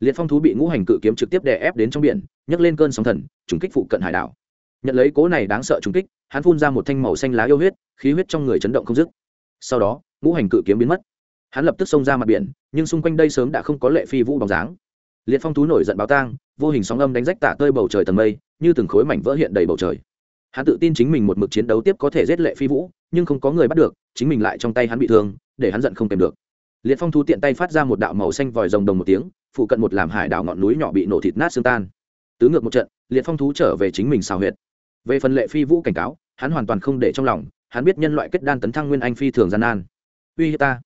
liệt phong thú bị ngũ hành cự kiếm trực tiếp đè ép đến trong biển, nhấc lên cơn sóng thần, trùng kích phụ cận hải đảo. Nhận lấy cố này đáng sợ trùng kích, hắn phun ra một thanh màu xanh lá yêu huyết, khí huyết trong người chấn động không dứt. Sau đó, ngũ hành cự kiếm biến mất. Hắn lập tức xông ra mặt biển, nhưng xung quanh đây sớm đã không có lệ phi vũ bóng dáng. Liệt phong thú nổi giận báo tang, vô hình sóng âm đánh rách tả tơi bầu trời tầng mây, như từng khối mảnh vỡ hiện đầy bầu trời. Hắn tự tin chính mình một mực chiến đấu tiếp có thể giết lệ phi vũ, nhưng không có người bắt được, chính mình lại trong tay hắn bị thương, để hắn giận không kèm được. Liệt phong thú tiện tay phát ra một đạo màu xanh vòi rồng đồng một tiếng phụ cận một làm hải đảo ngọn núi nhỏ bị nổ thịt nát xương tan. Tứ ngược một trận, liệt phong thú trở về chính mình xào huyệt. Về phần lệ phi vũ cảnh cáo, hắn hoàn toàn không để trong lòng, hắn biết nhân loại kết đan tấn thăng nguyên anh phi thường gian nan. Uy hiếp ta.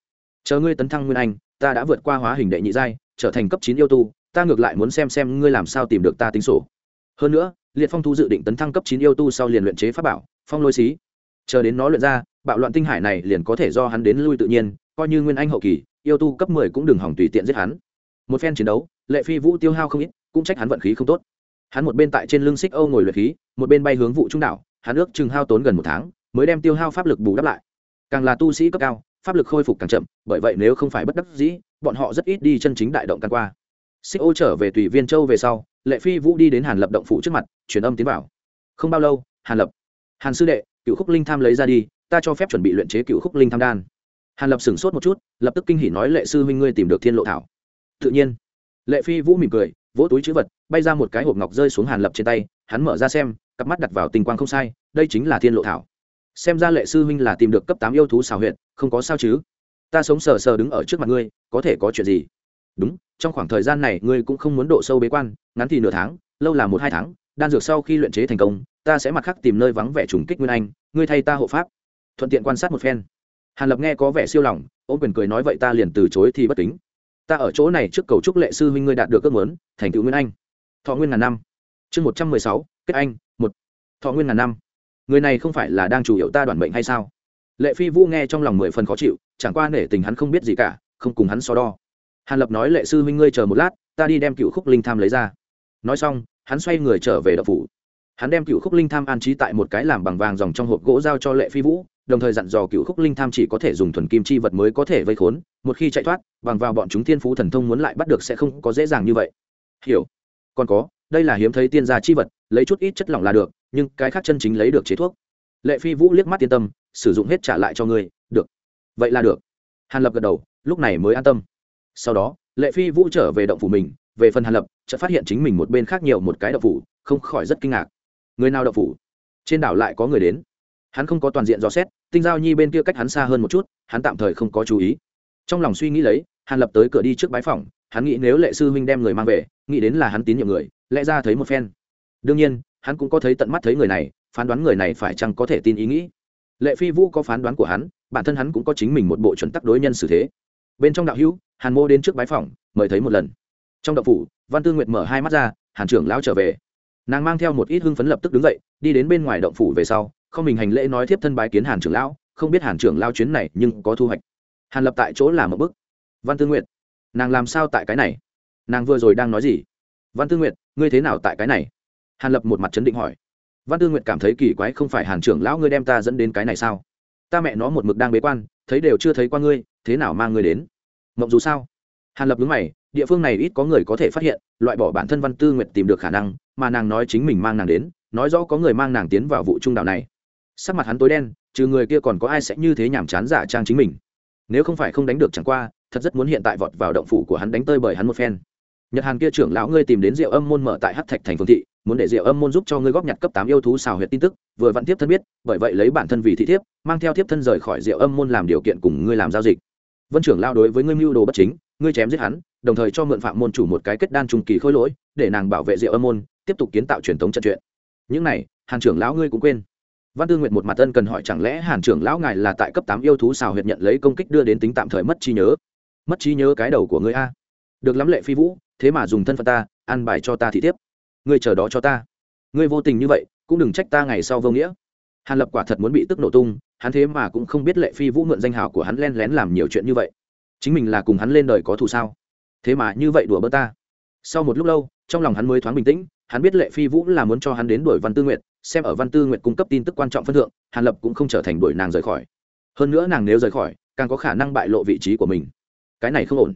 Chờ ngươi tấn thăng nguyên anh, ta đã vượt qua hóa hình đệ nhị giai, trở thành cấp chín yêu tu, ta ngược lại muốn xem xem ngươi làm sao tìm được ta tính sổ. Hơn nữa, liệt phong thú dự định tấn thăng cấp chín yêu tu sau liền luyện chế pháp bảo, phong lôi xí. Chờ đến nó luyện ra, bạo loạn tinh hải này liền có thể do hắn đến lui tự nhiên, coi như nguyên anh hậu kỳ, yêu tu cấp mười cũng đừng hỏng tùy tiện giết hắn một phen chiến đấu, lệ phi vũ tiêu hao không ít, cũng trách hắn vận khí không tốt. Hắn một bên tại trên lưng xích âu ngồi luyện khí, một bên bay hướng vụ trung đảo, hắn ước chừng hao tốn gần một tháng, mới đem tiêu hao pháp lực bù đắp lại. Càng là tu sĩ cấp cao, pháp lực khôi phục càng chậm, bởi vậy nếu không phải bất đắc dĩ, bọn họ rất ít đi chân chính đại động căn qua. Xích ô trở về tùy viên châu về sau, lệ phi vũ đi đến hàn lập động phủ trước mặt, truyền âm tiến bảo không bao lâu, hàn lập. Hàn sư đệ, cựu khúc linh tham lấy ra đi, ta cho phép chuẩn bị luyện chế cựu khúc linh tham đan. Hàn lập sửng sốt một chút, lập tức kinh hỉ nói lệ sư huynh ngươi tìm được thiên lộ thảo tự nhiên. Lệ phi vũ mỉm cười, vỗ túi chữ vật, bay ra một cái hộp ngọc rơi xuống hàn lập trên tay, hắn mở ra xem, cặp mắt đặt vào tình quang không sai, đây chính là thiên lộ thảo. Xem ra lệ sư huynh là tìm được cấp tám yêu thú xào huyện không có sao chứ? Ta sống sờ sờ đứng ở trước mặt ngươi, có thể có chuyện gì? Đúng, trong khoảng thời gian này ngươi cũng không muốn độ sâu bế quan, ngắn thì nửa tháng, lâu là một hai tháng, đan dược sau khi luyện chế thành công, ta sẽ mặt khác tìm nơi vắng vẻ trùng kích nguyên anh, ngươi thay ta hộ pháp. Thuận tiện quan sát một phen. Hàn lập nghe có vẻ siêu lòng, ôm quyền cười nói vậy ta liền từ chối thì bất kính ta ở chỗ này trước cầu chúc lệ sư huynh ngươi đạt được ước muốn, thành tựu nguyên anh. Thọ nguyên ngàn năm. Chương một trăm mười sáu, kết anh, một. Thọ nguyên ngàn năm. Người này không phải là đang chủ yếu ta đoàn bệnh hay sao? Lệ phi vũ nghe trong lòng mười phần khó chịu, chẳng qua nể tình hắn không biết gì cả, không cùng hắn so đo. Hàn lập nói lệ sư huynh ngươi chờ một lát, ta đi đem cựu khúc linh tham lấy ra. Nói xong, hắn xoay người trở về đập phủ. Hắn đem cựu khúc linh tham an trí tại một cái làm bằng vàng dòng trong hộp gỗ giao cho lệ phi vũ đồng thời dặn dò cựu khúc linh tham chỉ có thể dùng thuần kim chi vật mới có thể vây khốn, một khi chạy thoát, bằng vào bọn chúng thiên phú thần thông muốn lại bắt được sẽ không có dễ dàng như vậy. Hiểu. Còn có, đây là hiếm thấy tiên gia chi vật, lấy chút ít chất lỏng là được, nhưng cái khác chân chính lấy được chế thuốc. Lệ phi vũ liếc mắt yên tâm, sử dụng hết trả lại cho ngươi, được. Vậy là được. Hàn lập gật đầu, lúc này mới an tâm. Sau đó, lệ phi vũ trở về động phủ mình, về phần hàn lập, chợt phát hiện chính mình một bên khác nhiều một cái động phủ, không khỏi rất kinh ngạc. Người nào động phủ? Trên đảo lại có người đến hắn không có toàn diện dò xét, tinh giao nhi bên kia cách hắn xa hơn một chút, hắn tạm thời không có chú ý. Trong lòng suy nghĩ lấy, hàn lập tới cửa đi trước bái phòng hắn nghĩ nếu lệ sư huynh đem người mang về, nghĩ đến là hắn tín nhiệm người, lẽ ra thấy một phen. Đương nhiên, hắn cũng có thấy tận mắt thấy người này, phán đoán người này phải chăng có thể tin ý nghĩ. Lệ phi vũ có phán đoán của hắn, bản thân hắn cũng có chính mình một bộ chuẩn tắc đối nhân xử thế. Bên trong đạo hữu, hàn mô đến trước bái phòng mời thấy một lần. Trong đậu phủ, văn tư nguyệt mở hai mắt ra, hàn trưởng lão trở về. Nàng mang theo một ít hưng phấn lập tức đứng dậy, đi đến bên ngoài động phủ về sau không mình hành lễ nói tiếp thân bái kiến hàn trưởng lão, không biết hàn trưởng lao chuyến này nhưng có thu hoạch. Hàn lập tại chỗ làm một bức. Văn tư nguyệt, nàng làm sao tại cái này? Nàng vừa rồi đang nói gì? Văn tư nguyệt, ngươi thế nào tại cái này? Hàn lập một mặt chấn định hỏi. Văn tư nguyệt cảm thấy kỳ quái không phải hàn trưởng lão ngươi đem ta dẫn đến cái này sao? Ta mẹ nó một mực đang bế quan, thấy đều chưa thấy qua ngươi, thế nào mang ngươi đến? Mộng dù sao. Hàn lập đứng mày, địa phương này ít có người có thể phát hiện, loại bỏ bản thân văn tư nguyệt tìm được khả năng, mà nàng nói chính mình mang nàng đến, nói rõ có người mang nàng tiến vào vụ trung đạo này sắc mặt hắn tối đen, trừ người kia còn có ai sẽ như thế nhảm chán giả trang chính mình? Nếu không phải không đánh được chẳng qua, thật rất muốn hiện tại vọt vào động phủ của hắn đánh tơi bởi hắn một phen. Nhật hàn kia trưởng lão, ngươi tìm đến rượu âm môn mở tại hát thạch thành phương thị, muốn để rượu âm môn giúp cho ngươi góp nhặt cấp tám yêu thú xào huyệt tin tức, vừa vặn tiếp thân biết, bởi vậy lấy bản thân vì thị thiếp, mang theo thiếp thân rời khỏi rượu âm môn làm điều kiện cùng ngươi làm giao dịch. Vân trưởng lao đối với ngươi mưu đồ bất chính, ngươi chém giết hắn, đồng thời cho mượn phạm môn chủ một cái kết đan trung kỳ khôi lỗi, để nàng bảo vệ rượu âm môn, tiếp tục kiến tạo truyền thống trận chuyện những này, hàn trưởng lão ngươi cũng quên văn tư nguyệt một mặt ân cần hỏi chẳng lẽ hàn trưởng lão ngài là tại cấp tám yêu thú xào huyệt nhận lấy công kích đưa đến tính tạm thời mất trí nhớ? Mất trí nhớ cái đầu của ngươi a. Được lắm lệ phi vũ, thế mà dùng thân phận ta, ăn bài cho ta thị tiếp. Ngươi chờ đó cho ta. Ngươi vô tình như vậy, cũng đừng trách ta ngày sau vô nghĩa. Hàn lập quả thật muốn bị tức nổ tung, hắn thế mà cũng không biết lệ phi vũ mượn danh hào của hắn len lén làm nhiều chuyện như vậy. Chính mình là cùng hắn lên đời có thù sao? Thế mà như vậy đùa bơ ta. Sau một lúc lâu, trong lòng hắn mới thoáng bình tĩnh, hắn biết lệ phi vũ là muốn cho hắn đến đuổi văn tư nguyệt xem ở văn tư nguyệt cung cấp tin tức quan trọng phân thượng, hàn lập cũng không trở thành đuổi nàng rời khỏi. Hơn nữa nàng nếu rời khỏi, càng có khả năng bại lộ vị trí của mình. Cái này không ổn.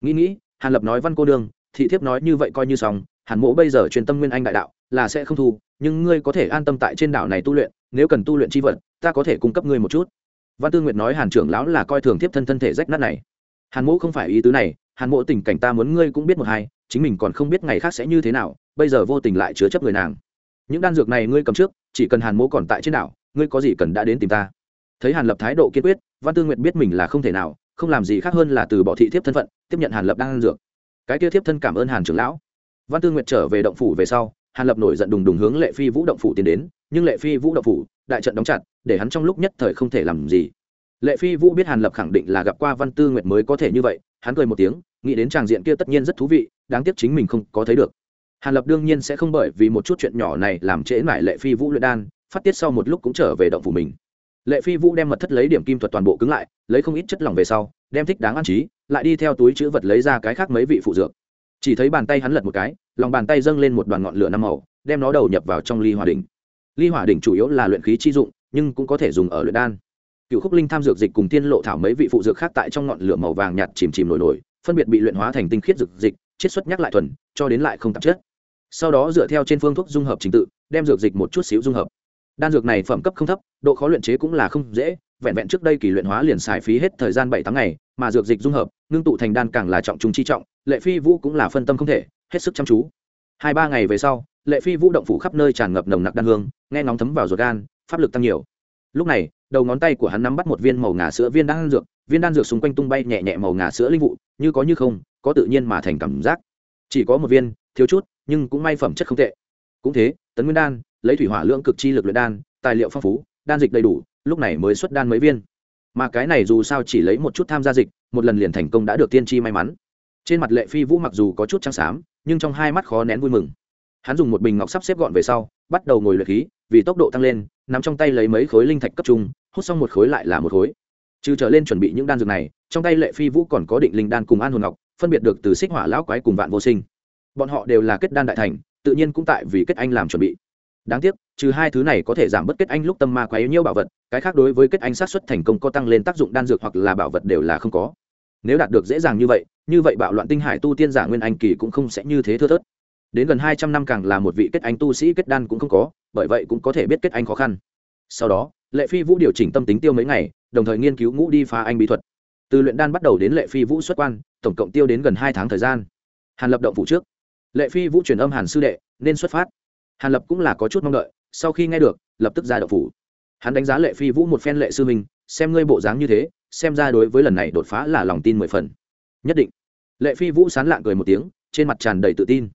Nghĩ nghĩ, hàn lập nói văn cô đương, thị thiếp nói như vậy coi như xong, hàn mộ bây giờ truyền tâm nguyên anh đại đạo, là sẽ không thu, nhưng ngươi có thể an tâm tại trên đảo này tu luyện, nếu cần tu luyện chi vật, ta có thể cung cấp ngươi một chút. Văn tư nguyệt nói hàn trưởng lão là coi thường thiếp thân thân thể rách nát này. Hàn mộ không phải ý tứ này, hàn mộ tình cảnh ta muốn ngươi cũng biết một hai, chính mình còn không biết ngày khác sẽ như thế nào, bây giờ vô tình lại chứa chấp người nàng những đan dược này ngươi cầm trước, chỉ cần hàn mỗ còn tại trên đảo, ngươi có gì cần đã đến tìm ta. Thấy hàn lập thái độ kiên quyết, văn tư nguyệt biết mình là không thể nào, không làm gì khác hơn là từ bỏ thị thiếp thân phận, tiếp nhận hàn lập đan dược. Cái kia thiếp thân cảm ơn hàn trưởng lão. Văn tư nguyệt trở về động phủ về sau, hàn lập nổi giận đùng đùng hướng lệ phi vũ động phủ tiến đến, nhưng lệ phi vũ động phủ, đại trận đóng chặt, để hắn trong lúc nhất thời không thể làm gì. Lệ phi vũ biết hàn lập khẳng định là gặp qua văn tư nguyệt mới có thể như vậy, hắn cười một tiếng, nghĩ đến tràng diện kia tất nhiên rất thú vị, đáng tiếc chính mình không có thấy được hàn lập đương nhiên sẽ không bởi vì một chút chuyện nhỏ này làm trễ mãi lệ phi vũ luyện đan, phát tiết sau một lúc cũng trở về động phủ mình. Lệ phi vũ đem mật thất lấy điểm kim thuật toàn bộ cứng lại, lấy không ít chất lỏng về sau, đem thích đáng an trí, lại đi theo túi chữ vật lấy ra cái khác mấy vị phụ dược. Chỉ thấy bàn tay hắn lật một cái, lòng bàn tay dâng lên một đoàn ngọn lửa năm màu, đem nó đầu nhập vào trong ly hỏa đỉnh. Ly hỏa đỉnh chủ yếu là luyện khí chi dụng, nhưng cũng có thể dùng ở luyện đan. Cựu khúc linh tham dược dịch cùng tiên lộ thảo mấy vị phụ dược khác tại trong ngọn lửa màu vàng nhạt chìm chìm nổi nổi, phân biệt bị luyện hóa thành tinh khiết dược dịch, chiết xuất nhắc lại thuần, cho đến lại không tạp chất sau đó dựa theo trên phương thuốc dung hợp trình tự, đem dược dịch một chút xíu dung hợp. Đan dược này phẩm cấp không thấp, độ khó luyện chế cũng là không dễ, vẹn vẹn trước đây kỳ luyện hóa liền xài phí hết thời gian bảy tháng ngày, mà dược dịch dung hợp, ngưng tụ thành đan càng là trọng trung chi trọng, lệ phi vũ cũng là phân tâm không thể, hết sức chăm chú. Hai ba ngày về sau, lệ phi vũ động phủ khắp nơi tràn ngập nồng nặc đan hương, nghe nóng thấm vào ruột gan, pháp lực tăng nhiều. Lúc này, đầu ngón tay của hắn nắm bắt một viên màu ngà sữa viên đan dược, viên đan dược xung quanh tung bay nhẹ nhẹ màu ngà sữa linh vụ, như có như không, có tự nhiên mà thành cảm giác. Chỉ có một viên, thiếu chút nhưng cũng may phẩm chất không tệ. Cũng thế, tấn nguyên đan, lấy thủy hỏa lượng cực chi lực luyện đan, tài liệu phong phú, đan dịch đầy đủ, lúc này mới xuất đan mấy viên. Mà cái này dù sao chỉ lấy một chút tham gia dịch, một lần liền thành công đã được tiên tri may mắn. Trên mặt lệ phi vũ mặc dù có chút trắng xám, nhưng trong hai mắt khó nén vui mừng. Hắn dùng một bình ngọc sắp xếp gọn về sau, bắt đầu ngồi luyện khí, vì tốc độ tăng lên nằm trong tay lấy mấy khối linh thạch cấp trung, hút xong một khối lại là một khối. Trừ trở lên chuẩn bị những đan dược này, trong tay lệ phi vũ còn có định linh đan cùng an hồn ngọc, phân biệt được từ xích hỏa lão quái cùng vạn vô sinh bọn họ đều là kết đan đại thành, tự nhiên cũng tại vì kết anh làm chuẩn bị. Đáng tiếc, trừ hai thứ này có thể giảm bớt kết anh lúc tâm ma quấy nhiêu bảo vật, cái khác đối với kết anh sát xuất thành công có tăng lên tác dụng đan dược hoặc là bảo vật đều là không có. Nếu đạt được dễ dàng như vậy như vậy bạo loạn tinh hải tu tiên giả nguyên anh kỳ cũng không sẽ như thế thưa thớt. Đến gần hai trăm năm càng là một vị kết anh tu sĩ kết đan cũng không có, bởi vậy cũng có thể biết kết anh khó khăn. Sau đó, lệ phi vũ điều chỉnh tâm tính tiêu mấy ngày, đồng thời nghiên cứu ngũ đi phá anh bí thuật. Từ luyện đan bắt đầu đến lệ phi vũ xuất quan, tổng cộng tiêu đến gần hai tháng thời gian. Hàn lập động phủ trước lệ phi vũ truyền âm hàn sư đệ, nên xuất phát. Hàn lập cũng là có chút mong đợi, sau khi nghe được, lập tức ra đậu phủ. Hắn đánh giá lệ phi vũ một phen lệ sư minh, xem ngươi bộ dáng như thế, xem ra đối với lần này đột phá là lòng tin mười phần. Nhất định. Lệ phi vũ sán lạng cười một tiếng, trên mặt tràn đầy tự tin.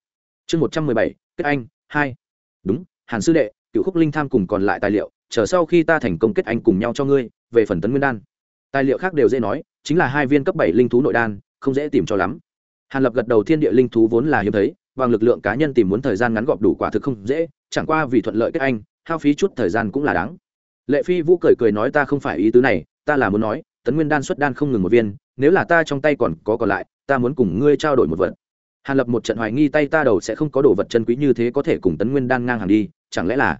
Chương một trăm mười bảy, kết anh, hai. Đúng, hàn sư đệ, cựu khúc linh tham cùng còn lại tài liệu, chờ sau khi ta thành công kết anh cùng nhau cho ngươi, về phần tấn nguyên đan. Tài liệu khác đều dễ nói, chính là hai viên cấp bảy linh thú nội đan, không dễ tìm cho lắm. Hàn lập gật đầu thiên địa linh thú vốn là hiếm thấy bằng lực lượng cá nhân tìm muốn thời gian ngắn gọp đủ quả thực không dễ, chẳng qua vì thuận lợi kết anh, hao phí chút thời gian cũng là đáng. Lệ phi vũ cười cười nói ta không phải ý tứ này, ta là muốn nói, tấn nguyên đan xuất đan không ngừng một viên, nếu là ta trong tay còn có còn lại, ta muốn cùng ngươi trao đổi một vật. Hàn lập một trận hoài nghi tay ta đầu sẽ không có đồ vật chân quý như thế có thể cùng tấn nguyên đan ngang hàng đi, chẳng lẽ là?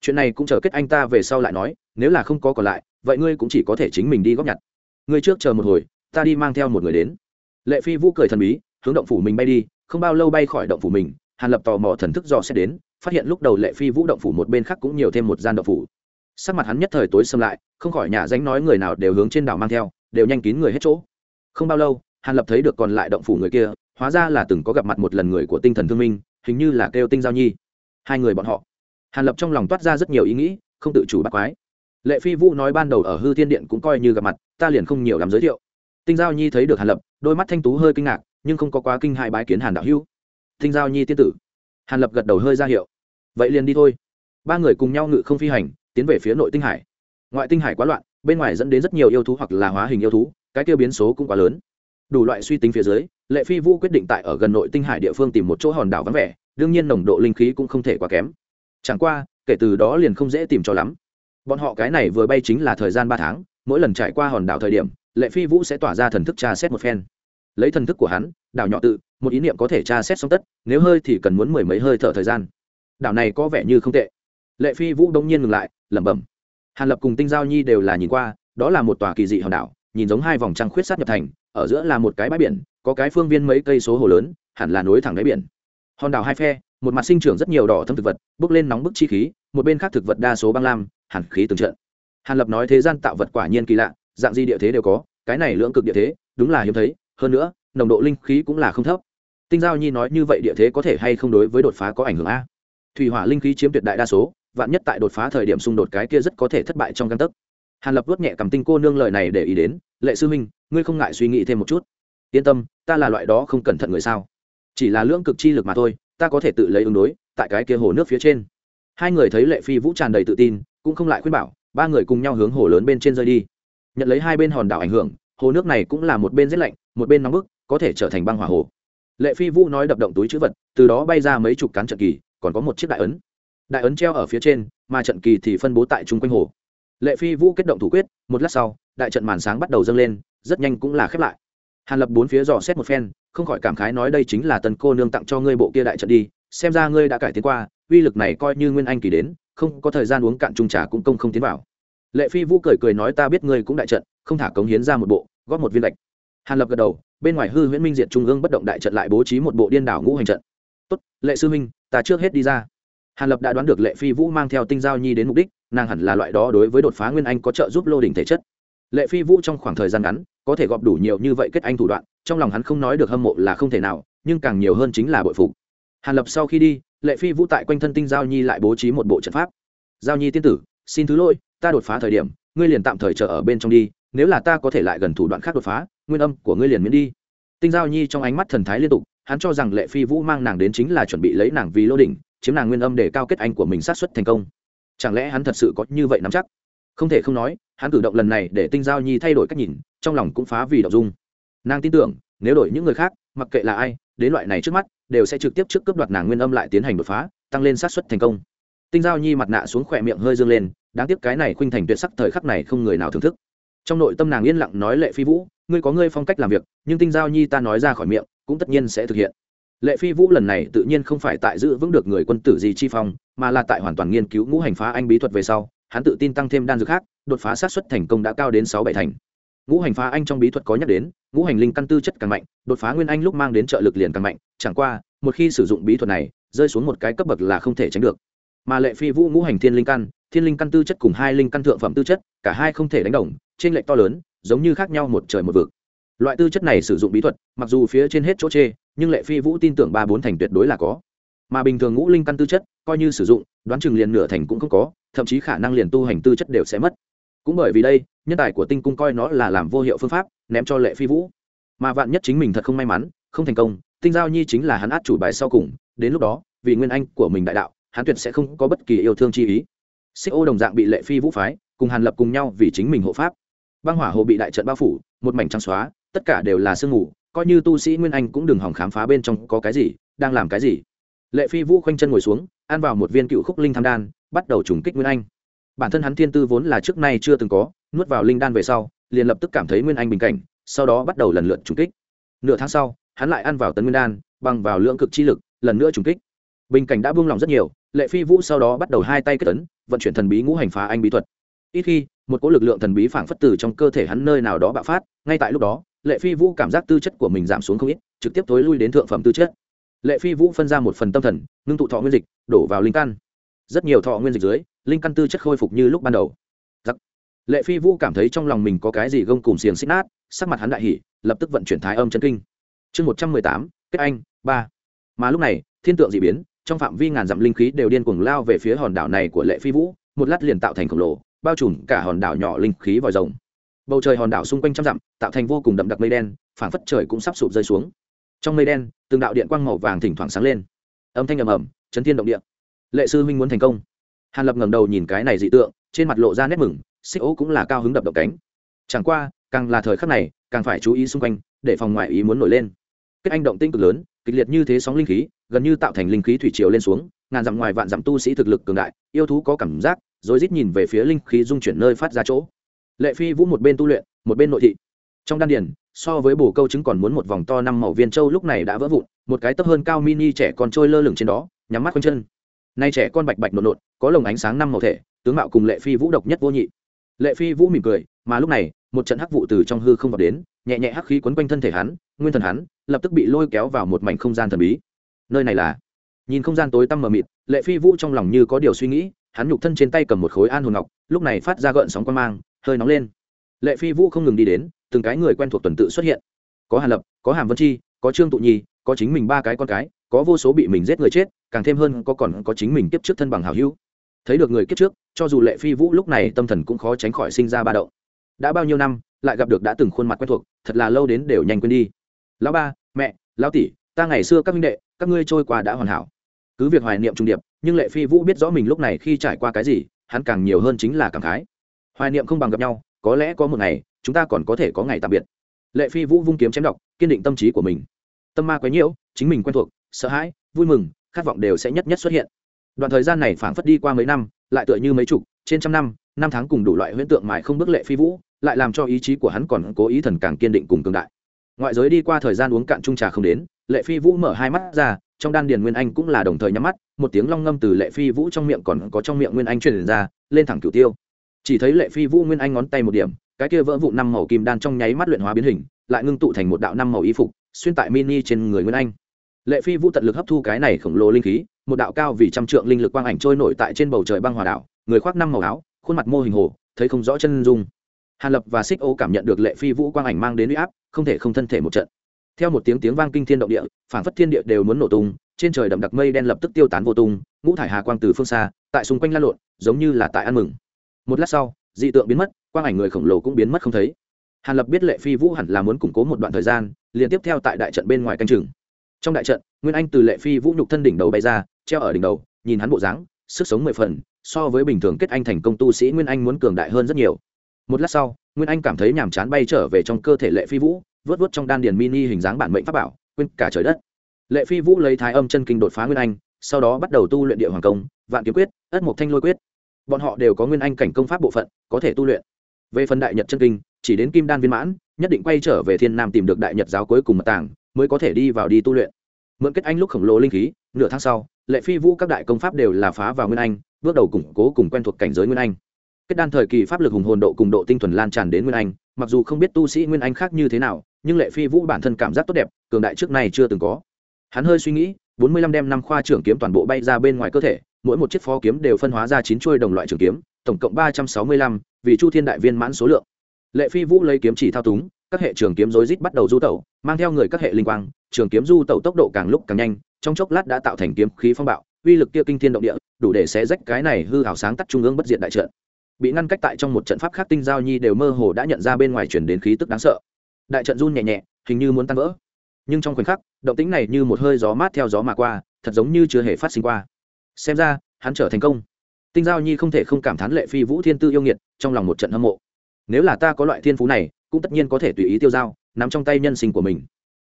Chuyện này cũng chờ kết anh ta về sau lại nói, nếu là không có còn lại, vậy ngươi cũng chỉ có thể chính mình đi góp nhặt. Ngươi trước chờ một hồi, ta đi mang theo một người đến. Lệ phi vũ cười thần bí, hướng động phủ mình bay đi không bao lâu bay khỏi động phủ mình, hàn lập tò mò thần thức dò xét đến, phát hiện lúc đầu lệ phi vũ động phủ một bên khác cũng nhiều thêm một gian động phủ. Sắc mặt hắn nhất thời tối xâm lại, không khỏi nhà danh nói người nào đều hướng trên đảo mang theo, đều nhanh kín người hết chỗ. Không bao lâu, hàn lập thấy được còn lại động phủ người kia, hóa ra là từng có gặp mặt một lần người của tinh thần thương minh, hình như là kêu tinh giao nhi. Hai người bọn họ. Hàn lập trong lòng toát ra rất nhiều ý nghĩ, không tự chủ bắt quái. Lệ phi vũ nói ban đầu ở hư thiên điện cũng coi như gặp mặt, ta liền không nhiều làm giới thiệu. Tinh giao nhi thấy được hàn lập, đôi mắt thanh tú hơi kinh ngạc nhưng không có quá kinh hại bái kiến hàn đạo hữu Thinh giao nhi tiên tử hàn lập gật đầu hơi ra hiệu vậy liền đi thôi ba người cùng nhau ngự không phi hành tiến về phía nội tinh hải ngoại tinh hải quá loạn bên ngoài dẫn đến rất nhiều yêu thú hoặc là hóa hình yêu thú cái tiêu biến số cũng quá lớn đủ loại suy tính phía dưới lệ phi vũ quyết định tại ở gần nội tinh hải địa phương tìm một chỗ hòn đảo vắng vẻ đương nhiên nồng độ linh khí cũng không thể quá kém chẳng qua kể từ đó liền không dễ tìm cho lắm bọn họ cái này vừa bay chính là thời gian ba tháng mỗi lần trải qua hòn đảo thời điểm lệ phi vũ sẽ tỏa ra thần thức tra xét một phen lấy thần thức của hắn, đảo nhỏ tự, một ý niệm có thể tra xét xong tất, nếu hơi thì cần muốn mười mấy hơi thở thời gian. Đảo này có vẻ như không tệ. Lệ phi vũ đông nhiên ngừng lại, lẩm bẩm. Hàn lập cùng tinh giao nhi đều là nhìn qua, đó là một tòa kỳ dị hòn đảo, nhìn giống hai vòng trăng khuyết sát nhập thành, ở giữa là một cái bãi biển, có cái phương viên mấy cây số hồ lớn, hẳn là nối thẳng đáy biển. Hòn đảo hai phe, một mặt sinh trưởng rất nhiều đỏ thâm thực vật bước lên nóng bức chi khí, một bên khác thực vật đa số băng lam hẳn khí từng trận. Hàn lập nói thế gian tạo vật quả nhiên kỳ lạ, dạng di địa thế đều có, cái này lưỡng cực địa thế, đúng là hiếm thấy hơn nữa, nồng độ linh khí cũng là không thấp. Tinh giao nhi nói như vậy địa thế có thể hay không đối với đột phá có ảnh hưởng a? Thủy hỏa linh khí chiếm tuyệt đại đa số, vạn nhất tại đột phá thời điểm xung đột cái kia rất có thể thất bại trong căn tấc. Hàn lập vuốt nhẹ cầm tinh cô nương lời này để ý đến, lệ sư minh ngươi không ngại suy nghĩ thêm một chút. Yên tâm, ta là loại đó không cẩn thận người sao? Chỉ là lưỡng cực chi lực mà thôi, ta có thể tự lấy ứng đối, tại cái kia hồ nước phía trên. Hai người thấy lệ phi vũ tràn đầy tự tin, cũng không lại khuyên bảo, ba người cùng nhau hướng hồ lớn bên trên rơi đi. Nhận lấy hai bên hòn đảo ảnh hưởng hồ nước này cũng là một bên rét lạnh, một bên nóng bức, có thể trở thành băng hỏa hồ. Lệ phi vũ nói đập động túi chữ vật, từ đó bay ra mấy chục cán trận kỳ, còn có một chiếc đại ấn. Đại ấn treo ở phía trên, mà trận kỳ thì phân bố tại chung quanh hồ. Lệ phi vũ kết động thủ quyết, một lát sau, đại trận màn sáng bắt đầu dâng lên, rất nhanh cũng là khép lại. Hàn lập bốn phía dò xét một phen, không khỏi cảm khái nói đây chính là tần cô nương tặng cho ngươi bộ kia đại trận đi, xem ra ngươi đã cải tiến qua, uy lực này coi như nguyên anh kỳ đến, không có thời gian uống cạn trung trà cũng công không tiến vào lệ phi vũ cười cười nói, ta biết ngươi cũng đại trận, không thả cống hiến ra một bộ, góp một viên lệch. Hàn lập gật đầu, bên ngoài hư huyễn minh diệt trung ương bất động đại trận lại bố trí một bộ điên đảo ngũ hành trận. Tốt, lệ sư minh ta trước hết đi ra. Hàn lập đã đoán được lệ phi vũ mang theo tinh giao nhi đến mục đích, nàng hẳn là loại đó đối với đột phá nguyên anh có trợ giúp lô đỉnh thể chất. Lệ phi vũ trong khoảng thời gian ngắn, có thể gọp đủ nhiều như vậy kết anh thủ đoạn, trong lòng hắn không nói được hâm mộ là không thể nào, nhưng càng nhiều hơn chính là bội phục. Hàn lập sau khi đi, lệ phi vũ tại quanh thân tinh giao nhi lại bố trí một bộ trận pháp. Giao nhi tiên tử xin thứ lỗi, ta đột phá thời điểm, ngươi liền tạm thời chờ ở bên trong đi, nếu là ta có thể lại gần thủ đoạn khác đột phá, nguyên âm của ngươi liền miễn đi. Tinh giao nhi trong ánh mắt thần thái liên tục, hắn cho rằng lệ phi vũ mang nàng đến chính là chuẩn bị lấy nàng vì lô đỉnh, chiếm nàng nguyên âm để cao kết anh của mình sát xuất thành công. Chẳng lẽ hắn thật sự có như vậy nắm chắc? Không thể không nói, hắn cử động lần này để tinh giao nhi thay đổi cách nhìn, trong lòng cũng phá vì đậu dung. Nàng tin tưởng, nếu đổi những người khác, mặc kệ là ai, đến loại này trước mắt, đều sẽ trực tiếp trước cướp đoạt nàng nguyên âm lại tiến hành đột phá, tăng lên sát xuất thành công tinh giao nhi mặt nạ xuống khỏe miệng hơi dương lên, đáng tiếc cái này khuynh thành tuyệt sắc thời khắc này không người nào thưởng thức. Trong nội tâm nàng yên lặng nói lệ phi vũ, ngươi có ngươi phong cách làm việc, nhưng tinh giao nhi ta nói ra khỏi miệng, cũng tất nhiên sẽ thực hiện. Lệ phi vũ lần này tự nhiên không phải tại giữ vững được người quân tử gì chi phong, mà là tại hoàn toàn nghiên cứu ngũ hành phá anh bí thuật về sau, hắn tự tin tăng thêm đan dược khác, đột phá sát xuất thành công đã cao đến sáu bảy thành. Ngũ hành phá anh trong bí thuật có nhắc đến, ngũ hành linh căn tư chất càng mạnh, đột phá nguyên anh lúc mang đến trợ lực liền càng mạnh, chẳng qua, một khi sử dụng bí thuật này, rơi xuống một cái cấp bậc là không thể tránh được mà lệ phi vũ ngũ hành thiên linh căn, thiên linh căn tư chất cùng hai linh căn thượng phẩm tư chất, cả hai không thể đánh đồng trên lệnh to lớn, giống như khác nhau một trời một vực. Loại tư chất này sử dụng bí thuật, mặc dù phía trên hết chỗ chê, nhưng lệ phi vũ tin tưởng ba bốn thành tuyệt đối là có. Mà bình thường ngũ linh căn tư chất, coi như sử dụng, đoán chừng liền nửa thành cũng không có, thậm chí khả năng liền tu hành tư chất đều sẽ mất. Cũng bởi vì đây, nhân tài của tinh cung coi nó là làm vô hiệu phương pháp, ném cho lệ phi vũ. Mà vạn nhất chính mình thật không may mắn, không thành công, tinh giao nhi chính là hắn át chủ bài sau cùng, đến lúc đó, vì nguyên anh của mình đại đạo hắn tuyệt sẽ không có bất kỳ yêu thương chi ý. Xích ô đồng dạng bị lệ phi vũ phái, cùng hàn lập cùng nhau vì chính mình hộ pháp. Băng hỏa hồ bị đại trận bao phủ, một mảnh trắng xóa, tất cả đều là sương mù, coi như tu sĩ nguyên anh cũng đừng hỏng khám phá bên trong có cái gì, đang làm cái gì. Lệ phi vũ khoanh chân ngồi xuống, ăn vào một viên cựu khúc linh tham đan, bắt đầu trùng kích nguyên anh. Bản thân hắn thiên tư vốn là trước nay chưa từng có, nuốt vào linh đan về sau, liền lập tức cảm thấy nguyên anh bình cảnh, sau đó bắt đầu lần lượt trùng kích. Nửa tháng sau, hắn lại ăn vào tấn nguyên đan, bằng vào lượng cực chi lực, lần nữa trùng kích bình cảnh đã buông lỏng rất nhiều, lệ phi vũ sau đó bắt đầu hai tay kết tấn vận chuyển thần bí ngũ hành phá anh bí thuật. Ít khi, một cỗ lực lượng thần bí phảng phất từ trong cơ thể hắn nơi nào đó bạo phát, ngay tại lúc đó, lệ phi vũ cảm giác tư chất của mình giảm xuống không ít, trực tiếp tối lui đến thượng phẩm tư chất. Lệ phi vũ phân ra một phần tâm thần, ngưng tụ thọ nguyên dịch, đổ vào linh căn. Rất nhiều thọ nguyên dịch dưới, linh căn tư chất khôi phục như lúc ban đầu. Giặc. lệ phi vũ cảm thấy trong lòng mình có cái gì gông cùng xiềng xích nát, sắc mặt hắn đại hỉ, lập tức vận chuyển thái âm chân kinh. Chương một trăm mười tám, kết anh, ba. Mà lúc này, thiên tượng d ị biến trong phạm vi ngàn dặm linh khí đều điên cuồng lao về phía hòn đảo này của lệ phi vũ, một lát liền tạo thành khổng lồ, bao trùm cả hòn đảo nhỏ linh khí vòi rồng. Bầu trời hòn đảo xung quanh trăm dặm, tạo thành vô cùng đậm đặc mây đen, phảng phất trời cũng sắp sụp rơi xuống. Trong mây đen, từng đạo điện quang màu vàng thỉnh thoảng sáng lên. Âm thanh ầm ầm, chấn thiên động địa. Lệ sư huynh muốn thành công. Hàn lập ngẩng đầu nhìn cái này dị tượng, trên mặt lộ ra nét mừng, xích ố cũng là cao hứng đập động cánh. Chẳng qua, càng là thời khắc này, càng phải chú ý xung quanh, để phòng ngoại ý muốn nổi lên kết anh động tinh cực lớn, kịch liệt như thế sóng linh khí, gần như tạo thành linh khí thủy triều lên xuống, ngàn dặm ngoài vạn dặm tu sĩ thực lực cường đại, yêu thú có cảm giác, rồi rít nhìn về phía linh khí dung chuyển nơi phát ra chỗ. Lệ phi vũ một bên tu luyện, một bên nội thị. Trong đan điền, so với bổ câu trứng còn muốn một vòng to năm màu viên châu lúc này đã vỡ vụn, một cái tấp hơn cao mini trẻ con trôi lơ lửng trên đó, nhắm mắt quanh chân. Nay trẻ con bạch bạch nộn nộn, có lồng ánh sáng năm màu thể, tướng mạo cùng lệ phi vũ độc nhất vô nhị. Lệ phi vũ mỉm cười, mà lúc này, một trận hắc vụ từ trong hư không vào đến, nhẹ nhẹ hắc khí quấn quanh thân thể hắn, nguyên thần hắn lập tức bị lôi kéo vào một mảnh không gian thần bí. Nơi này là? Nhìn không gian tối tăm mờ mịt, lệ phi vũ trong lòng như có điều suy nghĩ, hắn nhục thân trên tay cầm một khối an hồn ngọc, lúc này phát ra gợn sóng quan mang, hơi nóng lên. Lệ phi vũ không ngừng đi đến, từng cái người quen thuộc tuần tự xuất hiện. Có hàn lập, có hàm vân chi, có trương tụ nhi, có chính mình ba cái con cái, có vô số bị mình giết người chết, càng thêm hơn có còn có chính mình kiếp trước thân bằng hào hữu. Thấy được người kiếp trước, cho dù lệ phi vũ lúc này tâm thần cũng khó tránh khỏi sinh ra ba động. Đã bao nhiêu năm, lại gặp được đã từng khuôn mặt quen thuộc, thật là lâu đến đều nhanh quên đi lão ba, mẹ, lão tỷ, ta ngày xưa các minh đệ, các ngươi trôi qua đã hoàn hảo. Cứ việc hoài niệm trung điệp, nhưng lệ phi vũ biết rõ mình lúc này khi trải qua cái gì, hắn càng nhiều hơn chính là cảm khái. Hoài niệm không bằng gặp nhau, có lẽ có một ngày, chúng ta còn có thể có ngày tạm biệt. Lệ phi vũ vung kiếm chém đọc kiên định tâm trí của mình. Tâm ma quấy nhiễu, chính mình quen thuộc, sợ hãi, vui mừng, khát vọng đều sẽ nhất nhất xuất hiện. Đoạn thời gian này phảng phất đi qua mấy năm, lại tựa như mấy chục, trên trăm năm năm tháng cùng đủ loại huyễn tượng mãi không bước lệ phi vũ, lại làm cho ý chí của hắn còn cố ý thần càng kiên định cùng cường đại ngoại giới đi qua thời gian uống cạn chung trà không đến, lệ phi vũ mở hai mắt ra, trong đan điền nguyên anh cũng là đồng thời nhắm mắt, một tiếng long ngâm từ lệ phi vũ trong miệng còn có trong miệng nguyên anh truyền ra, lên thẳng cửu tiêu. Chỉ thấy lệ phi vũ nguyên anh ngón tay một điểm, cái kia vỡ vụ năm màu kim đan trong nháy mắt luyện hóa biến hình, lại ngưng tụ thành một đạo năm màu y phục, xuyên tại mini trên người nguyên anh. Lệ phi vũ tận lực hấp thu cái này khổng lồ linh khí, một đạo cao vì trăm trượng linh lực quang ảnh trôi nổi tại trên bầu trời băng hòa đảo, người khoác năm màu áo, khuôn mặt mô hình hồ, thấy không rõ chân dung hàn lập và xích ô cảm nhận được lệ phi vũ quang ảnh mang đến uy áp, không thể không thân thể một trận. Theo một tiếng tiếng vang kinh thiên động địa phản phất thiên địa đều muốn nổ tung, trên trời đậm đặc mây đen lập tức tiêu tán vô tung, ngũ thải hà quang từ phương xa, tại xung quanh lan lộn, giống như là tại ăn mừng. Một lát sau, dị tượng biến mất, quang ảnh người khổng lồ cũng biến mất không thấy. Hàn lập biết lệ phi vũ hẳn là muốn củng cố một đoạn thời gian, liền tiếp theo tại đại trận bên ngoài canh chừng. Trong đại trận, nguyên anh từ lệ phi vũ nhục thân đỉnh đầu bay ra, treo ở đỉnh đầu, nhìn hắn bộ dáng, sức sống mười phần, so với bình thường kết anh thành công tu sĩ nguyên anh muốn cường đại hơn rất nhiều một lát sau nguyên anh cảm thấy nhàm chán bay trở về trong cơ thể lệ phi vũ vớt vớt trong đan điền mini hình dáng bản mệnh pháp bảo quên cả trời đất. Lệ phi vũ lấy thái âm chân kinh đột phá nguyên anh sau đó bắt đầu tu luyện địa hoàng công vạn kiếm quyết ất mộc thanh lôi quyết. Bọn họ đều có nguyên anh cảnh công pháp bộ phận có thể tu luyện. Về phần đại nhật chân kinh chỉ đến kim đan viên mãn nhất định quay trở về thiên nam tìm được đại nhật giáo cuối cùng mật tảng, mới có thể đi vào đi tu luyện. Mượn kết anh lúc khổng lồ linh khí nửa tháng sau lệ phi vũ các đại công pháp đều là phá vào nguyên anh bước đầu củng cố cùng quen thuộc cảnh giới nguyên anh kết đan thời kỳ pháp lực hùng hồn độ cùng độ tinh thuần lan tràn đến nguyên anh, mặc dù không biết tu sĩ nguyên anh khác như thế nào, nhưng lệ phi vũ bản thân cảm giác tốt đẹp, cường đại trước này chưa từng có. Hắn hơi suy nghĩ, bốn mươi lăm đem năm khoa trưởng kiếm toàn bộ bay ra bên ngoài cơ thể, mỗi một chiếc phó kiếm đều phân hóa ra chín chuôi đồng loại trường kiếm, tổng cộng ba trăm sáu mươi lăm, vì chu thiên đại viên mãn số lượng. Lệ phi vũ lấy kiếm chỉ thao túng, các hệ trường kiếm rối rít bắt đầu du tẩu, mang theo người các hệ linh quang trường kiếm du tẩu tốc độ càng lúc càng nhanh, trong chốc lát đã tạo thành kiếm khí phong bạo, uy lực kia kinh thiên động địa, đủ để xé rách cái này hư hào sáng tắt trung ương bất diệt đại trận bị ngăn cách tại trong một trận pháp khác tinh giao nhi đều mơ hồ đã nhận ra bên ngoài chuyển đến khí tức đáng sợ. Đại trận run nhẹ nhẹ, hình như muốn tan vỡ. Nhưng trong khoảnh khắc, động tĩnh này như một hơi gió mát theo gió mà qua, thật giống như chưa hề phát sinh qua. Xem ra, hắn trở thành công. Tinh giao nhi không thể không cảm thán lệ phi vũ thiên tư yêu nghiệt, trong lòng một trận hâm mộ. Nếu là ta có loại thiên phú này, cũng tất nhiên có thể tùy ý tiêu dao nằm trong tay nhân sinh của mình.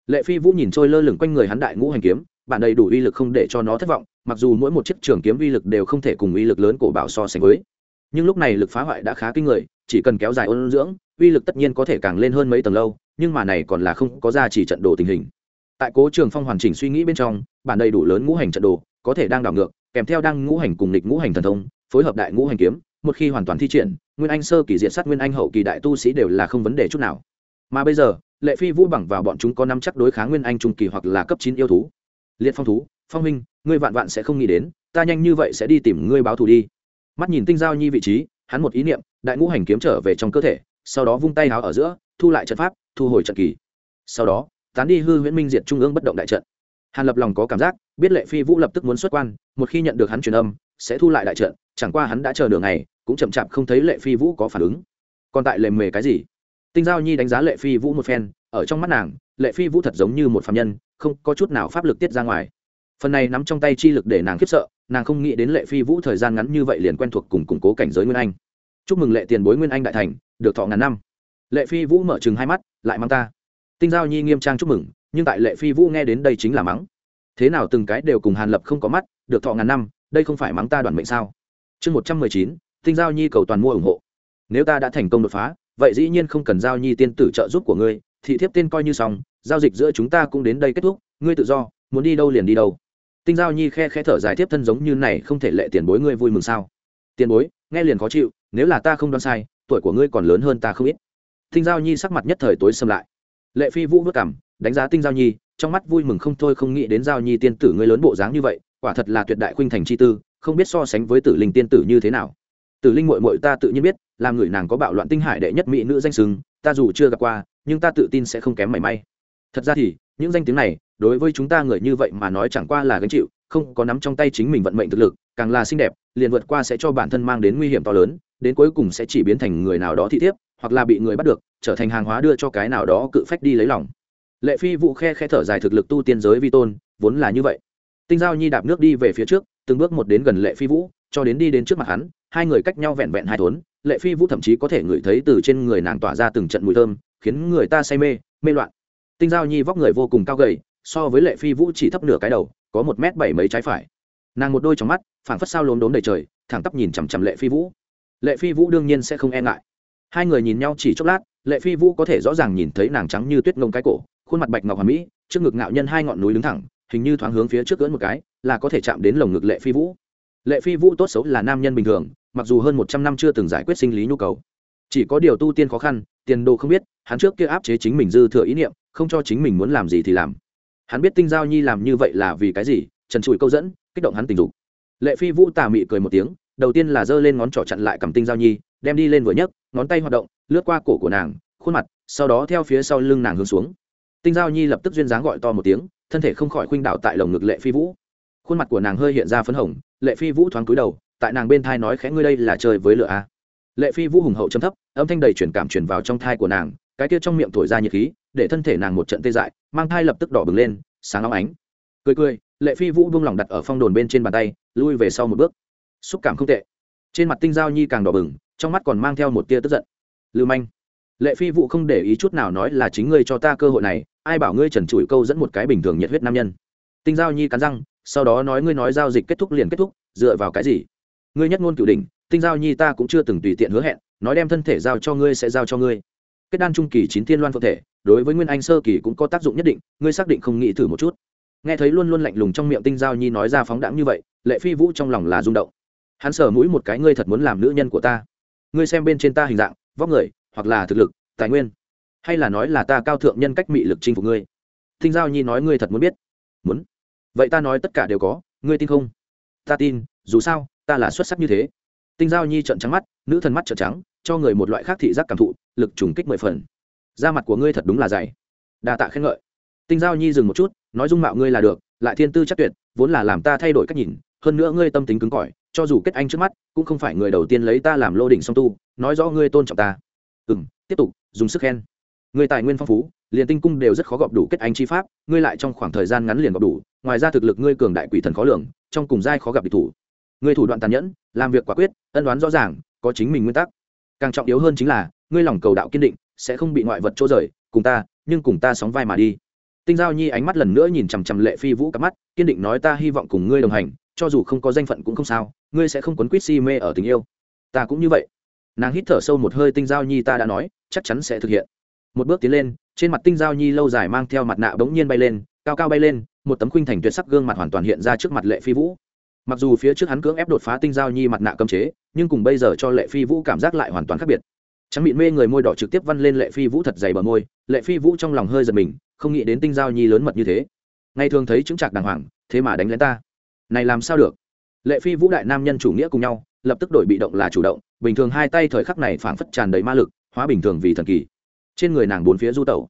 Lệ phi vũ nhìn trôi lơ lửng quanh người hắn đại ngũ hành kiếm, bạn đầy đủ uy lực không để cho nó thất vọng, mặc dù mỗi một chiếc trường kiếm uy lực đều không thể cùng uy lực lớn của bảo so sánh với nhưng lúc này lực phá hoại đã khá kinh người, chỉ cần kéo dài ôn dưỡng, uy lực tất nhiên có thể càng lên hơn mấy tầng lâu, nhưng mà này còn là không có ra chỉ trận đồ tình hình. Tại cố trường phong hoàn chỉnh suy nghĩ bên trong, bản đầy đủ lớn ngũ hành trận đồ, có thể đang đảo ngược, kèm theo đang ngũ hành cùng lịch ngũ hành thần thông, phối hợp đại ngũ hành kiếm, một khi hoàn toàn thi triển, nguyên anh sơ kỳ diện sát nguyên anh hậu kỳ đại tu sĩ đều là không vấn đề chút nào. Mà bây giờ, lệ phi vũ bằng vào bọn chúng có năm chắc đối kháng nguyên anh trung kỳ hoặc là cấp chín yêu thú. Liệt phong thú, phong minh ngươi vạn vạn sẽ không nghĩ đến, ta nhanh như vậy sẽ đi tìm ngươi báo thù đi mắt nhìn tinh giao nhi vị trí, hắn một ý niệm, đại ngũ hành kiếm trở về trong cơ thể, sau đó vung tay háo ở giữa, thu lại trận pháp, thu hồi trận kỳ. Sau đó, tán đi hư huyễn minh diệt trung ương bất động đại trận. Hàn lập lòng có cảm giác, biết lệ phi vũ lập tức muốn xuất quan, một khi nhận được hắn truyền âm, sẽ thu lại đại trận, chẳng qua hắn đã chờ đường này cũng chậm chạp không thấy lệ phi vũ có phản ứng. Còn tại lề mề cái gì? Tinh giao nhi đánh giá lệ phi vũ một phen, ở trong mắt nàng, lệ phi vũ thật giống như một phạm nhân, không có chút nào pháp lực tiết ra ngoài. Phần này nắm trong tay chi lực để nàng khiếp sợ nàng không nghĩ đến lệ phi vũ thời gian ngắn như vậy liền quen thuộc cùng củng cố cảnh giới nguyên anh. Chúc mừng lệ tiền bối nguyên anh đại thành, được thọ ngàn năm. Lệ phi vũ mở chừng hai mắt, lại mang ta. Tinh giao nhi nghiêm trang chúc mừng, nhưng tại lệ phi vũ nghe đến đây chính là mắng. Thế nào từng cái đều cùng hàn lập không có mắt, được thọ ngàn năm, đây không phải mắng ta đoàn mệnh sao? Chương một trăm mười chín, tinh giao nhi cầu toàn mua ủng hộ. Nếu ta đã thành công đột phá, vậy dĩ nhiên không cần giao nhi tiên tử trợ giúp của ngươi, thị thiếp tên coi như xong, giao dịch giữa chúng ta cũng đến đây kết thúc, ngươi tự do, muốn đi đâu liền đi đâu tinh giao nhi khe khe thở dài tiếp thân giống như này không thể lệ tiền bối ngươi vui mừng sao? Tiền bối, nghe liền khó chịu, nếu là ta không đoán sai, tuổi của ngươi còn lớn hơn ta không ít. Tinh giao nhi sắc mặt nhất thời tối xâm lại. Lệ phi vũ vất cảm đánh giá tinh giao nhi, trong mắt vui mừng không thôi không nghĩ đến giao nhi tiên tử ngươi lớn bộ dáng như vậy, quả thật là tuyệt đại khuynh thành chi tư, không biết so sánh với tử linh tiên tử như thế nào. Tử linh mội mội ta tự nhiên biết, làm người nàng có bạo loạn tinh hải đệ nhất mỹ nữ danh sừng ta dù chưa gặp qua, nhưng ta tự tin sẽ không kém mảy may. Thật ra thì, những danh tiếng này đối với chúng ta người như vậy mà nói chẳng qua là gánh chịu, không có nắm trong tay chính mình vận mệnh thực lực, càng là xinh đẹp, liền vượt qua sẽ cho bản thân mang đến nguy hiểm to lớn, đến cuối cùng sẽ chỉ biến thành người nào đó thị thiếp, hoặc là bị người bắt được, trở thành hàng hóa đưa cho cái nào đó cự phách đi lấy lòng. Lệ phi vụ khe khe thở dài thực lực tu tiên giới vi tôn, vốn là như vậy. Tinh giao nhi đạp nước đi về phía trước, từng bước một đến gần lệ phi vũ, cho đến đi đến trước mặt hắn, hai người cách nhau vẹn vẹn hai thốn, lệ phi vũ thậm chí có thể ngửi thấy từ trên người nàng tỏa ra từng trận mùi thơm, khiến người ta say mê mê loạn. Tinh giao nhi vóc người vô cùng cao gầy so với lệ phi vũ chỉ thấp nửa cái đầu, có một m bảy mấy trái phải. Nàng một đôi trong mắt, phảng phất sao lốm đốm đầy trời, thẳng tắp nhìn chằm chằm lệ phi vũ. Lệ phi vũ đương nhiên sẽ không e ngại. Hai người nhìn nhau chỉ chốc lát, lệ phi vũ có thể rõ ràng nhìn thấy nàng trắng như tuyết ngông cái cổ, khuôn mặt bạch ngọc hòa mỹ, trước ngực ngạo nhân hai ngọn núi đứng thẳng, hình như thoáng hướng phía trước cưỡn một cái, là có thể chạm đến lồng ngực lệ phi vũ. Lệ phi vũ tốt xấu là nam nhân bình thường, mặc dù hơn một trăm năm chưa từng giải quyết sinh lý nhu cầu. Chỉ có điều tu tiên khó khăn, tiền đồ không biết, hắn trước kia áp chế chính mình dư thừa ý niệm, không cho chính mình muốn làm gì thì làm hắn biết tinh giao nhi làm như vậy là vì cái gì, trần trụi câu dẫn, kích động hắn tình dục. Lệ phi vũ tà mị cười một tiếng, đầu tiên là giơ lên ngón trỏ chặn lại cầm tinh giao nhi, đem đi lên vừa nhấc, ngón tay hoạt động, lướt qua cổ của nàng, khuôn mặt, sau đó theo phía sau lưng nàng hướng xuống. Tinh giao nhi lập tức duyên dáng gọi to một tiếng, thân thể không khỏi khuynh đảo tại lồng ngực lệ phi vũ. Khuôn mặt của nàng hơi hiện ra phấn hồng, lệ phi vũ thoáng cúi đầu, tại nàng bên thai nói khẽ, ngươi đây là chơi với lửa a à. lệ phi vũ hùng hậu chấm thấp, âm thanh đầy truyền cảm truyền vào trong thai của nàng, cái kia trong miệng thổi ra nhiệt khí để thân thể nàng một trận tê dại, mang thai lập tức đỏ bừng lên, sáng óng ánh. Cười cười, lệ phi vũ buông lỏng đặt ở phong đồn bên trên bàn tay, lui về sau một bước. Xúc cảm không tệ. Trên mặt tinh giao nhi càng đỏ bừng, trong mắt còn mang theo một tia tức giận. Lưu manh. Lệ phi vũ không để ý chút nào nói là chính ngươi cho ta cơ hội này, ai bảo ngươi trần trụi câu dẫn một cái bình thường nhiệt huyết nam nhân. Tinh giao nhi cắn răng, sau đó nói ngươi nói giao dịch kết thúc liền kết thúc, dựa vào cái gì? Ngươi nhất ngôn cửu đình tinh giao nhi ta cũng chưa từng tùy tiện hứa hẹn, nói đem thân thể giao cho ngươi sẽ giao cho ngươi kết đan trung kỳ chín thiên loan phượng thể, đối với nguyên anh sơ kỳ cũng có tác dụng nhất định, ngươi xác định không nghĩ thử một chút. Nghe thấy luôn luôn lạnh lùng trong miệng tinh giao nhi nói ra phóng đãng như vậy, lệ phi vũ trong lòng là rung động. Hắn sờ mũi một cái, ngươi thật muốn làm nữ nhân của ta? Ngươi xem bên trên ta hình dạng, vóc người, hoặc là thực lực, tài nguyên, hay là nói là ta cao thượng nhân cách mị lực chinh phục ngươi? Tinh giao nhi nói ngươi thật muốn biết. Muốn. Vậy ta nói tất cả đều có, ngươi tin không? Ta tin, dù sao, ta là xuất sắc như thế. Tinh giao nhi trợn trắng mắt, nữ thần mắt trợn trắng cho người một loại khác thị giác cảm thụ, lực trùng kích mười phần. Da mặt của ngươi thật đúng là dày. Đa tạ khen ngợi. Tinh giao nhi dừng một chút, nói dung mạo ngươi là được, lại thiên tư chắc tuyệt, vốn là làm ta thay đổi cách nhìn, hơn nữa ngươi tâm tính cứng cỏi, cho dù kết anh trước mắt, cũng không phải người đầu tiên lấy ta làm lô đỉnh song tu, nói rõ ngươi tôn trọng ta. Ừ m tiếp tục, dùng sức khen. Người tài nguyên phong phú, liền tinh cung đều rất khó gọp đủ kết anh chi pháp, ngươi lại trong khoảng thời gian ngắn liền gọp đủ, ngoài ra thực lực ngươi cường đại quỷ thần khó lường, trong cùng giai khó gặp địch thủ. Ngươi thủ đoạn tàn nhẫn, làm việc quả quyết, ân đoán rõ ràng, có chính mình nguyên tắc càng trọng yếu hơn chính là, ngươi lòng cầu đạo kiên định, sẽ không bị ngoại vật chỗ rời, cùng ta, nhưng cùng ta sóng vai mà đi. Tinh giao nhi ánh mắt lần nữa nhìn chằm chằm lệ phi vũ cặp mắt, kiên định nói ta hy vọng cùng ngươi đồng hành, cho dù không có danh phận cũng không sao, ngươi sẽ không quấn quýt si mê ở tình yêu. Ta cũng như vậy. Nàng hít thở sâu một hơi tinh giao nhi ta đã nói, chắc chắn sẽ thực hiện. Một bước tiến lên, trên mặt tinh giao nhi lâu dài mang theo mặt nạ bỗng nhiên bay lên, cao cao bay lên, một tấm khuynh thành tuyệt sắc gương mặt hoàn toàn hiện ra trước mặt lệ phi vũ mặc dù phía trước hắn cưỡng ép đột phá tinh giao nhi mặt nạ cấm chế, nhưng cùng bây giờ cho lệ phi vũ cảm giác lại hoàn toàn khác biệt. Trắng mịn mê người môi đỏ trực tiếp văn lên lệ phi vũ thật dày bờ môi, lệ phi vũ trong lòng hơi giật mình, không nghĩ đến tinh giao nhi lớn mật như thế. Ngày thường thấy chứng trạc đàng hoàng, thế mà đánh lén ta. Này làm sao được? Lệ phi vũ đại nam nhân chủ nghĩa cùng nhau, lập tức đổi bị động là chủ động, bình thường hai tay thời khắc này phảng phất tràn đầy ma lực, hóa bình thường vì thần kỳ. Trên người nàng bốn phía du tẩu.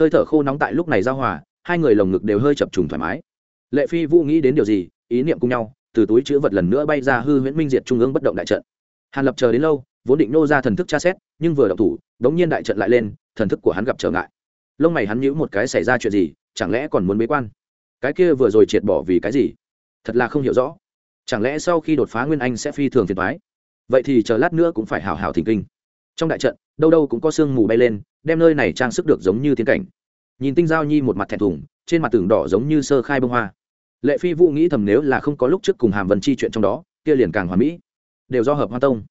Hơi thở khô nóng tại lúc này giao hòa, hai người lồng ngực đều hơi chập trùng thoải mái. Lệ phi vũ nghĩ đến điều gì, ý niệm cùng nhau từ túi chữ vật lần nữa bay ra hư huyễn minh diệt trung ương bất động đại trận. Hàn lập chờ đến lâu, vốn định nô ra thần thức tra xét, nhưng vừa động thủ, đống nhiên đại trận lại lên, thần thức của hắn gặp trở ngại. Lông mày hắn nhíu một cái xảy ra chuyện gì, chẳng lẽ còn muốn bế quan? Cái kia vừa rồi triệt bỏ vì cái gì? Thật là không hiểu rõ. Chẳng lẽ sau khi đột phá nguyên anh sẽ phi thường phiền thoái vậy thì chờ lát nữa cũng phải hào hào thỉnh kinh. Trong đại trận, đâu đâu cũng có sương mù bay lên, đem nơi này trang sức được giống như tiến cảnh. Nhìn tinh giao nhi một mặt thẹn thùng, trên mặt tường đỏ giống như sơ khai bông hoa lệ phi vũ nghĩ thầm nếu là không có lúc trước cùng hàm vân chi chuyện trong đó, kia liền càng hoàn mỹ. Đều do hợp hoa tông.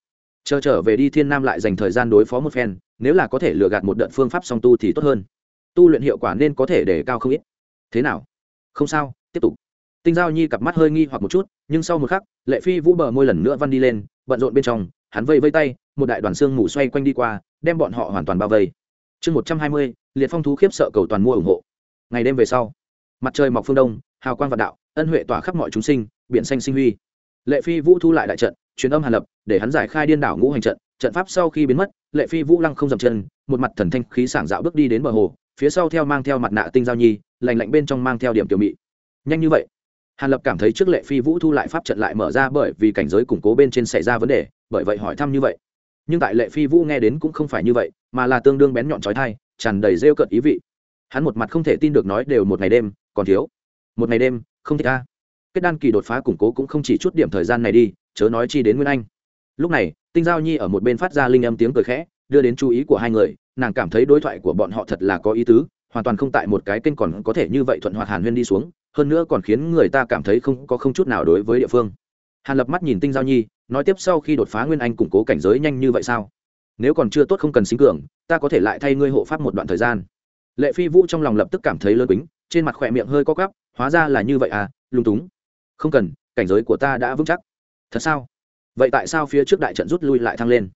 Chờ trở về đi thiên nam lại dành thời gian đối phó một phen, nếu là có thể lừa gạt một đợt phương pháp song tu thì tốt hơn. Tu luyện hiệu quả nên có thể để cao không ít. Thế nào? Không sao, tiếp tục. Tinh giao nhi cặp mắt hơi nghi hoặc một chút, nhưng sau một khắc, lệ phi vũ bờ môi lần nữa văn đi lên, bận rộn bên trong, hắn vây vây tay, một đại đoàn xương mù xoay quanh đi qua, đem bọn họ hoàn toàn bao vây. Chương một trăm hai mươi, liệt phong thú khiếp sợ cầu toàn mua ủng hộ. Ngày đêm về sau, mặt trời mọc phương đông hào quang vạn đạo, ân huệ tỏa khắp mọi chúng sinh, biển xanh sinh huy. Lệ phi vũ thu lại đại trận, truyền âm hàn lập, để hắn giải khai điên đảo ngũ hành trận trận pháp sau khi biến mất, lệ phi vũ lăng không dậm chân, một mặt thần thanh khí sảng dạo bước đi đến bờ hồ, phía sau theo mang theo mặt nạ tinh giao nhi lành lạnh bên trong mang theo điểm tiểu mị. Nhanh như vậy. Hàn lập cảm thấy trước lệ phi vũ thu lại pháp trận lại mở ra bởi vì cảnh giới củng cố bên trên xảy ra vấn đề, bởi vậy hỏi thăm như vậy. Nhưng tại lệ phi vũ nghe đến cũng không phải như vậy, mà là tương đương bén nhọn trói thai tràn đầy rêu cợt ý vị. Hắn một mặt không thể tin được nói đều một ngày đêm, còn thiếu một ngày đêm, không thích ta kết đan kỳ đột phá củng cố cũng không chỉ chút điểm thời gian này đi, chớ nói chi đến nguyên anh. Lúc này, tinh giao nhi ở một bên phát ra linh âm tiếng cười khẽ, đưa đến chú ý của hai người, nàng cảm thấy đối thoại của bọn họ thật là có ý tứ, hoàn toàn không tại một cái kênh còn có thể như vậy thuận hoạt hàn huyên đi xuống, hơn nữa còn khiến người ta cảm thấy không có không chút nào đối với địa phương. Hàn lập mắt nhìn tinh giao nhi, nói tiếp sau khi đột phá nguyên anh củng cố cảnh giới nhanh như vậy sao? Nếu còn chưa tốt không cần sinh cường, ta có thể lại thay ngươi hộ pháp một đoạn thời gian. Lệ phi vũ trong lòng lập tức cảm thấy lơ bính trên mặt khỏe miệng hơi co quắp, hóa ra là như vậy à lung túng. Không cần, cảnh giới của ta đã vững chắc. Thật sao? Vậy tại sao phía trước đại trận rút lui lại thăng lên?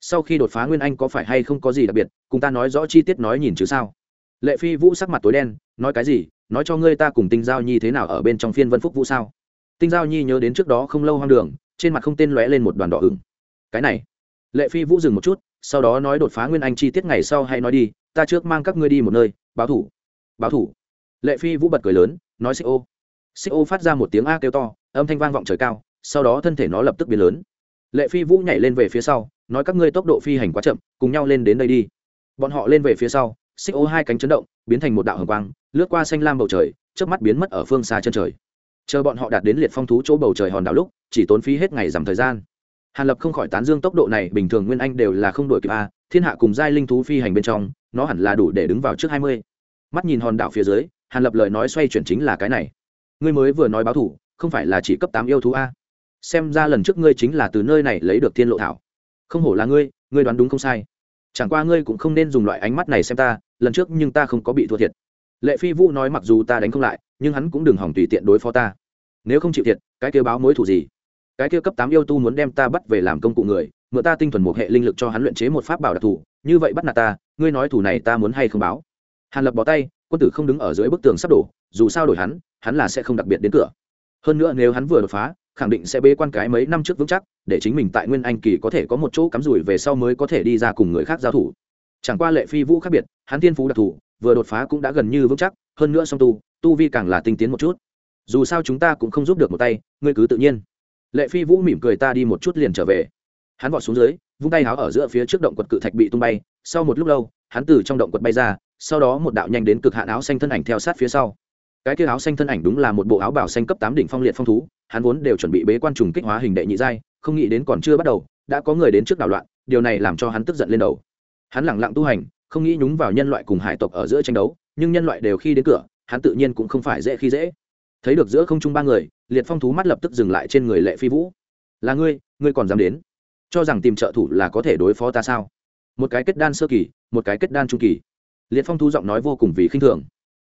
Sau khi đột phá nguyên anh có phải hay không có gì đặc biệt, cùng ta nói rõ chi tiết nói nhìn chứ sao? Lệ phi vũ sắc mặt tối đen, nói cái gì? Nói cho ngươi ta cùng tinh giao nhi thế nào ở bên trong phiên vân phúc vũ sao? Tinh giao nhi nhớ đến trước đó không lâu hoang đường, trên mặt không tên lóe lên một đoàn đỏ ửng. Cái này. Lệ phi vũ dừng một chút, sau đó nói đột phá nguyên anh chi tiết ngày sau hay nói đi, ta trước mang các ngươi đi một nơi, báo thủ. Báo thủ lệ phi vũ bật cười lớn, nói xích ô. Xích ô phát ra một tiếng a kêu to, âm thanh vang vọng trời cao, sau đó thân thể nó lập tức biến lớn. Lệ phi vũ nhảy lên về phía sau, nói các ngươi tốc độ phi hành quá chậm, cùng nhau lên đến đây đi. Bọn họ lên về phía sau, xích ô hai cánh chấn động, biến thành một đạo hồng quang, lướt qua xanh lam bầu trời trước mắt biến mất ở phương xa chân trời. Chờ bọn họ đạt đến liệt phong thú chỗ bầu trời hòn đảo lúc, chỉ tốn phí hết ngày giảm thời gian. Hàn lập không khỏi tán dương tốc độ này, bình thường nguyên anh đều là không đổi kịp a, thiên hạ cùng giai linh thú phi hành bên trong, nó hẳn là đủ để đứng vào trước hai mươi. Mắt nhìn hòn đảo phía dưới hàn lập lời nói xoay chuyển chính là cái này. Ngươi mới vừa nói báo thủ, không phải là chỉ cấp tám yêu thú a? Xem ra lần trước ngươi chính là từ nơi này lấy được thiên lộ thảo. Không hổ là ngươi ngươi đoán đúng không sai. Chẳng qua ngươi cũng không nên dùng loại ánh mắt này xem ta, lần trước nhưng ta không có bị thua thiệt. Lệ phi vũ nói mặc dù ta đánh không lại, nhưng hắn cũng đừng hỏng tùy tiện đối phó ta. Nếu không chịu thiệt, cái kêu báo mối thủ gì? Cái kia cấp tám yêu tu muốn đem ta bắt về làm công cụ người, mượn ta tinh thuần một hệ linh lực cho hắn luyện chế một pháp bảo đặc thù, như vậy bắt nạt ta, ngươi nói thủ này ta muốn hay không báo? Hàn lập bỏ tay quân tử không đứng ở dưới bức tường sắp đổ, dù sao đổi hắn hắn là sẽ không đặc biệt đến cửa. Hơn nữa nếu hắn vừa đột phá, khẳng định sẽ bế quan cái mấy năm trước vững chắc, để chính mình tại nguyên anh kỳ có thể có một chỗ cắm rủi về sau mới có thể đi ra cùng người khác giao thủ. Chẳng qua lệ phi vũ khác biệt, hắn tiên phú đặc thù, vừa đột phá cũng đã gần như vững chắc, hơn nữa song tu tu vi càng là tinh tiến một chút. Dù sao chúng ta cũng không giúp được một tay, ngươi cứ tự nhiên. Lệ phi vũ mỉm cười ta đi một chút liền trở về. Hắn vọt xuống dưới, vung tay háo ở giữa phía trước động quật cự thạch bị tung bay, sau một lúc lâu, hắn từ trong động quật bay ra sau đó một đạo nhanh đến cực hạn áo xanh thân ảnh theo sát phía sau. Cái kia áo xanh thân ảnh đúng là một bộ áo bảo xanh cấp tám đỉnh phong liệt phong thú, hắn vốn đều chuẩn bị bế quan trùng kích hóa hình đệ nhị giai, không nghĩ đến còn chưa bắt đầu, đã có người đến trước đảo loạn, điều này làm cho hắn tức giận lên đầu. Hắn lẳng lặng tu hành, không nghĩ nhúng vào nhân loại cùng hải tộc ở giữa tranh đấu, nhưng nhân loại đều khi đến cửa, hắn tự nhiên cũng không phải dễ khi dễ. Thấy được giữa không trung ba người, liệt phong thú mắt lập tức dừng lại trên người lệ phi vũ. Là ngươi ngươi còn dám đến? Cho rằng tìm trợ thủ là có thể đối phó ta sao? Một cái kết đan sơ kỳ, một cái kết đan trung kỳ liệt phong thú giọng nói vô cùng vì khinh thường.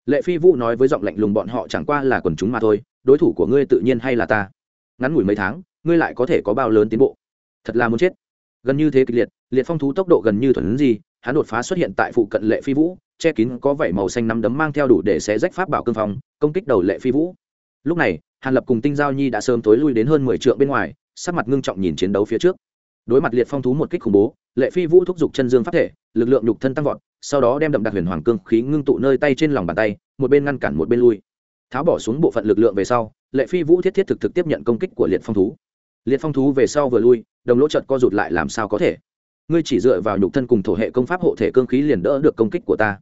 Lệ phi vũ nói với giọng lạnh lùng bọn họ chẳng qua là quần chúng mà thôi, đối thủ của ngươi tự nhiên hay là ta? Ngắn ngủi mấy tháng, ngươi lại có thể có bao lớn tiến bộ? Thật là muốn chết. Gần như thế kịch liệt liệt phong thú tốc độ gần như thuần gì, hắn đột phá xuất hiện tại phụ cận lệ phi vũ, che kín có vảy màu xanh nắm đấm mang theo đủ để xé rách pháp bảo cương phong, công kích đầu lệ phi vũ. Lúc này, hàn lập cùng tinh giao nhi đã sớm tối lui đến hơn mười t bên ngoài, sắc mặt ngưng trọng nhìn chiến đấu phía trước. Đối mặt liệt phong thú một kích khủng bố, lệ phi vũ thúc giục chân dương phát thể, lực lượng nhục thân tăng vọt sau đó đem đậm đặc huyền hoàng cương khí ngưng tụ nơi tay trên lòng bàn tay, một bên ngăn cản một bên lui. Tháo bỏ xuống bộ phận lực lượng về sau, lệ phi vũ thiết thiết thực thực tiếp nhận công kích của liệt phong thú. Liệt phong thú về sau vừa lui, đồng lỗ trợt co rụt lại làm sao có thể? Ngươi chỉ dựa vào nhục thân cùng thổ hệ công pháp hộ thể cương khí liền đỡ được công kích của ta.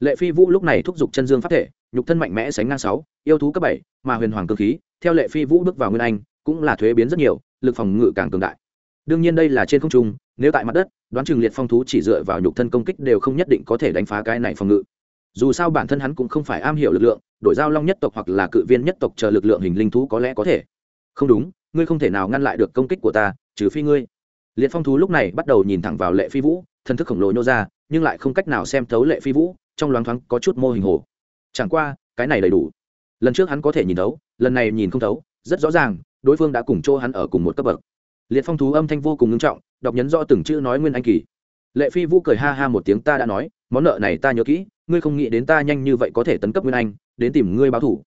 Lệ phi vũ lúc này thúc giục chân dương pháp thể, nhục thân mạnh mẽ sánh ngang sáu, yêu thú cấp bảy, mà huyền hoàng cương khí, theo lệ phi vũ bước vào nguyên anh, cũng là thuế biến rất nhiều, lực phòng ngự càng cường đại đương nhiên đây là trên không trung, nếu tại mặt đất, đoán chừng liệt phong thú chỉ dựa vào nhục thân công kích đều không nhất định có thể đánh phá cái này phòng ngự. Dù sao bản thân hắn cũng không phải am hiểu lực lượng, đổi giao long nhất tộc hoặc là cự viên nhất tộc chờ lực lượng hình linh thú có lẽ có thể. Không đúng, ngươi không thể nào ngăn lại được công kích của ta, trừ phi ngươi. Liệt phong thú lúc này bắt đầu nhìn thẳng vào lệ phi vũ, thân thức khổng lồ nhô ra, nhưng lại không cách nào xem thấu lệ phi vũ, trong loáng thoáng có chút mô hình hồ. Chẳng qua, cái này đầy đủ. Lần trước hắn có thể nhìn thấu, lần này nhìn không thấu, rất rõ ràng, đối phương đã cùng chỗ hắn ở cùng một cấp bậc liệt phong thú âm thanh vô cùng nghiêm trọng, đọc nhấn rõ từng chữ nói nguyên anh kỳ. Lệ phi vũ cười ha ha một tiếng, ta đã nói, món nợ này ta nhớ kỹ, ngươi không nghĩ đến ta nhanh như vậy có thể tấn cấp nguyên anh, đến tìm ngươi báo thủ.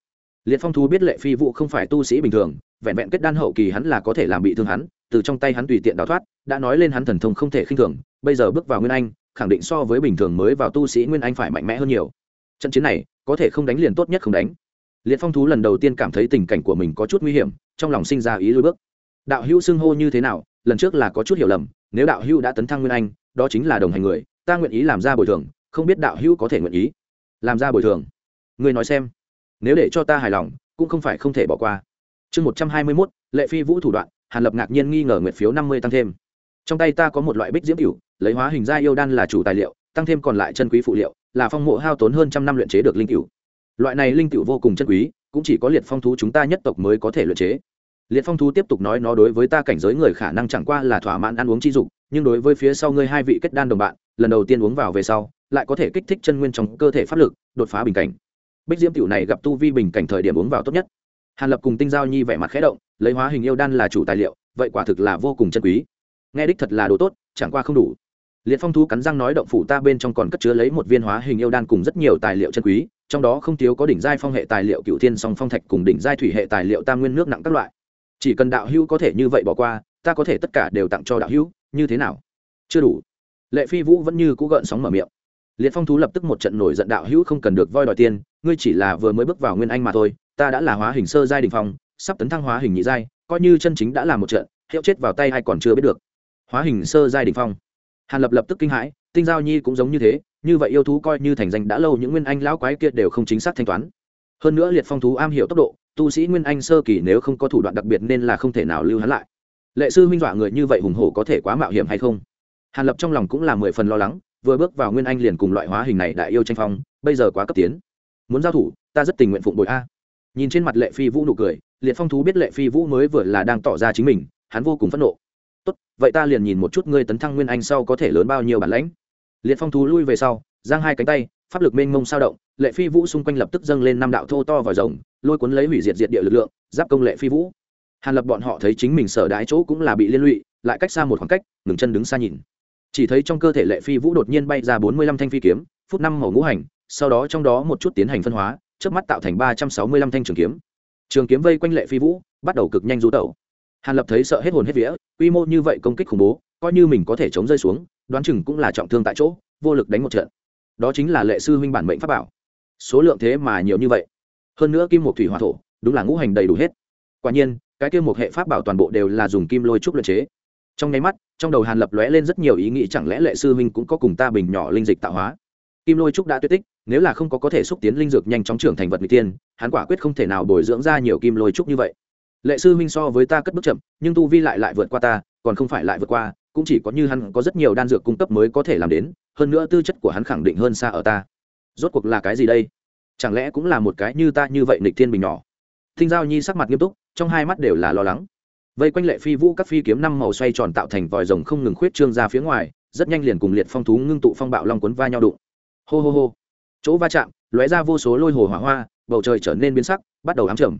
Liệt phong thú biết lệ phi vũ không phải tu sĩ bình thường, vẹn vẹn kết đan hậu kỳ hắn là có thể làm bị thương hắn, từ trong tay hắn tùy tiện đào thoát, đã nói lên hắn thần thông không thể khinh thường, bây giờ bước vào nguyên anh, khẳng định so với bình thường mới vào tu sĩ nguyên anh phải mạnh mẽ hơn nhiều. Trận chiến này, có thể không đánh liền tốt nhất không đánh. Liệt phong thú lần đầu tiên cảm thấy tình cảnh của mình có chút nguy hiểm, trong lòng sinh ra ý lùi bước đạo hữu xưng hô như thế nào, lần trước là có chút hiểu lầm, nếu đạo hữu đã tấn thăng nguyên anh, đó chính là đồng hành người, ta nguyện ý làm ra bồi thường, không biết đạo hữu có thể nguyện ý làm ra bồi thường. Người nói xem, nếu để cho ta hài lòng, cũng không phải không thể bỏ qua. Chương một trăm hai mươi mốt, lệ phi vũ thủ đoạn, hàn lập ngạc nhiên nghi ngờ nguyệt phiếu năm mươi tăng thêm. Trong tay ta có một loại bích diễm cửu, lấy hóa hình gia yêu đan là chủ tài liệu, tăng thêm còn lại chân quý phụ liệu, là phong mộ hao tốn hơn trăm năm luyện chế được linh cửu. Loại này linh cửu vô cùng chân quý, cũng chỉ có liệt phong thú chúng ta nhất tộc mới có thể luyện chế liệt phong thú tiếp tục nói nó đối với ta cảnh giới người khả năng chẳng qua là thỏa mãn ăn uống chi dục, nhưng đối với phía sau ngươi hai vị kết đan đồng bạn, lần đầu tiên uống vào về sau, lại có thể kích thích chân nguyên trong cơ thể pháp lực, đột phá bình cảnh. Bích diễm tiểu này gặp tu vi bình cảnh thời điểm uống vào tốt nhất. Hàn lập cùng tinh giao nhi vẻ mặt khẽ động, lấy hóa hình yêu đan là chủ tài liệu, vậy quả thực là vô cùng chân quý. Nghe đích thật là đồ tốt, chẳng qua không đủ. Liệt phong thú cắn răng nói động phủ ta bên trong còn cất chứa lấy một viên hóa hình yêu đan cùng rất nhiều tài liệu chân quý, trong đó không thiếu có đỉnh giai phong hệ tài liệu cựu thiên song phong thạch cùng đỉnh giai thủy hệ tài liệu tam nguyên nước nặng các loại chỉ cần đạo hữu có thể như vậy bỏ qua, ta có thể tất cả đều tặng cho đạo hữu, như thế nào? Chưa đủ. Lệ phi vũ vẫn như cũ gợn sóng mở miệng. Liệt phong thú lập tức một trận nổi giận đạo hữu không cần được voi đòi tiền, ngươi chỉ là vừa mới bước vào nguyên anh mà thôi, ta đã là hóa hình sơ giai đình phong, sắp tấn thăng hóa hình nhị giai, coi như chân chính đã là một trận, hiệu chết vào tay hay còn chưa biết được. Hóa hình sơ giai đình phong. Hàn lập lập tức kinh hãi, tinh giao nhi cũng giống như thế, như vậy yêu thú coi như thành danh đã lâu những nguyên anh lão quái kia đều không chính xác thanh toán. Hơn nữa liệt phong thú am hiểu tốc độ tu sĩ nguyên anh sơ kỳ nếu không có thủ đoạn đặc biệt nên là không thể nào lưu hắn lại. Lệ sư Minh dọa người như vậy hùng hổ có thể quá mạo hiểm hay không? Hàn lập trong lòng cũng là mười phần lo lắng, vừa bước vào nguyên anh liền cùng loại hóa hình này đại yêu tranh phong, bây giờ quá cấp tiến. Muốn giao thủ, ta rất tình nguyện phụng bội a. Nhìn trên mặt lệ phi vũ nụ cười, liệt phong thú biết lệ phi vũ mới vừa là đang tỏ ra chính mình, hắn vô cùng phẫn nộ. Tốt, vậy ta liền nhìn một chút ngươi tấn thăng nguyên anh sau có thể lớn bao nhiêu bản lãnh? Liệt phong thú lui về sau, giang hai cánh tay pháp lực mênh mông sao động, lệ phi vũ xung quanh lập tức dâng lên năm đạo thô to vào rồng, lôi cuốn lấy hủy diệt diệt địa lực lượng, giáp công lệ phi vũ. Hàn lập bọn họ thấy chính mình sở đái chỗ cũng là bị liên lụy, lại cách xa một khoảng cách, ngừng chân đứng xa nhìn. Chỉ thấy trong cơ thể lệ phi vũ đột nhiên bay ra bốn mươi lăm thanh phi kiếm, phút năm màu ngũ hành, sau đó trong đó một chút tiến hành phân hóa trước mắt tạo thành ba trăm sáu mươi lăm thanh trường kiếm. Trường kiếm vây quanh lệ phi vũ, bắt đầu cực nhanh rú tẩu. Hàn lập thấy sợ hết hồn hết vía, quy mô như vậy công kích khủng bố, coi như mình có thể chống rơi xuống, đoán chừng cũng là trọng thương tại chỗ, vô lực đánh một trận đó chính là lệ sư huynh bản mệnh pháp bảo. Số lượng thế mà nhiều như vậy. Hơn nữa kim một thủy hòa thổ, đúng là ngũ hành đầy đủ hết. Quả nhiên, cái kim một hệ pháp bảo toàn bộ đều là dùng kim lôi trúc luyện chế. Trong nháy mắt, trong đầu hàn lập lóe lên rất nhiều ý nghĩ chẳng lẽ lệ sư huynh cũng có cùng ta bình nhỏ linh dịch tạo hóa. Kim lôi trúc đã tuyệt tích, nếu là không có có thể xúc tiến linh dược nhanh chóng trưởng thành vật n tiên hắn quả quyết không thể nào bồi dưỡng ra nhiều kim lôi trúc như vậy. Lệ sư huynh so với ta cất bước chậm, nhưng tu vi lại lại vượt qua ta, còn không phải lại vượt qua cũng chỉ có như hắn có rất nhiều đan dược cung cấp mới có thể làm đến, hơn nữa tư chất của hắn khẳng định hơn xa ở ta. Rốt cuộc là cái gì đây? Chẳng lẽ cũng là một cái như ta như vậy nịch thiên bình nhỏ? Thinh giao nhi sắc mặt nghiêm túc, trong hai mắt đều là lo lắng. Vây quanh lệ phi vũ các phi kiếm năm màu xoay tròn tạo thành vòi rồng không ngừng khuyết trương ra phía ngoài, rất nhanh liền cùng liệt phong thú ngưng tụ phong bạo long cuốn va nhau đụng. Hô hô hô. Chỗ va chạm, lóe ra vô số lôi hồ hỏa hoa, bầu trời trở nên biến sắc, bắt đầu ám trầm.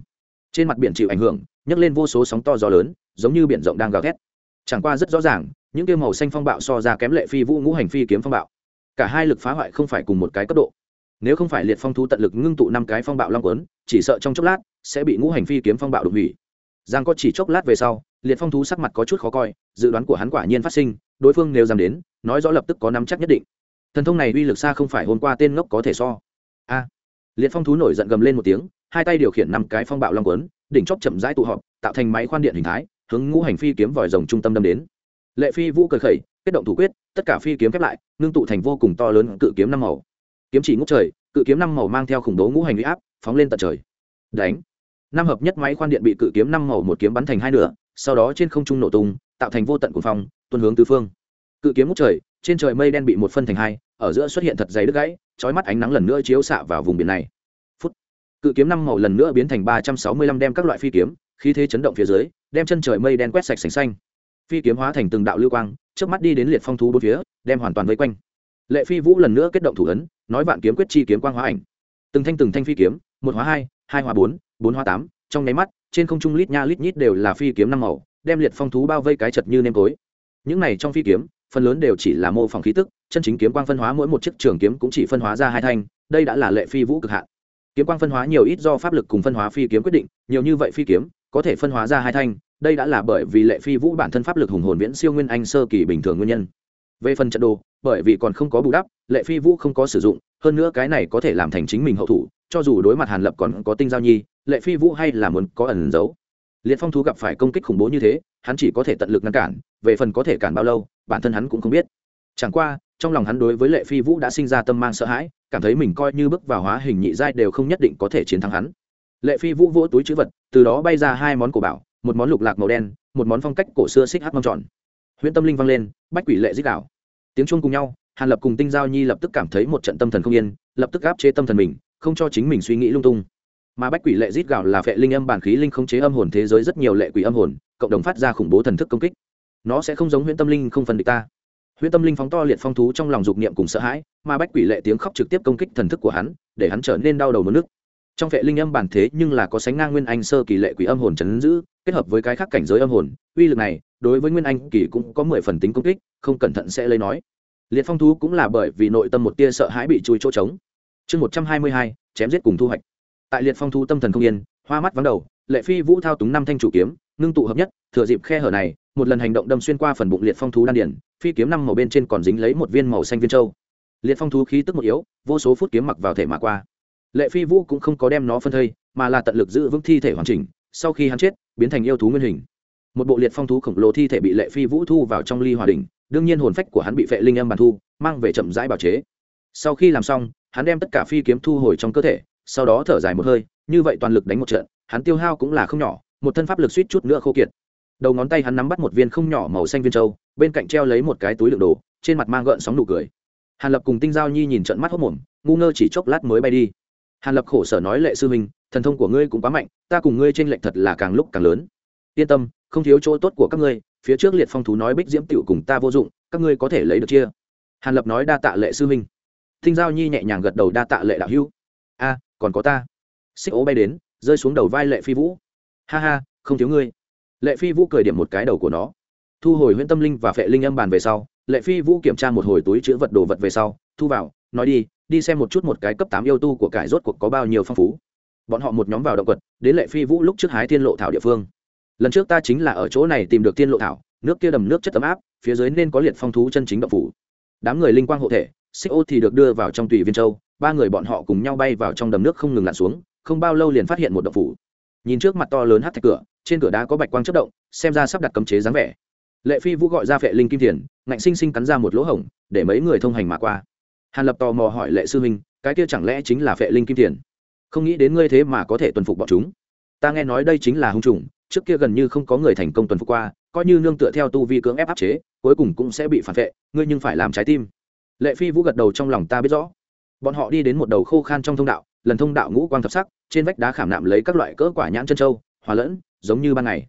Trên mặt biển chịu ảnh hưởng, nhấc lên vô số sóng to gió lớn, giống như biển rộng đang gào thét. Chẳng qua rất rõ ràng những kia màu xanh phong bạo so ra kém lệ phi vũ ngũ hành phi kiếm phong bạo. Cả hai lực phá hoại không phải cùng một cái cấp độ. Nếu không phải liệt phong thú tận lực ngưng tụ năm cái phong bạo long quấn, chỉ sợ trong chốc lát sẽ bị ngũ hành phi kiếm phong bạo đụng hủy. Giang có chỉ chốc lát về sau, liệt phong thú sắc mặt có chút khó coi, dự đoán của hắn quả nhiên phát sinh, đối phương nếu dám đến, nói rõ lập tức có nắm chắc nhất định. Thần thông này uy lực xa không phải hôm qua tên ngốc có thể so. A. À, liệt phong thú nổi giận gầm lên một tiếng, hai tay điều khiển năm cái phong bạo long quấn, đỉnh chóp chậm rãi tụ họp, tạo thành máy khoan điện hình thái, hướng ngũ hành phi kiếm vòi rồng trung tâm đâm đến lệ phi vũ cười khẩy, kết động thủ quyết, tất cả phi kiếm khép lại, ngưng tụ thành vô cùng to lớn cự kiếm năm màu. Kiếm chỉ ngút trời, cự kiếm năm màu mang theo khủng bố ngũ hành huy áp, phóng lên tận trời. Đánh. Năm hợp nhất máy khoan điện bị cự kiếm năm màu một kiếm bắn thành hai nửa, sau đó trên không trung nổ tung, tạo thành vô tận cuồng phong, tuôn hướng tứ phương. Cự kiếm ngút trời, trên trời mây đen bị một phân thành hai, ở giữa xuất hiện thật dày đứt gãy, chói mắt ánh nắng lần nữa chiếu xạ vào vùng biển này. Phút. Cự kiếm năm màu lần nữa biến thành ba trăm sáu mươi lăm đem các loại phi kiếm, khí thế chấn động phía dưới, đem chân trời mây đen quét sạch sành xanh phi kiếm hóa thành từng đạo lưu quang trước mắt đi đến liệt phong thú bốn phía, đem hoàn toàn vây quanh. Lệ phi vũ lần nữa kết động thủ ấn, nói vạn kiếm quyết chi kiếm quang hóa ảnh. Từng thanh từng thanh phi kiếm, một hóa hai hai hóa bốn bốn hóa tám, trong nháy mắt, trên không trung lít nha lít nhít đều là phi kiếm năm màu, đem liệt phong thú bao vây cái chật như nêm tối. Những này trong phi kiếm, phần lớn đều chỉ là mô phỏng khí tức, chân chính kiếm quang phân hóa mỗi một chiếc trường kiếm cũng chỉ phân hóa ra hai thanh, đây đã là lệ phi vũ cực hạn. Kiếm quang phân hóa nhiều ít do pháp lực cùng phân hóa phi kiếm quyết định, nhiều như vậy phi kiếm, có thể phân hóa ra hai thanh đây đã là bởi vì lệ phi vũ bản thân pháp lực hùng hồn viễn siêu nguyên anh sơ kỳ bình thường nguyên nhân. Về phần trận đồ, bởi vì còn không có bù đắp, lệ phi vũ không có sử dụng, hơn nữa cái này có thể làm thành chính mình hậu thủ, cho dù đối mặt hàn lập còn có tinh giao nhi, lệ phi vũ hay là muốn có ẩn giấu liệt phong thú gặp phải công kích khủng bố như thế, hắn chỉ có thể tận lực ngăn cản, về phần có thể cản bao lâu, bản thân hắn cũng không biết. Chẳng qua, trong lòng hắn đối với lệ phi vũ đã sinh ra tâm mang sợ hãi, cảm thấy mình coi như bước vào hóa hình nhị giai đều không nhất định có thể chiến thắng hắn. Lệ phi vũ vỗ túi chữ vật, từ đó bay ra hai món cổ bảo một món lục lạc màu đen, một món phong cách cổ xưa xích hát mâm tròn. Huyễn tâm linh vang lên, bách quỷ lệ dích đảo tiếng chuông cùng nhau, hàn lập cùng tinh giao nhi lập tức cảm thấy một trận tâm thần không yên, lập tức áp chế tâm thần mình, không cho chính mình suy nghĩ lung tung. Mà bách quỷ lệ rít gạo là phệ linh âm bản khí linh không chế âm hồn thế giới rất nhiều lệ quỷ âm hồn, cộng đồng phát ra khủng bố thần thức công kích. Nó sẽ không giống huyễn tâm linh không phân địch ta. Huyễn tâm linh phóng to liệt phong thú trong lòng dục niệm cùng sợ hãi, mà bách quỷ lệ tiếng khóc trực tiếp công kích thần thức của hắn, để hắn trở nên đau đầu mất nước trong phệ linh âm bản thế nhưng là có sánh ngang nguyên anh sơ kỳ lệ quỷ âm hồn chấn giữ, kết hợp với cái khác cảnh giới âm hồn, uy lực này, đối với nguyên anh kỳ cũng có mười phần tính công kích, không cẩn thận sẽ lấy nói. Liệt phong thú cũng là bởi vì nội tâm một tia sợ hãi bị chui chỗ trống. Chương một trăm hai mươi hai, chém giết cùng thu hoạch. Tại liệt phong thú tâm thần không yên, hoa mắt vắng đầu, lệ phi vũ thao túng năm thanh chủ kiếm, ngưng tụ hợp nhất, thừa dịp khe hở này, một lần hành động đâm xuyên qua phần bụng liệt phong thú đan điển phi kiếm năm màu bên trên còn dính lấy một viên màu xanh viên châu. Liệt phong thú khí tức một yếu, vô số phút kiếm mặc vào thể mà qua lệ phi vũ cũng không có đem nó phân thây, mà là tận lực giữ vững thi thể hoàn chỉnh, sau khi hắn chết, biến thành yêu thú nguyên hình. Một bộ liệt phong thú khổng lồ thi thể bị lệ phi vũ thu vào trong ly hòa đình đương nhiên hồn phách của hắn bị vệ linh âm bàn thu, mang về chậm rãi bào chế. Sau khi làm xong, hắn đem tất cả phi kiếm thu hồi trong cơ thể, sau đó thở dài một hơi, như vậy toàn lực đánh một trận, hắn tiêu hao cũng là không nhỏ, một thân pháp lực suýt chút nữa khô kiệt. Đầu ngón tay hắn nắm bắt một viên không nhỏ màu xanh viên trâu bên cạnh treo lấy một cái túi lượng đồ, trên mặt mang gợn sóng nụ cười. Hàn lập cùng tinh giao nhi nhìn trận mắt hốc mồm, ngu ngơ chỉ chốc lát mới bay đi hàn lập khổ sở nói lệ sư huynh, thần thông của ngươi cũng quá mạnh, ta cùng ngươi tranh lệch thật là càng lúc càng lớn. Yên tâm, không thiếu chỗ tốt của các ngươi, phía trước liệt phong thú nói bích diễm tiểu cùng ta vô dụng, các ngươi có thể lấy được chia. Hàn lập nói đa tạ lệ sư huynh. Thinh giao nhi nhẹ nhàng gật đầu đa tạ lệ đạo hữu. A, còn có ta. Xích ố bay đến, rơi xuống đầu vai lệ phi vũ. Ha ha, không thiếu ngươi. Lệ phi vũ cười điểm một cái đầu của nó. Thu hồi huyễn tâm linh và phệ linh âm bàn về sau, lệ phi vũ kiểm tra một hồi túi chữ vật đồ vật về sau, thu vào nói đi đi xem một chút một cái cấp tám yêu tu của cải rốt cuộc có bao nhiêu phong phú. Bọn họ một nhóm vào động quật, đến lệ phi vũ lúc trước hái thiên lộ thảo địa phương. Lần trước ta chính là ở chỗ này tìm được thiên lộ thảo, nước kia đầm nước chất tấm áp, phía dưới nên có liệt phong thú chân chính động phủ. Đám người linh quang hộ thể, xích ô thì được đưa vào trong tùy viên châu, ba người bọn họ cùng nhau bay vào trong đầm nước không ngừng lặn xuống, không bao lâu liền phát hiện một động phủ. Nhìn trước mặt to lớn hát thạch cửa, trên cửa đá có bạch quang chất động, xem ra sắp đặt cấm chế dáng vẻ. Lệ phi vũ gọi ra phệ linh kim thiền, ngạnh sinh sinh cắn ra một lỗ hổng, để mấy người thông hành mà qua hàn lập tò mò hỏi lệ sư huynh cái kia chẳng lẽ chính là phệ linh kim tiền? không nghĩ đến ngươi thế mà có thể tuần phục bọn chúng. Ta nghe nói đây chính là hung trùng, trước kia gần như không có người thành công tuần phục qua, coi như nương tựa theo tu vi cưỡng ép áp chế, cuối cùng cũng sẽ bị phản vệ, ngươi nhưng phải làm trái tim. Lệ phi vũ gật đầu trong lòng ta biết rõ. Bọn họ đi đến một đầu khô khan trong thông đạo, lần thông đạo ngũ quang thập sắc, trên vách đá khảm nạm lấy các loại cỡ quả nhãn chân trâu hòa lẫn, giống như ban ngày.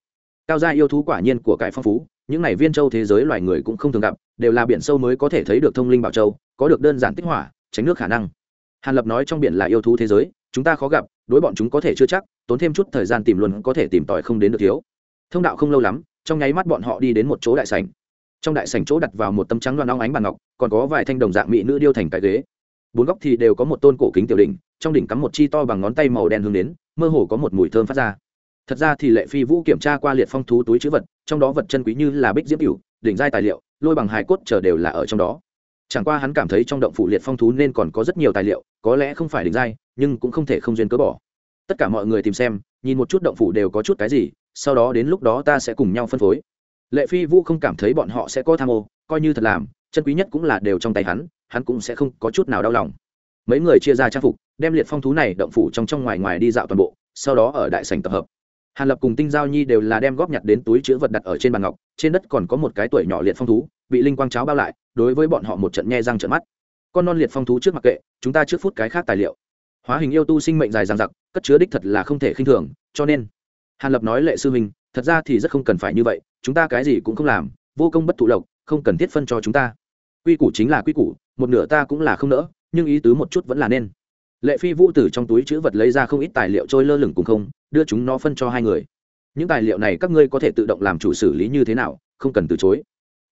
Cao gia yêu thú quả nhiên của cải phong phú những này viên châu thế giới loài người cũng không thường gặp, đều là biển sâu mới có thể thấy được thông linh bảo châu, có được đơn giản tích hỏa, tránh nước khả năng. Hàn lập nói trong biển là yêu thú thế giới, chúng ta khó gặp, đối bọn chúng có thể chưa chắc, tốn thêm chút thời gian tìm luôn có thể tìm tòi không đến được thiếu. Thông đạo không lâu lắm, trong nháy mắt bọn họ đi đến một chỗ đại sảnh. Trong đại sảnh chỗ đặt vào một tấm trắng loan óng ánh bàn ngọc, còn có vài thanh đồng dạng mỹ nữ điêu thành cái ghế. Bốn góc thì đều có một tôn cổ kính tiểu đỉnh, trong đỉnh cắm một chi to bằng ngón tay màu đen hướng đến, mơ hồ có một mùi thơm phát ra thật ra thì lệ phi vũ kiểm tra qua liệt phong thú túi chữ vật, trong đó vật chân quý như là bích diễm cửu, đỉnh giai tài liệu, lôi bằng hài cốt chờ đều là ở trong đó. Chẳng qua hắn cảm thấy trong động phủ liệt phong thú nên còn có rất nhiều tài liệu, có lẽ không phải đỉnh giai, nhưng cũng không thể không duyên cớ bỏ. Tất cả mọi người tìm xem, nhìn một chút động phủ đều có chút cái gì, sau đó đến lúc đó ta sẽ cùng nhau phân phối. Lệ phi vũ không cảm thấy bọn họ sẽ có tham ô, coi như thật làm, chân quý nhất cũng là đều trong tay hắn hắn cũng sẽ không có chút nào đau lòng. Mấy người chia ra trang phục, đem liệt phong thú này động phủ trong trong ngoài ngoài đi dạo toàn bộ, sau đó ở đại sành tập hợp hàn lập cùng tinh giao nhi đều là đem góp nhặt đến túi chữ vật đặt ở trên bàn ngọc, trên đất còn có một cái tuổi nhỏ liệt phong thú, bị linh quang cháo bao lại, đối với bọn họ một trận nhe răng trận mắt. Con non liệt phong thú trước mặc kệ, chúng ta trước phút cái khác tài liệu. Hóa hình yêu tu sinh mệnh dài dằng dặc, cất chứa đích thật là không thể khinh thường, cho nên, hàn lập nói lệ sư huynh, thật ra thì rất không cần phải như vậy, chúng ta cái gì cũng không làm, vô công bất thụ lộc, không cần thiết phân cho chúng ta. Quy củ chính là quy củ, một nửa ta cũng là không nỡ, nhưng ý tứ một chút vẫn là nên lệ phi vũ từ trong túi chữ vật lấy ra không ít tài liệu trôi lơ lửng cùng không, đưa chúng nó phân cho hai người. Những tài liệu này các ngươi có thể tự động làm chủ xử lý như thế nào, không cần từ chối.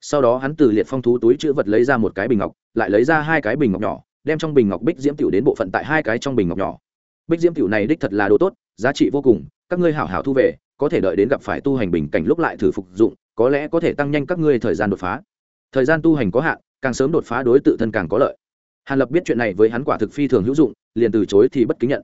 Sau đó hắn từ liệt phong thú túi chữ vật lấy ra một cái bình ngọc, lại lấy ra hai cái bình ngọc nhỏ, đem trong bình ngọc bích diễm tiểu đến bộ phận tại hai cái trong bình ngọc nhỏ. Bích diễm tiểu này đích thật là đồ tốt, giá trị vô cùng, các ngươi hảo hảo thu về, có thể đợi đến gặp phải tu hành bình cảnh lúc lại thử phục dụng, có lẽ có thể tăng nhanh các ngươi thời gian đột phá. Thời gian tu hành có hạn, càng sớm đột phá đối tự thân càng có lợi. Hàn lập biết chuyện này với hắn quả thực phi thường hữu dụng liền từ chối thì bất kính nhận.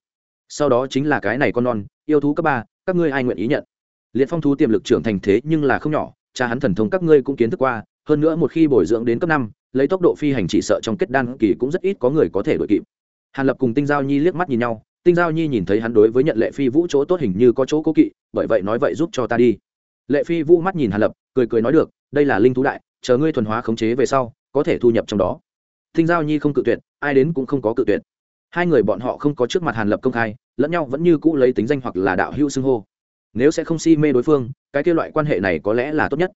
Sau đó chính là cái này con non, yêu thú cấp ba, các ngươi ai nguyện ý nhận? Liệt phong thú tiềm lực trưởng thành thế nhưng là không nhỏ, cha hắn thần thông các ngươi cũng kiến thức qua, hơn nữa một khi bồi dưỡng đến cấp năm, lấy tốc độ phi hành chỉ sợ trong kết đan kỳ cũng rất ít có người có thể đội kịp. Hàn lập cùng tinh giao nhi liếc mắt nhìn nhau, tinh giao nhi nhìn thấy hắn đối với nhận lệ phi vũ chỗ tốt hình như có chỗ cố kỵ, bởi vậy nói vậy giúp cho ta đi. Lệ phi vũ mắt nhìn hàn lập, cười cười nói được, đây là linh thú đại, chờ ngươi thuần hóa khống chế về sau, có thể thu nhập trong đó. Tinh giao nhi không cự tuyệt, ai đến cũng không có cự tuyệt hai người bọn họ không có trước mặt hàn lập công khai, lẫn nhau vẫn như cũ lấy tính danh hoặc là đạo hữu xưng hô. Nếu sẽ không si mê đối phương, cái kêu loại quan hệ này có lẽ là tốt nhất.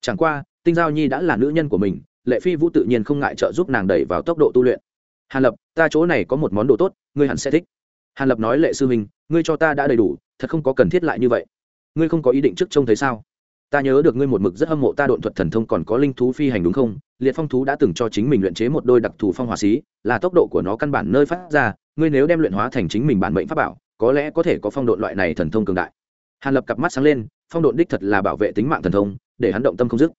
Chẳng qua, tinh giao nhi đã là nữ nhân của mình, lệ phi vũ tự nhiên không ngại trợ giúp nàng đẩy vào tốc độ tu luyện. Hàn lập, ta chỗ này có một món đồ tốt, ngươi hẳn sẽ thích. Hàn lập nói, lệ sư huynh, ngươi cho ta đã đầy đủ, thật không có cần thiết lại như vậy. Ngươi không có ý định trước trông thấy sao? Ta nhớ được ngươi một mực rất hâm mộ ta độn thuật thần thông còn có linh thú phi hành đúng không? Liệt phong thú đã từng cho chính mình luyện chế một đôi đặc thù phong hỏa xí, là tốc độ của nó căn bản nơi phát ra, ngươi nếu đem luyện hóa thành chính mình bản mệnh pháp bảo, có lẽ có thể có phong độn loại này thần thông cường đại. Hàn lập cặp mắt sáng lên, phong độn đích thật là bảo vệ tính mạng thần thông, để hắn động tâm không dứt.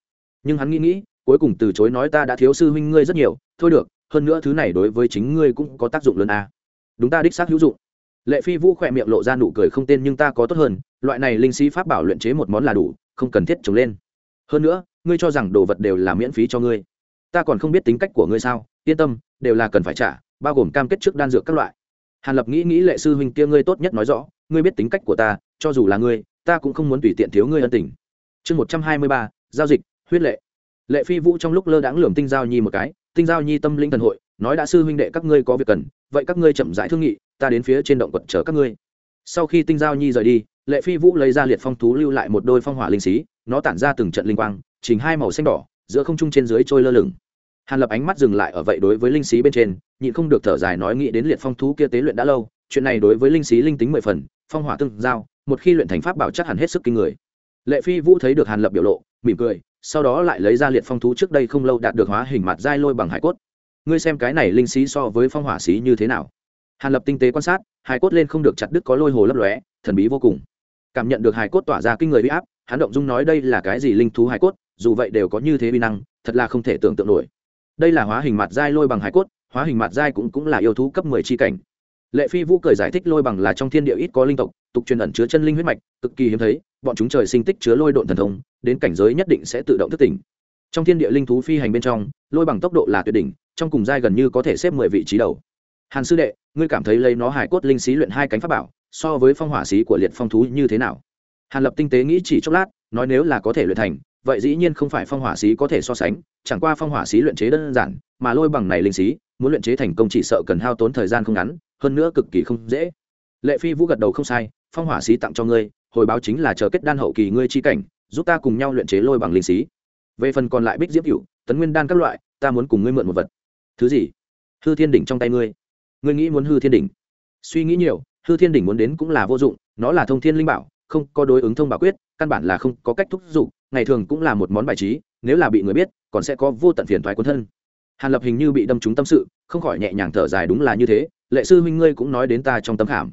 Nhưng hắn nghĩ nghĩ, cuối cùng từ chối nói ta đã thiếu sư huynh ngươi rất nhiều, thôi được, hơn nữa thứ này đối với chính ngươi cũng có tác dụng lớn à. đúng ta đích xác hữu dụng. Lệ phi vũ khỏe miệng lộ ra nụ cười không tên nhưng ta có tốt hơn, loại này linh sĩ pháp bảo luyện chế một món là đủ, không cần thiết trồng lên. Hơn nữa, ngươi cho rằng đồ vật đều là miễn phí cho ngươi ta còn không biết tính cách của ngươi sao, yên tâm, đều là cần phải trả, bao gồm cam kết trước đan dược các loại. Hàn lập nghĩ nghĩ lệ sư huynh kia ngươi tốt nhất nói rõ, ngươi biết tính cách của ta, cho dù là ngươi, ta cũng không muốn tùy tiện thiếu ngươi ân tình. Chương một trăm hai mươi ba, giao dịch, huyết lệ. Lệ phi vũ trong lúc lơ đãng lườm tinh giao nhi một cái, tinh giao nhi tâm linh thần hội, nói đã sư huynh đệ các ngươi có việc cần, vậy các ngươi chậm rãi thương nghị, ta đến phía trên động quật chờ các ngươi. Sau khi tinh giao nhi rời đi, lệ phi vũ lấy ra liệt phong thú lưu lại một đôi phong hỏa linh xí, nó tản ra từng trận linh quang chính hai màu xanh đỏ giữa không trung trên dưới trôi lơ lửng. Hàn lập ánh mắt dừng lại ở vậy đối với linh xí bên trên, nhịn không được thở dài nói nghĩ đến liệt phong thú kia tế luyện đã lâu, chuyện này đối với linh xí linh tính mười phần, phong hỏa tương giao, một khi luyện thành pháp bảo chắc hẳn hết sức kinh người. Lệ phi vũ thấy được hàn lập biểu lộ, mỉm cười, sau đó lại lấy ra liệt phong thú trước đây không lâu đạt được hóa hình mặt dai lôi bằng hải cốt. Ngươi xem cái này linh xí so với phong hỏa xí như thế nào? Hàn lập tinh tế quan sát, hải cốt lên không được chặt đứt có lôi hồ lấp lóe, thần bí vô cùng. Cảm nhận được hải cốt tỏa ra kinh người bị áp, hắn động dung nói đây là cái gì linh thú hải cốt? Dù vậy đều có như thế vi năng, thật là không thể tưởng tượng nổi. Đây là hóa hình mặt dai lôi bằng hải cốt, hóa hình mặt dai cũng cũng là yêu thú cấp mười chi cảnh. Lệ phi vũ cười giải thích lôi bằng là trong thiên địa ít có linh tộc, tục truyền ẩn chứa chân linh huyết mạch, cực kỳ hiếm thấy, bọn chúng trời sinh tích chứa lôi độn thần thông, đến cảnh giới nhất định sẽ tự động thức tỉnh. Trong thiên địa linh thú phi hành bên trong, lôi bằng tốc độ là tuyệt đỉnh, trong cùng giai gần như có thể xếp mười vị trí đầu. Hàn sư đệ, ngươi cảm thấy lấy nó hải cốt linh xí luyện hai cánh pháp bảo, so với phong hỏa xí của liệt phong thú như thế nào? Hàn lập tinh tế nghĩ chỉ chốc lát, nói nếu là có thể luyện thành vậy dĩ nhiên không phải phong hỏa xí có thể so sánh, chẳng qua phong hỏa xí luyện chế đơn giản, mà lôi bằng này linh xí, muốn luyện chế thành công chỉ sợ cần hao tốn thời gian không ngắn, hơn nữa cực kỳ không dễ. Lệ phi vũ gật đầu không sai, phong hỏa xí tặng cho ngươi, hồi báo chính là chờ kết đan hậu kỳ ngươi chi cảnh, giúp ta cùng nhau luyện chế lôi bằng linh xí. Về phần còn lại bích diễm cựu tấn nguyên đan các loại, ta muốn cùng ngươi mượn một vật. Thứ gì? Hư thiên đỉnh trong tay ngươi. Ngươi nghĩ muốn hư thiên đỉnh? Suy nghĩ nhiều, hư thiên đỉnh muốn đến cũng là vô dụng, nó là thông thiên linh bảo, không có đối ứng thông bảo quyết, căn bản là không có cách thúc giục ngày thường cũng là một món bài trí, nếu là bị người biết, còn sẽ có vô tận phiền thoái quân thân. Hàn lập hình như bị đâm trúng tâm sự, không khỏi nhẹ nhàng thở dài đúng là như thế, lệ sư huynh ngươi cũng nói đến ta trong tâm khảm.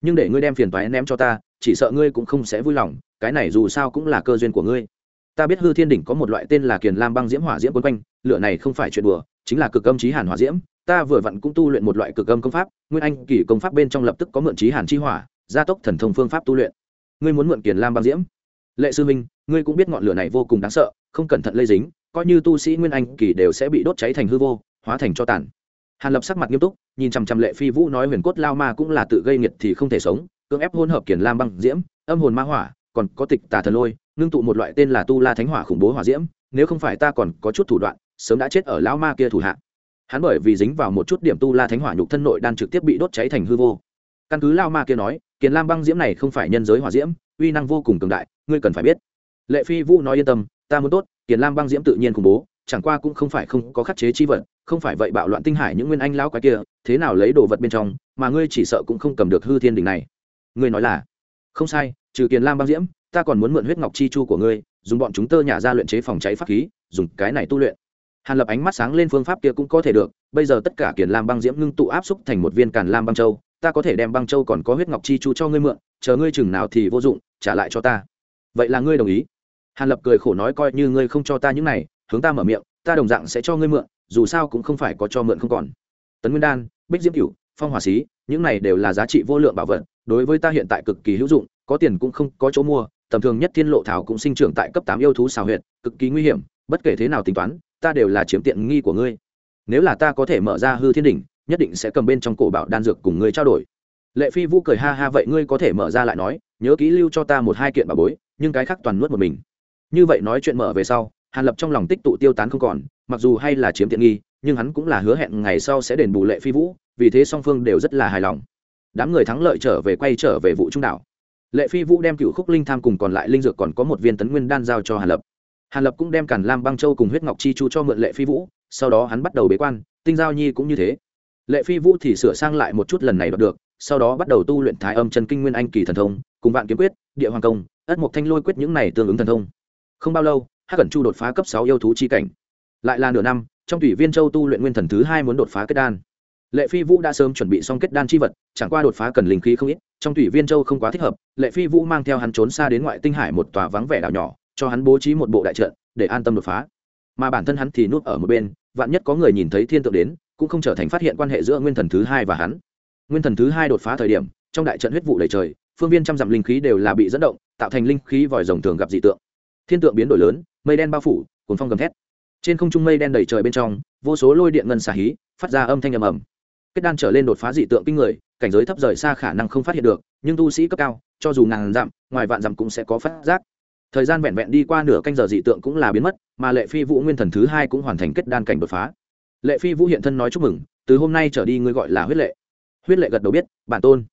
Nhưng để ngươi đem phiền toái ném cho ta, chỉ sợ ngươi cũng không sẽ vui lòng, cái này dù sao cũng là cơ duyên của ngươi. Ta biết hư thiên đỉnh có một loại tên là kiền lam băng diễm hỏa diễm quân quanh, lửa này không phải chuyện đùa, chính là cực âm trí hàn hỏa diễm. Ta vừa vặn cũng tu luyện một loại cực âm công pháp, nguyên anh kỳ công pháp bên trong lập tức có mượn trí hàn chi hỏa, gia tốc thần thông phương pháp tu luyện. Ngươi muốn mượn kiền lam băng diễm? Lệ sư minh ngươi cũng biết ngọn lửa này vô cùng đáng sợ, không cẩn thận lây dính, coi như tu sĩ nguyên anh kỳ đều sẽ bị đốt cháy thành hư vô, hóa thành cho tàn. Hàn lập sắc mặt nghiêm túc, nhìn chằm chằm lệ phi vũ nói huyền cốt lao ma cũng là tự gây nghiệt thì không thể sống, cưỡng ép hôn hợp kiền lam băng diễm, âm hồn ma hỏa, còn có tịch tà thần lôi, ngưng tụ một loại tên là tu la thánh hỏa khủng bố hỏa diễm, nếu không phải ta còn có chút thủ đoạn, sớm đã chết ở lao ma kia thủ hạ. Hắn bởi vì dính vào một chút điểm tu la thánh hỏa nhục thân nội đan trực tiếp bị đốt cháy thành hư vô. Căn cứ lao ma kia nói, kiền lam băng diễm này không phải nhân giới hỏa diễm, uy năng vô cùng cường đại, ngươi cần phải biết lệ phi vũ nói yên tâm, ta muốn tốt kiền lam băng diễm tự nhiên khủng bố, chẳng qua cũng không phải không có khắc chế chi vật, không phải vậy bạo loạn tinh hải những nguyên anh lão quái kia, thế nào lấy đồ vật bên trong, mà ngươi chỉ sợ cũng không cầm được hư thiên đỉnh này. Ngươi nói là, không sai, trừ kiền lam băng diễm, ta còn muốn mượn huyết ngọc chi chu của ngươi, dùng bọn chúng tơ nhả ra luyện chế phòng cháy pháp khí, dùng cái này tu luyện. Hàn lập ánh mắt sáng lên phương pháp kia cũng có thể được, bây giờ tất cả kiền lam băng diễm ngưng tụ áp xúc thành một viên càn lam băng châu, ta có thể đem băng châu còn có huyết ngọc chi chu cho ngươi mượn, chờ ngươi chừng nào thì vô dụng, trả lại cho ta. Vậy là ngươi đồng ý? Hàn lập cười khổ nói coi như ngươi không cho ta những này, hướng ta mở miệng, ta đồng dạng sẽ cho ngươi mượn, dù sao cũng không phải có cho mượn không còn. Tấn nguyên đan, bích diễm cửu, phong hỏa xí, những này đều là giá trị vô lượng bảo vật, đối với ta hiện tại cực kỳ hữu dụng, có tiền cũng không có chỗ mua, tầm thường nhất thiên lộ thảo cũng sinh trưởng tại cấp tám yêu thú xào huyệt, cực kỳ nguy hiểm, bất kể thế nào tính toán, ta đều là chiếm tiện nghi của ngươi. Nếu là ta có thể mở ra hư thiên đỉnh, nhất định sẽ cầm bên trong cổ bảo đan dược cùng ngươi trao đổi. Lệ phi vũ cười ha ha, vậy ngươi có thể mở ra lại nói, nhớ kỹ lưu cho ta một hai kiện bảo bối, nhưng cái khác toàn nuốt một mình như vậy nói chuyện mở về sau, hàn lập trong lòng tích tụ tiêu tán không còn, mặc dù hay là chiếm tiện nghi, nhưng hắn cũng là hứa hẹn ngày sau sẽ đền bù lệ phi vũ, vì thế song phương đều rất là hài lòng. Đám người thắng lợi trở về quay trở về vụ trung đảo. Lệ phi vũ đem cựu khúc linh tham cùng còn lại linh dược còn có một viên tấn nguyên đan giao cho hàn lập. Hàn lập cũng đem càn lam băng châu cùng huyết ngọc chi chu cho mượn lệ phi vũ, sau đó hắn bắt đầu bế quan, tinh giao nhi cũng như thế. Lệ phi vũ thì sửa sang lại một chút lần này đọc được, sau đó bắt đầu tu luyện thái âm chân kinh nguyên anh kỳ thần thông, cùng vạn kiếm quyết, địa hoàng công, ất mộc thanh lôi quyết những này tương ứng thần thông không bao lâu, hắc cẩn chu đột phá cấp sáu yêu thú chi cảnh. Lại là nửa năm, trong thủy viên châu tu luyện nguyên thần thứ hai muốn đột phá kết đan. Lệ phi vũ đã sớm chuẩn bị xong kết đan chi vật, chẳng qua đột phá cần linh khí không ít, trong thủy viên châu không quá thích hợp, lệ phi vũ mang theo hắn trốn xa đến ngoại tinh hải một tòa vắng vẻ đảo nhỏ, cho hắn bố trí một bộ đại trận, để an tâm đột phá. Mà bản thân hắn thì nuốt ở một bên, vạn nhất có người nhìn thấy thiên tượng đến, cũng không trở thành phát hiện quan hệ giữa nguyên thần thứ hai và hắn. Nguyên thần thứ hai đột phá thời điểm, trong đại trận huyết vụ đầy trời, phương viên trăm dặm linh khí đều là bị dẫn động, tạo thành linh khí vòi rồng thường gặp dị tượng thiên tượng biến đổi lớn, mây đen bao phủ cuốn phong gầm thét. Trên không trung mây đen đầy trời bên trong, vô số lôi điện ngân xả hí, phát ra âm thanh ầm ầm. Kết đan trở lên đột phá dị tượng kinh người, cảnh giới thấp rời xa khả năng không phát hiện được, nhưng tu sĩ cấp cao, cho dù ngàn dặm, ngoài vạn dặm cũng sẽ có phát giác. Thời gian vẹn vẹn đi qua nửa canh giờ dị tượng cũng là biến mất, mà lệ phi vũ nguyên thần thứ hai cũng hoàn thành kết đan cảnh đột phá. Lệ phi vũ hiện thân nói chúc mừng, từ hôm nay trở đi ngươi gọi là huyết lệ. Huyết lệ gật đầu biết, bản tôn,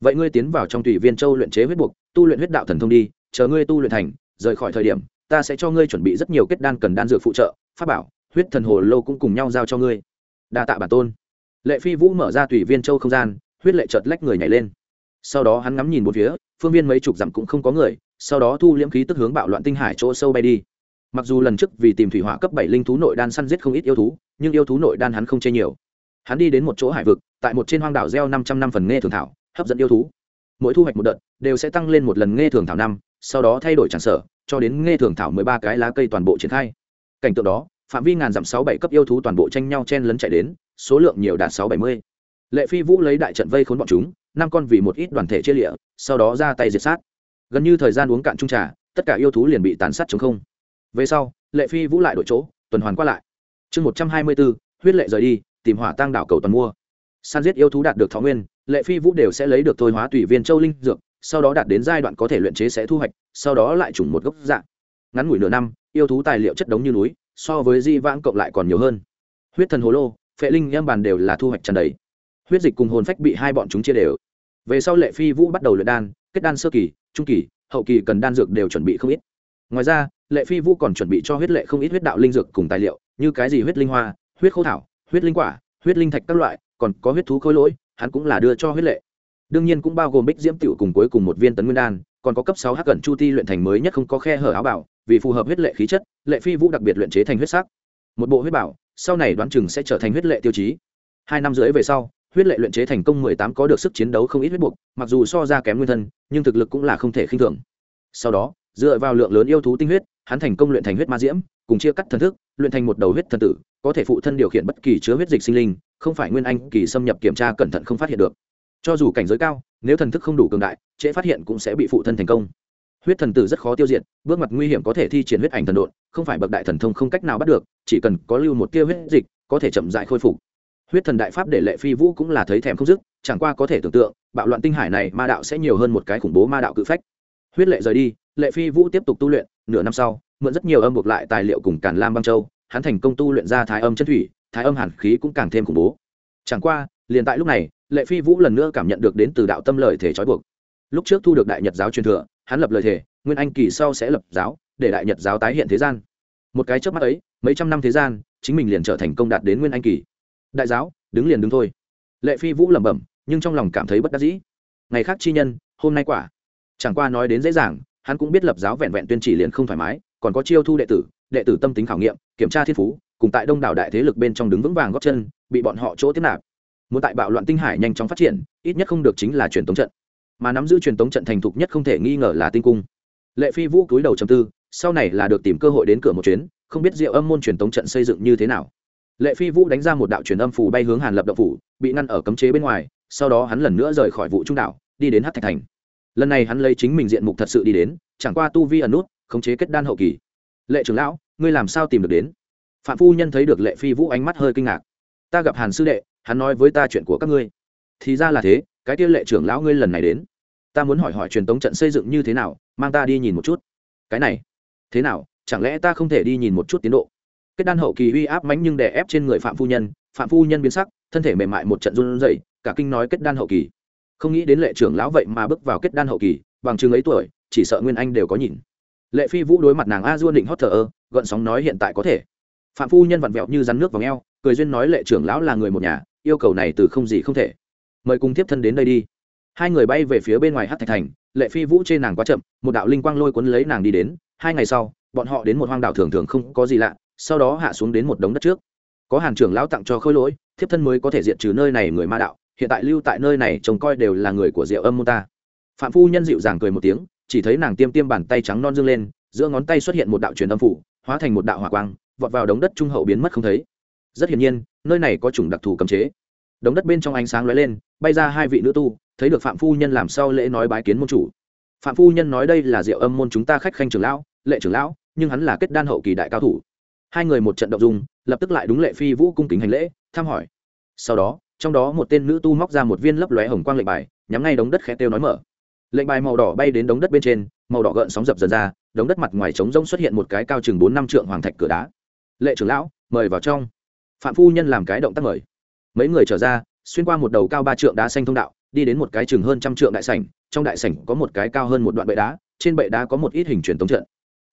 vậy ngươi tiến vào trong tùy viên châu luyện chế huyết buộc, tu luyện huyết đạo thần thông đi, chờ ngươi tu luyện thành rời khỏi thời điểm, ta sẽ cho ngươi chuẩn bị rất nhiều kết đan cần đan dược phụ trợ, pháp bảo, huyết thần hồ lô cũng cùng nhau giao cho ngươi. Đa tạ bản tôn. Lệ phi vũ mở ra tùy viên châu không gian, huyết lệ chợt lách người nhảy lên. Sau đó hắn ngắm nhìn một phía, phương viên mấy chục dặm cũng không có người, sau đó thu liễm khí tức hướng bạo loạn tinh hải chỗ sâu bay đi. Mặc dù lần trước vì tìm thủy hỏa cấp bảy linh thú nội đan săn giết không ít yêu thú, nhưng yêu thú nội đan hắn không chê nhiều. Hắn đi đến một chỗ hải vực, tại một trên hoang đảo gieo năm trăm năm phần nghe thường thảo, hấp dẫn yêu thú. Mỗi thu hoạch một đợt, đều sẽ tăng lên một lần nghe thường thảo năm sau đó thay đổi tràn sở, cho đến nghe thường thảo mười ba cái lá cây toàn bộ triển khai. Cảnh tượng đó, phạm vi ngàn dặm sáu bảy cấp yêu thú toàn bộ tranh nhau chen lấn chạy đến, số lượng nhiều đạt sáu bảy mươi. Lệ phi vũ lấy đại trận vây khốn bọn chúng, năm con vì một ít đoàn thể chia lịa, sau đó ra tay diệt sát. Gần như thời gian uống cạn trung trà, tất cả yêu thú liền bị tàn sát chống không. Về sau, lệ phi vũ lại đổi chỗ, tuần hoàn qua lại. Chương một trăm hai mươi bốn, huyết lệ rời đi, tìm hỏa tăng đảo cầu toàn mua. San giết yêu thú đạt được thọ nguyên, lệ phi vũ đều sẽ lấy được thôi hóa tùy viên châu linh dược sau đó đạt đến giai đoạn có thể luyện chế sẽ thu hoạch, sau đó lại trùng một gốc dạng ngắn ngủi nửa năm, yêu thú tài liệu chất đống như núi, so với di vãng cộng lại còn nhiều hơn. Huyết thần hồ lô, phệ linh em bàn đều là thu hoạch tràn đầy. Huyết dịch cùng hồn phách bị hai bọn chúng chia đều. Về sau lệ phi vũ bắt đầu luyện đan, kết đan sơ kỳ, trung kỳ, hậu kỳ cần đan dược đều chuẩn bị không ít. Ngoài ra, lệ phi vũ còn chuẩn bị cho huyết lệ không ít huyết đạo linh dược cùng tài liệu, như cái gì huyết linh hoa, huyết khô thảo, huyết linh quả, huyết linh thạch các loại, còn có huyết thú khôi lỗi, hắn cũng là đưa cho huyết lệ đương nhiên cũng bao gồm bích diễm tiểu cùng cuối cùng một viên tấn nguyên đan, còn có cấp sáu hắc cẩn chu ti luyện thành mới nhất không có khe hở áo bảo, vì phù hợp huyết lệ khí chất, lệ phi vũ đặc biệt luyện chế thành huyết sắc. Một bộ huyết bảo, sau này đoán chừng sẽ trở thành huyết lệ tiêu chí. Hai năm rưỡi về sau, huyết lệ luyện chế thành công mười tám có được sức chiến đấu không ít huyết buộc mặc dù so ra kém nguyên thân, nhưng thực lực cũng là không thể khinh thường. Sau đó, dựa vào lượng lớn yêu thú tinh huyết, hắn thành công luyện thành huyết ma diễm, cùng chia cắt thần thức, luyện thành một đầu huyết thần tử, có thể phụ thân điều khiển bất kỳ chứa huyết dịch sinh linh, không phải nguyên anh kỳ xâm nhập kiểm tra cẩn thận không phát hiện được cho dù cảnh giới cao, nếu thần thức không đủ cường đại, trễ phát hiện cũng sẽ bị phụ thân thành công. Huyết thần tử rất khó tiêu diệt, bước mặt nguy hiểm có thể thi triển huyết ảnh thần độn, không phải bậc đại thần thông không cách nào bắt được, chỉ cần có lưu một tia huyết dịch, có thể chậm dại khôi phục. Huyết thần đại pháp để lệ phi vũ cũng là thấy thèm không dứt, chẳng qua có thể tưởng tượng, bạo loạn tinh hải này ma đạo sẽ nhiều hơn một cái khủng bố ma đạo cự phách. Huyết lệ rời đi, lệ phi vũ tiếp tục tu luyện, nửa năm sau, mượn rất nhiều âm buộc lại tài liệu cùng càn lam băng châu, hắn thành công tu luyện ra thái âm chân thủy, thái âm hàn khí cũng càng thêm khủng bố. Chẳng qua, liền tại lúc này lệ phi vũ lần nữa cảm nhận được đến từ đạo tâm lời thể trói buộc. Lúc trước thu được đại nhật giáo truyền thừa, hắn lập lời thể nguyên anh kỳ sau sẽ lập giáo, để đại nhật giáo tái hiện thế gian. Một cái trước mắt ấy, mấy trăm năm thế gian, chính mình liền trở thành công đạt đến nguyên anh kỳ. Đại giáo, đứng liền đứng thôi. Lệ phi vũ lẩm bẩm, nhưng trong lòng cảm thấy bất đắc dĩ. Ngày khác chi nhân, hôm nay quả. Chẳng qua nói đến dễ dàng, hắn cũng biết lập giáo vẹn vẹn tuyên chỉ liền không thoải mái, còn có chiêu thu đệ tử đệ tử tâm tính khảo nghiệm, kiểm tra thiên phú, cùng tại đông đảo đại thế lực bên trong đứng vững vàng góp chân, bị bọn họ chỗ tiếp nạp muốn tại bạo loạn tinh hải nhanh chóng phát triển, ít nhất không được chính là truyền tống trận. Mà nắm giữ truyền tống trận thành thục nhất không thể nghi ngờ là tinh cung. Lệ phi vũ cúi đầu chầm tư, sau này là được tìm cơ hội đến cửa một chuyến, không biết diệu âm môn truyền tống trận xây dựng như thế nào. Lệ phi vũ đánh ra một đạo truyền âm phủ bay hướng hàn lập động phủ, bị ngăn ở cấm chế bên ngoài, sau đó hắn lần nữa rời khỏi vụ trung đạo đi đến hát thạch thành. Lần này hắn lấy chính mình diện mục thật sự đi đến, chẳng qua tu vi ẩn nút, khống chế kết đan hậu kỳ. Lệ trưởng lão, ngươi làm sao tìm được đến? Phạm phu nhân thấy được lệ phi vũ ánh mắt hơi kinh ngạc. Ta gặp hàn sư đệ hắn nói với ta chuyện của các ngươi. Thì ra là thế, cái tiên lệ trưởng lão ngươi lần này đến. Ta muốn hỏi hỏi truyền tống trận xây dựng như thế nào, mang ta đi nhìn một chút. Cái này, thế nào, chẳng lẽ ta không thể đi nhìn một chút tiến độ? Kết đan hậu kỳ uy áp mánh nhưng đè ép trên người phạm phu nhân, phạm phu nhân biến sắc, thân thể mềm mại một trận run rẩy, cả kinh nói kết đan hậu kỳ. Không nghĩ đến lệ trưởng lão vậy mà bước vào kết đan hậu kỳ, bằng chừng ấy tuổi, chỉ sợ nguyên anh đều có nhìn. Lệ phi vũ đối mặt nàng a duôn định hót thờ ơ gợn sóng nói hiện tại có thể. Phạm phu nhân vặn vẹo như rắn nước vào ngheo cười duyên nói lệ trưởng lão là người một nhà yêu cầu này từ không gì không thể. Mời cùng tiếp thân đến đây đi. Hai người bay về phía bên ngoài hát thạch thành, lệ phi vũ trên nàng quá chậm, một đạo linh quang lôi cuốn lấy nàng đi đến. Hai ngày sau, bọn họ đến một hoang đảo thường thường không có gì lạ, sau đó hạ xuống đến một đống đất trước. Có hàn trưởng lão tặng cho khôi lỗi, thiếp thân mới có thể diện trừ nơi này người ma đạo, hiện tại lưu tại nơi này trông coi đều là người của diệu âm mô ta. Phạm phu nhân dịu dàng cười một tiếng, chỉ thấy nàng tiêm tiêm bàn tay trắng non dương lên, giữa ngón tay xuất hiện một đạo truyền âm phủ, hóa thành một đạo hỏa quang, vọt vào đống đất trung hậu biến mất không thấy rất hiển nhiên, nơi này có chủng đặc thù cấm chế. Đống đất bên trong ánh sáng lóe lên, bay ra hai vị nữ tu, thấy được phạm phu nhân làm sao lễ nói bái kiến môn chủ. Phạm phu nhân nói đây là diệu âm môn chúng ta khách khanh trưởng lão, lệ trưởng lão, nhưng hắn là kết đan hậu kỳ đại cao thủ. Hai người một trận động dung, lập tức lại đúng lệ phi vũ cung kính hành lễ, thăm hỏi. Sau đó, trong đó một tên nữ tu móc ra một viên lấp lóe hồng quang lệnh bài, nhắm ngay đống đất khẽ têu nói mở. Lệnh bài màu đỏ bay đến đống đất bên trên, màu đỏ gợn sóng dập dần ra, đống đất mặt ngoài trống rông xuất hiện một cái cao chừng bốn năm trượng hoàng thạch cửa đá. Lệ trưởng lão, mời vào trong phạm phu nhân làm cái động tác mời. Mấy người trở ra, xuyên qua một đầu cao ba trượng đá xanh thông đạo, đi đến một cái chừng hơn trăm trượng đại sảnh, trong đại sảnh có một cái cao hơn một đoạn bệ đá, trên bệ đá có một ít hình truyền tống trận.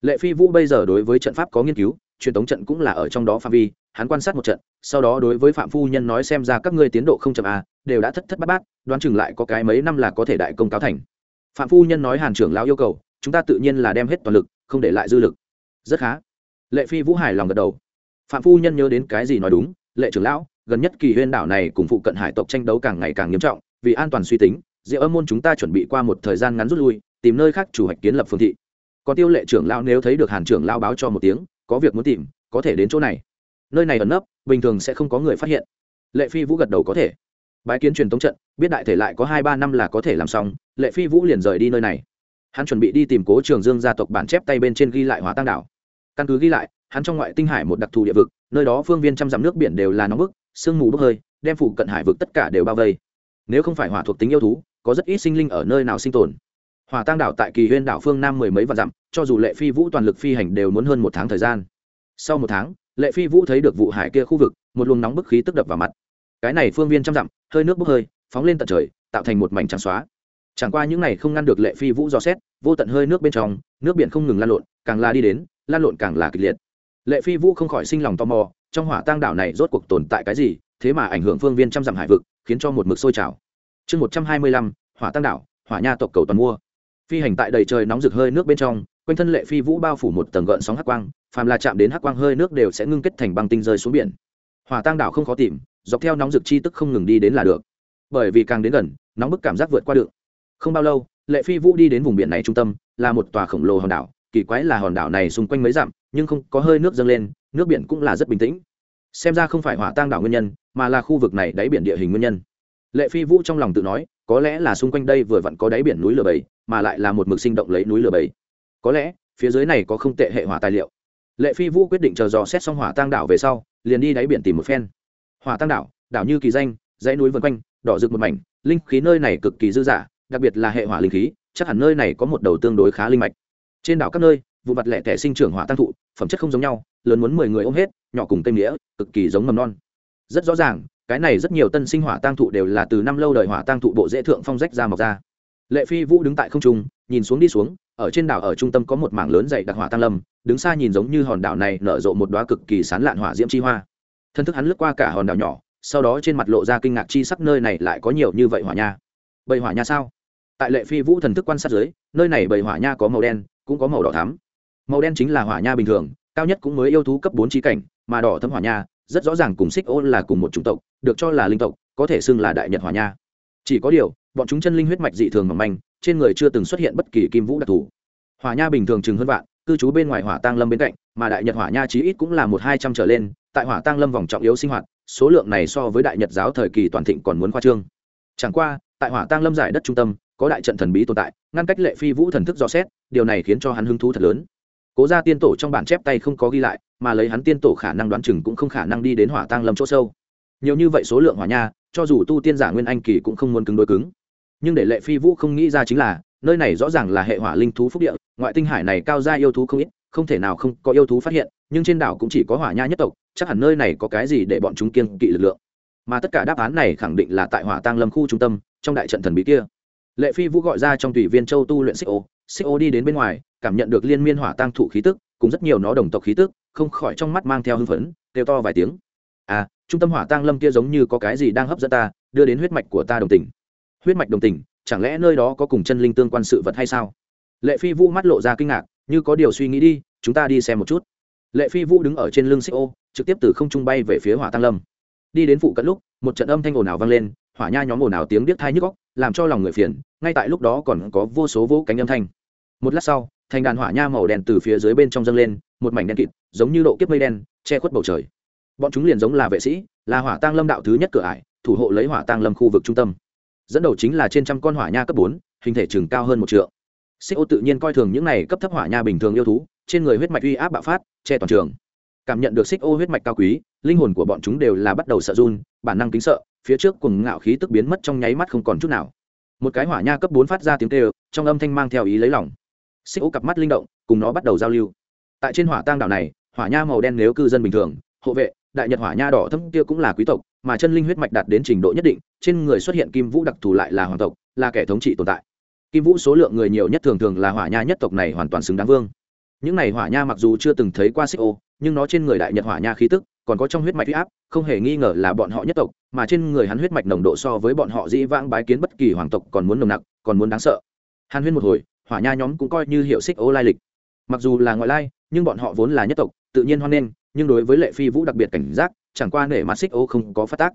Lệ phi vũ bây giờ đối với trận pháp có nghiên cứu, truyền tống trận cũng là ở trong đó phạm vi, hắn quan sát một trận, sau đó đối với phạm phu nhân nói xem ra các ngươi tiến độ không chậm à đều đã thất thất bát bát, đoán chừng lại có cái mấy năm là có thể đại công cáo thành. Phạm phu nhân nói hàn trưởng lão yêu cầu, chúng ta tự nhiên là đem hết toàn lực, không để lại dư lực. Rất khá. Lệ phi vũ hài lòng gật đầu phạm phu nhân nhớ đến cái gì nói đúng, lệ trưởng lão, gần nhất kỳ huyên đảo này cùng phụ cận hải tộc tranh đấu càng ngày càng nghiêm trọng, vì an toàn suy tính, diệu âm môn chúng ta chuẩn bị qua một thời gian ngắn rút lui, tìm nơi khác chủ hoạch kiến lập phương thị. Còn tiêu lệ trưởng lão nếu thấy được hàn trưởng lao báo cho một tiếng, có việc muốn tìm, có thể đến chỗ này. Nơi này ẩn nấp, bình thường sẽ không có người phát hiện. Lệ phi vũ gật đầu có thể. Bái kiến truyền tống trận, biết đại thể lại có hai ba năm là có thể làm xong, lệ phi vũ liền rời đi nơi này. Hắn chuẩn bị đi tìm cố trường dương gia tộc bản chép tay bên trên ghi lại hóa tăng đảo. Căn cứ ghi lại hắn trong ngoại tinh hải một đặc thù địa vực, nơi đó phương viên trăm dặm nước biển đều là nóng bức, sương mù bốc hơi, đem phủ cận hải vực tất cả đều bao vây. Nếu không phải hỏa thuộc tính yêu thú, có rất ít sinh linh ở nơi nào sinh tồn. Hỏa tăng đảo tại kỳ huyên đảo phương nam mười mấy vạn dặm, cho dù lệ phi vũ toàn lực phi hành đều muốn hơn một tháng thời gian. Sau một tháng, lệ phi vũ thấy được vụ hải kia khu vực, một luồng nóng bức khí tức đập vào mặt. Cái này phương viên trăm dặm, hơi nước bốc hơi, phóng lên tận trời, tạo thành một mảnh trắng xóa. Chẳng qua những này không ngăn được lệ phi vũ do xét, vô tận hơi nước bên trong, nước biển không ngừng lan lộn, càng là đi đến, lan lộn càng là kịch liệt lệ phi vũ không khỏi sinh lòng tò mò, trong hỏa tăng đảo này rốt cuộc tồn tại cái gì, thế mà ảnh hưởng phương viên trăm dặm hải vực, khiến cho một mực sôi trào. Chương một trăm hai mươi lăm, hỏa tăng đảo, hỏa nha tộc cầu toàn mua. Phi hành tại đầy trời nóng rực hơi nước bên trong, quanh thân lệ phi vũ bao phủ một tầng gợn sóng hắc quang, phàm là chạm đến hắc quang hơi nước đều sẽ ngưng kết thành băng tinh rơi xuống biển. Hỏa tăng đảo không khó tìm, dọc theo nóng rực chi tức không ngừng đi đến là được. Bởi vì càng đến gần, nóng bức cảm giác vượt qua được. Không bao lâu, lệ phi vũ đi đến vùng biển này trung tâm, là một tòa khổng lồ hòn đảo kỳ quái là hòn đảo này xung quanh mấy dặm, nhưng không có hơi nước dâng lên, nước biển cũng là rất bình tĩnh. Xem ra không phải hỏa tang đảo nguyên nhân, mà là khu vực này đáy biển địa hình nguyên nhân. Lệ phi vũ trong lòng tự nói, có lẽ là xung quanh đây vừa vặn có đáy biển núi lửa bầy, mà lại là một mực sinh động lấy núi lửa bầy. Có lẽ, phía dưới này có không tệ hệ hỏa tài liệu. Lệ phi vũ quyết định chờ dò xét xong hỏa tang đảo về sau, liền đi đáy biển tìm một phen. Hỏa tang đảo đảo như kỳ danh, dãy núi vân quanh, đỏ rực một mảnh, linh khí nơi này cực kỳ dư dả, đặc biệt là hệ hỏa linh khí, chắc hẳn nơi này có một đầu tương đối khá linh mạch trên đảo các nơi, vụ mặt lẻ tẻ sinh trưởng hỏa tăng thụ, phẩm chất không giống nhau, lớn muốn mười người ôm hết, nhỏ cùng cây nghĩa cực kỳ giống mầm non. Rất rõ ràng, cái này rất nhiều tân sinh hỏa tăng thụ đều là từ năm lâu đời hỏa tăng thụ bộ dễ thượng phong rách ra mọc ra. Lệ phi vũ đứng tại không trung, nhìn xuống đi xuống, ở trên đảo ở trung tâm có một mảng lớn dày đặc hỏa tăng lâm, đứng xa nhìn giống như hòn đảo này nở rộ một đoá cực kỳ sán lạn hỏa diễm chi hoa. Thân thức hắn lướt qua cả hòn đảo nhỏ, sau đó trên mặt lộ ra kinh ngạc chi sắc nơi này lại có nhiều như vậy hỏa nha. Bầy hỏa nha sao? Tại lệ phi vũ thần thức quan sát dưới, nơi này bầy hỏa nha có màu đen, cũng có màu đỏ thắm. Màu đen chính là hỏa nha bình thường, cao nhất cũng mới yêu thú cấp bốn trí cảnh, mà đỏ thấm hỏa nha, rất rõ ràng cùng xích ô là cùng một chủng tộc, được cho là linh tộc, có thể xưng là đại nhật hỏa nha. Chỉ có điều, bọn chúng chân linh huyết mạch dị thường mỏng manh, trên người chưa từng xuất hiện bất kỳ kim vũ đặc thù. Hỏa nha bình thường chừng hơn vạn, cư trú bên ngoài hỏa tăng lâm bên cạnh, mà đại nhật hỏa nha chí ít cũng là một hai trăm trở lên, tại hỏa tăng lâm vòng trọng yếu sinh hoạt, số lượng này so với đại nhật giáo thời kỳ toàn thịnh còn muốn khoa trương. Chẳng qua, tại hỏa tăng lâm giải đất trung tâm có đại trận thần bí tồn tại, ngăn cách lệ phi vũ thần thức dò xét, điều này khiến cho hắn hứng thú thật lớn. Cố ra tiên tổ trong bản chép tay không có ghi lại, mà lấy hắn tiên tổ khả năng đoán chừng cũng không khả năng đi đến hỏa tăng lâm chỗ sâu. Nhiều như vậy số lượng hỏa nha, cho dù tu tiên giả nguyên anh kỳ cũng không muốn cứng đối cứng. Nhưng để lệ phi vũ không nghĩ ra chính là, nơi này rõ ràng là hệ hỏa linh thú phúc địa, ngoại tinh hải này cao ra yêu thú không ít, không thể nào không có yêu thú phát hiện, nhưng trên đảo cũng chỉ có hỏa nha nhất tộc, chắc hẳn nơi này có cái gì để bọn chúng kiên kỵ lực lượng. Mà tất cả đáp án này khẳng định là tại hỏa tăng lâm khu trung tâm, trong đại trận thần bí kia lệ phi vũ gọi ra trong tùy viên châu tu luyện xích ô. Xích ô đi đến bên ngoài, cảm nhận được liên miên hỏa tăng thụ khí tức, cùng rất nhiều nó đồng tộc khí tức, không khỏi trong mắt mang theo hưng phấn, kêu to vài tiếng. À trung tâm hỏa tăng lâm kia giống như có cái gì đang hấp dẫn ta, đưa đến huyết mạch của ta đồng tình. Huyết mạch đồng tình, chẳng lẽ nơi đó có cùng chân linh tương quan sự vật hay sao? Lệ phi vũ mắt lộ ra kinh ngạc, như có điều suy nghĩ đi, chúng ta đi xem một chút. Lệ phi vũ đứng ở trên lưng xích ô, trực tiếp từ không trung bay về phía hỏa tăng lâm. Đi đến phụ cận lúc, một trận âm thanh ồn ào vang lên, hỏa nha nhóm ồn ào tiếng điếc thai nhức góc làm cho lòng người phiền, ngay tại lúc đó còn có vô số vỗ cánh âm thanh. Một lát sau, thành đàn hỏa nha màu đen từ phía dưới bên trong dâng lên, một mảnh đen kịt, giống như độ kiếp mây đen, che khuất bầu trời. Bọn chúng liền giống là vệ sĩ, là hỏa tăng lâm đạo thứ nhất cửa ải, thủ hộ lấy hỏa tăng lâm khu vực trung tâm. Dẫn đầu chính là trên trăm con hỏa nha cấp bốn, hình thể chừng cao hơn một triệu xích ô tự nhiên coi thường những này cấp thấp hỏa nha bình thường yêu thú, trên người huyết mạch uy áp bạo phát, che toàn trường. Cảm nhận được xích ô huyết mạch cao quý, linh hồn của bọn chúng đều là bắt đầu sợ run, bản năng kính sợ phía trước cùng ngạo khí tức biến mất trong nháy mắt không còn chút nào. Một cái hỏa nha cấp bốn phát ra tiếng kêu, trong âm thanh mang theo ý lấy lòng. Xích ô cặp mắt linh động, cùng nó bắt đầu giao lưu. Tại trên hỏa tang đảo này, hỏa nha màu đen nếu cư dân bình thường, hộ vệ, đại nhật hỏa nha đỏ thâm kia cũng là quý tộc, mà chân linh huyết mạch đạt đến trình độ nhất định, trên người xuất hiện kim vũ đặc thù lại là hoàng tộc, là kẻ thống trị tồn tại. Kim vũ số lượng người nhiều nhất thường thường là hỏa nha nhất tộc này hoàn toàn xứng đáng vương. Những này hỏa nha mặc dù chưa từng thấy qua xích ô nhưng nó trên người đại nhật hỏa nha khí tức còn có trong huyết mạch huy áp, không hề nghi ngờ là bọn họ nhất tộc, mà trên người hắn huyết mạch nồng độ so với bọn họ dĩ vãng bái kiến bất kỳ hoàng tộc còn muốn nồng nặc, còn muốn đáng sợ. Hàn huyên một hồi, hỏa nha nhóm cũng coi như hiệu xích ô lai lịch. Mặc dù là ngoại lai, nhưng bọn họ vốn là nhất tộc, tự nhiên hoan nghênh, nhưng đối với lệ phi vũ đặc biệt cảnh giác, chẳng qua nể mặt xích ô không có phát tác.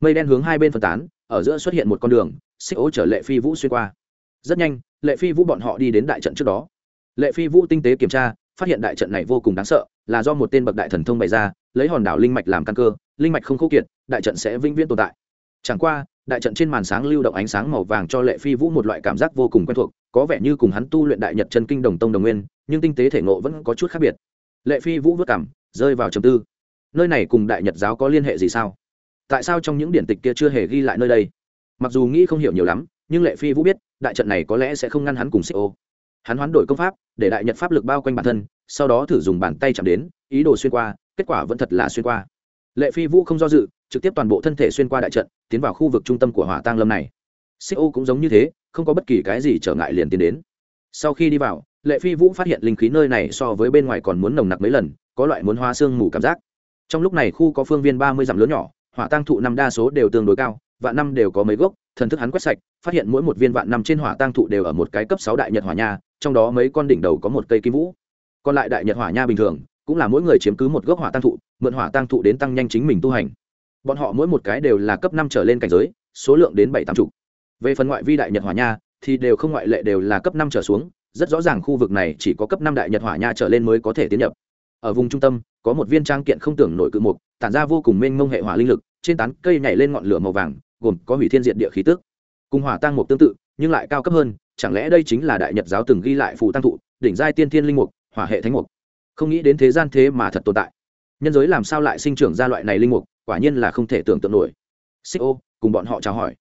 Mây đen hướng hai bên phân tán, ở giữa xuất hiện một con đường, xích ô chở lệ phi vũ xuyên qua. Rất nhanh, lệ phi vũ bọn họ đi đến đại trận trước đó. Lệ phi vũ tinh tế kiểm tra, phát hiện đại trận này vô cùng đáng sợ là do một tên bậc đại thần thông bày ra, lấy hòn đảo linh mạch làm căn cơ, linh mạch không khô kiệt, đại trận sẽ vĩnh viễn tồn tại. Chẳng qua, đại trận trên màn sáng lưu động ánh sáng màu vàng cho lệ phi vũ một loại cảm giác vô cùng quen thuộc, có vẻ như cùng hắn tu luyện đại nhật chân kinh đồng tông đồng nguyên, nhưng tinh tế thể ngộ vẫn có chút khác biệt. Lệ phi vũ vất cảm, rơi vào trầm tư. Nơi này cùng đại nhật giáo có liên hệ gì sao? Tại sao trong những điển tịch kia chưa hề ghi lại nơi đây? Mặc dù nghĩ không hiểu nhiều lắm, nhưng lệ phi vũ biết, đại trận này có lẽ sẽ không ngăn hắn cùng xích ô. Hắn hoán đổi công pháp, để đại nhật pháp lực bao quanh bản thân sau đó thử dùng bàn tay chạm đến, ý đồ xuyên qua, kết quả vẫn thật là xuyên qua. Lệ phi vũ không do dự, trực tiếp toàn bộ thân thể xuyên qua đại trận, tiến vào khu vực trung tâm của hỏa tang lâm này. Xích ô cũng giống như thế, không có bất kỳ cái gì trở ngại liền tiến đến. Sau khi đi vào, lệ phi vũ phát hiện linh khí nơi này so với bên ngoài còn muốn nồng nặc mấy lần, có loại muốn hoa xương mù cảm giác. Trong lúc này khu có phương viên ba mươi dặm lớn nhỏ, hỏa tăng thụ năm đa số đều tương đối cao, vạn năm đều có mấy gốc, thần thức hắn quét sạch, phát hiện mỗi một viên vạn năm trên hỏa tăng thụ đều ở một cái cấp sáu đại nhật hỏa nha, trong đó mấy con đỉnh đầu có một cây kim vũ còn lại đại nhật hỏa nha bình thường, cũng là mỗi người chiếm cứ một gốc hỏa tăng thụ, mượn hỏa tăng thụ đến tăng nhanh chính mình tu hành. Bọn họ mỗi một cái đều là cấp năm trở lên cảnh giới, số lượng đến bảy tám chục. Về phần ngoại vi đại nhật hỏa nha, thì đều không ngoại lệ đều là cấp năm trở xuống, rất rõ ràng khu vực này chỉ có cấp năm đại nhật hỏa nha trở lên mới có thể tiến nhập. Ở vùng trung tâm, có một viên trang kiện không tưởng nổi cự mục, tản ra vô cùng mênh mông hệ hỏa linh lực, trên tán cây nhảy lên ngọn lửa màu vàng, gồm có hủy thiên diện địa khí tức. Cùng hỏa tăng mục tương tự, nhưng lại cao cấp hơn, chẳng lẽ đây chính là đại nhật giáo từng ghi lại phù tăng thụ, đỉnh giai tiên thiên linh mục hỏa hệ thánh mục. Không nghĩ đến thế gian thế mà thật tồn tại. Nhân giới làm sao lại sinh trưởng ra loại này linh mục, quả nhiên là không thể tưởng tượng nổi. Xích ô, cùng bọn họ chào hỏi.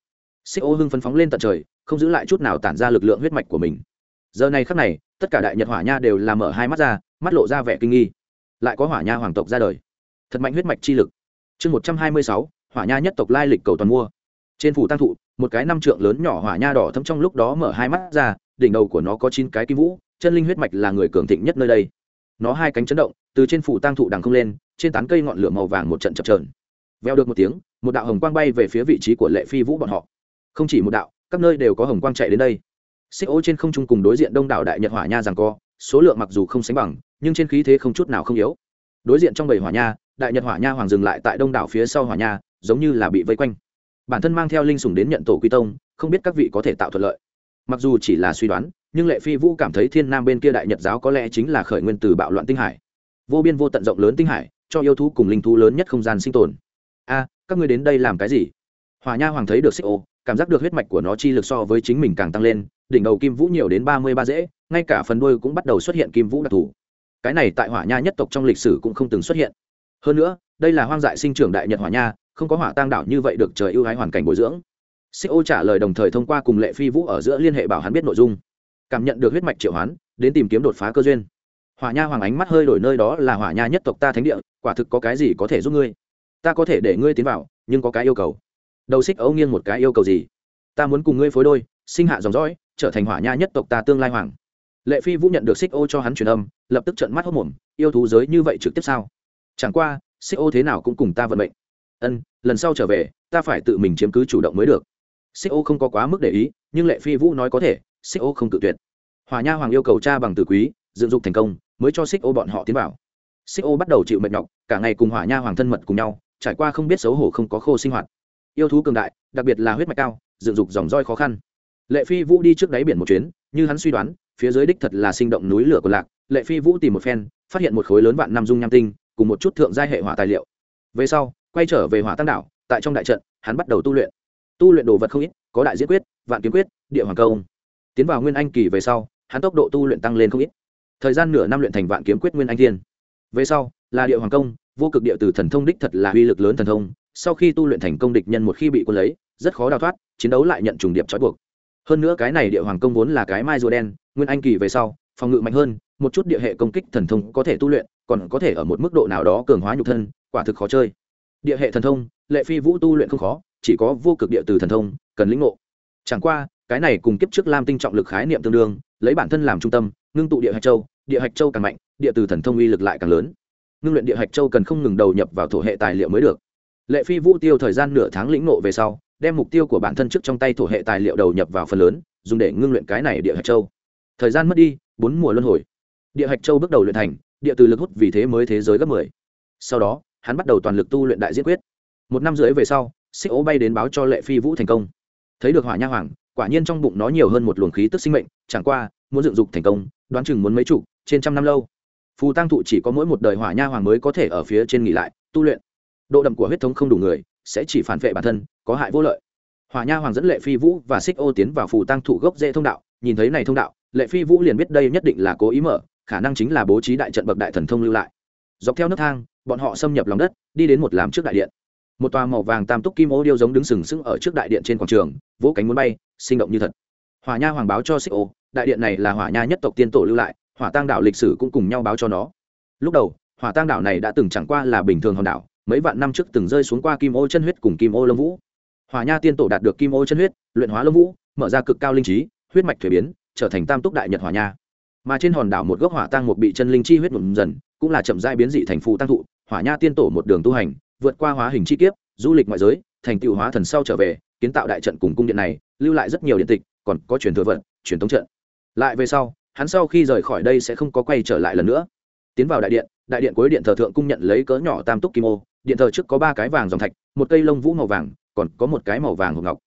Xích ô hưng phấn phóng lên tận trời, không giữ lại chút nào tản ra lực lượng huyết mạch của mình. Giờ này khắc này, tất cả đại nhật hỏa nha đều làm mở hai mắt ra, mắt lộ ra vẻ kinh nghi. Lại có hỏa nha hoàng tộc ra đời. Thật mạnh huyết mạch chi lực. Chương một trăm hai mươi sáu, hỏa nha nhất tộc lai lịch cầu toàn mua. Trên phủ tăng thụ, một cái năm trượng lớn nhỏ hỏa nha đỏ thấm trong lúc đó mở hai mắt ra, đỉnh đầu của nó có chín cái kim vũ chân linh huyết mạch là người cường thịnh nhất nơi đây. Nó hai cánh chấn động, từ trên phủ tăng thụ đằng không lên, trên tán cây ngọn lửa màu vàng một trận chập trờn veo được một tiếng, một đạo hồng quang bay về phía vị trí của lệ phi vũ bọn họ. Không chỉ một đạo, các nơi đều có hồng quang chạy đến đây. Xích ô trên không trung cùng đối diện đông đảo đại nhật hỏa nha rằng co, số lượng mặc dù không sánh bằng, nhưng trên khí thế không chút nào không yếu. Đối diện trong bầy hỏa nha, đại nhật hỏa nha hoàng dừng lại tại đông đảo phía sau hỏa nha, giống như là bị vây quanh. Bản thân mang theo linh sùng đến nhận tổ quy tông, không biết các vị có thể tạo thuận lợi. Mặc dù chỉ là suy đoán nhưng lệ phi vũ cảm thấy thiên nam bên kia đại nhật giáo có lẽ chính là khởi nguyên từ bạo loạn tinh hải. Vô biên vô tận rộng lớn tinh hải, cho yêu thú cùng linh thú lớn nhất không gian sinh tồn. A, các ngươi đến đây làm cái gì? Hòa nha hoàng thấy được xích ô, cảm giác được huyết mạch của nó chi lực so với chính mình càng tăng lên, đỉnh đầu kim vũ nhiều đến ba mươi ba dễ, ngay cả phần đuôi cũng bắt đầu xuất hiện kim vũ đặc thù. Cái này tại hỏa nha nhất tộc trong lịch sử cũng không từng xuất hiện. Hơn nữa, đây là hoang dại sinh trưởng đại nhật hỏa nha, không có hỏa tang đảo như vậy được trời ưu ái hoàn cảnh bồi dưỡng. Xích ô trả lời đồng thời thông qua cùng lệ phi vũ ở giữa liên hệ bảo hắn biết nội dung cảm nhận được huyết mạch triệu hoán, đến tìm kiếm đột phá cơ duyên. Hỏa nha hoàng ánh mắt hơi đổi nơi đó là hỏa nha nhất tộc ta thánh địa, quả thực có cái gì có thể giúp ngươi? Ta có thể để ngươi tiến vào, nhưng có cái yêu cầu. Đầu xích ấu nghiêng một cái yêu cầu gì? Ta muốn cùng ngươi phối đôi, sinh hạ dòng dõi, trở thành hỏa nha nhất tộc ta tương lai hoàng. Lệ phi vũ nhận được xích ô cho hắn truyền âm, lập tức trận mắt hốc mồm, yêu thú giới như vậy trực tiếp sao? Chẳng qua, xích ô thế nào cũng cùng ta vận mệnh. Ân, lần sau trở về, ta phải tự mình chiếm cứ chủ động mới được. Xích ô không có quá mức để ý, nhưng lệ phi vũ nói có thể xích ô không tự tuyệt. Hòa nha hoàng yêu cầu cha bằng tử quý, dựng dục thành công, mới cho xích ô bọn họ tiến vào. Xích ô bắt đầu chịu mệt nhọc, cả ngày cùng hỏa nha hoàng thân mật cùng nhau, trải qua không biết xấu hổ không có khô sinh hoạt. Yêu thú cường đại, đặc biệt là huyết mạch cao, dựng dục dòng roi khó khăn. Lệ phi vũ đi trước đáy biển một chuyến, như hắn suy đoán, phía dưới đích thật là sinh động núi lửa của lạc. Lệ phi vũ tìm một phen, phát hiện một khối lớn vạn năm dung nham tinh, cùng một chút thượng giai hệ hỏa tài liệu. Về sau, quay trở về hỏa tăng đảo, tại trong đại trận, hắn bắt đầu tu luyện. Tu luyện đồ vật không ít, có đại diễn quyết, vạn kiếm quyết, địa hoàng công tiến vào nguyên anh kỳ về sau, hắn tốc độ tu luyện tăng lên không ít. Thời gian nửa năm luyện thành vạn kiếm quyết nguyên anh thiên. Về sau, là địa hoàng công, vô cực địa từ thần thông đích thật là uy lực lớn thần thông. Sau khi tu luyện thành công địch nhân một khi bị quân lấy, rất khó đào thoát, chiến đấu lại nhận trùng điệp trói buộc. Hơn nữa cái này địa hoàng công vốn là cái mai rùa đen, nguyên anh kỳ về sau, phòng ngự mạnh hơn, một chút địa hệ công kích thần thông có thể tu luyện, còn có thể ở một mức độ nào đó cường hóa nhục thân, quả thực khó chơi. Địa hệ thần thông, lệ phi vũ tu luyện không khó, chỉ có vô cực địa từ thần thông cần lĩnh ngộ. Chẳng qua cái này cùng kiếp trước lam tinh trọng lực khái niệm tương đương, lấy bản thân làm trung tâm, ngưng tụ địa hạch châu, địa hạch châu càng mạnh, địa từ thần thông uy lực lại càng lớn. Ngưng luyện địa hạch châu cần không ngừng đầu nhập vào thổ hệ tài liệu mới được. Lệ phi vũ tiêu thời gian nửa tháng lĩnh nộ về sau, đem mục tiêu của bản thân trước trong tay thổ hệ tài liệu đầu nhập vào phần lớn, dùng để ngưng luyện cái này địa hạch châu. Thời gian mất đi, bốn mùa luân hồi. Địa hạch châu bước đầu luyện thành, địa từ lực hút vì thế mới thế giới gấp mười. Sau đó, hắn bắt đầu toàn lực tu luyện đại diễn quyết. Một năm rưỡi về sau, xích ố bay đến báo cho lệ phi vũ thành công. Thấy được hỏa nha hoàng quả nhiên trong bụng nó nhiều hơn một luồng khí tức sinh mệnh, chẳng qua, muốn dựng dục thành công, đoán chừng muốn mấy chục, trên trăm năm lâu. Phù tăng thụ chỉ có mỗi một đời hỏa nha hoàng mới có thể ở phía trên nghỉ lại, tu luyện. Độ đậm của huyết thống không đủ người, sẽ chỉ phản vệ bản thân, có hại vô lợi. Hỏa nha hoàng dẫn lệ phi vũ và xích ô tiến vào phù tăng thụ gốc dễ thông đạo, nhìn thấy này thông đạo, lệ phi vũ liền biết đây nhất định là cố ý mở, khả năng chính là bố trí đại trận bậc đại thần thông lưu lại. Dọc theo nước thang, bọn họ xâm nhập lòng đất, đi đến một làm trước đại điện một tòa màu vàng tam túc kim ô điêu giống đứng sừng sững ở trước đại điện trên quảng trường, vỗ cánh muốn bay, sinh động như thật. Hỏa nha hoàng báo cho xích ô, đại điện này là hỏa nha nhất tộc tiên tổ lưu lại, hỏa tăng đảo lịch sử cũng cùng nhau báo cho nó. Lúc đầu, hỏa tăng đảo này đã từng chẳng qua là bình thường hòn đảo, mấy vạn năm trước từng rơi xuống qua kim ô chân huyết cùng kim ô lông vũ. Hỏa nha tiên tổ đạt được kim ô chân huyết, luyện hóa lông vũ, mở ra cực cao linh trí, huyết mạch thuế biến, trở thành tam túc đại nhật hỏa nha. Mà trên hòn đảo một gốc hỏa tăng một bị chân linh chi huyết nhuộm dần, cũng là chậm rãi biến dị thành phù tăng thụ, hỏa nha tiên tổ một đường tu hành vượt qua hóa hình chi kiếp, du lịch ngoại giới, thành tựu hóa thần sau trở về, kiến tạo đại trận cùng cung điện này, lưu lại rất nhiều điện tịch, còn có truyền thừa vận, truyền thống trận. Lại về sau, hắn sau khi rời khỏi đây sẽ không có quay trở lại lần nữa. Tiến vào đại điện đại điện cuối điện thờ thượng cung nhận lấy cỡ nhỏ tam túc kim ô, điện thờ trước có ba cái vàng dòng thạch, một cây lông vũ màu vàng, còn có một cái màu vàng hộp ngọc.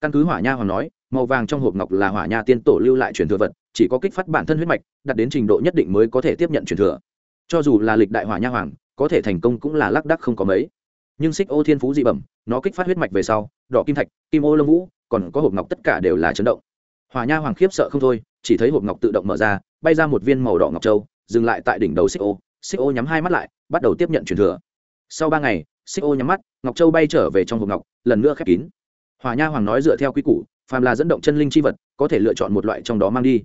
Căn cứ hỏa nha hoàng nói, màu vàng trong hộp ngọc là hỏa nha tiên tổ lưu lại truyền thừa vật, chỉ có kích phát bản thân huyết mạch, đạt đến trình độ nhất định mới có thể tiếp nhận truyền thừa. Cho dù là lịch đại hỏa nha hoàng, có thể thành công cũng là lác đắc không có mấy nhưng xích ô thiên phú dị bẩm, nó kích phát huyết mạch về sau, đỏ kim thạch, kim ô lâm vũ, còn có hộp ngọc tất cả đều là chấn động. Hòa nha hoàng khiếp sợ không thôi, chỉ thấy hộp ngọc tự động mở ra, bay ra một viên màu đỏ ngọc châu, dừng lại tại đỉnh đầu xích ô. Xích ô nhắm hai mắt lại, bắt đầu tiếp nhận truyền thừa. Sau ba ngày, xích ô nhắm mắt, ngọc châu bay trở về trong hộp ngọc, lần nữa khép kín. Hòa nha hoàng nói dựa theo quy củ, phàm là dẫn động chân linh chi vật, có thể lựa chọn một loại trong đó mang đi.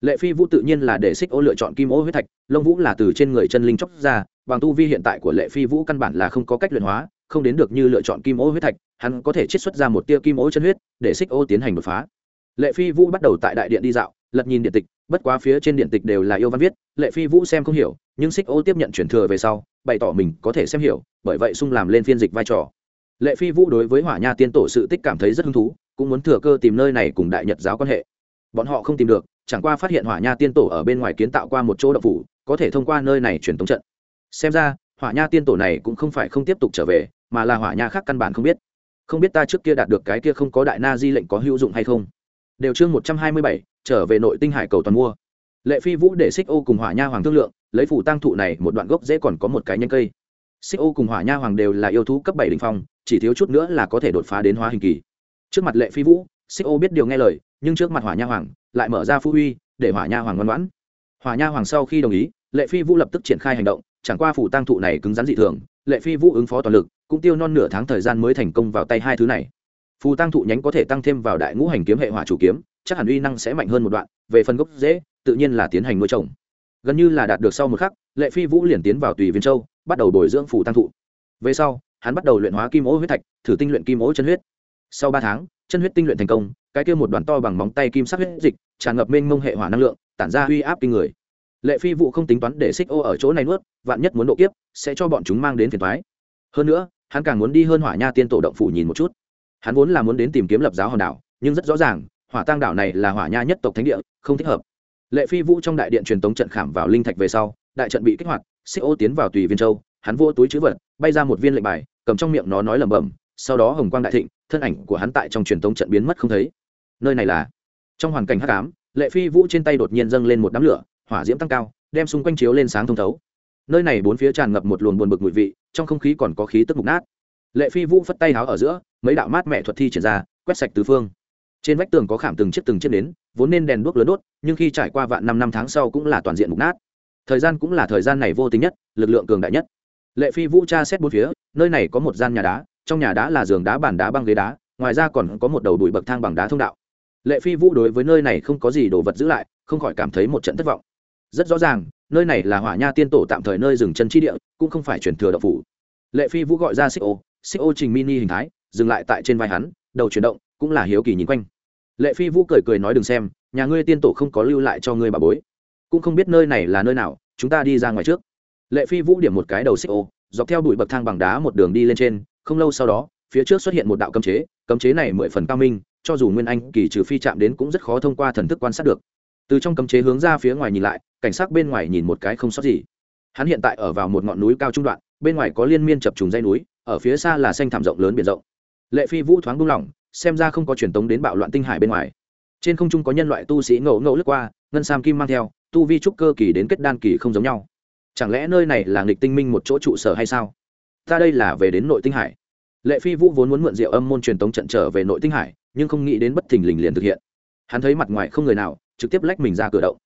Lệ phi vũ tự nhiên là để xích ô lựa chọn kim ô huyết thạch, lông vũ là từ trên người chân linh chóc ra, bằng tu vi hiện tại của lệ phi vũ căn bản là không có cách luyện hóa không đến được như lựa chọn kim ô huyết thạch, hắn có thể chiết xuất ra một tia kim ô chân huyết, để xích ô tiến hành đột phá. Lệ phi vũ bắt đầu tại đại điện đi dạo, lật nhìn điện tịch, bất quá phía trên điện tịch đều là yêu văn viết, lệ phi vũ xem không hiểu, nhưng xích ô tiếp nhận chuyển thừa về sau, bày tỏ mình có thể xem hiểu, bởi vậy sung làm lên phiên dịch vai trò. Lệ phi vũ đối với hỏa nha tiên tổ sự tích cảm thấy rất hứng thú, cũng muốn thừa cơ tìm nơi này cùng đại nhật giáo quan hệ. Bọn họ không tìm được, chẳng qua phát hiện hỏa nha tiên tổ ở bên ngoài kiến tạo qua một chỗ đậu phủ, có thể thông qua nơi này truyền tống trận. Xem ra, hỏa nha tiên tổ này cũng không phải không tiếp tục trở về mà là hỏa nha khác căn bản không biết. Không biết ta trước kia đạt được cái kia không có đại na di lệnh có hữu dụng hay không. Đều chương một trăm hai mươi bảy, trở về nội tinh hải cầu toàn mua. Lệ phi vũ để xích ô cùng hỏa nha hoàng thương lượng, lấy phủ tăng thụ này, một đoạn gốc dễ còn có một cái nhanh cây. Xích ô cùng hỏa nha hoàng đều là yêu thú cấp bảy đình phong, chỉ thiếu chút nữa là có thể đột phá đến hóa hình kỳ. Trước mặt lệ phi vũ, xích ô biết điều nghe lời, nhưng trước mặt hỏa nha hoàng, lại mở ra phu huy để hỏa nha hoàng ngoan ngoãn. Hỏa nha hoàng sau khi đồng ý, lệ phi vũ lập tức triển khai hành động chẳng qua phủ tăng thụ này cứng rắn dị thường, lệ phi vũ ứng phó toàn lực, cũng tiêu non nửa tháng thời gian mới thành công vào tay hai thứ này. Phù tăng thụ nhánh có thể tăng thêm vào đại ngũ hành kiếm hệ hỏa chủ kiếm, chắc hẳn uy năng sẽ mạnh hơn một đoạn, về phần gốc dễ tự nhiên là tiến hành nuôi trồng. Gần như là đạt được sau một khắc, lệ phi vũ liền tiến vào tùy viên châu, bắt đầu bồi dưỡng phù tăng thụ. Về sau, hắn bắt đầu luyện hóa kim ố huyết thạch, thử tinh luyện kim ố chân huyết. Sau ba tháng, chân huyết tinh luyện thành công, cái kia một đoàn to bằng móng tay kim sắc huyết dịch, tràn ngập mênh mông hệ hỏa năng lượng, tản ra uy áp kinh người lệ phi vụ không tính toán để xích ô ở chỗ này nuốt, vạn nhất muốn độ kiếp, sẽ cho bọn chúng mang đến phiền thoái hơn nữa, hắn càng muốn đi hơn hỏa nha tiên tổ động phủ nhìn một chút. Hắn vốn là muốn đến tìm kiếm lập giáo hòn đảo, nhưng rất rõ ràng, hỏa tang đảo này là hỏa nha nhất tộc thánh địa, không thích hợp. Lệ phi vũ trong đại điện truyền tống trận khảm vào linh thạch về sau, đại trận bị kích hoạt xích ô tiến vào tùy viên châu, hắn vô túi chữ vật, bay ra một viên lệnh bài, cầm trong miệng nó nói lẩm bẩm, sau đó hồng quang đại thịnh, thân ảnh của hắn tại trong truyền tống trận biến mất không thấy. Nơi này là, trong hoàn cảnh hắc ám, lệ phi vũ trên tay đột nhiên dâng lên một đám lửa hỏa diễm tăng cao, đem xung quanh chiếu lên sáng thông thấu. Nơi này bốn phía tràn ngập một luồng buồn bực mùi vị, trong không khí còn có khí tức mục nát. Lệ phi vũ phất tay háo ở giữa, mấy đạo mát mẹ thuật thi triển ra, quét sạch tứ phương. Trên vách tường có khảm từng chiếc từng chiếc đến vốn nên đèn đuốc lớn đốt, nhưng khi trải qua vạn năm năm tháng sau cũng là toàn diện mục nát. Thời gian cũng là thời gian này vô tính nhất, lực lượng cường đại nhất. Lệ phi vũ tra xét bốn phía, nơi này có một gian nhà đá, trong nhà đá là giường đá, bàn đá, băng ghế đá, ngoài ra còn có một đầu đùi bậc thang bằng đá thông đạo. Lệ phi vũ đối với nơi này không có gì đồ vật giữ lại, không khỏi cảm thấy một trận thất vọng rất rõ ràng, nơi này là hỏa nha tiên tổ tạm thời nơi dừng chân chi địa, cũng không phải chuyển thừa độc phủ. Lệ phi vũ gọi ra xích ô xích ô trình mini hình thái, dừng lại tại trên vai hắn, đầu chuyển động, cũng là hiếu kỳ nhìn quanh. Lệ phi vũ cười cười nói đừng xem, nhà ngươi tiên tổ không có lưu lại cho ngươi bà bối. Cũng không biết nơi này là nơi nào, chúng ta đi ra ngoài trước. Lệ phi vũ điểm một cái đầu xích ô, dọc theo đuổi bậc thang bằng đá một đường đi lên trên, không lâu sau đó, phía trước xuất hiện một đạo cấm chế cấm chế này mười phần cao minh, cho dù nguyên anh kỳ trừ phi chạm đến cũng rất khó thông qua thần thức quan sát được từ trong cấm chế hướng ra phía ngoài nhìn lại, cảnh sát bên ngoài nhìn một cái không sót gì. Hắn hiện tại ở vào một ngọn núi cao trung đoạn, bên ngoài có liên miên chập trùng dây núi, ở phía xa là xanh thảm rộng lớn biển rộng. Lệ phi vũ thoáng buông lỏng, xem ra không có truyền tống đến bạo loạn tinh hải bên ngoài. Trên không trung có nhân loại tu sĩ ngẫu ngẫu lướt qua, ngân sam kim mang theo, tu vi trúc cơ kỳ đến kết đan kỳ không giống nhau. Chẳng lẽ nơi này là nghịch tinh minh một chỗ trụ sở hay sao? Ta đây là về đến nội tinh hải. Lệ phi vũ vốn muốn mượn rượu âm môn truyền tống trận trở về nội tinh hải, nhưng không nghĩ đến bất thình lình liền thực hiện. Hắn thấy mặt ngoài không người nào trực tiếp lách mình ra cửa động.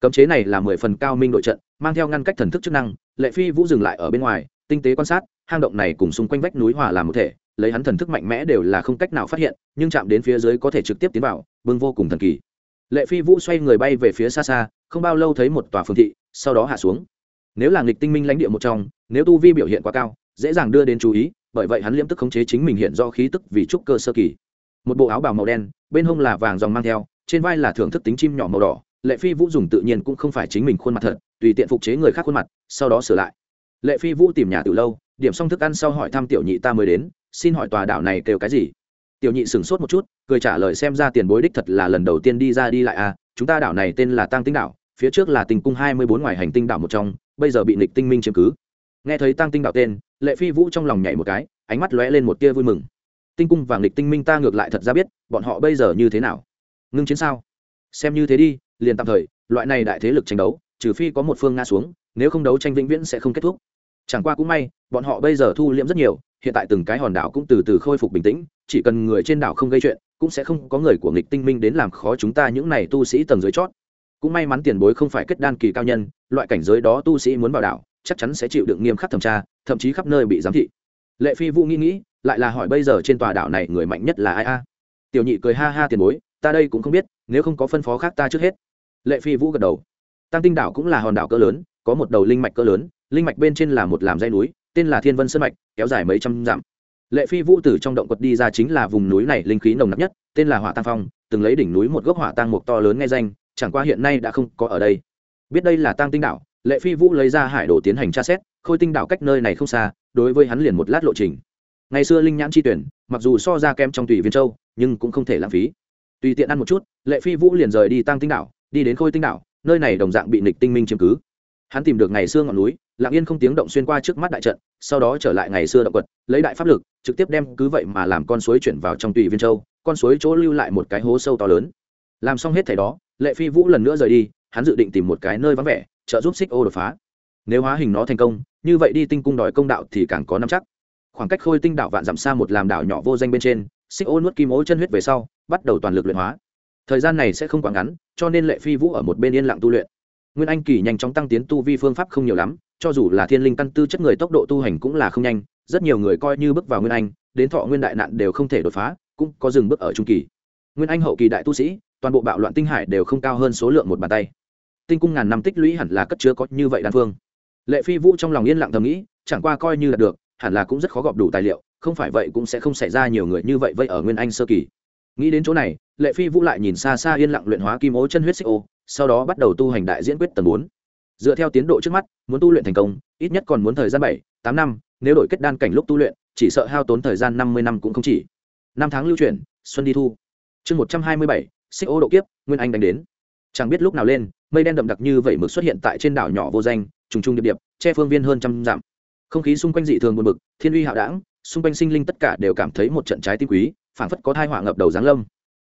Cấm chế này là mười phần cao minh đội trận, mang theo ngăn cách thần thức chức năng, lệ phi vũ dừng lại ở bên ngoài, tinh tế quan sát, hang động này cùng xung quanh vách núi hòa làm một thể, lấy hắn thần thức mạnh mẽ đều là không cách nào phát hiện, nhưng chạm đến phía dưới có thể trực tiếp tiến vào bưng vô cùng thần kỳ. Lệ phi vũ xoay người bay về phía xa xa, không bao lâu thấy một tòa phương thị, sau đó hạ xuống. Nếu là nghịch tinh minh lãnh địa một trong, nếu tu vi biểu hiện quá cao, dễ dàng đưa đến chú ý, bởi vậy hắn liễm tức khống chế chính mình hiện do khí tức vì trúc cơ sơ kỳ. Một bộ áo bào màu đen bên hông là vàng dòng mang theo, trên vai là thưởng thức tính chim nhỏ màu đỏ, lệ phi vũ dùng tự nhiên cũng không phải chính mình khuôn mặt thật, tùy tiện phục chế người khác khuôn mặt, sau đó sửa lại. Lệ phi vũ tìm nhà từ lâu, điểm xong thức ăn sau hỏi thăm tiểu nhị ta mới đến, xin hỏi tòa đảo này kêu cái gì? Tiểu nhị sửng sốt một chút, cười trả lời xem ra tiền bối đích thật là lần đầu tiên đi ra đi lại à chúng ta đảo này tên là tăng tinh đảo, phía trước là tình cung hai mươi bốn ngoài hành tinh đảo một trong, bây giờ bị nịch tinh minh chiếm cứ. Nghe thấy tăng tinh đảo tên, lệ phi vũ trong lòng nhảy một cái, ánh mắt lóe lên một tia vui mừng tinh cung và nghịch tinh minh ta ngược lại thật ra biết, bọn họ bây giờ như thế nào? Ngưng chiến sao? Xem như thế đi, liền tạm thời, loại này đại thế lực tranh đấu, trừ phi có một phương nga xuống, nếu không đấu tranh vĩnh viễn sẽ không kết thúc. Chẳng qua cũng may, bọn họ bây giờ thu liễm rất nhiều, hiện tại từng cái hòn đảo cũng từ từ khôi phục bình tĩnh, chỉ cần người trên đảo không gây chuyện, cũng sẽ không có người của nghịch tinh minh đến làm khó chúng ta những này tu sĩ tầng dưới chót. Cũng may mắn tiền bối không phải kết đan kỳ cao nhân, loại cảnh giới đó tu sĩ muốn vào đảo, chắc chắn sẽ chịu đựng nghiêm khắc thẩm tra, thậm chí khắp nơi bị giám thị. Lệ phi vũ nghĩ nghĩ lại là hỏi bây giờ trên tòa đảo này người mạnh nhất là ai a? Tiểu nhị cười ha ha tiền bối, ta đây cũng không biết, nếu không có phân phó khác ta trước hết. Lệ phi vũ gật đầu. Tăng tinh đảo cũng là hòn đảo cỡ lớn, có một đầu linh mạch cỡ lớn, linh mạch bên trên là một làm dây núi, tên là thiên vân sơn mạch, kéo dài mấy trăm dặm. Lệ phi vũ từ trong động quật đi ra chính là vùng núi này linh khí nồng nặc nhất, tên là hỏa tăng phong, từng lấy đỉnh núi một gốc hỏa tăng mục to lớn nghe danh, chẳng qua hiện nay đã không có ở đây. Biết đây là tăng tinh đảo, lệ phi vũ lấy ra hải đồ tiến hành tra xét, khôi tinh đảo cách nơi này không xa, đối với hắn liền một lát lộ trình ngày xưa linh nhãn chi tuyển, mặc dù so ra kem trong tùy viên châu, nhưng cũng không thể lãng phí. Tùy tiện ăn một chút, lệ phi vũ liền rời đi tăng tinh đảo, đi đến khôi tinh đảo, nơi này đồng dạng bị nịch tinh minh chiếm cứ. Hắn tìm được ngày xưa ngọn núi, lặng yên không tiếng động xuyên qua trước mắt đại trận, sau đó trở lại ngày xưa động quật, lấy đại pháp lực, trực tiếp đem cứ vậy mà làm con suối chuyển vào trong tùy viên châu, con suối chỗ lưu lại một cái hố sâu to lớn. Làm xong hết thẻ đó, lệ phi vũ lần nữa rời đi, hắn dự định tìm một cái nơi vắng vẻ, trợ giúp xích ô đột phá. Nếu hóa hình nó thành công, như vậy đi tinh cung đòi công đạo thì càng có năm chắc khoảng cách khôi tinh đảo vạn dặm xa một làm đảo nhỏ vô danh bên trên, xích ô nuốt kim ố chân huyết về sau, bắt đầu toàn lực luyện hóa. Thời gian này sẽ không quá ngắn, cho nên lệ phi vũ ở một bên yên lặng tu luyện. Nguyên anh kỳ nhanh chóng tăng tiến tu vi phương pháp không nhiều lắm, cho dù là thiên linh căn tư chất người tốc độ tu hành cũng là không nhanh, rất nhiều người coi như bước vào nguyên anh, đến thọ nguyên đại nạn đều không thể đột phá, cũng có dừng bước ở trung kỳ. Nguyên anh hậu kỳ đại tu sĩ, toàn bộ bạo loạn tinh hải đều không cao hơn số lượng một bàn tay. Tinh cung ngàn năm tích lũy hẳn là cất chứa có như vậy đan phương. Lệ phi vũ trong lòng yên lặng thầm nghĩ, chẳng qua coi như là được hẳn là cũng rất khó gọp đủ tài liệu, không phải vậy cũng sẽ không xảy ra nhiều người như vậy vây ở nguyên anh sơ kỳ. Nghĩ đến chỗ này, lệ phi vũ lại nhìn xa xa yên lặng luyện hóa kim ố chân huyết xích ô, sau đó bắt đầu tu hành đại diễn quyết tầng bốn. Dựa theo tiến độ trước mắt, muốn tu luyện thành công, ít nhất còn muốn thời gian bảy, tám năm, nếu đổi kết đan cảnh lúc tu luyện, chỉ sợ hao tốn thời gian năm mươi năm cũng không chỉ. Năm tháng lưu chuyển, xuân đi thu. Chương một trăm hai mươi bảy, xích ô độ kiếp, nguyên anh đánh đến. Chẳng biết lúc nào lên, mây đen đậm đặc như vậy mực xuất hiện tại trên đảo nhỏ vô danh, trùng trùng điệp điệp, che phương viên hơn trăm dặm không khí xung quanh dị thường buồn bực, thiên uy hạo đảng xung quanh sinh linh tất cả đều cảm thấy một trận trái tim quý, phảng phất có thai họa ngập đầu giáng lâm.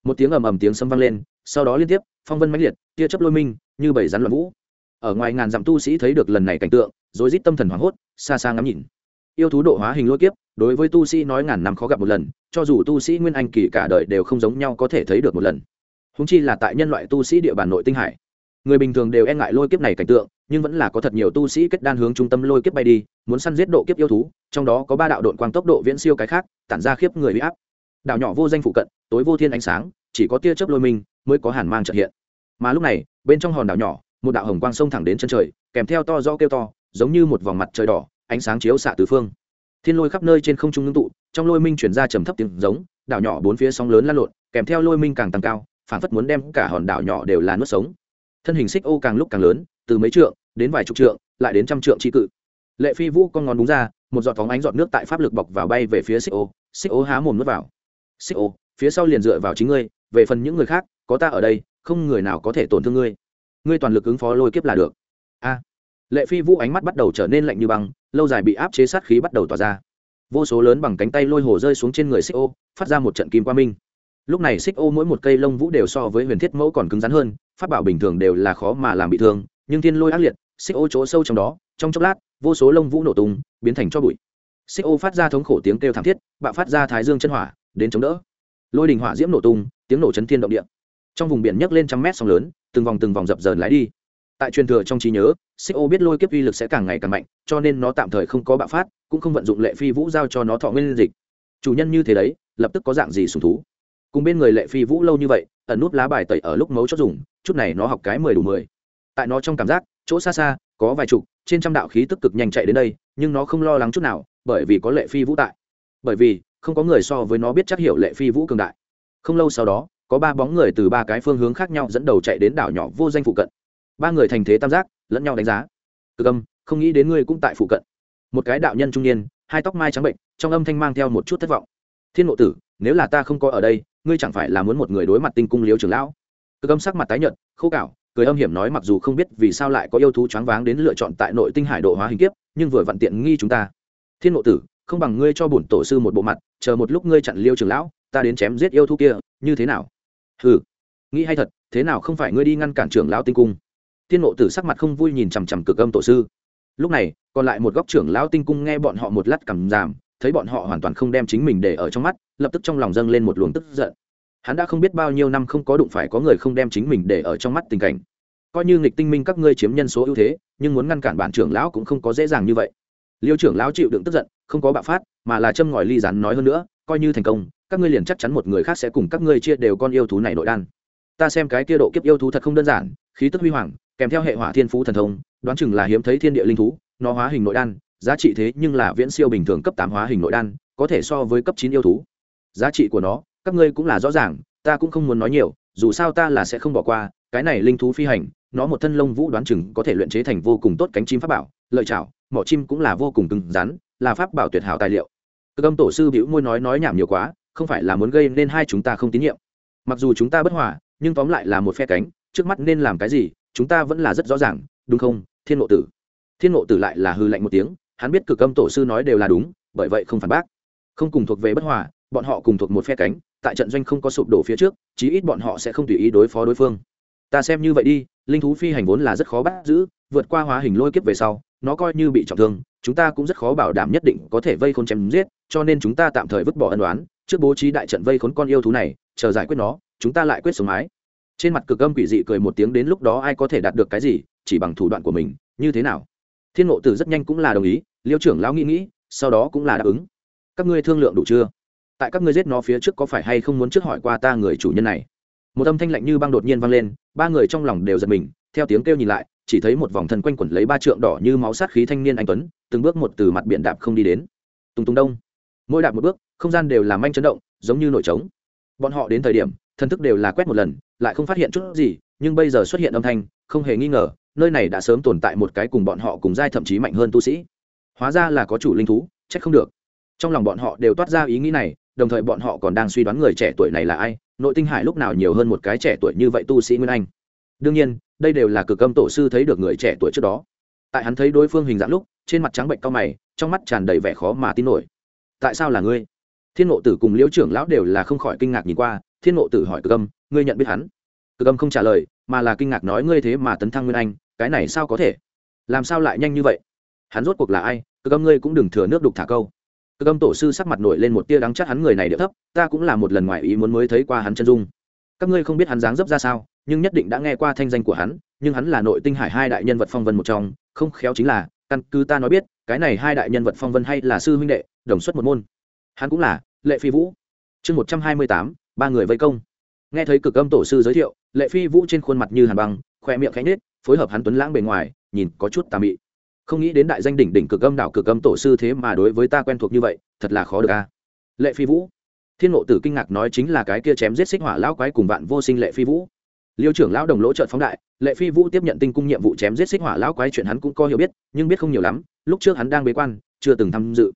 Một tiếng ầm ầm tiếng sấm vang lên, sau đó liên tiếp, phong vân mãnh liệt, tia chớp lôi minh, như bảy rắn loạn vũ. Ở ngoài ngàn dặm tu sĩ thấy được lần này cảnh tượng, rối rít tâm thần hoảng hốt, xa xa ngắm nhìn. Yêu thú độ hóa hình lôi kiếp, đối với tu sĩ nói ngàn năm khó gặp một lần, cho dù tu sĩ nguyên anh kỳ cả đời đều không giống nhau có thể thấy được một lần. Húng chi là tại nhân loại tu sĩ địa bàn nội tinh hải người bình thường đều e ngại lôi kiếp này cảnh tượng, nhưng vẫn là có thật nhiều tu sĩ kết đan hướng trung tâm lôi kiếp bay đi, muốn săn giết độ kiếp yêu thú, trong đó có ba đạo đội quang tốc độ viễn siêu cái khác, tản ra khiếp người bị áp. Đạo nhỏ vô danh phụ cận, tối vô thiên ánh sáng, chỉ có tia chớp lôi minh mới có hàn mang trợ hiện. Mà lúc này, bên trong hòn đảo nhỏ, một đạo hồng quang sông thẳng đến chân trời, kèm theo to do kêu to, giống như một vòng mặt trời đỏ, ánh sáng chiếu xạ tứ phương. Thiên lôi khắp nơi trên không trung ngưng tụ, trong lôi minh chuyển ra trầm thấp tiếng giống, đảo nhỏ bốn phía sóng lớn lan lộn, kèm theo lôi minh càng tăng cao, phản phất muốn đem cả hòn đảo nhỏ đều là nuốt sống thân hình xích ô càng lúc càng lớn, từ mấy trượng đến vài chục trượng, lại đến trăm trượng tri cự. Lệ phi vũ con ngón đúng ra, một giọt phóng ánh giọt nước tại pháp lực bọc vào bay về phía xích ô xích ô há mồm nuốt vào. Xích ô, phía sau liền dựa vào chính ngươi, về phần những người khác, có ta ở đây, không người nào có thể tổn thương ngươi. Ngươi toàn lực ứng phó lôi kiếp là được. A. Lệ phi vũ ánh mắt bắt đầu trở nên lạnh như băng, lâu dài bị áp chế sát khí bắt đầu tỏa ra. Vô số lớn bằng cánh tay lôi hồ rơi xuống trên người xích ô, phát ra một trận kim qua minh lúc này xích ô mỗi một cây lông vũ đều so với huyền thiết mẫu còn cứng rắn hơn phát bảo bình thường đều là khó mà làm bị thương, nhưng thiên lôi ác liệt, xích ô chỗ sâu trong đó, trong chốc lát, vô số lông vũ nổ tung, biến thành cho bụi. Xích ô phát ra thống khổ tiếng kêu thảm thiết, bạo phát ra thái dương chân hỏa, đến chống đỡ. Lôi đình hỏa diễm nổ tung, tiếng nổ chấn thiên động địa. Trong vùng biển nhấc lên trăm mét sóng lớn, từng vòng từng vòng dập dờn lái đi. Tại truyền thừa trong trí nhớ, xích ô biết lôi kiếp uy lực sẽ càng ngày càng mạnh, cho nên nó tạm thời không có bạo phát, cũng không vận dụng lệ phi vũ giao cho nó thọ nguyên dịch. Chủ nhân như thế đấy, lập tức có dạng gì sùng thú? Cùng bên người lệ phi vũ lâu như vậy, ẩn nút lá bài tẩy ở lúc mấu chốt dùng, chút này nó học cái mười đủ mười. Tại nó trong cảm giác, chỗ xa xa, có vài chục, trên trăm đạo khí tức cực nhanh chạy đến đây, nhưng nó không lo lắng chút nào, bởi vì có lệ phi vũ tại. Bởi vì, không có người so với nó biết chắc hiểu lệ phi vũ cường đại. Không lâu sau đó, có ba bóng người từ ba cái phương hướng khác nhau dẫn đầu chạy đến đảo nhỏ vô danh phụ cận. Ba người thành thế tam giác, lẫn nhau đánh giá. Cực âm, không nghĩ đến ngươi cũng tại phụ cận. Một cái đạo nhân trung niên, hai tóc mai trắng bệnh, trong âm thanh mang theo một chút thất vọng. Thiên ngộ tử, nếu là ta không có ở đây ngươi chẳng phải là muốn một người đối mặt tinh cung liếu trưởng lão? Cực âm sắc mặt tái nhợt, khô cảo cười âm hiểm nói mặc dù không biết vì sao lại có yêu thú choáng váng đến lựa chọn tại nội tinh hải độ hóa hình kiếp, nhưng vừa vặn tiện nghi chúng ta. Thiên Nội tử, không bằng ngươi cho bổn tổ sư một bộ mặt, chờ một lúc ngươi chặn liêu trưởng lão, ta đến chém giết yêu thú kia, như thế nào? Hừ, nghĩ hay thật, thế nào không phải ngươi đi ngăn cản trưởng lão tinh cung? Thiên Nội tử sắc mặt không vui nhìn chằm chằm cực âm tổ sư. Lúc này, còn lại một góc trưởng lão tinh cung nghe bọn họ một lát cầm giảm, thấy bọn họ hoàn toàn không đem chính mình để ở trong mắt lập tức trong lòng dâng lên một luồng tức giận. Hắn đã không biết bao nhiêu năm không có đụng phải có người không đem chính mình để ở trong mắt tình cảnh. Coi như nghịch tinh minh các ngươi chiếm nhân số ưu thế, nhưng muốn ngăn cản bản trưởng lão cũng không có dễ dàng như vậy. Liêu trưởng lão chịu đựng tức giận, không có bạo phát, mà là châm ngòi ly rắn nói hơn nữa, coi như thành công, các ngươi liền chắc chắn một người khác sẽ cùng các ngươi chia đều con yêu thú này nội đan. Ta xem cái kia độ kiếp yêu thú thật không đơn giản, khí tức huy hoàng, kèm theo hệ hỏa thiên phú thần thông, đoán chừng là hiếm thấy thiên địa linh thú, nó hóa hình nội đan, giá trị thế nhưng là viễn siêu bình thường cấp tám hóa hình nội đan, có thể so với cấp chín yêu thú giá trị của nó, các ngươi cũng là rõ ràng, ta cũng không muốn nói nhiều, dù sao ta là sẽ không bỏ qua, cái này linh thú phi hành, nó một thân lông vũ đoán chừng có thể luyện chế thành vô cùng tốt cánh chim pháp bảo, lợi chảo, mỏ chim cũng là vô cùng cứng rắn, là pháp bảo tuyệt hảo tài liệu. Cơ âm tổ sư bĩu môi nói nói nhảm nhiều quá, không phải là muốn gây nên hai chúng ta không tín nhiệm. Mặc dù chúng ta bất hòa, nhưng tóm lại là một phe cánh, trước mắt nên làm cái gì, chúng ta vẫn là rất rõ ràng, đúng không, thiên ngộ tử? Thiên ngộ tử lại là hư lạnh một tiếng, hắn biết cực âm tổ sư nói đều là đúng, bởi vậy không phản bác. Không cùng thuộc về bất hòa bọn họ cùng thuộc một phe cánh, tại trận doanh không có sụp đổ phía trước, chí ít bọn họ sẽ không tùy ý đối phó đối phương. Ta xem như vậy đi, linh thú phi hành vốn là rất khó bắt giữ, vượt qua hóa hình lôi kiếp về sau, nó coi như bị trọng thương, chúng ta cũng rất khó bảo đảm nhất định có thể vây khôn chém giết, cho nên chúng ta tạm thời vứt bỏ ân đoán trước bố trí đại trận vây khốn con yêu thú này, chờ giải quyết nó, chúng ta lại quyết sống mái. Trên mặt cực âm quỷ dị cười một tiếng đến lúc đó ai có thể đạt được cái gì, chỉ bằng thủ đoạn của mình, như thế nào? Thiên ngộ tử rất nhanh cũng là đồng ý, liêu trưởng lão nghĩ nghĩ, sau đó cũng là đáp ứng. Các ngươi thương lượng đủ chưa? Tại các ngươi giết nó phía trước có phải hay không muốn trước hỏi qua ta người chủ nhân này? Một âm thanh lạnh như băng đột nhiên vang lên, ba người trong lòng đều giật mình, theo tiếng kêu nhìn lại, chỉ thấy một vòng thân quanh quẩn lấy ba trượng đỏ như máu sát khí thanh niên anh tuấn, từng bước một từ mặt biển đạp không đi đến. Tùng tùng đông. Mỗi đạp một bước, không gian đều làm manh chấn động, giống như nổi trống. Bọn họ đến thời điểm, thân thức đều là quét một lần, lại không phát hiện chút gì, nhưng bây giờ xuất hiện âm thanh, không hề nghi ngờ, nơi này đã sớm tồn tại một cái cùng bọn họ cùng giai thậm chí mạnh hơn tu sĩ. Hóa ra là có chủ linh thú trách không được. Trong lòng bọn họ đều toát ra ý nghĩ này đồng thời bọn họ còn đang suy đoán người trẻ tuổi này là ai, nội tinh hải lúc nào nhiều hơn một cái trẻ tuổi như vậy tu sĩ nguyên anh. Đương nhiên, đây đều là cực âm tổ sư thấy được người trẻ tuổi trước đó. Tại hắn thấy đối phương hình dạng lúc, trên mặt trắng bệnh cao mày, trong mắt tràn đầy vẻ khó mà tin nổi. Tại sao là ngươi? Thiên ngộ tử cùng liễu trưởng lão đều là không khỏi kinh ngạc nhìn qua, thiên ngộ tử hỏi cực âm, ngươi nhận biết hắn? Cực âm không trả lời, mà là kinh ngạc nói, ngươi thế mà tấn thăng nguyên anh, cái này sao có thể? Làm sao lại nhanh như vậy? Hắn rốt cuộc là ai? Cực âm ngươi cũng đừng thừa nước đục thả câu cực âm tổ sư sắc mặt nổi lên một tia đắng chắc hắn người này địa thấp, ta cũng là một lần ngoài ý muốn mới thấy qua hắn chân dung. Các ngươi không biết hắn dáng dấp ra sao, nhưng nhất định đã nghe qua thanh danh của hắn, nhưng hắn là nội tinh hải hai đại nhân vật phong vân một trong, không khéo chính là, căn cứ ta nói biết, cái này hai đại nhân vật phong vân hay là sư huynh đệ, đồng xuất một môn. Hắn cũng là, lệ phi vũ. Chương một trăm hai mươi tám, ba người vây công. Nghe thấy cực âm tổ sư giới thiệu, lệ phi vũ trên khuôn mặt như hàn băng khoe miệng khánh nết phối hợp hắn tuấn lãng bề ngoài, nhìn có chút tà mị không nghĩ đến đại danh đỉnh đỉnh cực âm đảo cực âm tổ sư thế mà đối với ta quen thuộc như vậy, thật là khó được a. Lệ phi vũ. Thiên ngộ tử kinh ngạc nói chính là cái kia chém giết xích hỏa lão quái cùng vạn vô sinh lệ phi vũ. Liêu trưởng lão đồng lỗ trợn phóng đại, lệ phi vũ tiếp nhận tinh cung nhiệm vụ chém giết xích hỏa lão quái chuyện hắn cũng có hiểu biết, nhưng biết không nhiều lắm, lúc trước hắn đang bế quan, chưa từng tham dự.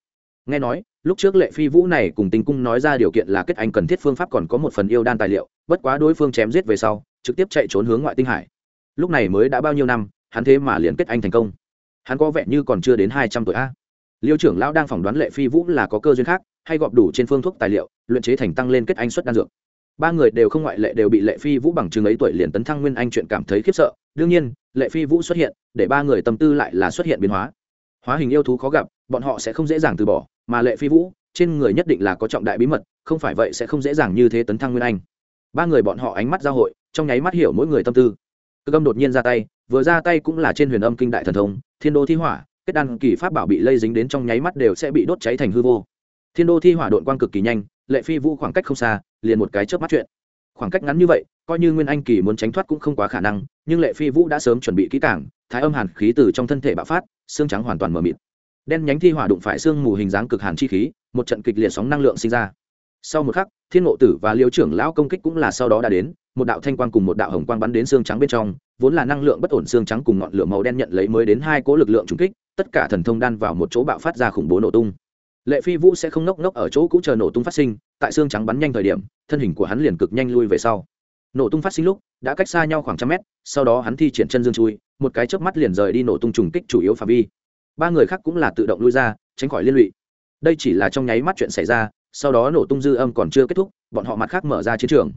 Nghe nói, lúc trước lệ phi vũ này cùng tinh cung nói ra điều kiện là kết anh cần thiết phương pháp còn có một phần yêu đan tài liệu, bất quá đối phương chém giết về sau, trực tiếp chạy trốn hướng ngoại tinh hải. Lúc này mới đã bao nhiêu năm, hắn thế mà liền kết anh thành công hắn có vẻ như còn chưa đến hai trăm tuổi a. Liêu trưởng lão đang phỏng đoán lệ phi vũ là có cơ duyên khác, hay gọp đủ trên phương thuốc tài liệu, luyện chế thành tăng lên kết anh suất đan dược. Ba người đều không ngoại lệ đều bị lệ phi vũ bằng chứng ấy tuổi liền tấn thăng nguyên anh chuyện cảm thấy khiếp sợ. Đương nhiên, lệ phi vũ xuất hiện, để ba người tâm tư lại là xuất hiện biến hóa. Hóa hình yêu thú khó gặp, bọn họ sẽ không dễ dàng từ bỏ, mà lệ phi vũ, trên người nhất định là có trọng đại bí mật, không phải vậy sẽ không dễ dàng như thế tấn thăng nguyên anh. Ba người bọn họ ánh mắt giao hội, trong nháy mắt hiểu mỗi người tâm tư. Cơ âm đột nhiên ra tay, vừa ra tay cũng là trên huyền âm kinh đại thần thông thiên đô thi hỏa, kết đan kỳ pháp bảo bị lây dính đến trong nháy mắt đều sẽ bị đốt cháy thành hư vô. Thiên đô thi hỏa đội quang cực kỳ nhanh, lệ phi vũ khoảng cách không xa, liền một cái chớp mắt chuyện. Khoảng cách ngắn như vậy, coi như nguyên anh kỳ muốn tránh thoát cũng không quá khả năng, nhưng lệ phi vũ đã sớm chuẩn bị kỹ cảng thái âm hàn khí từ trong thân thể bạo phát, xương trắng hoàn toàn mờ mịt. Đen nhánh thi hỏa đụng phải xương mù hình dáng cực hàn chi khí, một trận kịch liệt sóng năng lượng sinh ra. Sau một khắc, thiên ngộ tử và liêu trưởng lão công kích cũng là sau đó đã đến một đạo thanh quang cùng một đạo hồng quang bắn đến xương trắng bên trong, vốn là năng lượng bất ổn xương trắng cùng ngọn lửa màu đen nhận lấy mới đến hai cố lực lượng trùng kích, tất cả thần thông đan vào một chỗ bạo phát ra khủng bố nổ tung. Lệ phi vũ sẽ không nốc nốc ở chỗ cũ chờ nổ tung phát sinh, tại xương trắng bắn nhanh thời điểm, thân hình của hắn liền cực nhanh lui về sau. Nổ tung phát sinh lúc, đã cách xa nhau khoảng trăm mét, sau đó hắn thi triển chân dương chui, một cái chớp mắt liền rời đi nổ tung trùng kích chủ yếu phạm vi. Ba người khác cũng là tự động lui ra, tránh khỏi liên lụy. Đây chỉ là trong nháy mắt chuyện xảy ra, sau đó nổ tung dư âm còn chưa kết thúc, bọn họ mặt khác mở ra chiến trường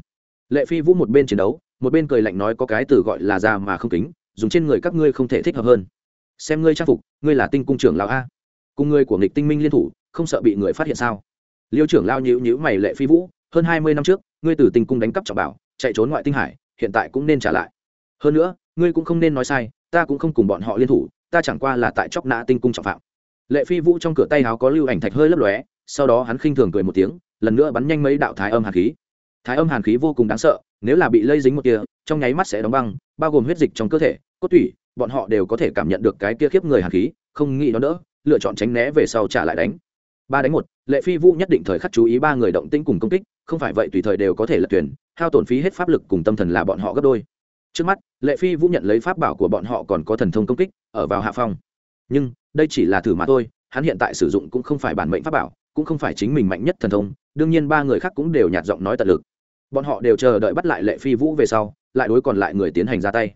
lệ phi vũ một bên chiến đấu, một bên cười lạnh nói có cái từ gọi là già mà không kính, dùng trên người các ngươi không thể thích hợp hơn. Xem ngươi trang phục, ngươi là tinh cung trưởng lão a. Cùng ngươi của nghịch tinh minh liên thủ, không sợ bị người phát hiện sao? Liêu trưởng lao nhữ nhữ mày lệ phi vũ, hơn hai mươi năm trước, ngươi từ tinh cung đánh cắp trọng bảo, chạy trốn ngoại tinh hải, hiện tại cũng nên trả lại. Hơn nữa, ngươi cũng không nên nói sai, ta cũng không cùng bọn họ liên thủ, ta chẳng qua là tại chóc nã tinh cung trọng phạm. Lệ phi vũ trong cửa tay háo có lưu ảnh thạch hơi lấp lóe, sau đó hắn khinh thường cười một tiếng, lần nữa bắn nhanh mấy đạo thái âm hàn khí thái âm hàn khí vô cùng đáng sợ, nếu là bị lây dính một kia trong nháy mắt sẽ đóng băng, bao gồm huyết dịch trong cơ thể, cốt tủy, bọn họ đều có thể cảm nhận được cái kia khiếp người hàn khí, không nghĩ nó đỡ, lựa chọn tránh né về sau trả lại đánh. Ba đánh một, lệ phi vũ nhất định thời khắc chú ý ba người động tĩnh cùng công kích, không phải vậy tùy thời đều có thể lật tuyển hao tổn phí hết pháp lực cùng tâm thần là bọn họ gấp đôi. Trước mắt, lệ phi vũ nhận lấy pháp bảo của bọn họ còn có thần thông công kích, ở vào hạ phong. Nhưng, đây chỉ là thử mà thôi, hắn hiện tại sử dụng cũng không phải bản mệnh pháp bảo, cũng không phải chính mình mạnh nhất thần thông, đương nhiên ba người khác cũng đều nhạt giọng nói tận lực bọn họ đều chờ đợi bắt lại lệ phi vũ về sau, lại đối còn lại người tiến hành ra tay.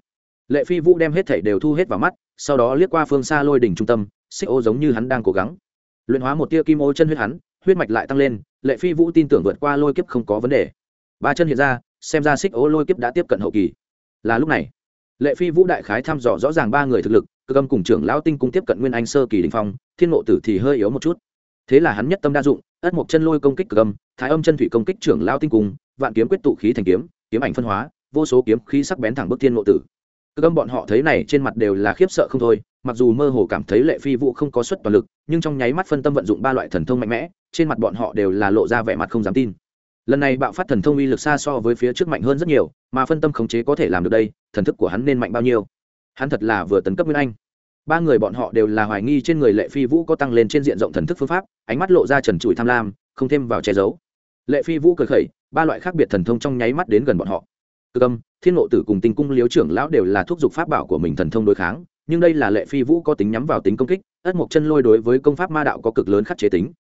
Lệ phi vũ đem hết thảy đều thu hết vào mắt, sau đó liếc qua phương xa lôi đỉnh trung tâm, xích ô giống như hắn đang cố gắng. Luyện hóa một tia kim ô chân huyết hắn, huyết mạch lại tăng lên, lệ phi vũ tin tưởng vượt qua lôi kiếp không có vấn đề. Ba chân hiện ra, xem ra xích ô lôi kiếp đã tiếp cận hậu kỳ. Là lúc này, lệ phi vũ đại khái thăm dò rõ ràng ba người thực lực, cơ âm cùng trưởng lão tinh cung tiếp cận nguyên anh sơ kỳ đình phong, thiên ngộ tử thì hơi yếu một chút. Thế là hắn nhất tâm đa dụng ất một chân lôi công kích cực âm, thái âm chân thủy công kích trưởng lão tinh cùng. vạn kiếm quyết tụ khí thành kiếm kiếm ảnh phân hóa, vô số kiếm khí sắc bén thẳng bức thiên ngộ tử. Cực âm bọn họ thấy này trên mặt đều là khiếp sợ không thôi, mặc dù mơ hồ cảm thấy lệ phi vũ không có suất toàn lực, nhưng trong nháy mắt phân tâm vận dụng ba loại thần thông mạnh mẽ, trên mặt bọn họ đều là lộ ra vẻ mặt không dám tin. Lần này bạo phát thần thông uy lực xa so với phía trước mạnh hơn rất nhiều, mà phân tâm khống chế có thể làm được đây, thần thức của hắn nên mạnh bao nhiêu? Hắn thật là vừa tấn cấp nguyên anh ba người bọn họ đều là hoài nghi trên người lệ phi vũ có tăng lên trên diện rộng thần thức phương pháp, ánh mắt lộ ra trần trụi tham lam, không thêm vào che giấu. Lệ phi vũ cười khẩy, ba loại khác biệt thần thông trong nháy mắt đến gần bọn họ. Cơ âm, thiên ngộ tử cùng tinh cung liếu trưởng lão đều là thúc giục pháp bảo của mình thần thông đối kháng, nhưng đây là lệ phi vũ có tính nhắm vào tính công kích, ất mộc chân lôi đối với công pháp ma đạo có cực lớn khắc chế tính.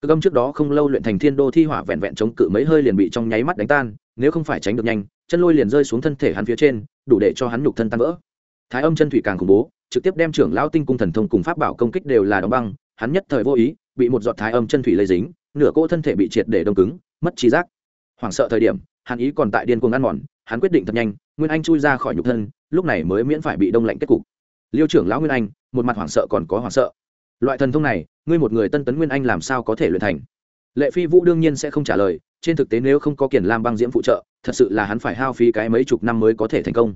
Cơ âm trước đó không lâu luyện thành thiên đô thi hỏa vẹn vẹn chống cự mấy hơi liền bị trong nháy mắt đánh tan, nếu không phải tránh được nhanh, chân lôi liền rơi xuống thân thể hắn phía trên, đủ để cho hắn nhục thân tan vỡ. Thái âm chân thủy càng khủng bố trực tiếp đem trưởng lão tinh cung thần thông cùng pháp bảo công kích đều là đóng băng, hắn nhất thời vô ý, bị một giọt thái âm chân thủy lây dính, nửa cỗ thân thể bị triệt để đông cứng, mất trí giác. Hoảng sợ thời điểm, hắn ý còn tại điên cuồng ăn mòn, hắn quyết định thật nhanh, nguyên anh chui ra khỏi nhục thân, lúc này mới miễn phải bị đông lạnh kết cục. Liêu trưởng lão nguyên anh, một mặt hoảng sợ còn có hoảng sợ. Loại thần thông này, ngươi một người tân tấn nguyên anh làm sao có thể luyện thành? Lệ phi vũ đương nhiên sẽ không trả lời, trên thực tế nếu không có kiền lam băng diễm phụ trợ, thật sự là hắn phải hao phí cái mấy chục năm mới có thể thành công.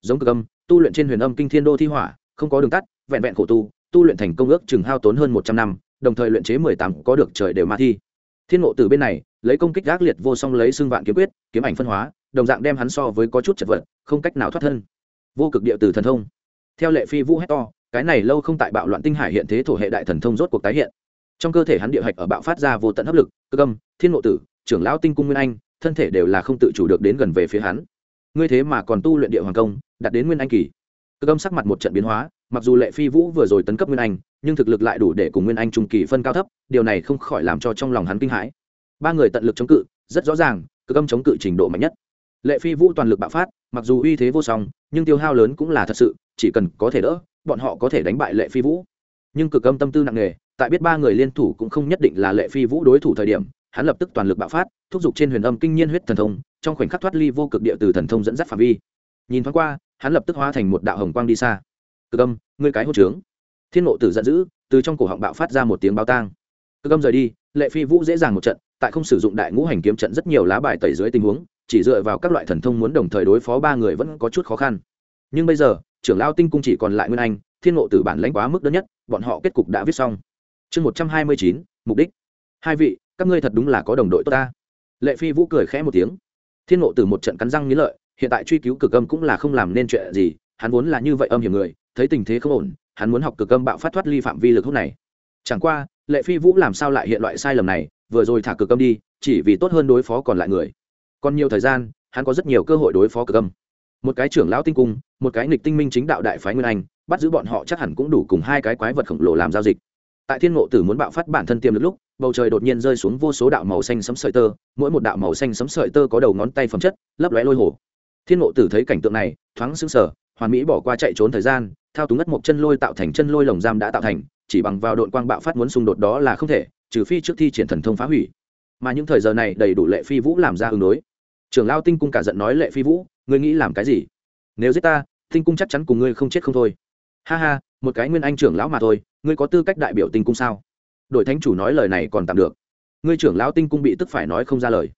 Giống cực âm, tu luyện trên huyền âm kinh thiên đô thi hỏa không có đường tắt, vẹn vẹn khổ tu tu luyện thành công ước chừng hao tốn hơn một trăm năm, đồng thời luyện chế mười tám có được trời đều ma thi. Thiên ngộ từ bên này, lấy công kích gác liệt vô song lấy xương vạn kiếm quyết, kiếm ảnh phân hóa, đồng dạng đem hắn so với có chút chật vật, không cách nào thoát thân. Vô cực địa từ thần thông. Theo lệ phi vũ hét to, cái này lâu không tại bạo loạn tinh hải hiện thế thổ hệ đại thần thông rốt cuộc tái hiện. Trong cơ thể hắn địa hạch ở bạo phát ra vô tận hấp lực, cơ âm thiên ngộ tử, trưởng lão tinh cung nguyên anh, thân thể đều là không tự chủ được đến gần về phía hắn. Ngươi thế mà còn tu luyện địa hoàng công đặt đến nguyên anh kỳ cực âm sắc mặt một trận biến hóa, mặc dù lệ phi vũ vừa rồi tấn cấp nguyên anh, nhưng thực lực lại đủ để cùng nguyên anh trung kỳ phân cao thấp, điều này không khỏi làm cho trong lòng hắn kinh hãi. Ba người tận lực chống cự, rất rõ ràng, cực âm chống cự trình độ mạnh nhất. Lệ phi vũ toàn lực bạo phát, mặc dù uy thế vô song, nhưng tiêu hao lớn cũng là thật sự, chỉ cần có thể đỡ, bọn họ có thể đánh bại lệ phi vũ. Nhưng cực âm tâm tư nặng nề, tại biết ba người liên thủ cũng không nhất định là lệ phi vũ đối thủ thời điểm, hắn lập tức toàn lực bạo phát, thúc giục trên huyền âm kinh nhiên huyết thần thông, trong khoảnh khắc thoát ly vô cực địa từ thần thông dẫn dắt phạm vi. Nhìn thoáng qua hắn lập tức hóa thành một đạo hồng quang đi xa. Cực âm, ngươi cái hô trướng. Thiên nộ tử giận dữ, từ trong cổ họng bạo phát ra một tiếng báo tang. Cực âm rời đi, lệ phi vũ dễ dàng một trận, tại không sử dụng đại ngũ hành kiếm trận rất nhiều lá bài tẩy dưới tình huống, chỉ dựa vào các loại thần thông muốn đồng thời đối phó ba người vẫn có chút khó khăn. Nhưng bây giờ, trưởng lao tinh cung chỉ còn lại nguyên anh, thiên ngộ tử bản lãnh quá mức đơn nhất, bọn họ kết cục đã viết xong. Chương một trăm hai mươi chín, mục đích. Hai vị, các ngươi thật đúng là có đồng đội tốt ta. Lệ phi vũ cười khẽ một tiếng. Thiên ngộ tử một trận cắn răng nghĩ lợi hiện tại truy cứu cực âm cũng là không làm nên chuyện gì, hắn vốn là như vậy âm hiểm người, thấy tình thế không ổn, hắn muốn học cực âm bạo phát thoát ly phạm vi lực hút này. Chẳng qua, lệ phi vũ làm sao lại hiện loại sai lầm này, vừa rồi thả cực âm đi, chỉ vì tốt hơn đối phó còn lại người. Còn nhiều thời gian, hắn có rất nhiều cơ hội đối phó cực âm. Một cái trưởng lão tinh cung, một cái nghịch tinh minh chính đạo đại phái nguyên anh, bắt giữ bọn họ chắc hẳn cũng đủ cùng hai cái quái vật khổng lồ làm giao dịch. Tại thiên ngộ tử muốn bạo phát bản thân tiềm lực lúc, bầu trời đột nhiên rơi xuống vô số đạo màu xanh sấm sợi tơ, mỗi một đạo màu xanh sấm sợi tơ có đầu ngón tay phẩm chất, lấp lóe lôi hồ thiên ngộ tử thấy cảnh tượng này, thoáng sững sờ, hoàn mỹ bỏ qua chạy trốn thời gian, thao túng ngất một chân lôi tạo thành chân lôi lồng giam đã tạo thành, chỉ bằng vào đội quang bạo phát muốn xung đột đó là không thể, trừ phi trước thi triển thần thông phá hủy. Mà những thời giờ này đầy đủ lệ phi vũ làm ra ứng đối. Trưởng lao tinh cung cả giận nói, lệ phi vũ, ngươi nghĩ làm cái gì? Nếu giết ta, tinh cung chắc chắn cùng ngươi không chết không thôi. Ha ha, một cái nguyên anh trưởng lão mà thôi, ngươi có tư cách đại biểu tinh cung sao? Đội thánh chủ nói lời này còn tạm được. Ngươi trưởng lão tinh cung bị tức phải nói không ra lời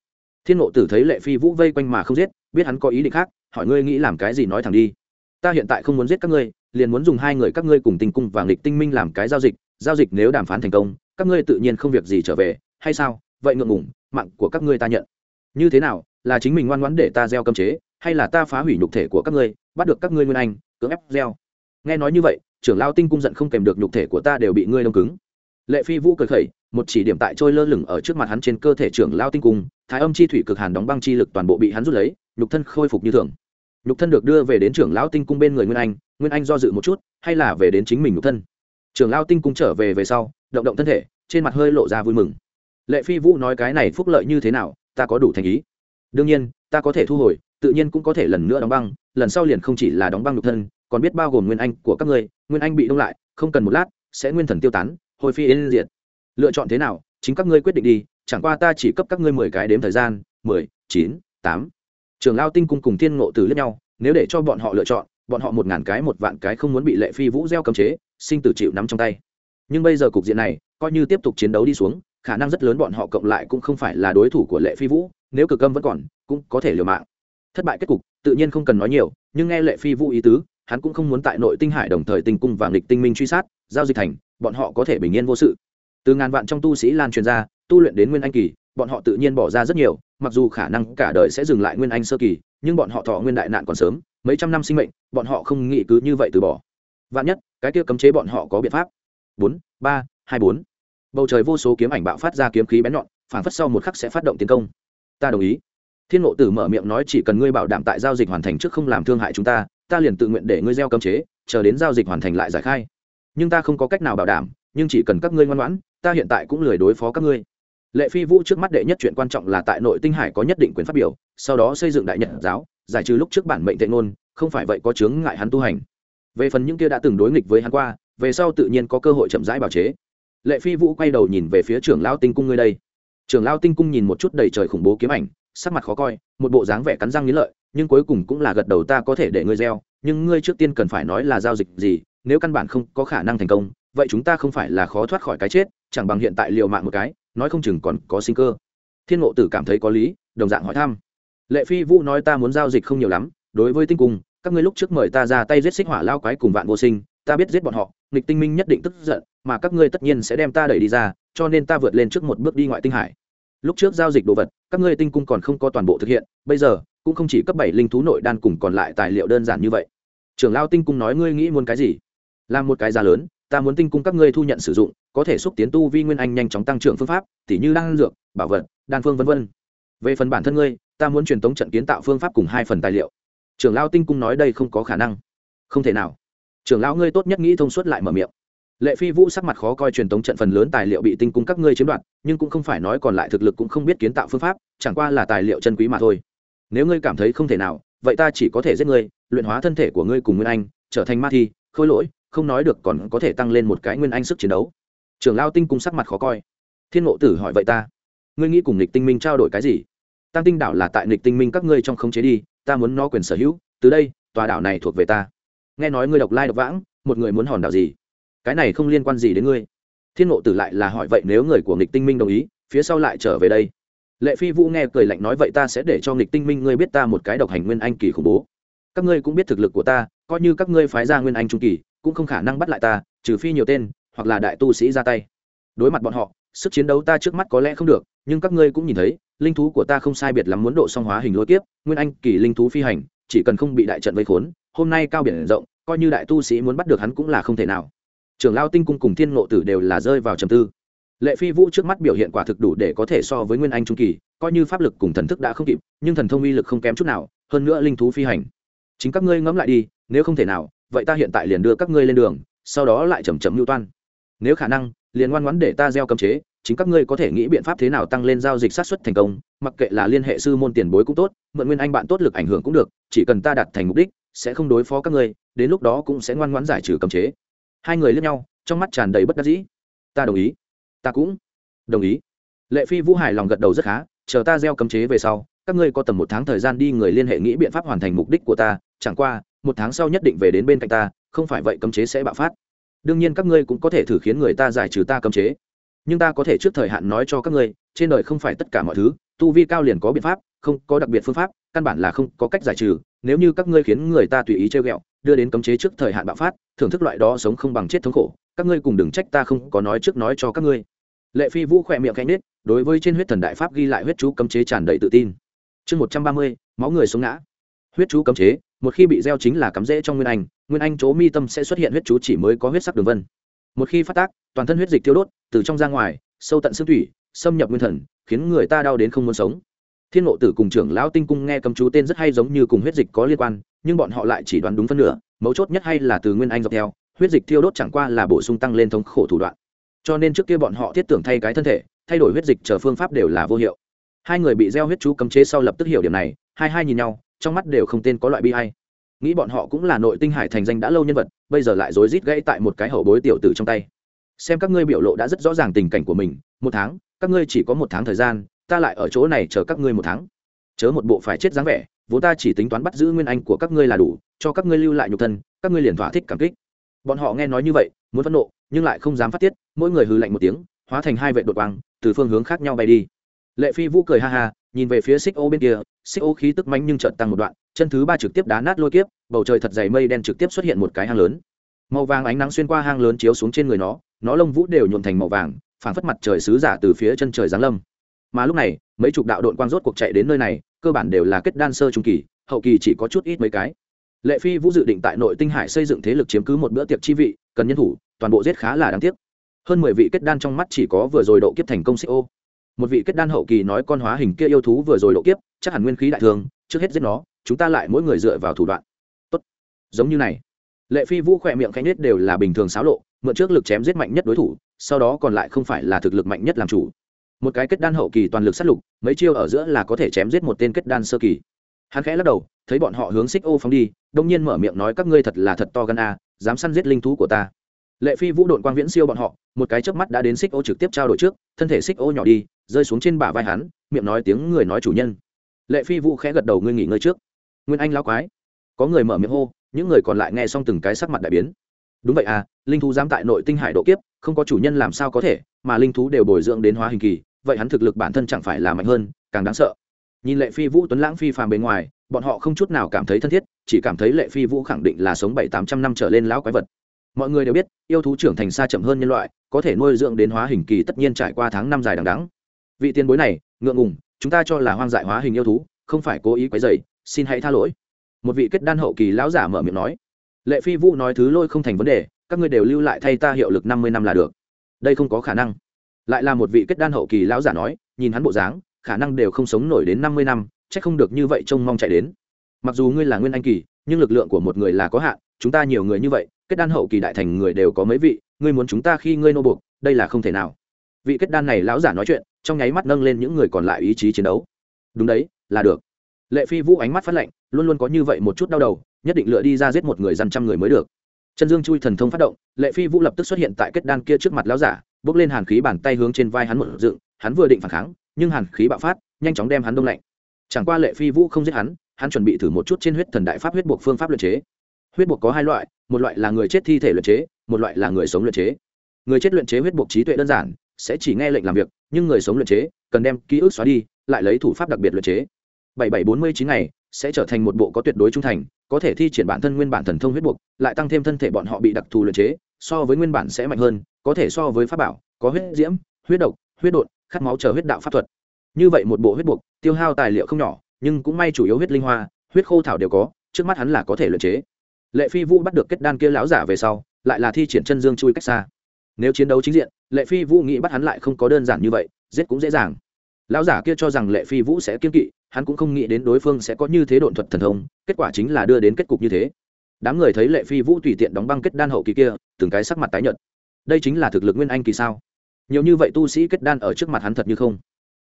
thiên ngộ tử thấy lệ phi vũ vây quanh mà không giết, biết hắn có ý định khác, hỏi ngươi nghĩ làm cái gì nói thẳng đi. Ta hiện tại không muốn giết các ngươi, liền muốn dùng hai người các ngươi cùng tinh cung và nghịch tinh minh làm cái giao dịch giao dịch nếu đàm phán thành công, các ngươi tự nhiên không việc gì trở về, hay sao? Vậy ngượng ngủng mạng của các ngươi ta nhận. Như thế nào, là chính mình ngoan ngoãn để ta gieo cấm chế, hay là ta phá hủy nhục thể của các ngươi, bắt được các ngươi nguyên anh, cưỡng ép gieo? Nghe nói như vậy, trưởng lao tinh cung giận không kèm được nhục thể của ta đều bị ngươi đông cứng. Lệ phi vũ cười khẩy một chỉ điểm tại trôi lơ lửng ở trước mặt hắn trên cơ thể trưởng lao tinh cung, thái âm chi thủy cực hàn đóng băng chi lực toàn bộ bị hắn rút lấy, nhục thân khôi phục như thường. Nhục thân được đưa về đến trưởng lao tinh cung bên người nguyên anh nguyên anh do dự một chút, hay là về đến chính mình nhục thân. Trưởng lao tinh cung trở về về sau, động động thân thể, trên mặt hơi lộ ra vui mừng. Lệ phi vũ nói cái này phúc lợi như thế nào, ta có đủ thành ý. Đương nhiên, ta có thể thu hồi, tự nhiên cũng có thể lần nữa đóng băng, lần sau liền không chỉ là đóng băng nhục thân, còn biết bao gồm nguyên anh của các ngươi, nguyên anh bị đông lại, không cần một lát, sẽ nguyên thần tiêu tán, hồi phi yên diệt lựa chọn thế nào, chính các ngươi quyết định đi, chẳng qua ta chỉ cấp các ngươi mười cái đếm thời gian, mười, chín, tám. Trường lao tinh cung cùng thiên ngộ từ lẫn nhau, nếu để cho bọn họ lựa chọn, bọn họ một ngàn cái, một vạn cái không muốn bị lệ phi vũ gieo cấm chế, sinh tử chịu nắm trong tay. Nhưng bây giờ cục diện này, coi như tiếp tục chiến đấu đi xuống, khả năng rất lớn bọn họ cộng lại cũng không phải là đối thủ của lệ phi vũ, nếu cực âm vẫn còn, cũng có thể liều mạng. Thất bại kết cục, tự nhiên không cần nói nhiều, nhưng nghe lệ phi vũ ý tứ, hắn cũng không muốn tại nội tinh hải đồng thời tinh cung và nghịch tinh minh truy sát, giao dịch thành, bọn họ có thể bình yên vô sự từ ngàn vạn trong tu sĩ lan truyền ra, tu luyện đến nguyên anh kỳ, bọn họ tự nhiên bỏ ra rất nhiều, mặc dù khả năng cả đời sẽ dừng lại nguyên anh sơ kỳ, nhưng bọn họ thọ nguyên đại nạn còn sớm, mấy trăm năm sinh mệnh, bọn họ không nghĩ cứ như vậy từ bỏ. Vạn nhất, cái kia cấm chế bọn họ có biện pháp. Bốn, ba, hai, bốn. Bầu trời vô số kiếm ảnh bạo phát ra kiếm khí bén nhọn phản phất sau một khắc sẽ phát động tiến công. Ta đồng ý. Thiên ngộ tử mở miệng nói chỉ cần ngươi bảo đảm tại giao dịch hoàn thành trước không làm thương hại chúng ta ta liền tự nguyện để ngươi gieo cấm chế, chờ đến giao dịch hoàn thành lại giải khai. Nhưng ta không có cách nào bảo đảm, nhưng chỉ cần các ngươi ngoan ngoãn ta hiện tại cũng lười đối phó các ngươi. Lệ phi vũ trước mắt đệ nhất chuyện quan trọng là tại nội tinh hải có nhất định quyền phát biểu, sau đó xây dựng đại nhật giáo, giải trừ lúc trước bản mệnh tệ ngôn, không phải vậy có chướng ngại hắn tu hành. Về phần những kia đã từng đối nghịch với hắn qua, về sau tự nhiên có cơ hội chậm rãi bảo chế. Lệ phi vũ quay đầu nhìn về phía trưởng lao tinh cung ngươi đây. Trưởng lao tinh cung nhìn một chút đầy trời khủng bố kiếm ảnh, sắc mặt khó coi, một bộ dáng vẻ cắn răng nghiến lợi, nhưng cuối cùng cũng là gật đầu ta có thể để ngươi gieo, nhưng ngươi trước tiên cần phải nói là giao dịch gì, nếu căn bản không có khả năng thành công vậy chúng ta không phải là khó thoát khỏi cái chết, chẳng bằng hiện tại liều mạng một cái, nói không chừng còn có sinh cơ. Thiên ngộ tử cảm thấy có lý, đồng dạng hỏi thăm. Lệ phi vũ nói ta muốn giao dịch không nhiều lắm, đối với tinh cung, các ngươi lúc trước mời ta ra tay giết xích hỏa lao quái cùng vạn vô sinh, ta biết giết bọn họ, nghịch tinh minh nhất định tức giận, mà các ngươi tất nhiên sẽ đem ta đẩy đi ra, cho nên ta vượt lên trước một bước đi ngoại tinh hải. Lúc trước giao dịch đồ vật, các ngươi tinh cung còn không có toàn bộ thực hiện, bây giờ, cũng không chỉ cấp bảy linh thú nội đan cùng còn lại tài liệu đơn giản như vậy. Trưởng lao tinh cung nói, ngươi nghĩ muốn cái gì? Làm một cái giá lớn ta muốn tinh cung các ngươi thu nhận sử dụng, có thể xúc tiến tu vi nguyên anh nhanh chóng tăng trưởng phương pháp, tỉ như đan dược, bảo vật, đan phương v v về phần bản thân ngươi, ta muốn truyền tống trận kiến tạo phương pháp cùng hai phần tài liệu. Trưởng lao tinh cung nói đây không có khả năng. Không thể nào. Trưởng lão ngươi tốt nhất nghĩ thông suốt lại mở miệng. Lệ phi vũ sắc mặt khó coi truyền tống trận phần lớn tài liệu bị tinh cung các ngươi chiếm đoạt, nhưng cũng không phải nói còn lại thực lực cũng không biết kiến tạo phương pháp, chẳng qua là tài liệu chân quý mà thôi. Nếu ngươi cảm thấy không thể nào, vậy ta chỉ có thể giết ngươi, luyện hóa thân thể của ngươi cùng nguyên anh, trở thành ma thi, khôi lỗi không nói được còn có thể tăng lên một cái nguyên anh sức chiến đấu. Trưởng lao tinh cung sắc mặt khó coi. Thiên ngộ tử hỏi vậy ta? Ngươi nghĩ cùng lịch tinh minh trao đổi cái gì? Tăng tinh đảo là tại lịch tinh minh các ngươi trong khống chế đi, ta muốn nó quyền sở hữu, từ đây, tòa đảo này thuộc về ta. Nghe nói ngươi độc lai độc vãng, một người muốn hòn đảo gì? Cái này không liên quan gì đến ngươi. Thiên ngộ tử lại là hỏi vậy nếu người của nghịch tinh minh đồng ý, phía sau lại trở về đây. Lệ phi vũ nghe cười lạnh nói vậy ta sẽ để cho nghịch tinh minh ngươi biết ta một cái độc hành nguyên anh kỳ khủng bố. Các ngươi cũng biết thực lực của ta, coi như các ngươi phái ra nguyên anh trung kỳ cũng không khả năng bắt lại ta, trừ phi nhiều tên, hoặc là đại tu sĩ ra tay. Đối mặt bọn họ, sức chiến đấu ta trước mắt có lẽ không được, nhưng các ngươi cũng nhìn thấy, linh thú của ta không sai biệt lắm muốn độ song hóa hình lôi kiếp, nguyên anh kỳ linh thú phi hành, chỉ cần không bị đại trận vây khốn, hôm nay cao biển rộng, coi như đại tu sĩ muốn bắt được hắn cũng là không thể nào. Trưởng lao tinh cung cùng thiên ngộ tử đều là rơi vào trầm tư. Lệ phi vũ trước mắt biểu hiện quả thực đủ để có thể so với nguyên anh trung kỳ, coi như pháp lực cùng thần thức đã không kịp, nhưng thần thông uy lực không kém chút nào, hơn nữa linh thú phi hành. Chính các ngươi ngẫm lại đi, nếu không thể nào vậy ta hiện tại liền đưa các ngươi lên đường, sau đó lại chầm chậm mưu toan. Nếu khả năng, liền ngoan ngoãn để ta gieo cấm chế, chính các ngươi có thể nghĩ biện pháp thế nào tăng lên giao dịch sát xuất thành công, mặc kệ là liên hệ sư môn tiền bối cũng tốt, mượn nguyên anh bạn tốt lực ảnh hưởng cũng được, chỉ cần ta đạt thành mục đích, sẽ không đối phó các ngươi, đến lúc đó cũng sẽ ngoan ngoãn giải trừ cấm chế. Hai người lướt nhau, trong mắt tràn đầy bất đắc dĩ. Ta đồng ý. Ta cũng đồng ý. Lệ phi vũ hài lòng gật đầu rất khá, chờ ta gieo cấm chế về sau, các ngươi có tầm một tháng thời gian đi người liên hệ nghĩ biện pháp hoàn thành mục đích của ta, chẳng qua một tháng sau nhất định về đến bên cạnh ta, không phải vậy cấm chế sẽ bạo phát. Đương nhiên các ngươi cũng có thể thử khiến người ta giải trừ ta cấm chế. Nhưng ta có thể trước thời hạn nói cho các ngươi, trên đời không phải tất cả mọi thứ, tu vi cao liền có biện pháp, không có đặc biệt phương pháp, căn bản là không có cách giải trừ. Nếu như các ngươi khiến người ta tùy ý chơi ghẹo, đưa đến cấm chế trước thời hạn bạo phát, thưởng thức loại đó sống không bằng chết thống khổ, các ngươi cùng đừng trách ta không có nói trước nói cho các ngươi. Lệ phi vũ khỏe miệng cánh nết đối với trên huyết thần đại pháp ghi lại huyết chú cấm chế tràn đầy tự tin. Chương một trăm ba mươi, máu người xuống ngã huyết chú cấm chế, một khi bị gieo chính là cắm rễ trong nguyên anh nguyên anh chỗ mi tâm sẽ xuất hiện huyết chú chỉ mới có huyết sắc đường vân. Một khi phát tác, toàn thân huyết dịch tiêu đốt, từ trong ra ngoài, sâu tận xương thủy, xâm nhập nguyên thần, khiến người ta đau đến không muốn sống. Thiên ngộ tử cùng trưởng lão tinh cung nghe cầm chú tên rất hay giống như cùng huyết dịch có liên quan, nhưng bọn họ lại chỉ đoán đúng phân nửa, mấu chốt nhất hay là từ nguyên anh dọc theo, huyết dịch thiêu đốt chẳng qua là bổ sung tăng lên thống khổ thủ đoạn. Cho nên trước kia bọn họ thiết tưởng thay cái thân thể, thay đổi huyết dịch chờ phương pháp đều là vô hiệu. Hai người bị gieo huyết chú cấm chế sau lập tức hiểu điểm này, hai hai nhìn nhau trong mắt đều không tên có loại bi hay nghĩ bọn họ cũng là nội tinh hải thành danh đã lâu nhân vật, bây giờ lại rối rít gãy tại một cái hậu bối tiểu tử trong tay. Xem các ngươi biểu lộ đã rất rõ ràng tình cảnh của mình, một tháng, các ngươi chỉ có một tháng thời gian, ta lại ở chỗ này chờ các ngươi một tháng. Chớ một bộ phải chết dáng vẻ, vốn ta chỉ tính toán bắt giữ nguyên anh của các ngươi là đủ, cho các ngươi lưu lại nhục thân, các ngươi liền thỏa thích cảm kích. Bọn họ nghe nói như vậy, muốn phẫn nộ, nhưng lại không dám phát tiết, mỗi người hư lạnh một tiếng, hóa thành hai vệ đột quang, từ phương hướng khác nhau bay đi. Lệ phi vũ cười ha ha nhìn về phía xích ô bên kia xích ô khí tức manh nhưng chợt tăng một đoạn, chân thứ ba trực tiếp đá nát lôi kiếp, bầu trời thật dày mây đen trực tiếp xuất hiện một cái hang lớn. Màu vàng ánh nắng xuyên qua hang lớn chiếu xuống trên người nó nó lông vũ đều nhuộn thành màu vàng, phảng phất mặt trời sứ giả từ phía chân trời giáng lâm. Mà lúc này, mấy chục đạo đội quang rốt cuộc chạy đến nơi này, cơ bản đều là kết đan sơ trung kỳ, hậu kỳ chỉ có chút ít mấy cái. Lệ phi vũ dự định tại nội tinh hải xây dựng thế lực chiếm cứ một bữa tiệc chi vị, cần nhân thủ, toàn bộ giết khá là đáng tiếc. Hơn mười vị kết đan trong mắt chỉ có vừa rồi độ kiếp thành công xích ô một vị kết đan hậu kỳ nói con hóa hình kia yêu thú vừa rồi độ kiếp, chắc hẳn nguyên khí đại thường, trước hết giết nó, chúng ta lại mỗi người dựa vào thủ đoạn. Tốt. Giống như này. Lệ phi vũ khỏe miệng khanh nết đều là bình thường xáo lộ, mượn trước lực chém giết mạnh nhất đối thủ, sau đó còn lại không phải là thực lực mạnh nhất làm chủ. Một cái kết đan hậu kỳ toàn lực sát lục, mấy chiêu ở giữa là có thể chém giết một tên kết đan sơ kỳ. Hắn khẽ lắc đầu, thấy bọn họ hướng xích ô phóng đi, đông nhiên mở miệng nói các ngươi thật là thật to gan a, dám săn giết linh thú của ta. Lệ phi vũ đội quang viễn siêu bọn họ, một cái chớp mắt đã đến xích ô trực tiếp trao đổi trước, thân thể xích ô nhỏ đi rơi xuống trên bả vai hắn, miệng nói tiếng người nói chủ nhân. Lệ phi vũ khẽ gật đầu, ngươi nghỉ ngơi trước. Nguyên anh lão quái. Có người mở miệng hô, những người còn lại nghe xong từng cái sắc mặt đại biến. Đúng vậy à linh thú dám tại nội tinh hải độ kiếp, không có chủ nhân làm sao có thể, mà linh thú đều bồi dưỡng đến hóa hình kỳ, vậy hắn thực lực bản thân chẳng phải là mạnh hơn, càng đáng sợ. Nhìn lệ phi vũ tuấn lãng phi phàm bên ngoài, bọn họ không chút nào cảm thấy thân thiết, chỉ cảm thấy lệ phi vũ khẳng định là sống bảy tám trăm năm trở lên lão quái vật. Mọi người đều biết, yêu thú trưởng thành xa chậm hơn nhân loại, có thể nuôi dưỡng đến hóa hình kỳ tất nhiên trải qua tháng năm dài đằng đắng vị tiền bối này, ngượng ngùng, chúng ta cho là hoang dại hóa hình yêu thú, không phải cố ý quấy dày xin hãy tha lỗi. Một vị kết đan hậu kỳ lão giả mở miệng nói. Lệ phi vũ nói thứ lôi không thành vấn đề, các ngươi đều lưu lại thay ta hiệu lực năm mươi năm là được. Đây không có khả năng. Lại là một vị kết đan hậu kỳ lão giả nói, nhìn hắn bộ dáng, khả năng đều không sống nổi đến năm mươi năm c h ắ c không được như vậy trông mong chạy đến. Mặc dù ngươi là nguyên anh kỳ, nhưng lực lượng của một người là có hạn, chúng ta nhiều người như vậy, kết đan hậu kỳ đại thành người đều có mấy vị, ngươi muốn chúng ta khi ngươi nô buộc, đây là không thể nào vị kết đan này lão giả nói chuyện, trong nháy mắt nâng lên những người còn lại ý chí chiến đấu. Đúng đấy, là được. Lệ phi vũ ánh mắt phát lạnh, luôn luôn có như vậy một chút đau đầu, nhất định lựa đi ra giết một người dăm trăm người mới được. Chân dương chui thần thông phát động, lệ phi vũ lập tức xuất hiện tại kết đan kia trước mặt lão giả, bước lên hàn khí bàn tay hướng trên vai hắn một dựng, hắn vừa định phản kháng, nhưng hàn khí bạo phát, nhanh chóng đem hắn đông lạnh. Chẳng qua lệ phi vũ không giết hắn hắn chuẩn bị thử một chút trên huyết thần đại pháp huyết buộc phương pháp luyện chế. Huyết buộc có hai loại, một loại là người chết thi thể luyện chế, một loại là người sống luyện chế. Người chết luyện chế huyết buộc trí tuệ đơn giản sẽ chỉ nghe lệnh làm việc, nhưng người sống luyện chế, cần đem ký ức xóa đi, lại lấy thủ pháp đặc biệt luyện chế. Bảy bảy bốn mươi chín ngày sẽ trở thành một bộ có tuyệt đối trung thành, có thể thi triển bản thân nguyên bản thần thông huyết buộc lại tăng thêm thân thể bọn họ bị đặc thù luyện chế, so với nguyên bản sẽ mạnh hơn, có thể so với pháp bảo, có huyết diễm, huyết độc, huyết đột, khát máu chờ huyết đạo pháp thuật. Như vậy một bộ huyết buộc tiêu hao tài liệu không nhỏ, nhưng cũng may chủ yếu huyết linh hoa, huyết khô thảo đều có, trước mắt hắn là có thể luyện chế. Lệ phi vũ bắt được kết đan kia láo giả về sau, lại là thi triển chân dương chui cách xa nếu chiến đấu chính diện, lệ phi vũ nghĩ bắt hắn lại không có đơn giản như vậy, giết cũng dễ dàng. Lão giả kia cho rằng lệ phi vũ sẽ kiên kỵ, hắn cũng không nghĩ đến đối phương sẽ có như thế độn thuật thần thông, kết quả chính là đưa đến kết cục như thế. Đám người thấy lệ phi vũ tùy tiện đóng băng kết đan hậu kỳ kia, từng cái sắc mặt tái nhợt. Đây chính là thực lực nguyên anh kỳ sao? Nhiều như vậy tu sĩ kết đan ở trước mặt hắn thật như không.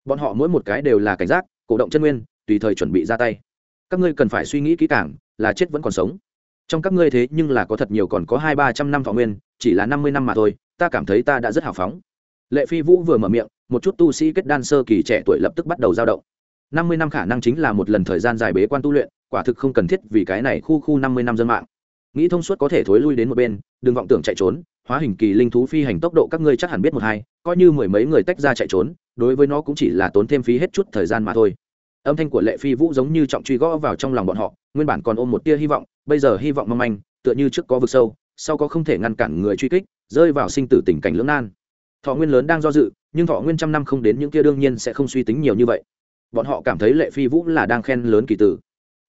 Bọn họ mỗi một cái đều là cảnh giác, cổ động chân nguyên, tùy thời chuẩn bị ra tay. Các ngươi cần phải suy nghĩ kỹ càng, là chết vẫn còn sống. Trong các ngươi thế nhưng là có thật nhiều còn có hai ba trăm năm thọ nguyên, chỉ là năm mươi năm mà thôi ta cảm thấy ta đã rất hào phóng. Lệ phi vũ vừa mở miệng, một chút tu sĩ kết đan sơ kỳ trẻ tuổi lập tức bắt đầu dao động. Năm mươi năm khả năng chính là một lần thời gian dài bế quan tu luyện, quả thực không cần thiết vì cái này khu khu năm mươi năm dân mạng. Nghĩ thông suốt có thể thối lui đến một bên, đừng vọng tưởng chạy trốn, hóa hình kỳ linh thú phi hành tốc độ các ngươi chắc hẳn biết một hai, coi như mười mấy người tách ra chạy trốn, đối với nó cũng chỉ là tốn thêm phí hết chút thời gian mà thôi. Âm thanh của lệ phi vũ giống như trọng truy gõ vào trong lòng bọn họ, nguyên bản còn ôm một tia hy vọng, bây giờ hy vọng mong manh, tựa như trước có vực sâu, sau có không thể ngăn cản người truy kích rơi vào sinh tử tình cảnh lưỡng nan. Thọ nguyên lớn đang do dự, nhưng thọ nguyên trăm năm không đến những kia đương nhiên sẽ không suy tính nhiều như vậy. Bọn họ cảm thấy lệ phi vũ là đang khen lớn kỳ tử.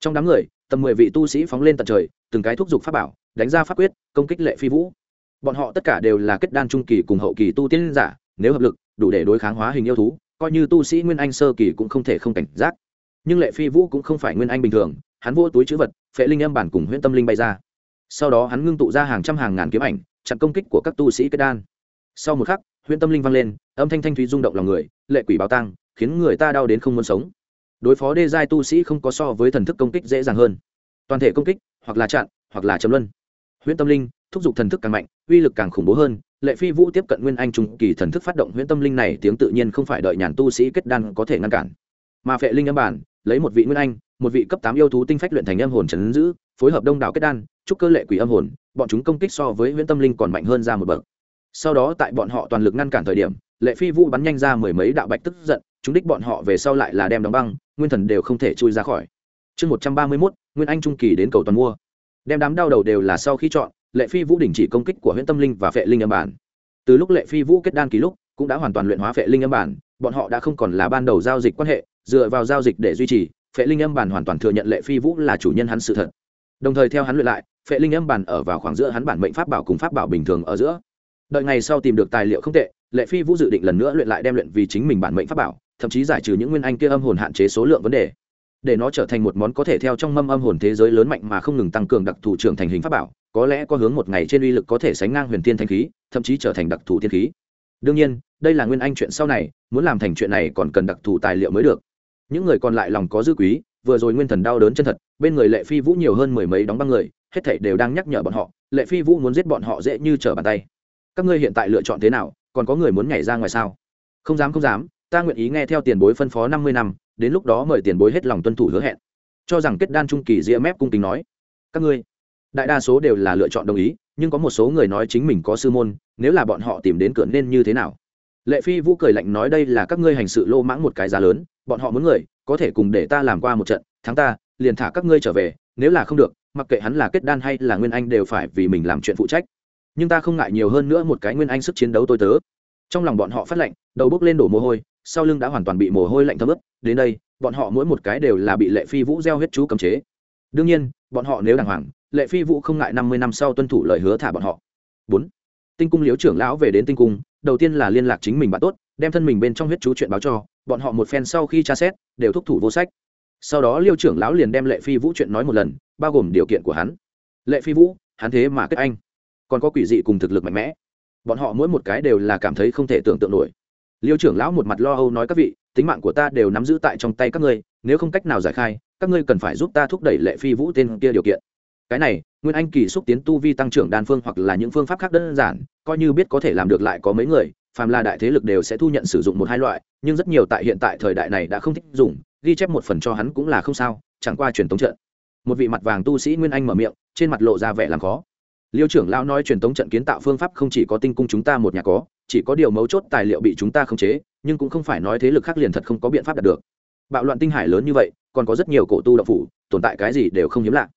Trong đám người, tầm mười vị tu sĩ phóng lên tận trời, từng cái thúc giục pháp bảo, đánh ra pháp quyết, công kích lệ phi vũ. Bọn họ tất cả đều là kết đan trung kỳ cùng hậu kỳ tu tiên giả, nếu hợp lực, đủ để đối kháng hóa hình yêu thú, coi như tu sĩ nguyên anh sơ kỳ cũng không thể không cảnh giác. Nhưng lệ phi vũ cũng không phải nguyên anh bình thường, hắn vô túi chữ vật, phệ linh âm bản cùng huyễn tâm linh bay ra. Sau đó hắn ngưng tụ ra hàng trăm hàng ngàn kiếm ảnh chặn công kích của các tu sĩ kết đan. Sau một khắc huyện tâm linh vang lên, âm thanh thanh thúy rung động lòng người, lệ quỷ báo tăng khiến người ta đau đến không muốn sống. Đối phó đê giai tu sĩ không có so với thần thức công kích dễ dàng hơn. Toàn thể công kích, hoặc là chặn, hoặc là chấm luân. Huyễn tâm linh, thúc giục thần thức càng mạnh, uy lực càng khủng bố hơn, lệ phi vũ tiếp cận nguyên anh trung kỳ thần thức phát động huyễn tâm linh này tiếng tự nhiên không phải đợi nhàn tu sĩ kết đan có thể ngăn cản. Mà phệ linh âm bản, lấy một vị nguyên anh, một vị cấp tám yêu thú tinh phách luyện thành âm hồn trấn giữ, phối hợp đông đảo kết đan chúc cơ lệ quỷ âm hồn, bọn chúng công kích so với huyễn tâm linh còn mạnh hơn ra một bậc. Sau đó tại bọn họ toàn lực ngăn cản thời điểm, lệ phi vũ bắn nhanh ra mười mấy đạo bạch tức giận, chúng đích bọn họ về sau lại là đem đóng băng, nguyên thần đều không thể chui ra khỏi. Chương một trăm ba mươi mốt, nguyên anh trung kỳ đến cầu toàn mua. Đem đám đau đầu đều là sau khi chọn, lệ phi vũ đình chỉ công kích của huyễn tâm linh và phệ linh âm bản. Từ lúc lệ phi vũ kết đan ký lúc, cũng đã hoàn toàn luyện hóa phệ linh âm bản, bọn họ đã không còn là ban đầu giao dịch quan hệ, dựa vào giao dịch để duy trì, phệ linh âm bản hoàn toàn thừa nhận lệ phi vũ là chủ nhân hắn sự thật. Đồng thời theo hắn luyện lại phệ linh âm bản ở vào khoảng giữa hắn bản mệnh pháp bảo cùng pháp bảo bình thường ở giữa. Đợi ngày sau tìm được tài liệu không tệ, lệ phi vũ dự định lần nữa luyện lại đem luyện vì chính mình bản mệnh pháp bảo, thậm chí giải trừ những nguyên anh kia âm hồn hạn chế số lượng vấn đề. Để nó trở thành một món có thể theo trong mâm âm hồn thế giới lớn mạnh mà không ngừng tăng cường đặc thù trưởng thành hình pháp bảo, có lẽ có hướng một ngày trên uy lực có thể sánh ngang huyền tiên thanh khí, thậm chí trở thành đặc thù thiên khí. Đương nhiên, đây là nguyên anh chuyện sau này, muốn làm thành chuyện này còn cần đặc thù tài liệu mới được. Những người còn lại lòng có dư quý, vừa rồi nguyên thần đau đớn chân thật, bên người lệ phi vũ nhiều hơn mười mấy đóng băng người hết thảy đều đang nhắc nhở bọn họ, lệ phi vũ muốn giết bọn họ dễ như trở bàn tay. Các ngươi hiện tại lựa chọn thế nào, còn có người muốn nhảy ra ngoài sao? Không dám không dám, ta nguyện ý nghe theo tiền bối phân phó năm mươi năm, đến lúc đó mời tiền bối hết lòng tuân thủ hứa hẹn. Cho rằng kết đan trung kỳ ria mép cung kính nói, các ngươi, đại đa số đều là lựa chọn đồng ý, nhưng có một số người nói chính mình có sư môn, nếu là bọn họ tìm đến cửa nên như thế nào? Lệ phi vũ cười lạnh nói, đây là các ngươi hành sự lô mãng một cái giá lớn, bọn họ muốn người, có thể cùng để ta làm qua một trận, thắng ta, liền thả các ngươi trở về, nếu là không được mặc kệ hắn là kết đan hay là nguyên anh đều phải vì mình làm chuyện phụ trách. Nhưng ta không ngại nhiều hơn nữa một cái nguyên anh sức chiến đấu tôi tớ. Trong lòng bọn họ phát lạnh đầu bốc lên đổ mồ hôi, sau lưng đã hoàn toàn bị mồ hôi lạnh thấm ướt. Đến đây, bọn họ mỗi một cái đều là bị lệ phi vũ gieo huyết chú cấm chế. Đương nhiên, bọn họ nếu đàng hoàng, lệ phi vũ không ngại năm mươi năm sau tuân thủ lời hứa thả bọn họ. Bốn. Tinh cung liếu trưởng lão về đến tinh cung, đầu tiên là liên lạc chính mình bạn tốt, đem thân mình bên trong huyết chú chuyện báo cho, bọn họ một phen sau khi tra xét, đều thúc thủ vô sách sau đó liêu trưởng lão liền đem lệ phi vũ chuyện nói một lần, bao gồm điều kiện của hắn. Lệ phi vũ, hắn thế mà kết anh. Còn có quỷ dị cùng thực lực mạnh mẽ. Bọn họ mỗi một cái đều là cảm thấy không thể tưởng tượng nổi. Liêu trưởng lão một mặt lo âu nói các vị, tính mạng của ta đều nắm giữ tại trong tay các ngươi, nếu không cách nào giải khai, các ngươi cần phải giúp ta thúc đẩy lệ phi vũ tên kia điều kiện. Cái này, nguyên anh kỳ xúc tiến tu vi tăng trưởng đan phương hoặc là những phương pháp khác đơn giản, coi như biết có thể làm được lại có mấy người phàm là đại thế lực đều sẽ thu nhận sử dụng một hai loại, nhưng rất nhiều tại hiện tại thời đại này đã không thích dùng, ghi chép một phần cho hắn cũng là không sao, chẳng qua truyền tống trận. Một vị mặt vàng tu sĩ nguyên anh mở miệng, trên mặt lộ ra vẻ làm khó. Liêu trưởng lão nói truyền tống trận kiến tạo phương pháp không chỉ có tinh cung chúng ta một nhà có, chỉ có điều mấu chốt tài liệu bị chúng ta khống chế, nhưng cũng không phải nói thế lực khác liền thật không có biện pháp đạt được. Bạo loạn tinh hải lớn như vậy, còn có rất nhiều cổ tu đậu phủ, tồn tại cái gì đều không hiếm lạ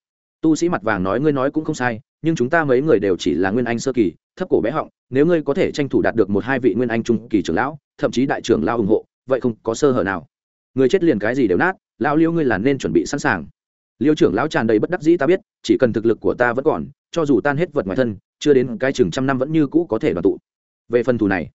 tu sĩ mặt vàng nói ngươi nói cũng không sai, nhưng chúng ta mấy người đều chỉ là nguyên anh sơ kỳ, thấp cổ bé họng, nếu ngươi có thể tranh thủ đạt được một hai vị nguyên anh trung kỳ trưởng lão, thậm chí đại trưởng lao ủng hộ, vậy không có sơ hở nào. Người chết liền cái gì đều nát, lão liêu ngươi là nên chuẩn bị sẵn sàng. Liêu trưởng lão tràn đầy bất đắc dĩ ta biết, chỉ cần thực lực của ta vẫn còn, cho dù tan hết vật ngoài thân, chưa đến cái chừng trăm năm vẫn như cũ có thể đoàn tụ. Về phần thù này,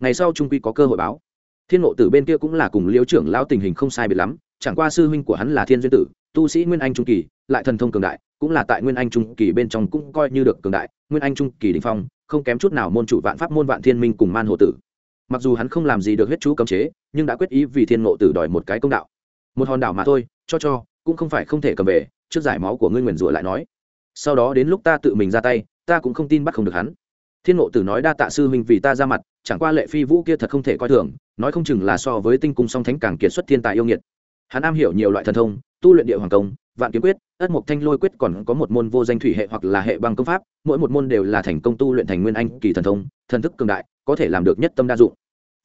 ngày sau trung quy có cơ hội báo. Thiên ngộ tử bên kia cũng là cùng liêu trưởng lão tình hình không sai biệt lắm, chẳng qua sư huynh của hắn là thiên duyên tử, tu sĩ nguyên anh trung kỳ, lại thần thông cường đại cũng là tại nguyên anh trung kỳ bên trong cũng coi như được cường đại, nguyên anh trung kỳ đình phong, không kém chút nào môn chủ vạn pháp môn vạn thiên minh cùng man hồ tử. Mặc dù hắn không làm gì được huyết chú cấm chế, nhưng đã quyết ý vì thiên ngộ tử đòi một cái công đạo. Một hòn đảo mà thôi, cho cho, cũng không phải không thể cầm về, trước giải máu của ngươi nguyền rủa lại nói. Sau đó đến lúc ta tự mình ra tay, ta cũng không tin bắt không được hắn. Thiên ngộ tử nói đa tạ sư huynh vì ta ra mặt, chẳng qua lệ phi vũ kia thật không thể coi thường, nói không chừng là so với tinh cung song thánh càng kiệt xuất thiên tài yêu nghiệt. Hắn am hiểu nhiều loại thần thông, tu luyện địa hoàng công vạn kiếm quyết, ất mộc thanh lôi quyết còn có một môn vô danh thủy hệ hoặc là hệ băng công pháp, mỗi một môn đều là thành công tu luyện thành nguyên anh kỳ thần thông, thần thức cường đại, có thể làm được nhất tâm đa dụng.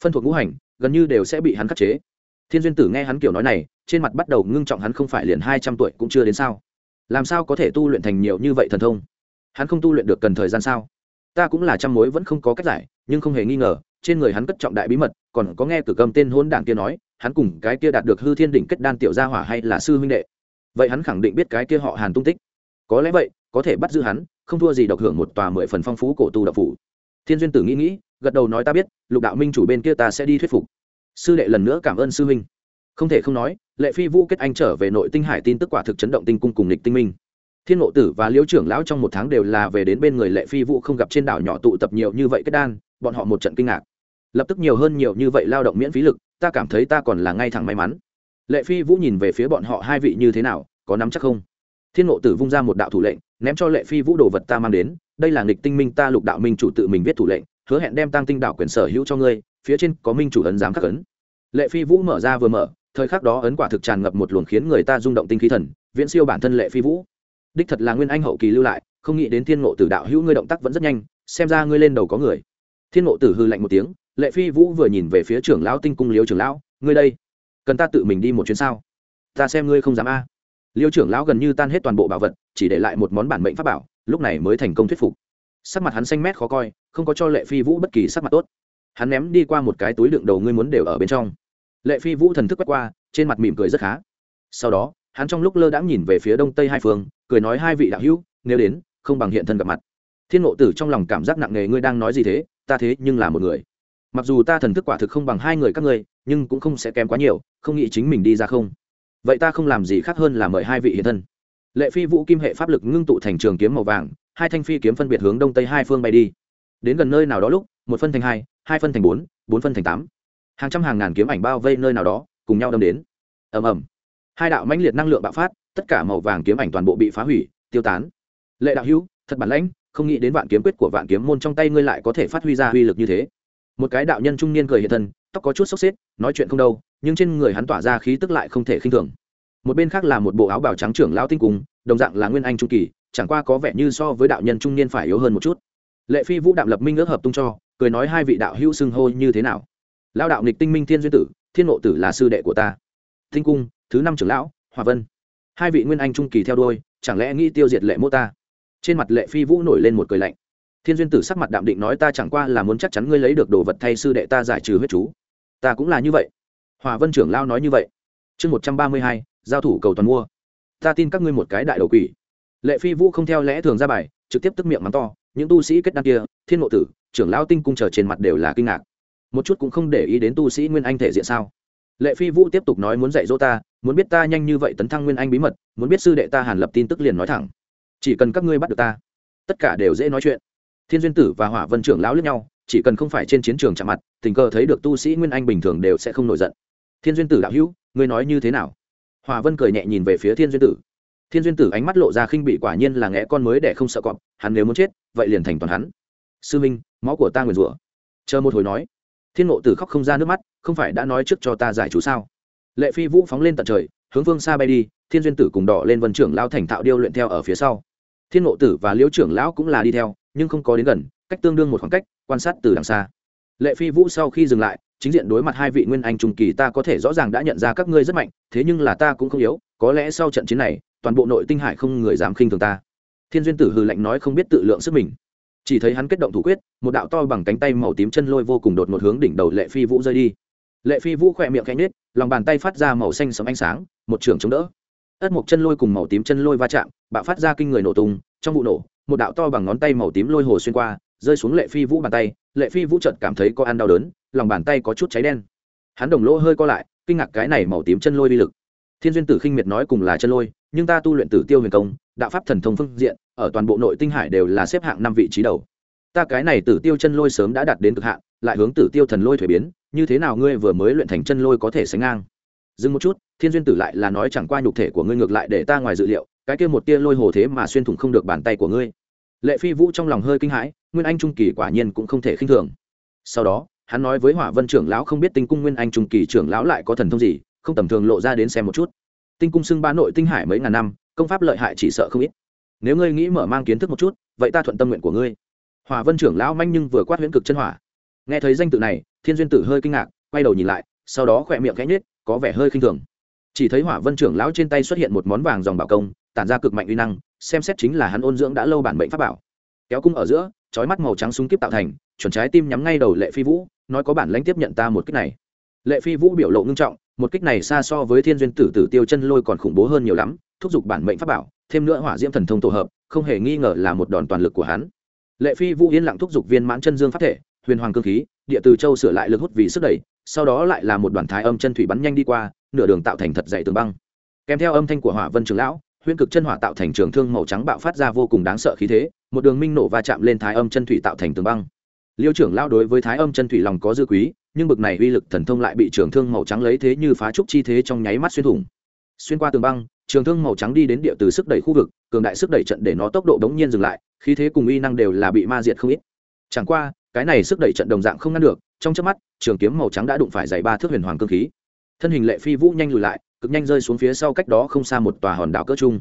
Phân thuộc ngũ hành, gần như đều sẽ bị hắn khắc chế. Thiên duyên tử nghe hắn kiểu nói này, trên mặt bắt đầu ngưng trọng hắn không phải liền hai trăm tuổi cũng chưa đến sao. Làm sao có thể tu luyện thành nhiều như vậy thần thông? Hắn không tu luyện được cần thời gian sao? Ta cũng là trăm mối vẫn không có cách giải, nhưng không hề nghi ngờ, trên người hắn cất trọng đại bí mật, còn có nghe cử cầm tên hôn đảng kia nói, hắn cùng cái kia đạt được hư thiên đỉnh kết đan tiểu gia hỏa hay là sư huynh đệ vậy hắn khẳng định biết cái kia họ hàn tung tích. Có lẽ vậy, có thể bắt giữ hắn, không thua gì độc hưởng một tòa mười phần phong phú cổ tu độc phủ. Thiên duyên tử nghĩ nghĩ, gật đầu nói ta biết, lục đạo minh chủ bên kia ta sẽ đi thuyết phục. Sư đệ lần nữa cảm ơn sư huynh. Không thể không nói, lệ phi vũ kết anh trở về nội tinh hải tin tức quả thực chấn động tinh cung cùng lịch tinh minh. Thiên ngộ tử và liễu trưởng lão trong một tháng đều là về đến bên người lệ phi vũ không gặp trên đảo nhỏ tụ tập nhiều như vậy kết đan, bọn họ một trận kinh ngạc. Lập tức nhiều hơn nhiều như vậy lao động miễn phí lực, ta cảm thấy ta còn là ngay thẳng may mắn lệ phi vũ nhìn về phía bọn họ hai vị như thế nào, có nắm chắc không? Thiên ngộ tử vung ra một đạo thủ lệnh, ném cho lệ phi vũ đồ vật ta mang đến, đây là nghịch tinh minh ta lục đạo minh chủ tự mình viết thủ lệnh, hứa hẹn đem tăng tinh đạo quyền sở hữu cho ngươi, phía trên có minh chủ ấn giám khắc ấn. Lệ phi vũ mở ra vừa mở, thời khắc đó ấn quả thực tràn ngập một luồng khiến người ta rung động tinh khí thần, viễn siêu bản thân lệ phi vũ. Đích thật là nguyên anh hậu kỳ lưu lại, không nghĩ đến thiên ngộ tử đạo hữu ngươi động tác vẫn rất nhanh, xem ra ngươi lên đầu có người. Thiên ngộ tử hư lạnh một tiếng, lệ phi vũ vừa nhìn về phía trưởng lão tinh cung liếu trưởng lão, ngươi đây cần ta tự mình đi một chuyến sao? Ta xem ngươi không dám a. Liêu trưởng lão gần như tan hết toàn bộ bảo vật, chỉ để lại một món bản mệnh pháp bảo, lúc này mới thành công thuyết phục. Sắc mặt hắn xanh mét khó coi, không có cho lệ phi vũ bất kỳ sắc mặt tốt. Hắn ném đi qua một cái túi đựng đầu ngươi muốn đều ở bên trong. Lệ phi vũ thần thức quét qua, trên mặt mỉm cười rất khá. Sau đó, hắn trong lúc lơ đãng nhìn về phía đông tây hai phương, cười nói hai vị đạo hữu, nếu đến, không bằng hiện thân gặp mặt. Thiên ngộ tử trong lòng cảm giác nặng nề, ngươi đang nói gì thế? Ta thế nhưng là một người mặc dù ta thần thức quả thực không bằng hai người các ngươi, nhưng cũng không sẽ kém quá nhiều, không nghĩ chính mình đi ra không. Vậy ta không làm gì khác hơn là mời hai vị hiện thân. Lệ phi vũ kim hệ pháp lực ngưng tụ thành trường kiếm màu vàng, hai thanh phi kiếm phân biệt hướng đông tây hai phương bay đi. Đến gần nơi nào đó lúc, một phân thành hai hai phân thành bốn bốn phân thành tám. Hàng trăm hàng ngàn kiếm ảnh bao vây nơi nào đó, cùng nhau đâm đến. Ầm ầm. Hai đạo mãnh liệt năng lượng bạo phát, tất cả màu vàng kiếm ảnh toàn bộ bị phá hủy, tiêu tán. Lệ đạo hữu, thật bản lãnh, không nghĩ đến vạn kiếm quyết của vạn kiếm môn trong tay ngươi lại có thể phát huy ra uy lực như thế một cái đạo nhân trung niên cười hiện thân, tóc có chút sốc xếp, nói chuyện không đâu, nhưng trên người hắn tỏa ra khí tức lại không thể khinh thường. Một bên khác là một bộ áo bào trắng trưởng lao tinh cung đồng dạng là nguyên anh trung kỳ, chẳng qua có vẻ như so với đạo nhân trung niên phải yếu hơn một chút. Lệ phi vũ đạm lập minh ước hợp tung cho, cười nói hai vị đạo hữu xưng hô như thế nào? Lao đạo nghịch tinh minh thiên duyên tử, thiên ngộ tử là sư đệ của ta. Tinh cung, thứ năm trưởng lão, hòa vân. Hai vị nguyên anh trung kỳ theo đôi chẳng lẽ nghĩ tiêu diệt lệ mô ta? Trên mặt lệ phi vũ nổi lên một cười lạnh thiên duyên tử sắc mặt đạm định nói, ta chẳng qua là muốn chắc chắn ngươi lấy được đồ vật thay sư đệ ta giải trừ huyết chú. Ta cũng là như vậy. Hòa vân trưởng lao nói như vậy. Chương một trăm ba mươi hai, giao thủ cầu toàn mua. Ta tin các ngươi một cái đại đầu quỷ. Lệ phi vũ không theo lẽ thường ra bài, trực tiếp tức miệng mắng to, những tu sĩ kết đăng kia, thiên ngộ tử, trưởng lao tinh cung chờ trên mặt đều là kinh ngạc. Một chút cũng không để ý đến tu sĩ nguyên anh thể diện sao? Lệ phi vũ tiếp tục nói, muốn dạy dỗ ta, muốn biết ta nhanh như vậy tấn thăng nguyên anh bí mật, muốn biết sư đệ ta hàn lập tin tức liền nói thẳng. Chỉ cần các ngươi bắt được ta, tất cả đều dễ nói chuyện thiên duyên tử và hỏa vân trưởng lão lướt nhau, chỉ cần không phải trên chiến trường chạm mặt, tình cờ thấy được tu sĩ nguyên anh bình thường đều sẽ không nổi giận. Thiên duyên tử đạo hữu, ngươi nói như thế nào? Hòa vân cười nhẹ nhìn về phía thiên duyên tử. Thiên duyên tử ánh mắt lộ ra khinh bị quả nhiên là ngẽ con mới để không sợ cọp, hắn nếu muốn chết, vậy liền thành toàn hắn. Sư minh, máu của ta nguyền rủa. Chờ một hồi nói. Thiên ngộ tử khóc không ra nước mắt, không phải đã nói trước cho ta giải chú sao? Lệ phi vũ phóng lên tận trời, hướng vương xa bay đi, thiên duyên tử cùng đỏ lên vân trưởng lao thành thạo điêu luyện theo ở phía sau. Thiên ngộ tử và liễu trưởng lão cũng là đi theo nhưng không có đến gần, cách tương đương một khoảng cách, quan sát từ đằng xa. Lệ phi vũ sau khi dừng lại, chính diện đối mặt hai vị nguyên anh trung kỳ ta có thể rõ ràng đã nhận ra các ngươi rất mạnh, thế nhưng là ta cũng không yếu, có lẽ sau trận chiến này, toàn bộ nội tinh hải không người dám khinh thường ta. Thiên duyên tử hừ lạnh nói không biết tự lượng sức mình. Chỉ thấy hắn kết động thủ quyết, một đạo to bằng cánh tay màu tím chân lôi vô cùng đột một hướng đỉnh đầu lệ phi vũ rơi đi. Lệ phi vũ khỏe miệng cánh nết lòng bàn tay phát ra màu xanh sấm ánh sáng, một trường chống đỡ. Ất một chân lôi cùng màu tím chân lôi va chạm, bạo phát ra kinh người nổ tung, trong vụ nổ một đạo to bằng ngón tay màu tím lôi hồ xuyên qua, rơi xuống lệ phi vũ bàn tay. Lệ phi vũ chợt cảm thấy có ăn đau đớn, lòng bàn tay có chút cháy đen. Hắn đồng lỗ hơi co lại, kinh ngạc cái này màu tím chân lôi vi lực. Thiên duyên tử khinh miệt nói cùng là chân lôi, nhưng ta tu luyện tử tiêu huyền công, đạo pháp thần thông phương diện, ở toàn bộ nội tinh hải đều là xếp hạng năm vị trí đầu. Ta cái này tử tiêu chân lôi sớm đã đạt đến cực hạn, lại hướng tử tiêu thần lôi thuế biến, như thế nào ngươi vừa mới luyện thành chân lôi có thể sánh ngang? Dừng một chút, thiên duyên tử lại là nói chẳng qua nhục thể của ngươi ngược lại để ta ngoài dự liệu, cái kia một tia lôi hồ thế mà xuyên thủng không được bàn tay của ngươi lệ phi vũ trong lòng hơi kinh hãi nguyên anh trung kỳ quả nhiên cũng không thể khinh thường. Sau đó hắn nói với hỏa vân trưởng lão không biết tinh cung nguyên anh trung kỳ trưởng lão lại có thần thông gì không tầm thường lộ ra đến xem một chút. Tinh cung xưng ba nội tinh hải mấy ngàn năm công pháp lợi hại chỉ sợ không ít. Nếu ngươi nghĩ mở mang kiến thức một chút vậy ta thuận tâm nguyện của ngươi. Hỏa vân trưởng lão manh nhưng vừa quát huyễn cực chân hỏa. Nghe thấy danh tự này thiên duyên tử hơi kinh ngạc quay đầu nhìn lại sau đó khỏe miệng khẽ nhếch, có vẻ hơi khinh thường. Chỉ thấy hỏa vân trưởng lão trên tay xuất hiện một món vàng dòng bảo công tản ra cực mạnh uy năng, xem xét chính là hắn ôn dưỡng đã lâu bản mệnh pháp bảo. Kéo cung ở giữa trói mắt màu trắng súng kíp tạo thành, chuẩn trái tim nhắm ngay đầu lệ phi vũ, nói có bản lãnh tiếp nhận ta một kích này. Lệ phi vũ biểu lộ ngưng trọng, một kích này xa so với thiên duyên tử tử tiêu chân lôi còn khủng bố hơn nhiều lắm, thúc giục bản mệnh pháp bảo, thêm nữa hỏa diễm thần thông tổ hợp, không hề nghi ngờ là một đòn toàn lực của hắn. Lệ phi vũ yên lặng thúc giục viên mãn chân dương pháp thể, huyền hoàng cơ khí, địa từ châu sửa lại lực hút vì sức đẩy, sau đó lại là một đoàn thái âm chân thủy bắn nhanh đi qua, nửa đường tạo thành thật dày tường băng. Kèm theo âm thanh của hỏa vân trường lão huyễn cực chân hỏa tạo thành trường thương màu trắng bạo phát ra vô cùng đáng sợ khí thế, một đường minh nổ va chạm lên thái âm chân thủy tạo thành tường băng. Liêu trưởng lao đối với thái âm chân thủy lòng có dư quý, nhưng bực này uy lực thần thông lại bị trường thương màu trắng lấy thế như phá trúc chi thế trong nháy mắt xuyên thủng. Xuyên qua tường băng, trường thương màu trắng đi đến địa từ sức đẩy khu vực, cường đại sức đẩy trận để nó tốc độ đống nhiên dừng lại, khí thế cùng uy năng đều là bị ma diệt không ít. Chẳng qua, cái này sức đẩy trận đồng dạng không ngăn được, trong chớp mắt, trường kiếm màu trắng đã đụng phải dày ba thước huyền hoàng cương khí. Thân hình lệ phi vũ nhanh lùi lại cực nhanh rơi xuống phía sau cách đó không xa một tòa hòn đảo cỡ trung.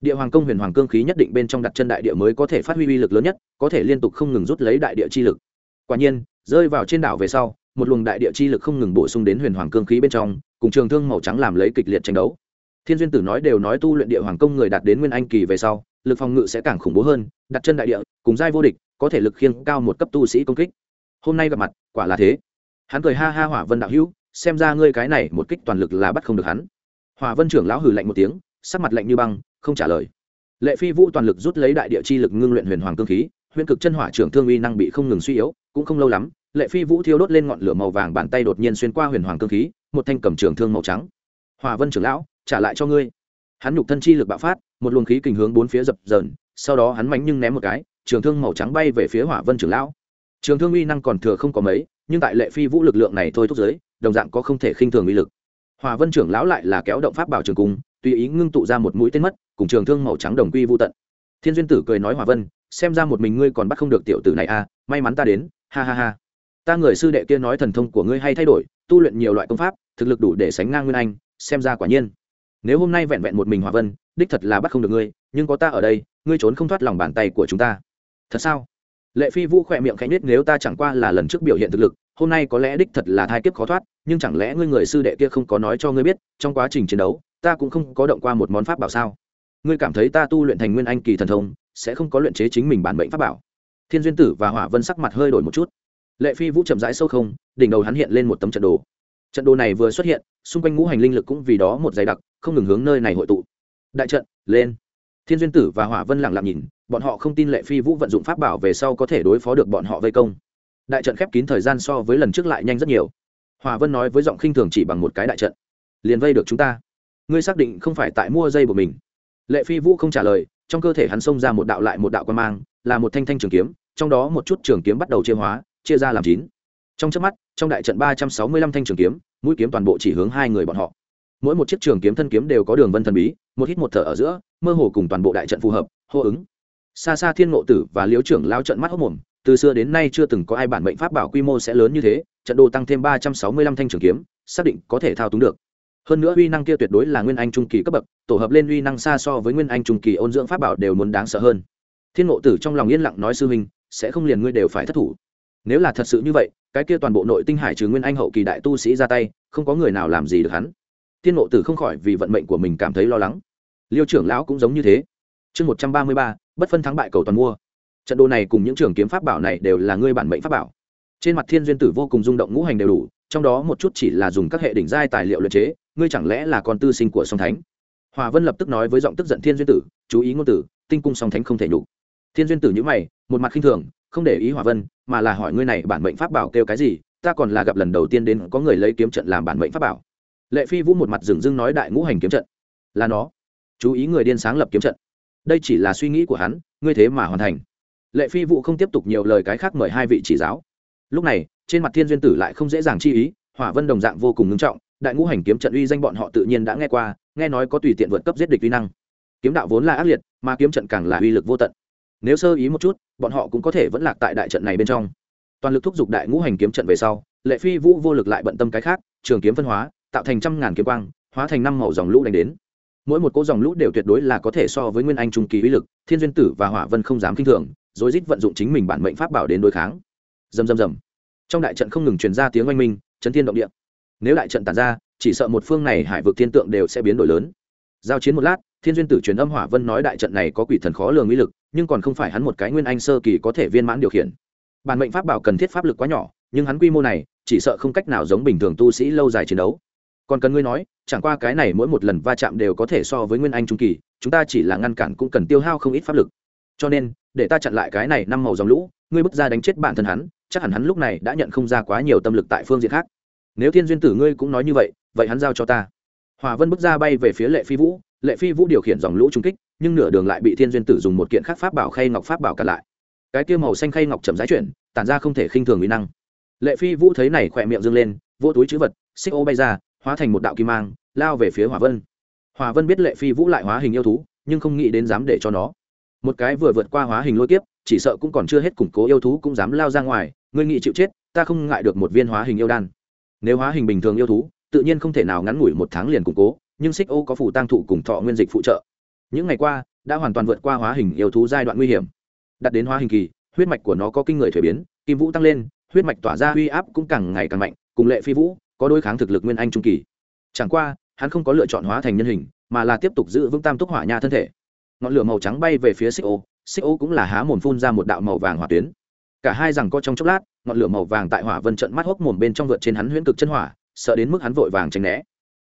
Địa hoàng công huyền hoàng cương khí nhất định bên trong đặt chân đại địa mới có thể phát huy uy lực lớn nhất, có thể liên tục không ngừng rút lấy đại địa chi lực. Quả nhiên, rơi vào trên đảo về sau, một luồng đại địa chi lực không ngừng bổ sung đến huyền hoàng cương khí bên trong, cùng trường thương màu trắng làm lấy kịch liệt tranh đấu. Thiên duyên tử nói đều nói tu luyện địa hoàng công người đạt đến nguyên anh kỳ về sau, lực phòng ngự sẽ càng khủng bố hơn, đặt chân đại địa, cùng giai vô địch, có thể lực khiêng cao một cấp tu sĩ công kích. Hôm nay gặp mặt, quả là thế. Hắn cười ha ha hỏa vân đạo hữu, xem ra ngươi cái này một kích toàn lực là bắt không được hắn hòa vân trưởng lão hừ lạnh một tiếng, sắc mặt lạnh như băng, không trả lời. Lệ phi vũ toàn lực rút lấy đại địa chi lực ngưng luyện huyền hoàng cương khí, huyền cực chân hỏa trưởng thương uy năng bị không ngừng suy yếu, cũng không lâu lắm, lệ phi vũ thiêu đốt lên ngọn lửa màu vàng bàn tay đột nhiên xuyên qua huyền hoàng cương khí, một thanh cầm trường thương màu trắng. Hòa vân trưởng lão, trả lại cho ngươi. Hắn nhục thân chi lực bạo phát, một luồng khí kình hướng bốn phía dập dờn, sau đó hắn mánh nhưng ném một cái, trường thương màu trắng bay về phía hỏa vân trưởng lão. Trường thương uy năng còn thừa không có mấy, nhưng tại lệ phi vũ lực lượng này thôi thúc giới, đồng dạng có không thể khinh thường uy lực hòa vân trưởng lão lại là kéo động pháp bảo trường cung, tùy ý ngưng tụ ra một mũi tên mất, cùng trường thương màu trắng đồng quy vô tận. Thiên duyên tử cười nói hòa vân, xem ra một mình ngươi còn bắt không được tiểu tử này à may mắn ta đến, ha ha ha. Ta người sư đệ kia nói thần thông của ngươi hay thay đổi, tu luyện nhiều loại công pháp, thực lực đủ để sánh ngang nguyên anh, xem ra quả nhiên. Nếu hôm nay vẹn vẹn một mình hòa vân, đích thật là bắt không được ngươi, nhưng có ta ở đây, ngươi trốn không thoát lòng bàn tay của chúng ta. Thật sao? Lệ phi vũ khỏe miệng khẽ nhất nếu ta chẳng qua là lần trước biểu hiện thực lực hôm nay có lẽ đích thật là thai kiếp khó thoát, nhưng chẳng lẽ ngươi người sư đệ kia không có nói cho ngươi biết, trong quá trình chiến đấu, ta cũng không có động qua một món pháp bảo sao? Ngươi cảm thấy ta tu luyện thành nguyên anh kỳ thần thông, sẽ không có luyện chế chính mình bản mệnh pháp bảo? Thiên duyên tử và hỏa vân sắc mặt hơi đổi một chút. Lệ phi vũ chậm rãi sâu không, đỉnh đầu hắn hiện lên một tấm trận đồ. Trận đồ này vừa xuất hiện, xung quanh ngũ hành linh lực cũng vì đó một dày đặc, không ngừng hướng nơi này hội tụ. Đại trận, lên. Thiên duyên tử và hỏa vân lặng lặng nhìn, bọn họ không tin lệ phi vũ vận dụng pháp bảo về sau có thể đối phó được bọn họ vây công đại trận khép kín thời gian so với lần trước lại nhanh rất nhiều. Hòa vân nói với giọng khinh thường chỉ bằng một cái đại trận. Liền vây được chúng ta. Ngươi xác định không phải tại mua dây của mình. Lệ phi vũ không trả lời, trong cơ thể hắn xông ra một đạo lại một đạo quan mang, là một thanh thanh trường kiếm, trong đó một chút trường kiếm bắt đầu chia hóa, chia ra làm chín. Trong trước mắt, trong đại trận ba trăm sáu mươi lăm thanh trường kiếm, mũi kiếm toàn bộ chỉ hướng hai người bọn họ. Mỗi một chiếc trường kiếm thân kiếm đều có đường vân thần bí, một hít một thở ở giữa, mơ hồ cùng toàn bộ đại trận phù hợp, hô ứng. Xa xa thiên ngộ tử và liếu trưởng lao trận mắt hốc mồm từ xưa đến nay chưa từng có ai bản mệnh pháp bảo quy mô sẽ lớn như thế, trận đồ tăng thêm ba trăm sáu mươi lăm thanh trường kiếm, xác định có thể thao túng được. Hơn nữa uy năng kia tuyệt đối là nguyên anh trung kỳ cấp bậc, tổ hợp lên uy năng xa so với nguyên anh trung kỳ ôn dưỡng pháp bảo đều muốn đáng sợ hơn. Thiên ngộ tử trong lòng yên lặng nói sư huynh, sẽ không liền ngươi đều phải thất thủ. Nếu là thật sự như vậy, cái kia toàn bộ nội tinh hải trừ nguyên anh hậu kỳ đại tu sĩ ra tay, không có người nào làm gì được hắn. Thiên ngộ tử không khỏi vì vận mệnh của mình cảm thấy lo lắng. Liêu trưởng lão cũng giống như thế. Chương một trăm ba mươi ba, bất phân thắng bại cầu toàn mua trận đồ này cùng những trường kiếm pháp bảo này đều là ngươi bản mệnh pháp bảo. Trên mặt thiên duyên tử vô cùng rung động, ngũ hành đều đủ, trong đó một chút chỉ là dùng các hệ đỉnh giai tài liệu luyện chế, ngươi chẳng lẽ là con tư sinh của song thánh? Hòa vân lập tức nói với giọng tức giận thiên duyên tử, chú ý ngôn tử, tinh cung song thánh không thể nhục. Thiên duyên tử nhữ mày, một mặt khinh thường, không để ý hòa vân, mà là hỏi ngươi này bản mệnh pháp bảo kêu cái gì, ta còn là gặp lần đầu tiên đến có người lấy kiếm trận làm bản mệnh pháp bảo. Lệ phi vũ một mặt dừng dưng nói đại ngũ hành kiếm trận. Là nó. Chú ý người điên sáng lập kiếm trận. Đây chỉ là suy nghĩ của hắn, ngươi thế mà hoàn thành lệ phi vụ không tiếp tục nhiều lời cái khác mời hai vị chỉ giáo. Lúc này, trên mặt thiên duyên tử lại không dễ dàng chi ý, hỏa vân đồng dạng vô cùng ngưng trọng, đại ngũ hành kiếm trận uy danh bọn họ tự nhiên đã nghe qua, nghe nói có tùy tiện vượt cấp giết địch uy năng. Kiếm đạo vốn là ác liệt, mà kiếm trận càng là uy lực vô tận. Nếu sơ ý một chút, bọn họ cũng có thể vẫn lạc tại đại trận này bên trong. Toàn lực thúc giục đại ngũ hành kiếm trận về sau, lệ phi vũ vô lực lại bận tâm cái khác, trường kiếm phân hóa, tạo thành trăm ngàn kiếm quang, hóa thành năm màu dòng lũ đánh đến. Mỗi một cỗ dòng lũ đều tuyệt đối là có thể so với nguyên anh trung kỳ uy lực, thiên duyên tử và hỏa vân không dám kinh thường rồi rít vận dụng chính mình bản mệnh pháp bảo đến đối kháng. Dầm dầm dầm trong đại trận không ngừng truyền ra tiếng oanh minh, chấn thiên động địa. Nếu đại trận tàn ra, chỉ sợ một phương này hải vực thiên tượng đều sẽ biến đổi lớn. Giao chiến một lát, thiên duyên tử truyền âm hỏa vân nói đại trận này có quỷ thần khó lường uy lực, nhưng còn không phải hắn một cái nguyên anh sơ kỳ có thể viên mãn điều khiển. Bản mệnh pháp bảo cần thiết pháp lực quá nhỏ, nhưng hắn quy mô này, chỉ sợ không cách nào giống bình thường tu sĩ lâu dài chiến đấu. Còn cần ngươi nói, chẳng qua cái này mỗi một lần va chạm đều có thể so với nguyên anh trung kỳ, chúng ta chỉ là ngăn cản cũng cần tiêu hao không ít pháp lực. Cho nên để ta chặn lại cái này năm màu dòng lũ, ngươi bước ra đánh chết bản thân hắn, chắc hẳn hắn lúc này đã nhận không ra quá nhiều tâm lực tại phương diện khác. Nếu thiên duyên tử ngươi cũng nói như vậy vậy hắn giao cho ta. Hòa vân bước ra bay về phía lệ phi vũ, lệ phi vũ điều khiển dòng lũ trung kích, nhưng nửa đường lại bị thiên duyên tử dùng một kiện khác pháp bảo khay ngọc pháp bảo cản lại. Cái kia màu xanh khay ngọc chậm rãi chuyển, tản ra không thể khinh thường uy năng. Lệ phi vũ thấy này khỏe miệng dâng lên vô túi chữ vật, xích ô bay ra, hóa thành một đạo kim mang, lao về phía hòa vân. Hòa vân biết lệ phi vũ lại hóa hình yêu thú, nhưng không nghĩ đến dám để cho nó một cái vừa vượt qua hóa hình lôi kiếp, chỉ sợ cũng còn chưa hết củng cố yêu thú cũng dám lao ra ngoài, ngươi nghĩ chịu chết, ta không ngại được một viên hóa hình yêu đan. Nếu hóa hình bình thường yêu thú, tự nhiên không thể nào ngắn ngủi một tháng liền củng cố, nhưng xích ô có phủ tăng thụ cùng thọ nguyên dịch phụ trợ. Những ngày qua, đã hoàn toàn vượt qua hóa hình yêu thú giai đoạn nguy hiểm. Đặt đến hóa hình kỳ, huyết mạch của nó có kinh người thuế biến, kim vũ tăng lên, huyết mạch tỏa ra uy áp cũng càng ngày càng mạnh, cùng lệ phi vũ, có đôi kháng thực lực nguyên anh trung kỳ. Chẳng qua, hắn không có lựa chọn hóa thành nhân hình, mà là tiếp tục giữ vững tam túc hỏa nha thân thể ngọn lửa màu trắng bay về phía xích ô. Xích ô cũng là há mồm phun ra một đạo màu vàng hỏa tuyến. Cả hai rằng co trong chốc lát, ngọn lửa màu vàng tại hỏa vân trận mắt hốc mồm bên trong vượt trên hắn huyễn cực chân hỏa, sợ đến mức hắn vội vàng tránh né.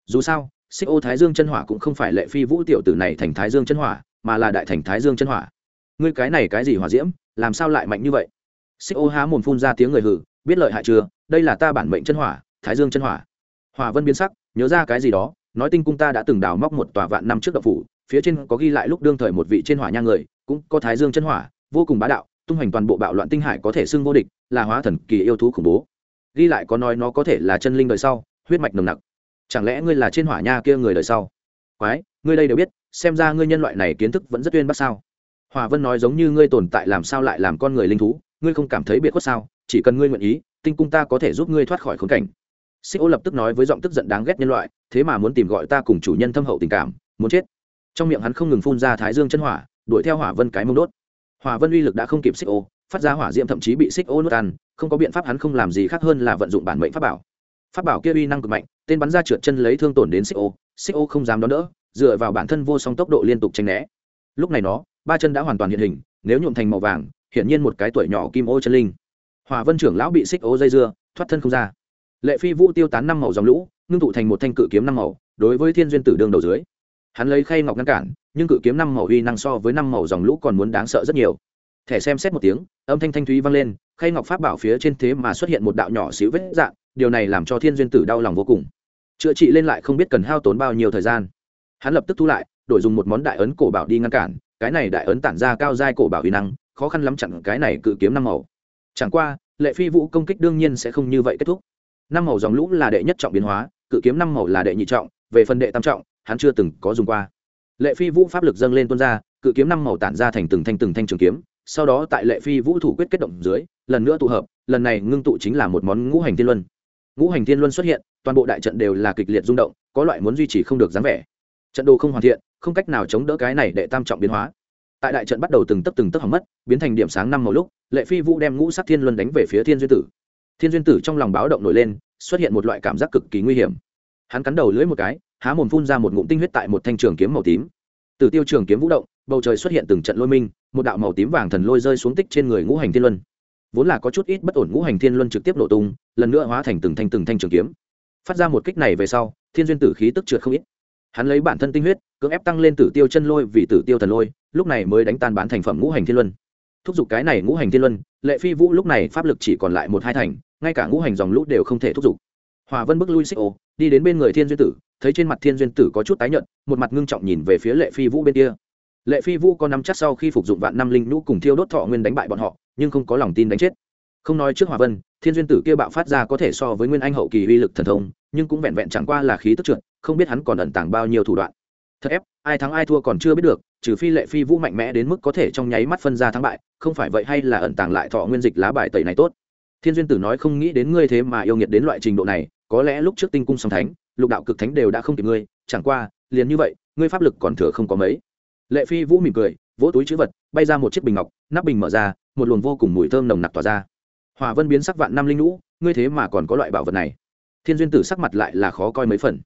Dù sao xích ô thái dương chân hỏa cũng không phải lệ phi vũ tiểu tử này thành thái dương chân hỏa, mà là đại thành thái dương chân hỏa. Ngươi cái này cái gì hỏa diễm, làm sao lại mạnh như vậy? Xích ô há mồm phun ra tiếng người hử biết lợi hại chưa? Đây là ta bản mệnh chân hỏa, thái dương chân hỏa. Hỏa vân biến sắc, nhớ ra cái gì đó, nói tinh cung ta đã từng đào móc một tòa vạn năm trước đậu phủ phía trên có ghi lại lúc đương thời một vị trên hỏa nha người, cũng có thái dương chân hỏa, vô cùng bá đạo, tung hoành toàn bộ bạo loạn tinh hải có thể xưng vô địch, là hóa thần kỳ yêu thú khủng bố. Ghi lại có nói nó có thể là chân linh đời sau, huyết mạch nồng nặc. Chẳng lẽ ngươi là trên hỏa nha kia người đời sau? Quái, ngươi đây đều biết, xem ra ngươi nhân loại này kiến thức vẫn rất uyên bác sao? Hòa vân nói giống như ngươi tồn tại làm sao lại làm con người linh thú, ngươi không cảm thấy biệt khuất sao? Chỉ cần ngươi nguyện ý, tinh cung ta có thể giúp ngươi thoát khỏi khốn cảnh. Xích ô lập tức nói với giọng tức giận đáng ghét nhân loại, thế mà muốn tìm gọi ta cùng chủ nhân thâm hậu tình cảm, muốn chết trong miệng hắn không ngừng phun ra thái dương chân hỏa, đuổi theo hỏa vân cái mông đốt. Hỏa vân uy lực đã không kịp xích ô, phát ra hỏa diệm thậm chí bị xích ô nuốt ăn, không có biện pháp hắn không làm gì khác hơn là vận dụng bản mệnh pháp bảo. Pháp bảo kia uy năng cực mạnh, tên bắn ra trượt chân lấy thương tổn đến xích ô xích ô không dám đón đỡ, dựa vào bản thân vô song tốc độ liên tục tranh né. Lúc này nó, ba chân đã hoàn toàn hiện hình, nếu nhuộm thành màu vàng, hiển nhiên một cái tuổi nhỏ kim ô chân linh. Hòa vân trưởng lão bị xích ô dây dưa, thoát thân không ra. Lệ phi vũ tiêu tán năm màu dòng lũ, ngưng tụ thành một thanh cự kiếm năm màu, đối với thiên duyên tử đương đầu dưới hắn lấy khay ngọc ngăn cản, nhưng cự kiếm năm màu uy năng so với năm màu dòng lũ còn muốn đáng sợ rất nhiều. Thẻ xem xét một tiếng, âm thanh thanh thúy vang lên, khay ngọc pháp bảo phía trên thế mà xuất hiện một đạo nhỏ xíu vết dạng, điều này làm cho thiên duyên tử đau lòng vô cùng. Chữa trị lên lại không biết cần hao tốn bao nhiêu thời gian. Hắn lập tức thu lại, đổi dùng một món đại ấn cổ bảo đi ngăn cản, cái này đại ấn tản ra cao giai cổ bảo uy năng, khó khăn lắm chặn cái này cự kiếm năm màu. Chẳng qua, lệ phi vũ công kích đương nhiên sẽ không như vậy kết thúc. Năm màu dòng lũ là đệ nhất trọng biến hóa, cự kiếm năm màu là đệ nhị trọng, về phần đệ tam trọng hắn chưa từng có dùng qua. Lệ phi vũ pháp lực dâng lên tuôn ra, cự kiếm năm màu tản ra thành từng thanh từng thanh trường kiếm, sau đó tại lệ phi vũ thủ quyết kết động dưới, lần nữa tụ hợp, lần này ngưng tụ chính là một món ngũ hành thiên luân. Ngũ hành thiên luân xuất hiện, toàn bộ đại trận đều là kịch liệt rung động, có loại muốn duy trì không được dáng vẻ. Trận đồ không hoàn thiện, không cách nào chống đỡ cái này để tam trọng biến hóa. Tại đại trận bắt đầu từng tấc từng tấc hỏng mất, biến thành điểm sáng năm màu lúc, lệ phi vũ đem ngũ sắc thiên luân đánh về phía thiên duyên tử. Thiên duyên tử trong lòng báo động nổi lên, xuất hiện một loại cảm giác cực kỳ nguy hiểm hắn cắn đầu lưỡi một cái, há mồm phun ra một ngụm tinh huyết tại một thanh trường kiếm màu tím. Từ tiêu trường kiếm vũ động, bầu trời xuất hiện từng trận lôi minh, một đạo màu tím vàng thần lôi rơi xuống tích trên người ngũ hành thiên luân. Vốn là có chút ít bất ổn ngũ hành thiên luân trực tiếp nổ tung, lần nữa hóa thành từng thanh từng thanh trường kiếm. Phát ra một kích này về sau, thiên duyên tử khí tức trượt không ít. Hắn lấy bản thân tinh huyết, cưỡng ép tăng lên tử tiêu chân lôi vì tử tiêu thần lôi, lúc này mới đánh tan bán thành phẩm ngũ hành thiên luân. Thúc giục cái này ngũ hành thiên luân, lệ phi vũ lúc này pháp lực chỉ còn lại một hai thành, ngay cả ngũ hành dòng lũ đều không thể thúc giục. Hòa vân bước lui xích ô đi đến bên người thiên duyên tử, thấy trên mặt thiên duyên tử có chút tái nhợt, một mặt ngưng trọng nhìn về phía lệ phi vũ bên kia. Lệ phi vũ có năm chắc sau khi phục dụng vạn năm linh nhũ cùng thiêu đốt thọ nguyên đánh bại bọn họ, nhưng không có lòng tin đánh chết. Không nói trước hòa vân, thiên duyên tử kia bạo phát ra có thể so với nguyên anh hậu kỳ uy lực thần thông, nhưng cũng vẹn vẹn chẳng qua là khí tức trượt, không biết hắn còn ẩn tàng bao nhiêu thủ đoạn. Thật ép, ai thắng ai thua còn chưa biết được, trừ phi lệ phi vũ mạnh mẽ đến mức có thể trong nháy mắt phân ra thắng bại, không phải vậy hay là ẩn tàng lại thọ nguyên dịch lá bài tẩy này tốt. Thiên duyên tử nói không nghĩ đến ngươi thế mà yêu nghiệt đến loại trình độ này có lẽ lúc trước tinh cung song thánh, lục đạo cực thánh đều đã không kịp ngươi, chẳng qua, liền như vậy, ngươi pháp lực còn thừa không có mấy. Lệ phi vũ mỉm cười, vỗ túi chữ vật, bay ra một chiếc bình ngọc, nắp bình mở ra, một luồng vô cùng mùi thơm nồng nặc tỏa ra. Hòa vân biến sắc vạn năm linh lũ, ngươi thế mà còn có loại bảo vật này. Thiên duyên tử sắc mặt lại là khó coi mấy phần.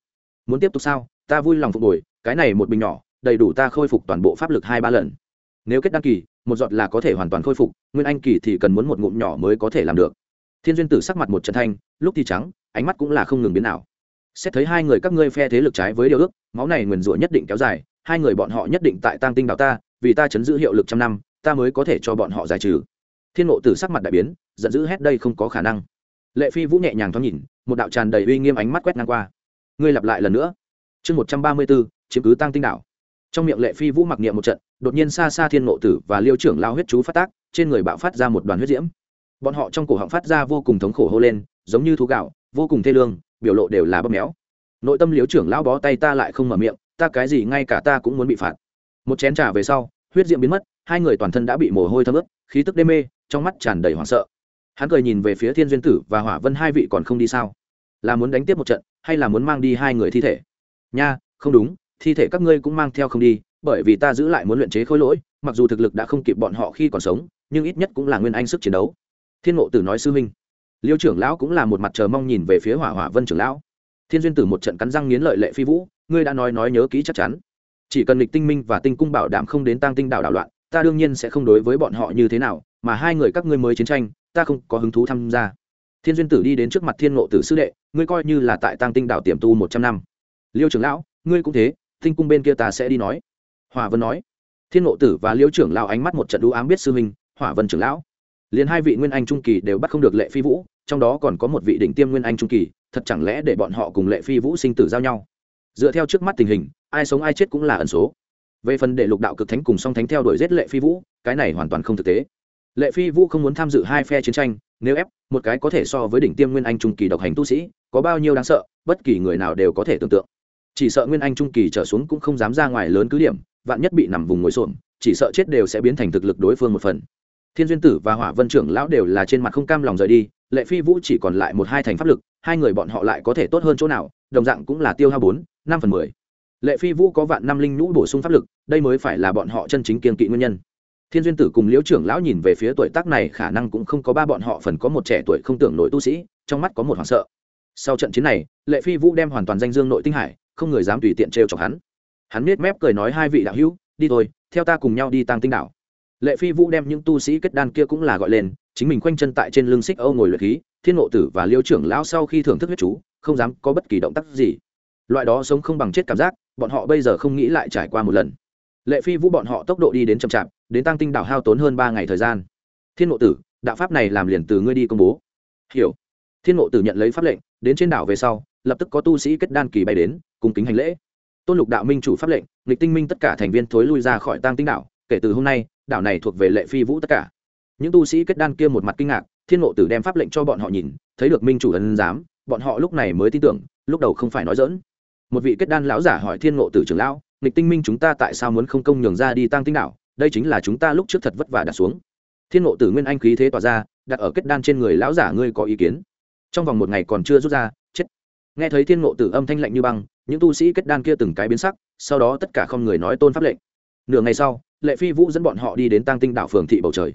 Muốn tiếp tục sao? Ta vui lòng phục hồi, cái này một bình nhỏ, đầy đủ ta khôi phục toàn bộ pháp lực hai ba lần. Nếu kết đăng kỳ, một giọt là có thể hoàn toàn khôi phục, nguyên anh kỳ thì cần muốn một ngụm nhỏ mới có thể làm được thiên duyên tử sắc mặt một trận thanh, lúc thì trắng, ánh mắt cũng là không ngừng biến nào xét thấy hai người các ngươi phe thế lực trái với điều ước, máu này nguyền rủa nhất định kéo dài, hai người bọn họ nhất định tại tang tinh đào ta, vì ta chấn giữ hiệu lực trăm năm, ta mới có thể cho bọn họ giải trừ. Thiên nộ tử sắc mặt đại biến, giận dữ hét đây không có khả năng. Lệ phi vũ nhẹ nhàng thoáng nhìn, một đạo tràn đầy uy nghiêm ánh mắt quét ngang qua. Ngươi lặp lại lần nữa. Chương một trăm ba mươi bốn, chiếm cứ tăng tinh đảo. Trong miệng lệ phi vũ mặc niệm một trận, đột nhiên xa xa thiên nộ tử và liêu trưởng lao huyết chú phát tác, trên người bạo phát ra một đoàn huyết diễm bọn họ trong cổ họng phát ra vô cùng thống khổ hô lên, giống như thú gạo, vô cùng thê lương, biểu lộ đều là bóp méo. Nội tâm liếu trưởng lão bó tay ta lại không mở miệng, ta cái gì ngay cả ta cũng muốn bị phạt. Một chén trà về sau, huyết diệm biến mất, hai người toàn thân đã bị mồ hôi thấm ướt, khí tức đê mê, trong mắt tràn đầy hoảng sợ. Hắn cười nhìn về phía thiên duyên tử và hỏa vân hai vị còn không đi sao? Là muốn đánh tiếp một trận, hay là muốn mang đi hai người thi thể? Nha, không đúng, thi thể các ngươi cũng mang theo không đi, bởi vì ta giữ lại muốn luyện chế khối lỗi, mặc dù thực lực đã không kịp bọn họ khi còn sống, nhưng ít nhất cũng là nguyên anh sức chiến đấu thiên ngộ tử nói sư huynh, liêu trưởng lão cũng là một mặt chờ mong nhìn về phía hỏa hỏa vân trưởng lão. Thiên duyên tử một trận cắn răng nghiến lợi lệ phi vũ, ngươi đã nói nói nhớ kỹ chắc chắn. Chỉ cần lịch tinh minh và tinh cung bảo đảm không đến tăng tinh đảo đảo loạn, ta đương nhiên sẽ không đối với bọn họ như thế nào, mà hai người các ngươi mới chiến tranh, ta không có hứng thú tham gia. Thiên duyên tử đi đến trước mặt thiên ngộ tử sư đệ, ngươi coi như là tại tăng tinh đảo tiềm tu một trăm năm. Liêu trưởng lão, ngươi cũng thế, tinh cung bên kia ta sẽ đi nói. Hòa vân nói. Thiên ngộ tử và liêu trưởng lão ánh mắt một trận đũ ám biết sư huynh, hỏa vân trưởng lão liền hai vị nguyên anh trung kỳ đều bắt không được lệ phi vũ, trong đó còn có một vị đỉnh tiêm nguyên anh trung kỳ, thật chẳng lẽ để bọn họ cùng lệ phi vũ sinh tử giao nhau? Dựa theo trước mắt tình hình, ai sống ai chết cũng là ẩn số. Về phần để lục đạo cực thánh cùng song thánh theo đuổi giết lệ phi vũ, cái này hoàn toàn không thực tế. Lệ phi vũ không muốn tham dự hai phe chiến tranh, nếu ép, một cái có thể so với đỉnh tiêm nguyên anh trung kỳ độc hành tu sĩ, có bao nhiêu đáng sợ, bất kỳ người nào đều có thể tưởng tượng. Chỉ sợ nguyên anh trung kỳ trở xuống cũng không dám ra ngoài lớn cứ điểm, vạn nhất bị nằm vùng ngồi xổm, chỉ sợ chết đều sẽ biến thành thực lực đối phương một phần thiên duyên tử và hỏa vân trưởng lão đều là trên mặt không cam lòng rời đi, lệ phi vũ chỉ còn lại một hai thành pháp lực, hai người bọn họ lại có thể tốt hơn chỗ nào, đồng dạng cũng là tiêu hao bốn, năm phần mười. Lệ phi vũ có vạn năm linh nhũ bổ sung pháp lực, đây mới phải là bọn họ chân chính kiên kỵ nguyên nhân. Thiên duyên tử cùng liễu trưởng lão nhìn về phía tuổi tác này khả năng cũng không có ba bọn họ phần có một trẻ tuổi không tưởng nổi tu sĩ, trong mắt có một hoảng sợ. Sau trận chiến này, lệ phi vũ đem hoàn toàn danh dương nội tinh hải, không người dám tùy tiện trêu chọc hắn. Hắn biết mép cười nói hai vị đạo hữu, đi thôi, theo ta cùng nhau đi tăng tinh đảo lệ phi vũ đem những tu sĩ kết đan kia cũng là gọi lên, chính mình khoanh chân tại trên lưng xích âu ngồi luyện khí, thiên ngộ tử và liêu trưởng lão sau khi thưởng thức huyết chú, không dám có bất kỳ động tác gì. Loại đó sống không bằng chết cảm giác, bọn họ bây giờ không nghĩ lại trải qua một lần. Lệ phi vũ bọn họ tốc độ đi đến chậm chạp, đến tăng tinh đảo hao tốn hơn ba ngày thời gian. Thiên ngộ tử, đạo pháp này làm liền từ ngươi đi công bố. Hiểu. Thiên ngộ tử nhận lấy pháp lệnh, đến trên đảo về sau, lập tức có tu sĩ kết đan kỳ bay đến, cùng kính hành lễ. Tôn lục đạo minh chủ pháp lệnh lịch tinh minh tất cả thành viên thối lui ra khỏi tăng tinh đảo kể từ hôm nay, đảo này thuộc về lệ phi vũ tất cả. Những tu sĩ kết đan kia một mặt kinh ngạc, thiên ngộ tử đem pháp lệnh cho bọn họ nhìn, thấy được minh chủ ân giám, bọn họ lúc này mới tin tưởng, lúc đầu không phải nói dỡn một vị kết đan lão giả hỏi thiên ngộ tử trưởng lão, nghịch tinh minh chúng ta tại sao muốn không công nhường ra đi tăng tinh đảo? Đây chính là chúng ta lúc trước thật vất vả đặt xuống. Thiên ngộ tử nguyên anh khí thế tỏa ra, đặt ở kết đan trên người lão giả, ngươi có ý kiến? Trong vòng một ngày còn chưa rút ra, chết. Nghe thấy thiên ngộ tử âm thanh lạnh như băng, những tu sĩ kết đan kia từng cái biến sắc, sau đó tất cả không người nói tôn pháp lệnh nửa ngày sau, lệ phi vũ dẫn bọn họ đi đến tăng tinh đảo phường thị bầu trời.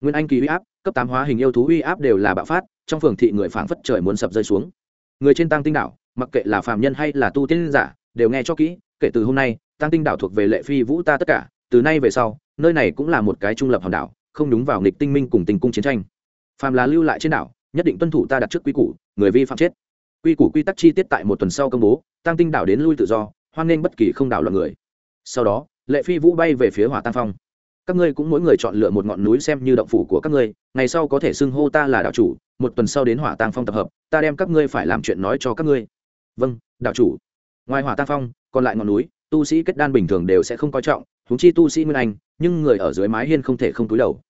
Nguyên anh kỳ uy áp, cấp tám hóa hình yêu thú uy áp đều là bạo phát, trong phường thị người phảng phất trời muốn sập rơi xuống. Người trên tăng tinh đảo mặc kệ là phàm nhân hay là tu tiên giả, đều nghe cho kỹ, kể từ hôm nay tăng tinh đảo thuộc về lệ phi vũ ta tất cả, từ nay về sau, nơi này cũng là một cái trung lập hòn đảo, không đúng vào nghịch tinh minh cùng tình cung chiến tranh. Phàm là lưu lại trên đảo, nhất định tuân thủ ta đặt trước quy củ, người vi phạm chết. Quy củ quy tắc chi tiết tại một tuần sau công bố tăng tinh đảo đến lui tự do, hoan nghênh bất kỳ không đảo loạn người. Sau đó lệ phi vũ bay về phía hỏa tăng phong. Các ngươi cũng mỗi người chọn lựa một ngọn núi xem như động phủ của các ngươi, ngày sau có thể xưng hô ta là đạo chủ, một tuần sau đến hỏa tăng phong tập hợp, ta đem các ngươi phải làm chuyện nói cho các ngươi. Vâng đạo chủ. Ngoài hỏa tăng phong, còn lại ngọn núi, tu sĩ kết đan bình thường đều sẽ không coi trọng húng chi tu sĩ nguyên anh, nhưng người ở dưới mái hiên không thể không túi đầu.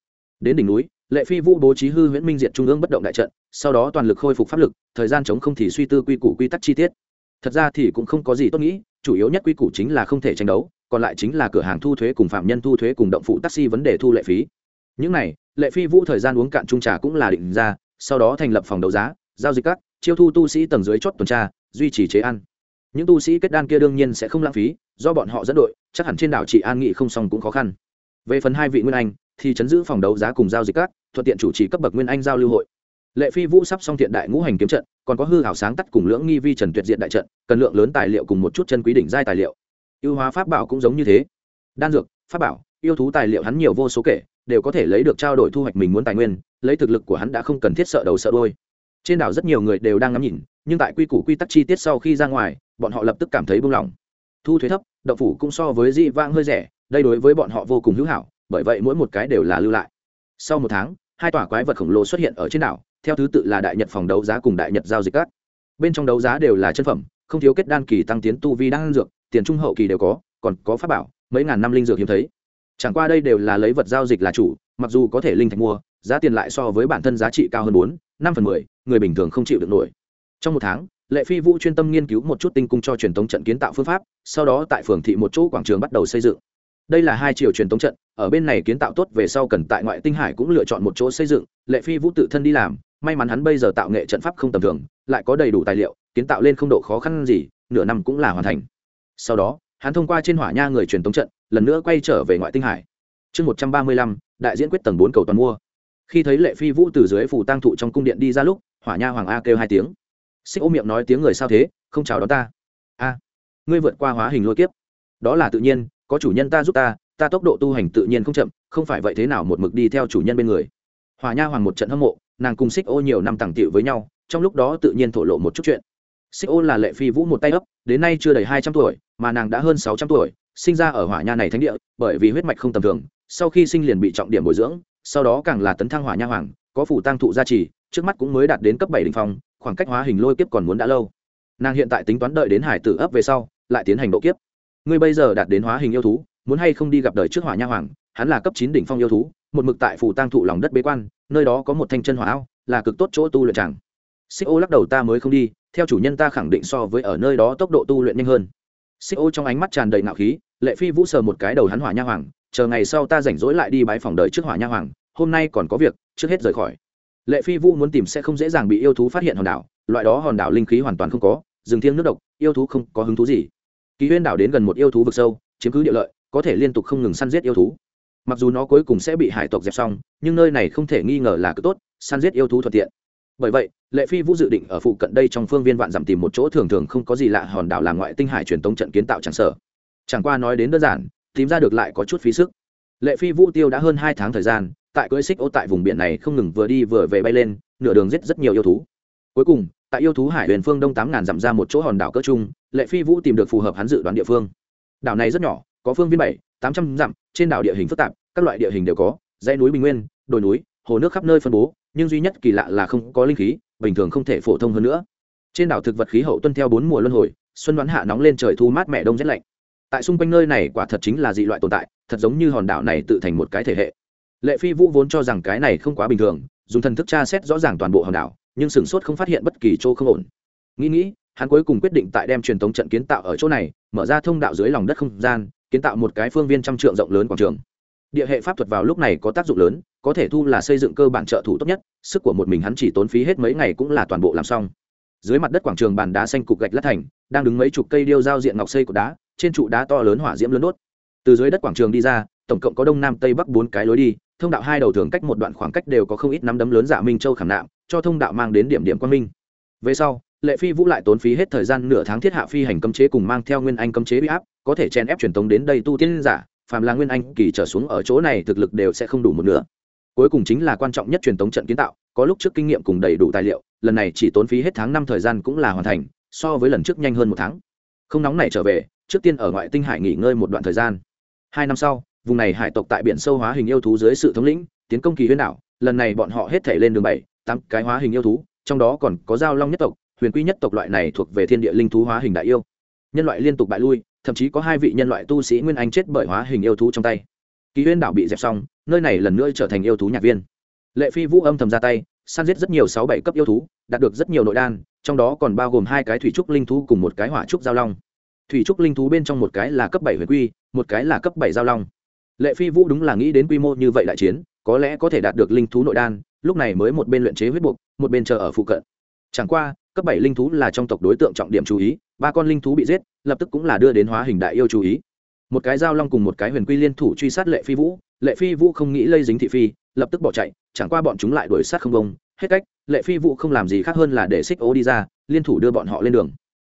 Đến đỉnh núi, lệ phi vũ bố trí hư huyễn minh diệt trung ương bất động đại trận, sau đó toàn lực khôi phục pháp lực, thời gian chống không thì suy tư quy củ quy tắc chi tiết. Thật ra thì cũng không có gì tốt nghĩ, chủ yếu nhất quy củ chính là không thể tranh đấu còn lại chính là cửa hàng thu thuế cùng phạm nhân thu thuế cùng động phụ taxi vấn đề thu lệ phí. Những này, lệ phi vũ thời gian uống cạn trung trà cũng là định ra, sau đó thành lập phòng đấu giá, giao dịch các chiêu thu tu sĩ tầng dưới chốt tuần tra, duy trì chế ăn. Những tu sĩ kết đan kia đương nhiên sẽ không lãng phí, do bọn họ dẫn đội, chắc hẳn trên đảo chị an nghị không xong cũng khó khăn. Về phần hai vị nguyên anh, thì chấn giữ phòng đấu giá cùng giao dịch các thuận tiện chủ trì cấp bậc nguyên anh giao lưu hội. Lệ phi vũ sắp xong thiện đại ngũ hành kiếm trận, còn có hư hảo sáng tắt cùng lưỡng nghi vi trần tuyệt diện đại trận, cần lượng lớn tài liệu cùng một chút chân quý đỉnh giai tài liệu ưu hóa pháp bảo cũng giống như thế. Đan dược, pháp bảo, yêu thú tài liệu hắn nhiều vô số kể, đều có thể lấy được trao đổi thu hoạch mình muốn tài nguyên, lấy thực lực của hắn đã không cần thiết sợ đầu sợ đôi trên đảo rất nhiều người đều đang ngắm nhìn, nhưng tại quy củ quy tắc chi tiết sau khi ra ngoài, bọn họ lập tức cảm thấy buông lỏng. Thu thuế thấp, đậu phủ cũng so với dị vang hơi rẻ, đây đối với bọn họ vô cùng hữu hảo, bởi vậy mỗi một cái đều là lưu lại. Sau một tháng, hai tòa quái vật khổng lồ xuất hiện ở trên đảo, theo thứ tự là đại nhật phòng đấu giá cùng đại nhật giao dịch các. Bên trong đấu giá đều là chân phẩm, không thiếu kết đan kỳ tăng tiến tu vi đan dược tiền trung hậu kỳ đều có, còn có pháp bảo, mấy ngàn năm linh dược hiếm thấy. Chẳng qua đây đều là lấy vật giao dịch là chủ, mặc dù có thể linh thạch mua, giá tiền lại so với bản thân giá trị cao hơn bốn, năm phần mười, người bình thường không chịu được nổi. Trong một tháng, lệ phi vũ chuyên tâm nghiên cứu một chút tinh cung cho truyền thống trận kiến tạo phương pháp, sau đó tại phường thị một chỗ quảng trường bắt đầu xây dựng. Đây là hai chiều truyền thống trận, ở bên này kiến tạo tốt về sau cần tại ngoại tinh hải cũng lựa chọn một chỗ xây dựng, lệ phi vũ tự thân đi làm, may mắn hắn bây giờ tạo nghệ trận pháp không tầm thường, lại có đầy đủ tài liệu, kiến tạo lên không độ khó khăn gì, nửa năm cũng là hoàn thành sau đó, hắn thông qua trên hỏa nha người truyền tống trận, lần nữa quay trở về ngoại tinh hải. Chương một trăm ba mươi lăm, đại diễn quyết tầng bốn cầu toàn mua. Khi thấy lệ phi vũ từ dưới phủ tăng thụ trong cung điện đi ra lúc, hỏa nha hoàng a kêu hai tiếng. Xích ô miệng nói tiếng người sao thế, không chào đón ta. A, ngươi vượt qua hóa hình lôi kiếp. Đó là tự nhiên, có chủ nhân ta giúp ta ta tốc độ tu hành tự nhiên không chậm, không phải vậy thế nào một mực đi theo chủ nhân bên người. Hỏa nha hoàng một trận hâm mộ, nàng cùng xích ô nhiều năm tàng tiệu với nhau, trong lúc đó tự nhiên thổ lộ một chút chuyện xích ô là lệ phi vũ một tay ấp, đến nay chưa đầy hai trăm tuổi, mà nàng đã hơn sáu trăm tuổi, sinh ra ở hỏa nha này thánh địa, bởi vì huyết mạch không tầm thường, sau khi sinh liền bị trọng điểm bồi dưỡng, sau đó càng là tấn thăng hỏa nha hoàng, có phủ tăng thụ gia trì, trước mắt cũng mới đạt đến cấp bảy đ ỉ n h phong, khoảng cách hóa hình lôi kiếp còn muốn đã lâu. Nàng hiện tại tính toán đợi đến hải tử ấp về sau, lại tiến hành độ kiếp. Ngươi bây giờ đạt đến hóa hình yêu thú, muốn hay không đi gặp đời trước hỏa nha hoàng, hắn là cấp chín đỉnh phong yêu thú, một mực tại phủ tăng thụ lòng đất bế quan, nơi đó có một thanh chân hỏa ao, là cực tốt chỗ tu luyện chẳng xích ô lắc đầu, ta mới không đi, theo chủ nhân ta khẳng định so với ở nơi đó tốc độ tu luyện nhanh hơn. Xích ô trong ánh mắt tràn đầy ngạo khí, lệ phi vũ sờ một cái đầu hắn hỏa nha hoàng, chờ ngày sau ta rảnh rỗi lại đi bái phòng đời trước hỏa nha hoàng, hôm nay còn có việc, trước hết rời khỏi. Lệ phi vũ muốn tìm sẽ không dễ dàng bị yêu thú phát hiện hòn đảo, loại đó hòn đảo linh khí hoàn toàn không có, rừng thiêng nước độc, yêu thú không có hứng thú gì. Kỳ huyên đảo đến gần một yêu thú vực sâu, chiếm cứ địa lợi, có thể liên tục không ngừng săn giết yêu thú. Mặc dù nó cuối cùng sẽ bị hải tộc dẹp xong, nhưng nơi này không thể nghi ngờ là cứ tốt, săn giết yêu thú thuận tiện. Bởi vậy lệ phi vũ dự định ở phụ cận đây trong phương viên vạn dặm tìm một chỗ thường thường không có gì lạ, hòn đảo làm ngoại tinh hải truyền tống trận kiến tạo chẳng sở chẳng qua nói đến đơn giản, tìm ra được lại có chút phí sức. Lệ phi vũ tiêu đã hơn hai tháng thời gian, tại cưỡi xích ô tại vùng biển này không ngừng vừa đi vừa về bay lên, nửa đường giết rất nhiều yêu thú. Cuối cùng, tại yêu thú hải huyền phương đông tám ngàn dặm ra một chỗ hòn đảo cỡ chung lệ phi vũ tìm được phù hợp hắn dự đoán địa phương. Đảo này rất nhỏ, có phương viên bảy, tám trăm dặm, trên đảo địa hình phức tạp, các loại địa hình đều có, dãy núi bình nguyên, đồi núi, hồ nước khắp nơi phân bố, nhưng duy nhất kỳ lạ là không có linh khí bình thường không thể phổ thông hơn nữa. Trên đảo thực vật khí hậu tuân theo bốn mùa luân hồi, xuân đoán hạ nóng lên trời thu mát mẹ đông rét lạnh. Tại xung quanh nơi này quả thật chính là dị loại tồn tại, thật giống như hòn đảo này tự thành một cái thể hệ. Lệ phi vũ vốn cho rằng cái này không quá bình thường, dùng thần thức tra xét rõ ràng toàn bộ hòn đảo, nhưng sửng sốt không phát hiện bất kỳ chỗ không ổn. Nghĩ nghĩ, hắn cuối cùng quyết định tại đem truyền thống trận kiến tạo ở chỗ này, mở ra thông đạo dưới lòng đất không gian, kiến tạo một cái phương viên trăm trượng rộng lớn quảng trường. Địa hệ pháp thuật vào lúc này có tác dụng lớn có thể thu là xây dựng cơ bản trợ thủ tốt nhất, sức của một mình hắn chỉ tốn phí hết mấy ngày cũng là toàn bộ làm xong. Dưới mặt đất quảng trường bàn đá xanh cục gạch lát thành, đang đứng mấy chục cây điêu giao diện ngọc xây của đá, trên trụ đá to lớn hỏa diễm lớn đốt. Từ dưới đất quảng trường đi ra, tổng cộng có đông nam tây bắc bốn cái lối đi, thông đạo hai đầu thường cách một đoạn khoảng cách đều có không ít nắm đấm lớn giả minh châu khảm nạm, cho thông đạo mang đến điểm điểm quang minh. Về sau, lệ phi vũ lại tốn phí hết thời gian nửa tháng thiết hạ phi hành cấm chế cùng mang theo nguyên anh cấm chế bị áp, có thể chen ép truyền tống đến đây tu tiên giả, phàm là nguyên anh kỳ trở xuống ở chỗ này thực lực đều sẽ không đủ một nửa cuối cùng chính là quan trọng nhất truyền thống trận kiến tạo, có lúc trước kinh nghiệm cùng đầy đủ tài liệu, lần này chỉ tốn phí hết tháng năm thời gian cũng là hoàn thành, so với lần trước nhanh hơn một tháng. Không nóng này trở về, trước tiên ở ngoại tinh hải nghỉ ngơi một đoạn thời gian. Hai năm sau, vùng này hải tộc tại biển sâu hóa hình yêu thú dưới sự thống lĩnh, tiến công kỳ huyên đảo, lần này bọn họ hết thể lên đường bảy, tám cái hóa hình yêu thú, trong đó còn có giao long nhất tộc, huyền quy nhất tộc loại này thuộc về thiên địa linh thú hóa hình đại yêu. Nhân loại liên tục bại lui, thậm chí có hai vị nhân loại tu sĩ nguyên anh chết bởi hóa hình yêu thú trong tay. Kỳ huyên đảo bị dẹp xong nơi này lần nữa trở thành yêu thú nhạc viên. Lệ phi vũ âm thầm ra tay, săn giết rất nhiều sáu bảy cấp yêu thú, đạt được rất nhiều nội đan, trong đó còn bao gồm hai cái thủy trúc linh thú cùng một cái hỏa trúc giao long. Thủy trúc linh thú bên trong một cái là cấp bảy huyền quy, một cái là cấp bảy giao long. Lệ phi vũ đúng là nghĩ đến quy mô như vậy đại chiến, có lẽ có thể đạt được linh thú nội đan, lúc này mới một bên luyện chế huyết buộc một bên chờ ở phụ cận. Chẳng qua, cấp bảy linh thú là trong tộc đối tượng trọng điểm chú ý, ba con linh thú bị giết, lập tức cũng là đưa đến hóa hình đại yêu chú ý. Một cái giao long cùng một cái huyền quy liên thủ truy sát lệ phi vũ lệ phi vũ không nghĩ lây dính thị phi, lập tức bỏ chạy, chẳng qua bọn chúng lại đuổi sát không công hết cách, lệ phi vũ không làm gì khác hơn là để xích ô đi ra, liên thủ đưa bọn họ lên đường.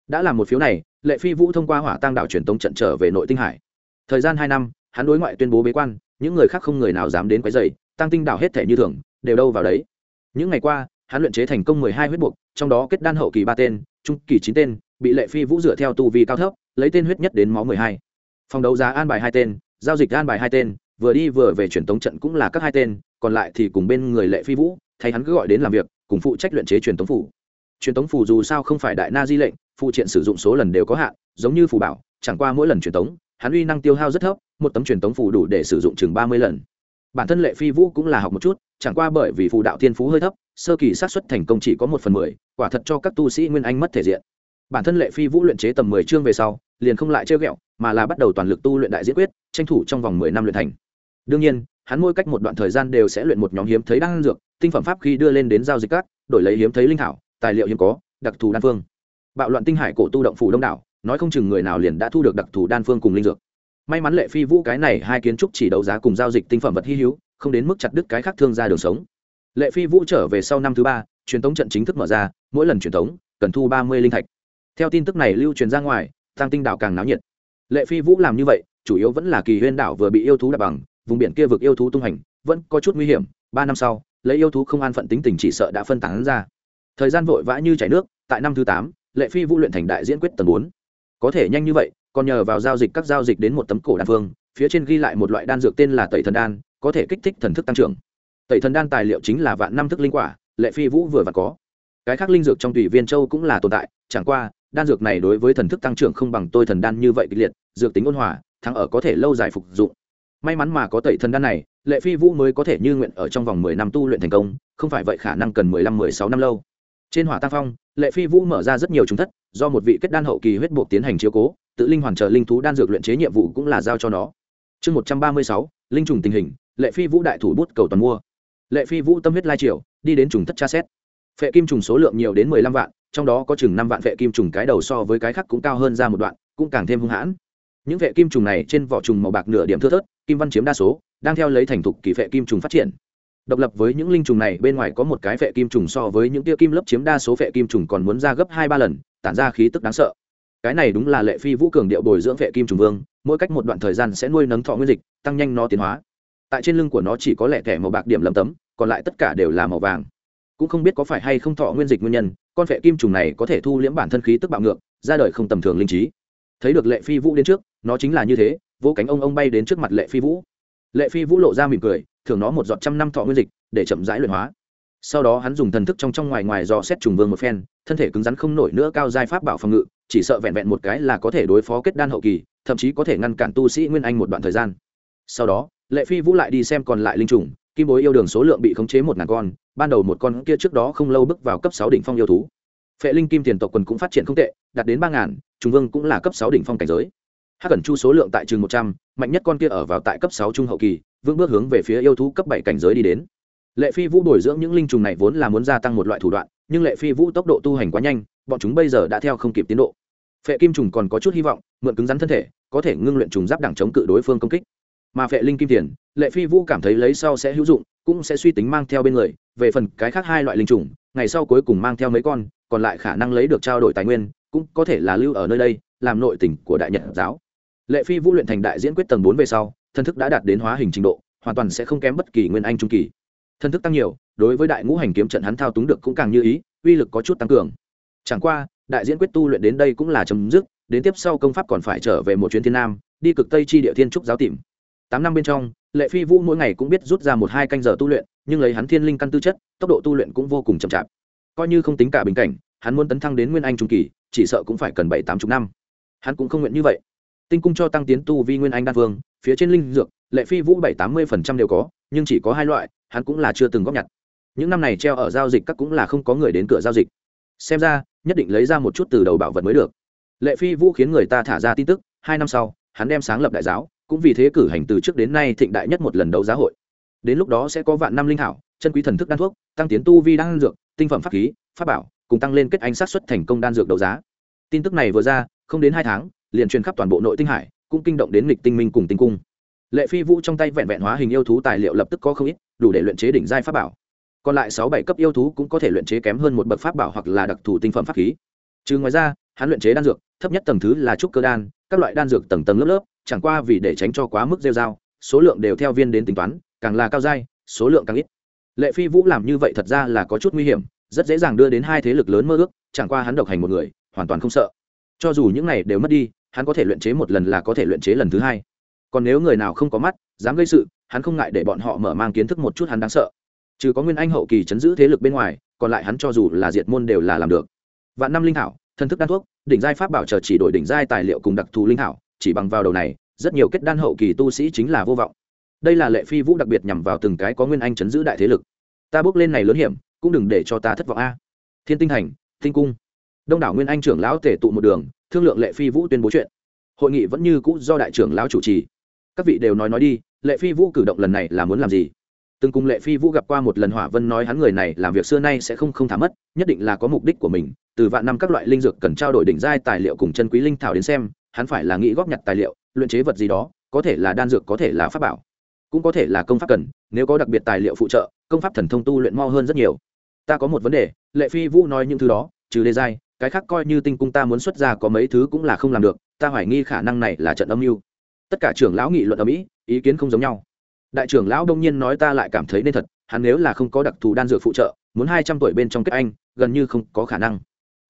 Đã làm một phiếu này, lệ phi vũ thông qua hỏa tăng đảo truyền tống trận trở về nội tinh hải. Thời gian hai năm, hắn đối ngoại tuyên bố bế quan, những người khác không người nào dám đến quấy dày tăng tinh đảo hết thể như thường, đều đâu vào đấy. Những ngày qua, hắn luyện chế thành công mười hai huyết buộc, trong đó kết đan hậu kỳ ba tên, trung kỳ chín tên, bị lệ phi vũ dựa theo tu vi cao thấp, lấy tên huyết nhất đến máu mười hai. Phòng đấu giá an bài hai tên, giao dịch an bài hai tên vừa đi vừa về truyền tống trận cũng là các hai tên, còn lại thì cùng bên người lệ phi vũ, thay hắn cứ gọi đến làm việc, cùng phụ trách luyện chế truyền tống phủ. Truyền tống phủ dù sao không phải đại na di lệnh, phụ triện sử dụng số lần đều có hạn, giống như phù bảo, chẳng qua mỗi lần truyền tống, hắn uy năng tiêu hao rất thấp, một tấm truyền tống phù đủ để sử dụng chừng ba mươi lần. Bản thân lệ phi vũ cũng là học một chút, chẳng qua bởi vì phù đạo thiên phú hơi thấp, sơ kỳ sát xuất thành công chỉ có một phần mười, quả thật cho các tu sĩ nguyên anh mất thể diện. Bản thân lệ phi vũ luyện chế tầm mười chương về sau, liền không lại chơi ghẹo, mà là bắt đầu toàn lực tu luyện đại diễn quyết, tranh thủ trong vòng mười năm luyện thành đương nhiên, hắn mỗi cách một đoạn thời gian đều sẽ luyện một nhóm hiếm thấy đan dược, tinh phẩm pháp khi đưa lên đến giao dịch các, đổi lấy hiếm thấy linh thảo, tài liệu hiếm có, đặc thù đan phương. Bạo loạn tinh hải cổ tu động phủ đông đảo, nói không chừng người nào liền đã thu được đặc thù đan phương cùng linh dược. May mắn lệ phi vũ cái này hai kiến trúc chỉ đấu giá cùng giao dịch tinh phẩm vật hy hữu, không đến mức chặt đứt cái khác thương ra đường sống. Lệ phi vũ trở về sau năm thứ ba, truyền thống trận chính thức mở ra, mỗi lần truyền thống cần thu ba mươi linh thạch. Theo tin tức này lưu truyền ra ngoài tăng tinh đảo càng náo nhiệt. Lệ phi vũ làm như vậy, chủ yếu vẫn là kỳ huyên đảo vừa bị yêu thú đạp bằng vùng biển kia vực yêu thú tung hành, vẫn có chút nguy hiểm, ba năm sau, lấy yêu thú không an phận tính tình chỉ sợ đã phân tán ra. Thời gian vội vã như chảy nước, tại năm thứ tám, lệ phi vũ luyện thành đại diễn quyết tầng bốn. Có thể nhanh như vậy, còn nhờ vào giao dịch các giao dịch đến một tấm cổ đan phương phía trên ghi lại một loại đan dược tên là tẩy thần đan, có thể kích thích thần thức tăng trưởng. Tẩy thần đan tài liệu chính là vạn năm thức linh quả, lệ phi vũ vừa và có. Cái khác linh dược trong tùy viên châu cũng là tồn tại, chẳng qua, đan dược này đối với thần thức tăng trưởng không bằng tôi thần đan như vậy kịch liệt, dược tính ôn hòa, thắng ở có thể lâu dài phục dụng may mắn mà có tẩy thần đan này, lệ phi vũ mới có thể như nguyện ở trong vòng mười năm tu luyện thành công, không phải vậy khả năng cần mười lăm, mười sáu năm lâu. Trên hỏa tăng phong, lệ phi vũ mở ra rất nhiều chúng thất, do một vị kết đan hậu kỳ huyết buộc tiến hành chiếu cố, tự linh hoàn trợ linh thú đan dược luyện chế nhiệm vụ cũng là giao cho nó. Chương một trăm ba mươi sáu, linh trùng tình hình, lệ phi vũ đại thủ bút cầu toàn mua. Lệ phi vũ tâm huyết lai triều, đi đến trùng thất tra xét. Phệ kim trùng số lượng nhiều đến mười lăm vạn, trong đó có chừng năm vạn phệ kim trùng cái đầu so với cái khác cũng cao hơn ra một đoạn, cũng càng thêm hung hãn những vệ kim trùng này trên vỏ trùng màu bạc nửa điểm thưa thớt, kim văn chiếm đa số, đang theo lấy thành thục kỳ vệ kim trùng phát triển. Độc lập với những linh trùng này, bên ngoài có một cái vệ kim trùng so với những tia kim lớp chiếm đa số vệ kim trùng còn muốn ra gấp hai ba lần, tản ra khí tức đáng sợ. Cái này đúng là lệ phi vũ cường điệu bồi dưỡng vệ kim trùng vương, mỗi cách một đoạn thời gian sẽ nuôi nấng thọ nguyên dịch, tăng nhanh nó tiến hóa. Tại trên lưng của nó chỉ có lẻ thẻ màu bạc điểm lầm tấm, còn lại tất cả đều là màu vàng. Cũng không biết có phải hay không thọ nguyên dịch nguyên nhân, con vệ kim trùng này có thể thu liễm bản thân khí tức bạo ngược, ra đời không tầm thường linh trí thấy được lệ phi vũ đến trước, nó chính là như thế, vỗ cánh ông ông bay đến trước mặt lệ phi vũ. Lệ phi vũ lộ ra mỉm cười thường nó một giọt trăm năm thọ nguyên dịch, để chậm rãi luyện hóa. Sau đó hắn dùng thần thức trong trong ngoài ngoài dò xét trùng vương một phen, thân thể cứng rắn không nổi nữa cao giai pháp bảo phòng ngự, chỉ sợ vẹn vẹn một cái là có thể đối phó kết đan hậu kỳ, thậm chí có thể ngăn cản tu sĩ nguyên anh một đoạn thời gian. Sau đó, lệ phi vũ lại đi xem còn lại linh trùng, kim bối yêu đường số lượng bị khống chế một ngàn con, ban đầu một con kia trước đó không lâu bước vào cấp sáu đỉnh phong yêu thú phệ linh kim tiền tộc quần cũng phát triển không tệ, đạt đến ba ngàn, trung vương cũng là cấp sáu đỉnh phong cảnh giới. Hát cẩn chu số lượng tại chừng một trăm, mạnh nhất con kia ở vào tại cấp sáu trung hậu kỳ, vững bước hướng về phía yêu thú cấp bảy cảnh giới đi đến. Lệ phi vũ bồi dưỡng những linh trùng này vốn là muốn gia tăng một loại thủ đoạn, nhưng lệ phi vũ tốc độ tu hành quá nhanh, bọn chúng bây giờ đã theo không kịp tiến độ. Phệ kim trùng còn có chút hy vọng, mượn cứng rắn thân thể, có thể ngưng luyện trùng giáp đẳng chống cự đối phương công kích. Mà phệ linh kim tiền, lệ phi vũ cảm thấy lấy sau sẽ hữu dụng, cũng sẽ suy tính mang theo bên người, về phần cái khác hai loại linh trùng, ngày sau cuối cùng mang theo mấy con còn lại khả năng lấy được trao đổi tài nguyên, cũng có thể là lưu ở nơi đây, làm nội tình của đại nhật giáo. Lệ phi vũ luyện thành đại diễn quyết tầng bốn về sau, thân thức đã đạt đến hóa hình trình độ, hoàn toàn sẽ không kém bất kỳ nguyên anh trung kỳ. Thân thức tăng nhiều, đối với đại ngũ hành kiếm trận hắn thao túng được cũng càng như ý, uy lực có chút tăng cường. Chẳng qua, đại diễn quyết tu luyện đến đây cũng là chấm dứt, đến tiếp sau công pháp còn phải trở về một chuyến thiên nam, đi cực tây chi địa thiên trúc giáo tìm. Tám năm bên trong, lệ phi vũ mỗi ngày cũng biết rút ra một hai canh giờ tu luyện, nhưng lấy hắn thiên linh căn tư chất, tốc độ tu luyện cũng vô cùng chậm chạp coi như không tính cả bình cảnh, hắn muốn tấn thăng đến nguyên anh trung kỳ, chỉ sợ cũng phải cần bảy, tám chục năm. Hắn cũng không nguyện như vậy. Tinh cung cho tăng tiến tu vi nguyên anh đan vương, phía trên linh dược, lệ phi vũ bảy, tám mươi phần trăm đều có, nhưng chỉ có hai loại, hắn cũng là chưa từng góp nhặt. Những năm này treo ở giao dịch các cũng là không có người đến cửa giao dịch. Xem ra, nhất định lấy ra một chút từ đầu bảo vật mới được. Lệ phi vũ khiến người ta thả ra tin tức, hai năm sau, hắn đem sáng lập đại giáo, cũng vì thế cử hành từ trước đến nay thịnh đại nhất một lần đấu giá hội. Đến lúc đó sẽ có vạn năm linh hảo, chân quý thần thức đan thuốc, tăng tiến tu vi đan dược tinh phẩm pháp khí, pháp bảo, cùng tăng lên kết anh sát xuất thành công đan dược đấu giá. Tin tức này vừa ra, không đến hai tháng, liền truyền khắp toàn bộ nội tinh hải, cũng kinh động đến lịch tinh minh cùng tinh cung. Lệ phi vũ trong tay vẹn vẹn hóa hình yêu thú tài liệu lập tức có không ít, đủ để luyện chế đỉnh giai pháp bảo. Còn lại sáu bảy cấp yêu thú cũng có thể luyện chế kém hơn một bậc pháp bảo hoặc là đặc thù tinh phẩm pháp khí. Trừ ngoài ra, hắn luyện chế đan dược, thấp nhất tầng thứ là trúc cơ đan, các loại đan dược tầng tầng lớp lớp, chẳng qua vì để tránh cho quá mức rêu dao số lượng đều theo viên đến tính toán, càng là cao dai số lượng càng ít lệ phi vũ làm như vậy thật ra là có chút nguy hiểm, rất dễ dàng đưa đến hai thế lực lớn mơ ước, chẳng qua hắn độc hành một người, hoàn toàn không sợ. Cho dù những này đều mất đi, hắn có thể luyện chế một lần là có thể luyện chế lần thứ hai. Còn nếu người nào không có mắt, dám gây sự, hắn không ngại để bọn họ mở mang kiến thức một chút hắn đáng sợ. Trừ có nguyên anh hậu kỳ chấn giữ thế lực bên ngoài, còn lại hắn cho dù là diệt môn đều là làm được. Vạn năm linh thảo thân thức đan thuốc, đỉnh giai pháp bảo chờ chỉ đổi đỉnh giai tài liệu cùng đặc thù linh thảo, chỉ bằng vào đầu này, rất nhiều kết đan hậu kỳ tu sĩ chính là vô vọng đây là lệ phi vũ đặc biệt nhằm vào từng cái có nguyên anh chấn giữ đại thế lực. Ta bước lên này lớn hiểm, cũng đừng để cho ta thất vọng a. Thiên tinh thành, tinh cung. Đông đảo nguyên anh trưởng lão tể tụ một đường, thương lượng lệ phi vũ tuyên bố chuyện. Hội nghị vẫn như cũ do đại trưởng lão chủ trì. Các vị đều nói nói đi, lệ phi vũ cử động lần này là muốn làm gì? Từng cùng lệ phi vũ gặp qua một lần hỏa vân nói hắn người này làm việc xưa nay sẽ không không thả mất, nhất định là có mục đích của mình. Từ vạn năm các loại linh dược cần trao đổi đỉnh giai tài liệu cùng chân quý linh thảo đến xem, hắn phải là nghĩ góp nhặt tài liệu, luyện chế vật gì đó, có thể là đan dược có thể là pháp bảo cũng có thể là công pháp cần, nếu có đặc biệt tài liệu phụ trợ, công pháp thần thông tu luyện mo hơn rất nhiều. Ta có một vấn đề, lệ phi vũ nói những thứ đó, trừ đề giai, cái khác coi như tinh cung ta muốn xuất ra có mấy thứ cũng là không làm được, ta hoài nghi khả năng này là trận âm mưu. Tất cả trưởng lão nghị luận ở mỹ, ý kiến không giống nhau. Đại trưởng lão đông nhiên nói ta lại cảm thấy nên thật, hắn nếu là không có đặc thù đan dược phụ trợ, muốn hai trăm tuổi bên trong kết anh, gần như không có khả năng.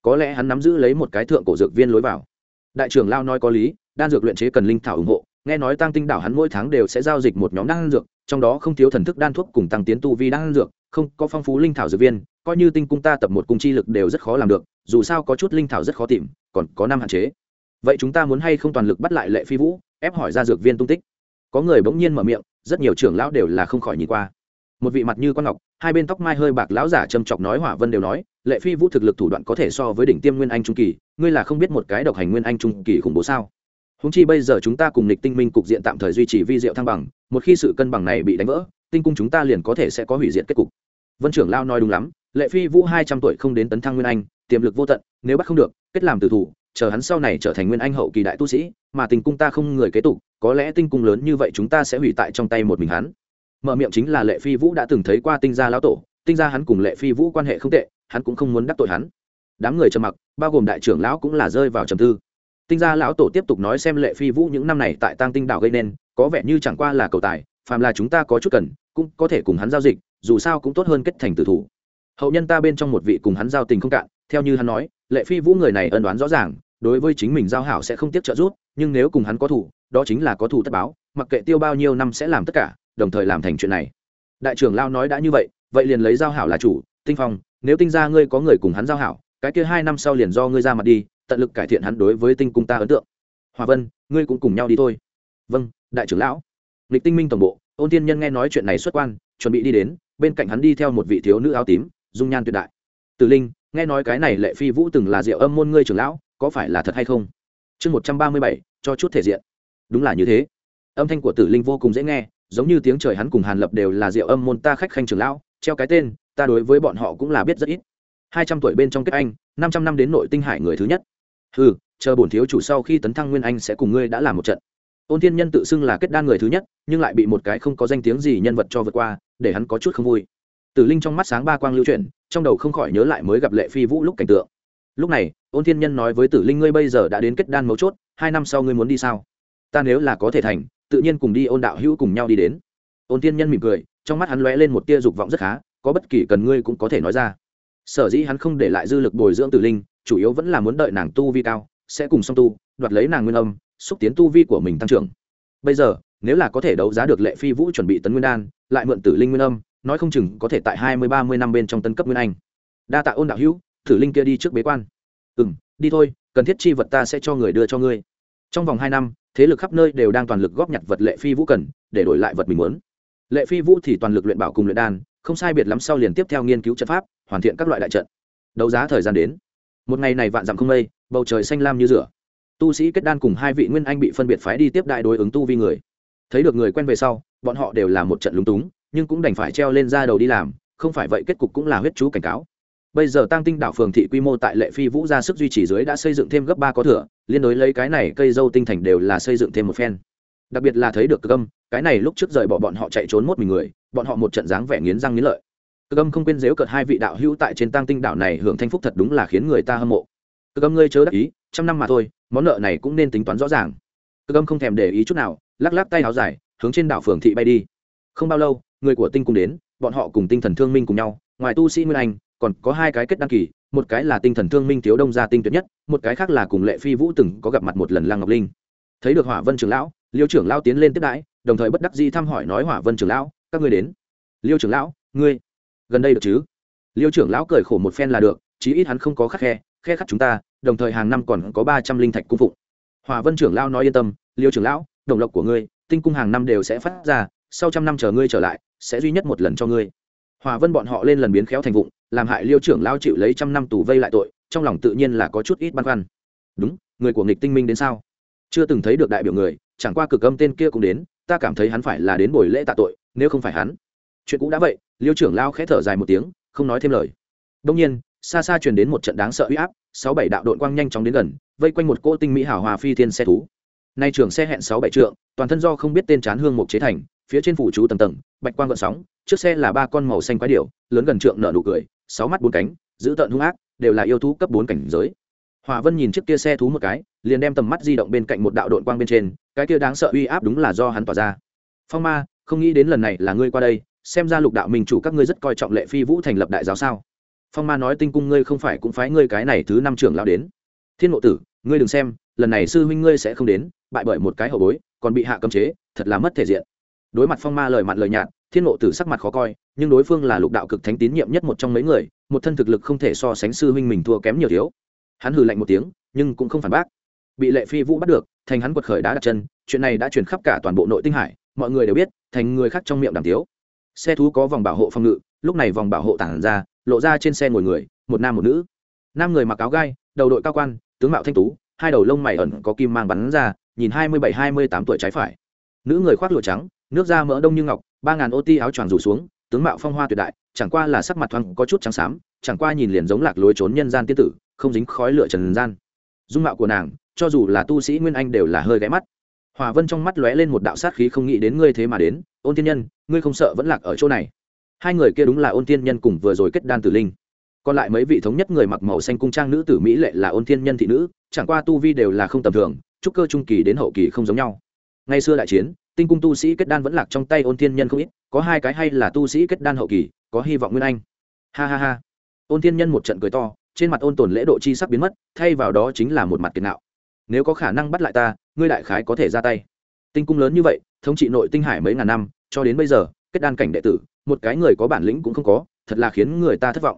Có lẽ hắn nắm giữ lấy một cái thượng cổ dược viên lối vào. Đại trưởng lao nói có lý, đan dược luyện chế cần linh thảo ủng hộ nghe nói tăng tinh đảo hắn mỗi tháng đều sẽ giao dịch một nhóm đan dược, trong đó không thiếu thần thức đan thuốc cùng tăng tiến tu vi đan dược, không, có phong phú linh thảo dược viên, coi như tinh cung ta tập một cung chi lực đều rất khó làm được, dù sao có chút linh thảo rất khó tìm, còn có năm hạn chế. Vậy chúng ta muốn hay không toàn lực bắt lại lệ phi vũ, ép hỏi ra dược viên tung tích? Có người bỗng nhiên mở miệng, rất nhiều trưởng lão đều là không khỏi nhìn qua. Một vị mặt như con ngọc, hai bên tóc mai hơi bạc lão giả châm chọc nói hỏa vân đều nói, lệ phi vũ thực lực thủ đoạn có thể so với đỉnh tiêm nguyên anh trung kỳ, ngươi là không biết một cái độc hành nguyên anh trung kỳ khủng bố sao? Húng chi bây giờ chúng ta cùng lịch tinh minh cục diện tạm thời duy trì vi diệu thăng bằng, một khi sự cân bằng này bị đánh vỡ, tinh cung chúng ta liền có thể sẽ có hủy diệt kết cục. Vân trưởng lao nói đúng lắm, lệ phi vũ hai trăm tuổi không đến tấn thăng nguyên anh, tiềm lực vô tận, nếu bắt không được, kết làm từ thủ, chờ hắn sau này trở thành nguyên anh hậu kỳ đại tu sĩ, mà tình cung ta không người kế tục, có lẽ tinh cung lớn như vậy chúng ta sẽ hủy tại trong tay một mình hắn. Mở miệng chính là lệ phi vũ đã từng thấy qua tinh gia lão tổ, tinh gia hắn cùng lệ phi vũ quan hệ không tệ, hắn cũng không muốn đắc tội hắn. Đám người trầm mặc, bao gồm đại trưởng lão cũng là rơi vào trầm tư tinh gia lão tổ tiếp tục nói xem lệ phi vũ những năm này tại tăng tinh đảo gây nên, có vẻ như chẳng qua là cầu tài, phàm là chúng ta có chút cần, cũng có thể cùng hắn giao dịch, dù sao cũng tốt hơn kết thành tử thủ. Hậu nhân ta bên trong một vị cùng hắn giao tình không cạn, theo như hắn nói, lệ phi vũ người này ân đoán rõ ràng, đối với chính mình giao hảo sẽ không tiếp trợ giúp, nhưng nếu cùng hắn có thủ, đó chính là có thủ tất báo, mặc kệ tiêu bao nhiêu năm sẽ làm tất cả, đồng thời làm thành chuyện này. Đại trưởng lao nói đã như vậy vậy liền lấy giao hảo là chủ, tinh phong, nếu tinh ra ngươi có người cùng hắn giao hảo, cái kia hai năm sau liền do ngươi ra mặt đi tận lực cải thiện hắn đối với tinh cung ta ấn tượng. Hòa vân, ngươi cũng cùng nhau đi thôi. Vâng đại trưởng lão. Lịch tinh minh tổng bộ, ôn tiên nhân nghe nói chuyện này xuất quan, chuẩn bị đi đến, bên cạnh hắn đi theo một vị thiếu nữ áo tím, dung nhan tuyệt đại. Tử linh, nghe nói cái này lệ phi vũ từng là diệu âm môn ngươi trưởng lão, có phải là thật hay không? Chương một trăm ba mươi bảy, cho chút thể diện. Đúng là như thế. Âm thanh của tử linh vô cùng dễ nghe, giống như tiếng trời hắn cùng hàn lập đều là diệu âm môn ta khách khanh trưởng lão, treo cái tên, ta đối với bọn họ cũng là biết rất ít hai trăm tuổi bên trong kết anh, năm trăm năm đến nội tinh hải người thứ nhất. Ừ chờ bổn thiếu chủ sau khi tấn thăng nguyên anh sẽ cùng ngươi đã làm một trận. Ôn thiên nhân tự xưng là kết đan người thứ nhất, nhưng lại bị một cái không có danh tiếng gì nhân vật cho vượt qua, để hắn có chút không vui. Tử linh trong mắt sáng ba quang lưu chuyển, trong đầu không khỏi nhớ lại mới gặp lệ phi vũ lúc cảnh tượng. Lúc này ôn thiên nhân nói với tử linh, ngươi bây giờ đã đến kết đan mấu chốt, hai năm sau ngươi muốn đi sao? Ta nếu là có thể thành, tự nhiên cùng đi ôn đạo hữu cùng nhau đi đến. Ôn thiên nhân mỉm cười, trong mắt hắn lóe lên một tia dục vọng rất khá, có bất kỳ cần ngươi cũng có thể nói ra sở dĩ hắn không để lại dư lực bồi dưỡng tử linh, chủ yếu vẫn là muốn đợi nàng tu vi cao, sẽ cùng song tu, đoạt lấy nàng nguyên âm, xúc tiến tu vi của mình tăng trưởng. Bây giờ, nếu là có thể đấu giá được lệ phi vũ chuẩn bị tấn nguyên đan, lại mượn tử linh nguyên âm, nói không chừng có thể tại hai mươi, ba mươi năm bên trong tân cấp nguyên anh. Đa tạ ôn đạo hữu, tử linh kia đi trước bế quan. Ừ m đi thôi, cần thiết chi vật ta sẽ cho người đưa cho ngươi. Trong vòng hai năm, thế lực khắp nơi đều đang toàn lực góp nhặt vật lệ phi vũ cần, để đổi lại vật mình muốn. Lệ phi vũ thì toàn lực luyện bảo cùng luyện đan, không sai biệt lắm sau liền tiếp theo nghiên cứu trận pháp hoàn thiện các loại đại trận. Đấu giá thời gian đến. Một ngày này vạn dặm không mây, bầu trời xanh lam như rửa. Tu sĩ kết đan cùng hai vị nguyên anh bị phân biệt phái đi tiếp đại đối ứng tu vi người. Thấy được người quen về sau, bọn họ đều là một trận lúng túng, nhưng cũng đành phải treo lên ra đầu đi làm, không phải vậy kết cục cũng là huyết chú cảnh cáo. Bây giờ tăng tinh đảo phường thị quy mô tại lệ phi vũ ra sức duy trì dưới đã xây dựng thêm gấp ba có thửa liên đối lấy cái này cây dâu tinh thành đều là xây dựng thêm một phen. Đặc biệt là thấy được cơ âm cái này lúc trước rời bỏ bọn họ chạy trốn một mình người, bọn họ một trận dáng vẻ nghiến răng nghiến lợi cơ âm không quên dếu cợt hai vị đạo hữu tại trên tăng tinh đảo này hưởng thanh phúc thật đúng là khiến người ta hâm mộ. Cơ âm ngươi chớ đắc ý, trăm năm mà thôi, món nợ này cũng nên tính toán rõ ràng. Cơ âm không thèm để ý chút nào, lắc lắc tay áo dài, hướng trên đảo phường thị bay đi. Không bao lâu, người của tinh cùng đến, bọn họ cùng tinh thần thương minh cùng nhau, ngoài tu sĩ nguyên anh, còn có hai cái kết đăng kỳ, một cái là tinh thần thương minh thiếu đông gia tinh tuyệt nhất, một cái khác là cùng lệ phi vũ từng có gặp mặt một lần lăng ngọc linh. Thấy được hỏa vân trưởng lão, liêu trưởng lão tiến lên tiếp đãi, đồng thời bất đắc dĩ thăm hỏi nói hỏa vân trưởng lão, các ngươi đến. Liêu trưởng lão, ngươi gần đây được chứ? Liêu trưởng lão cười khổ một phen là được, chí ít hắn không có khắc khe khe khắc chúng ta, đồng thời hàng năm còn có ba trăm linh thạch cung phụng. Hòa vân trưởng lão nói yên tâm, liêu trưởng lão, đồng lộc của ngươi, tinh cung hàng năm đều sẽ phát ra, sau trăm năm chờ ngươi trở lại, sẽ duy nhất một lần cho ngươi. Hòa vân bọn họ lên lần biến khéo thành vụng, làm hại liêu trưởng lão chịu lấy trăm năm tù vây lại tội, trong lòng tự nhiên là có chút ít băn khoăn. Đúng, người của nghịch tinh minh đến sao? Chưa từng thấy được đại biểu người, chẳng qua cực âm tên kia cũng đến, ta cảm thấy hắn phải là đến buổi lễ tạ tội, nếu không phải hắn. Chuyện cũ đã vậy liêu trưởng lao khẽ thở dài một tiếng, không nói thêm lời. Đông nhiên, xa xa truyền đến một trận đáng sợ uy áp, sáu bảy đạo đội quang nhanh chóng đến gần, vây quanh một cỗ tinh mỹ hảo hòa phi thiên xe thú. Nay trưởng xe hẹn sáu bảy trượng, toàn thân do không biết tên chán hương mục chế thành, phía trên phủ chú tầng tầng, bạch quang gợn sóng, trước xe là ba con màu xanh quái điệu lớn gần trượng nở nụ cười, sáu mắt bốn cánh, giữ tợn hung ác, đều là yêu thú cấp bốn cảnh giới. Hòa vân nhìn chiếc kia xe thú một cái, liền đem tầm mắt di động bên cạnh một đạo đội quang bên trên, cái kia đáng sợ uy áp đúng là do hắn tỏa ra. Phong ma, không nghĩ đến lần này là ngươi qua đây xem ra lục đạo minh chủ các ngươi rất coi trọng lệ phi vũ thành lập đại giáo sao? Phong ma nói tinh cung ngươi không phải cũng phái ngươi cái này thứ năm trưởng lão đến. Thiên ngộ tử, ngươi đừng xem, lần này sư huynh ngươi sẽ không đến, bại bởi một cái hậu bối, còn bị hạ cấm chế, thật là mất thể diện. Đối mặt phong ma lời mặt lời nhạt, thiên ngộ tử sắc mặt khó coi, nhưng đối phương là lục đạo cực thánh tín nhiệm nhất một trong mấy người, một thân thực lực không thể so sánh sư huynh mình thua kém nhiều thiếu. Hắn hừ lạnh một tiếng, nhưng cũng không phản bác. Bị lệ phi vũ bắt được, thành hắn quật khởi đã đặt chân, chuyện này đã truyền khắp cả toàn bộ nội tinh hải, mọi người đều biết, thành người khác trong miệng đàm tiếu xe thú có vòng bảo hộ phòng ngự, lúc này vòng bảo hộ tản ra, lộ ra trên xe ngồi người, một nam một nữ. Nam người mặc áo gai, đầu đội cao quan, tướng mạo thanh tú, hai đầu lông mày ẩn có kim mang bắn ra, nhìn hai mươi bảy, hai mươi tám tuổi trái phải. Nữ người khoác lụa trắng, nước da mỡ đông như ngọc, ba ngàn ô ti áo choàng rủ xuống, tướng mạo phong hoa tuyệt đại, chẳng qua là sắc mặt thoáng có chút trắng xám, chẳng qua nhìn liền giống lạc lối trốn nhân gian tiên tử, không dính khói lửa trần gian. Dung mạo của nàng, cho dù là tu sĩ nguyên anh đều là hơi ghé mắt hòa vân trong mắt lóe lên một đạo sát khí không nghĩ đến ngươi thế mà đến. Ôn tiên nhân, ngươi không sợ vẫn lạc ở chỗ này? Hai người kia đúng là ôn tiên nhân cùng vừa rồi kết đan tử linh. Còn lại mấy vị thống nhất người mặc màu xanh cung trang nữ tử mỹ lệ là ôn tiên nhân thị nữ, chẳng qua tu vi đều là không tầm thường, trúc cơ trung kỳ đến hậu kỳ không giống nhau. Ngày xưa đại chiến, tinh cung tu sĩ kết đan vẫn lạc trong tay ôn tiên nhân không ít, có hai cái hay là tu sĩ kết đan hậu kỳ, có hy vọng nguyên anh. Ha ha ha. Ôn tiên nhân một trận cười to, trên mặt ôn tồn lễ độ chi sắc biến mất, thay vào đó chính là một mặt kiệt nạo. Nếu có khả năng bắt lại ta ngươi đại khái có thể ra tay. Tinh cung lớn như vậy, thống trị nội tinh hải mấy ngàn năm, cho đến bây giờ, kết đan cảnh đệ tử, một cái người có bản lĩnh cũng không có, thật là khiến người ta thất vọng.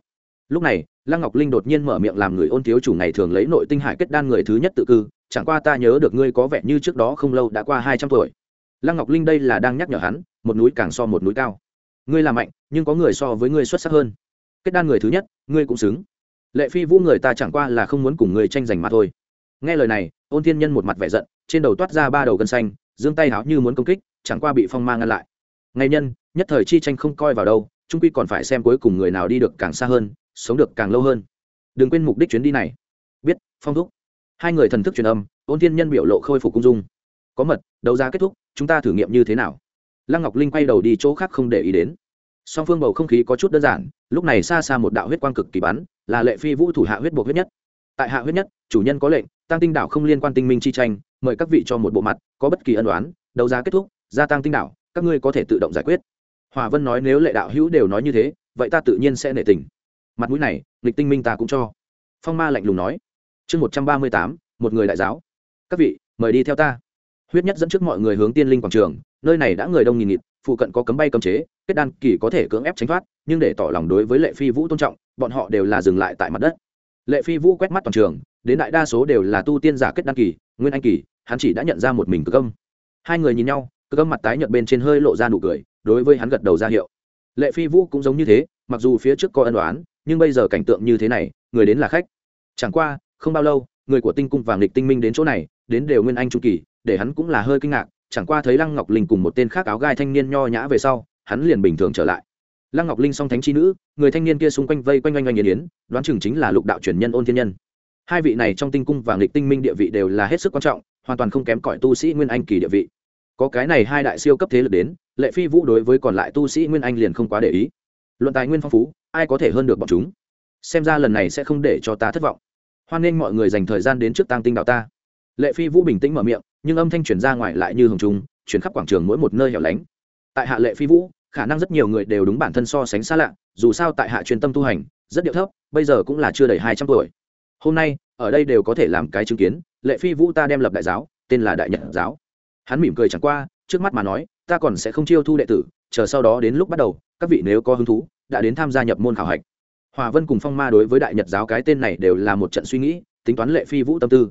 Lúc này, lăng ngọc linh đột nhiên mở miệng làm người ôn thiếu chủ ngày thường lấy nội tinh hải kết đan người thứ nhất tự cư, chẳng qua ta nhớ được ngươi có vẻ như trước đó không lâu đã qua hai trăm tuổi. Lăng ngọc linh đây là đang nhắc nhở hắn, một núi càng so một núi cao. Ngươi là mạnh, nhưng có người so với ngươi xuất sắc hơn. Kết đan người thứ nhất, ngươi cũng xứng. Lệ phi vũ người ta chẳng qua là không muốn cùng ngươi tranh giành mà thôi. Nghe lời này, ôn thiên nhân một mặt vẻ giận trên đầu toát ra ba đầu gân xanh, giương tay háo như muốn công kích, chẳng qua bị phong ma ngăn lại. Ngày nhân, nhất thời chi tranh không coi vào đâu, trung quy còn phải xem cuối cùng người nào đi được càng xa hơn, sống được càng lâu hơn. Đừng quên mục đích chuyến đi này. Biết, phong thúc. Hai người thần thức truyền âm, ôn thiên nhân biểu lộ khôi phục cung dung. Có mật, đấu giá kết thúc, chúng ta thử nghiệm như thế nào? Lăng ngọc linh quay đầu đi chỗ khác không để ý đến. Song phương bầu không khí có chút đơn giản, lúc này xa xa một đạo huyết quang cực kỳ bắn, là lệ phi vũ thủ hạ huyết buộc huyết nhất tại hạ huyết nhất, chủ nhân có lệnh tăng tinh đảo không liên quan tinh minh chi tranh, mời các vị cho một bộ mặt, có bất kỳ ân đoán đấu giá kết thúc gia tăng tinh đảo, các ngươi có thể tự động giải quyết. Hòa vân nói nếu lệ đạo hữu đều nói như thế, vậy ta tự nhiên sẽ nể tình. Mặt mũi này lịch tinh minh ta cũng cho. Phong ma lạnh lùng nói. Chương một trăm ba mươi tám, một người đại giáo. Các vị, mời đi theo ta. Huyết nhất dẫn trước mọi người hướng tiên linh quảng trường, nơi này đã người đông nghìn nghịt, phụ cận có cấm bay cấm chế, kết đan kỳ có thể cưỡng ép tránh thoát, nhưng để tỏ lòng đối với lệ phi vũ tôn trọng, bọn họ đều là dừng lại tại mặt đất lệ phi vũ quét mắt toàn trường, đến đại đa số đều là tu tiên giả kết đan kỳ, nguyên anh kỳ, hắn chỉ đã nhận ra một mình cực âm. Hai người nhìn nhau, cực âm mặt tái nhợt bên trên hơi lộ ra nụ cười, đối với hắn gật đầu ra hiệu. Lệ phi vũ cũng giống như thế, mặc dù phía trước có ân đoán nhưng bây giờ cảnh tượng như thế này, người đến là khách. Chẳng qua, không bao lâu, người của tinh cung vàng lịch tinh minh đến chỗ này, đến đều nguyên anh trung kỳ, để hắn cũng là hơi kinh ngạc, chẳng qua thấy lăng ngọc linh cùng một tên khác áo gai thanh niên nho nhã về sau, hắn liền bình thường trở lại lăng ngọc linh song thánh chi nữ, người thanh niên kia xung quanh vây quanh oanh oanh yến yến đoán chừng chính là lục đạo truyền nhân ôn thiên nhân. Hai vị này trong tinh cung và nghịch tinh minh địa vị đều là hết sức quan trọng, hoàn toàn không kém cỏi tu sĩ nguyên anh kỳ địa vị. Có cái này hai đại siêu cấp thế lực đến, lệ phi vũ đối với còn lại tu sĩ nguyên anh liền không quá để ý. Luận tài nguyên phong phú, ai có thể hơn được bọn chúng? Xem ra lần này sẽ không để cho ta thất vọng. Hoan nghênh mọi người dành thời gian đến trước tăng tinh đạo ta. Lệ phi vũ bình tĩnh mở miệng, nhưng âm thanh chuyển ra ngoài lại như hồng trung chuyển khắp quảng trường mỗi một nơi hẻo lánh. Tại hạ lệ phi vũ khả năng rất nhiều người đều đúng bản thân so sánh xa lạ, dù sao tại hạ truyền tâm tu hành, rất điệu thấp, bây giờ cũng là chưa đầy hai trăm tuổi. Hôm nay, ở đây đều có thể làm cái chứng kiến, lệ phi vũ ta đem lập đại giáo, tên là đại nhật giáo. Hắn mỉm cười chẳng qua, trước mắt mà nói, ta còn sẽ không chiêu thu đệ tử, chờ sau đó đến lúc bắt đầu, các vị nếu có hứng thú, đã đến tham gia nhập môn khảo hạch. Hòa vân cùng phong ma đối với đại nhật giáo cái tên này đều là một trận suy nghĩ, tính toán lệ phi vũ tâm tư.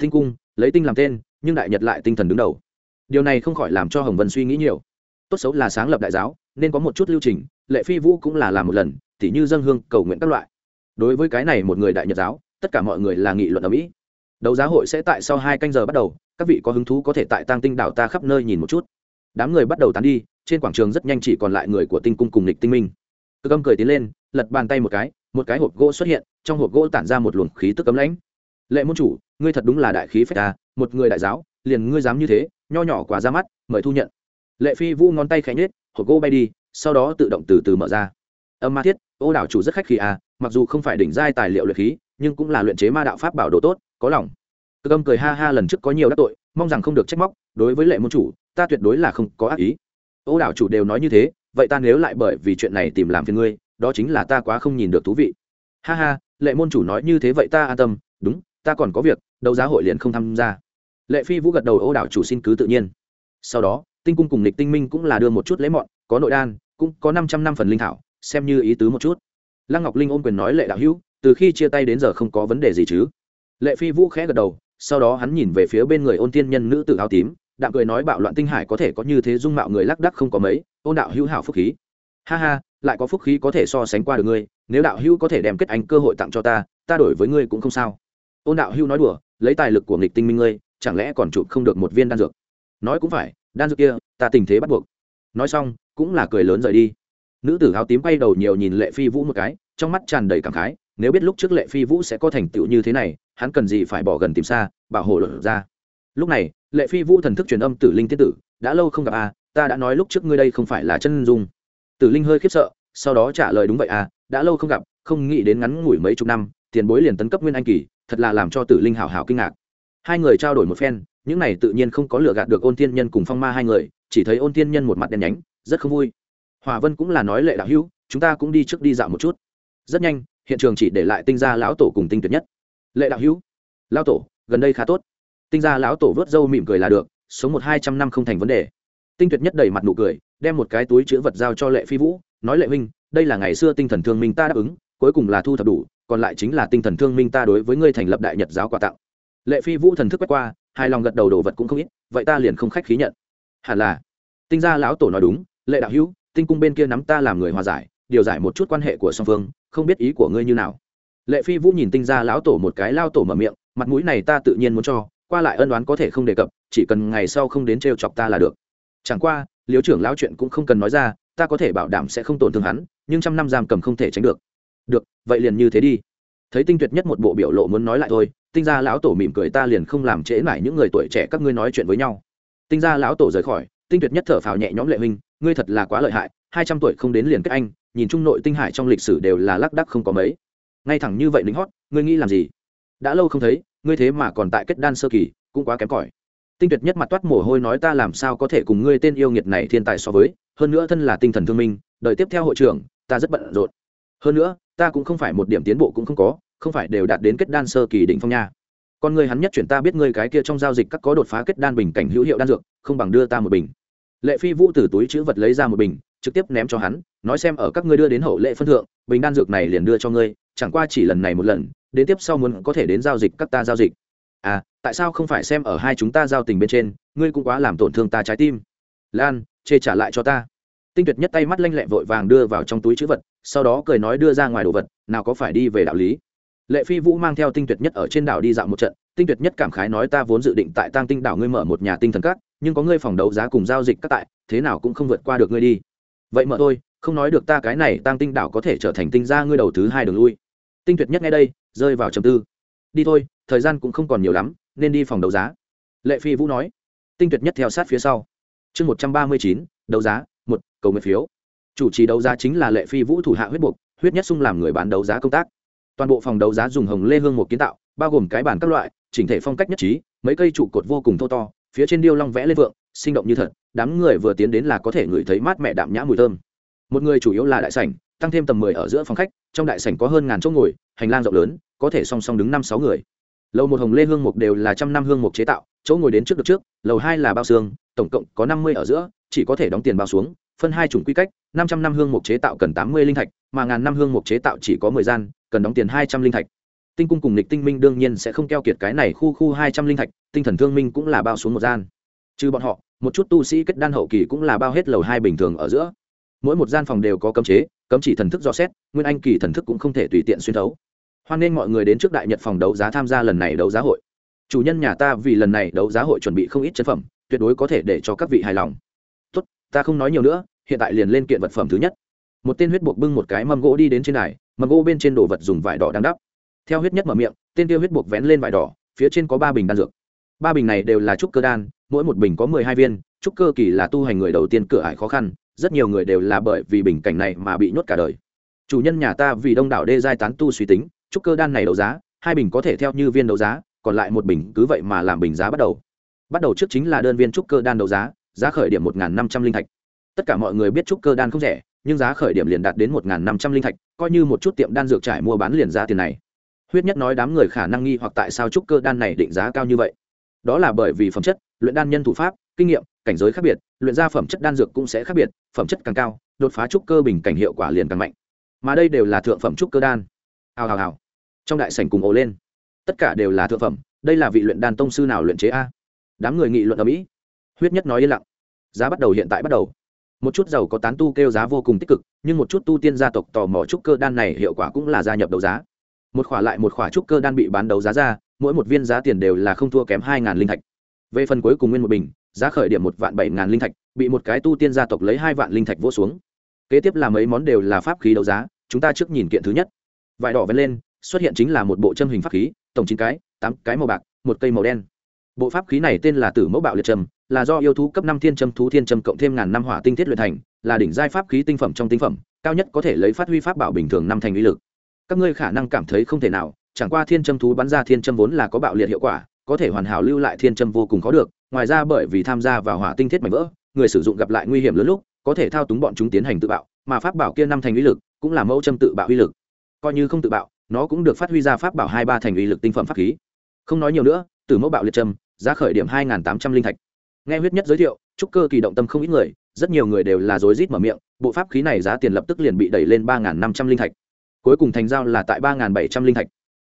Tinh cung, lấy tinh làm tên, nhưng đại nhật lại tinh thần đứng đầu. Điều này không khỏi làm cho hồng vân suy nghĩ nhiều tốt xấu là sáng lập đại giáo, nên có một chút lưu trình, lệ phi vũ cũng là làm một lần, tỉ như dân hương, cầu nguyện các loại. Đối với cái này một người đại nhật giáo, tất cả mọi người là nghị luận ở mỹ. Đấu giá hội sẽ tại sau hai canh giờ bắt đầu, các vị có hứng thú có thể tại tăng tinh đảo ta khắp nơi nhìn một chút. Đám người bắt đầu tán đi, trên quảng trường rất nhanh chỉ còn lại người của tinh cung cùng lịch tinh minh. Cơ âm cười tiến lên, lật bàn tay một cái một cái hộp gỗ xuất hiện, trong hộp gỗ tản ra một luồng khí tức cấm lãnh. Lệ môn chủ, ngươi thật đúng là đại khí phách ta một người đại giáo, liền ngươi dám như thế, nho nhỏ quá ra mắt, mời thu nhận lệ phi vũ ngón tay khẽ nhết hộp gỗ bay đi, sau đó tự động từ từ mở ra. Âm ma thiết, ô đảo chủ rất khách khí à mặc dù không phải đỉnh giai tài liệu luyện khí, nhưng cũng là luyện chế ma đạo pháp bảo đồ tốt, có lòng. Cơ âm cười ha ha lần trước có nhiều đắc tội, mong rằng không được trách móc, đối với lệ môn chủ, ta tuyệt đối là không có ác ý. Ô đảo chủ đều nói như thế, vậy ta nếu lại bởi vì chuyện này tìm làm phiền ngươi, đó chính là ta quá không nhìn được thú vị. Ha ha, lệ môn chủ nói như thế vậy ta an tâm, đúng, ta còn có việc, đấu giá hội liền không tham gia. Lệ phi vũ gật đầu, ô đảo chủ xin cứ tự nhiên. Sau đó tinh cung cùng lịch tinh minh cũng là đưa một chút lễ mọn, có nội đan, cũng có năm trăm năm phần linh thảo, xem như ý tứ một chút. Lăng ngọc linh ôm quyền nói lệ đạo hữu, từ khi chia tay đến giờ không có vấn đề gì chứ? Lệ phi vũ khẽ gật đầu, sau đó hắn nhìn về phía bên người ôn tiên nhân nữ tự áo tím, đạm cười nói bạo loạn tinh hải có thể có như thế dung mạo người lắc đắc không có mấy, ôn đạo hữu hảo phúc khí. Ha ha, lại có phúc khí có thể so sánh qua được ngươi, nếu đạo hữu có thể đem kết anh cơ hội tặng cho ta ta đổi với ngươi cũng không sao. Ôn đạo hữu nói đùa, lấy tài lực của nghịch tinh minh ngươi, chẳng lẽ còn chụp không được một viên đan dược? Nói cũng phải đan dược kia, ta tình thế bắt buộc. Nói xong, cũng là cười lớn rời đi. Nữ tử áo tím quay đầu nhiều nhìn lệ phi vũ một cái, trong mắt tràn đầy cảm khái, nếu biết lúc trước lệ phi vũ sẽ có thành tựu như thế này, hắn cần gì phải bỏ gần tìm xa, bảo hộ luận ra. Lúc này, lệ phi vũ thần thức truyền âm tử linh tiết tử, đã lâu không gặp a ta đã nói lúc trước ngươi đây không phải là chân dung. Tử linh hơi khiếp sợ, sau đó trả lời đúng vậy à đã lâu không gặp, không nghĩ đến ngắn ngủi mấy chục năm, tiền bối liền tấn cấp nguyên anh kỳ, thật là làm cho tử linh hào hào kinh ngạc. Hai người trao đổi một phen những này tự nhiên không có lựa gạt được ôn thiên nhân cùng phong ma hai người, chỉ thấy ôn thiên nhân một mặt đen nhánh, rất không vui. Hòa vân cũng là nói lệ đạo hữu, chúng ta cũng đi trước đi dạo một chút. Rất nhanh, hiện trường chỉ để lại tinh gia lão tổ cùng tinh tuyệt nhất. Lệ đạo hữu, lão tổ, gần đây khá tốt. Tinh gia lão tổ vớt râu mỉm cười là được, sống một hai trăm năm không thành vấn đề. Tinh tuyệt nhất đầy mặt nụ cười, đem một cái túi chữ vật giao cho lệ phi vũ, nói lệ huynh, đây là ngày xưa tinh thần thương minh ta đáp ứng, cuối cùng là thu thập đủ, còn lại chính là tinh thần thương minh ta đối với ngươi thành lập đại nhật giáo quà tặng. Lệ phi vũ thần thức quét qua hai lòng gật đầu đồ vật cũng không ít, vậy ta liền không khách khí nhận. Hẳn là. Tinh gia lão tổ nói đúng, lệ đạo hữu, tinh cung bên kia nắm ta làm người hòa giải, điều giải một chút quan hệ của song phương, không biết ý của ngươi như nào. Lệ phi vũ nhìn tinh gia lão tổ một cái lao tổ mở miệng, mặt mũi này ta tự nhiên muốn cho, qua lại ân đoán có thể không đề cập, chỉ cần ngày sau không đến t chọc ta là được. Chẳng qua, liếu trưởng lão chuyện cũng không cần nói ra, ta có thể bảo đảm sẽ không tổn thương hắn, nhưng trăm năm giam cầm không thể tránh được. Được, vậy liền như thế đi. Thấy tinh tuyệt nhất một bộ biểu lộ muốn nói lại thôi tinh gia lão tổ mỉm cười ta liền không làm trễ mãi những người tuổi trẻ các ngươi nói chuyện với nhau. Tinh gia lão tổ rời khỏi, tinh tuyệt nhất thở phào nhẹ nhõm lệ huynh, ngươi thật là quá lợi hại, hai trăm tuổi không đến liền kết anh, nhìn chung nội tinh hải trong lịch sử đều là lác đắc không có mấy. Ngay thẳng như vậy lính hót, ngươi nghĩ làm gì? Đã lâu không thấy, ngươi thế mà còn tại kết đan sơ kỳ, cũng quá kém cỏi. Tinh tuyệt nhất mặt toát mồ hôi nói ta làm sao có thể cùng ngươi tên yêu nghiệt này thiên tài so với, hơn nữa thân là tinh thần thương minh, đợi tiếp theo hội trưởng, ta rất bận rộn. Hơn nữa, ta cũng không phải một điểm tiến bộ cũng không có không phải đều đạt đến kết đan sơ kỳ đỉnh phong nha. Con người hắn nhất chuyển ta biết ngươi cái kia trong giao dịch các có đột phá kết đan bình cảnh hữu hiệu đan dược, không bằng đưa ta một bình. Lệ phi vũ từ túi chữ vật lấy ra một bình, trực tiếp ném cho hắn, nói xem ở các ngươi đưa đến hậu lệ phân thượng, bình đan dược này liền đưa cho ngươi, chẳng qua chỉ lần này một lần, đến tiếp sau muốn có thể đến giao dịch các ta giao dịch. À tại sao không phải xem ở hai chúng ta giao tình bên trên, ngươi cũng quá làm tổn thương ta trái tim. Lan, chê trả lại cho ta. Tinh tuyệt nhất tay mắt lanh lẹ vội vàng đưa vào trong túi chữ vật, sau đó cười nói đưa ra ngoài đồ vật, nào có phải đi về đạo lý lệ phi vũ mang theo tinh tuyệt nhất ở trên đảo đi dạo một trận. Tinh tuyệt nhất cảm khái nói, ta vốn dự định tại tăng tinh đảo ngươi mở một nhà tinh thần các, nhưng có ngươi phòng đấu giá cùng giao dịch các tại, thế nào cũng không vượt qua được ngươi đi. Vậy mở thôi, không nói được ta cái này tăng tinh đảo có thể trở thành tinh gia ngươi đầu thứ hai đường lui. Tinh tuyệt nhất ngay đây, rơi vào trầm tư. Đi thôi, thời gian cũng không còn nhiều lắm, nên đi phòng đấu giá. Lệ phi vũ nói. Tinh tuyệt nhất theo sát phía sau. Chương một trăm ba mươi chín, đấu giá, một, cầu nguyện phiếu. Chủ trì đấu giá chính là lệ phi vũ thủ hạ huyết buộc, huyết nhất sung làm người bán đấu giá công tác toàn bộ phòng đấu giá dùng hồng lê hương một kiến tạo, bao gồm cái bàn các loại, chỉnh thể phong cách nhất trí, mấy cây trụ cột vô cùng thô to, phía trên điêu long vẽ lên vượng, sinh động như thật, đám người vừa tiến đến là có thể ngửi thấy mát mẹ đạm nhã mùi thơm. Một người chủ yếu là đại sảnh, tăng thêm tầm mười ở giữa phòng khách, trong đại sảnh có hơn ngàn chỗ ngồi, hành lang rộng lớn, có thể song song đứng năm sáu người. Lầu một hồng lê hương mục đều là trăm năm hương mục chế tạo, chỗ ngồi đến trước được trước, lầu hai là bao xương, tổng cộng có năm mươi ở giữa, chỉ có thể đóng tiền bao xuống, phân hai chủng quy cách, năm trăm năm hương mục chế tạo cần tám mươi linh thạch mà ngàn năm hương mục chế tạo chỉ có mười gian, cần đóng tiền hai trăm linh thạch. Tinh cung cùng lịch tinh minh đương nhiên sẽ không keo kiệt cái này khu khu hai trăm linh thạch, tinh thần thương minh cũng là bao xuống một gian. Trừ bọn họ, một chút tu sĩ kết đan hậu kỳ cũng là bao hết lầu hai bình thường ở giữa. Mỗi một gian phòng đều có cấm chế, cấm chỉ thần thức do xét, nguyên anh kỳ thần thức cũng không thể tùy tiện xuyên thấu. Hoan nên mọi người đến trước đại nhật phòng đấu giá tham gia lần này đấu giá hội. Chủ nhân nhà ta vì lần này đấu giá hội chuẩn bị không ít chân phẩm, tuyệt đối có thể để cho các vị hài lòng. Tốt, ta không nói nhiều nữa, hiện tại liền lên kiện vật phẩm thứ nhất một tên huyết buộc bưng một cái mâm gỗ đi đến trên đài, mâm gỗ bên trên đồ vật dùng vải đỏ đang đắp. Theo huyết nhất mở miệng, tên tiêu huyết buộc vén lên vải đỏ, phía trên có ba bình đan dược. Ba bình này đều là trúc cơ đan, mỗi một bình có mười hai viên, trúc cơ kỳ là tu hành người đầu tiên cửa ải khó khăn, rất nhiều người đều là bởi vì bình cảnh này mà bị nhốt cả đời. Chủ nhân nhà ta vì đông đảo đê giai tán tu suy tính, trúc cơ đan này đấu giá, hai bình có thể theo như viên đấu giá, còn lại một bình cứ vậy mà làm bình giá bắt đầu. Bắt đầu trước chính là đơn viên trúc cơ đan đấu giá giá khởi điểm một năm trăm linh thạch. Tất cả mọi người biết trúc cơ đan không rẻ nhưng giá khởi điểm liền đạt đến một năm trăm linh thạch, coi như một chút tiệm đan dược trải mua bán liền giá tiền này. Huyết nhất nói đám người khả năng nghi hoặc tại sao trúc cơ đan này định giá cao như vậy. Đó là bởi vì phẩm chất, luyện đan nhân thủ pháp, kinh nghiệm, cảnh giới khác biệt, luyện ra phẩm chất đan dược cũng sẽ khác biệt, phẩm chất càng cao, đột phá trúc cơ bình cảnh hiệu quả liền càng mạnh. Mà đây đều là thượng phẩm trúc cơ đan. Hào hào hào. Trong đại sảnh cùng ồ lên. Tất cả đều là thượng phẩm, đây là vị luyện đan tông sư nào luyện chế a? Đám người nghị luận ở mỹ. Huyết nhất nói yên lặng. Giá bắt đầu hiện tại bắt đầu một chút giàu có tán tu kêu giá vô cùng tích cực, nhưng một chút tu tiên gia tộc tò mò trúc cơ đan này hiệu quả cũng là gia nhập đấu giá. Một khỏa lại một khỏa trúc cơ đan bị bán đấu giá ra, mỗi một viên giá tiền đều là không thua kém hai linh thạch. Về phần cuối cùng nguyên một bình, giá khởi điểm một vạn bảy ngàn linh thạch, bị một cái tu tiên gia tộc lấy hai vạn linh thạch vỗ xuống. Kế tiếp là mấy món đều là pháp khí đấu giá, chúng ta trước nhìn kiện thứ nhất. Vải đỏ vén lên, xuất hiện chính là một bộ châm hình pháp khí, tổng chín cái, tám cái màu bạc, một cây màu đen bộ pháp khí này tên là tử mẫu bạo liệt trầm là do yêu thú cấp năm thiên trầm thú thiên trầm cộng thêm ngàn năm hỏa tinh thiết luyện thành, là đỉnh giai pháp khí tinh phẩm trong tinh phẩm, cao nhất có thể lấy phát huy pháp bảo bình thường năm thành uy lực các ngươi khả năng cảm thấy không thể nào, chẳng qua thiên trầm thú bắn ra thiên trầm vốn là có bạo liệt hiệu quả, có thể hoàn hảo lưu lại thiên trầm vô cùng khó được, ngoài ra bởi vì tham gia vào hỏa tinh thiết mảnh vỡ, người sử dụng gặp lại nguy hiểm lớn lúc, có thể thao túng bọn chúng tiến hành tự bạo, mà pháp bảo kia năm thành uy lực cũng là mẫu châm tự bạo uy lực coi như không tự bạo, nó cũng được phát huy ra pháp bảo hai ba thành uy lực tinh phẩm pháp khí không nói nhiều nữa từ mẫu bạo liệt Trâm giá khởi điểm hai tám trăm linh thạch. Nghe huyết nhất giới thiệu, trúc cơ kỳ động tâm không ít người, rất nhiều người đều là rối rít mở miệng, bộ pháp khí này giá tiền lập tức liền bị đẩy lên ba năm trăm linh thạch. Cuối cùng thành giao là tại ba bảy trăm linh thạch.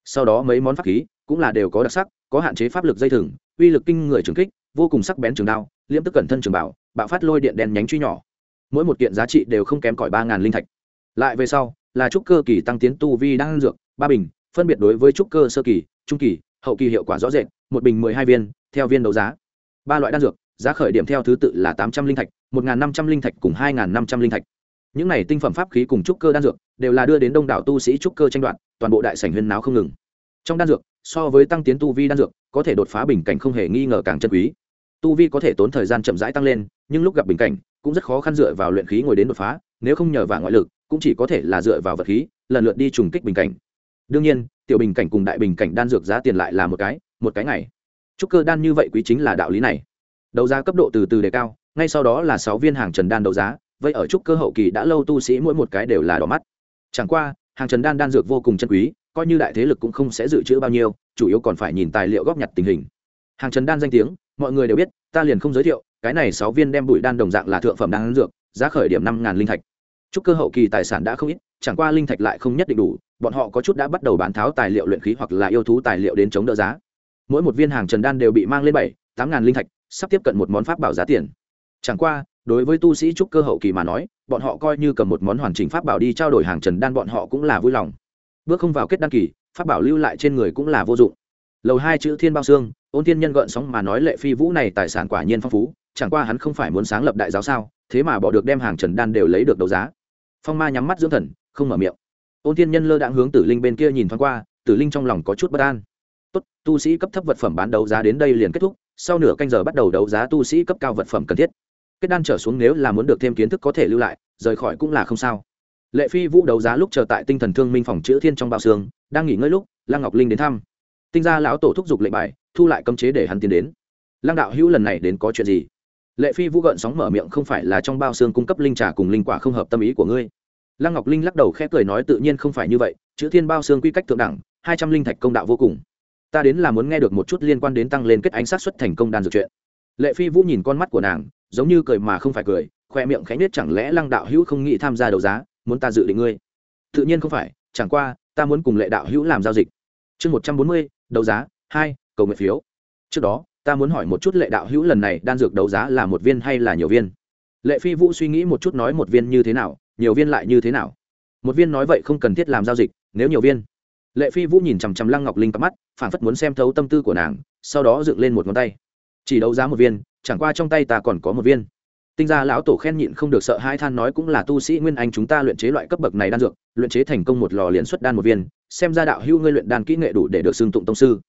Sau đó mấy món pháp khí cũng là đều có đặc sắc, có hạn chế pháp lực dây thừng, uy lực kinh người trường kích, vô cùng sắc bén trường đao liễm tức cẩn thân trường bảo, bạo phát lôi điện đèn nhánh truy nhỏ. Mỗi một kiện giá trị đều không kém cỏi ba ngàn linh thạch. Lại về sau, là trúc cơ kỳ tăng tiến tu vi đang dược, ba bình, phân biệt đối với trúc cơ sơ kỳ, trung kỳ hậu kỳ hiệu quả rõ rệt, một bình mười hai viên, theo viên đấu giá. Ba loại đan dược, giá khởi điểm theo thứ tự là tám trăm linh thạch, một năm trăm linh thạch cùng hai năm trăm linh thạch. Những này tinh phẩm pháp khí cùng trúc cơ đan dược, đều là đưa đến đông đảo tu sĩ trúc cơ tranh đoạt, toàn bộ đại sảnh huyên náo không ngừng. Trong đan dược, so với tăng tiến tu vi đan dược, có thể đột phá bình cảnh không hề nghi ngờ càng chân quý. Tu vi có thể tốn thời gian chậm rãi tăng lên, nhưng lúc gặp bình cảnh, cũng rất khó khăn dựa vào luyện khí ngồi đến đột phá, nếu không nhờ vào ngoại lực, cũng chỉ có thể là dựa vào vật khí, lần lượt đi trùng kích bình cảnh đương nhiên, tiểu bình cảnh cùng đại bình cảnh đan dược giá tiền lại là một cái một cái ngày. Trúc cơ đan như vậy quý chính là đạo lý này. Đấu giá cấp độ từ từ đề cao, ngay sau đó là sáu viên hàng trần đan đấu giá, vậy ở trúc cơ hậu kỳ đã lâu tu sĩ mỗi một cái đều là đỏ mắt. Chẳng qua, hàng trần đan đan dược vô cùng chân quý, coi như đại thế lực cũng không sẽ dự trữ bao nhiêu, chủ yếu còn phải nhìn tài liệu góp nhặt tình hình. Hàng trần đan danh tiếng, mọi người đều biết, ta liền không giới thiệu, cái này sáu viên đem bụi đan đồng dạng là thượng phẩm đan dược, giá khởi điểm năm ngàn linh thạch. Trúc cơ hậu kỳ tài sản đã không ít chẳng qua linh thạch lại không nhất định đủ, bọn họ có chút đã bắt đầu bán tháo tài liệu luyện khí hoặc là yêu thú tài liệu đến chống đỡ giá. Mỗi một viên hàng trần đan đều bị mang lên bảy, tám ngàn linh thạch, sắp tiếp cận một món pháp bảo giá tiền. Chẳng qua, đối với tu sĩ trúc cơ hậu kỳ mà nói, bọn họ coi như cầm một món hoàn chỉnh pháp bảo đi trao đổi hàng trần đan bọn họ cũng là vui lòng. Bước không vào kết đan kỳ, pháp bảo lưu lại trên người cũng là vô dụng. Lầu hai chữ thiên bao xương, ôn thiên nhân gợn sóng mà nói lệ phi vũ này tài sản quả nhiên phong phú, chẳng qua hắn không phải muốn sáng lập đại giáo sao, thế mà bỏ được đem hàng trần đan đều lấy được đấu giá. Phong ma nhắm mắt dưỡng thần không mở miệng. Ôn thiên nhân lơ đãng hướng tử linh bên kia nhìn thoáng qua, tử linh trong lòng có chút bất an. Tốt, tu sĩ cấp thấp vật phẩm bán đấu giá đến đây liền kết thúc, sau nửa canh giờ bắt đầu đấu giá tu sĩ cấp cao vật phẩm cần thiết. Kết đan trở xuống nếu là muốn được thêm kiến thức có thể lưu lại, rời khỏi cũng là không sao. Lệ phi vũ đấu giá lúc chờ tại tinh thần thương minh phòng chữ thiên trong bao xương, đang nghỉ ngơi lúc, lăng ngọc linh đến thăm. Tinh gia lão tổ thúc giục lệnh bài, thu lại cấm chế để hắn tiến đến. Lăng đạo hữu lần này đến có chuyện gì? Lệ phi vũ gợn sóng mở miệng, không phải là trong bao xương cung cấp linh trà cùng linh quả không hợp tâm ý của ngươi lăng ngọc linh lắc đầu khẽ cười nói tự nhiên không phải như vậy, chữ thiên bao xương quy cách thượng đẳng, hai trăm linh thạch công đạo vô cùng. Ta đến là muốn nghe được một chút liên quan đến tăng lên kết ánh sát xuất thành công đan dược chuyện. Lệ phi vũ nhìn con mắt của nàng, giống như cười mà không phải cười, khoe miệng khánh nết chẳng lẽ lăng đạo hữu không nghĩ tham gia đấu giá, muốn ta dự định ngươi? Tự nhiên không phải, chẳng qua, ta muốn cùng lệ đạo hữu làm giao dịch. Chương một trăm bốn mươi, đấu giá, hai, cầu nguyện phiếu. Trước đó, ta muốn hỏi một chút lệ đạo hữu lần này đan dược đấu giá là một viên hay là nhiều viên? Lệ phi vũ suy nghĩ một chút nói một viên như thế nào, nhiều viên lại như thế nào. Một viên nói vậy không cần thiết làm giao dịch, nếu nhiều viên. Lệ phi vũ nhìn chằm chằm lăng ngọc linh cặp mắt phản phất muốn xem thấu tâm tư của nàng, sau đó dựng lên một ngón tay. Chỉ đấu giá một viên, chẳng qua trong tay ta còn có một viên. Tinh gia lão tổ khen nhịn không được sợ hai than nói cũng là tu sĩ nguyên anh chúng ta luyện chế loại cấp bậc này đan dược, luyện chế thành công một lò liền xuất đan một viên, xem ra đạo hữu ngươi luyện đan kỹ nghệ đủ để được xưng tụng tông sư.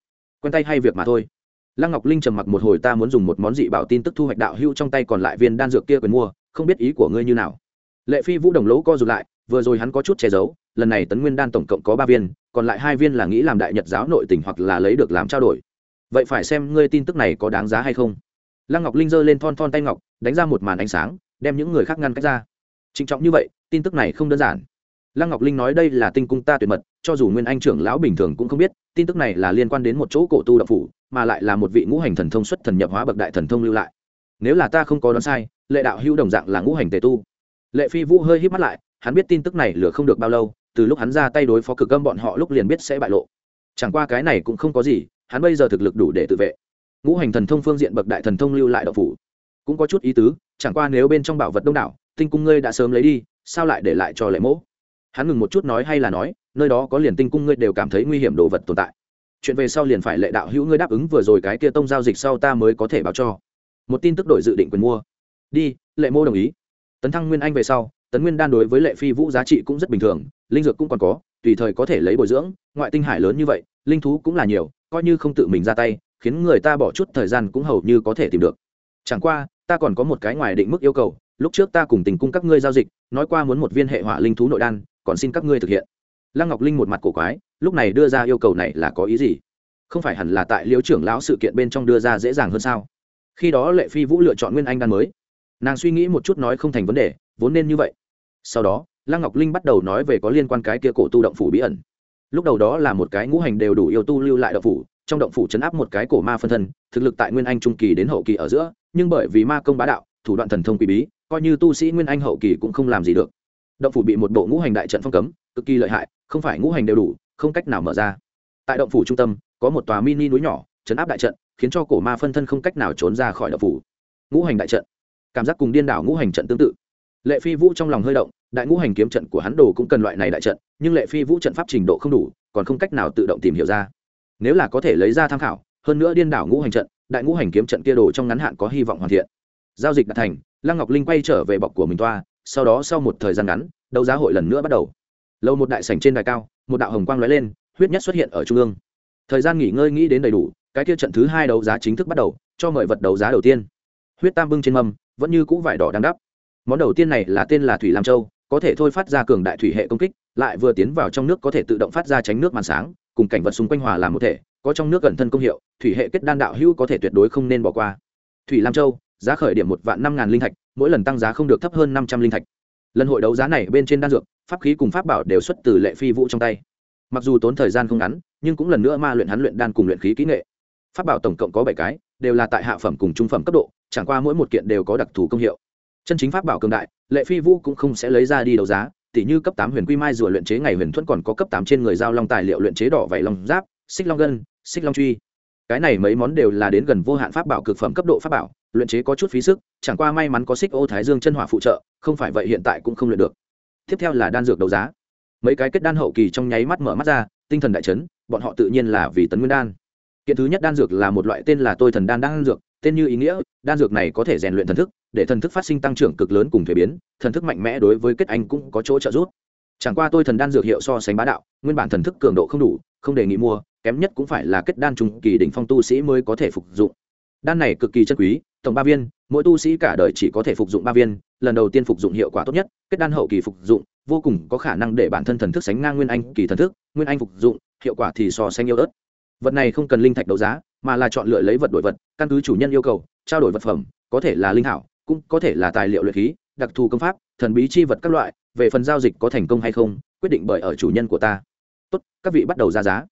Quen tay hay việc mà thôi lăng ngọc linh trầm mặc một hồi, ta muốn dùng một món dị bảo tin tức thu hoạch đạo hữu trong tay còn lại viên đan dược kia quyền mua, không biết ý của ngươi như nào. Lệ phi vũ đồng lỗ co rụt lại, vừa rồi hắn có chút che giấu, lần này tấn nguyên đan tổng cộng có ba viên, còn lại hai viên là nghĩ làm đại nhật giáo nội tình hoặc là lấy được làm trao đổi. Vậy phải xem ngươi tin tức này có đáng giá hay không. Lăng ngọc linh giơ lên thon thon tay ngọc, đánh ra một màn ánh sáng, đem những người khác ngăn cách ra. Trịnh trọng như vậy, tin tức này không đơn giản. Lăng ngọc linh nói, đây là tinh cung ta tuyệt mật, cho dù nguyên anh trưởng lão bình thường cũng không biết, tin tức này là liên quan đến một chỗ cổ tu đạo phủ mà lại là một vị ngũ hành thần thông xuất thần nhập hóa bậc đại thần thông lưu lại. Nếu là ta không có đoán sai, lệ đạo hữu đồng dạng là ngũ hành tề tu. Lệ phi vũ hơi hít mắt lại, hắn biết tin tức này lừa không được bao lâu, từ lúc hắn ra tay đối phó cực âm bọn họ lúc liền biết sẽ bại lộ. Chẳng qua cái này cũng không có gì, hắn bây giờ thực lực đủ để tự vệ. Ngũ hành thần thông phương diện bậc đại thần thông lưu lại đậu phủ. Cũng có chút ý tứ, chẳng qua nếu bên trong bảo vật đông đảo, tinh cung ngươi đã sớm lấy đi, sao lại để lại cho lệ mỗ? Hắn ngừng một chút nói hay là nói, nơi đó có liền tinh cung ngươi đều cảm thấy nguy hiểm đồ vật tồn tại chuyện về sau liền phải lệ đạo hữu ngươi đáp ứng vừa rồi cái kia tông giao dịch sau ta mới có thể báo cho. Một tin tức đổi dự định quyền mua. Đi, lệ mô đồng ý. Tấn thăng nguyên anh về sau, tấn nguyên đan đối với lệ phi vũ giá trị cũng rất bình thường, linh dược cũng còn có, tùy thời có thể lấy bồi dưỡng, ngoại tinh hải lớn như vậy, linh thú cũng là nhiều, coi như không tự mình ra tay, khiến người ta bỏ chút thời gian cũng hầu như có thể tìm được. Chẳng qua, ta còn có một cái ngoài định mức yêu cầu, lúc trước ta cùng tình cung các ngươi giao dịch, nói qua muốn một viên hệ hỏa linh thú nội đan, còn xin các ngươi thực hiện. Lăng ngọc linh một mặt cổ quái lúc này đưa ra yêu cầu này là có ý gì? Không phải hẳn là tại liễu trưởng lão sự kiện bên trong đưa ra dễ dàng hơn sao? Khi đó lệ phi vũ lựa chọn nguyên anh đan mới. Nàng suy nghĩ một chút nói không thành vấn đề, vốn nên như vậy. Sau đó, lăng ngọc linh bắt đầu nói về có liên quan cái kia cổ tu động phủ bí ẩn. Lúc đầu đó là một cái ngũ hành đều đủ yêu tu lưu lại động phủ, trong động phủ chấn áp một cái cổ ma phân thân, thực lực tại nguyên anh trung kỳ đến hậu kỳ ở giữa, nhưng bởi vì ma công bá đạo, thủ đoạn thần thông kỳ bí, coi như tu sĩ nguyên anh hậu kỳ cũng không làm gì được. Động phủ bị một bộ ngũ hành đại trận phong cấm, cực kỳ lợi hại, không phải ngũ hành đều đủ không cách nào mở ra. Tại động phủ trung tâm, có một tòa mini núi nhỏ, chấn áp đại trận, khiến cho cổ ma phân thân không cách nào trốn ra khỏi động phủ. Ngũ hành đại trận. Cảm giác cùng điên đảo ngũ hành trận tương tự. Lệ phi vũ trong lòng hơi động, đại ngũ hành kiếm trận của hắn đồ cũng cần loại này đại trận, nhưng lệ phi vũ trận pháp trình độ không đủ, còn không cách nào tự động tìm hiểu ra. Nếu là có thể lấy ra tham khảo, hơn nữa điên đảo ngũ hành trận, đại ngũ hành kiếm trận kia đồ trong ngắn hạn có hy vọng hoàn thiện. Giao dịch đã thành, lăng ngọc linh quay trở về bọc của mình toa, sau đó sau một thời gian ngắn, đấu giá hội lần nữa bắt đầu. Lâu một đại sảnh trên đài cao một đạo hồng quang lóe lên, huyết nhất xuất hiện ở trung ương. Thời gian nghỉ ngơi nghĩ đến đầy đủ, cái kia trận thứ hai đấu giá chính thức bắt đầu, cho mời vật đấu giá đầu tiên. Huyết tam bưng trên mâm, vẫn như cũ vải đỏ đang đắp. Món đầu tiên này là tên là thủy lam châu có thể thôi phát ra cường đại thủy hệ công kích, lại vừa tiến vào trong nước có thể tự động phát ra tránh nước màn sáng, cùng cảnh vật xung quanh hòa làm một thể, có trong nước gần thân công hiệu, thủy hệ kết đan đạo hữu có thể tuyệt đối không nên bỏ qua. Thủy lam châu giá khởi điểm một vạn năm ngàn linh thạch, mỗi lần tăng giá không được thấp hơn năm trăm linh thạch. Lần hội đấu giá này bên trên đan dược pháp khí cùng pháp bảo đều xuất từ lệ phi vũ trong tay. Mặc dù tốn thời gian không ngắn, nhưng cũng lần nữa ma luyện hắn luyện đan cùng luyện khí kỹ nghệ. Pháp bảo tổng cộng có bảy cái, đều là tại hạ phẩm cùng trung phẩm cấp độ, chẳng qua mỗi một kiện đều có đặc thù công hiệu. Chân chính pháp bảo cường đại, lệ phi vũ cũng không sẽ lấy ra đi đấu giá tỷ như cấp tám huyền quy mai rùa luyện chế ngày huyền thuẫn còn có cấp tám trên người giao long tài liệu luyện chế đỏ vảy long giáp, xích long gân, xích long truy. Cái này mấy món đều là đến gần vô hạn pháp bảo cực phẩm cấp độ pháp bảo, luyện chế có chút phí sức, chẳng qua may mắn có xích ô thái dương chân hỏa phụ trợ, không phải vậy hiện tại cũng không luyện được tiếp theo là đan dược đấu giá. Mấy cái kết đan hậu kỳ trong nháy mắt mở mắt ra, tinh thần đại chấn, bọn họ tự nhiên là vì tấn nguyên đan. Kiện thứ nhất đan dược là một loại tên là tôi thần đan đan dược, tên như ý nghĩa, đan dược này có thể rèn luyện thần thức, để thần thức phát sinh tăng trưởng cực lớn cùng thuế biến, thần thức mạnh mẽ đối với kết anh cũng có chỗ trợ giúp. Chẳng qua tôi thần đan dược hiệu so sánh bá đạo, nguyên bản thần thức cường độ không đủ, không đề nghị mua, kém nhất cũng phải là kết đan trung kỳ đỉnh phong tu sĩ mới có thể phục dụng. Đan này cực kỳ chân quý, tổng ba viên, mỗi tu sĩ cả đời chỉ có thể phục dụng ba viên lần đầu tiên phục dụng hiệu quả tốt nhất, kết đan hậu kỳ phục dụng, vô cùng có khả năng để bản thân thần thức sánh ngang nguyên anh kỳ thần thức, nguyên anh phục dụng, hiệu quả thì so sánh yêu ớt. Vật này không cần linh thạch đấu giá, mà là chọn lựa lấy vật đổi vật, căn cứ chủ nhân yêu cầu, trao đổi vật phẩm, có thể là linh hảo cũng có thể là tài liệu luyện khí, đặc thù công pháp, thần bí chi vật các loại, về phần giao dịch có thành công hay không, quyết định bởi ở chủ nhân của ta. Tốt, các vị bắt đầu ra giá.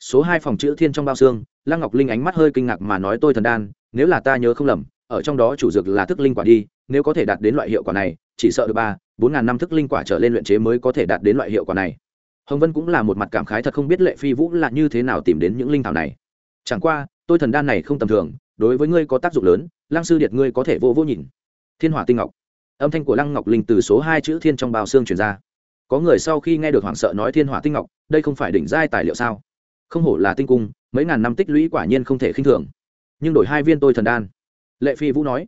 Số hai phòng chữ thiên trong bao xương, lăng ngọc linh ánh mắt hơi kinh ngạc mà nói tôi thần đan, nếu là ta nhớ không lầm ở trong đó chủ dược là thức linh quả đi, nếu có thể đạt đến loại hiệu quả này, chỉ sợ được ba, bốn ngàn năm thức linh quả trở lên luyện chế mới có thể đạt đến loại hiệu quả này. Hồng vân cũng là một mặt cảm khái thật không biết lệ phi vũ là như thế nào tìm đến những linh thảo này. Chẳng qua, tôi thần đan này không tầm thường, đối với ngươi có tác dụng lớn, lăng sư điệt ngươi có thể vô vô nhìn. Thiên hỏa tinh ngọc. Âm thanh của lăng ngọc linh từ số hai chữ thiên trong bao xương truyền ra. Có người sau khi nghe được hoảng sợ nói thiên hỏa tinh ngọc, đây không phải đỉnh giai tài liệu sao? Không hổ là tinh cung, mấy ngàn năm tích lũy quả nhiên không thể khinh thường. Nhưng đổi hai viên tôi thần đan lệ phi vũ nói,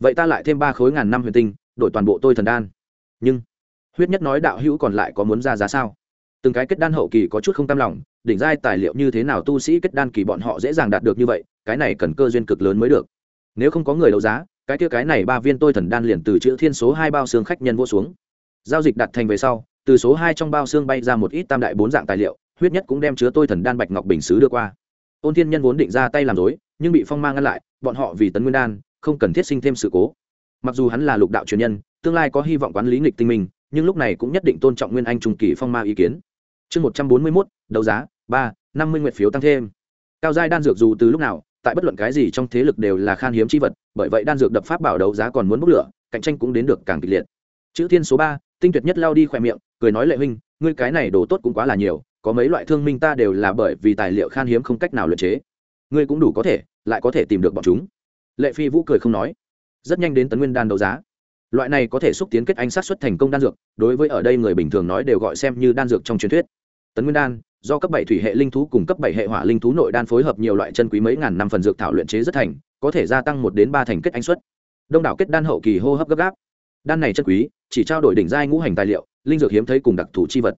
vậy ta lại thêm ba khối ngàn năm huyền tinh, đổi toàn bộ tôi thần đan. Nhưng, huyết nhất nói đạo hữu còn lại có muốn ra giá sao? Từng cái kết đan hậu kỳ có chút không tam lòng, đỉnh giai tài liệu như thế nào tu sĩ kết đan kỳ bọn họ dễ dàng đạt được như vậy, cái này cần cơ duyên cực lớn mới được. Nếu không có người đấu giá, cái kia cái này ba viên tôi thần đan liền từ chữ thiên số hai bao xương khách nhân vô xuống. Giao dịch đặt thành về sau, từ số hai trong bao xương bay ra một ít tam đại bốn dạng tài liệu, huyết nhất cũng đem chứa tôi thần đan bạch ngọc bình xứ đưa qua. Ôn thiên nhân vốn định ra tay làm dối nhưng bị phong mang ngăn lại, bọn họ vì tấn nguyên đan, không cần thiết sinh thêm sự cố. Mặc dù hắn là lục đạo truyền nhân, tương lai có hy vọng quản lý nghịch tinh minh, nhưng lúc này cũng nhất định tôn trọng nguyên anh trung kỳ phong ma ý kiến. Chương một trăm bốn mươi mốt, đấu giá, ba, năm mươi nguyện phiếu tăng thêm. Cao giai đan dược dù từ lúc nào, tại bất luận cái gì trong thế lực đều là khan hiếm c h i vật, bởi vậy đan dược đập pháp bảo đấu giá còn muốn bốc lửa, cạnh tranh cũng đến được càng kịch liệt. Chữ thiên số ba, tinh tuyệt nhất lao đi khỏe miệng, cười nói lệ huynh, ngươi cái này đồ tốt cũng quá là nhiều, có mấy loại thương minh ta đều là bởi vì tài liệu khan hiếm không cách nào luyện chế. Ngươi cũng đủ có thể lại có thể tìm được bọn chúng. Lệ phi vũ cười không nói. Rất nhanh đến tấn nguyên đan đấu giá. Loại này có thể xúc tiến kết anh sát xuất thành công đan dược, đối với ở đây người bình thường nói đều gọi xem như đan dược trong truyền thuyết. Tấn nguyên đan, do cấp bảy thủy hệ linh thú cùng cấp bảy hệ hỏa linh thú nội đan phối hợp nhiều loại chân quý mấy ngàn năm phần dược thảo luyện chế rất thành, có thể gia tăng một đến ba thành kết anh xuất. Đông đảo kết đan hậu kỳ hô hấp gấp gáp. Đan này chân quý, chỉ trao đổi đỉnh giai ngũ hành tài liệu, linh dược hiếm thấy cùng đặc thù chi vật.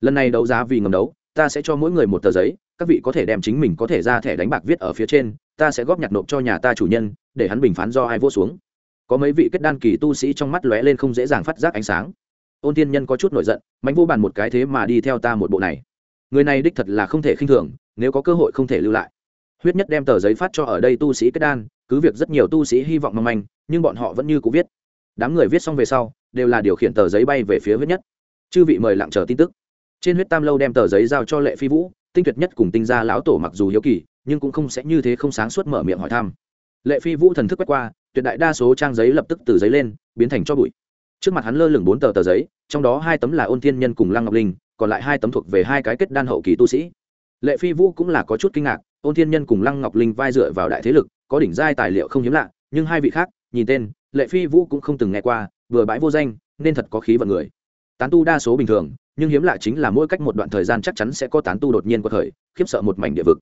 Lần này đấu giá vì ngầm đấu, ta sẽ cho mỗi người một tờ giấy, các vị có thể đem chính mình có thể ra thẻ đánh bạc viết ở phía trên ta sẽ góp nhặt nộp cho nhà ta chủ nhân, để hắn bình phán do ai vô xuống. Có mấy vị kết đan kỳ tu sĩ trong mắt lóe lên không dễ dàng phát giác ánh sáng. Ôn Thiên nhân có chút nổi giận, mạnh vô bàn một cái thế mà đi theo ta một bộ này. Người này đích thật là không thể khinh thường, nếu có cơ hội không thể lưu lại. Huyết nhất đem tờ giấy phát cho ở đây tu sĩ kết đan, cứ việc rất nhiều tu sĩ hy vọng mong manh, nhưng bọn họ vẫn như cũ viết. Đám người viết xong về sau, đều là điều khiển tờ giấy bay về phía huyết nhất. Chư vị mời lặng chờ tin tức. Trên huyết tam lâu đem tờ giấy giao cho lệ phi vũ, tinh tuyệt nhất cùng tinh gia lão tổ mặc dù hiếu kỳ nhưng cũng không sẽ như thế không sáng suốt mở miệng hỏi thăm. Lệ phi vũ thần thức quét qua, tuyệt đại đa số trang giấy lập tức từ giấy lên, biến thành cho bụi. Trước mặt hắn lơ lửng bốn tờ tờ giấy, trong đó hai tấm là ôn thiên nhân cùng lăng ngọc linh, còn lại hai tấm thuộc về hai cái kết đan hậu kỳ tu sĩ. Lệ phi vũ cũng là có chút kinh ngạc, ôn thiên nhân cùng lăng ngọc linh vai dựa vào đại thế lực, có đỉnh giai tài liệu không hiếm lạ, nhưng hai vị khác, nhìn tên, lệ phi vũ cũng không từng nghe qua, vừa bãi vô danh, nên thật có khí vận người. Tán tu đa số bình thường, nhưng hiếm lạ chính là mỗi cách một đoạn thời gian chắc chắn sẽ có tán tu đột nhiên qua thời, khiếp sợ một mảnh địa vực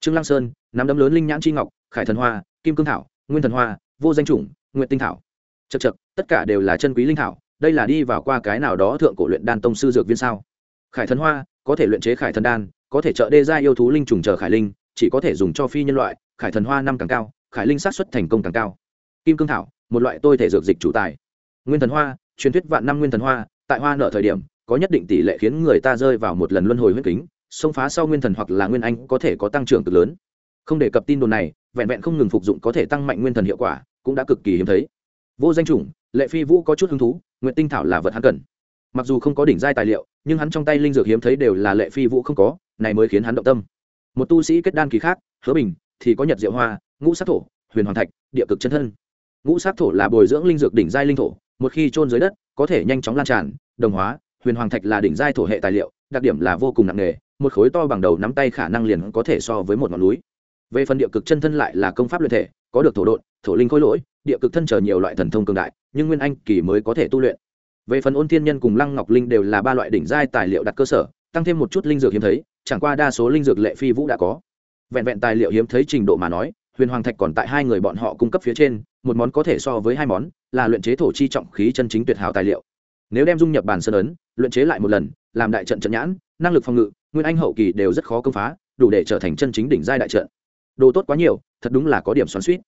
trương lăng sơn, nắm đấm lớn linh nhãn chi ngọc, khải thần hoa, kim cương thảo, nguyên thần hoa, vô danh chủng nguyện tinh thảo. Chật chật tất cả đều là chân quý linh thảo, đây là đi vào qua cái nào đó thượng cổ luyện đan tông sư dược viên sao? Khải thần hoa, có thể luyện chế khải thần đan, có thể trợ đê gia yêu thú linh trùng chờ khải linh, chỉ có thể dùng cho phi nhân loại, khải thần hoa năm càng cao, khải linh sát xuất thành công càng cao. Kim cương thảo, một loại tôi thể dược dịch chủ tài. Nguyên thần hoa, truyền thuyết vạn năm nguyên thần hoa, tại hoa nợ thời điểm, có nhất định tỷ lệ khiến người ta rơi vào một lần luân hồi huyết kính xông phá sau nguyên thần hoặc là nguyên anh có thể có tăng trưởng cực lớn. Không đề cập tin đồn này, vẹn vẹn không ngừng phục dụng có thể tăng mạnh nguyên thần hiệu quả, cũng đã cực kỳ hiếm thấy. Vô danh chủng, lệ phi vũ có chút hứng thú nguyện tinh thảo là vật hắn cần. Mặc dù không có đỉnh giai tài liệu, nhưng hắn trong tay linh dược hiếm thấy đều là lệ phi vũ không có, này mới khiến hắn động tâm. Một tu sĩ kết đan kỳ khác, hứa bình, thì có nhật diệu hoa, ngũ sát thổ, huyền hoàng thạch, địa cực chân thân. Ngũ sát thổ là bồi dưỡng linh dược đỉnh giai linh thổ, một khi trôn dưới đất, có thể nhanh chóng lan tràn, đồng hóa, huyền hoàng thạch là đỉnh giai thổ hệ tài liệu, đặc điểm là vô cùng nặng nề một khối to bằng đầu nắm tay khả năng liền có thể so với một ngọn núi. Về phần địa cực chân thân lại là công pháp luyện thể, có được thổ độn, thổ linh khối lỗi, địa cực thân chờ nhiều loại thần thông cường đại, nhưng nguyên anh kỳ mới có thể tu luyện. Về phần ôn thiên nhân cùng lăng ngọc linh đều là ba loại đỉnh giai tài liệu đặt cơ sở, tăng thêm một chút linh dược hiếm thấy, chẳng qua đa số linh dược lệ phi vũ đã có. Vẹn vẹn tài liệu hiếm thấy trình độ mà nói, huyền hoàng thạch còn tại hai người bọn họ cung cấp phía trên, một món có thể so với hai món, là luyện chế thổ chi trọng khí chân chính tuyệt hảo tài liệu. Nếu đem dung nhập bàn sơn ấn, luyện chế lại một lần, làm đại trận trận nhãn, năng lực phòng ngự nguyên anh hậu kỳ đều rất khó công phá, đủ để trở thành chân chính đỉnh giai đại trận. Đồ tốt quá nhiều, thật đúng là có điểm xoắn suýt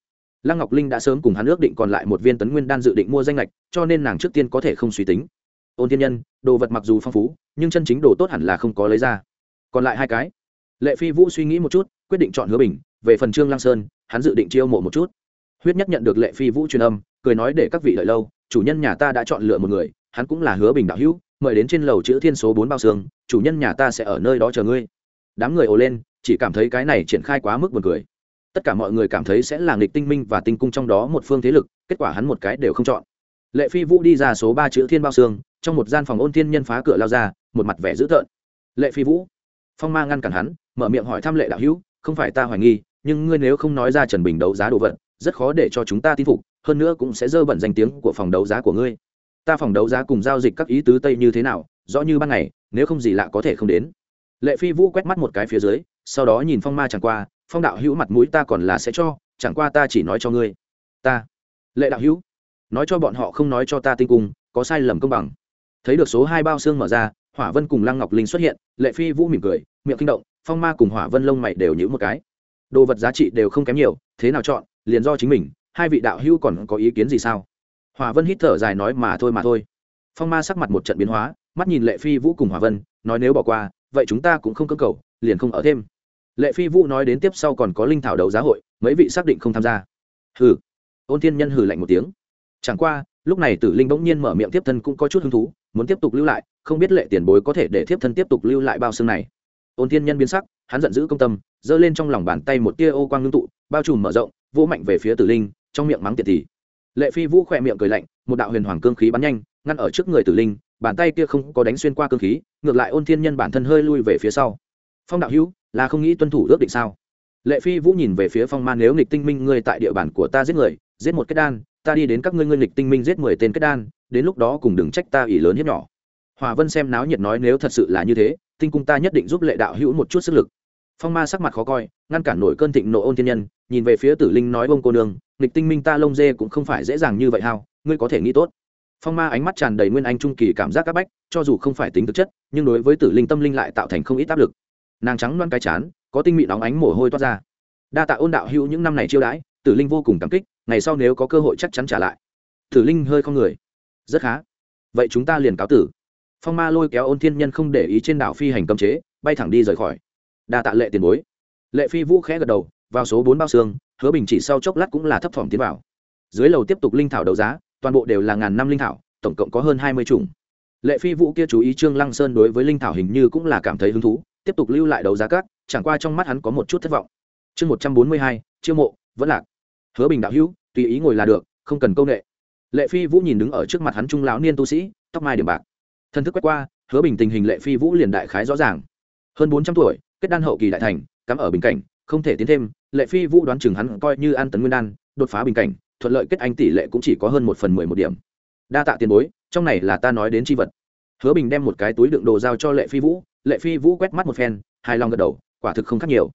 lăng ngọc linh đã sớm cùng hắn ước định còn lại một viên tấn nguyên đan dự định mua danh lệch cho nên nàng trước tiên có thể không suy tính. Ôn thiên nhân, đồ vật mặc dù phong phú, nhưng chân chính đồ tốt hẳn là không có lấy ra. Còn lại hai cái. Lệ phi vũ suy nghĩ một chút, quyết định chọn hứa bình, về phần trương lăng sơn, hắn dự định chiêu mộ một chút. Huyết nhất nhận được lệ phi vũ truyền âm, cười nói để các vị đợi lâu, chủ nhân nhà ta đã chọn lựa một người, hắn cũng là hứa bình đạo hữu mời đến trên lầu chữ thiên số bốn bao xương, chủ nhân nhà ta sẽ ở nơi đó chờ ngươi. Đám người ồ lên, chỉ cảm thấy cái này triển khai quá mức buồn cười. Tất cả mọi người cảm thấy sẽ là nghịch tinh minh và tinh cung trong đó một phương thế lực, kết quả hắn một cái đều không chọn. Lệ phi vũ đi ra số ba chữ thiên bao xương, trong một gian phòng ôn thiên nhân phá cửa lao ra, một mặt vẻ dữ tợn. Lệ phi vũ, phong ma ngăn cản hắn, mở miệng hỏi thăm lệ đạo hữu, không phải ta hoài nghi, nhưng ngươi nếu không nói ra trần bình đấu giá đồ vật, rất khó để cho chúng ta tin phục, hơn nữa cũng sẽ dơ bẩn danh tiếng của phòng đấu giá của ngươi ta phòng đấu giá cùng giao dịch các ý tứ tây như thế nào, rõ như ban ngày, nếu không gì lạ có thể không đến. Lệ phi vũ quét mắt một cái phía dưới, sau đó nhìn phong ma chẳng qua, phong đạo hữu mặt mũi ta còn là sẽ cho, chẳng qua ta chỉ nói cho ngươi. Ta. Lệ đạo hữu. Nói cho bọn họ không nói cho ta tinh cung, có sai lầm công bằng. Thấy được số hai bao xương mở ra, hỏa vân cùng lăng ngọc linh xuất hiện, lệ phi vũ mỉm cười, miệng kinh động, phong ma cùng hỏa vân lông mày đều nhữ một cái. Đồ vật giá trị đều không kém nhiều, thế nào chọn, liền do chính mình, hai vị đạo hữu còn có ý kiến gì sao? Hỏa vân hít thở dài nói mà thôi mà thôi. Phong ma sắc mặt một trận biến hóa, mắt nhìn lệ phi vũ cùng hỏa vân, nói nếu bỏ qua, vậy chúng ta cũng không cơ cầu, liền không ở thêm. Lệ phi vũ nói đến tiếp sau còn có linh thảo đấu giá hội, mấy vị xác định không tham gia. Hừ. Ôn thiên nhân hừ lạnh một tiếng. Chẳng qua, lúc này tử linh bỗng nhiên mở miệng tiếp thân cũng có chút hứng thú, muốn tiếp tục lưu lại, không biết lệ tiền bối có thể để tiếp thân tiếp tục lưu lại bao xương này. Ôn thiên nhân biến sắc, hắn giận dữ công tâm, giơ lên trong lòng bàn tay một tia ô quang ngưng tụ, bao trùm mở rộng, vỗ mạnh về phía tử linh, trong miệng mắng tiệt tỷ lệ phi vũ khỏe miệng cười lạnh, một đạo huyền hoàng cương khí bắn nhanh, ngăn ở trước người tử linh, bàn tay kia không có đánh xuyên qua cương khí, ngược lại ôn thiên nhân bản thân hơi lui về phía sau. Phong đạo hữu, là không nghĩ tuân thủ ước định sao? Lệ phi vũ nhìn về phía phong man nếu nghịch tinh minh ngươi tại địa bàn của ta giết người, giết một kết đan, ta đi đến các ngươi ngươi nghịch tinh minh giết mười tên kết đan, đến lúc đó cùng đừng trách ta ỷ lớn hiếp nhỏ. Hòa vân xem náo nhiệt nói nếu thật sự là như thế, tinh cung ta nhất định giúp lệ đạo hữu một chút sức lực phong ma sắc mặt khó coi, ngăn cản nổi cơn thịnh nộ ôn thiên nhân, nhìn về phía tử linh nói bông cô nương, nghịch tinh minh ta lông dê cũng không phải dễ dàng như vậy hao, ngươi có thể nghĩ tốt. Phong ma ánh mắt tràn đầy nguyên anh trung kỳ cảm giác c áp bách, cho dù không phải tính thực chất, nhưng đối với tử linh tâm linh lại tạo thành không ít áp lực. Nàng trắng loan cái chán, có tinh mị nóng ánh mồ hôi toát ra. Đa tạ ôn đạo hữu những năm này chiêu đãi, tử linh vô cùng cảm kích, ngày sau nếu có cơ hội chắc chắn trả lại. Tử linh hơi không người. Rất khá. Vậy chúng ta liền cáo tử. Phong ma lôi kéo ôn thiên nhân không để ý trên đảo phi hành cấm chế, bay thẳng đi rời khỏi đa tạ lệ tiền bối. Lệ phi vũ khẽ gật đầu, vào số bốn bao xương, hứa bình chỉ sau chốc lát cũng là thấp thỏm tiến vào. Dưới lầu tiếp tục linh thảo đấu giá, toàn bộ đều là ngàn năm linh thảo, tổng cộng có hơn hai mươi chủng. Lệ phi vũ kia chú ý trương lăng sơn đối với linh thảo hình như cũng là cảm thấy hứng thú, tiếp tục lưu lại đấu giá các, chẳng qua trong mắt hắn có một chút thất vọng. Chương một trăm bốn mươi hai, chiêu mộ, vẫn lạc. Hứa bình đạo hữu, tùy ý ngồi là được, không cần công nghệ lệ phi vũ nhìn đứng ở trước mặt hắn trung lão niên tu sĩ, tóc mai điểm bạc. Thân thức quét qua, hứa bình tình hình lệ phi vũ liền đại khái rõ ràng. Hơn bốn trăm tuổi kết đan hậu kỳ đại thành, cắm ở bình cảnh, không thể tiến thêm, lệ phi vũ đoán chừng hắn coi như an tấn nguyên đan, đột phá bình cảnh, thuận lợi kết anh tỷ lệ cũng chỉ có hơn một phần mười một điểm. Đa tạ tiền bối, trong này là ta nói đến c vật. Hứa bình đem một cái túi đựng đồ giao cho lệ phi vũ, lệ phi vũ quét mắt một phen, hài lòng gật đầu, quả thực không khác nhiều.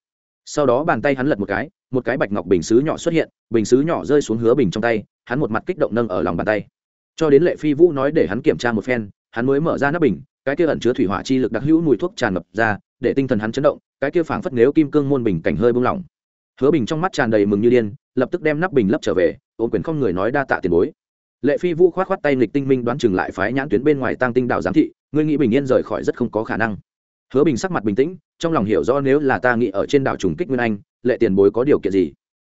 Sau đó bàn tay hắn lật một cái một cái bạch ngọc bình xứ nhỏ xuất hiện, bình xứ nhỏ rơi xuống hứa bình trong tay, hắn một mặt kích động nâng ở lòng bàn tay. Cho đến lệ phi vũ nói để hắn kiểm tra một phen, hắn mới mở ra nắp bình, cái kia ẩn chứa thủy hỏa chi lực đặc hữu mùi thuốc tràn ngập ra để tinh thần hắn chấn động, cái kia phảng phất nếu kim cương môn bình cảnh hơi bung lỏng hứa bình trong mắt tràn đầy mừng như điên, lập tức đem nắp bình lấp trở về ôm quyền không người nói đa tạ tiền bối. Lệ phi vũ khoát khoát tay nghịch tinh minh đoán chừng lại phái nhãn tuyến bên ngoài tăng tinh đạo giám thị, ngươi nghĩ bình yên rời khỏi rất không có khả năng. Hứa bình sắc mặt bình tĩnh, trong lòng hiểu rõ nếu là ta nghĩ ở trên đảo trùng kích nguyên anh, lệ tiền bối có điều kiện gì?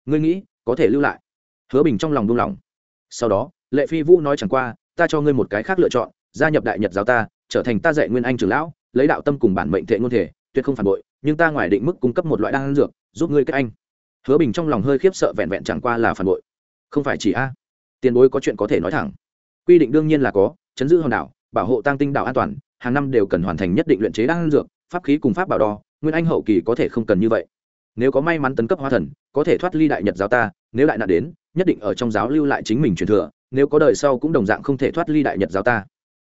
Ngươi nghĩ, có thể lưu lại. Hứa bình trong lòng buông lỏng sau đó, lệ phi vũ nói chẳng qua, ta cho ngươi một cái khác lựa chọn, gia nhập đại nhật giáo ta, trở thành ta dạy nguyên anh trưởng lão lấy đạo tâm cùng bản mệnh thệ ngôn thể, tuyệt không phản bội, nhưng ta ngoài định mức cung cấp một loại đan dược, giúp ngươi kết anh. Hứa bình trong lòng hơi khiếp sợ vẹn vẹn chẳng qua là phản bội. Không phải chỉ a. Tiền bối có chuyện có thể nói thẳng. Quy định đương nhiên là có, chấn giữ hòn đảo, bảo hộ tăng tinh đảo an toàn, hàng năm đều cần hoàn thành nhất định luyện chế đan dược, pháp khí cùng pháp bảo đo, nguyên anh hậu kỳ có thể không cần như vậy. Nếu có may mắn tấn cấp hóa thần, có thể thoát ly đại nhật giáo ta, nếu đại nạn đến, nhất định ở trong giáo lưu lại chính mình truyền thừa, nếu có đời sau cũng đồng dạng không thể thoát ly đại nhật giáo ta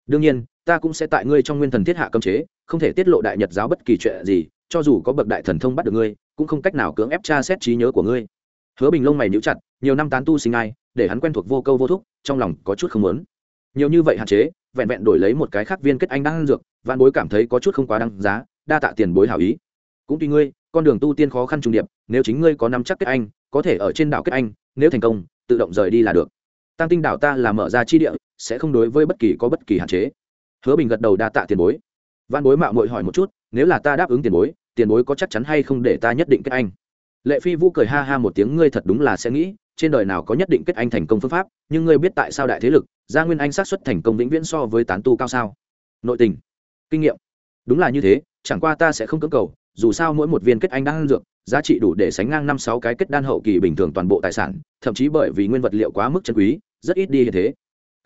đương nhiên, ta cũng sẽ tại ngươi trong nguyên thần thiết hạ cấm chế, không thể tiết lộ đại nhật giáo bất kỳ chuyện gì, cho dù có bậc đại thần thông bắt được ngươi, cũng không cách nào cưỡng ép tra xét trí nhớ của ngươi. Hứa bình lông mày níu chặt, nhiều năm tán tu sinh ai, để hắn quen thuộc vô câu vô thúc, trong lòng có chút không muốn. Nhiều như vậy hạn chế, vẹn vẹn đổi lấy một cái khác viên kết anh đang ăn dược văn bối cảm thấy có chút không quá đăng giá, đa tạ tiền bối hảo ý. Cũng tùy ngươi, con đường tu tiên khó khăn trùng điệp, nếu chính ngươi có năm chắc kết anh, có thể ở trên đảo kết anh, nếu thành công, tự động rời đi là được. Tăng tinh đảo ta là mở ra chi địa sẽ không đối với bất kỳ có bất kỳ hạn chế. Hứa bình gật đầu đa tạ tiền bối. Văn bối mạo mội hỏi một chút, nếu là ta đáp ứng tiền bối tiền bối có chắc chắn hay không để ta nhất định kết anh? Lệ phi vũ cười ha ha một tiếng, ngươi thật đúng là sẽ nghĩ, trên đời nào có nhất định kết anh thành công phương pháp, nhưng ngươi biết tại sao đại thế lực, gia nguyên anh sát xuất thành công vĩnh viễn so với tán tu cao sao? Nội tình, kinh nghiệm. Đúng là như thế, chẳng qua ta sẽ không cưỡng cầu, dù sao mỗi một viên kết anh đang dược, giá trị đủ để sánh ngang năm sáu cái kết đan hậu kỳ bình thường toàn bộ tài sản, thậm chí bởi vì nguyên vật liệu quá mức chân quý, rất ít đi như thế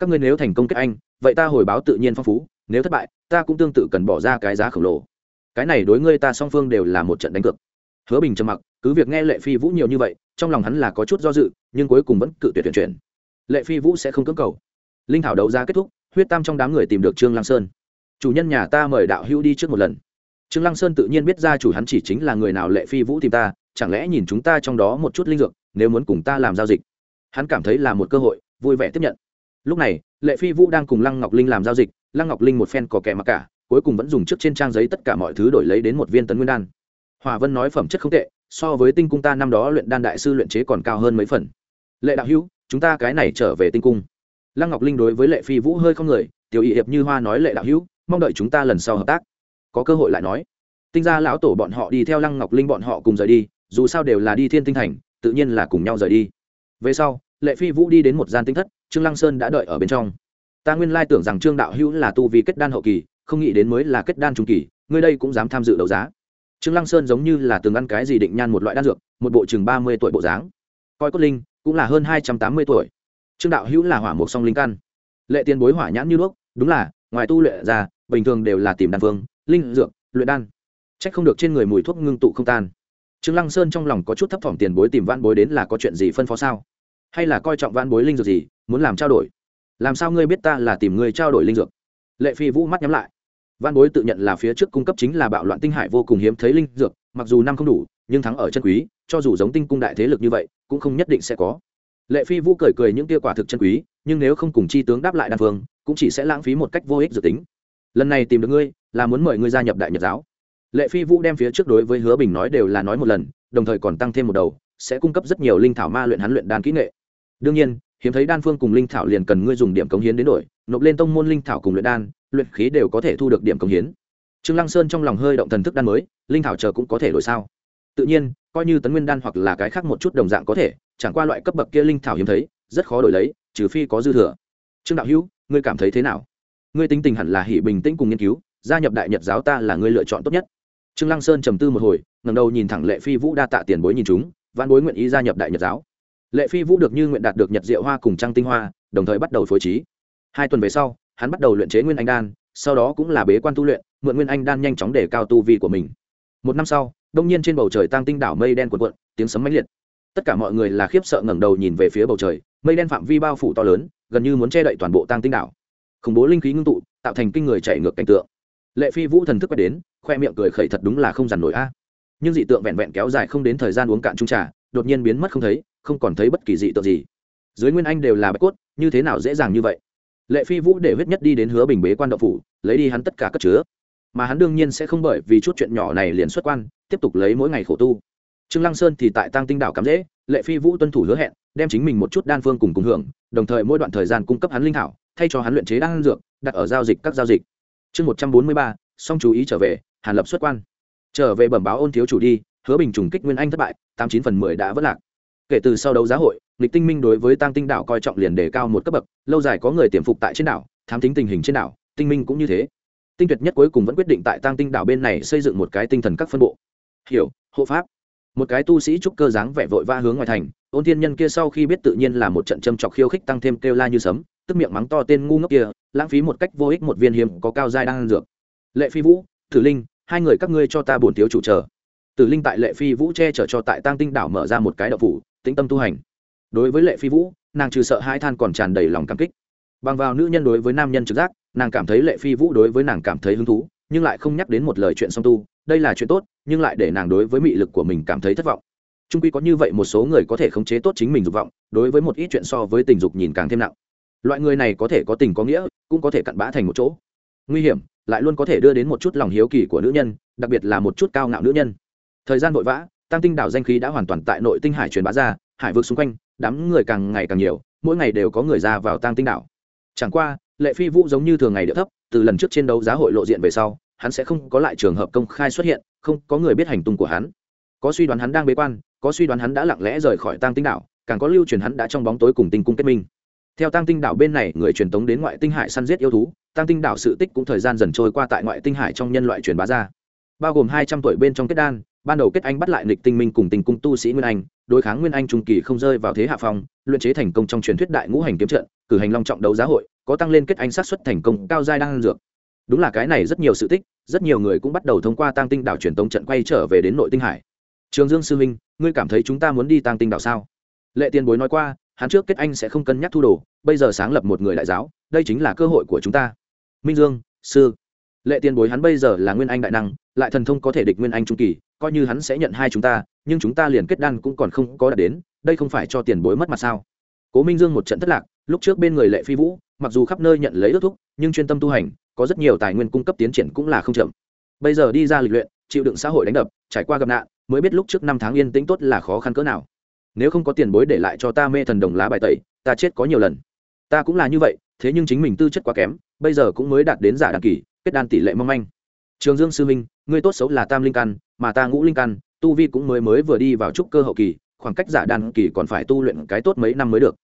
các ngươi nếu thành công kết anh, vậy ta hồi báo tự nhiên phong phú, nếu thất bại, ta cũng tương tự cần bỏ ra cái giá khổng lồ. Cái này đối ngươi ta song phương đều là một trận đánh cược. Hứa bình trầm mặc, cứ việc nghe lệ phi vũ nhiều như vậy, trong lòng hắn là có chút do dự, nhưng cuối cùng vẫn cự tuyệt tuyển chuyển. Lệ phi vũ sẽ không cưỡng cầu. Linh thảo đấu giá kết thúc, huyết tam trong đám người tìm được trương lăng sơn. Chủ nhân nhà ta mời đạo hữu đi trước một lần. Trương lăng sơn tự nhiên biết ra chủ hắn chỉ chính là người nào lệ phi vũ tìm ta, chẳng lẽ nhìn chúng ta trong đó một chút linh dược, nếu muốn cùng ta làm giao dịch. Hắn cảm thấy là một cơ hội, vui vẻ tiếp nhận lúc này, lệ phi vũ đang cùng lăng ngọc linh làm giao dịch, lăng ngọc linh một phen có kẻ mặc cả, cuối cùng vẫn dùng trước trên trang giấy tất cả mọi thứ đổi lấy đến một viên tấn nguyên đan. Hòa vân nói phẩm chất không tệ, so với tinh cung ta năm đó luyện đan đại sư luyện chế còn cao hơn mấy phần. Lệ đạo hữu, chúng ta cái này trở về tinh cung. Lăng ngọc linh đối với lệ phi vũ hơi không người, tiểu y hiệp như hoa nói lệ đạo hữu, mong đợi chúng ta lần sau hợp tác. Có cơ hội lại nói. Tinh gia lão tổ bọn họ đi theo lăng ngọc linh bọn họ cùng rời đi, dù sao đều là đi thiên tinh thành, tự nhiên là cùng nhau rời đi. Về sau, lệ phi vũ đi đến một gian tinh thất trương lăng sơn đã đợi ở bên trong. Ta nguyên lai tưởng rằng trương đạo hữu là tu vi kết đan hậu kỳ, không nghĩ đến mới là kết đan trung kỳ, ngươi đây cũng dám tham dự đấu giá. Trương lăng sơn giống như là từng ăn cái gì định nhan một loại đan dược, một bộ chừng ba mươi tuổi bộ dáng. Coi cốt linh, cũng là hơn hai trăm tám mươi tuổi. Trương đạo hữu là hỏa mục song linh căn. Lệ tiền bối hỏa nhãn như đuốc, đúng là, ngoài tu luyện ra, bình thường đều là tìm đan phương, linh dược, luyện đan. Trách không được trên người mùi thuốc ngưng tụ không tan. Trương lăng sơn trong lòng có chút thấp thỏm tiền bối tìm van bối đến là có chuyện gì phân phó sao? Hay là coi trọng van bối linh dược gì muốn làm trao đổi. Làm sao ngươi biết ta là tìm người trao đổi linh dược? Lệ phi vũ mắt nhắm lại. Văn bối tự nhận là phía trước cung cấp chính là bạo loạn tinh hải vô cùng hiếm thấy linh dược, mặc dù năm không đủ, nhưng thắng ở chân quý, cho dù giống tinh cung đại thế lực như vậy, cũng không nhất định sẽ có. Lệ phi vũ cười cười những kia quả thực chân quý, nhưng nếu không cùng chi tướng đáp lại đan phương, cũng chỉ sẽ lãng phí một cách vô ích dự tính. Lần này tìm được ngươi, là muốn mời ngươi gia nhập đại nhật giáo. Lệ phi vũ đem phía trước đối với hứa bình nói đều là nói một lần, đồng thời còn tăng thêm một đầu, sẽ cung cấp rất nhiều linh thảo ma luyện hắn luyện đan kỹ nghệ. Đương nhiên hiếm thấy đan phương cùng linh thảo liền cần ngươi dùng điểm cống hiến đến đổi, nộp lên tông môn linh thảo cùng luyện đan, luyện khí đều có thể thu được điểm cống hiến. Trương lăng sơn trong lòng hơi động thần thức đan mới, linh thảo chờ cũng có thể đổi sao? Tự nhiên, coi như tấn nguyên đan hoặc là cái khác một chút đồng dạng có thể, chẳng qua loại cấp bậc kia linh thảo hiếm thấy, rất khó đổi lấy, trừ phi có dư thừa. Trương đạo hữu, ngươi cảm thấy thế nào? Ngươi tính tình hẳn là hỉ bình tĩnh cùng nghiên cứu, gia nhập đại nhật giáo ta là ngươi lựa chọn tốt nhất. Trương lăng sơn trầm tư một hồi, ngẩng đầu nhìn thẳng lệ phi vũ đa tạ tiền bối nhìn chúng văn bối nguyện ý gia nhập đại nhật giáo lệ phi vũ được như nguyện đạt được nhật diệu hoa cùng trăng tinh hoa, đồng thời bắt đầu phối trí. Hai tuần về sau, hắn bắt đầu luyện chế nguyên anh đan, sau đó cũng là bế quan tu luyện, mượn nguyên anh đan nhanh chóng để cao tu vi của mình. Một năm sau, đông nhiên trên bầu trời tăng tinh đảo mây đen cuộn cuộn, tiếng sấm mãnh liệt. Tất cả mọi người là khiếp sợ ngẩng đầu nhìn về phía bầu trời, mây đen phạm vi bao phủ to lớn, gần như muốn che đậy toàn bộ tăng tinh đảo. Khủng bố linh khí ngưng tụ, tạo thành kinh người chạy ngược cảnh tượng. Lệ phi vũ thần thức quay đến, khoe miệng cười khẩy thật đúng là không dằn nổi a. Nhưng dị tượng vẹn vẹn kéo dài không đến thời gian uống cạn trung trà, đột nhiên biến mất không thấy không còn thấy bất kỳ dị tượng gì. Dưới nguyên anh đều là bạch cốt, như thế nào dễ dàng như vậy? Lệ phi vũ để huyết nhất đi đến hứa bình bế quan đậu phủ, lấy đi hắn tất cả cất chứa. Mà hắn đương nhiên sẽ không bởi vì chút chuyện nhỏ này liền xuất quan, tiếp tục lấy mỗi ngày khổ tu. Trương lăng sơn thì tại tăng tinh đảo cắm dễ lệ phi vũ tuân thủ hứa hẹn, đem chính mình một chút đan phương cùng cùng hưởng, đồng thời mỗi đoạn thời gian cung cấp hắn linh thảo, thay cho hắn luyện chế đan dược, đặt ở giao dịch các giao dịch. Chương một trăm bốn mươi ba, song chú ý trở về, hàn lập xuất quan. Trở về bẩm báo ôn thiếu chủ đi, hứa bình trùng kích nguyên anh thất bại, tám chín phần mười đã vất lạc kể từ sau đấu giá hội lịch tinh minh đối với tăng tinh đảo coi trọng liền đề cao một cấp bậc, lâu dài có người tiềm phục tại trên đảo, thám tính tình hình trên đảo, tinh minh cũng như thế. Tinh tuyệt nhất cuối cùng vẫn quyết định tại tăng tinh đảo bên này xây dựng một cái tinh thần các phân bộ. Hiểu, hộ pháp. Một cái tu sĩ trúc cơ dáng vẻ vội va hướng ngoài thành, ôn thiên nhân kia sau khi biết tự nhiên là một trận châm chọc khiêu khích tăng thêm kêu la như sấm, tức miệng mắng to tên ngu ngốc kia, lãng phí một cách vô ích một viên hiếm có cao giai đang ăn dược. Lệ phi vũ, tử linh, hai người các ngươi cho ta bổn thiếu chủ chờ. Tử linh tại lệ phi vũ che chở cho tại tăng tinh đảo mở ra một cái đậu phủ tĩnh tâm tu hành. Đối với lệ phi vũ, nàng trừ sợ hai than còn tràn đầy lòng cảm kích. Bằng vào nữ nhân đối với nam nhân trực giác, nàng cảm thấy lệ phi vũ đối với nàng cảm thấy hứng thú, nhưng lại không nhắc đến một lời chuyện song tu, đây là chuyện tốt, nhưng lại để nàng đối với mị lực của mình cảm thấy thất vọng. Trung quy có như vậy một số người có thể khống chế tốt chính mình dục vọng, đối với một ít chuyện so với tình dục nhìn càng thêm nặng. Loại người này có thể có tình có nghĩa, cũng có thể cặn bã thành một chỗ. Nguy hiểm, lại luôn có thể đưa đến một chút lòng hiếu kỳ của nữ nhân, đặc biệt là một chút cao ngạo nữ nhân. Thời gian vội vã tăng tinh đảo danh khí đã hoàn toàn tại nội tinh hải truyền bá ra, hải vực xung quanh, đám người càng ngày càng nhiều, mỗi ngày đều có người ra vào tăng tinh đảo. Chẳng qua, lệ phi vũ giống như thường ngày địa thấp, từ lần trước trên đấu giá hội lộ diện về sau, hắn sẽ không có lại trường hợp công khai xuất hiện, không có người biết hành tung của hắn. Có suy đoán hắn đang bế quan, có suy đoán hắn đã lặng lẽ rời khỏi tăng tinh đảo, càng có lưu truyền hắn đã trong bóng tối cùng tinh cung kết minh. Theo tăng tinh đảo bên này, người truyền tống đến ngoại tinh hải săn giết yêu thú tăng tinh đảo sự tích cũng thời gian dần trôi qua tại ngoại tinh hải trong nhân loại truyền bá ra. Bao gồm hai trăm tuổi bên trong kết đan ban đầu kết anh bắt lại nghịch tinh minh cùng tình cung tu sĩ nguyên anh, đối kháng nguyên anh trung kỳ không rơi vào thế hạ phong, luyện chế thành công trong truyền thuyết đại ngũ hành kiếm trận, cử hành long trọng đấu giá hội, có tăng lên kết anh sát xuất thành công cao giai đang dược. Đúng là cái này rất nhiều sự tích, rất nhiều người cũng bắt đầu thông qua tăng tinh đảo truyền tống trận quay trở về đến nội tinh hải. Trường dương sư minh, ngươi cảm thấy chúng ta muốn đi tăng tinh đảo sao? Lệ tiền bối nói qua, hắn trước kết anh sẽ không cân nhắc thu đồ, bây giờ sáng lập một người đại giáo, đây chính là cơ hội của chúng ta. Minh dương, sư. Lệ tiền bối hắn bây giờ là nguyên anh đại năng, lại thần thông có thể địch nguyên anh trung kỳ coi như hắn sẽ nhận hai chúng ta, nhưng chúng ta liền kết đan cũng còn không có đạt đến, đây không phải cho tiền bối mất mặt sao? Cố minh dương một trận thất lạc, lúc trước bên người lệ phi vũ, mặc dù khắp nơi nhận lấy ước thúc, nhưng chuyên tâm tu hành, có rất nhiều tài nguyên cung cấp tiến triển cũng là không chậm. Bây giờ đi ra lịch luyện, chịu đựng xã hội đánh đập, trải qua gặp nạn, mới biết lúc trước năm tháng yên tĩnh tốt là khó khăn cỡ nào. Nếu không có tiền bối để lại cho ta mê thần đồng lá bài tẩy, ta chết có nhiều lần. Ta cũng là như vậy, thế nhưng chính mình tư chất quá kém, bây giờ cũng mới đạt đến giả đăng kỳ, kết đan tỷ lệ mong manh. Trường dương sư minh ngươi tốt xấu là tam linh căn mà ta ngũ linh căn, tu vi cũng mới mới vừa đi vào trúc cơ hậu kỳ, khoảng cách giả đan kỳ còn phải tu luyện cái tốt mấy năm mới được.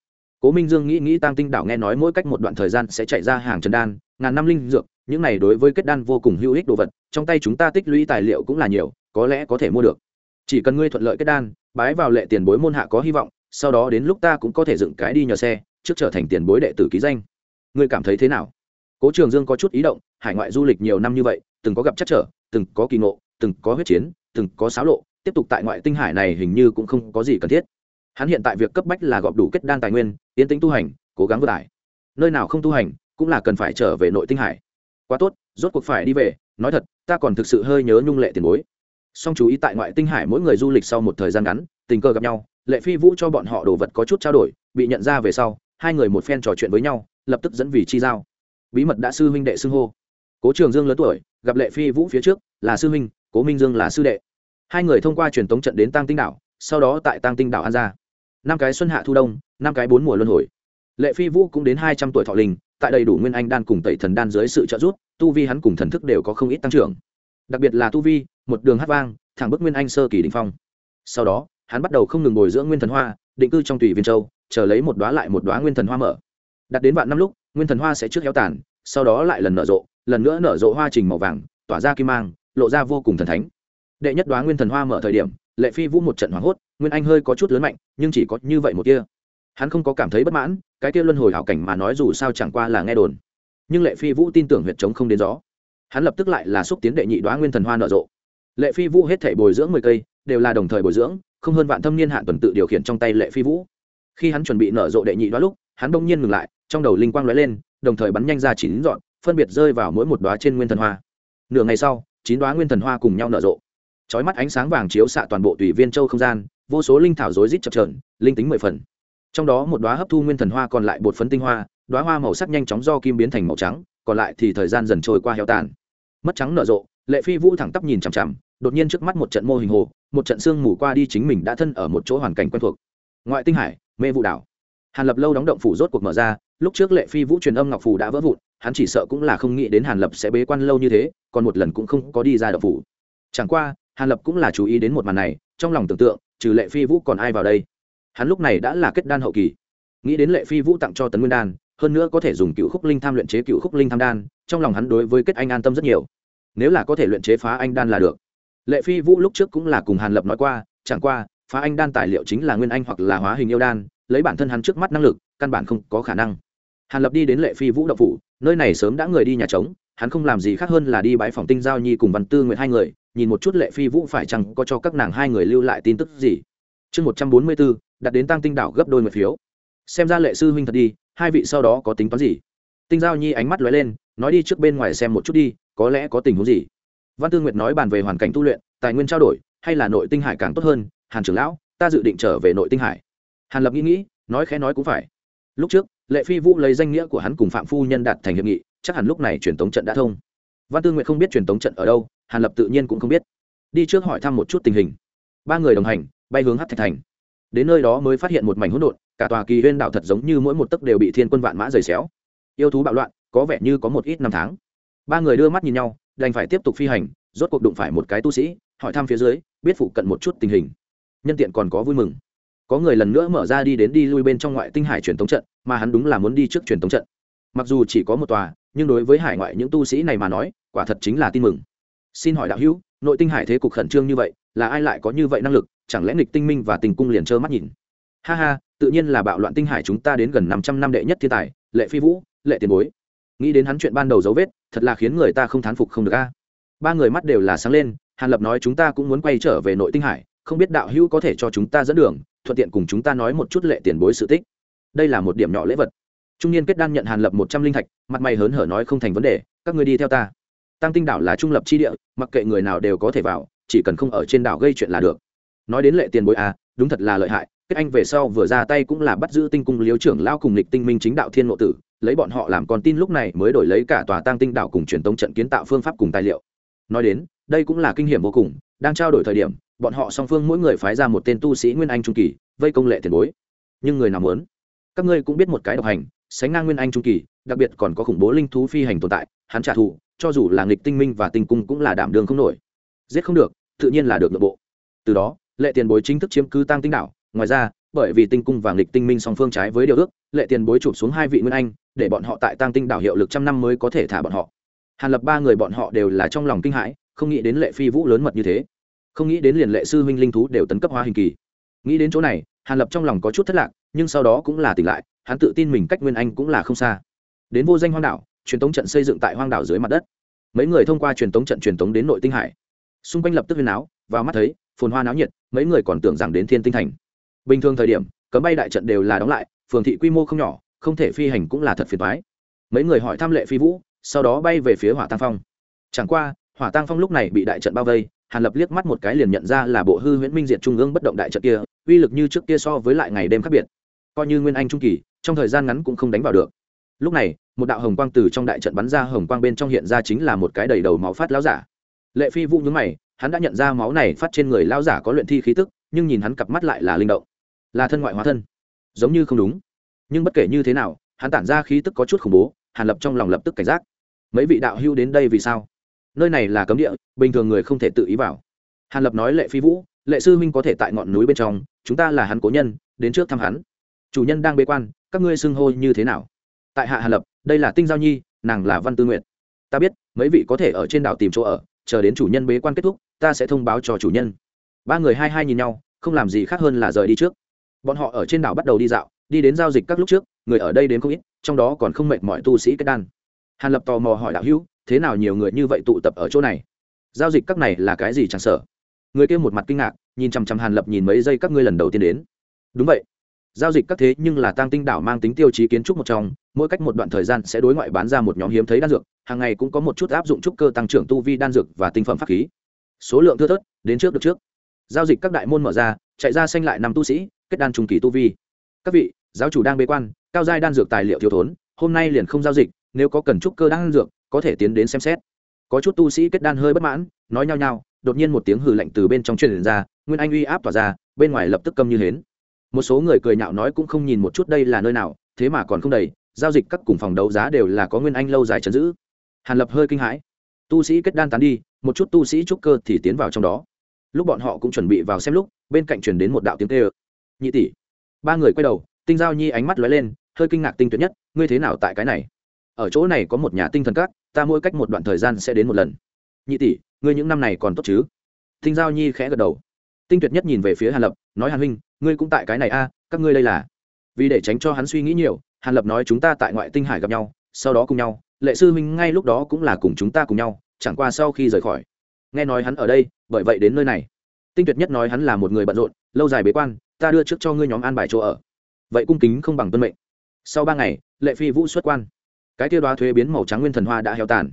Cố minh dương nghĩ nghĩ tăng tinh đảo nghe nói mỗi cách một đoạn thời gian sẽ chạy ra hàng trần đan, ngàn năm linh dược, những này đối với kết đan vô cùng hữu ích đồ vật, trong tay chúng ta tích lũy tài liệu cũng là nhiều, có lẽ có thể mua được. Chỉ cần ngươi thuận lợi kết đan, bái vào lệ tiền bối môn hạ có hy vọng, sau đó đến lúc ta cũng có thể dựng cái đi nhờ xe, trước trở thành tiền bối đệ tử ký danh. Ngươi cảm thấy thế nào? Cố trường dương có chút ý động, hải ngoại du lịch nhiều năm như vậy, từng có gặp chắc trở từng có kỳ ngộ, từng có huyết chiến, từng có xáo lộ, tiếp tục tại ngoại tinh hải này hình như cũng không có gì cần thiết. Hắn hiện tại việc cấp bách là gọp đủ kết đan tài nguyên, tiến tính tu hành, cố gắng vượt tải nơi nào không tu hành, cũng là cần phải trở về nội tinh hải. Quá tốt, rốt cuộc phải đi về, nói thật, ta còn thực sự hơi nhớ nhung lệ tiền bối. Song chú ý tại ngoại tinh hải mỗi người du lịch sau một thời gian ngắn, tình cờ gặp nhau, lệ phi vũ cho bọn họ đồ vật có chút trao đổi, bị nhận ra về sau, hai người một phen trò chuyện với nhau, lập tức dẫn vì chi giao. Bí mật đã sư huynh đệ xưng hô. Cố trường dương lớn tuổi gặp lệ phi vũ phía trước, là sư huynh, cố minh dương là sư đệ. Hai người thông qua truyền tống trận đến tăng tinh đảo, sau đó tại tăng tinh đảo an gia năm cái xuân hạ thu đông, năm cái bốn mùa luân hồi. Lệ phi vũ cũng đến hai trăm tuổi thọ linh tại đầy đủ nguyên anh đan cùng tẩy thần đan dưới sự trợ giúp, tu vi hắn cùng thần thức đều có không ít tăng trưởng. Đặc biệt là tu vi, một đường hát vang, thẳng bức nguyên anh sơ kỳ đình phong. Sau đó, hắn bắt đầu không ngừng bồi dưỡng nguyên thần hoa, định cư trong tùy viên châu, chờ lấy một đoá lại một đoá nguyên thần hoa mở. Đặt đến vạn năm lúc, nguyên thần hoa sẽ trước héo tàn, sau đó lại lần nở rộ lần nữa nở rộ hoa trình màu vàng, tỏa ra kim mang, lộ ra vô cùng thần thánh. Đệ nhất đoá nguyên thần hoa mở thời điểm, lệ phi vũ một trận hoảng hốt, nguyên anh hơi có chút lớn mạnh, nhưng chỉ có như vậy một kia hắn không có cảm thấy bất mãn, cái kia luân hồi hảo cảnh mà nói dù sao chẳng qua là nghe đồn. Nhưng lệ phi vũ tin tưởng huyệt chống không đến gió. Hắn lập tức lại là xúc tiến đệ nhị đoá nguyên thần hoa nở rộ. Lệ phi vũ hết thể bồi dưỡng mười cây, đều là đồng thời bồi dưỡng, không hơn vạn thâm niên hạn tuần tự điều khiển trong tay lệ phi vũ. Khi hắn chuẩn bị nở rộ đệ nhị đoá lúc, hắn đông nhiên ngừng lại, trong đầu linh quang lóe lên, đồng thời bắn nhanh ra chín dọn phân biệt rơi vào mỗi một đóa trên nguyên thần hoa. Nửa ngày sau, chín đóa nguyên thần hoa cùng nhau nở rộ. Chói mắt ánh sáng vàng chiếu xạ toàn bộ tùy viên châu không gian, vô số linh thảo rối rít chập trờn linh tính mười phần. Trong đó một đóa hấp thu nguyên thần hoa còn lại bột phấn tinh hoa đóa hoa màu sắc nhanh chóng do kim biến thành màu trắng, còn lại thì thời gian dần trôi qua heo tàn. Mất trắng nở rộ, lệ phi vũ thẳng tắp nhìn chằm chằm, đột nhiên trước mắt một trận mô hình hồ, một trận sương mù qua đi chính mình đã thân ở một chỗ hoàn cảnh quen thuộc. Ngoại tinh hải, mê vụ đảo. Hàn lập lâu đóng động phủ rốt cuộc mở ra, lúc trước lệ phi vũ truyền âm ngọc phủ đã vỡ vụn hắn chỉ sợ cũng là không nghĩ đến hàn lập sẽ bế quan lâu như thế, còn một lần cũng không có đi ra động phủ. Chẳng qua, hàn lập cũng là chú ý đến một màn này, trong lòng tưởng tượng, trừ lệ phi vũ còn ai vào đây? Hắn lúc này đã là kết đan hậu kỳ. Nghĩ đến lệ phi vũ tặng cho tấn nguyên đan, hơn nữa có thể dùng cựu khúc linh tham luyện chế cựu khúc linh tham đan, trong lòng hắn đối với kết anh an tâm rất nhiều. Nếu là có thể luyện chế phá anh đan là được. Lệ phi vũ lúc trước cũng là cùng hàn lập nói qua, chẳng qua, phá anh đan tài liệu chính là nguyên anh hoặc là hóa hình yêu đan, lấy bản thân hắn trước mắt năng lực, căn bản không có khả năng. Hàn lập đi đến lệ phi vũ đậu phủ nơi này sớm đã người đi nhà trống, hắn không làm gì khác hơn là đi bãi phòng tinh giao nhi cùng văn tư nguyện hai người, nhìn một chút lệ phi vũ phải chăng có cho các nàng hai người lưu lại tin tức gì. Chương một trăm bốn mươi bốn, đặt đến tăng tinh đảo gấp đôi một phiếu. Xem ra lệ sư huynh thật đi, hai vị sau đó có tính toán gì? Tinh giao nhi ánh mắt lóe lên, nói đi trước bên ngoài xem một chút đi, có lẽ có tình huống gì? Văn tư nguyệt nói bàn về hoàn cảnh tu luyện, tài nguyên trao đổi, hay là nội tinh hải càng tốt hơn? Hàn trưởng lão, ta dự định trở về nội tinh hải. Hàn lập nghĩ nghĩ, nói khẽ nói cũng phải. Lúc trước lệ phi vũ lấy danh nghĩa của hắn cùng phạm phu nhân đạt thành hiệp nghị, chắc hẳn lúc này truyền tống trận đã thông. Văn tư nguyện không biết truyền tống trận ở đâu, hàn lập tự nhiên cũng không biết. Đi trước hỏi thăm một chút tình hình. Ba người đồng hành, bay hướng hát thạch thành. Đến nơi đó mới phát hiện một mảnh hỗn độn, cả tòa kỳ huyên đảo thật giống như mỗi một tấc đều bị thiên quân vạn mã rời xéo. Yêu thú bạo loạn, có vẻ như có một ít năm tháng. Ba người đưa mắt nhìn nhau, đành phải tiếp tục phi hành, rốt cuộc đụng phải một cái tu sĩ, hỏi thăm phía dưới, biết phụ cận một chút tình hình. Nhân tiện còn có vui mừng có người lần nữa mở ra đi đến đi lui bên trong ngoại tinh hải truyền thống trận, mà hắn đúng là muốn đi trước truyền thống trận. Mặc dù chỉ có một tòa, nhưng đối với hải ngoại những tu sĩ này mà nói, quả thật chính là tin mừng. Xin hỏi đạo hữu, nội tinh hải thế cục khẩn trương như vậy, là ai lại có như vậy năng lực, chẳng lẽ nghịch tinh minh và tình cung liền trơ mắt nhìn? Ha ha, tự nhiên là bạo loạn tinh hải chúng ta đến gần năm trăm năm đệ nhất thiên tài, lệ phi vũ, lệ tiền bối. Nghĩ đến hắn chuyện ban đầu dấu vết, thật là khiến người ta không thán phục không được a. Ba người mắt đều là sáng lên, hàn lập nói chúng ta cũng muốn quay trở về nội tinh hải không biết đạo hữu có thể cho chúng ta dẫn đường, thuận tiện cùng chúng ta nói một chút lệ tiền bối sự tích. Đây là một điểm nhỏ lễ vật. Trung niên kết đan nhận hàn lập một trăm linh thạch, mặt mày hớn hở nói không thành vấn đề, các ngươi đi theo ta. Tăng tinh đảo là trung lập chi địa, mặc kệ người nào đều có thể vào, chỉ cần không ở trên đảo gây chuyện là được. Nói đến lệ tiền bối à đúng thật là lợi hại, kết anh về sau vừa ra tay cũng là bắt giữ tinh cung liếu trưởng lao cùng lịch tinh minh chính đạo thiên ngộ tử, lấy bọn họ làm con tin lúc này mới đổi lấy cả tòa tăng tinh đảo cùng truyền tống trận kiến tạo phương pháp cùng tài liệu. Nói đến, đây cũng là kinh nghiệm vô cùng, đang trao đổi thời điểm bọn họ song phương mỗi người phái ra một tên tu sĩ nguyên anh trung kỳ, vây công lệ tiền bối. Nhưng người nào muốn? Các ngươi cũng biết một cái độc hành, sánh ngang nguyên anh trung kỳ, đặc biệt còn có khủng bố linh thú phi hành tồn tại, hắn trả thù, cho dù là nghịch tinh minh và tinh cung cũng là đảm đường không nổi. Giết không được, tự nhiên là được nội bộ. Từ đó, lệ tiền bối chính thức chiếm cứ tăng tinh đảo. Ngoài ra, bởi vì tinh cung và nghịch tinh minh song phương trái với điều ước, lệ tiền bối chụp xuống hai vị nguyên anh, để bọn họ tại tăng tinh đảo hiệu lực trăm năm mới có thể thả bọn họ. Hàn lập ba người bọn họ đều là trong lòng kinh hãi, không nghĩ đến lệ phi vũ lớn mật như thế không nghĩ đến liền lệ sư huynh linh thú đều tấn cấp hóa hình kỳ. Nghĩ đến chỗ này, hàn lập trong lòng có chút thất lạc, nhưng sau đó cũng là tỉnh lại, hắn tự tin mình cách nguyên anh cũng là không xa. Đến vô danh hoang đảo, truyền tống trận xây dựng tại hoang đảo dưới mặt đất. Mấy người thông qua truyền tống trận truyền tống đến nội tinh hải. Xung quanh lập tức huyền áo vào mắt thấy, phồn hoa náo nhiệt, mấy người còn tưởng rằng đến thiên tinh thành. Bình thường thời điểm, cấm bay đại trận đều là đóng lại, phường thị quy mô không nhỏ, không thể phi hành cũng là thật phiền toái. Mấy người hỏi thăm lệ phi vũ, sau đó bay về phía hỏa tăng phong. Chẳng qua, hỏa tăng phong lúc này bị đại trận bao vây hàn lập liếc mắt một cái liền nhận ra là bộ hư huyễn minh diệt trung ương bất động đại trận kia, uy lực như trước kia so với lại ngày đêm khác biệt. Coi như nguyên anh trung kỳ, trong thời gian ngắn cũng không đánh vào được. Lúc này, một đạo hồng quang từ trong đại trận bắn ra, hồng quang bên trong hiện ra chính là một cái đầy đầu máu phát lão giả. Lệ phi vũ nhướng mày, hắn đã nhận ra máu này phát trên người lão giả có luyện thi khí tức, nhưng nhìn hắn cặp mắt lại là linh động. Là thân ngoại hóa thân. Giống như không đúng. Nhưng bất kể như thế nào, hắn tản ra khí tức có chút khủng bố, hàn lập trong lòng lập tức cảnh giác. Mấy vị đạo hưu đến đây vì sao? Nơi này là cấm địa, bình thường người không thể tự ý vào. Hàn lập nói lệ phi vũ, lệ sư minh có thể tại ngọn núi bên trong, chúng ta là hắn cố nhân, đến trước thăm hắn. Chủ nhân đang bế quan, các ngươi xưng hô như thế nào? Tại hạ hàn lập, đây là tinh giao nhi, nàng là văn tư Nguyệt. ta biết, mấy vị có thể ở trên đảo tìm chỗ ở, chờ đến chủ nhân bế quan kết thúc, ta sẽ thông báo cho chủ nhân. Ba người hai hai nhìn nhau, không làm gì khác hơn là rời đi trước. Bọn họ ở trên đảo bắt đầu đi dạo, đi đến giao dịch các lúc trước, người ở đây đến không ít, trong đó còn không mệt mọi tu sĩ kết đan. Hàn lập tò mò hỏi đạo hữu thế nào nhiều người như vậy tụ tập ở chỗ này? Giao dịch các này là cái gì chẳng sợ? Người kia một mặt kinh ngạc, nhìn chằm chằm hàn lập nhìn mấy giây các ngươi lần đầu tiên đến. Đúng vậy. Giao dịch các thế nhưng là tăng tinh đảo mang tính tiêu chí kiến trúc một trong, mỗi cách một đoạn thời gian sẽ đối ngoại bán ra một nhóm hiếm thấy đan dược, hàng ngày cũng có một chút áp dụng trúc cơ tăng trưởng tu vi đan dược và tinh phẩm pháp khí. Số lượng thưa thớt, đến trước được trước. Giao dịch các đại môn mở ra, chạy ra xanh lại năm tu sĩ, kết đan trùng kỳ tu vi. Các vị, giáo chủ đang bế quan, cao giai đan dược tài liệu thiếu thốn, hôm nay liền không giao dịch, nếu có cần trúc cơ đan dược có thể tiến đến xem xét. Có chút tu sĩ kết đan hơi bất mãn, nói nhao nhao, đột nhiên một tiếng hừ lạnh từ bên trong truyền ra, nguyên anh uy áp tỏa ra, bên ngoài lập tức câm như hến. Một số người cười nhạo nói cũng không nhìn một chút đây là nơi nào, thế mà còn không đầy, giao dịch các cùng phòng đấu giá đều là có nguyên anh lâu dài chấn giữ. Hàn lập hơi kinh hãi. Tu sĩ kết đan tán đi, một chút tu sĩ trúc cơ thì tiến vào trong đó. Lúc bọn họ cũng chuẩn bị vào xem lúc, bên cạnh truyền đến một đạo tiếng tê ơ nhị tỷ. Ba người quay đầu, tinh giao nhi ánh mắt lóe lên, hơi kinh ngạc tinh tuyệt nhất, ngươi thế nào tại cái này? Ở chỗ này có một nhà tinh thần các ta mỗi cách một đoạn thời gian sẽ đến một lần. Nhị tỷ ngươi những năm này còn tốt chứ? Tinh giao nhi khẽ gật đầu. Tinh tuyệt nhất nhìn về phía hàn lập nói hàn huynh ngươi cũng tại cái này a à, các ngươi đây là. Vì để tránh cho hắn suy nghĩ nhiều hàn lập nói chúng ta tại ngoại tinh hải gặp nhau sau đó cùng nhau. Lệ sư huynh ngay lúc đó cũng là cùng chúng ta cùng nhau chẳng qua sau khi rời khỏi. Nghe nói hắn ở đây bởi vậy đến nơi này. Tinh tuyệt nhất nói hắn là một người bận rộn lâu dài bế quan ta đưa trước cho ngươi nhóm an bài chỗ ở. Vậy cung kính không bằng tuân mệnh. Sau ba ngày lệ phi vũ xuất quan cái tiêu đoá thuế biến màu trắng nguyên thần hoa đã heo tàn.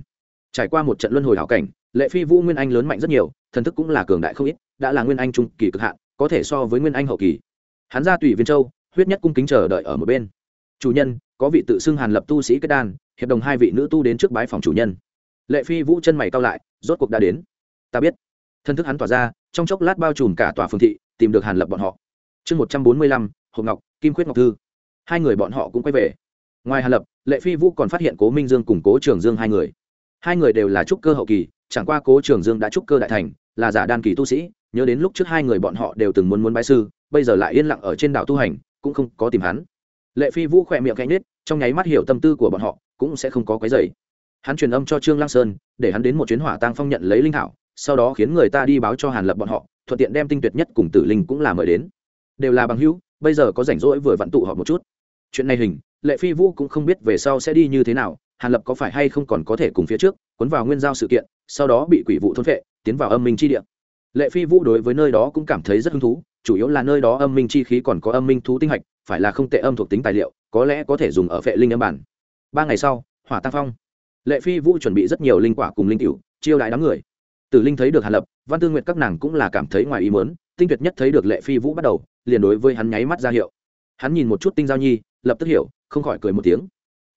Trải qua một trận luân hồi hảo cảnh, lệ phi vũ nguyên anh lớn mạnh rất nhiều, thần thức cũng là cường đại không ít, đã là nguyên anh trung kỳ cực hạn, có thể so với nguyên anh hậu kỳ. Hắn ra tùy viên châu, huyết nhất cung kính chờ đợi ở một bên. Chủ nhân, có vị tự xưng hàn lập tu sĩ kết đan, hiệp đồng hai vị nữ tu đến trước bái phòng chủ nhân. Lệ phi vũ chân mày cao lại, rốt cuộc đã đến. Ta biết. Thân thức hắn tỏa ra, trong chốc lát bao trùm cả tòa phương thị, tìm được hàn lập bọn họ. Chương một trăm bốn mươi lăm, hộp ngọc, kim khuyết ngọc thư. Hai người bọn họ cũng quay về ngoài hàn lập, lệ phi vũ còn phát hiện cố minh dương cùng cố trường dương hai người. Hai người đều là trúc cơ hậu kỳ, chẳng qua cố trường dương đã trúc cơ đại thành, là giả đan kỳ tu sĩ, nhớ đến lúc trước hai người bọn họ đều từng muốn muốn bái sư, bây giờ lại yên lặng ở trên đảo tu hành, cũng không có tìm hắn. Lệ phi vũ khỏe miệng cánh nết, trong nháy mắt hiểu tâm tư của bọn họ, cũng sẽ không có cái dày hắn truyền âm cho trương lăng sơn, để hắn đến một chuyến hỏa tăng phong nhận lấy linh thảo, sau đó khiến người ta đi báo cho hàn lập bọn họ, thuận tiện đem tinh tuyệt nhất cùng tử linh cũng là mời đến. Đều là bằng hữu, bây giờ có rảnh rỗi vừa vặn tụ họ một chút. Chuyện này hình lệ phi vũ cũng không biết về sau sẽ đi như thế nào, hàn lập có phải hay không còn có thể cùng phía trước, cuốn vào nguyên giao sự kiện, sau đó bị quỷ vụ thôn vệ tiến vào âm minh chi địa. Lệ phi vũ đối với nơi đó cũng cảm thấy rất hứng thú, chủ yếu là nơi đó âm minh chi khí còn có âm minh thú tinh hạch, phải là không tệ âm thuộc tính tài liệu, có lẽ có thể dùng ở vệ linh âm bản. Ba ngày sau, hỏa tăng phong. Lệ phi vũ chuẩn bị rất nhiều linh quả cùng linh cựu chiêu đại đám người. Tử linh thấy được hàn lập, văn tư nguyệt các nàng cũng là cảm thấy ngoài ý mớn tinh tuyệt nhất thấy được lệ phi vũ bắt đầu, liền đối với hắn nháy mắt ra hiệu. Hắn nhìn một chút tinh giao nhi lập tức hiểu, không khỏi cười một tiếng.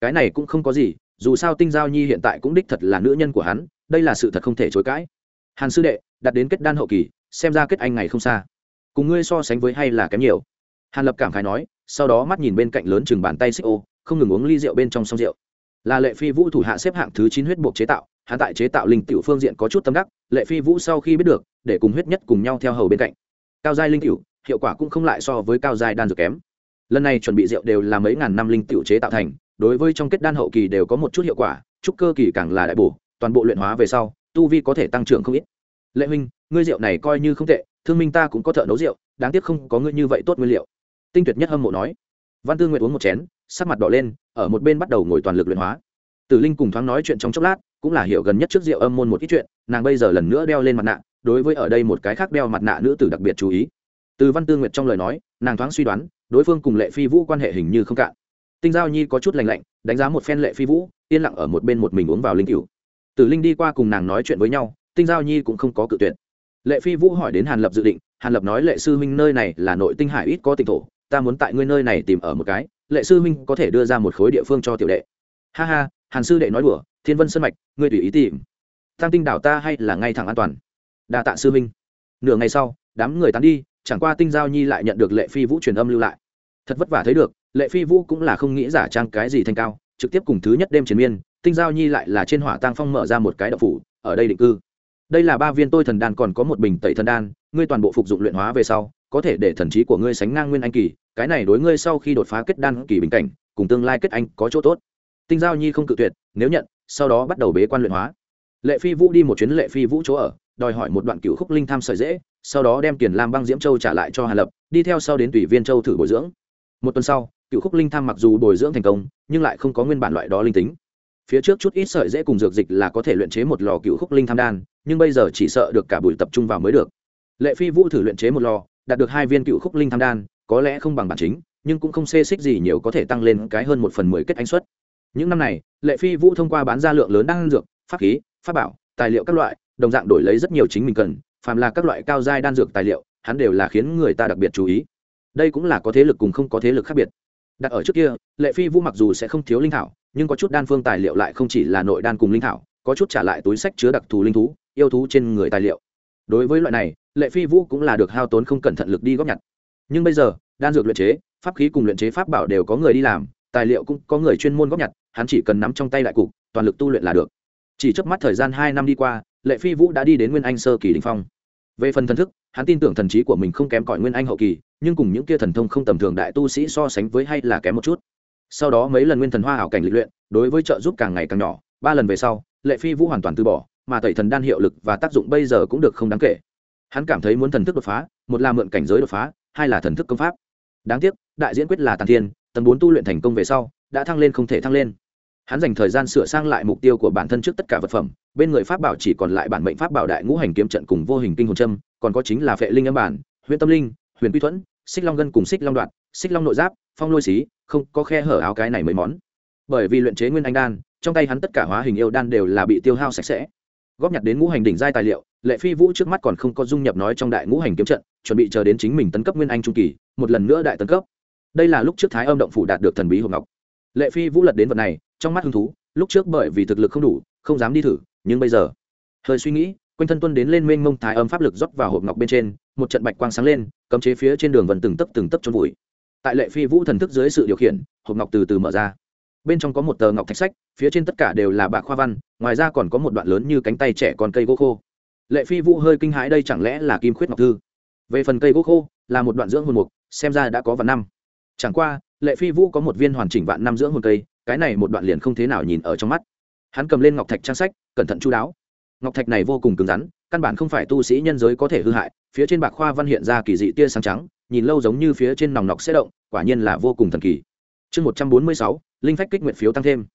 Cái này cũng không có gì, dù sao tinh giao nhi hiện tại cũng đích thật là nữ nhân của hắn, đây là sự thật không thể chối cãi. Hàn sư đệ, đặt đến kết đan hậu kỳ, xem ra kết anh ngày không xa. Cùng ngươi so sánh với hay là kém nhiều. Hàn lập cảm khái nói, sau đó mắt nhìn bên cạnh lớn chừng bàn tay xích ô, không ngừng uống ly rượu bên trong sông rượu. Là lệ phi vũ thủ hạ xếp hạng thứ chín huyết buộc chế tạo, hắn tại chế tạo linh tiểu phương diện có chút tâm đắc, lệ phi vũ sau khi biết được, để cùng huyết nhất cùng nhau theo hầu bên cạnh. Cao giai linh tiểu, hiệu quả cũng không lại so với cao giai đan dược kém lần này chuẩn bị rượu đều là mấy ngàn năm linh tiểu chế tạo thành, đối với trong kết đan hậu kỳ đều có một chút hiệu quả trúc cơ kỳ càng là đại bổ, toàn bộ luyện hóa về sau, tu vi có thể tăng trưởng không ít. Lệ huynh, ngươi rượu này coi như không tệ, thương minh ta cũng có thợ nấu rượu, đáng tiếc không có ngươi như vậy tốt nguyên liệu. Tinh tuyệt nhất hâm mộ nói. Văn tư nguyện uống một chén, sắc mặt đỏ lên, ở một bên bắt đầu ngồi toàn lực luyện hóa. Tử linh cùng thoáng nói chuyện trong chốc lát, cũng là hiểu gần nhất trước rượu âm môn một ít chuyện, nàng bây giờ lần nữa đeo lên mặt nạ, đối với ở đây một cái khác đeo mặt nạ nữ tử đặc biệt chú ý. Từ văn tư nguyệt trong lời nói, nàng thoáng suy đoán đối phương cùng lệ phi vũ quan hệ hình như không cạn. Tinh giao nhi có chút lành lạnh, đánh giá một phen lệ phi vũ, yên lặng ở một bên một mình uống vào linh cửu. Tử linh đi qua cùng nàng nói chuyện với nhau, tinh giao nhi cũng không có cự tuyệt. Lệ phi vũ hỏi đến hàn lập dự định, hàn lập nói lệ sư huynh nơi này là nội tinh hải ít có tỉnh thổ, ta muốn tại ngươi nơi này tìm ở một cái, lệ sư huynh có thể đưa ra một khối địa phương cho tiểu đệ. Ha ha, hàn sư đệ nói đùa, thiên vân sân mạch, ngươi tùy ý tìm. Tam tinh đảo ta hay là ngay thẳng an toàn? Đa tạ sư huynh. Nửa ngày sau, đám người tán đi chẳng qua tinh giao nhi lại nhận được lệ phi vũ truyền âm lưu lại. Thật vất vả thấy được, lệ phi vũ cũng là không nghĩ giả trang cái gì thanh cao, trực tiếp cùng thứ nhất đêm chiến miên, tinh giao nhi lại là trên hỏa tang phong mở ra một cái đậu phủ, ở đây định cư. Đây là ba viên tôi thần đan còn có một bình tẩy thần đan, ngươi toàn bộ phục dụng luyện hóa về sau, có thể để thần trí của ngươi sánh ngang nguyên anh kỳ, cái này đối ngươi sau khi đột phá kết đan kỳ bình cảnh, cùng tương lai kết anh có chỗ tốt. Tinh giao nhi không cự tuyệt, nếu nhận, sau đó bắt đầu bế quan luyện hóa. Lệ phi vũ đi một chuyến lệ phi vũ chỗ ở đòi hỏi một đoạn cựu khúc linh tham sợi dễ, sau đó đem tiền lam băng diễm châu trả lại cho hà lập, đi theo sau đến tùy viên châu thử bồi dưỡng. Một tuần sau, cựu khúc linh tham mặc dù bồi dưỡng thành công, nhưng lại không có nguyên bản loại đó linh tính. Phía trước chút ít sợi dễ cùng dược dịch là có thể luyện chế một lò cựu khúc linh tham đan, nhưng bây giờ chỉ sợ được cả bụi tập trung vào mới được. Lệ phi vũ thử luyện chế một lò, đạt được hai viên cựu khúc linh tham đan, có lẽ không bằng bản chính, nhưng cũng không xê xích gì nhiều có thể tăng lên cái hơn một phần mười kết anh suất. Những năm này, lệ phi vũ thông qua bán ra lượng lớn đan dược, pháp khí, pháp bảo, tài liệu các loại đồng dạng đổi lấy rất nhiều chính mình cần, phàm là các loại cao giai đan dược tài liệu, hắn đều là khiến người ta đặc biệt chú ý. Đây cũng là có thế lực cùng không có thế lực khác biệt. Đặt ở trước kia, lệ phi vũ mặc dù sẽ không thiếu linh thảo, nhưng có chút đan phương tài liệu lại không chỉ là nội đan cùng linh thảo, có chút trả lại túi sách chứa đặc thù linh thú, yêu thú trên người tài liệu. Đối với loại này, lệ phi vũ cũng là được hao tốn không cẩn thận lực đi góp nhặt. Nhưng bây giờ, đan dược luyện chế, pháp khí cùng luyện chế pháp bảo đều có người đi làm, tài liệu cũng có người chuyên môn góp nhặt, hắn chỉ cần nắm trong tay đại cục, toàn lực tu luyện là được. Chỉ trước mắt thời gian hai năm đi qua lệ phi vũ đã đi đến nguyên anh sơ kỳ đình phong. Về phần thần thức, hắn tin tưởng thần trí của mình không kém cỏi nguyên anh hậu kỳ, nhưng cùng những kia thần thông không tầm thường đại tu sĩ so sánh với hay là kém một chút. Sau đó mấy lần nguyên thần hoa ảo cảnh lịch luyện, đối với trợ giúp càng ngày càng nhỏ, ba lần về sau, lệ phi vũ hoàn toàn từ bỏ, mà tẩy thần đan hiệu lực và tác dụng bây giờ cũng được không đáng kể. Hắn cảm thấy muốn thần thức đột phá, một là mượn cảnh giới đột phá, hai là thần thức công pháp. Đáng tiếc, đại diễn quyết là tàn thiên, tầng bốn tu luyện thành công về sau, đã thăng lên không thể thăng lên hắn dành thời gian sửa sang lại mục tiêu của bản thân trước tất cả vật phẩm, bên người pháp bảo chỉ còn lại bản mệnh pháp bảo đại ngũ hành kiếm trận cùng vô hình kinh hồn trâm còn có chính là vệ linh âm bản huyện tâm linh, huyền quy thuẫn, xích long gân cùng xích long đoạn, xích long nội giáp, phong lôi xí, không có khe hở áo cái này mấy món. Bởi vì luyện chế nguyên anh đan, trong tay hắn tất cả hóa hình yêu đan đều là bị tiêu hao sạch sẽ. Góp nhặt đến ngũ hành đỉnh giai tài liệu, lệ phi vũ trước mắt còn không có dung nhập nói trong đại ngũ hành kiếm trận, chuẩn bị chờ đến chính mình tấn cấp nguyên anh trung kỳ, một lần nữa đại tấn cấp. Đây là lúc trước thái âm động phủ đạt được thần bí hộp ngọc lệ phi vũ lật đến vật này, trong mắt hứng thú, lúc trước bởi vì thực lực không đủ, không dám đi thử, nhưng bây giờ, hơi suy nghĩ, quanh thân tuân đến lên mênh mông thái âm pháp lực rót vào hộp ngọc bên trên, một trận bạch quang sáng lên, cấm chế phía trên đường vần từng tấp từng tấp trôn vùi. Tại lệ phi vũ thần thức dưới sự điều khiển, hộp ngọc từ từ mở ra. Bên trong có một tờ ngọc thạch sách, phía trên tất cả đều là bạc khoa văn, ngoài ra còn có một đoạn lớn như cánh tay trẻ còn cây gỗ khô. Lệ phi vũ hơi kinh hãi đây chẳng lẽ là kim khuyết ngọc thư? Về phần cây gỗ khô, là một đoạn dưỡng hồn mục, xem ra đã có vài năm. Chẳng qua lệ phi vũ có một viên hoàn chỉnh vạn năm dưỡng hồn cây, cái này một đoạn liền không thế nào nhìn ở trong mắt. Hắn cầm lên ngọc thạch trang sách, cẩn thận chú đáo. Ngọc thạch này vô cùng cứng rắn, căn bản không phải tu sĩ nhân giới có thể hư hại, phía trên bạc khoa văn hiện ra kỳ dị tia sáng trắng, nhìn lâu giống như phía trên nòng nọc sẽ động, quả nhiên là vô cùng thần kỳ. Chương một trăm bốn mươi sáu, linh phách kích nguyện phiếu tăng thêm.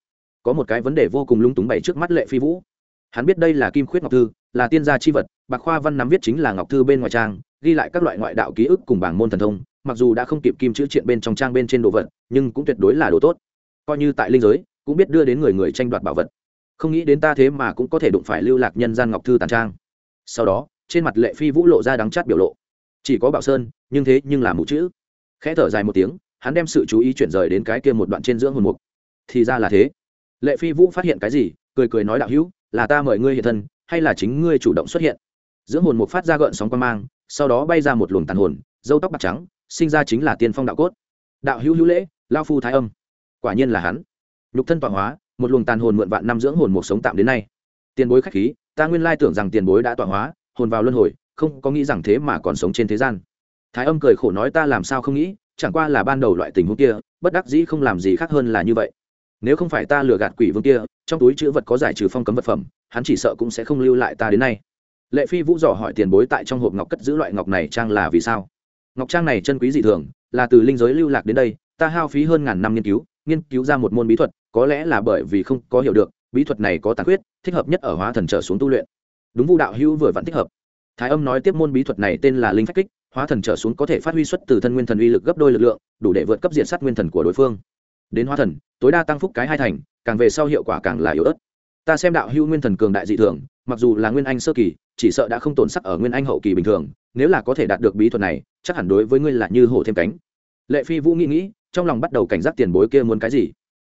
Có một cái vấn đề vô cùng lung túng bày trước mắt lệ phi vũ. Hắn biết đây là kim khuyết ngọc thư, là tiên gia chi vật, bạc khoa văn nắm viết chính là ngọc thư bên ngoài trang, ghi lại các loại ngoại đạo ký ức cùng bảng môn thần thông mặc dù đã không kịp kim chữ triện bên trong trang bên trên đồ vật, nhưng cũng tuyệt đối là đồ tốt. Coi như tại linh giới, cũng biết đưa đến người người tranh đoạt bảo vật. Không nghĩ đến ta thế mà cũng có thể đụng phải lưu lạc nhân gian ngọc thư tàn trang. Sau đó, trên mặt lệ phi vũ lộ ra đắng chát biểu lộ. Chỉ có bảo sơn, nhưng thế nhưng là mũ chữ. Khẽ thở dài một tiếng, hắn đem sự chú ý chuyển rời đến cái kia một đoạn trên dưỡng hồn mục. Thì ra là thế. Lệ phi vũ phát hiện cái gì, cười cười nói đạo hữu, là ta mời ngươi hiện thân, hay là chính ngươi chủ động xuất hiện? Dưỡng hồn mục phát ra gợn sóng quan mang, sau đó bay ra một luồng tàn hồn, dâu tóc bạc trắng sinh ra chính là tiên phong đạo cốt. Đạo hữu hữu lễ, lao phu thái âm. Quả nhiên là hắn. Nhục thân tọa hóa, một luồng tàn hồn mượn vạn năm dưỡng hồn một sống tạm đến nay. Tiền bối khách khí, ta nguyên lai tưởng rằng tiền bối đã tọa hóa, hồn vào luân hồi, không có nghĩ rằng thế mà còn sống trên thế gian. Thái âm cười khổ nói ta làm sao không nghĩ, chẳng qua là ban đầu loại tình huống kia, bất đắc dĩ không làm gì khác hơn là như vậy. Nếu không phải ta lừa gạt quỷ vương kia, trong túi chữ vật có giải trừ phong cấm vật phẩm, hắn chỉ sợ cũng sẽ không lưu lại ta đến nay. Lệ phi vũ dò hỏi tiền bối tại trong hộp ngọc cất giữ loại ngọc này trang là vì sao? Ngọc trang này chân quý dị thường, là từ linh giới lưu lạc đến đây, ta hao phí hơn ngàn năm nghiên cứu nghiên cứu ra một môn bí thuật, có lẽ là bởi vì không có hiểu được, bí thuật này có tàn khuyết, thích hợp nhất ở hóa thần trở xuống tu luyện. Đúng vu đạo hữu vừa vặn thích hợp. Thái âm nói tiếp môn bí thuật này tên là linh phách kích, hóa thần trở xuống có thể phát huy xuất từ thân nguyên thần uy lực gấp đôi lực lượng, đủ để vượt cấp diện sát nguyên thần của đối phương. Đến hóa thần, tối đa tăng phúc cái hai thành, càng về sau hiệu quả càng là yếu ớt. Ta xem đạo hữu nguyên thần cường đại dị thường mặc dù là nguyên anh sơ kỳ, chỉ sợ đã không tổn sắc ở nguyên anh hậu kỳ bình thường, nếu là có thể đạt được bí thuật này, chắc hẳn đối với ngươi là như hổ thêm cánh. Lệ phi vũ nghĩ nghĩ, trong lòng bắt đầu cảnh giác tiền bối kia muốn cái gì.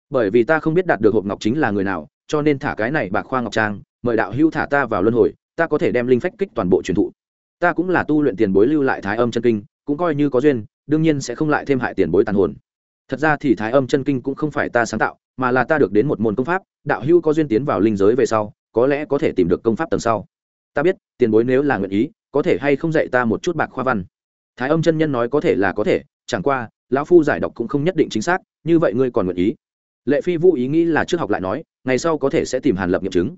Bởi vì ta không biết đạt được hộp ngọc chính là người nào, cho nên thả cái này bạc khoa ngọc trang, mời đạo hưu thả ta vào luân hồi, ta có thể đem linh phách kích toàn bộ truyền thụ. Ta cũng là tu luyện tiền bối lưu lại thái âm chân kinh, cũng coi như có duyên, đương nhiên sẽ không lại thêm hại tiền bối tàn hồn. Thật ra thì thái âm chân kinh cũng không phải ta sáng tạo, mà là ta được đến một môn công pháp, đạo hưu có duyên tiến vào linh giới về sau có lẽ có thể tìm được công pháp tầng sau. Ta biết, tiền bối nếu là nguyện ý, có thể hay không dạy ta một chút bạc khoa văn. Thái âm chân nhân nói có thể là có thể, chẳng qua, lão phu giải đọc cũng không nhất định chính xác, như vậy ngươi còn nguyện ý? Lệ phi vũ ý nghĩ là trước học lại nói, ngày sau có thể sẽ tìm hàn lập nghiệm chứng.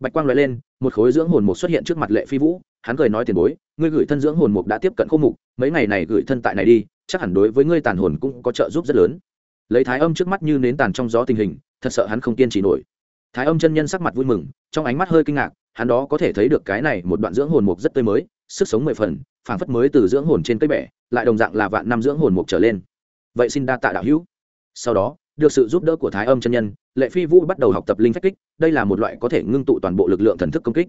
Bạch quang loại lên, một khối dưỡng hồn mục xuất hiện trước mặt lệ phi vũ, hắn cười nói tiền bối, ngươi gửi thân dưỡng hồn mục đã tiếp cận khô mục, mấy ngày này gửi thân tại này đi, chắc hẳn đối với ngươi tàn hồn cũng có trợ giúp rất lớn. Lấy thái âm trước mắt như nến tàn trong gió tình hình, thật sợ hắn không kiên trì nổi thái âm chân nhân sắc mặt vui mừng, trong ánh mắt hơi kinh ngạc, hắn đó có thể thấy được cái này một đoạn dưỡng hồn mục rất tươi mới, sức sống mười phần, phảng phất mới từ dưỡng hồn trên cây bẻ, lại đồng dạng là vạn năm dưỡng hồn mục trở lên. Vậy xin đa tạ đạo hữu. Sau đó, được sự giúp đỡ của thái âm chân nhân, lệ phi vũ bắt đầu học tập linh phách kích, đây là một loại có thể ngưng tụ toàn bộ lực lượng thần thức công kích.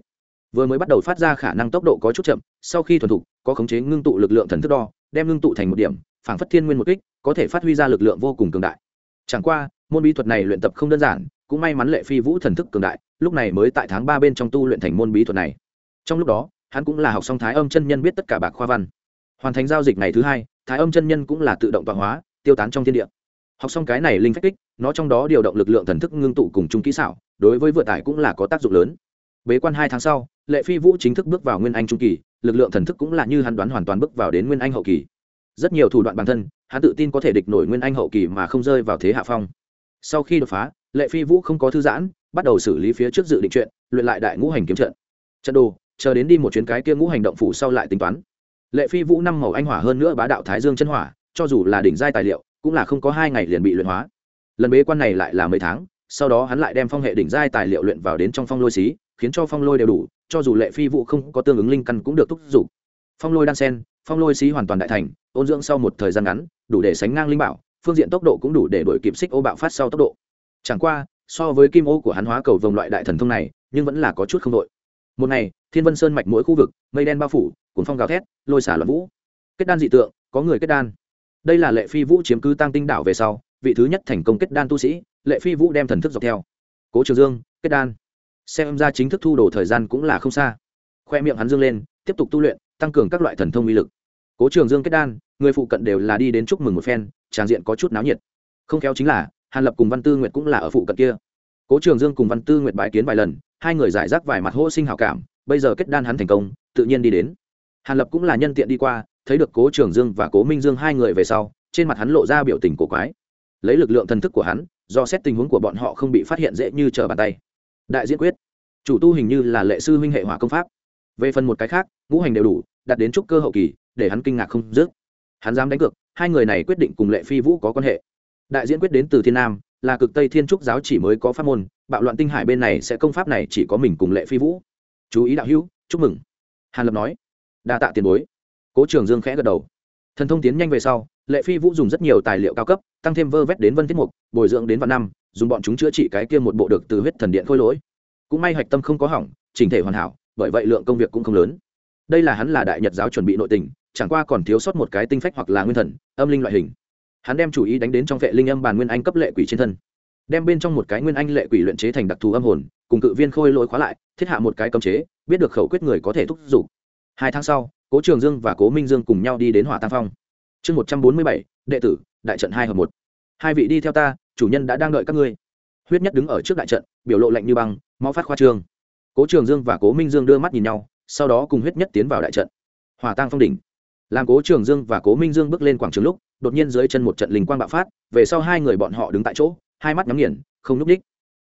Vừa mới bắt đầu phát ra khả năng tốc độ có chút chậm, sau khi thuần thục, có khống chế ngưng tụ lực lượng thần thức đo, đem ngưng tụ thành một điểm, phảng phất thiên nguyên một kích, có thể phát huy ra lực lượng vô cùng cường đại. Chẳng qua, môn bí thuật này luyện tập không đơn giản cũng may mắn lệ phi vũ thần thức cường đại, lúc này mới tại tháng ba bên trong tu luyện thành môn bí thuật này. Trong lúc đó, hắn cũng là học xong thái âm chân nhân biết tất cả bạc khoa văn. Hoàn thành giao dịch ngày thứ hai, thái âm chân nhân cũng là tự động tọa hóa, tiêu tán trong thiên địa. Học xong cái này linh phách kích, nó trong đó điều động lực lượng thần thức ngưng tụ cùng chung kỹ xảo, đối với vừa tải cũng là có tác dụng lớn. Bế quan hai tháng sau, lệ phi vũ chính thức bước vào nguyên anh trung kỳ, lực lượng thần thức cũng là như hắn đoán hoàn toàn bước vào đến nguyên anh hậu kỳ. Rất nhiều thủ đoạn bản thân, hắn tự tin có thể địch nổi nguyên anh hậu kỳ mà không rơi vào thế hạ phong. Sau khi đột phá lệ phi vũ không có thư giãn, bắt đầu xử lý phía trước dự định chuyện, luyện lại đại ngũ hành kiếm trận. Trận đồ, chờ đến đi một chuyến cái kia ngũ hành động phủ sau lại tính toán. Lệ phi vũ năm màu anh hỏa hơn nữa bá đạo thái dương chân hỏa, cho dù là đỉnh giai tài liệu, cũng là không có hai ngày liền bị luyện hóa. Lần bế quan này lại là mấy tháng, sau đó hắn lại đem phong hệ đỉnh giai tài liệu luyện vào đến trong phong lôi xí, khiến cho phong lôi đều đủ, cho dù lệ phi Vũ không có tương ứng linh căn cũng được thúc giục. Phong lôi đan sen, phong lôi xí hoàn toàn đại thành, ôn dưỡng sau một thời gian ngắn, đủ để sánh ngang linh bảo, phương diện tốc độ cũng đủ để đổi kịp xích ô bạo phát sau tốc độ chẳng qua, so với kim ô của hắn hóa cầu vồng loại đại thần thông này, nhưng vẫn là có chút không đội. Một ngày, thiên vân sơn mạch mỗi khu vực, mây đen bao phủ cuốn phong gào thét, lôi xả loạn vũ. Kết đan dị tượng, có người kết đan. Đây là lệ phi vũ chiếm cứ tăng tinh đảo về sau, vị thứ nhất thành công kết đan tu sĩ, lệ phi vũ đem thần thức dọc theo. Cố trường dương, kết đan. Xem ra chính thức thu đồ thời gian cũng là không xa. Khoe miệng hắn dương lên, tiếp tục tu luyện, tăng cường các loại thần thông uy lực. Cố trường dương kết đan, người phụ cận đều là đi đến chúc mừng một phen, tràng diện có chút náo nhiệt. Không khéo chính là hàn lập cùng văn tư nguyệt cũng là ở phụ cận kia. Cố trường dương cùng văn tư nguyệt bái kiến vài lần, hai người giải rác vài mặt hô sinh hào cảm, bây giờ kết đan hắn thành công, tự nhiên đi đến. Hàn lập cũng là nhân tiện đi qua, thấy được cố trường dương và cố minh dương hai người về sau, trên mặt hắn lộ ra biểu tình cổ quái. Lấy lực lượng thần thức của hắn, do xét tình huống của bọn họ không bị phát hiện dễ như trở bàn tay. Đại diễn quyết. Chủ tu hình như là lệ sư huynh hệ hỏa công pháp. Về phần một cái khác, ngũ hành đều đủ, đạt đến trúc cơ hậu kỳ, để hắn kinh ngạc không dứt. Hắn dám đánh cược, hai người này quyết định cùng lệ phi vũ có quan hệ đại diễn quyết đến từ thiên nam, là cực tây thiên trúc giáo chỉ mới có pháp môn, bạo loạn tinh hải bên này sẽ công pháp này chỉ có mình cùng lệ phi vũ. Chú ý đạo hữu, chúc mừng. Hàn lập nói. Đa tạ tiền bối. Cố trường dương khẽ gật đầu. Thần thông tiến nhanh về sau, lệ phi vũ dùng rất nhiều tài liệu cao cấp, tăng thêm vơ vét đến vân tiết mục, bồi dưỡng đến vạn năm, dùng bọn chúng chữa trị cái kia một bộ được từ huyết thần điện khôi lỗi. Cũng may hạch tâm không có hỏng, chỉnh thể hoàn hảo, bởi vậy lượng công việc cũng không lớn. Đây là hắn là đại nhật giáo chuẩn bị nội tình, chẳng qua còn thiếu sót một cái tinh phách hoặc là nguyên thần, âm linh loại hình hắn đem chủ ý đánh đến trong vệ linh âm bàn nguyên anh cấp lệ quỷ trên thân. Đem bên trong một cái nguyên anh lệ quỷ luyện chế thành đặc thù âm hồn, cùng cự viên khôi lỗi khóa lại, thiết hạ một cái cấm chế, biết được khẩu quyết người có thể thúc giục. Hai tháng sau, cố trường dương và cố minh dương cùng nhau đi đến hỏa tam phong. Chương một trăm bốn mươi bảy, đệ tử, đại trận hai hợp một. Hai vị đi theo ta, chủ nhân đã đang đợi các ngươi. Huyết nhất đứng ở trước đại trận, biểu lộ lạnh như băng mau phát khoa trương. Cố trường dương và cố minh dương đưa mắt nhìn nhau, sau đó cùng huyết nhất tiến vào đại trận. Hòa tăng phong đỉnh. Làm cố trường dương và cố minh dương bước lên quảng trường lúc đột nhiên dưới chân một trận linh quang bạo phát, về sau hai người bọn họ đứng tại chỗ, hai mắt nhắm nghiền, không n ú c ních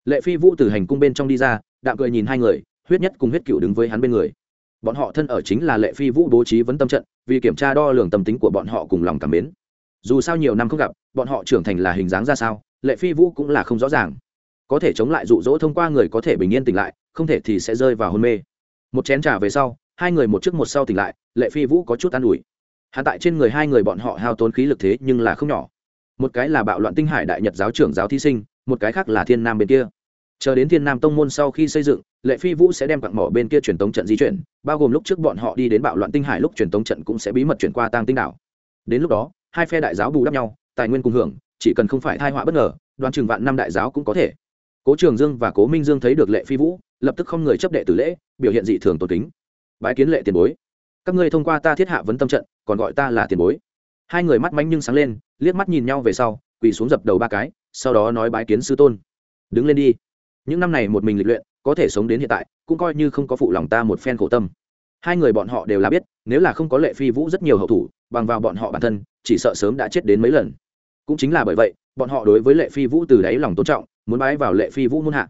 lệ phi vũ từ hành cung bên trong đi ra, đạm cười nhìn hai người, huyết nhất cùng huyết cựu đứng với hắn bên người. Bọn họ thân ở chính là lệ phi vũ bố trí vấn tâm trận, vì kiểm tra đo lường tâm tính của bọn họ cùng lòng cảm mến. Dù sao nhiều năm không gặp, bọn họ trưởng thành là hình dáng ra sao, lệ phi vũ cũng là không rõ ràng. Có thể chống lại rụ rỗ thông qua người có thể bình yên tỉnh lại, không thể thì sẽ rơi vào hôn mê. Một chén trà về sau, hai người một trước một sau tỉnh lại, lệ phi vũ có chút an ủi hạ tại trên người hai người bọn họ hao tốn khí lực thế nhưng là không nhỏ. Một cái là bạo loạn tinh hải đại nhật giáo trưởng giáo thí sinh, một cái khác là thiên nam bên kia. Chờ đến thiên nam tông môn sau khi xây dựng, lệ phi vũ sẽ đem quặng mỏ bên kia truyền tống trận di chuyển, bao gồm lúc trước bọn họ đi đến bạo loạn tinh hải lúc truyền tống trận cũng sẽ bí mật chuyển qua tăng tinh đảo. Đến lúc đó, hai phe đại giáo bù đắp nhau, tài nguyên cùng hưởng, chỉ cần không phải thai họa bất ngờ đoàn trường vạn năm đại giáo cũng có thể. Cố trường dương và cố minh dương thấy được lệ phi vũ, lập tức không người chấp đệ tử lễ, biểu hiện dị thường tôn kính. Bái kiến lệ tiền bối các ngươi thông qua ta thiết hạ vấn tâm trận, còn gọi ta là tiền bối. Hai người mắt manh nhưng sáng lên, liếc mắt nhìn nhau về sau, quỳ xuống dập đầu ba cái, sau đó nói bái kiến sư tôn. Đứng lên đi. Những năm này một mình lịch luyện, có thể sống đến hiện tại, cũng coi như không có phụ lòng ta một phen khổ tâm. Hai người bọn họ đều là biết, nếu là không có lệ phi vũ rất nhiều hậu thủ, bằng vào bọn họ bản thân, chỉ sợ sớm đã chết đến mấy lần. Cũng chính là bởi vậy, bọn họ đối với lệ phi vũ từ đáy lòng tôn trọng, muốn bái vào lệ phi vũ muôn hạ.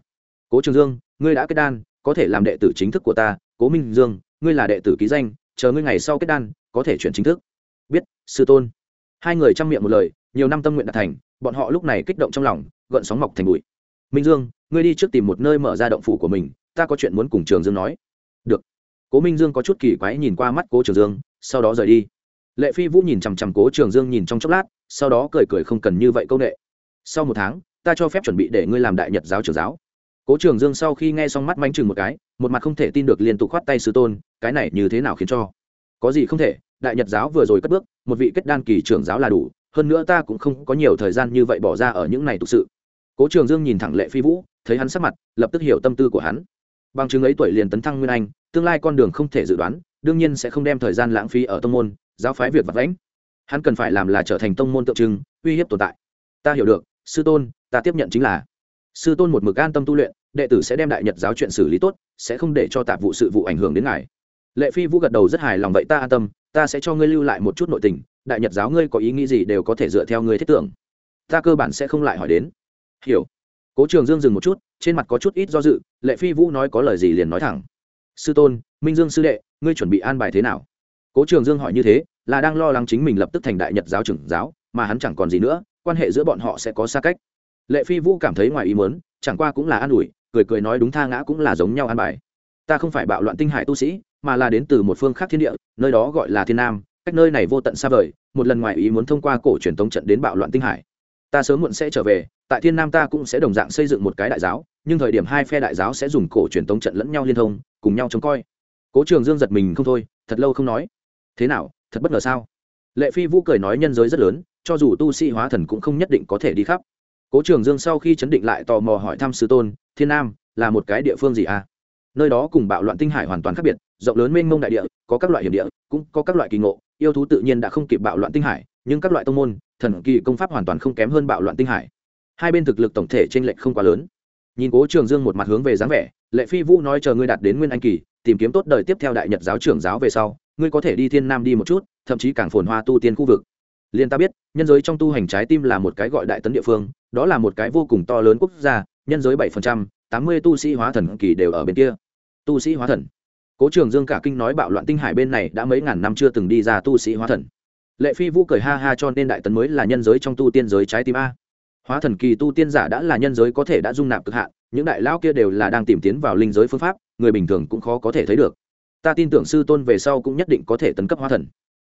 Cố trường dương, ngươi đã kết đan, có thể làm đệ tử chính thức của ta. Cố minh dương, ngươi là đệ tử ký danh chờ ngươi ngày sau kết đan, có thể chuyển chính thức. Biết, sư tôn. Hai người chăm miệng một lời, nhiều năm tâm nguyện đạt thành, bọn họ lúc này kích động trong lòng, gợn sóng mọc thành bụi. Minh dương, ngươi đi trước tìm một nơi mở ra động phủ của mình, ta có chuyện muốn cùng trường dương nói. Được. Cố minh dương có chút kỳ quái nhìn qua mắt cố trường dương, sau đó rời đi. Lệ phi vũ nhìn chằm chằm cố trường dương nhìn trong chốc lát, sau đó cười cười không cần như vậy công nghệ sau một tháng, ta cho phép chuẩn bị để ngươi làm đại nhật giáo trưởng giáo cố trường dương sau khi nghe xong mắt mánh chừng một cái, một mặt không thể tin được liên tục khoát tay sư tôn, cái này như thế nào khiến cho? Có gì không thể, đại nhật giáo vừa rồi cất bước, một vị kết đan kỳ trưởng giáo là đủ, hơn nữa ta cũng không có nhiều thời gian như vậy bỏ ra ở những này thực sự. Cố trường dương nhìn thẳng lệ phi vũ, thấy hắn sắc mặt, lập tức hiểu tâm tư của hắn. Bằng chứng ấy tuổi liền tấn thăng nguyên anh, tương lai con đường không thể dự đoán, đương nhiên sẽ không đem thời gian lãng phí ở tông môn, giáo phái việt vật lãnh hắn cần phải làm là trở thành tông môn tượng trưng, uy hiếp tồn tại. Ta hiểu được, sư tôn, ta tiếp nhận chính là sư tôn một mực an tâm tu luyện, đệ tử sẽ đem đại nhật giáo chuyện xử lý tốt, sẽ không để cho tạp vụ sự vụ ảnh hưởng đến ngài. Lệ phi vũ gật đầu rất hài lòng, vậy ta an tâm, ta sẽ cho ngươi lưu lại một chút nội tình, đại nhật giáo ngươi có ý nghĩ gì đều có thể dựa theo ngươi thiết tưởng. Ta cơ bản sẽ không lại hỏi đến. Hiểu. Cố trường dương dừng một chút, trên mặt có chút ít do dự, lệ phi vũ nói có lời gì liền nói thẳng. Sư tôn, minh dương sư đệ, ngươi chuẩn bị an bài thế nào? Cố trường dương hỏi như thế, là đang lo lắng chính mình lập tức thành đại nhật giáo trưởng giáo, mà hắn chẳng còn gì nữa, quan hệ giữa bọn họ sẽ có xa cách lệ phi vũ cảm thấy ngoài ý muốn, chẳng qua cũng là an ủi, cười cười nói đúng tha ngã cũng là giống nhau an bài. Ta không phải bạo loạn tinh hải tu sĩ, mà là đến từ một phương khác thiên địa, nơi đó gọi là thiên nam, cách nơi này vô tận xa vời, một lần ngoài ý muốn thông qua cổ truyền tống trận đến bạo loạn tinh hải. Ta sớm muộn sẽ trở về, tại thiên nam ta cũng sẽ đồng dạng xây dựng một cái đại giáo, nhưng thời điểm hai phe đại giáo sẽ dùng cổ truyền tống trận lẫn nhau liên thông, cùng nhau trông coi. Cố trường dương giật mình không thôi, thật lâu không nói. Thế nào, thật bất ngờ sao? Lệ phi vũ cười nói nhân giới rất lớn, cho dù tu sĩ hóa thần cũng không nhất định có thể đi khắp cố trường dương sau khi chấn định lại tò mò hỏi thăm sư tôn, thiên nam, là một cái địa phương gì à? Nơi đó cùng bạo loạn tinh hải hoàn toàn khác biệt, rộng lớn mênh mông đại địa, có các loại hiểm địa, cũng có các loại kỳ ngộ, yêu thú tự nhiên đã không kịp bạo loạn tinh hải, nhưng các loại tông môn, thần kỳ công pháp hoàn toàn không kém hơn bạo loạn tinh hải. Hai bên thực lực tổng thể t r ê n lệch không quá lớn. Nhìn cố trường dương một mặt hướng về dáng vẻ, lệ phi vũ nói chờ ngươi đạt đến nguyên anh kỳ, tìm kiếm tốt đời tiếp theo đại nhật giáo trưởng giáo về sau, ngươi có thể đi thiên nam đi một chút, thậm chí càng phồn hoa tu tiên khu vực liên ta biết, nhân giới trong tu hành trái tim là một cái gọi đại tấn địa phương, đó là một cái vô cùng to lớn quốc gia, nhân giới bảy phần trăm, tám mươi tu sĩ hóa thần kỳ đều ở bên kia. Tu sĩ hóa thần. Cố trường dương cả kinh nói bạo loạn tinh hải bên này đã mấy ngàn năm chưa từng đi ra tu sĩ hóa thần. Lệ phi vũ cười ha ha cho nên đại tấn mới là nhân giới trong tu tiên giới trái tim a. Hóa thần kỳ tu tiên giả đã là nhân giới có thể đã dung nạp cực hạn, những đại lão kia đều là đang tìm tiến vào linh giới phương pháp, người bình thường cũng khó có thể thấy được. Ta tin tưởng sư tôn về sau cũng nhất định có thể tấn cấp hóa thần.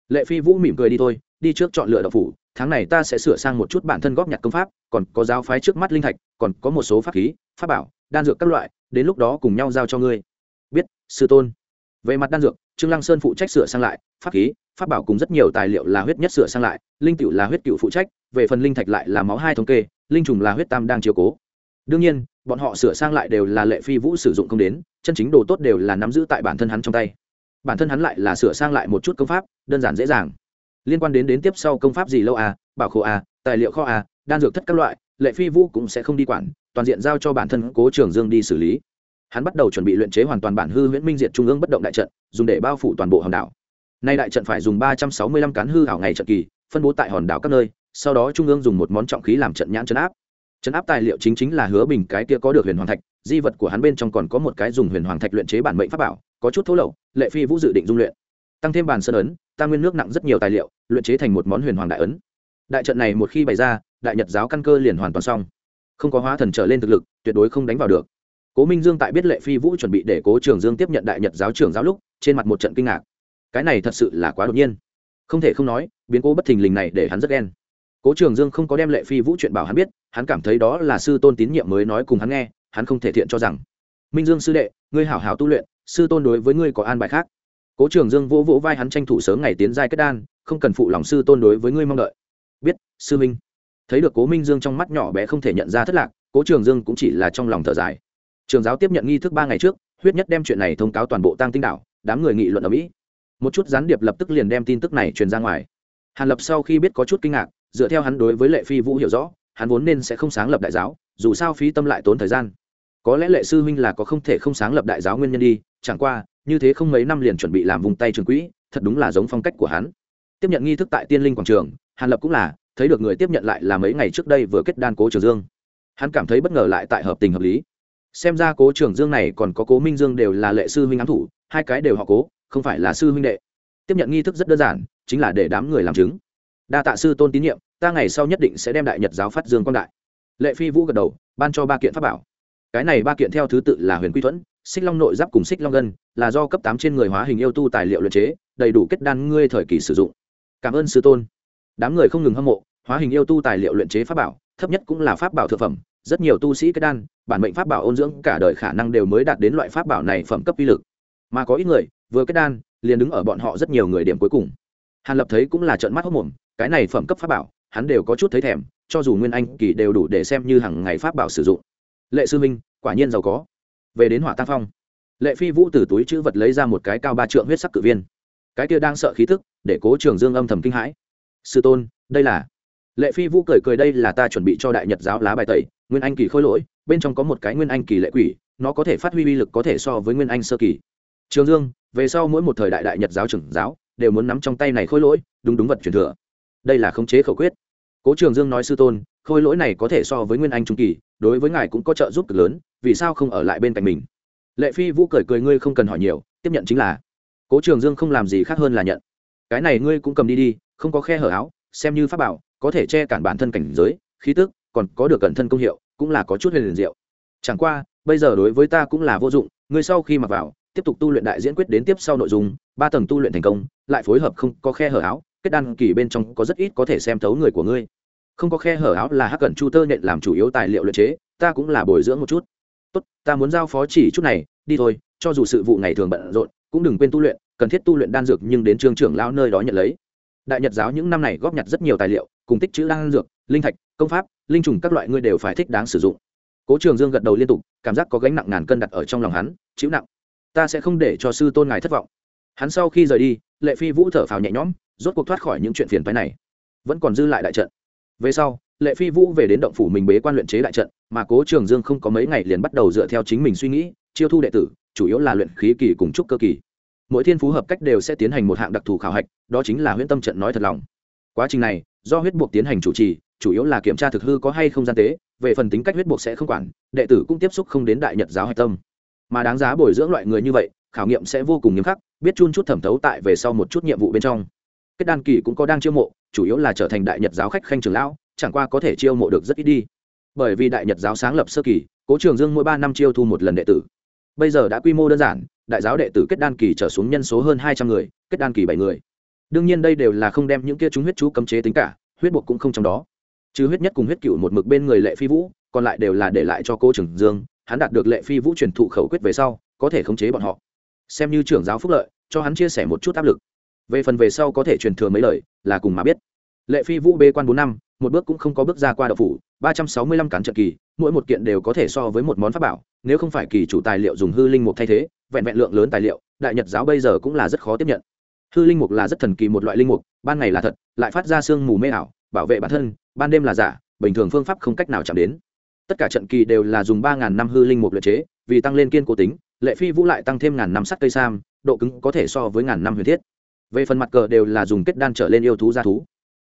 Lệ phi vũ mỉm cười đi thôi đi trước chọn lựa đạo phủ, tháng này ta sẽ sửa sang một chút bản thân góp nhặt công pháp, còn có giáo phái trước mắt linh thạch, còn có một số pháp khí, pháp bảo, đan dược các loại, đến lúc đó cùng nhau giao cho ngươi. Biết, sư tôn. Về mặt đan dược, trương lăng sơn phụ trách sửa sang lại, pháp khí, pháp bảo cùng rất nhiều tài liệu là huyết nhất sửa sang lại, linh cựu là huyết cựu phụ trách, về phần linh thạch lại là máu hai thống kê, linh trùng là huyết tam đang chiếu cố. Đương nhiên, bọn họ sửa sang lại đều là lệ phi vũ sử dụng không đến, chân chính đồ tốt đều là nắm giữ tại bản thân hắn trong tay. Bản thân hắn lại là sửa sang lại một chút công pháp, đơn giản dễ dàng liên quan đến đến tiếp sau công pháp gì lâu à bảo khổ à tài liệu kho à đan dược thất các loại, lệ phi vũ cũng sẽ không đi quản, toàn diện giao cho bản thân cố trường dương đi xử lý. Hắn bắt đầu chuẩn bị luyện chế hoàn toàn bản hư huyễn minh diệt trung ương bất động đại trận, dùng để bao phủ toàn bộ hòn đảo. Nay đại trận phải dùng ba trăm sáu mươi lăm cán hư hảo ngày trận kỳ, phân bố tại hòn đảo các nơi, sau đó trung ương dùng một món trọng khí làm trận nhãn chấn áp. Chấn áp tài liệu chính chính là hứa bình cái kia có được huyền hoàng thạch, di vật của hắn bên trong còn có một cái dùng huyền hoàng thạch luyện chế bản mệnh pháp bảo, có chút thô lậu, lệ phi vũ dự định dung luyện. Tăng thêm bàn sơn ấn Ta nguyên nước nặng rất nhiều tài liệu, luyện chế thành một món huyền hoàng đại ấn. Đại trận này một khi bày ra, đại nhật giáo căn cơ liền hoàn toàn xong. Không có hóa thần trở lên thực lực, tuyệt đối không đánh vào được. Cố minh dương tại biết lệ phi vũ chuẩn bị để cố trường dương tiếp nhận đại nhật giáo trưởng giáo lúc, trên mặt một trận kinh ngạc. Cái này thật sự là quá đột nhiên. Không thể không nói, biến cố bất thình lình này để hắn rất ghen. Cố trường dương không có đem lệ phi vũ chuyện bảo hắn biết, hắn cảm thấy đó là sư tôn tín nhiệm mới nói cùng hắn nghe, hắn không thể thiện cho rằng. Minh dương sư đệ, ngươi hảo hảo tu luyện, sư tôn đối với ngươi có an bài khác cố trường dương vỗ vỗ vai hắn tranh thủ sớm ngày tiến giai kết đan, không cần phụ lòng sư tôn đối với ngươi mong đợi. Biết, sư minh. Thấy được cố minh dương trong mắt nhỏ bé không thể nhận ra thất lạc, cố trường dương cũng chỉ là trong lòng thở dài. Trường giáo tiếp nhận nghi thức ba ngày trước, huyết nhất đem chuyện này thông cáo toàn bộ tăng tinh đảo, đám người nghị luận ở mỹ. Một chút gián điệp lập tức liền đem tin tức này truyền ra ngoài. Hàn lập sau khi biết có chút kinh ngạc, dựa theo hắn đối với lệ phi vũ hiểu rõ, hắn vốn nên sẽ không sáng lập đại giáo, dù sao phí tâm lại tốn thời gian. Có lẽ lệ sư huynh là có không thể không sáng lập đại giáo nguyên nhân đi, chẳng qua như thế không mấy năm liền chuẩn bị làm vùng tay trường quỹ, thật đúng là giống phong cách của hắn. Tiếp nhận nghi thức tại tiên linh quảng trường, hàn lập cũng là, thấy được người tiếp nhận lại là mấy ngày trước đây vừa kết đan cố trường dương. Hắn cảm thấy bất ngờ lại tại hợp tình hợp lý. Xem ra cố trường dương này còn có cố minh dương đều là lệ sư huynh ám thủ, hai cái đều họ cố, không phải là sư huynh đệ. Tiếp nhận nghi thức rất đơn giản, chính là để đám người làm chứng. Đa tạ sư tôn tín nhiệm, ta ngày sau nhất định sẽ đem đại nhật giáo phát dương Quang đại. Lệ phi vũ gật đầu, ban cho ba kiện pháp bảo. Cái này ba kiện theo thứ tự là huyền quy thuẫn xích long nội giáp cùng xích long gân là do cấp tám trên người hóa hình yêu tu tài liệu luyện chế, đầy đủ kết đan ngươi thời kỳ sử dụng. Cảm ơn sư tôn. Đám người không ngừng hâm mộ, hóa hình yêu tu tài liệu luyện chế pháp bảo, thấp nhất cũng là pháp bảo thực phẩm, rất nhiều tu sĩ kết đan, bản mệnh pháp bảo ôn dưỡng cả đời khả năng đều mới đạt đến loại pháp bảo này phẩm cấp uy lực. Mà có ít người, vừa kết đan, liền đứng ở bọn họ rất nhiều người điểm cuối cùng. Hàn lập thấy cũng là trợn mắt hốc mồm, cái này phẩm cấp pháp bảo, hắn đều có chút thấy thèm, cho dù nguyên anh kỳ đều đủ để xem như hàng ngày pháp bảo sử dụng. Lệ sư minh, quả nhiên giàu có về đến hỏa tăng phong. Lệ phi vũ từ túi chữ vật lấy ra một cái cao ba trượng huyết sắc cự viên. Cái kia đang sợ khí thức để cố trường dương âm thầm kinh hãi. Sư tôn, đây là lệ phi vũ cười cười, đây là ta chuẩn bị cho đại nhật giáo lá bài tẩy, nguyên anh kỳ khôi lỗi, bên trong có một cái nguyên anh kỳ lệ quỷ, nó có thể phát huy uy lực có thể so với nguyên anh sơ kỳ. Trường dương, về sau mỗi một thời đại đại nhật giáo trưởng giáo, đều muốn nắm trong tay này khôi lỗi, đúng đúng vật truyền thừa. Đây là khống chế khẩu quyết. Cố trường dương nói, sư tôn khôi lỗi này có thể so với nguyên anh trung kỳ, đối với ngài cũng có trợ giúp cực lớn, vì sao không ở lại bên cạnh mình? Lệ phi vũ cười cười ngươi không cần hỏi nhiều, tiếp nhận chính là, cố trường dương không làm gì khác hơn là nhận. Cái này ngươi cũng cầm đi đi, không có khe hở áo, xem như pháp bảo, có thể che cản bản thân cảnh giới, khí tức, còn có được cẩn thân công hiệu, cũng là có chút huyền liền diệu. Chẳng qua, bây giờ đối với ta cũng là vô dụng, ngươi sau khi mặc vào, tiếp tục tu luyện đại diễn quyết đến tiếp sau nội dung, ba tầng tu luyện thành công, lại phối hợp không có khe hở áo, kết đan kỳ bên trong có rất ít có thể xem thấu người của ngươi không có khe hở áo là hắc cẩn chu tơ nện làm chủ yếu tài liệu luyện chế, ta cũng là bồi dưỡng một chút. Tốt, ta muốn giao phó chỉ chút này, đi thôi, cho dù sự vụ ngày thường bận rộn, cũng đừng quên tu luyện, cần thiết tu luyện đan dược nhưng đến trường trưởng lao nơi đó nhận lấy. Đại nhật giáo những năm này góp nhặt rất nhiều tài liệu, cùng tích chữ đan dược, linh thạch, công pháp, linh trùng các loại ngươi đều phải thích đáng sử dụng. Cố trường dương gật đầu liên tục, cảm giác có gánh nặng ngàn cân đặt ở trong lòng hắn, chịu nặng. Ta sẽ không để cho sư tôn ngài thất vọng. Hắn sau khi rời đi, lệ phi vũ thở phào nhẹ nhõm, rốt cuộc thoát khỏi những chuyện phiền phái này. Vẫn còn dư lại đại trận về sau, lệ phi vũ về đến động phủ mình bế quan luyện chế đại trận, mà cố trường dương không có mấy ngày liền bắt đầu dựa theo chính mình suy nghĩ, chiêu thu đệ tử, chủ yếu là luyện khí kỳ cùng trúc cơ kỳ. Mỗi thiên phú hợp cách đều sẽ tiến hành một hạng đặc thù khảo hạch, đó chính là huyễn tâm trận nói thật lòng. Quá trình này, do huyết buộc tiến hành chủ trì, chủ yếu là kiểm tra thực hư có hay không gian tế, về phần tính cách huyết buộc sẽ không quản, đệ tử cũng tiếp xúc không đến đại nhật giáo hạch tâm. Mà đáng giá bồi dưỡng loại người như vậy, khảo nghiệm sẽ vô cùng nghiêm khắc, biết chun chút thẩm thấu tại về sau một chút nhiệm vụ bên trong kết đan kỳ cũng có đang chiêu mộ, chủ yếu là trở thành đại nhật giáo khách khanh trường lão, chẳng qua có thể chiêu mộ được rất ít đi. Bởi vì đại nhật giáo sáng lập sơ kỳ, cố trường dương mỗi ba năm chiêu thu một lần đệ tử. Bây giờ đã quy mô đơn giản, đại giáo đệ tử kết đan kỳ trở xuống nhân số hơn hai trăm người, kết đan kỳ bảy người. Đương nhiên đây đều là không đem những kia chúng huyết chú cấm chế tính cả, huyết buộc cũng không trong đó. Chứ huyết nhất cùng huyết cựu một mực bên người lệ phi vũ, còn lại đều là để lại cho cô trường dương, hắn đạt được lệ phi vũ truyền thụ khẩu quyết về sau, có thể khống chế bọn họ. Xem như trưởng giáo phúc lợi, cho hắn chia sẻ một chút áp lực về phần về sau có thể truyền thừa mấy lời, là cùng mà biết. Lệ phi vũ bê quan bốn năm, một bước cũng không có bước ra qua đậu phủ, ba trăm sáu mươi lăm cán trận kỳ, mỗi một kiện đều có thể so với một món pháp bảo, nếu không phải kỳ chủ tài liệu dùng hư linh mục thay thế, vẹn vẹn lượng lớn tài liệu, đại nhật giáo bây giờ cũng là rất khó tiếp nhận. Hư linh mục là rất thần kỳ một loại linh mục, ban ngày là thật, lại phát ra sương mù mê ảo, bảo vệ bản thân, ban đêm là giả, bình thường phương pháp không cách nào chạm đến. Tất cả trận kỳ đều là dùng ba ngàn năm hư linh mục luyện chế, vì tăng lên kiên cố tính, lệ phi vũ lại tăng thêm ngàn năm sắt cây sam, độ cứng có thể so với ngàn năm huyền thiết về phần mặt cờ đều là dùng kết đan trở lên yêu thú gia thú.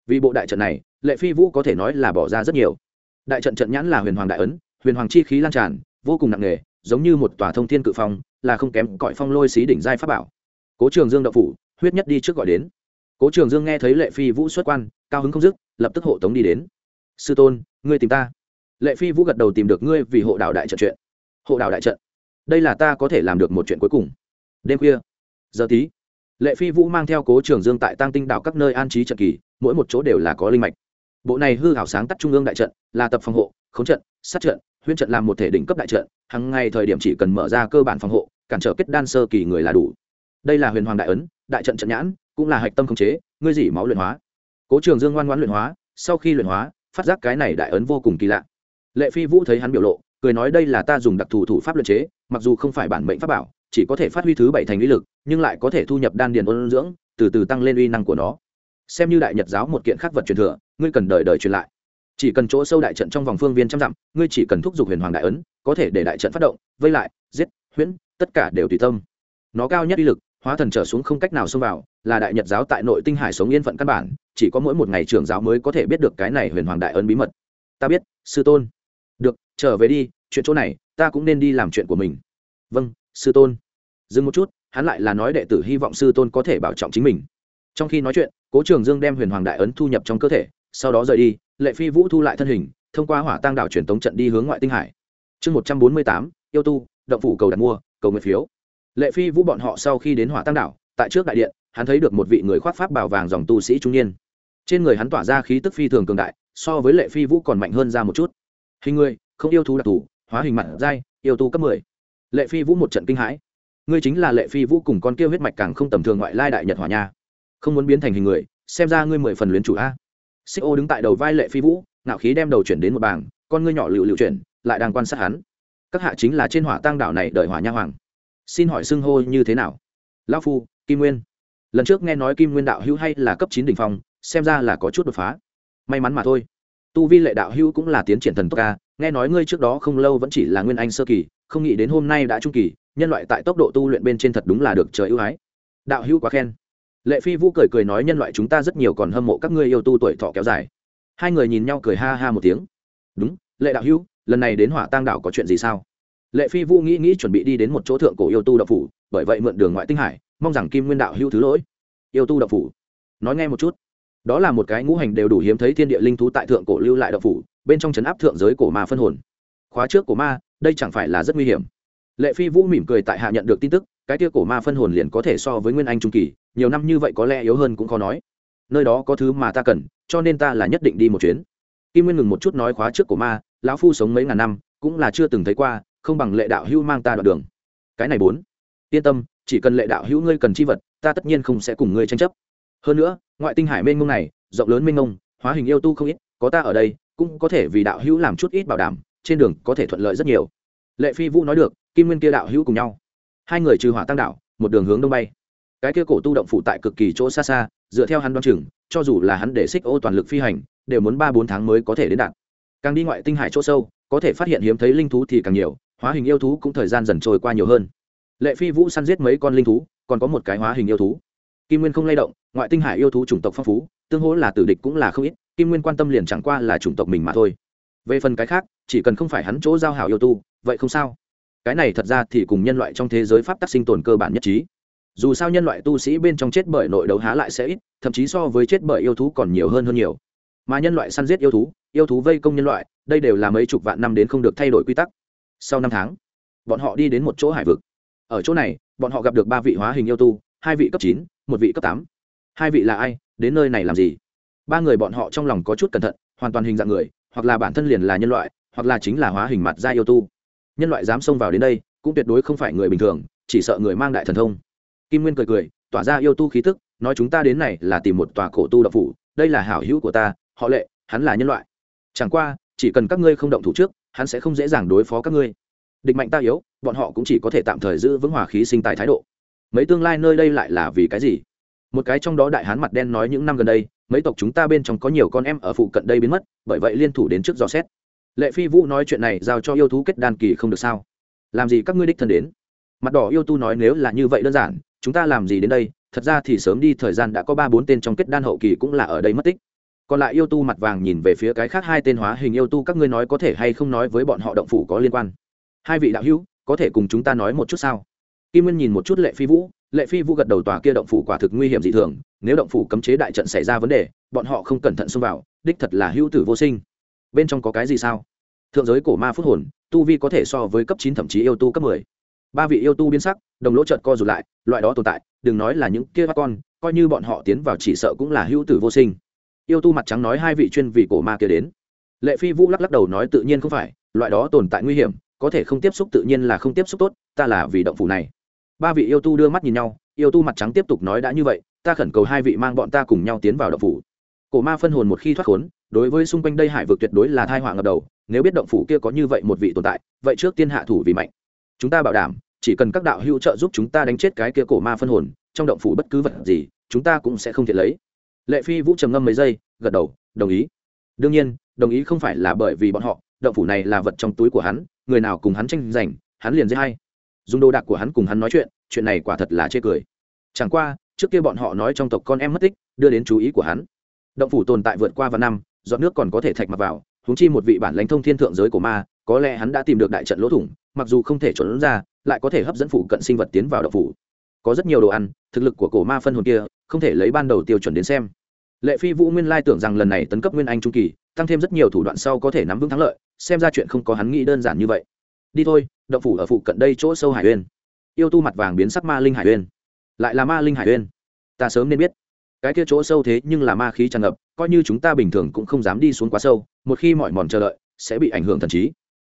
Vì bộ đại trận này, lệ phi vũ có thể nói là bỏ ra rất nhiều. Đại trận trận nhãn là huyền hoàng đại ấn, huyền hoàng chi khí lan tràn, vô cùng nặng nề, giống như một tòa thông thiên cự phong, là không kém cõi phong lôi xí đỉnh giai pháp bảo. Cố trường dương đậu phủ, huyết nhất đi trước gọi đến. Cố trường dương nghe thấy lệ phi vũ xuất quan, cao hứng không dứt, lập tức hộ tống đi đến. Sư tôn, ngươi tìm ta. Lệ phi vũ gật đầu tìm được ngươi vì hộ đạo đại trận chuyện. Hộ đạo đại trận? Đây là ta có thể làm được một chuyện cuối cùng. Đêm khuya, giờ tí lệ phi vũ mang theo cố trường dương tại tăng tinh đạo các nơi an trí trận kỳ, mỗi một chỗ đều là có linh mạch. Bộ này hư hảo sáng tắt trung ương đại trận, là tập phòng hộ, khống trận, sát trận, huyễn trận làm một thể đỉnh cấp đại trận, hằng ngày thời điểm chỉ cần mở ra cơ bản phòng hộ, cản trở kết đan sơ kỳ người là đủ. Đây là huyền hoàng đại ấn, đại trận trận nhãn, cũng là hạch tâm khống chế, ngươi dỉ máu luyện hóa. Cố trường dương ngoan ngoãn luyện hóa, sau khi luyện hóa, phát giác cái này đại ấn vô cùng kỳ lạ. Lệ phi vũ thấy hắn biểu lộ, cười nói đây là ta dùng đặc thù thủ pháp luyện chế, mặc dù không phải bản mệnh pháp bảo chỉ có thể phát huy thứ bảy thành uy lực, nhưng lại có thể thu nhập đan điền ôn dưỡng, từ từ tăng lên uy năng của nó. Xem như đại nhật giáo một kiện khắc vật truyền thừa, ngươi cần đời đời truyền lại. Chỉ cần chỗ sâu đại trận trong vòng phương viên trăm dặm, ngươi chỉ cần thúc giục huyền hoàng đại ấn, có thể để đại trận phát động, vây lại, giết, huyễn, tất cả đều tùy tâm. Nó cao nhất uy lực, hóa thần trở xuống không cách nào xông vào, là đại nhật giáo tại nội tinh hải sống yên phận căn bản, chỉ có mỗi một ngày trưởng giáo mới có thể biết được cái này huyền hoàng đại ấn bí mật. Ta biết, sư tôn. Được, trở về đi, chuyện chỗ này, ta cũng nên đi làm chuyện của mình. Vâng sư tôn. Dừng một chút, hắn lại là nói đệ tử hy vọng sư tôn có thể bảo trọng chính mình. Trong khi nói chuyện, cố trường dương đem huyền hoàng đại ấn thu nhập trong cơ thể, sau đó rời đi, lệ phi vũ thu lại thân hình, thông qua hỏa tăng đạo truyền tống trận đi hướng ngoại tinh hải. Chương một trăm bốn mươi tám, yêu tu, động phủ cầu đặt mua, cầu nguyện phiếu. Lệ phi vũ bọn họ sau khi đến hỏa tăng đảo, tại trước đại điện, hắn thấy được một vị người khoác pháp bảo vàng dòng tu sĩ trung niên. Trên người hắn tỏa ra khí tức phi thường cường đại, so với lệ phi vũ còn mạnh hơn ra một chút. Hình người, không yêu thú đặc thù, hóa hình mặt dai, yêu tu cấp mười lệ phi vũ một trận kinh hãi. Ngươi chính là lệ phi vũ cùng con kia huyết mạch càng không tầm thường ngoại lai đại nhật hỏa nha. Không muốn biến thành hình người, xem ra ngươi mười phần luyến chủ a. Xích ô đứng tại đầu vai lệ phi vũ nạo khí đem đầu chuyển đến một bảng, con ngươi nhỏ lựu lựu chuyển, lại đang quan sát hắn. Các hạ chính là trên hỏa tăng đảo này đợi hỏa nha hoàng. Xin hỏi xưng hô như thế nào? Lão phu, kim nguyên. Lần trước nghe nói kim nguyên đạo hữu hay là cấp chín đ ỉ n h phong, xem ra là có chút đột phá. May mắn mà thôi. Tu vi lệ đạo hữu cũng là tiến triển thần tốc ca nghe nói ngươi trước đó không lâu vẫn chỉ là nguyên anh sơ kỳ không nghĩ đến hôm nay đã trung kỳ, nhân loại tại tốc độ tu luyện bên trên thật đúng là được trời ưu ái. Đạo hữu quá khen. Lệ phi vũ cười cười nói nhân loại chúng ta rất nhiều còn hâm mộ các ngươi yêu tu tuổi thọ kéo dài. Hai người nhìn nhau cười ha ha một tiếng. Đúng, lệ đạo hữu, lần này đến hỏa tang đảo có chuyện gì sao? Lệ phi vũ nghĩ nghĩ chuẩn bị đi đến một chỗ thượng cổ yêu tu đậu phủ, bởi vậy mượn đường ngoại tinh hải, mong rằng kim nguyên đạo hữu thứ lỗi. Yêu tu đậu phủ. Nói nghe một chút. Đó là một cái ngũ hành đều đủ hiếm thấy thiên địa linh thú tại thượng cổ lưu lại đậu phủ, bên trong trấn áp thượng giới cổ ma phân hồn. Khóa trước của ma đây chẳng phải là rất nguy hiểm. Lệ phi vũ mỉm cười tại hạ nhận được tin tức, cái tia cổ ma phân hồn liền có thể so với nguyên anh trung kỳ, nhiều năm như vậy có lẽ yếu hơn cũng khó nói. Nơi đó có thứ mà ta cần, cho nên ta là nhất định đi một chuyến. Kim nguyên ngừng một chút nói khóa trước cổ ma, lão phu sống mấy ngàn năm, cũng là chưa từng thấy qua, không bằng lệ đạo hữu mang ta đoạn đường. Cái này bốn. Yên tâm, chỉ cần lệ đạo hữu ngươi cần chi vật, ta tất nhiên không sẽ cùng ngươi tranh chấp. Hơn nữa, ngoại tinh hải mênh mông này, rộng lớn mênh mông, hóa hình yêu tu không ít, có ta ở đây, cũng có thể vì đạo hữu làm chút ít bảo đảm trên đường có thể thuận lợi rất nhiều. Lệ phi vũ nói được, kim nguyên kia đạo hữu cùng nhau. Hai người trừ hỏa tăng đạo, một đường hướng đông bay. Cái kia cổ tu động phụ tại cực kỳ chỗ xa xa, dựa theo hắn đoan chừng, cho dù là hắn để xích ô toàn lực phi hành, đều muốn ba bốn tháng mới có thể đến đạt. Càng đi ngoại tinh hải chỗ sâu, có thể phát hiện hiếm thấy linh thú thì càng nhiều, hóa hình yêu thú cũng thời gian dần trôi qua nhiều hơn. Lệ phi vũ săn giết mấy con linh thú, còn có một cái hóa hình yêu thú. Kim nguyên không lay động, ngoại tinh hải yêu thú chủng tộc phong phú, tương hỗ là tử địch cũng là không ít, kim nguyên quan tâm liền chẳng qua là chủng tộc mình mà thôi. Về phần cái khác chỉ cần không phải hắn chỗ giao hảo yêu tu, vậy không sao. Cái này thật ra thì cùng nhân loại trong thế giới pháp tắc sinh tồn cơ bản nhất trí. Dù sao nhân loại tu sĩ bên trong chết bởi nội đấu há lại sẽ ít, thậm chí so với chết bởi yêu thú còn nhiều hơn hơn nhiều. Mà nhân loại săn giết yêu thú yêu thú vây công nhân loại, đây đều là mấy chục vạn năm đến không được thay đổi quy tắc. Sau năm tháng, bọn họ đi đến một chỗ hải vực. Ở chỗ này, bọn họ gặp được ba vị hóa hình yêu tu, hai vị cấp chín, một vị cấp tám. Hai vị là ai, đến nơi này làm gì? Ba người bọn họ trong lòng có chút cẩn thận, hoàn toàn hình dạng người, hoặc là bản thân liền là nhân loại hoặc là chính là hóa hình mặt gia yêu tu. Nhân loại dám xông vào đến đây, cũng tuyệt đối không phải người bình thường, chỉ sợ người mang đại thần thông. Kim nguyên cười cười, tỏa ra yêu tu khí tức, nói chúng ta đến này là tìm một tòa cổ tu đập phủ, đây là hảo hữu của ta, họ lệ, hắn là nhân loại. Chẳng qua, chỉ cần các ngươi không động thủ trước, hắn sẽ không dễ dàng đối phó các ngươi. Địch mạnh ta yếu, bọn họ cũng chỉ có thể tạm thời giữ vững hòa khí sinh tài thái độ. Mấy tương lai nơi đây lại là vì cái gì? Một cái trong đó đại hán mặt đen nói những năm gần đây, mấy tộc chúng ta bên trong có nhiều con em ở phụ cận đây biến mất, bởi vậy liên thủ đến trước dò xét lệ phi vũ nói chuyện này giao cho yêu thú kết đan kỳ không được sao? Làm gì các ngươi đích thân đến? Mặt đỏ yêu tu nói nếu là như vậy đơn giản, chúng ta làm gì đến đây? Thật ra thì sớm đi, thời gian đã có ba bốn tên trong kết đan hậu kỳ cũng là ở đây mất tích. Còn lại yêu tu mặt vàng nhìn về phía cái khác hai tên hóa hình yêu tu, các ngươi nói có thể hay không nói với bọn họ động phủ có liên quan? Hai vị đạo hữu, có thể cùng chúng ta nói một chút sao? Kim nguyên nhìn một chút lệ phi vũ, lệ phi vũ gật đầu tòa kia động phủ quả thực nguy hiểm dị thường, nếu động phủ cấm chế đại trận xảy ra vấn đề, bọn họ không cẩn thận xông vào, đích thật là hữu tử vô sinh bên trong có cái gì sao? Thượng giới cổ ma phút hồn, tu vi có thể so với cấp chín thậm chí yêu tu cấp mười. Ba vị yêu tu biến sắc, đồng lỗ trợt co rụt lại, loại đó tồn tại, đừng nói là những kia các con, coi như bọn họ tiến vào chỉ sợ cũng là hữu tử vô sinh. Yêu tu mặt trắng nói hai vị chuyên vị cổ ma kia đến. Lệ phi vũ lắc lắc đầu nói tự nhiên không phải, loại đó tồn tại nguy hiểm, có thể không tiếp xúc tự nhiên là không tiếp xúc tốt, ta là vì động phủ này. Ba vị yêu tu đưa mắt nhìn nhau, yêu tu mặt trắng tiếp tục nói đã như vậy, ta khẩn cầu hai vị mang bọn ta cùng nhau tiến vào động phủ. Cổ ma phân hồn một khi thoát khốn đối với xung quanh đây hải vực tuyệt đối là thai họa ngập đầu, nếu biết động phủ kia có như vậy một vị tồn tại, vậy trước tiên hạ thủ vì mạnh. Chúng ta bảo đảm, chỉ cần các đạo hữu trợ giúp chúng ta đánh chết cái kia cổ ma phân hồn, trong động phủ bất cứ vật gì, chúng ta cũng sẽ không thể lấy. Lệ phi vũ trầm ngâm mấy giây, gật đầu, đồng ý. Đương nhiên, đồng ý không phải là bởi vì bọn họ, động phủ này là vật trong túi của hắn, người nào cùng hắn tranh giành, hắn liền dễ hay. Dùng đồ đạc của hắn cùng hắn nói chuyện chuyện này quả thật là chê cười. Chẳng qua, trước kia bọn họ nói trong tộc con em mất tích, đưa đến chú ý của hắn động phủ tồn tại vượt qua vài năm, giọt nước còn có thể thạch mặc vào húng chi một vị bản lãnh thông thiên thượng giới của ma, có lẽ hắn đã tìm được đại trận lỗ thủng, mặc dù không thể trốn ra, lại có thể hấp dẫn phủ cận sinh vật tiến vào động phủ. Có rất nhiều đồ ăn, thực lực của cổ ma phân hồn kia, không thể lấy ban đầu tiêu chuẩn đến xem. Lệ phi vũ nguyên lai tưởng rằng lần này tấn cấp nguyên anh trung kỳ, tăng thêm rất nhiều thủ đoạn sau có thể nắm vững thắng lợi, xem ra chuyện không có hắn nghĩ đơn giản như vậy. Đi thôi, động phủ ở phụ cận đây chỗ sâu hải uyên. Yêu tu mặt vàng biến sắc ma linh hải uyên. Lại là ma linh hải uyên. Ta sớm nên biết cái kia chỗ sâu thế nhưng là ma khí tràn ngập, coi như chúng ta bình thường cũng không dám đi xuống quá sâu, một khi mọi mòn chờ đợi, sẽ bị ảnh hưởng thần trí.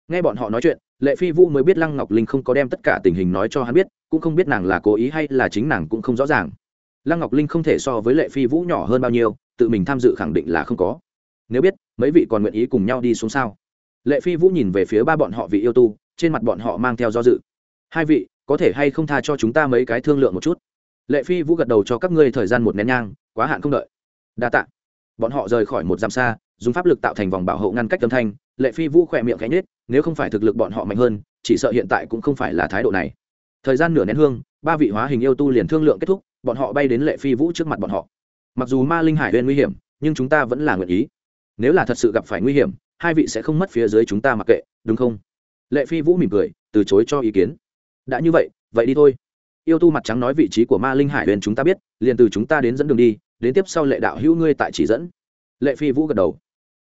Nghe bọn họ nói chuyện, lệ phi vũ mới biết lăng ngọc linh không có đem tất cả tình hình nói cho hắn biết, cũng không biết nàng là cố ý hay là chính nàng cũng không rõ ràng. Lăng ngọc linh không thể so với lệ phi vũ nhỏ hơn bao nhiêu, tự mình tham dự khẳng định là không có. Nếu biết, mấy vị còn nguyện ý cùng nhau đi xuống sao? Lệ phi vũ nhìn về phía ba bọn họ vị yêu tu, trên mặt bọn họ mang theo do dự. Hai vị, có thể hay không tha cho chúng ta mấy cái thương lượng một chút? Lệ phi vũ gật đầu cho các ngươi thời gian một nén nhang, quá hạn không đợi. Đa t ạ bọn họ rời khỏi một dặm xa, dùng pháp lực tạo thành vòng bảo hộ ngăn cách âm thanh, lệ phi vũ khỏe miệng cánh nết nếu không phải thực lực bọn họ mạnh hơn, chỉ sợ hiện tại cũng không phải là thái độ này. Thời gian nửa nén hương, ba vị hóa hình yêu tu liền thương lượng kết thúc, bọn họ bay đến lệ phi vũ trước mặt bọn họ. Mặc dù ma linh hải huyên nguy hiểm, nhưng chúng ta vẫn là nguyện ý. Nếu là thật sự gặp phải nguy hiểm, hai vị sẽ không mất phía dưới chúng ta mặc kệ, đúng không? Lệ phi vũ mỉm cười, từ chối cho ý kiến. Đã như vậy vậy đi thôi yêu tu mặt trắng nói vị trí của ma linh hải huyền chúng ta biết, liền từ chúng ta đến dẫn đường đi, đến tiếp sau lệ đạo hữu ngươi tại chỉ dẫn. Lệ phi vũ gật đầu.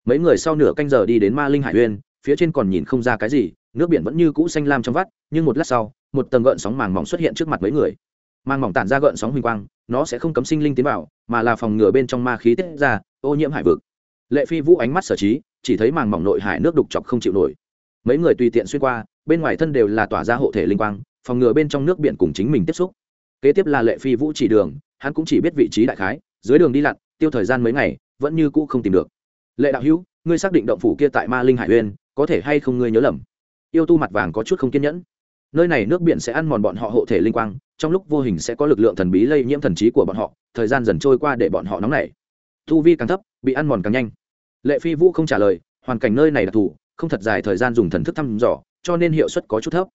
Mấy người sau nửa canh giờ đi đến ma linh hải huyền, phía trên còn nhìn không ra cái gì, nước biển vẫn như cũ xanh lam trong vắt, nhưng một lát sau, một tầng gợn sóng màng mỏng xuất hiện trước mặt mấy người. Màng mỏng tản ra gợn sóng huỳnh quang, nó sẽ không cấm sinh linh tiến vào, mà là phòng ngừa bên trong ma khí tiết ra, ô nhiễm hải vực. Lệ phi vũ ánh mắt sở trí, chỉ thấy màng mỏng nội hải nước đục chọc không chịu nổi. Mấy người tùy tiện xuyên qua, bên ngoài thân đều là tỏa ra hộ thể linh quang phòng ngừa bên trong nước biển cùng chính mình tiếp xúc. Kế tiếp là lệ phi vũ chỉ đường, hắn cũng chỉ biết vị trí đại khái, dưới đường đi lặn, tiêu thời gian mấy ngày, vẫn như cũ không tìm được. Lệ đạo hữu, ngươi xác định động phủ kia tại ma linh hải uyên, có thể hay không ngươi nhớ lầm? Yêu tu mặt vàng có chút không kiên nhẫn. Nơi này nước biển sẽ ăn mòn bọn họ hộ thể linh quang, trong lúc vô hình sẽ có lực lượng thần bí lây nhiễm thần trí của bọn họ, thời gian dần trôi qua để bọn họ nóng nảy. Thu vi càng thấp, bị ăn mòn càng nhanh. Lệ phi vũ không trả lời, hoàn cảnh nơi này đặc thù không thật dài thời gian dùng thần thức thăm dò, cho nên hiệu suất có chút thấp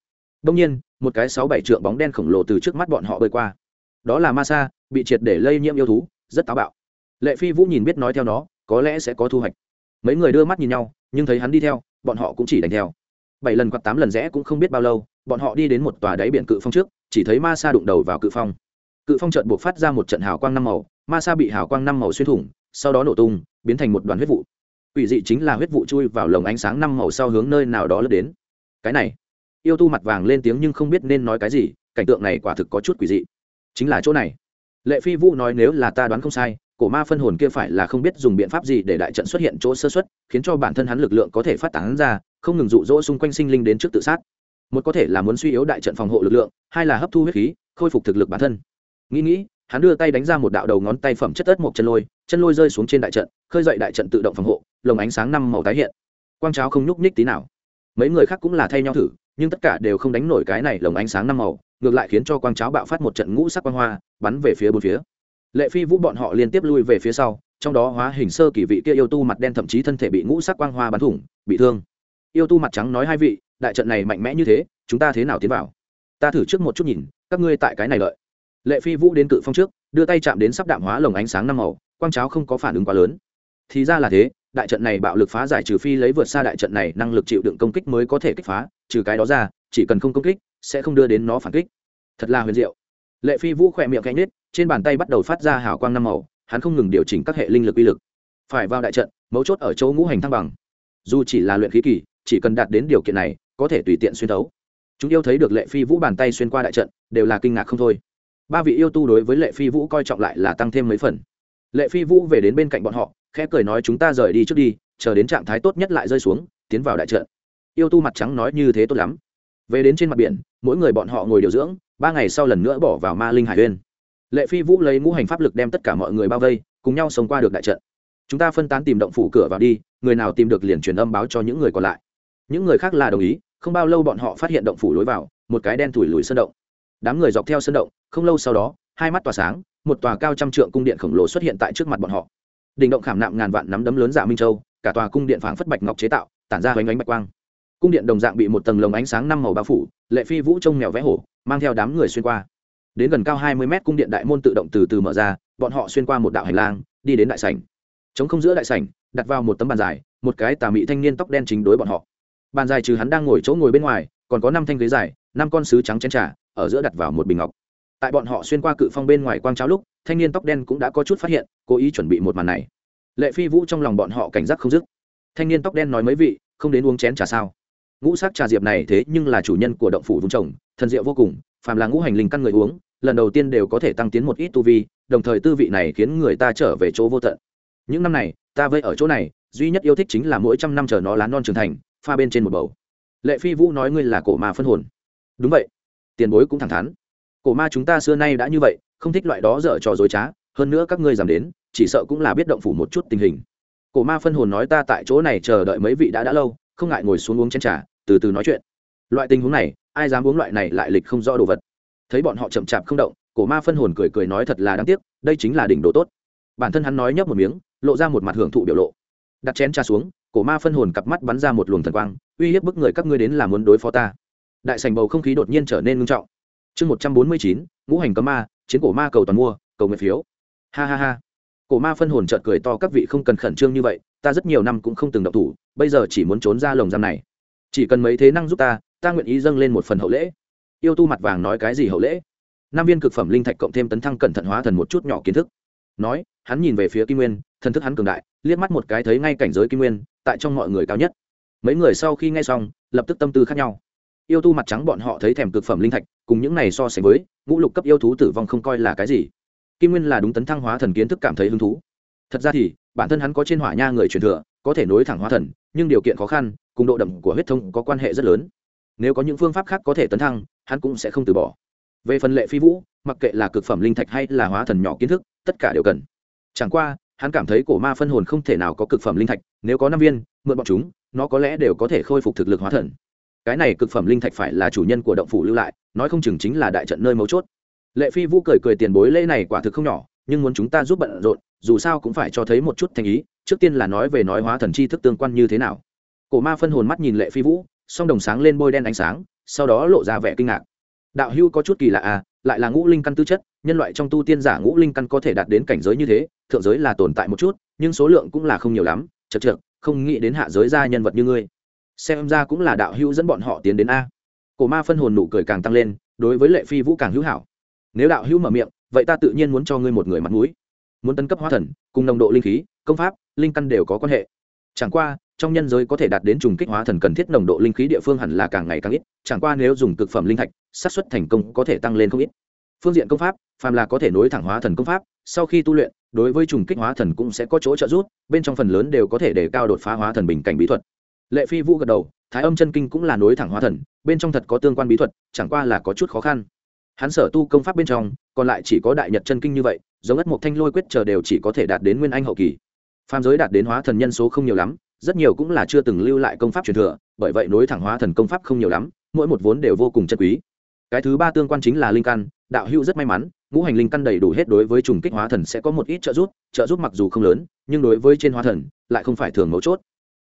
đông nhiên, một cái sáu bảy trượng bóng đen khổng lồ từ trước mắt bọn họ bơi qua. Đó là ma sa bị triệt để lây nhiễm yêu thú, rất táo bạo. Lệ phi vũ nhìn biết nói theo nó, có lẽ sẽ có thu hoạch. Mấy người đưa mắt nhìn nhau, nhưng thấy hắn đi theo, bọn họ cũng chỉ đánh theo. Bảy lần hoặc tám lần rẽ cũng không biết bao lâu, bọn họ đi đến một tòa đáy biển cự phong trước, chỉ thấy ma sa đụng đầu vào cự phong. Cự phong chợt buộc phát ra một trận hào quang năm màu ma sa bị hào quang năm màu xuyên thủng, sau đó nổ tung, biến thành một đoàn huyết vụ. Quỷ dị chính là huyết vụ chui vào lồng ánh sáng năm màu sau hướng nơi nào đó lướt đến. Cái này yêu tu mặt vàng lên tiếng nhưng không biết nên nói cái gì, cảnh tượng này quả thực có chút quỷ dị. Chính là chỗ này. Lệ phi vũ nói nếu là ta đoán không sai, cổ ma phân hồn kia phải là không biết dùng biện pháp gì để đại trận xuất hiện chỗ sơ xuất khiến cho bản thân hắn lực lượng có thể phát tán ra, không ngừng rụ rỗ xung quanh sinh linh đến trước tự sát. Một có thể là muốn suy yếu đại trận phòng hộ lực lượng, hai là hấp thu huyết khí, khôi phục thực lực bản thân. Nghĩ nghĩ, hắn đưa tay đánh ra một đạo đầu ngón tay phẩm chất ớt một chân lôi chân lôi rơi xuống trên đại trận, khơi dậy đại trận tự động phòng hộ, lồng ánh sáng năm màu tái hiện. Quang cháo không nhúc nhích tí nào. Mấy người khác cũng là thay nhau thử nhưng tất cả đều không đánh nổi cái này lồng ánh sáng năm màu, ngược lại khiến cho quang cháo bạo phát một trận ngũ sắc quang hoa, bắn về phía bốn phía. Lệ phi vũ bọn họ liên tiếp lui về phía sau, trong đó hóa hình sơ kỳ vị kia yêu tu mặt đen thậm chí thân thể bị ngũ sắc quang hoa bắn thủng, bị thương. Yêu tu mặt trắng nói hai vị, đại trận này mạnh mẽ như thế, chúng ta thế nào tiến vào? Ta thử trước một chút nhìn, các ngươi tại cái này lợi. Lệ phi vũ đến cự phong trước, đưa tay chạm đến sắp đạm hóa lồng ánh sáng năm màu, quang cháo không có phản ứng quá lớn. Thì ra là thế đại trận này bạo lực phá giải trừ phi lấy vượt xa đại trận này năng lực chịu đựng công kích mới có thể kích phá, trừ cái đó ra, chỉ cần không công kích, sẽ không đưa đến nó phản kích. Thật là huyền diệu. Lệ phi vũ khỏe miệng cánh nết, trên bàn tay bắt đầu phát ra hào quang năm màu, hắn không ngừng điều chỉnh các hệ linh lực uy lực. Phải vào đại trận, mấu chốt ở chỗ ngũ hành thăng bằng. Dù chỉ là luyện khí kỳ, chỉ cần đạt đến điều kiện này, có thể tùy tiện xuyên thấu. Chúng yêu thấy được lệ phi vũ bàn tay xuyên qua đại trận, đều là kinh ngạc không thôi. Ba vị yêu tu đối với lệ phi vũ coi trọng lại là tăng thêm mấy phần. Lệ phi vũ về đến bên cạnh bọn họ khẽ cười nói chúng ta rời đi trước đi, chờ đến trạng thái tốt nhất lại rơi xuống, tiến vào đại trận. Yêu tu mặt trắng nói như thế tốt lắm. Về đến trên mặt biển, mỗi người bọn họ ngồi điều dưỡng, ba ngày sau lần nữa bỏ vào ma linh hải uyên lệ phi vũ lấy ngũ hành pháp lực đem tất cả mọi người bao vây, cùng nhau sống qua được đại trận. Chúng ta phân tán tìm động phủ cửa vào đi, người nào tìm được liền truyền âm báo cho những người còn lại. Những người khác là đồng ý, không bao lâu bọn họ phát hiện động phủ lối vào, một cái đen thủi lùi sơn động. Đám người dọc theo sơn động, không lâu sau đó, hai mắt tỏa sáng, một tòa cao trăm trượng cung điện khổng lồ xuất hiện tại trước mặt bọn họ đỉnh động khảm nạm ngàn vạn nắm đấm lớn dạ minh châu, cả tòa cung điện phảng phất bạch ngọc chế tạo, tản ra hoành ánh bạch quang. Cung điện đồng dạng bị một tầng lồng ánh sáng năm màu bao phủ, lệ phi vũ trông mèo vẽ hổ, mang theo đám người xuyên qua. Đến gần cao hai mươi mét cung điện đại môn tự động từ từ mở ra, bọn họ xuyên qua một đạo hành lang, đi đến đại sảnh. Chống không giữa đại sảnh, đặt vào một tấm bàn dài, một cái tà mị thanh niên tóc đen chính đối bọn họ. Bàn dài trừ hắn đang ngồi chỗ ngồi bên ngoài, còn có năm thanh ghế dài, năm con sứ trắng chén trà, ở giữa đặt vào một bình ngọc tại bọn họ xuyên qua cự phong bên ngoài quang cháo lúc, thanh niên tóc đen cũng đã có chút phát hiện, cố ý chuẩn bị một màn này. Lệ phi vũ trong lòng bọn họ cảnh giác không dứt. Thanh niên tóc đen nói mấy vị, không đến uống chén trà sao? Ngũ sắc trà diệp này thế nhưng là chủ nhân của động phủ vùng trồng, thần diệu vô cùng, phàm là ngũ hành linh căn người uống, lần đầu tiên đều có thể tăng tiến một ít tu vi, đồng thời tư vị này khiến người ta trở về chỗ vô tận. Những năm này, ta vây ở chỗ này, duy nhất yêu thích chính là mỗi trăm năm chờ nó lá non trưởng thành, pha bên trên một bầu. Lệ phi vũ nói ngươi là cổ mà phân hồn. Đúng vậy. Tiền bối cũng thẳng thắn cổ ma chúng ta xưa nay đã như vậy, không thích loại đó dở trò dối trá, hơn nữa các ngươi giảm đến, chỉ sợ cũng là biết động phủ một chút tình hình. Cổ ma phân hồn nói ta tại chỗ này chờ đợi mấy vị đã đã lâu, không ngại ngồi xuống uống chén trà, từ từ nói chuyện. Loại tình huống này, ai dám uống loại này lại lịch không rõ đồ vật. Thấy bọn họ chậm chạp không động, cổ ma phân hồn cười cười nói thật là đáng tiếc, đây chính là đỉnh độ tốt. Bản thân hắn nói nhấp một miếng, lộ ra một mặt hưởng thụ biểu lộ. Đặt chén trà xuống, cổ ma phân hồn cặp mắt bắn ra một luồng thần quang, uy hiếp bức người các ngươi đến làm muốn đối phó ta. Đại sành bầu không khí đột nhiên trở nên ngưng trọng chương một trăm bốn mươi chín, ngũ hành cấm ma, chiến cổ ma cầu toàn mua, cầu nguyện phiếu. Ha ha ha. Cổ ma phân hồn trợt cười to, các vị không cần khẩn trương như vậy, ta rất nhiều năm cũng không từng động thủ, bây giờ chỉ muốn trốn ra lồng giam này. Chỉ cần mấy thế năng giúp ta ta nguyện ý dâng lên một phần hậu lễ. Yêu tu mặt vàng nói cái gì hậu lễ? Năm viên cực phẩm linh thạch cộng thêm tấn thăng cẩn thận hóa thần một chút nhỏ kiến thức. Nói, hắn nhìn về phía kim nguyên, thần thức hắn cường đại, liếc mắt một cái thấy ngay cảnh giới kim nguyên, tại trong mọi người cao nhất. Mấy người sau khi nghe xong, lập tức tâm tư khác nhau yêu tu mặt trắng bọn họ thấy thèm cực phẩm linh thạch, cùng những này so sánh với, ngũ lục cấp yêu thú tử vong không coi là cái gì. Kim nguyên là đúng tấn thăng hóa thần kiến thức cảm thấy hứng thú. Thật ra thì, bản thân hắn có trên hỏa nha người truyền thừa, có thể nối thẳng hóa thần, nhưng điều kiện khó khăn, cùng độ đậm của huyết thông có quan hệ rất lớn. Nếu có những phương pháp khác có thể tấn thăng, hắn cũng sẽ không từ bỏ. Về phần lệ phi vũ, mặc kệ là cực phẩm linh thạch hay là hóa thần nhỏ kiến thức, tất cả đều cần. Chẳng qua, hắn cảm thấy cổ ma phân hồn không thể nào có cực phẩm linh thạch, nếu có năm viên, mượn bọn chúng, nó có lẽ đều có thể khôi phục thực lực hóa thần cái này cực phẩm linh thạch phải là chủ nhân của động phủ lưu lại, nói không chừng chính là đại trận nơi mấu chốt. Lệ phi vũ cười cười tiền bối lễ này quả thực không nhỏ, nhưng muốn chúng ta giúp bận rộn, dù sao cũng phải cho thấy một chút thành ý, trước tiên là nói về nói hóa thần chi thức tương quan như thế nào. Cổ ma phân hồn mắt nhìn lệ phi vũ, song đồng sáng lên bôi đen ánh sáng, sau đó lộ ra vẻ kinh ngạc. Đạo hưu có chút kỳ lạ à lại là ngũ linh căn tư chất, nhân loại trong tu tiên giả ngũ linh căn có thể đạt đến cảnh giới như thế, thượng giới là tồn tại một chút, nhưng số lượng cũng là không nhiều lắm chật trượt không nghĩ đến hạ giới ra nhân vật như ngươi xem ra cũng là đạo hữu dẫn bọn họ tiến đến a. Cổ ma phân hồn nụ cười càng tăng lên, đối với lệ phi vũ càng hữu hảo. Nếu đạo hữu mở miệng, vậy ta tự nhiên muốn cho ngươi một người mặt mũi. Muốn tấn cấp hóa thần, cùng nồng độ linh khí, công pháp, linh căn đều có quan hệ. Chẳng qua, trong nhân giới có thể đạt đến trùng kích hóa thần cần thiết nồng độ linh khí địa phương hẳn là càng ngày càng ít, chẳng qua nếu dùng cực phẩm linh thạch, xác suất thành công có thể tăng lên không ít. Phương diện công pháp, phàm là có thể nối thẳng hóa thần công pháp, sau khi tu luyện, đối với trùng kích hóa thần cũng sẽ có chỗ trợ giúp, bên trong phần lớn đều có thể để cao đột phá hóa thần bình cảnh bí thuật lệ phi vũ gật đầu, thái âm chân kinh cũng là nối thẳng hóa thần, bên trong thật có tương quan bí thuật, chẳng qua là có chút khó khăn. Hắn sở tu công pháp bên trong, còn lại chỉ có đại nhật chân kinh như vậy, giống ất mộc thanh lôi quyết chờ đều chỉ có thể đạt đến nguyên anh hậu kỳ. Phàm giới đạt đến hóa thần nhân số không nhiều lắm, rất nhiều cũng là chưa từng lưu lại công pháp truyền thừa, bởi vậy nối thẳng hóa thần công pháp không nhiều lắm, mỗi một vốn đều vô cùng chân quý. Cái thứ ba tương quan chính là linh căn, đạo hữu rất may mắn, ngũ hành linh căn đầy đủ hết đối với trùng kích hóa thần sẽ có một ít trợ giúp trợ giúp mặc dù không lớn, nhưng đối với trên hóa thần, lại không phải thường mấu chốt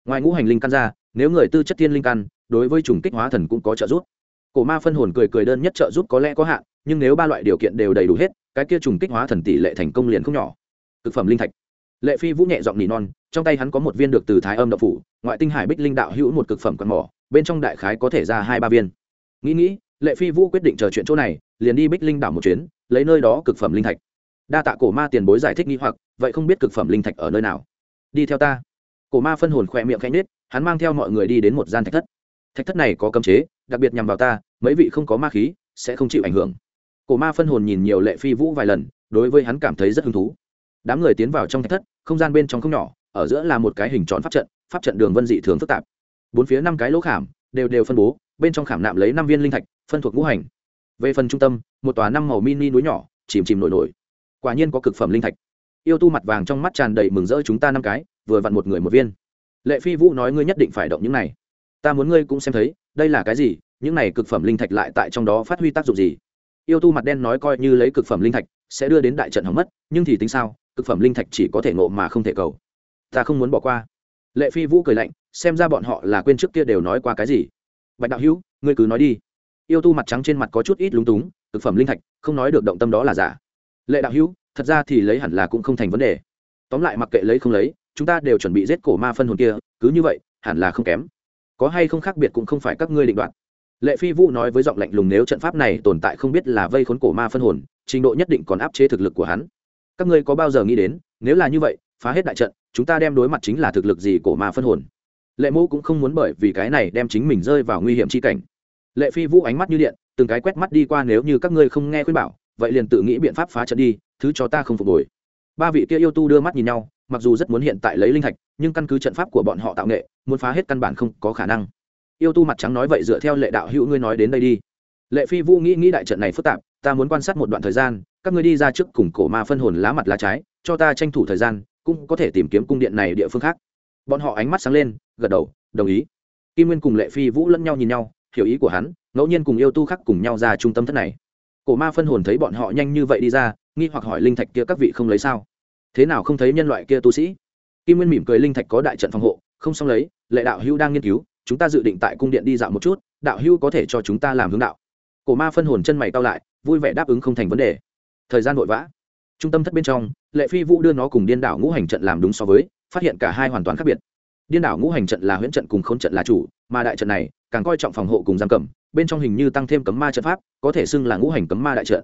ngoài ngũ hành linh căn ra, nếu người tư chất thiên linh căn, đối với trùng kích hóa thần cũng có trợ giúp. Cổ ma phân hồn cười cười đơn nhất trợ giúp có lẽ có hạn, nhưng nếu ba loại điều kiện đều đầy đủ hết, cái kia trùng kích hóa thần tỷ lệ thành công liền không nhỏ. Thực phẩm linh thạch. Lệ phi vũ nhẹ giọng nỉ non, trong tay hắn có một viên được từ thái âm đậu phủ, ngoại tinh hải bích linh đạo hữu một cực phẩm quạt mỏ, bên trong đại khái có thể ra hai ba viên. Nghĩ nghĩ, lệ phi vũ quyết định chờ chuyện chỗ này, liền đi bích linh đảo một chuyến, lấy nơi đó cực phẩm linh thạch. Đa tạ cổ ma tiền bối giải thích nghi hoặc, vậy không biết cực phẩm linh thạch ở nơi nào. Đi theo ta cổ ma phân hồn khỏe miệng khanh nết hắn mang theo mọi người đi đến một gian thạch thất. Thạch thất này có cấm chế, đặc biệt nhằm vào ta, mấy vị không có ma khí, sẽ không chịu ảnh hưởng. Cổ ma phân hồn nhìn nhiều lệ phi vũ vài lần, đối với hắn cảm thấy rất hứng thú. Đám người tiến vào trong thạch thất, không gian bên trong không nhỏ, ở giữa là một cái hình tròn pháp trận pháp trận đường vân dị thường phức tạp. Bốn phía năm cái lỗ khảm, đều đều phân bố, bên trong khảm nạm lấy năm viên linh thạch, phân thuộc ngũ hành. Về phần trung tâm, một tòa năm màu mini núi nhỏ, chìm chìm nổi nổi. Quả nhiên có cực phẩm linh thạch yêu tu mặt vàng trong mắt tràn đầy mừng rỡ chúng ta năm cái, vừa vặn một người một viên. Lệ phi vũ nói ngươi nhất định phải động những này. Ta muốn ngươi cũng xem thấy, đây là cái gì, những này cực phẩm linh thạch lại tại trong đó phát huy tác dụng gì? Yêu tu mặt đen nói coi như lấy cực phẩm linh thạch, sẽ đưa đến đại trận hỏng mất, nhưng thì tính sao, cực phẩm linh thạch chỉ có thể ngộ mà không thể cầu. Ta không muốn bỏ qua. Lệ phi vũ cười lạnh, xem ra bọn họ là quên trước kia đều nói qua cái gì. Bạch đạo hữu, ngươi cứ nói đi. Yêu tu mặt trắng trên mặt có chút ít lúng túng, cực phẩm linh thạch, không nói được động tâm đó là giả. Lệ đạo hữu thật ra thì lấy hẳn là cũng không thành vấn đề. Tóm lại mặc kệ lấy không lấy, chúng ta đều chuẩn bị giết cổ ma phân hồn kia, cứ như vậy, hẳn là không kém. Có hay không khác biệt cũng không phải các ngươi định đoạt. Lệ phi vũ nói với giọng lạnh lùng nếu trận pháp này tồn tại không biết là vây khốn cổ ma phân hồn, trình độ nhất định còn áp chế thực lực của hắn. Các ngươi có bao giờ nghĩ đến, nếu là như vậy, phá hết đại trận, chúng ta đem đối mặt chính là thực lực gì cổ ma phân hồn? Lệ mô cũng không muốn bởi vì cái này đem chính mình rơi vào nguy hiểm chi cảnh. Lệ phi vũ ánh mắt như điện, từng cái quét mắt đi qua nếu như các ngươi không nghe khuyên bảo vậy liền tự nghĩ biện pháp phá trận đi, thứ cho ta không phục hồi. Ba vị kia yêu tu đưa mắt nhìn nhau, mặc dù rất muốn hiện tại lấy linh thạch, nhưng căn cứ trận pháp của bọn họ tạo nghệ, muốn phá hết căn bản không có khả năng. Yêu tu mặt trắng nói vậy dựa theo lệ đạo hữu ngươi nói đến đây đi. Lệ phi vũ nghĩ nghĩ đại trận này phức tạp, ta muốn quan sát một đoạn thời gian, các ngươi đi ra trước cùng cổ ma phân hồn lá mặt lá trái, cho ta tranh thủ thời gian, cũng có thể tìm kiếm cung điện này địa phương khác. Bọn họ ánh mắt sáng lên, gật đầu, đồng ý. Kim nguyên cùng lệ phi vũ lẫn nhau nhìn nhau, hiểu ý của hắn, ngẫu nhiên cùng yêu tu khác cùng nhau ra trung tâm thất này cổ ma phân hồn thấy bọn họ nhanh như vậy đi ra, nghi hoặc hỏi linh thạch kia các vị không lấy sao? Thế nào không thấy nhân loại kia tu sĩ? Kim nguyên mỉm cười linh thạch có đại trận phòng hộ, không xong lấy, lệ đạo hữu đang nghiên cứu, chúng ta dự định tại cung điện đi dạo một chút, đạo hữu có thể cho chúng ta làm hướng đạo. Cổ ma phân hồn chân mày cao lại, vui vẻ đáp ứng không thành vấn đề. Thời gian vội vã. Trung tâm thất bên trong, lệ phi vũ đưa nó cùng điên đảo ngũ hành trận làm đúng so với, phát hiện cả hai hoàn toàn khác biệt. Điên đảo ngũ hành trận là huyễn trận cùng k h ô n trận là chủ, mà đại trận này, càng coi trọng phòng hộ cùng giam cầm bên trong hình như tăng thêm cấm ma trận pháp, có thể xưng là ngũ hành cấm ma đại trận.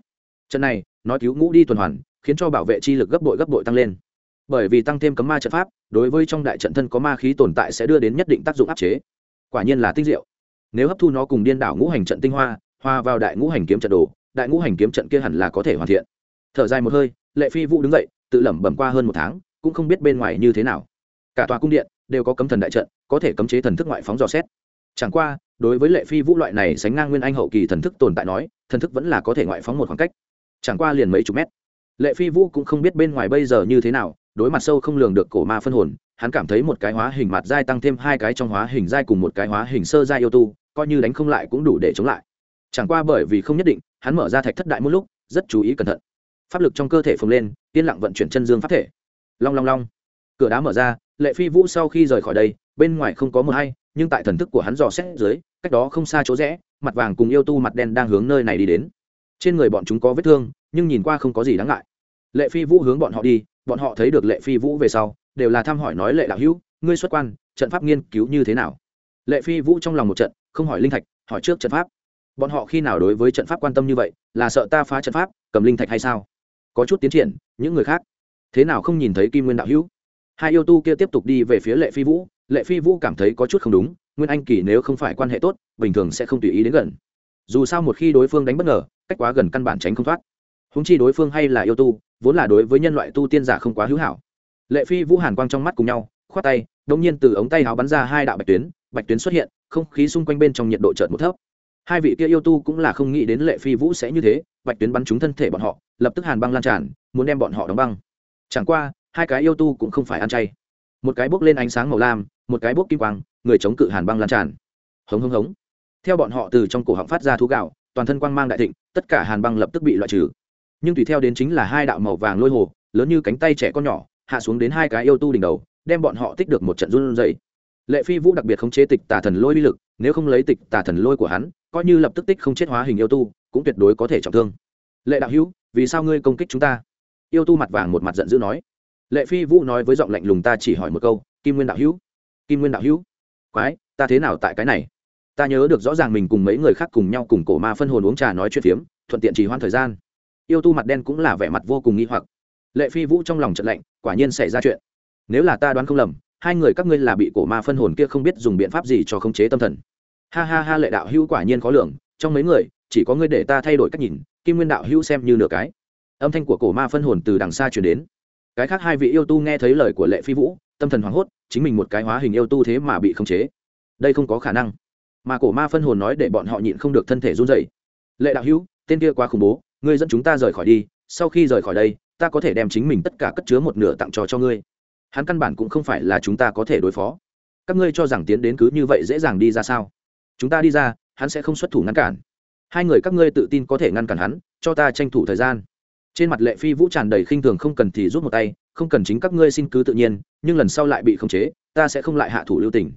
Trận này, nói cứu ngũ đi tuần hoàn, khiến cho bảo vệ chi lực gấp bội gấp bội tăng lên. Bởi vì tăng thêm cấm ma trận pháp, đối với trong đại trận thân có ma khí tồn tại sẽ đưa đến nhất định tác dụng áp chế. Quả nhiên là tinh diệu. Nếu hấp thu nó cùng điên đảo ngũ hành trận tinh hoa hoa vào đại ngũ hành kiếm trận đồ, đại ngũ hành kiếm trận kia hẳn là có thể hoàn thiện. Thở dài một hơi, lệ phi vũ đứng dậy, tự lẩm bẩm qua hơn một tháng, cũng không biết bên ngoài như thế nào. Cả tòa cung điện đều có cấm thần đại trận, có thể cấm chế thần thức ngoại phóng dò xét. Chẳng qua đối với lệ phi vũ loại này sánh ngang nguyên anh hậu kỳ thần thức tồn tại nói, thần thức vẫn là có thể ngoại phóng một khoảng cách, chẳng qua liền mấy chục mét. Lệ phi vũ cũng không biết bên ngoài bây giờ như thế nào, đối mặt sâu không lường được cổ ma phân hồn, hắn cảm thấy một cái hóa hình mặt dai tăng thêm hai cái trong hóa hình dai cùng một cái hóa hình sơ dai yêu tu, coi như đánh không lại cũng đủ để chống lại. Chẳng qua bởi vì không nhất định, hắn mở ra thạch thất đại một lúc, rất chú ý cẩn thận. Pháp lực trong cơ thể phồng lên, yên lặng vận chuyển chân dương pháp thể. Long long long. Cửa đá mở ra, lệ phi vũ sau khi rời khỏi đây, bên ngoài không có mờ hay nhưng tại thần thức của hắn dò xét dưới, cách đó không xa chỗ rẽ, mặt vàng cùng yêu tu mặt đen đang hướng nơi này đi đến. Trên người bọn chúng có vết thương, nhưng nhìn qua không có gì đáng ngại. Lệ phi vũ hướng bọn họ đi, bọn họ thấy được lệ phi vũ về sau, đều là thăm hỏi nói, lệ đạo hữu, ngươi xuất quan, trận pháp nghiên cứu như thế nào? Lệ phi vũ trong lòng một trận, không hỏi linh thạch, hỏi trước trận pháp. Bọn họ khi nào đối với trận pháp quan tâm như vậy, là sợ ta phá trận pháp, cầm linh thạch hay sao? Có chút tiến triển, những người khác. Thế nào không nhìn thấy kim nguyên đạo hữu? Hai yêu tu kia tiếp tục đi về phía lệ phi vũ lệ phi vũ cảm thấy có chút không đúng, nguyên anh kỳ nếu không phải quan hệ tốt, bình thường sẽ không tùy ý đến gần. Dù sao một khi đối phương đánh bất ngờ, cách quá gần căn bản tránh không thoát. Húng chi đối phương hay là yêu tu, vốn là đối với nhân loại tu tiên giả không quá hữu hảo. Lệ phi vũ hàn quang trong mắt cùng nhau, khoát tay đông nhiên từ ống tay áo bắn ra hai đạo bạch tuyến bạch tuyến xuất hiện, không khí xung quanh bên trong nhiệt độ chợt một thấp. Hai vị kia yêu tu cũng là không nghĩ đến lệ phi vũ sẽ như thế, bạch tuyến bắn trúng thân thể bọn họ, lập tức hàn băng lan tràn, muốn đem bọn họ đóng băng. Chẳng qua, hai cái yêu tu cũng không phải ăn chay. Một cái bốc lên ánh sáng màu lam một cái bốc kim quang, người chống cự hàn băng lan tràn. Hống hống hống. Theo bọn họ từ trong cổ họng phát ra thú gạo, toàn thân quang mang đại thịnh, tất cả hàn băng lập tức bị loại trừ. Nhưng tùy theo đến chính là hai đạo màu vàng lôi hồ, lớn như cánh tay trẻ con nhỏ, hạ xuống đến hai cái yêu tu đỉnh đầu, đem bọn họ tích được một trận run dày lệ phi vũ đặc biệt khống chế tịch tà thần lôi uy lực, nếu không lấy tịch tà thần lôi của hắn, coi như lập tức tích không chết hóa hình yêu tu, cũng tuyệt đối có thể trọng thương. Lệ đạo hữu, vì sao ngươi công kích chúng ta? Yêu tu mặt vàng một mặt giận dữ nói. Lệ phi vũ nói với giọng lạnh lùng ta chỉ hỏi một câu, kim nguyên đạo hữu kim nguyên đạo hữu, quái, ta thế nào tại cái này? Ta nhớ được rõ ràng mình cùng mấy người khác cùng nhau cùng cổ ma phân hồn uống trà nói chuyện phiếm, thuận tiện trì hoãn thời gian. Yêu tu mặt đen cũng là vẻ mặt vô cùng nghi hoặc. Lệ phi vũ trong lòng trận lạnh, quả nhiên xảy ra chuyện. Nếu là ta đoán không lầm, hai người các ngươi là bị cổ ma phân hồn kia không biết dùng biện pháp gì cho khống chế tâm thần. Ha ha ha, lệ đạo hữu quả nhiên khó lường, trong mấy người, chỉ có ngươi để ta thay đổi cách nhìn, kim nguyên đạo hữu xem như nửa cái. Âm thanh của cổ ma phân hồn từ đằng xa chuyển đến. Cái khác hai vị yêu tu nghe thấy lời của lệ phi vũ tâm thần hoảng hốt, chính mình một cái hóa hình yêu tu thế mà bị khống chế. Đây không có khả năng. Mà cổ ma phân hồn nói để bọn họ nhịn không được thân thể run dậy lệ đạo hữu, tên kia quá khủng bố, ngươi dẫn chúng ta rời khỏi đi, sau khi rời khỏi đây, ta có thể đem chính mình tất cả cất chứa một nửa tặng cho cho ngươi. Hắn căn bản cũng không phải là chúng ta có thể đối phó. Các ngươi cho rằng tiến đến cứ như vậy dễ dàng đi ra sao? Chúng ta đi ra, hắn sẽ không xuất thủ ngăn cản. Hai người các ngươi tự tin có thể ngăn cản hắn, cho ta tranh thủ thời gian. Trên mặt lệ phi vũ tràn đầy khinh thường không cần thì rút một tay không cần chính các ngươi xin cứ tự nhiên, nhưng lần sau lại bị khống chế, ta sẽ không lại hạ thủ lưu tình.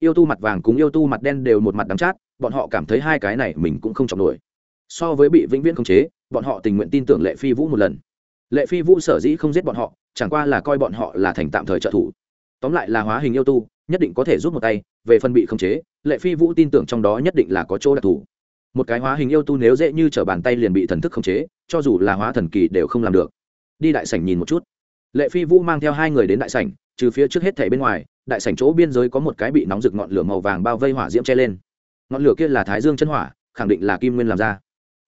Yêu tu mặt vàng cùng yêu tu mặt đen đều một mặt đắng chát, bọn họ cảm thấy hai cái này mình cũng không chọc nổi. So với bị vĩnh viễn khống chế, bọn họ tình nguyện tin tưởng lệ phi vũ một lần. Lệ phi vũ sở dĩ không giết bọn họ, chẳng qua là coi bọn họ là thành tạm thời trợ thủ. Tóm lại là hóa hình yêu tu, nhất định có thể rút một tay, về phần bị khống chế, lệ phi vũ tin tưởng trong đó nhất định là có chỗ đặc thù. Một cái hóa hình yêu tu nếu dễ như t r ở bàn tay liền bị thần thức khống chế, cho dù là hóa thần kỳ đều không làm được. Đi đại sảnh nhìn một chút lệ phi vũ mang theo hai người đến đại sảnh, trừ phía trước hết thảy bên ngoài, đại sảnh chỗ biên giới có một cái bị nóng rực ngọn lửa màu vàng bao vây hỏa diễm che lên. Ngọn lửa kia là thái dương chân hỏa, khẳng định là kim nguyên làm ra.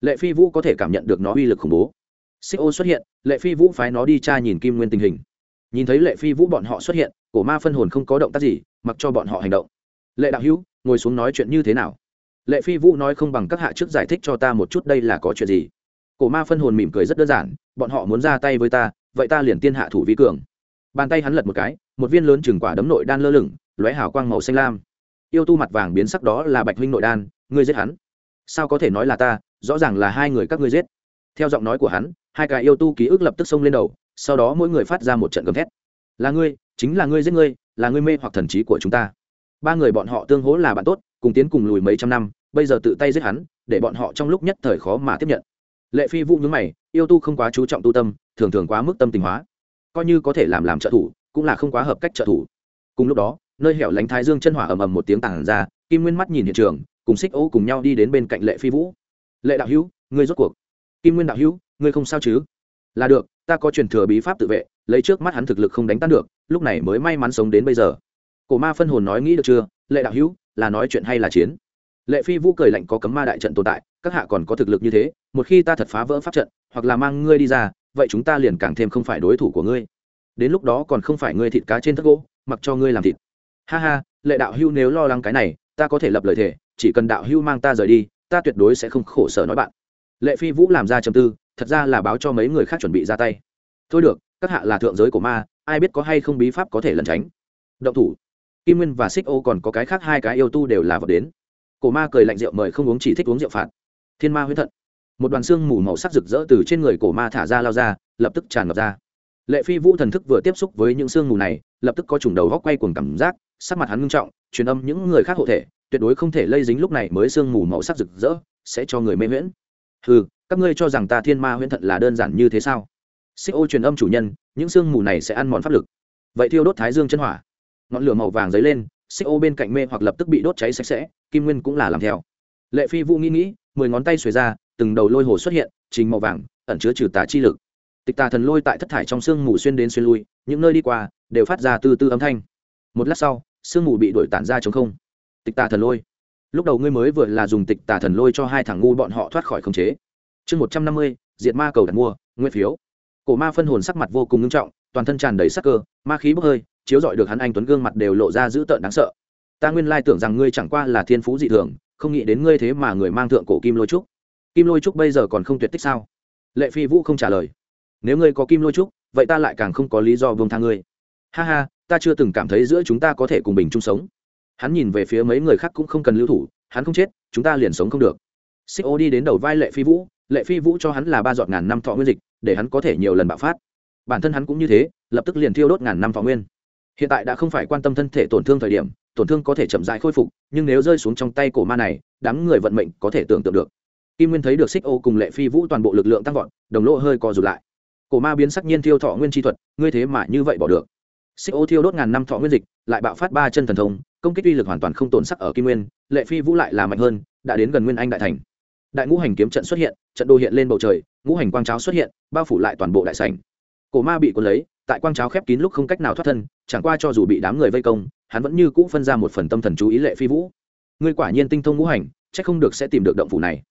Lệ phi vũ có thể cảm nhận được nó uy lực khủng bố. Xích ô xuất hiện, lệ phi vũ phái nó đi tra nhìn kim nguyên tình hình. Nhìn thấy lệ phi vũ bọn họ xuất hiện, cổ ma phân hồn không có động tác gì, mặc cho bọn họ hành động. Lệ đạo hữu, ngồi xuống nói chuyện như thế nào? Lệ phi vũ nói không bằng các hạ trước giải thích cho ta một chút đây là có chuyện gì. Cổ ma phân hồn mỉm cười rất đơn giản, bọn họ muốn ra tay với ta vậy ta liền tiên hạ thủ vi cường. Bàn tay hắn lật một cái, một viên lớn chừng quả đấm nội đan lơ lửng, lóe hào quang màu xanh lam. Yêu tu mặt vàng biến sắc đó là bạch huynh nội đan, ngươi giết hắn. Sao có thể nói là ta, rõ ràng là hai người các ngươi giết. Theo giọng nói của hắn, hai cái yêu tu ký ức lập tức xông lên đầu, sau đó mỗi người phát ra một trận gầm thét. Là ngươi, chính là ngươi giết ngươi, là ngươi mê hoặc thần trí của chúng ta. Ba người bọn họ tương hỗ là bạn tốt, cùng tiến cùng lùi mấy trăm năm, bây giờ tự tay giết hắn, để bọn họ trong lúc nhất thời khó mà tiếp nhận lệ phi vũ nhúng mày, yêu tu không quá chú trọng tu tâm, thường thường quá mức tâm tình hóa. Coi như có thể làm làm trợ thủ, cũng là không quá hợp cách trợ thủ. Cùng lúc đó, nơi hẻo lánh thái dương chân hỏa ầm ầm một tiếng tảng ra, kim nguyên mắt nhìn hiện trường, cùng xích ô cùng nhau đi đến bên cạnh lệ phi vũ. Lệ đạo hữu, ngươi rốt cuộc kim nguyên đạo hữu, ngươi không sao chứ? Là được, ta có truyền thừa bí pháp tự vệ, lấy trước mắt hắn thực lực không đánh tan được, lúc này mới may mắn sống đến bây giờ. Cổ ma phân hồn nói nghĩ được chưa? Lệ đạo hữu, là nói chuyện hay là chiến? Lệ phi vũ cười lạnh có cấm ma đại trận tồn tại, các hạ còn có thực lực như thế, một khi ta thật phá vỡ pháp trận, hoặc là mang ngươi đi ra, vậy chúng ta liền càng thêm không phải đối thủ của ngươi. Đến lúc đó còn không phải ngươi thịt cá trên thất gỗ, mặc cho ngươi làm thịt. Ha ha, lệ đạo hưu nếu lo lắng cái này, ta có thể lập lời thề, chỉ cần đạo hưu mang ta rời đi, ta tuyệt đối sẽ không khổ sở nói bạn. Lệ phi vũ làm ra trầm tư, thật ra là báo cho mấy người khác chuẩn bị ra tay. Thôi được, các hạ là thượng giới của ma, ai biết có hay không bí pháp có thể lẩn tránh. Động thủ. Kim nguyên và xích ô còn có cái khác hai cái yêu tu đều là vật đến cổ ma cười lạnh rượu mời không uống, chỉ thích uống rượu phạt. Thiên ma huyết thận. Một đoàn xương mù màu sắc rực rỡ từ trên người cổ ma thả ra lao ra, lập tức tràn ngập ra. Lệ phi vũ thần thức vừa tiếp xúc với những xương mù này, lập tức có chủng đầu góc quay cuồng cảm giác, sắc mặt hắn ngưng trọng, truyền âm những người khác hộ thể, tuyệt đối không thể lây dính lúc này mới xương mù màu sắc rực rỡ, sẽ cho người mê miễn ừ các ngươi cho rằng ta thiên ma huyễn thận là đơn giản như thế sao? Xích ô truyền âm chủ nhân, những xương mù này sẽ ăn mòn pháp lực. Vậy thiêu đốt thái dương chân hỏa. Ngọn lửa màu vàng dấy lên xích ô bên cạnh mê hoặc lập tức bị đốt cháy sạch sẽ, kim nguyên cũng là làm theo. Lệ phi vũ nghĩ nghĩ, mười ngón tay xuề ra, từng đầu lôi hồ xuất hiện, trình màu vàng, ẩn chứa trừ tà chi lực. Tịch tà thần lôi tại thất thải trong sương mù xuyên đến xuyên lui, những nơi đi qua, đều phát ra từ từ âm thanh. Một lát sau, sương mù bị đổi tản ra chống không. Tịch tà thần lôi. Lúc đầu ngươi mới vừa là dùng tịch tà thần lôi cho hai thằng ngu bọn họ thoát khỏi khống chế. Chương một trăm năm mươi, diệt ma cầu đặt mua, nguyên phiếu. Cổ ma phân hồn sắc mặt vô cùng nghiêm trọng, toàn thân tràn đầy sắc cơ, ma khí bốc hơi chiếu dọi được hắn anh tuấn gương mặt đều lộ ra dữ tợn đáng sợ. Ta nguyên lai tưởng rằng ngươi chẳng qua là thiên phú dị thường, không nghĩ đến ngươi thế mà người mang thượng cổ kim lôi trúc. Kim lôi trúc bây giờ còn không tuyệt tích sao? Lệ phi vũ không trả lời. Nếu ngươi có kim lôi trúc, vậy ta lại càng không có lý do vương tha ngươi. Ha ha, ta chưa từng cảm thấy giữa chúng ta có thể cùng bình chung sống. Hắn nhìn về phía mấy người khác cũng không cần lưu thủ, hắn không chết, chúng ta liền sống không được. Xích ô đi đến đầu vai lệ phi vũ, lệ phi vũ cho hắn là ba giọt ngàn năm thọ nguyên dịch, để hắn có thể nhiều lần bạo phát. Bản thân hắn cũng như thế, lập tức liền thiêu đốt ngàn năm thọ nguyên hiện tại đã không phải quan tâm thân thể tổn thương thời điểm, tổn thương có thể chậm rãi khôi phục, nhưng nếu rơi xuống trong tay cổ ma này, đám người vận mệnh có thể tưởng tượng được. Kim nguyên thấy được xích ô cùng lệ phi vũ toàn bộ lực lượng tăng vọt, đồng lỗ hơi co rụt lại. Cổ ma biến sắc nhiên thiêu thọ nguyên chi thuật, ngươi thế mà như vậy bỏ được. Xích ô thiêu đốt ngàn năm thọ nguyên dịch, lại bạo phát ba chân thần thông, công kích uy lực hoàn toàn không tổn sắc ở kim nguyên, lệ phi vũ lại là mạnh hơn, đã đến gần nguyên anh đại thành. Đại ngũ hành kiếm trận xuất hiện, trận đồ hiện lên bầu trời, ngũ hành quang cháo xuất hiện, bao phủ lại toàn bộ đại sảnh. Cổ ma bị cuốn lấy tại quang cháo khép kín lúc không cách nào thoát thân, chẳng qua cho dù bị đám người vây công, hắn vẫn như cũ phân ra một phần tâm thần chú ý lệ phi vũ. Ngươi quả nhiên tinh thông ngũ hành, chắc không được sẽ tìm được động phủ này.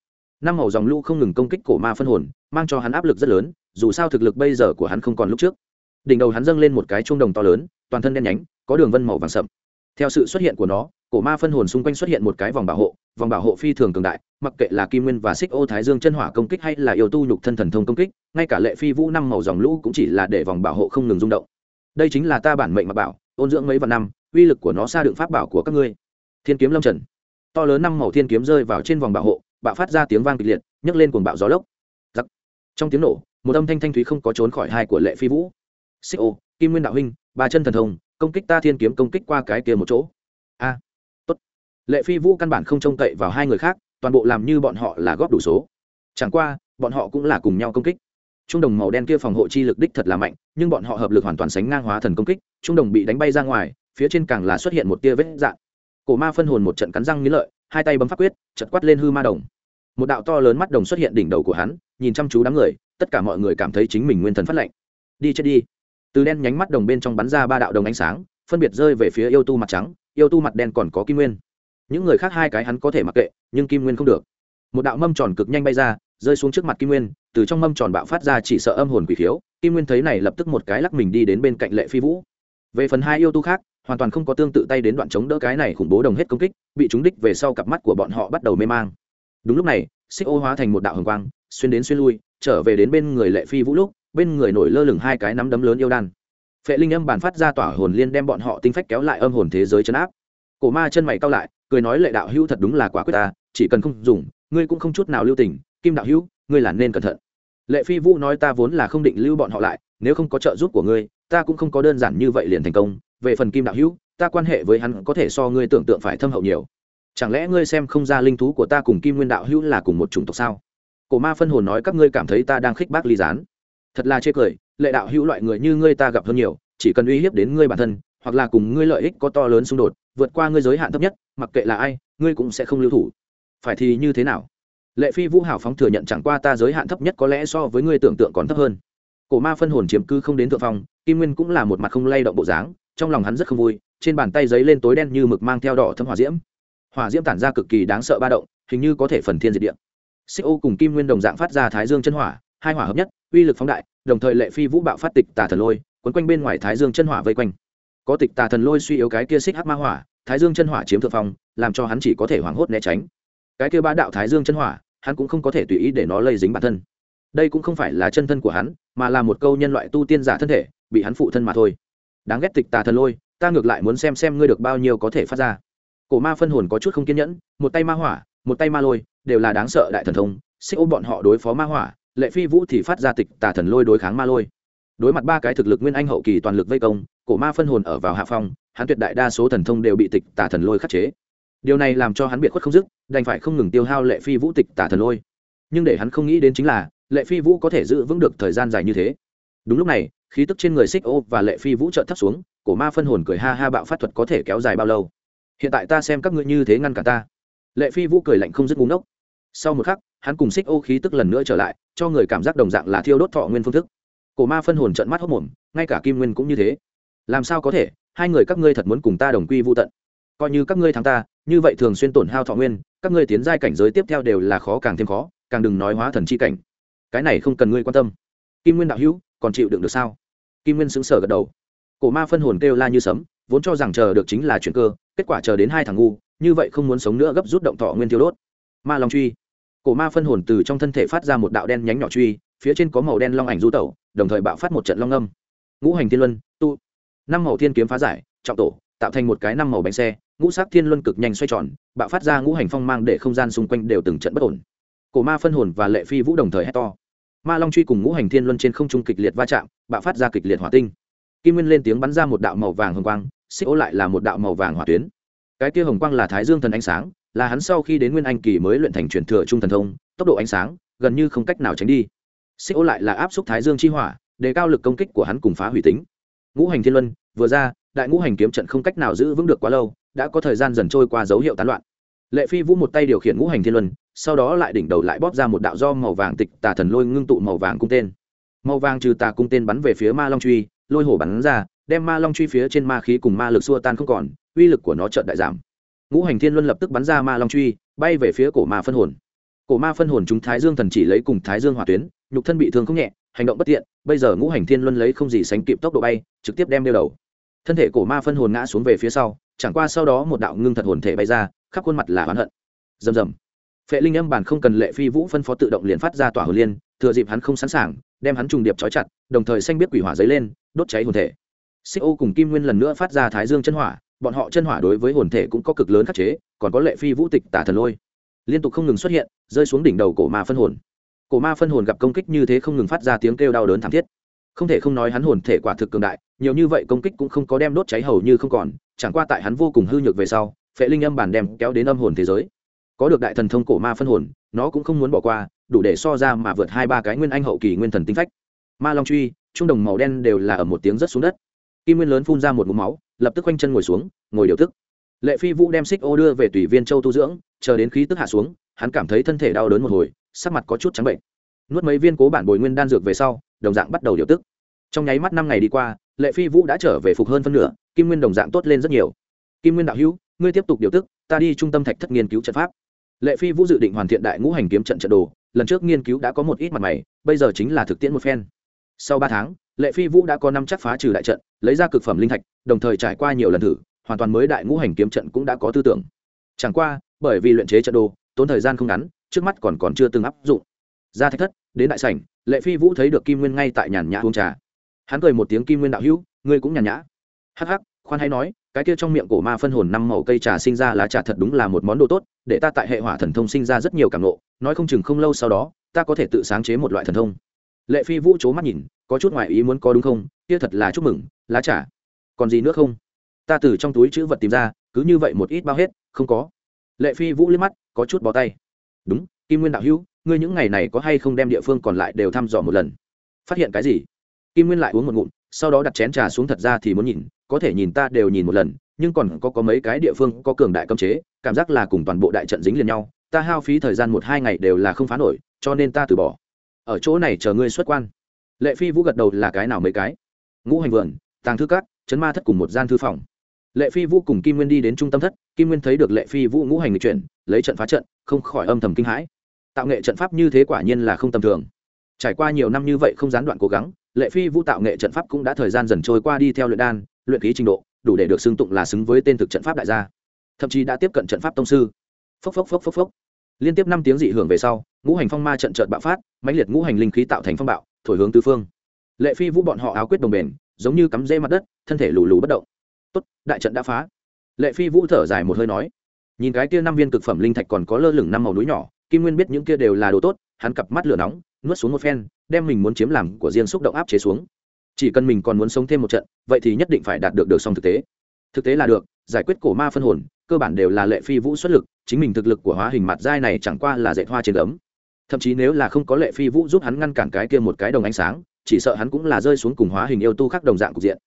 Năm màu dòng lũ không ngừng công kích cổ ma phân hồn, mang cho hắn áp lực rất lớn, dù sao thực lực bây giờ của hắn không còn lúc trước. Đỉnh đầu hắn dâng lên một cái chuông đồng to lớn, toàn thân đen nhánh, có đường vân màu vàng sậm. Theo sự xuất hiện của nó, cổ ma phân hồn xung quanh xuất hiện một cái vòng bảo hộ vòng bảo hộ phi thường cường đại, mặc kệ là kim nguyên và xích ô thái dương chân hỏa công kích hay là yêu tu nhục thân thần thông công kích, ngay cả lệ phi vũ năm màu dòng lũ cũng chỉ là để vòng bảo hộ không ngừng rung động. Đây chính là ta bản mệnh mà bảo, ôn dưỡng mấy vạn năm, uy lực của nó xa đựng pháp bảo của các ngươi. Thiên kiếm lâm trần. To lớn năm màu thiên kiếm rơi vào trên vòng bảo hộ, bạo phát ra tiếng vang kịch liệt, nhấc lên cuồng bạo gió lốc. Giặc. trong tiếng nổ, một âm thanh thanh thúy không có trốn khỏi hai của lệ phi vũ. Xích ô, kim nguyên đạo huynh, ba chân thần thông, công kích ta thiên kiếm công kích qua cái kia một chỗ. A lệ phi vũ căn bản không trông cậy vào hai người khác, toàn bộ làm như bọn họ là góp đủ số. Chẳng qua, bọn họ cũng là cùng nhau công kích. Trung đồng màu đen kia phòng hộ chi lực đích thật là mạnh, nhưng bọn họ hợp lực hoàn toàn sánh ngang hóa thần công kích, trung đồng bị đánh bay ra ngoài, phía trên càng là xuất hiện một tia vết dạn cổ ma phân hồn một trận cắn răng nghĩ lợi, hai tay bấm phát quyết chật quát lên hư ma đồng. Một đạo to lớn mắt đồng xuất hiện đỉnh đầu của hắn, nhìn chăm chú đám người, tất cả mọi người cảm thấy chính mình nguyên thần phát lệnh đi chết đi. Từ đen nhánh mắt đồng bên trong bắn ra ba đạo đồng ánh sáng, phân biệt rơi về phía yêu tu mặt trắng, yêu tu mặt đen còn có kim nguyên những người khác hai cái hắn có thể mặc kệ, nhưng kim nguyên không được. Một đạo mâm tròn cực nhanh bay ra, rơi xuống trước mặt kim nguyên, từ trong mâm tròn bạo phát ra chỉ sợ âm hồn quỷ khiếu, kim nguyên thấy này lập tức một cái lắc mình đi đến bên cạnh lệ phi vũ. Về phần hai yêu tu khác, hoàn toàn không có tương tự tay đến đoạn chống đỡ cái này khủng bố đồng hết công kích, bị chúng đích về sau cặp mắt của bọn họ bắt đầu mê mang. Đúng lúc này, xích ô hóa thành một đạo hồng quang, xuyên đến xuyên lui, trở về đến bên người lệ phi vũ lúc, bên người nổi lơ lửng hai cái nắm đấm lớn yêu đan. Phệ linh âm bản phát ra tỏa hồn liên đem bọn họ tinh phách kéo lại âm hồn thế giới chấn áp. Cổ ma chân mày cao lại cười nói lệ đạo hữu thật đúng là quả quyết ta, chỉ cần không dùng, ngươi cũng không chút nào lưu tình, kim đạo hữu, ngươi là nên cẩn thận. Lệ phi vũ nói ta vốn là không định lưu bọn họ lại, nếu không có trợ giúp của ngươi, ta cũng không có đơn giản như vậy liền thành công. Về phần kim đạo hữu, ta quan hệ với hắn có thể so ngươi tưởng tượng phải thâm hậu nhiều. Chẳng lẽ ngươi xem không ra linh thú của ta cùng kim nguyên đạo hữu là cùng một chủng tộc sao? Cổ ma phân hồn nói các ngươi cảm thấy ta đang khích bác ly gián. Thật là chê cười, lệ đạo hữu loại người như ngươi ta gặp hơn nhiều, chỉ cần uy hiếp đến ngươi bản thân, hoặc là cùng ngươi lợi ích có to lớn xung đột vượt qua ngươi giới hạn thấp nhất, mặc kệ là ai, ngươi cũng sẽ không lưu thủ. Phải thì như thế nào? Lệ phi vũ hào phóng thừa nhận chẳng qua ta giới hạn thấp nhất có lẽ so với ngươi tưởng tượng còn thấp hơn. Cổ ma phân hồn chiếm cư không đến thượng phong, kim nguyên cũng là một mặt không lay động bộ dáng, trong lòng hắn rất không vui, trên bàn tay giấy lên tối đen như mực mang theo đỏ thâm hỏa diễm. Hỏa diễm tản ra cực kỳ đáng sợ ba động, hình như có thể phần thiên diệt điện xích ô cùng kim nguyên đồng dạng phát ra thái dương chân hỏa, hai hỏa hợp nhất, uy lực phóng đại, đồng thời lệ phi vũ bạo phát tịch tà thần lôi quấn quanh bên ngoài thái dương chân hỏa vây quanh có tịch tà thần lôi suy yếu cái kia xích hắc ma hỏa, thái dương chân hỏa chiếm thượng phong, làm cho hắn chỉ có thể hoảng hốt né tránh. Cái kia ba đạo thái dương chân hỏa, hắn cũng không có thể tùy ý để nó lây dính bản thân. Đây cũng không phải là chân thân của hắn, mà là một câu nhân loại tu tiên giả thân thể, bị hắn phụ thân mà thôi. Đáng ghét tịch tà thần lôi, ta ngược lại muốn xem xem ngươi được bao nhiêu có thể phát ra. Cổ ma phân hồn có chút không kiên nhẫn, một tay ma hỏa, một tay ma lôi, đều là đáng sợ đại thần thông, xích ô bọn họ đối phó ma hỏa, lệ phi vũ thì phát ra tịch tà thần lôi đối kháng ma lôi đối mặt ba cái thực lực nguyên anh hậu kỳ toàn lực vây công, cổ ma phân hồn ở vào hạ phong, hắn tuyệt đại đa số thần thông đều bị tịch tả thần lôi khắc chế. Điều này làm cho hắn biệt khuất không dứt, đành phải không ngừng tiêu hao lệ phi vũ tịch tả thần lôi. Nhưng để hắn không nghĩ đến chính là, lệ phi vũ có thể giữ vững được thời gian dài như thế. Đúng lúc này, khí tức trên người xích ô và lệ phi vũ trợ thấp xuống, cổ ma phân hồn cười ha ha bạo phát thuật có thể kéo dài bao lâu? Hiện tại ta xem các ngươi như thế ngăn cả ta. Lệ phi vũ cười lạnh không dứt búng đốc sau một khắc, hắn cùng xích ô khí tức lần nữa trở lại, cho người cảm giác đồng dạng là thiêu đốt thọ nguyên phương thức cổ ma phân hồn trận mắt hốc mồm, ngay cả kim nguyên cũng như thế. Làm sao có thể? Hai người các ngươi thật muốn cùng ta đồng quy vô tận. Coi như các ngươi thắng ta, như vậy thường xuyên tổn hao thọ nguyên, các ngươi tiến giai cảnh giới tiếp theo đều là khó càng thêm khó, càng đừng nói hóa thần chi cảnh. Cái này không cần ngươi quan tâm. Kim nguyên đạo hữu, còn chịu đựng được sao? Kim nguyên xứng sở gật đầu. Cổ ma phân hồn kêu la như sấm, vốn cho rằng chờ được chính là chuyện cơ, kết quả chờ đến hai thằng ngu, như vậy không muốn sống nữa gấp rút động thọ nguyên tiêu đốt. Ma long truy. Cổ ma phân hồn từ trong thân thể phát ra một đạo đen nhánh nhỏ truy phía trên có màu đen long ảnh du tẩu, đồng thời bạo phát một trận long âm. Ngũ hành thiên luân, tu. Năm màu thiên kiếm phá giải, trọng tổ, tạo thành một cái năm màu bánh xe, ngũ sắc thiên luân cực nhanh xoay tròn, bạo phát ra ngũ hành phong mang để không gian xung quanh đều từng trận bất ổn. Cổ ma phân hồn và lệ phi vũ đồng thời hét to. Ma long truy cùng ngũ hành thiên luân trên không trung kịch liệt va chạm, bạo phát ra kịch liệt hỏa tinh. Kim nguyên lên tiếng bắn ra một đạo màu vàng hồng quang, xích ô lại là một đạo màu vàng hỏa tuyến. Cái kia hồng quang là thái dương thần ánh sáng, là hắn sau khi đến nguyên anh kỳ mới luyện thành truyền thừa trung thần thông, tốc độ ánh sáng gần như không cách nào tránh đi xích ô lại là áp xúc thái dương chi hỏa, đề cao lực công kích của hắn cùng phá hủy tính. Ngũ hành thiên luân, vừa ra, đại ngũ hành kiếm trận không cách nào giữ vững được quá lâu, đã có thời gian dần trôi qua dấu hiệu tán loạn. Lệ phi vũ một tay điều khiển ngũ hành thiên luân, sau đó lại đỉnh đầu lại bóp ra một đạo do màu vàng tịch tà thần lôi ngưng tụ màu vàng cung tên. Màu vàng trừ tà cung tên bắn về phía ma long truy, lôi hổ bắn ra, đem ma long truy phía trên ma khí cùng ma lực xua tan không còn, uy lực của nó trợn đại giảm. Ngũ hành thiên luân lập tức bắn ra ma long truy, bay về phía cổ ma phân hồn. Cổ ma phân hồn chúng thái dương thần chỉ lấy cùng thái dương hỏa tuyến nhục thân bị thương không nhẹ, hành động bất tiện, bây giờ ngũ hành thiên luân lấy không gì sánh kịp tốc độ bay, trực tiếp đem đeo đầu. Thân thể cổ ma phân hồn ngã xuống về phía sau, chẳng qua sau đó một đạo ngưng thật hồn thể bay ra, khắp khuôn mặt là oán hận. Rầm rầm. Phệ linh âm bản không cần lệ phi vũ phân phó tự động liền phát ra tỏa hồn liên, thừa dịp hắn không sẵn sàng, đem hắn trùng điệp trói chặt, đồng thời xanh biết quỷ hỏa dấy lên, đốt cháy hồn thể. Xích ô cùng kim nguyên lần nữa phát ra thái dương chân hỏa, bọn họ chân hỏa đối với hồn thể cũng có cực lớn khắc chế, còn có lệ phi vũ tịch tả thần lôi. Liên tục không ngừng xuất hiện, rơi xuống đỉnh đầu cổ ma phân hồn cổ ma phân hồn gặp công kích như thế không ngừng phát ra tiếng kêu đau đớn thảm thiết. Không thể không nói hắn hồn thể quả thực cường đại, nhiều như vậy công kích cũng không có đem đốt cháy hầu như không còn, chẳng qua tại hắn vô cùng hư nhược về sau, phệ linh âm bản đem kéo đến âm hồn thế giới. Có được đại thần thông cổ ma phân hồn, nó cũng không muốn bỏ qua, đủ để so ra mà vượt hai ba cái nguyên anh hậu kỳ nguyên thần tinh phách. Ma long truy, trung đồng màu đen đều là ở một tiếng rất xuống đất. Kim nguyên lớn phun ra một mũ máu, lập tức quanh chân ngồi xuống, ngồi điều tức. Lệ phi vũ đem xích ô đưa về tùy viên châu tu dưỡng, chờ đến khí tức hạ xuống, hắn cảm thấy thân thể đau đớn một hồi sắc mặt có chút trắng bệnh. Nuốt mấy viên cố bản bồi nguyên đan dược về sau, đồng dạng bắt đầu điều tức. Trong nháy mắt năm ngày đi qua, lệ phi vũ đã trở về phục hơn phân nửa, kim nguyên đồng dạng tốt lên rất nhiều. Kim nguyên đạo hữu, ngươi tiếp tục điều tức, ta đi trung tâm thạch thất nghiên cứu trận pháp. Lệ phi vũ dự định hoàn thiện đại ngũ hành kiếm trận trận đồ, lần trước nghiên cứu đã có một ít mặt mày, bây giờ chính là thực tiễn một phen. Sau ba tháng, lệ phi vũ đã có năm chắc phá trừ đại trận, lấy ra cực phẩm linh thạch, đồng thời trải qua nhiều lần thử, hoàn toàn mới đại ngũ hành kiếm trận cũng đã có tư tưởng. Chẳng qua, bởi vì luyện chế trận đồ, tốn thời gian không ngắn trước mắt còn còn chưa từng áp dụng. Ra thạch thất, đến đại sảnh, lệ phi vũ thấy được kim nguyên ngay tại nhàn nhã uống trà. Hắn cười một tiếng kim nguyên đạo hữu, ngươi cũng nhàn nhã. Hắc hắc, khoan hay nói, cái kia trong miệng cổ ma phân hồn năm màu cây trà sinh ra lá trà thật đúng là một món đồ tốt, để ta tại hệ hỏa thần thông sinh ra rất nhiều cảm nộ nói không chừng không lâu sau đó, ta có thể tự sáng chế một loại thần thông. Lệ phi vũ c h ố mắt nhìn, có chút ngoại ý muốn có đúng không, kia thật là chúc mừng, lá trà. Còn gì nữa không? Ta từ trong túi chữ vật tìm ra, cứ như vậy một ít bao hết, không có. Lệ phi vũ liếc mắt, có chút bó tay đúng, kim nguyên đạo hữu, ngươi những ngày này có hay không đem địa phương còn lại đều thăm dò một lần? Phát hiện cái gì? Kim nguyên lại uống một ngụm, sau đó đặt chén trà xuống thật ra thì muốn nhìn, có thể nhìn ta đều nhìn một lần, nhưng còn có có mấy cái địa phương có cường đại cấm chế, cảm giác là cùng toàn bộ đại trận dính liền nhau, ta hao phí thời gian một hai ngày đều là không phá nổi, cho nên ta từ bỏ. Ở chỗ này chờ ngươi xuất quan. Lệ phi vũ gật đầu là cái nào mấy cái? Ngũ hành vườn, tàng thư cát, chấn ma thất cùng một gian thư phòng lệ phi vũ cùng kim nguyên đi đến trung tâm thất, kim nguyên thấy được lệ phi vũ ngũ hành người chuyển, lấy trận phá trận, không khỏi âm thầm kinh hãi. Tạo nghệ trận pháp như thế quả nhiên là không tầm thường. Trải qua nhiều năm như vậy không gián đoạn cố gắng, lệ phi vũ tạo nghệ trận pháp cũng đã thời gian dần trôi qua đi theo luyện đan, luyện khí trình độ, đủ để được xưng tụng là xứng với tên thực trận pháp đại gia. Thậm chí đã tiếp cận trận pháp tông sư. Phốc phốc phốc phốc phốc. Liên tiếp năm tiếng dị hưởng về sau, ngũ hành phong ma trận trận bạo phát, mãnh liệt ngũ hành linh khí tạo thành phong bạo, thổi hướng tứ phương. Lệ phi vũ bọn họ áo quyết đồng bền, giống như cắm rễ mặt đất, thân thể lù lù bất động tốt, đại trận đã phá. Lệ phi vũ thở dài một hơi nói, nhìn cái kia năm viên cực phẩm linh thạch còn có lơ lửng năm màu núi nhỏ, kim nguyên biết những kia đều là đồ tốt, hắn cặp mắt lửa nóng, nuốt xuống một phen, đem mình muốn chiếm làm của riêng xúc động áp chế xuống. Chỉ cần mình còn muốn sống thêm một trận, vậy thì nhất định phải đạt được được song thực tế. Thực tế là được, giải quyết cổ ma phân hồn, cơ bản đều là lệ phi vũ xuất lực, chính mình thực lực của hóa hình mặt dai này chẳng qua là dạy hoa trên ấm thậm chí nếu là không có lệ phi vũ giúp hắn ngăn cản cái kia một cái đồng ánh sáng, chỉ sợ hắn cũng là rơi xuống cùng hóa hình yêu tu khác đồng dạng cục diện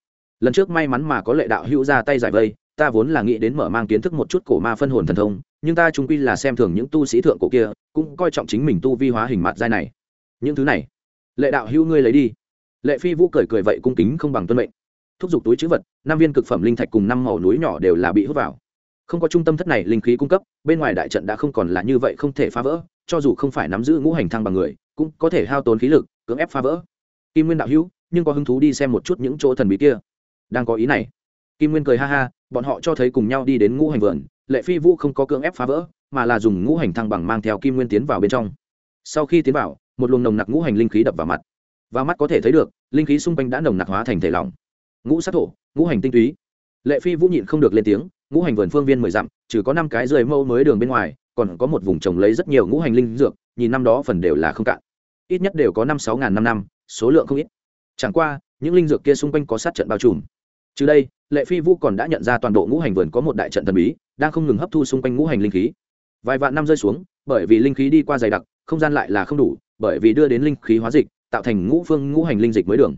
lần trước may mắn mà có lệ đạo hữu ra tay giải vây, ta vốn là nghĩ đến mở mang kiến thức một chút cổ ma phân hồn thần thông, nhưng ta trung quy là xem thường những tu sĩ thượng cổ kia, cũng coi trọng chính mình tu vi hóa hình mặt giai này. Những thứ này, lệ đạo hữu ngươi lấy đi. Lệ phi vũ cười cười vậy cung kính không bằng tuân mệnh. Thúc giục túi chữ vật, năm viên cực phẩm linh thạch cùng năm màu núi nhỏ đều là bị hút vào. Không có trung tâm thất này linh khí cung cấp, bên ngoài đại trận đã không còn là như vậy không thể phá vỡ, cho dù không phải nắm giữ ngũ hành thăng bằng người, cũng có thể hao tốn khí lực, cưỡng ép phá vỡ. Kim nguyên đạo hữu, nhưng có hứng thú đi xem một chút những chỗ thần bí kia? Đang có ý này. Kim nguyên cười ha ha, bọn họ cho thấy cùng nhau đi đến ngũ hành vườn, lệ phi vũ không có cưỡng ép phá vỡ, mà là dùng ngũ hành thăng bằng mang theo kim nguyên tiến vào bên trong. Sau khi tiến vào, một luồng nồng nặc ngũ hành linh khí đập vào mặt. Và mắt có thể thấy được, linh khí xung quanh đã nồng nặc hóa thành thể lỏng. Ngũ sát thổ, ngũ hành tinh túy. Lệ phi vũ nhịn không được lên tiếng, ngũ hành vườn phương viên mười dặm, trừ có năm cái rời mâu mới đường bên ngoài, còn có một vùng trồng lấy rất nhiều ngũ hành linh dược, nhìn năm đó phần đều là không cạn. Ít nhất đều có năm sáu ngàn năm năm, số lượng không ít. Chẳng qua, những linh dược kia xung quanh có sát trận bao trùm. Trừ đây, Lệ Phi Vũ còn đã nhận ra toàn bộ ngũ hành vườn có một đại trận thần bí, đang không ngừng hấp thu xung quanh ngũ hành linh khí. Vài vạn năm rơi xuống, bởi vì linh khí đi qua dày đặc, không gian lại là không đủ, bởi vì đưa đến linh khí hóa dịch, tạo thành ngũ phương ngũ hành linh dịch mới đường.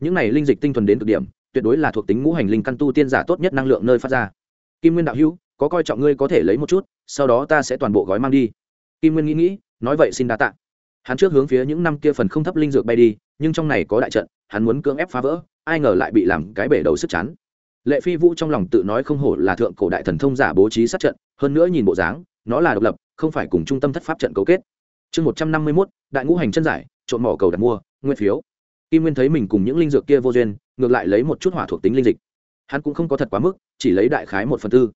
Những này linh dịch tinh thuần đến cực điểm, tuyệt đối là thuộc tính ngũ hành linh căn tu tiên giả tốt nhất năng lượng nơi phát ra. Kim Nguyên đạo hữu, có coi trọng ngươi có thể lấy một chút, sau đó ta sẽ toàn bộ gói mang đi. Kim Nguyên nghĩ nghĩ, nói vậy xin đa tạ. Hắn trước hướng phía những năm kia phần không thấp linh dược bay đi, nhưng trong này có đại trận, hắn muốn cưỡng ép phá vỡ, ai ngờ lại bị làm cái bể đầu sức chán. Lệ phi vũ trong lòng tự nói không hổ là thượng cổ đại thần thông giả bố trí sát trận, hơn nữa nhìn bộ dáng, nó là độc lập, không phải cùng trung tâm thất pháp trận cấu kết. Chương một trăm năm mươi mốt, đại ngũ hành chân giải, trộn mỏ cầu đặt mua, nguyên phiếu. Kim nguyên thấy mình cùng những linh dược kia vô duyên, ngược lại lấy một chút hỏa thuộc tính linh dịch. Hắn cũng không có thật quá mức, chỉ lấy đại khái một phần tư.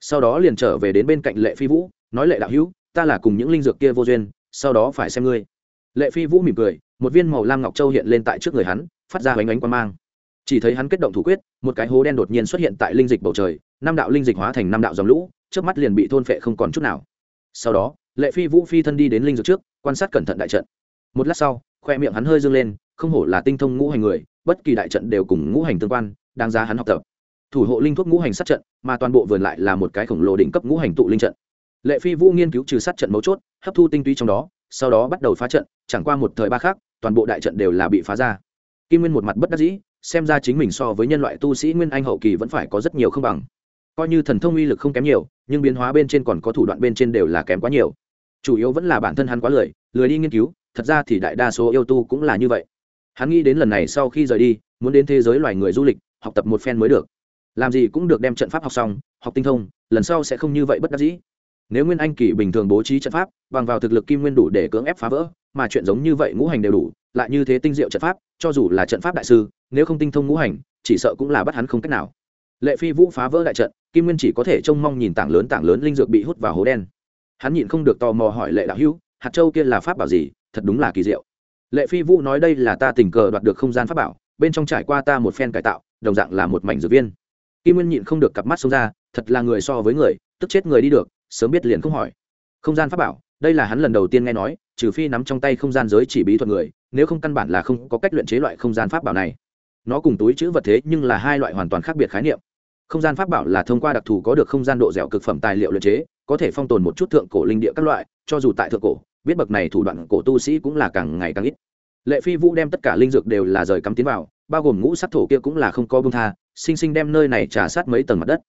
Sau đó liền trở về đến bên cạnh lệ phi vũ, nói lệ đạo hữu, ta là cùng những linh dược kia vô duyên, sau đó phải xem ngươi. Lệ phi vũ mỉm cười, một viên màu lam ngọc châu hiện lên tại trước người hắn, phát ra bánh ánh quan mang chỉ thấy hắn kết động thủ quyết, một cái hố đen đột nhiên xuất hiện tại linh dịch bầu trời, năm đạo linh dịch hóa thành năm đạo dòng lũ, trước mắt liền bị thôn phệ không còn chút nào. Sau đó, lệ phi vũ phi thân đi đến linh dược trước, quan sát cẩn thận đại trận. Một lát sau, khoe miệng hắn hơi dâng lên, không hổ là tinh thông ngũ hành người, bất kỳ đại trận đều cùng ngũ hành tương quan, đáng giá hắn học tập. Thủ hộ linh thuốc ngũ hành sát trận, mà toàn bộ vườn lại là một cái khổng lồ đỉnh cấp ngũ hành tụ linh trận. Lệ phi vũ nghiên cứu trừ sát trận mấu chốt, hấp thu tinh túy trong đó, sau đó bắt đầu phá trận, chẳng qua một thời ba khác toàn bộ đại trận đều là bị phá ra. Kim nguyên một mặt bất đắc dĩ xem ra chính mình so với nhân loại tu sĩ nguyên anh hậu kỳ vẫn phải có rất nhiều không bằng. Coi như thần thông uy lực không kém nhiều, nhưng biến hóa bên trên còn có thủ đoạn bên trên đều là kém quá nhiều. Chủ yếu vẫn là bản thân hắn quá lười lười đi nghiên cứu, thật ra thì đại đa số yêu tu cũng là như vậy. Hắn nghĩ đến lần này sau khi rời đi, muốn đến thế giới loài người du lịch, học tập một phen mới được. Làm gì cũng được đem trận pháp học xong, học tinh thông, lần sau sẽ không như vậy bất đắc dĩ nếu nguyên anh kỳ bình thường bố trí trận pháp, bằng vào thực lực kim nguyên đủ để cưỡng ép phá vỡ, mà chuyện giống như vậy ngũ hành đều đủ, lại như thế tinh diệu trận pháp, cho dù là trận pháp đại sư, nếu không tinh thông ngũ hành, chỉ sợ cũng là bắt hắn không cách nào. Lệ phi vũ phá vỡ đại trận, kim nguyên chỉ có thể trông mong nhìn tảng lớn tảng lớn linh dược bị hút vào hố đen. Hắn nhịn không được tò mò hỏi lệ đạo hữu, hạt châu kia là pháp bảo gì? Thật đúng là kỳ diệu. Lệ phi vũ nói đây là ta tình cờ đoạt được không gian pháp bảo, bên trong trải qua ta một phen cải tạo, đồng dạng là một mảnh dược viên. Kim nguyên nhịn không được cặp mắt xông ra, thật là người so với người, tức chết người đi được sớm biết liền không hỏi. Không gian pháp bảo, đây là hắn lần đầu tiên nghe nói, trừ phi nắm trong tay không gian giới chỉ bí thuật người, nếu không căn bản là không có cách luyện chế loại không gian pháp bảo này. Nó cùng túi chữ vật thế nhưng là hai loại hoàn toàn khác biệt khái niệm. Không gian pháp bảo là thông qua đặc thù có được không gian độ dẻo cực phẩm tài liệu luyện chế, có thể phong tồn một chút thượng cổ linh địa các loại, cho dù tại thượng cổ, biết bậc này thủ đoạn cổ tu sĩ cũng là càng ngày càng ít. Lệ phi vũ đem tất cả linh dược đều là rời cắm tiến vào, bao gồm ngũ sát thổ kia cũng là không có bông tha, sinh sinh đem nơi này trả sát mấy tầng mặt đất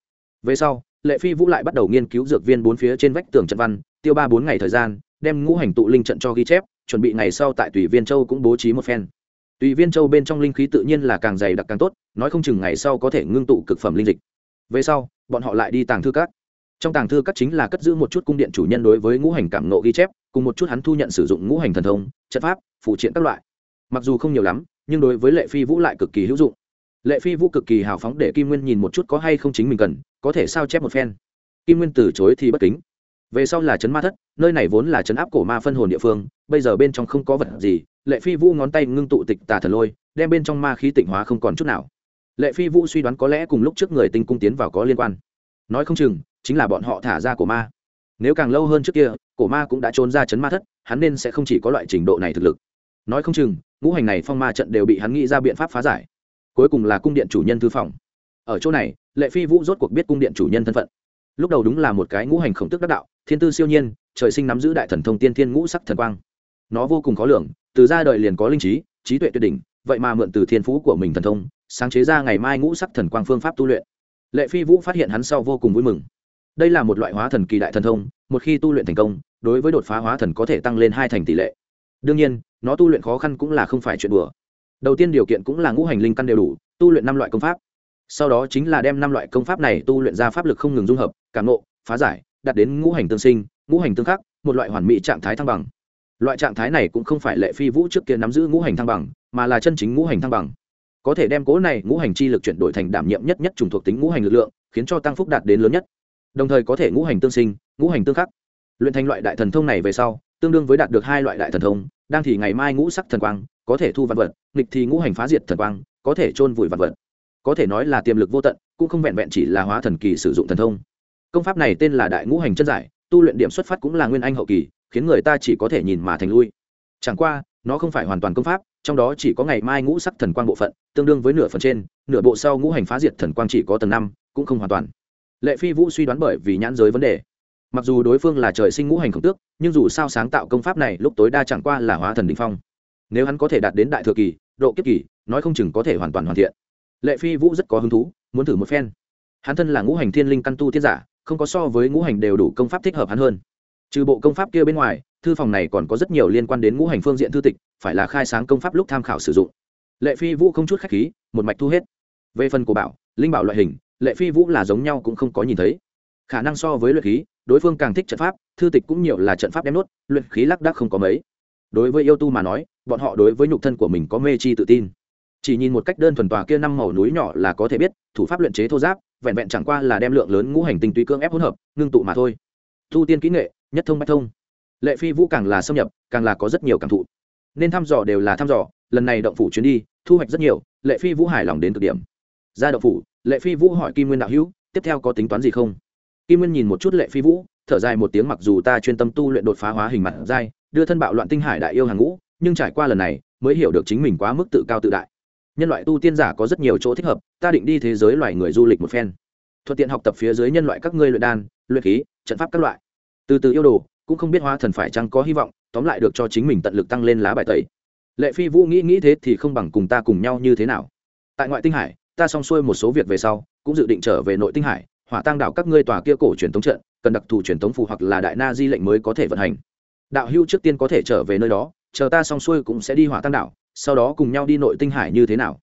về sau, lệ phi vũ lại bắt đầu nghiên cứu dược viên bốn phía trên vách tường trận văn, tiêu ba bốn ngày thời gian, đem ngũ hành tụ linh trận cho ghi chép, chuẩn bị ngày sau tại tùy viên châu cũng bố trí một phen. Tùy viên châu bên trong linh khí tự nhiên là càng dày đặc càng tốt, nói không chừng ngày sau có thể ngưng tụ cực phẩm linh dịch. Về sau, bọn họ lại đi tàng thư các. Trong tàng thư các chính là cất giữ một chút cung điện chủ nhân đối với ngũ hành cảm nộ ghi chép, cùng một chút hắn thu nhận sử dụng ngũ hành thần thông chất pháp, phụ triện các loại. Mặc dù không nhiều lắm, nhưng đối với lệ phi vũ lại cực kỳ hữu dụng. Lệ phi vũ cực kỳ hào phóng để kim nguyên nhìn một chút có hay không chính mình cần có thể sao chép một phen. Kim nguyên từ chối thì bất kính. Về sau là trấn ma thất, nơi này vốn là trấn áp cổ ma phân hồn địa phương, bây giờ bên trong không có vật gì, lệ phi vũ ngón tay ngưng tụ tịch tà thần lôi, đem bên trong ma khí tịnh hóa không còn chút nào. Lệ phi vũ suy đoán có lẽ cùng lúc trước người tinh cung tiến vào có liên quan. Nói không chừng, chính là bọn họ thả ra cổ ma. Nếu càng lâu hơn trước kia, cổ ma cũng đã trốn ra chấn ma thất, hắn nên sẽ không chỉ có loại trình độ này thực lực. Nói không chừng, ngũ hành này phong ma trận đều bị hắn nghĩ ra biện pháp phá giải. Cuối cùng là cung điện chủ nhân thư phòng. Ở chỗ này lệ phi vũ rốt cuộc biết cung điện chủ nhân thân phận. Lúc đầu đúng là một cái ngũ hành khổng tức đắc đạo, thiên tư siêu nhiên, trời sinh nắm giữ đại thần thông tiên thiên ngũ sắc thần quang. Nó vô cùng khó lường, từ ra đời liền có linh trí trí tuệ tuyệt đỉnh, vậy mà mượn từ thiên phú của mình thần thông, sáng chế ra ngày mai ngũ sắc thần quang phương pháp tu luyện. Lệ phi vũ phát hiện hắn sau vô cùng vui mừng. Đây là một loại hóa thần kỳ đại thần thông, một khi tu luyện thành công, đối với đột phá hóa thần có thể tăng lên hai thành tỷ lệ. Đương nhiên, nó tu luyện khó khăn cũng là không phải chuyện đùa. Đầu tiên điều kiện cũng là ngũ hành linh căn đều đủ, tu luyện năm loại công pháp sau đó chính là đem năm loại công pháp này tu luyện ra pháp lực không ngừng dung hợp, cảm nộ phá giải, đạt đến ngũ hành tương sinh, ngũ hành tương khắc, một loại hoàn mỹ trạng thái thăng bằng. Loại trạng thái này cũng không phải lệ phi vũ trước kia nắm giữ ngũ hành thăng bằng, mà là chân chính ngũ hành thăng bằng. Có thể đem cố này ngũ hành chi lực chuyển đổi thành đảm nhiệm nhất nhất trùng thuộc tính ngũ hành lực lượng, khiến cho tăng phúc đạt đến lớn nhất. Đồng thời có thể ngũ hành tương sinh, ngũ hành tương khắc. Luyện thành loại đại thần thông này về sau, tương đương với đạt được hai loại đại thần thông, đang thì ngày mai ngũ sắc thần quang, có thể thu văn vật, nghịch thì ngũ hành phá diệt thần quang, có thể chôn vùi văn vật có thể nói là tiềm lực vô tận, cũng không vẹn vẹn chỉ là hóa thần kỳ sử dụng thần thông. Công pháp này tên là đại ngũ hành chân giải, tu luyện điểm xuất phát cũng là nguyên anh hậu kỳ, khiến người ta chỉ có thể nhìn mà thành lui. Chẳng qua, nó không phải hoàn toàn công pháp, trong đó chỉ có ngày mai ngũ sắc thần quang bộ phận, tương đương với nửa phần trên, nửa bộ sau ngũ hành phá diệt thần quang chỉ có tầng năm, cũng không hoàn toàn. Lệ phi vũ suy đoán bởi vì nhãn giới vấn đề. Mặc dù đối phương là trời sinh ngũ hành khổng tước, nhưng dù sao sáng tạo công pháp này lúc tối đa chẳng qua là hóa thần đình phong. Nếu hắn có thể đạt đến đại thừa kỳ, độ kiếp kỳ, nói không chừng có thể hoàn toàn hoàn thiện lệ phi vũ rất có hứng thú, muốn thử một phen. Hắn thân là ngũ hành thiên linh căn tu tiết giả, không có so với ngũ hành đều đủ công pháp thích hợp hắn hơn. Trừ bộ công pháp kia bên ngoài, thư phòng này còn có rất nhiều liên quan đến ngũ hành phương diện thư tịch, phải là khai sáng công pháp lúc tham khảo sử dụng. Lệ phi vũ không chút khách khí, một mạch thu hết. Về phần của bảo, linh bảo loại hình, lệ phi vũ là giống nhau cũng không có nhìn thấy. Khả năng so với luyện khí, đối phương càng thích trận pháp, thư tịch cũng nhiều là trận pháp đem nốt, luyện khí lác đác không có mấy. Đối với yêu tu mà nói, bọn họ đối với nhục thân của mình có mê chi tự tin chỉ nhìn một cách đơn thuần tòa kia năm màu núi nhỏ là có thể biết, thủ pháp luyện chế thô giáp, vẹn vẹn chẳng qua là đem lượng lớn ngũ hành tinh túy cưỡng ép hỗn hợp, ngưng tụ mà thôi. Thu tiên kỹ nghệ, nhất thông bách thông. Lệ phi vũ càng là xâm nhập, càng là có rất nhiều cảm thụ. Nên thăm dò đều là thăm dò, lần này động phủ chuyến đi, thu hoạch rất nhiều, lệ phi vũ hài lòng đến cực điểm. Ra động phủ, lệ phi vũ hỏi kim nguyên đạo hữu, tiếp theo có tính toán gì không? Kim nguyên nhìn một chút lệ phi vũ, thở dài một tiếng mặc dù ta chuyên tâm tu luyện đột phá hóa hình mặt dai đưa thân bạo loạn tinh hải đại yêu hàng ngũ, nhưng trải qua lần này, mới hiểu được chính mình quá mức tự cao tự đại nhân loại tu tiên giả có rất nhiều chỗ thích hợp, ta định đi thế giới loài người du lịch một phen. Thuận tiện học tập phía dưới nhân loại các ngươi luyện đan, luyện khí, trận pháp các loại. Từ từ yêu đồ, cũng không biết hóa thần phải chăng có hy vọng, tóm lại được cho chính mình tận lực tăng lên lá bài tẩy. Lệ phi vũ nghĩ nghĩ thế thì không bằng cùng ta cùng nhau như thế nào. Tại ngoại tinh hải, ta xong xuôi một số việc về sau, cũng dự định trở về nội tinh hải, hỏa tăng đảo các ngươi tòa kia cổ truyền thống trận, cần đặc thù truyền thống phù hoặc là đại na di lệnh mới có thể vận hành. Đạo hưu trước tiên có thể trở về nơi đó, chờ ta xong xuôi cũng sẽ đi hỏa tăng đảo sau đó cùng nhau đi nội tinh hải như thế nào?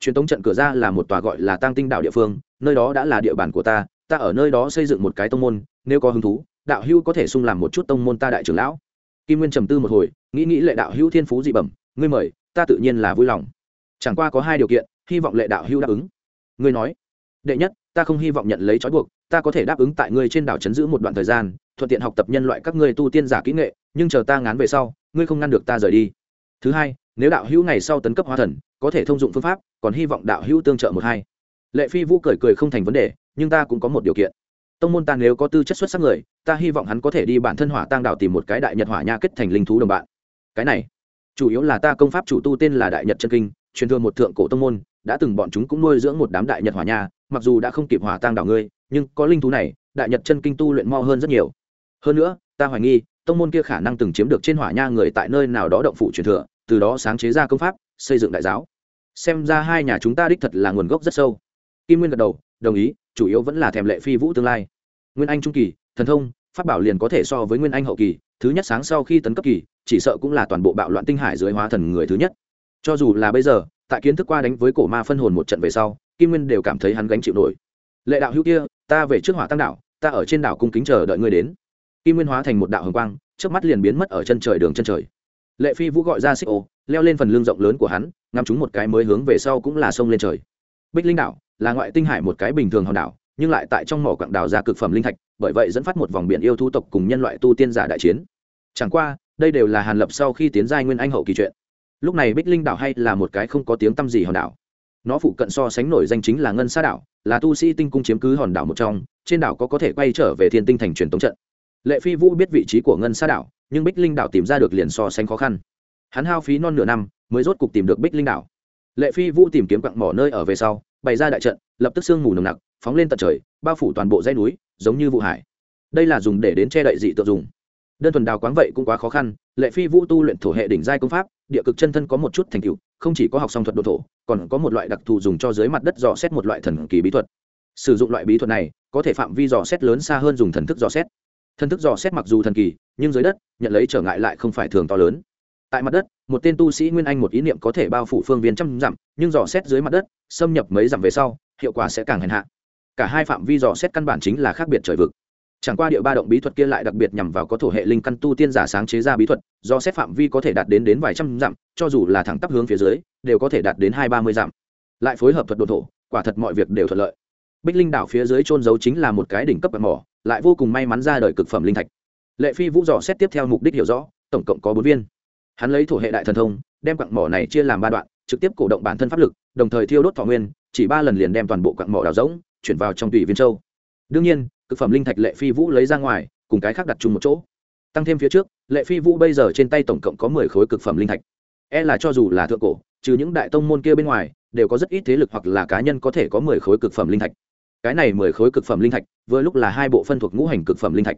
Truyền thống trận cửa ra là một tòa gọi là tăng tinh đảo địa phương, nơi đó đã là địa bàn của ta ta ở nơi đó xây dựng một cái tông môn, nếu có hứng thú, đạo hưu có thể sung làm một chút tông môn ta đại trưởng lão. Kim nguyên trầm tư một hồi, nghĩ nghĩ lệ đạo hưu thiên phú dị bẩm, ngươi mời, ta tự nhiên là vui lòng. Chẳng qua có hai điều kiện, hy vọng lệ đạo hưu đáp ứng. Ngươi nói, đệ nhất, ta không hy vọng nhận lấy trói buộc, ta có thể đáp ứng tại ngươi trên đảo chấn giữ một đoạn thời gian, thuận tiện học tập nhân loại các ngươi tu tiên giả kỹ nghệ, nhưng chờ ta ngán về sau, ngươi không ngăn được ta rời đi. Thứ hai nếu đạo hữu ngày sau tấn cấp hóa thần, có thể thông dụng phương pháp, còn hy vọng đạo hữu tương trợ một hai. Lệ phi vũ cười cười không thành vấn đề, nhưng ta cũng có một điều kiện. Tông môn ta nếu có tư chất xuất sắc người, ta hy vọng hắn có thể đi bản thân hỏa tăng đạo tìm một cái đại nhật hỏa nha kết thành linh thú đồng bạn. Cái này, chủ yếu là ta công pháp chủ tu tên là đại nhật chân kinh, truyền thừa một thượng cổ tông môn, đã từng bọn chúng cũng nuôi dưỡng một đám đại nhật hỏa nha, mặc dù đã không kịp hỏa tăng đảo ngươi, nhưng có linh thú này, đại nhật chân kinh tu luyện mo hơn rất nhiều. Hơn nữa, ta hoài nghi, tông môn kia khả năng từng chiếm được trên hỏa nha người tại nơi nào đó động phủ truyền thừa từ đó sáng chế ra công pháp, xây dựng đại giáo. Xem ra hai nhà chúng ta đích thật là nguồn gốc rất sâu. Kim nguyên gật đầu, đồng ý, chủ yếu vẫn là thèm lệ phi vũ tương lai. Nguyên anh trung kỳ, thần thông, pháp bảo liền có thể so với nguyên anh hậu kỳ, thứ nhất sáng sau khi tấn cấp kỳ, chỉ sợ cũng là toàn bộ bạo loạn tinh hải dưới hóa thần người thứ nhất. Cho dù là bây giờ, tại kiến thức qua đánh với cổ ma phân hồn một trận về sau, kim nguyên đều cảm thấy hắn gánh chịu nổi. Lệ đạo hữu kia, ta về trước hỏa tăng đảo, ta ở trên đảo cung kính chờ đợi ngươi đến. Kim nguyên hóa thành một đạo hồng quang trước mắt liền biến mất ở chân trời đường chân trời lệ phi vũ gọi ra xích ô, leo lên phần lưng rộng lớn của hắn, ngắm chúng một cái mới hướng về sau cũng là sông lên trời. Bích linh đảo là ngoại tinh hải một cái bình thường hòn đảo, nhưng lại tại trong mỏ quặng đảo ra cực phẩm linh thạch, bởi vậy dẫn phát một vòng biển yêu thu tộc cùng nhân loại tu tiên giả đại chiến. Chẳng qua, đây đều là hàn lập sau khi tiến giai nguyên anh hậu kỳ chuyện. Lúc này bích linh đảo hay là một cái không có tiếng tăm gì hòn đảo. Nó phụ cận so sánh nổi danh chính là ngân sa đảo, là tu sĩ tinh cung chiếm cứ hòn đảo một trong, trên đảo có có thể quay trở về thiên tinh thành truyền tống trận. Lệ phi vũ biết vị trí của ngân sa đảo nhưng bích linh đảo tìm ra được liền so sánh khó khăn. Hắn hao phí non nửa năm mới rốt cục tìm được bích linh đảo. Lệ phi vũ tìm kiếm quặng mỏ nơi ở về sau, bày ra đại trận, lập tức sương mù nồng nặc, phóng lên tận trời, bao phủ toàn bộ dãy núi, giống như vụ hải. Đây là dùng để đến che đậy dị tự dùng. Đơn thuần đào quáng vậy cũng quá khó khăn, lệ phi vũ tu luyện thổ hệ đỉnh giai công pháp, địa cực chân thân có một chút thành tựu, không chỉ có học song thuật độ thổ, còn có một loại đặc thù dùng cho dưới mặt đất dò xét một loại thần kỳ bí thuật. Sử dụng loại bí thuật này, có thể phạm vi dò xét lớn xa hơn dùng thần thức dò xét thần thức dò xét mặc dù thần kỳ, nhưng dưới đất, nhận lấy trở ngại lại không phải thường to lớn. Tại mặt đất, một tên tu sĩ nguyên anh một ý niệm có thể bao phủ phương viên trăm dặm, nhưng dò xét dưới mặt đất, xâm nhập mấy dặm về sau, hiệu quả sẽ càng hèn hạ. Cả hai phạm vi dò xét căn bản chính là khác biệt trời vực. Chẳng qua địa ba động bí thuật kia lại đặc biệt nhằm vào có thổ hệ linh căn tu tiên giả sáng chế ra bí thuật do xét phạm vi có thể đạt đến đến vài trăm dặm, cho dù là thẳng tắp hướng phía dưới, đều có thể đạt đến hai ba mươi dặm. Lại phối hợp thuật đồ thổ, quả thật mọi việc đều thuận lợi. Bích linh đảo phía dưới trôn giấu chính là một cái đỉnh cấp bậc mỏ lại vô cùng may mắn ra đời cực phẩm linh thạch. Lệ phi vũ dò xét tiếp theo mục đích hiểu rõ, tổng cộng có bốn viên. Hắn lấy thổ hệ đại thần thông, đem quặng mỏ này chia làm ba đoạn, trực tiếp cổ động bản thân pháp lực, đồng thời thiêu đốt thọ nguyên, chỉ ba lần liền đem toàn bộ quặng mỏ đào rỗng, chuyển vào trong tùy viên châu. Đương nhiên, cực phẩm linh thạch lệ phi vũ lấy ra ngoài, cùng cái khác đặt chung một chỗ. Tăng thêm phía trước, lệ phi vũ bây giờ trên tay tổng cộng có mười khối cực phẩm linh thạch. E là cho dù là thượng cổ, trừ những đại tông môn kia bên ngoài, đều có rất ít thế lực hoặc là cá nhân có thể có mười khối cực phẩm linh thạch cái này mười khối cực phẩm linh thạch, vừa lúc là hai bộ phân thuộc ngũ hành cực phẩm linh thạch.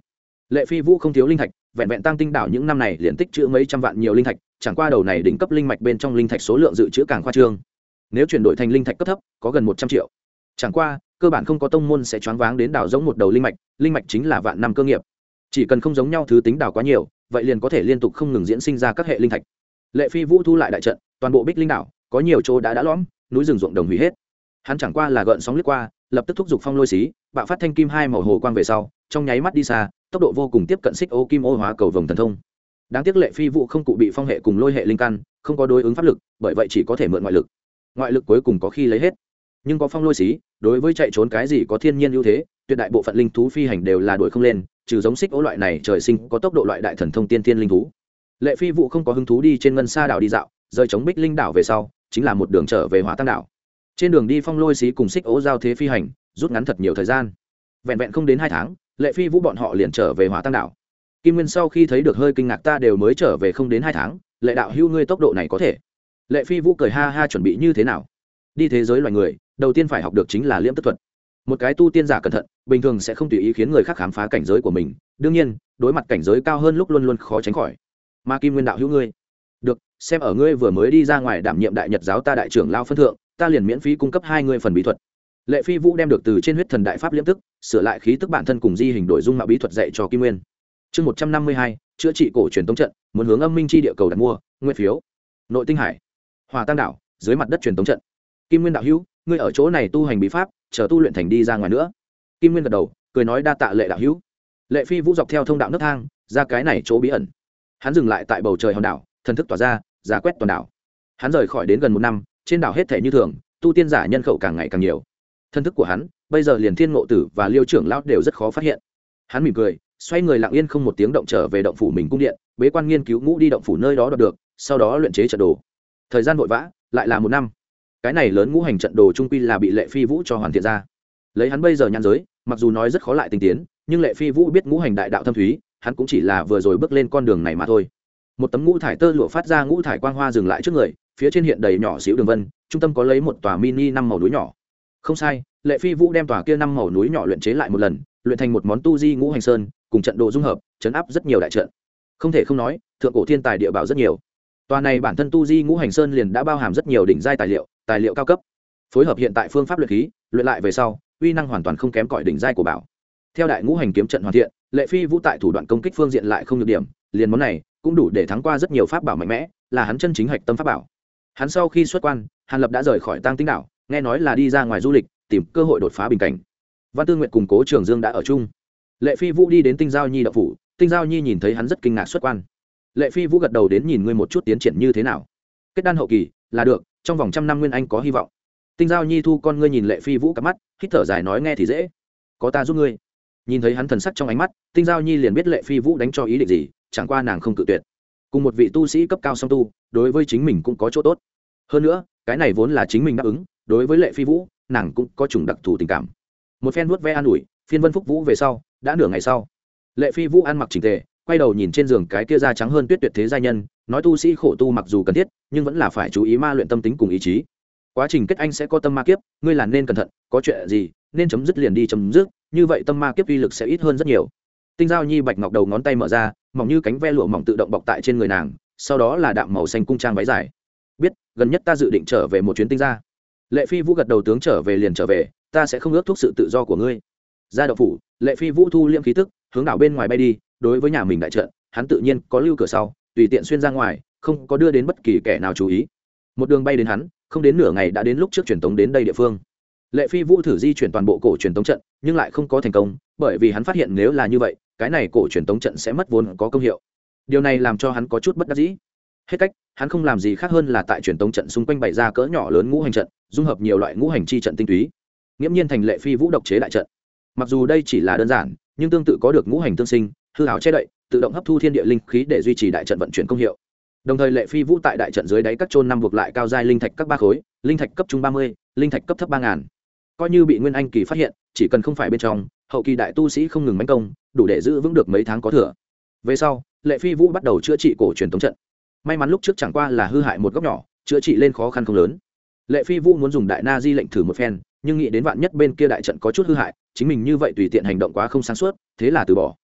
Lệ phi vũ không thiếu linh thạch, vẹn vẹn tăng tinh đảo những năm này liền tích chữ mấy trăm vạn nhiều linh thạch, chẳng qua đầu này đỉnh cấp linh mạch bên trong linh thạch số lượng dự trữ càng khoa trương. Nếu chuyển đổi thành linh thạch cấp thấp, có gần một trăm triệu. Chẳng qua, cơ bản không có tông môn sẽ choáng váng đến đảo giống một đầu linh mạch linh mạch chính là vạn năm cơ nghiệp. Chỉ cần không giống nhau thứ tính đảo quá nhiều, vậy liền có thể liên tục không ngừng diễn sinh ra các hệ linh thạch. Lệ phi vũ thu lại đại trận, toàn bộ bích linh đảo, có nhiều chỗ đã đã lõm, núi rừng ruộng đồng hủy hết. Hắn chẳng qua là gợn sóng lướt qua lập tức thúc giục phong lôi xí, bạo phát thanh kim hai màu hồ quang về sau, trong nháy mắt đi xa, tốc độ vô cùng tiếp cận xích ô kim ô hóa cầu vồng thần thông. Đáng tiếc lệ phi vụ không cụ bị phong hệ cùng lôi hệ linh căn, không có đối ứng pháp lực, bởi vậy chỉ có thể mượn ngoại lực. Ngoại lực cuối cùng có khi lấy hết. Nhưng có phong lôi xí, đối với chạy trốn cái gì có thiên nhiên ưu thế, tuyệt đại bộ phận linh thú phi hành đều là đuổi không lên, trừ giống xích ô loại này trời sinh có tốc độ loại đại thần thông tiên tiên linh thú. Lệ phi vụ không có hứng thú đi trên ngân xa đảo đi dạo rời chống bích linh đảo về sau, chính là một đường trở về hỏa tăng đảo trên đường đi phong lôi xí cùng xích ố giao thế phi hành, rút ngắn thật nhiều thời gian. Vẹn vẹn không đến hai tháng, lệ phi vũ bọn họ liền trở về hỏa tăng đảo. Kim nguyên sau khi thấy được hơi kinh ngạc ta đều mới trở về không đến hai tháng, lệ đạo hưu ngươi tốc độ này có thể. Lệ phi vũ cười ha ha chuẩn bị như thế nào? Đi thế giới loài người, đầu tiên phải học được chính là liễm tức thuật. Một cái tu tiên giả cẩn thận, bình thường sẽ không tùy ý khiến người khác khám phá cảnh giới của mình, đương nhiên, đối mặt cảnh giới cao hơn lúc luôn luôn khó tránh khỏi. Mà kim nguyên đạo hữu ngươi, được, xem ở ngươi vừa mới đi ra ngoài đảm nhiệm đại nhật giáo ta đại trưởng lao phân thượng ta liền miễn phí cung cấp hai người phần bí thuật. Lệ phi vũ đem được từ trên huyết thần đại pháp liêm tức, sửa lại khí tức bản thân cùng di hình đổi dung mạo bí thuật dạy cho kim nguyên. Chương một trăm năm mươi hai, chữa trị cổ truyền tống trận, muốn hướng âm minh chi địa cầu đặt mua, nguyên phiếu. Nội tinh hải. Hòa tăng đảo, dưới mặt đất truyền tống trận. Kim nguyên đạo hữu, ngươi ở chỗ này tu hành bí pháp, chờ tu luyện thành đi ra ngoài nữa. Kim nguyên gật đầu, cười nói đa tạ lệ đạo hữu. Lệ phi vũ dọc theo thông đạo nước thang, ra cái này chỗ bí ẩn. Hắn dừng lại tại bầu trời hòn đảo, thần thức tỏa ra giá quét toàn đảo. Hắn rời khỏi đến gần một năm trên đảo hết thể như thường, tu tiên giả nhân khẩu càng ngày càng nhiều. Thân thức của hắn, bây giờ liền thiên ngộ tử và liêu trưởng lão đều rất khó phát hiện. Hắn mỉm cười, xoay người lặng yên không một tiếng động trở về động phủ mình cung điện, bế quan nghiên cứu ngũ đi động phủ nơi đó đoạt được, sau đó luyện chế trận đồ. Thời gian vội vã, lại là một năm. Cái này lớn ngũ hành trận đồ trung quy là bị lệ phi vũ cho hoàn thiện ra. Lấy hắn bây giờ nhan giới, mặc dù nói rất khó lại tinh tiến, nhưng lệ phi vũ biết ngũ hành đại đạo thâm thúy, hắn cũng chỉ là vừa rồi bước lên con đường này mà thôi. Một tấm ngũ thải tơ lụa phát ra ngũ thải quang hoa dừng lại trước người phía trên hiện đầy nhỏ xíu đường vân, trung tâm có lấy một tòa mini năm màu núi nhỏ. Không sai, lệ phi vũ đem tòa kia năm màu núi nhỏ luyện chế lại một lần, luyện thành một món tu di ngũ hành sơn, cùng trận đồ dung hợp, chấn áp rất nhiều đại trận. Không thể không nói, thượng cổ thiên tài địa bảo rất nhiều. Tòa này bản thân tu di ngũ hành sơn liền đã bao hàm rất nhiều đỉnh giai tài liệu tài liệu cao cấp. Phối hợp hiện tại phương pháp luyện khí, luyện lại về sau, uy năng hoàn toàn không kém cỏi đỉnh giai của bảo. Theo đại ngũ hành kiếm trận hoàn thiện, lệ phi vũ tại thủ đoạn công kích phương diện lại không được điểm, liền món này cũng đủ để thắng qua rất nhiều pháp bảo mạnh mẽ, là hắn chân chính hạch tâm pháp bảo hắn sau khi xuất quan, hàn lập đã rời khỏi tăng tinh đảo, nghe nói là đi ra ngoài du lịch, tìm cơ hội đột phá bình cảnh. Văn tư nguyện cùng cố trường dương đã ở chung. Lệ phi vũ đi đến tinh giao nhi đậu phủ, tinh giao nhi nhìn thấy hắn rất kinh ngạc xuất quan. Lệ phi vũ gật đầu đến nhìn ngươi một chút tiến triển như thế nào. Kết đan hậu kỳ, là được, trong vòng trăm năm nguyên anh có hy vọng. Tinh giao nhi thu con ngươi nhìn lệ phi vũ cặp mắt, hít thở dài nói nghe thì dễ. Có ta giúp ngươi. Nhìn thấy hắn thần sắc trong ánh mắt, tinh giao nhi liền biết lệ phi vũ đánh cho ý định gì, chẳng qua nàng không cự tuyệt cùng một vị tu sĩ cấp cao song tu, đối với chính mình cũng có chỗ tốt. Hơn nữa, cái này vốn là chính mình đáp ứng, đối với lệ phi vũ, nàng cũng có chủng đặc thù tình cảm. Một phen vuốt ve an ủi, phiên vân phúc vũ về sau, đã nửa ngày sau. Lệ phi vũ ăn mặc trình tề, quay đầu nhìn trên giường cái kia da trắng hơn tuyết tuyệt thế gia nhân, nói tu sĩ khổ tu mặc dù cần thiết, nhưng vẫn là phải chú ý ma luyện tâm tính cùng ý chí. Quá trình kết anh sẽ có tâm ma kiếp, ngươi là nên cẩn thận, có chuyện gì, nên chấm dứt liền đi chấm dứt, như vậy tâm ma kiếp uy lực sẽ ít hơn rất nhiều tinh Dao nhi bạch ngọc đầu ngón tay mở ra, mỏng như cánh ve lụa mỏng tự động bọc tại trên người nàng, sau đó là đạm màu xanh cung trang váy dài. Biết, gần nhất ta dự định trở về một chuyến tinh gia. lệ phi vũ gật đầu tướng trở về liền trở về, ta sẽ không ước thúc sự tự do của ngươi. Ra đậu phủ, lệ phi vũ thu liễm khí tức, hướng đảo bên ngoài bay đi, đối với nhà mình đại trận, hắn tự nhiên có lưu cửa sau, tùy tiện xuyên ra ngoài, không có đưa đến bất kỳ kẻ nào chú ý. Một đường bay đến hắn, không đến nửa ngày đã đến lúc trước truyền tống đến đây địa phương. Lệ phi vũ thử di chuyển toàn bộ cổ truyền tống trận, nhưng lại không có thành công, bởi vì hắn phát hiện nếu là như vậy cái này cổ truyền tống trận sẽ mất vốn có công hiệu. Điều này làm cho hắn có chút bất đắc dĩ. Hết cách, hắn không làm gì khác hơn là tại truyền tống trận xung quanh bày ra cỡ nhỏ lớn ngũ hành trận, dung hợp nhiều loại ngũ hành chi trận tinh túy. Nghiễm nhiên thành lệ phi vũ độc chế đại trận. Mặc dù đây chỉ là đơn giản, nhưng tương tự có được ngũ hành tương sinh, hư hảo che đậy, tự động hấp thu thiên địa linh khí để duy trì đại trận vận chuyển công hiệu. Đồng thời lệ phi vũ tại đại trận dưới đáy các trôn năm buộc lại cao giai linh thạch các ba khối, linh thạch cấp trung ba mươi, linh thạch cấp thấp ba ngàn. Coi như bị nguyên anh kỳ phát hiện, chỉ cần không phải bên trong hậu kỳ đại tu sĩ không ngừng mánh công, đủ để giữ vững được mấy tháng có thừa. Về sau, lệ phi vũ bắt đầu chữa trị cổ truyền thống trận. May mắn lúc trước chẳng qua là hư hại một góc nhỏ, chữa trị lên khó khăn không lớn. Lệ phi vũ muốn dùng đại na di lệnh thử một phen, nhưng nghĩ đến vạn nhất bên kia đại trận có chút hư hại, chính mình như vậy tùy tiện hành động quá không sáng suốt, thế là từ bỏ.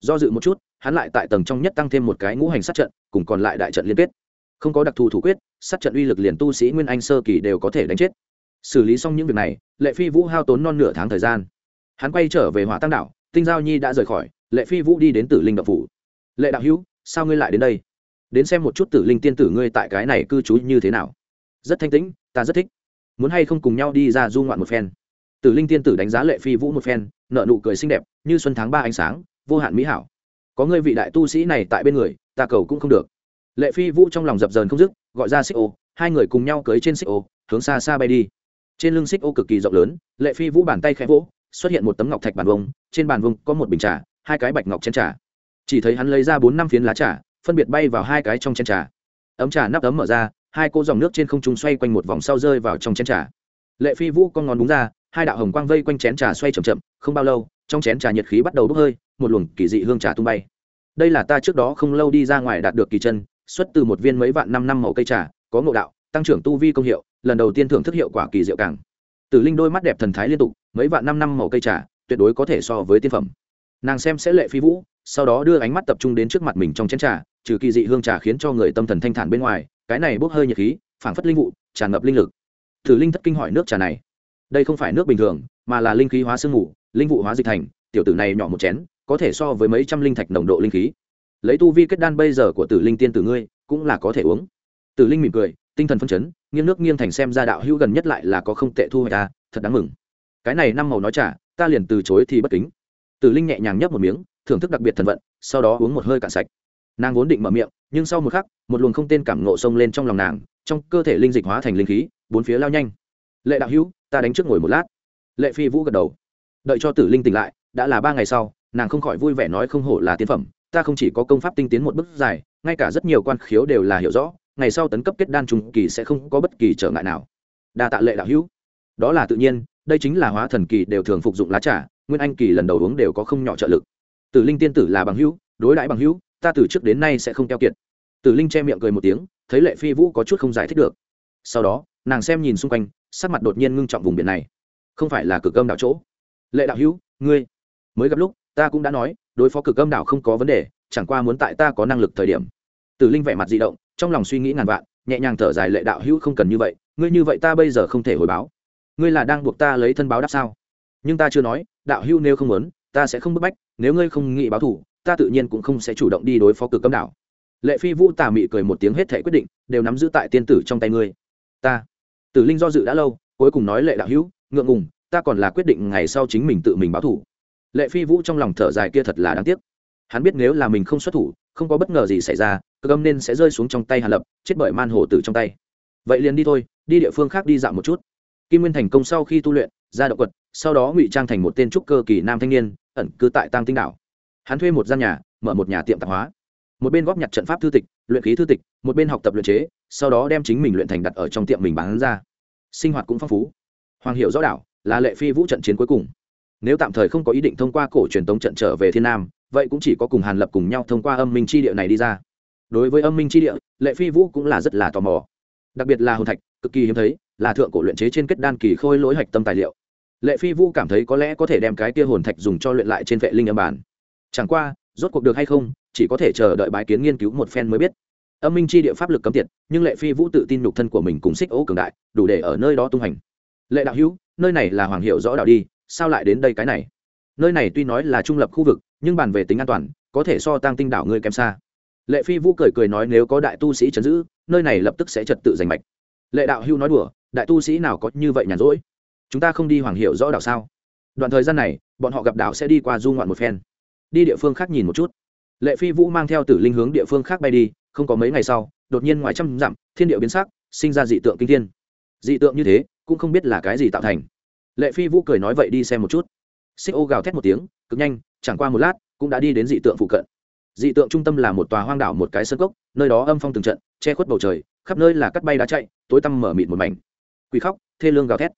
Do dự một chút, hắn lại tại tầng trong nhất tăng thêm một cái ngũ hành sát trận, cùng còn lại đại trận liên kết. Không có đặc thù thủ quyết, sát trận uy lực liền tu sĩ nguyên anh sơ kỳ đều có thể đánh chết. Xử lý xong những việc này, lệ phi vũ hao tốn non nửa tháng thời gian hắn quay trở về hỏa tăng đảo, tinh giao nhi đã rời khỏi, lệ phi vũ đi đến tử linh đậu phủ. Lệ đạo hữu, sao ngươi lại đến đây? Đến xem một chút tử linh tiên tử ngươi tại cái này cư trú như thế nào. Rất thanh tĩnh, ta rất thích. Muốn hay không cùng nhau đi ra du ngoạn một phen. Tử linh tiên tử đánh giá lệ phi vũ một phen nợ nụ cười xinh đẹp, như xuân tháng ba ánh sáng, vô hạn mỹ hảo. Có ngươi vị đại tu sĩ này tại bên người, ta cầu cũng không được. Lệ phi vũ trong lòng dập dờn không dứt, gọi ra xích ô, hai người cùng nhau cưới trên xích ô, hướng xa xa bay đi. Trên lưng xích ô cực kỳ rộng lớn, lệ phi vũ bàn tay khẽ vỗ xuất hiện một tấm ngọc thạch bàn vông trên bàn vông có một bình trà, hai cái bạch ngọc chén trà. Chỉ thấy hắn lấy ra bốn năm phiến lá trà, phân biệt bay vào hai cái trong chén trà. Ấm trà nắp ấm mở ra, hai cô dòng nước trên không trung xoay quanh một vòng sau rơi vào trong chén trà. Lệ phi vũ con ngón đúng ra, hai đạo hồng quang vây quanh chén trà xoay chậm chậm, không bao lâu, trong chén trà nhiệt khí bắt đầu bốc hơi, một luồng kỳ dị hương trà tung bay. Đây là ta trước đó không lâu đi ra ngoài đạt được kỳ chân, xuất từ một viên mấy vạn năm năm màu cây trà, có ngộ đạo, tăng trưởng tu vi công hiệu, lần đầu tiên thưởng thức hiệu quả kỳ diệu càng. Tử linh đôi mắt đẹp thần thái liên tục mấy vạn năm năm màu cây trà, tuyệt đối có thể so với tiên phẩm. Nàng xem sẽ lệ phi vũ, sau đó đưa ánh mắt tập trung đến trước mặt mình trong chén trà, trừ kỳ dị hương trà khiến cho người tâm thần thanh thản bên ngoài, cái này bốc hơi nhiệt khí, phảng phất linh vụ, tràn ngập linh lực. Thử linh thất kinh hỏi nước trà này. Đây không phải nước bình thường, mà là linh khí hóa sương mù, linh vụ hóa dịch thành, tiểu tử này nhỏ một chén, có thể so với mấy trăm linh thạch nồng độ linh khí. Lấy tu vi kết đan bây giờ của tử linh tiên tử ngươi, cũng là có thể uống. Tử linh mỉm cười, tinh thần phân chấn, nghiêng nước nghiêng thành xem ra đạo hữu gần nhất lại là có không tệ thu hoạch ta thật đáng mừng cái này năm màu nói trả ta liền từ chối thì bất kính. Tử linh nhẹ nhàng nhấp một miếng, thưởng thức đặc biệt thần vận, sau đó uống một hơi cạn sạch. Nàng vốn định mở miệng, nhưng sau một khắc, một luồng không tên cảm ngộ sông lên trong lòng nàng, trong cơ thể linh dịch hóa thành linh khí, bốn phía lao nhanh. Lệ đạo hữu, ta đánh trước ngồi một lát. Lệ phi vũ gật đầu. Đợi cho tử linh tỉnh lại, đã là ba ngày sau, nàng không khỏi vui vẻ nói không hổ là tiên phẩm, ta không chỉ có công pháp tinh tiến một bước dài, ngay cả rất nhiều quan khiếu đều là hiểu rõ, ngày sau tấn cấp kết đan trùng kỳ sẽ không có bất kỳ trở ngại nào. Đa tạ lệ đạo hữu. Đó là tự nhiên đây chính là hóa thần kỳ đều thường phục dụng lá trà, nguyên anh kỳ lần đầu uống đều có không nhỏ trợ lực. Tử linh tiên tử là bằng hữu, đối đãi bằng hữu, ta từ trước đến nay sẽ không keo kiệt. Tử linh che miệng cười một tiếng, thấy lệ phi vũ có chút không giải thích được. Sau đó, nàng xem nhìn xung quanh, sắc mặt đột nhiên ngưng trọng vùng biển này. Không phải là cực âm đảo chỗ. Lệ đạo hữu, ngươi mới gặp lúc, ta cũng đã nói, đối phó cực âm đảo không có vấn đề, chẳng qua muốn tại ta có năng lực thời điểm. Tử linh vẻ mặt di động, trong lòng suy nghĩ ngàn vạn, nhẹ nhàng thở dài lệ đạo hữu không cần như vậy, ngươi như vậy ta bây giờ không thể hồi báo ngươi là đang buộc ta lấy thân báo đáp sao? Nhưng ta chưa nói, đạo hưu nếu không muốn, ta sẽ không bức bách, nếu ngươi không nghĩ báo thủ ta tự nhiên cũng không sẽ chủ động đi đối phó cực âm đảo. lệ phi vũ tà mị cười một tiếng hết thể quyết định, đều nắm giữ tại tiên tử trong tay ngươi. Ta, tử linh do dự đã lâu, cuối cùng nói lệ đạo hữu, ngượng ngùng, ta còn là quyết định ngày sau chính mình tự mình báo thủ lệ phi vũ trong lòng thở dài kia thật là đáng tiếc. Hắn biết nếu là mình không xuất thủ, không có bất ngờ gì xảy ra cơ âm nên sẽ rơi xuống trong tay hàn lập, chết bởi man hồ tử trong tay. Vậy liền đi thôi, đi địa phương khác đi dạo một chút kim nguyên thành công sau khi tu luyện, ra động quật, sau đó ngụy trang thành một tên trúc cơ kỳ nam thanh niên, ẩn cư tại tăng tinh đảo. Hắn thuê một gian nhà, mở một nhà tiệm tạp hóa. Một bên góp nhặt trận pháp thư tịch, luyện khí thư tịch, một bên học tập luyện chế, sau đó đem chính mình luyện thành đặt ở trong tiệm mình bán ra. Sinh hoạt cũng phong phú. Hoàng hiệu rõ đảo là lệ phi vũ trận chiến cuối cùng. Nếu tạm thời không có ý định thông qua cổ truyền tống trận trở về thiên nam, vậy cũng chỉ có cùng hàn lập cùng nhau thông qua âm minh chi địa này đi ra. Đối với âm minh chi địa, lệ phi vũ cũng là rất là tò mò. Đặc biệt là hồn thạch cực kỳ hiếm thấy, là thượng cổ luyện chế trên kết đan kỳ khôi lỗi hạch tâm tài liệu. Lệ phi vũ cảm thấy có lẽ có thể đem cái kia hồn thạch dùng cho luyện lại trên vệ linh âm bản. Chẳng qua, rốt cuộc được hay không, chỉ có thể chờ đợi bái kiến nghiên cứu một phen mới biết. Âm minh chi địa pháp lực cấm tiệt, nhưng lệ phi vũ tự tin nhục thân của mình cùng xích ố cường đại, đủ để ở nơi đó tung hành. Lệ đạo hữu, nơi này là hoàng hiệu rõ đạo đi, sao lại đến đây cái này? Nơi này tuy nói là trung lập khu vực, nhưng bàn về tính an toàn, có thể so tăng tinh đảo ngươi kém xa. Lệ phi vũ cười cười nói nếu có đại tu sĩ chấn giữ, nơi này lập tức sẽ trật tự giành mạch lệ đạo hưu nói đùa, đại tu sĩ nào có như vậy nhàn rỗi? Chúng ta không đi hoàng hiệu rõ đảo sao? Đoạn thời gian này, bọn họ gặp đảo sẽ đi qua du ngoạn một phen. Đi địa phương khác nhìn một chút. Lệ phi vũ mang theo tử linh hướng địa phương khác bay đi, không có mấy ngày sau, đột nhiên ngoài trăm dặm, thiên địa biến sắc, sinh ra dị tượng kinh thiên. Dị tượng như thế, cũng không biết là cái gì tạo thành. Lệ phi vũ cười nói vậy đi xem một chút. Xích ô gào thét một tiếng, cực nhanh, chẳng qua một lát, cũng đã đi đến dị tượng phụ cận dị tượng trung tâm là một tòa hoang đảo một cái sơ cốc, nơi đó âm phong từng trận, che khuất bầu trời, khắp nơi là cắt bay đá chạy, tối tăm mở mịt một mảnh. Quỳ khóc, thê lương gào thét.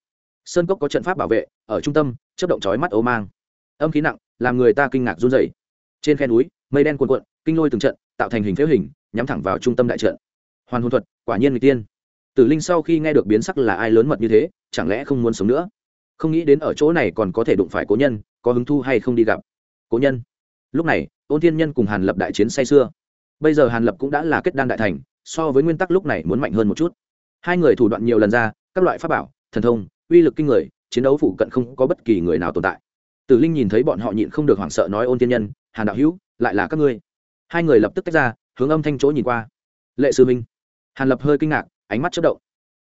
Sơn cốc có trận pháp bảo vệ, ở trung tâm chất động chói mắt ấu mang. Âm khí nặng, làm người ta kinh ngạc run dày trên khe núi, mây đen cuồn cuộn, kinh lôi từng trận, tạo thành hình phễu hình, nhắm thẳng vào trung tâm đại trận. Hoàn hồn thuật, quả nhiên người tiên. Tử linh sau khi nghe được biến sắc là ai lớn mật như thế, chẳng lẽ không muốn sống nữa? Không nghĩ đến ở chỗ này còn có thể đụng phải cố nhân, có hứng thu hay không đi gặp? Cố nhân. Lúc này ôn thiên nhân cùng hàn lập đại chiến say xưa bây giờ hàn lập cũng đã là kết đan đại thành, so với nguyên tắc lúc này muốn mạnh hơn một chút. Hai người thủ đoạn nhiều lần ra, các loại pháp bảo, thần thông, uy lực kinh người, chiến đấu phụ cận không có bất kỳ người nào tồn tại. Tử linh nhìn thấy bọn họ nhịn không được hoảng sợ nói, ôn thiên nhân, hàn đạo hữu, lại là các ngươi. Hai người lập tức tách ra, hướng âm thanh chỗ nhìn qua. Lệ sư minh hàn lập hơi kinh ngạc, ánh mắt chất động.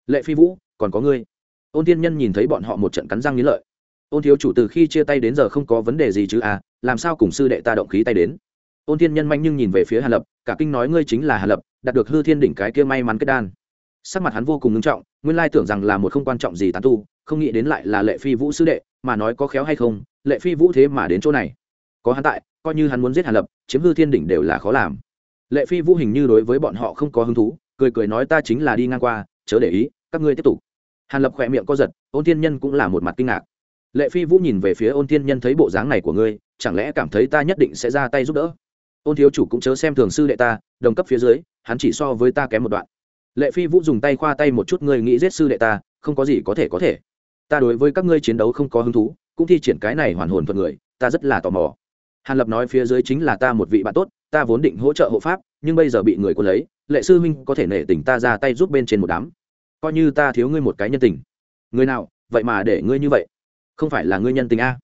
Lệ phi vũ, còn có ngươi. Ôn thiên nhân nhìn thấy bọn họ một trận cắn răng nghĩ lợi ôn thiếu chủ từ khi chia tay đến giờ không có vấn đề gì chứ à làm sao cùng sư đệ ta động khí tay đến? Ôn thiên nhân manh nhưng nhìn về phía hàn lập, cả kinh nói ngươi chính là hàn lập, đạt được hư thiên đỉnh cái kia may mắn kết đan. Sắc mặt hắn vô cùng ngưng trọng, nguyên lai tưởng rằng là một không quan trọng gì tán tu, không nghĩ đến lại là lệ phi vũ sư đệ, mà nói có khéo hay không, lệ phi vũ thế mà đến chỗ này. Có hắn tại, coi như hắn muốn giết hàn lập, chiếm hư thiên đỉnh đều là khó làm. Lệ phi vũ hình như đối với bọn họ không có hứng thú, cười cười nói ta chính là đi ngang qua, chớ để ý, các ngươi tiếp tục. Hàn lập khỏe miệng co giật, ôn thiên nhân cũng là một mặt kinh ngạc lệ phi vũ nhìn về phía ôn thiên nhân thấy bộ dáng này của ngươi, chẳng lẽ cảm thấy ta nhất định sẽ ra tay giúp đỡ? Ôn thiếu chủ cũng chớ xem thường sư đệ ta, đồng cấp phía dưới, hắn chỉ so với ta kém một đoạn. Lệ phi vũ dùng tay khoa tay một chút, ngươi nghĩ giết sư đệ ta, không có gì có thể có thể. Ta đối với các ngươi chiến đấu không có hứng thú, cũng thi triển cái này hoàn hồn thuật người, ta rất là tò mò. Hàn lập nói phía dưới chính là ta một vị bạn tốt, ta vốn định hỗ trợ hộ pháp, nhưng bây giờ bị người quân lấy, lệ sư huynh có thể nể tình ta ra tay giúp bên trên một đám. Coi như ta thiếu ngươi một cái nhân tình. Người nào, vậy mà để ngươi như vậy? Không phải là ngươi nhân tình a?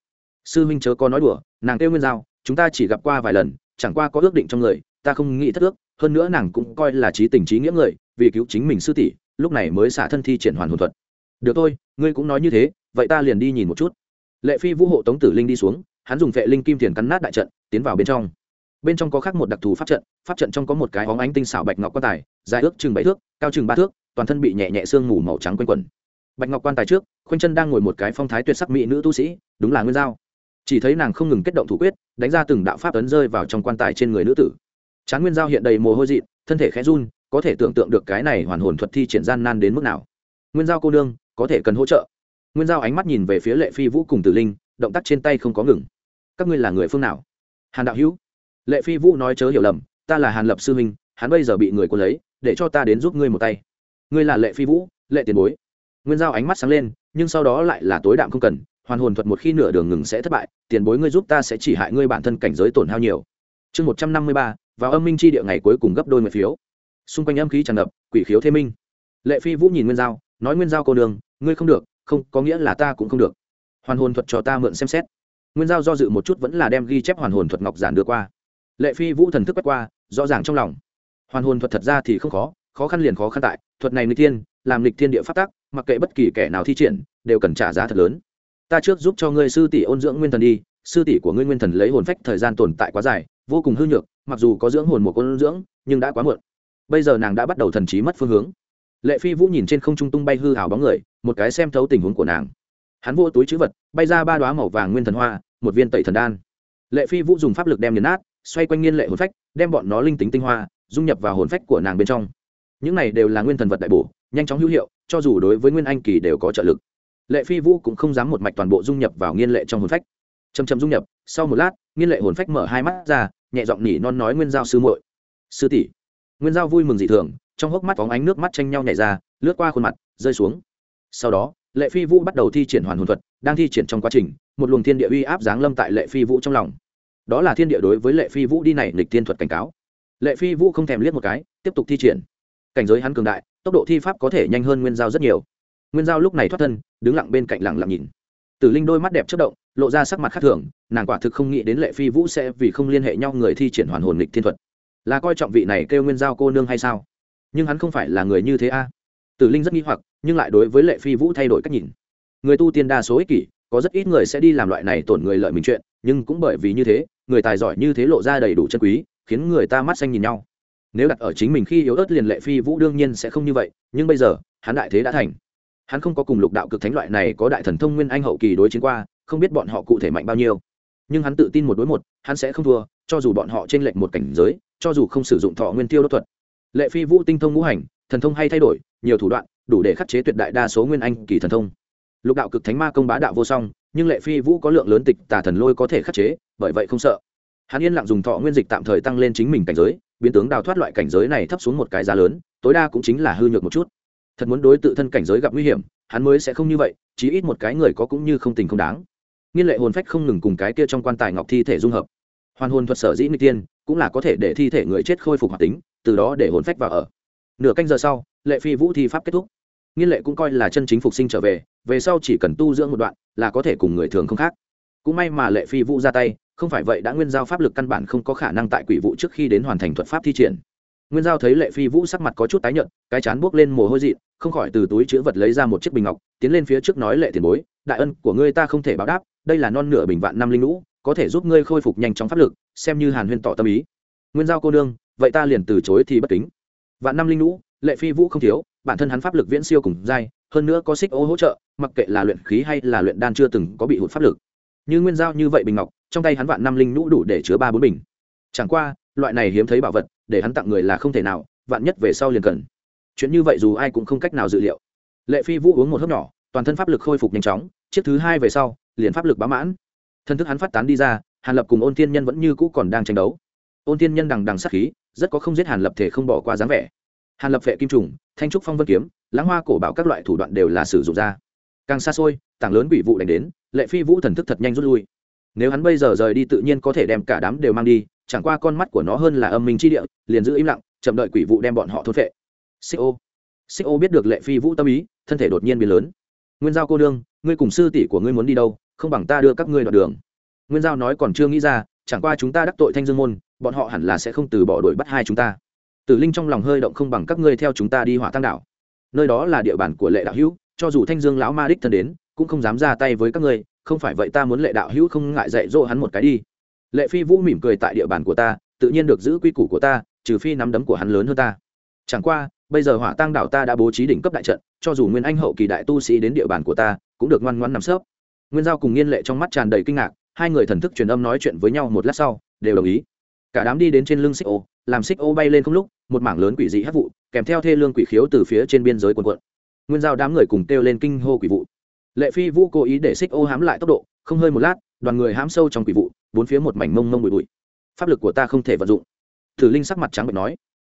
Sư huynh chớ có nói đùa, nàng kêu nguyên giao, chúng ta chỉ gặp qua vài lần, chẳng qua có ước định trong người, ta không nghĩ thất ước, hơn nữa nàng cũng coi là trí tình trí nghĩa người, vì cứu chính mình sư tỷ, lúc này mới xả thân thi triển hoàn hồn thuật. Được thôi, ngươi cũng nói như thế, vậy ta liền đi nhìn một chút. Lệ phi vũ hộ tống tử linh đi xuống, hắn dùng vệ linh kim tiền cắn nát đại trận, tiến vào bên trong. Bên trong có khác một đặc thù pháp trận pháp trận trong có một cái hóng ánh tinh xảo bạch ngọc quan tài, dài ước chừng bảy thước, cao chừng ba thước, toàn thân bị nhẹ nhẹ sương mù màu trắng quanh quẩn bạch ngọc quan tài trước, khoanh chân đang ngồi một cái phong thái tuyệt sắc mỹ nữ tu sĩ, đúng là nguyên giao. Chỉ thấy nàng không ngừng kết động thủ quyết, đánh ra từng đạo pháp ấn rơi vào trong quan tài trên người nữ tử. Chán nguyên giao hiện đầy mồ hôi dị thân thể khẽ run, có thể tưởng tượng được cái này hoàn hồn thuật thi triển gian nan đến mức nào. Nguyên giao cô nương, có thể cần hỗ trợ. Nguyên giao ánh mắt nhìn về phía lệ phi vũ cùng tử linh, động tác trên tay không có ngừng. Các ngươi là người phương nào? Hàn đạo hữu. Lệ phi vũ nói chớ hiểu lầm, ta là hàn lập sư huynh, hắn bây giờ bị người quân lấy, để cho ta đến giúp ngươi một tay. Ngươi là lệ phi vũ, lệ tiền bối nguyên giao ánh mắt sáng lên, nhưng sau đó lại là tối đạm không cần, hoàn hồn thuật một khi nửa đường ngừng sẽ thất bại, tiền bối ngươi giúp ta sẽ chỉ hại ngươi bản thân cảnh giới tổn hao nhiều. Chương một trăm năm mươi ba, vào âm minh chi địa ngày cuối cùng gấp đôi mười phiếu. Xung quanh âm khí tràn ngập, quỷ khiếu thế minh. Lệ phi vũ nhìn nguyên giao, nói nguyên giao cô đường ngươi không được, không, có nghĩa là ta cũng không được. Hoàn hồn thuật cho ta mượn xem xét. Nguyên giao do dự một chút vẫn là đem ghi chép hoàn hồn thuật ngọc giản đưa qua. Lệ phi vũ thần thức quét qua, rõ ràng trong lòng. Hoàn hồn thuật thật ra thì không khó khó khăn liền khó khăn tại, thuật này nghịch thiên, làm lịch thiên địa phát tác mặc kệ bất kỳ kẻ nào thi triển, đều cần trả giá thật lớn. Ta trước giúp cho ngươi sư tỷ ôn dưỡng nguyên thần đi, sư tỷ của ngươi nguyên thần lấy hồn phách thời gian tồn tại quá dài, vô cùng hư nhược, mặc dù có dưỡng hồn một ôn dưỡng, nhưng đã quá muộn. Bây giờ nàng đã bắt đầu thần trí mất phương hướng. Lệ phi vũ nhìn trên không trung tung bay hư hào bóng người, một cái xem thấu tình huống của nàng. Hắn vô túi chữ vật, bay ra ba đoá màu vàng nguyên thần hoa, một viên tẩy thần đan. Lệ phi vũ dùng pháp lực đem nhấn nát, xoay quanh nghiên lệ hồn phách, đem bọn nó linh tính tinh hoa, dung nhập vào hồn phách của nàng bên trong. Những này đều là nguyên thần vật đại bổ nhanh chóng hữu hiệu, cho dù đối với nguyên anh kỳ đều có trợ lực. Lệ phi vũ cũng không dám một mạch toàn bộ dung nhập vào nghiên lệ trong hồn phách. Chầm chầm dung nhập, sau một lát, nghiên lệ hồn phách mở hai mắt ra, nhẹ giọng nỉ non nói nguyên giao sư muội. Sư tỷ. Nguyên giao vui mừng dị thường, trong hốc mắt phóng ánh nước mắt tranh nhau nhảy ra, lướt qua khuôn mặt, rơi xuống. Sau đó, lệ phi vũ bắt đầu thi triển hoàn hồn thuật, đang thi triển trong quá trình, một luồng thiên địa uy áp giáng lâm tại lệ phi vũ trong lòng. Đó là thiên địa đối với lệ phi vũ đi này lịch thiên thuật cảnh cáo. Lệ phi vũ không thèm liếc một cái, tiếp tục thi triển. Cảnh giới hắn cường đại tốc độ thi pháp có thể nhanh hơn nguyên giao rất nhiều. Nguyên giao lúc này thoát thân, đứng lặng bên cạnh lặng lặng nhìn. Tử linh đôi mắt đẹp chất động, lộ ra sắc mặt khác thường, nàng quả thực không nghĩ đến lệ phi vũ sẽ vì không liên hệ nhau người thi triển hoàn hồn nghịch thiên thuật. Là coi trọng vị này kêu nguyên giao cô nương hay sao? Nhưng hắn không phải là người như thế a. Tử linh rất nghi hoặc, nhưng lại đối với lệ phi vũ thay đổi cách nhìn. Người tu tiên đa số ích kỷ, có rất ít người sẽ đi làm loại này tổn người lợi mình chuyện, nhưng cũng bởi vì như thế, người tài giỏi như thế lộ ra đầy đủ chân quý, khiến người ta mắt xanh nhìn nhau nếu đặt ở chính mình khi yếu ớt liền lệ phi vũ đương nhiên sẽ không như vậy, nhưng bây giờ, hắn đại thế đã thành. Hắn không có cùng lục đạo cực thánh loại này có đại thần thông nguyên anh hậu kỳ đối chiến qua, không biết bọn họ cụ thể mạnh bao nhiêu. Nhưng hắn tự tin một đối một, hắn sẽ không thua, cho dù bọn họ t r ê n lệch một cảnh giới, cho dù không sử dụng thọ nguyên tiêu đốt thuật. Lệ phi vũ tinh thông ngũ hành, thần thông hay thay đổi, nhiều thủ đoạn, đủ để khắc chế tuyệt đại đa số nguyên anh kỳ thần thông. Lục đạo cực thánh ma công bá đạo vô song, nhưng lệ phi vũ có lượng lớn tịch tà thần lôi có thể khắc chế, bởi vậy không sợ. Hắn yên lặng dùng thọ nguyên dịch tạm thời tăng lên chính mình cảnh giới biến tướng đào thoát loại cảnh giới này thấp xuống một cái giá lớn, tối đa cũng chính là hư nhược một chút. Thật muốn đối tự thân cảnh giới gặp nguy hiểm, hắn mới sẽ không như vậy, chí ít một cái người có cũng như không tình không đáng. Nghiên lệ hồn phách không ngừng cùng cái kia trong quan tài ngọc thi thể dung hợp. Hoàn hồn thuật sở dĩ nguy tiên, cũng là có thể để thi thể người chết khôi phục hoạt tính, từ đó để hồn phách vào ở. Nửa canh giờ sau, lệ phi vũ thi pháp kết thúc. Nghiên lệ cũng coi là chân chính phục sinh trở về về sau chỉ cần tu dưỡng một đoạn, là có thể cùng người thường không khác. Cũng may mà lệ phi vũ ra tay không phải vậy đã nguyên giao pháp lực căn bản không có khả năng tại quỷ vụ trước khi đến hoàn thành thuật pháp thi triển. Nguyên giao thấy lệ phi vũ sắc mặt có chút tái nhợt, cái chán buốc lên mồ hôi dị không khỏi từ túi chữ vật lấy ra một chiếc bình ngọc, tiến lên phía trước nói lệ tiền bối, đại ân của ngươi ta không thể báo đáp, đây là non nửa bình vạn năm linh lũ có thể giúp ngươi khôi phục nhanh chóng pháp lực, xem như hàn huyên tỏ tâm ý. Nguyên giao cô nương, vậy ta liền từ chối thì bất kính. Vạn năm linh lũ lệ phi vũ không thiếu, bản thân hắn pháp lực viễn siêu cùng dai hơn nữa có xích ô hỗ trợ, mặc kệ là luyện khí hay là luyện đan chưa từng có bị hụt pháp lực. Như nguyên giao như vậy bình ngọc trong tay hắn vạn năm linh nhũ đủ để chứa ba bốn bình. Chẳng qua, loại này hiếm thấy bảo vật, để hắn tặng người là không thể nào, vạn nhất về sau liền cần. Chuyện như vậy dù ai cũng không cách nào dự liệu. Lệ phi vũ uống một hớp nhỏ, toàn thân pháp lực khôi phục nhanh chóng, chiếc thứ hai về sau, liền pháp lực bá mãn. Thân thức hắn phát tán đi ra, hàn lập cùng ôn thiên nhân vẫn như cũ còn đang tranh đấu. Ôn thiên nhân đằng đằng sát khí, rất có không giết hàn lập thể không bỏ qua dáng vẻ. Hàn lập vệ kim trùng, thanh trúc phong vân kiếm, lãng hoa cổ bảo các loại thủ đoạn đều là sử dụng ra. Càng xa xôi, tảng lớn quỷ vụ đánh đến, lệ phi vũ thần thức thật nhanh rút lui nếu hắn bây giờ rời đi tự nhiên có thể đem cả đám đều mang đi, chẳng qua con mắt của nó hơn là âm minh chi địa, liền giữ im lặng, chậm đợi quỷ vụ đem bọn họ thốt vệ xích ô. Xích ô biết được lệ phi vũ tâm ý, thân thể đột nhiên biến lớn. Nguyên giao cô đương ngươi cùng sư tỷ của ngươi muốn đi đâu, không bằng ta đưa các ngươi đoạn đường. Nguyên giao nói còn chưa nghĩ ra, chẳng qua chúng ta đắc tội thanh dương môn, bọn họ hẳn là sẽ không từ bỏ đuổi bắt hai chúng ta. Tử linh trong lòng hơi động không bằng các ngươi theo chúng ta đi hỏa tăng đảo. Nơi đó là địa bàn của lệ đạo hữu, cho dù thanh dương lão ma đích thân đến, cũng không dám ra tay với các ngươi không phải vậy ta muốn lệ đạo hữu không ngại dạy dỗ hắn một cái đi. Lệ phi vũ mỉm cười tại địa bàn của ta, tự nhiên được giữ quy củ của ta, trừ phi nắm đấm của hắn lớn hơn ta. Chẳng qua, bây giờ hỏa tăng đảo ta đã bố trí đỉnh cấp đại trận, cho dù nguyên anh hậu kỳ đại tu sĩ đến địa bàn của ta, cũng được ngoan ngoan nằm sớp nguyên giao cùng nghiên lệ trong mắt tràn đầy kinh ngạc, hai người thần thức truyền âm nói chuyện với nhau một lát sau, đều đồng ý. Cả đám đi đến trên lưng xích ô, làm xích ô bay lên không lúc, một mảng lớn quỷ dị hấp vụ, kèm theo thê lương quỷ khiếu từ phía trên biên giới quần quận nguyên giao đám người cùng kêu lên kinh hô quỷ vụ lệ phi vũ cố ý để xích ô hám lại tốc độ, không hơi một lát, đoàn người hám sâu trong quỷ vụ, bốn phía một mảnh mông mông bụi bụi. Pháp lực của ta không thể vận dụng. Thử linh sắc mặt trắng bệnh nói,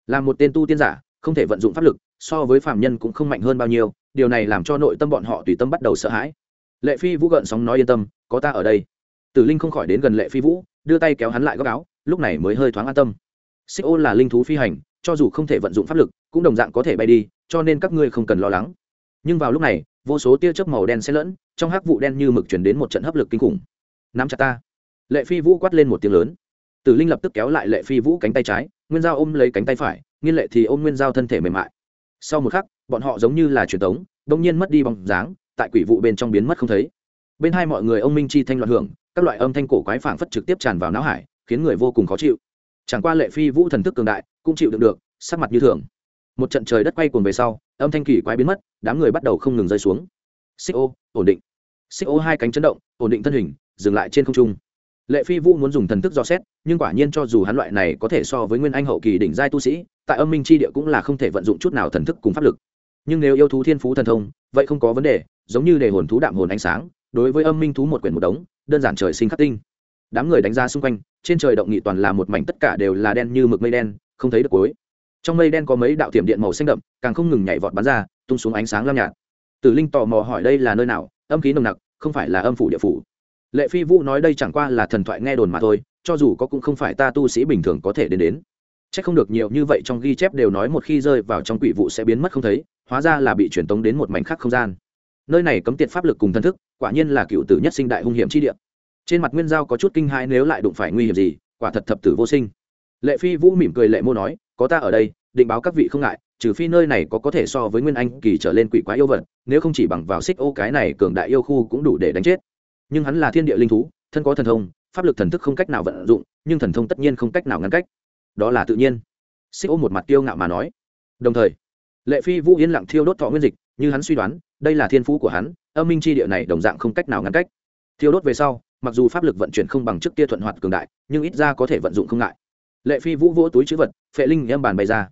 là một tên tu tiên giả, không thể vận dụng pháp lực, so với phạm nhân cũng không mạnh hơn bao nhiêu, điều này làm cho nội tâm bọn họ tùy tâm bắt đầu sợ hãi. Lệ phi vũ gợn sóng nói, yên tâm, có ta ở đây. Tử linh không khỏi đến gần lệ phi vũ, đưa tay kéo hắn lại góc áo, lúc này mới hơi thoáng an tâm. Xích ô là linh thú phi hành, cho dù không thể vận dụng pháp lực, cũng đồng dạng có thể bay đi, cho nên các ngươi không cần lo lắng nhưng vào lúc này, vô số tia chớp màu đen xen lẫn, trong hắc vụ đen như mực chuyển đến một trận hấp lực kinh khủng. Nắm chặt ta. Lệ phi vũ quát lên một tiếng lớn. Tử linh lập tức kéo lại lệ phi vũ cánh tay trái, nguyên giao ôm lấy cánh tay phải nghiên lệ thì ôm nguyên giao thân thể mềm mại. Sau một khắc, bọn họ giống như là truyền tống đông nhiên mất đi bóng dáng, tại quỷ vụ bên trong biến mất không thấy. Bên hai mọi người ông minh chi thanh loạn hưởng, các loại âm thanh cổ quái phảng phất trực tiếp tràn vào não hải, khiến người vô cùng khó chịu. Chẳng qua lệ phi vũ thần thức cường đại, cũng chịu đựng được, sắc mặt như thường. Một trận trời đất quay cuồng về sau âm thanh kỳ quái biến mất, đám người bắt đầu không ngừng rơi xuống. Xích ô, ổn định. Xích ô hai cánh chấn động, ổn định thân hình, dừng lại trên không trung. Lệ phi vũ muốn dùng thần thức dò xét, nhưng quả nhiên cho dù hắn loại này có thể so với nguyên anh hậu kỳ đỉnh giai tu sĩ, tại âm minh c h i địa cũng là không thể vận dụng chút nào thần thức cùng pháp lực. Nhưng nếu yêu thú thiên phú thần thông, vậy không có vấn đề, giống như để hồn thú đạm hồn ánh sáng, đối với âm minh thú một quyển một đống, đơn giản trời sinh khắc tinh. Đám người đánh ra xung quanh, trên trời động nghị toàn là một mảnh, tất cả đều là đen như mực mây đen, không thấy được cuối trong mây đen có mấy đạo tiệm điện màu xanh đậm, càng không ngừng nhảy vọt bắn ra, tung xuống ánh sáng lam nhạt. Tử linh tò mò hỏi đây là nơi nào, âm khí nồng nặc, không phải là âm phủ địa phủ. Lệ phi vũ nói đây chẳng qua là thần thoại nghe đồn mà thôi, cho dù có cũng không phải ta tu sĩ bình thường có thể đến đến. C h ắ c không được nhiều như vậy trong ghi chép đều nói một khi rơi vào trong quỷ vụ sẽ biến mất không thấy, hóa ra là bị truyền tống đến một mảnh khác không gian. Nơi này cấm tiệt pháp lực cùng thân thức, quả nhiên là cựu tử nhất sinh đại hung hiểm chi địa. Trên mặt nguyên giao có chút kinh hãi nếu lại đụng phải nguy hiểm gì, quả thật thập tử vô sinh. Lệ phi vũ mỉm cười lệ mô nói có ta ở đây, định báo các vị không ngại, trừ phi nơi này có có thể so với nguyên anh kỳ trở lên quỷ quái yêu vật, nếu không chỉ bằng vào xích ô cái này cường đại yêu khu cũng đủ để đánh chết. Nhưng hắn là thiên địa linh thú, thân có thần thông, pháp lực thần thức không cách nào vận dụng, nhưng thần thông tất nhiên không cách nào ngăn cách. Đó là tự nhiên. Xích ô một mặt tiêu ngạo mà nói. Đồng thời, lệ phi vũ yên lặng thiêu đốt thọ nguyên dịch, như hắn suy đoán, đây là thiên phú của hắn, âm minh c h i địa này đồng dạng không cách nào ngăn cách. Thiêu đốt về sau, mặc dù pháp lực vận chuyển không bằng trước kia thuận hoạt cường đại, nhưng ít ra có thể vận dụng không ngại lệ phi vũ vỗ túi chữ vật, phệ linh âm bàn bày ra.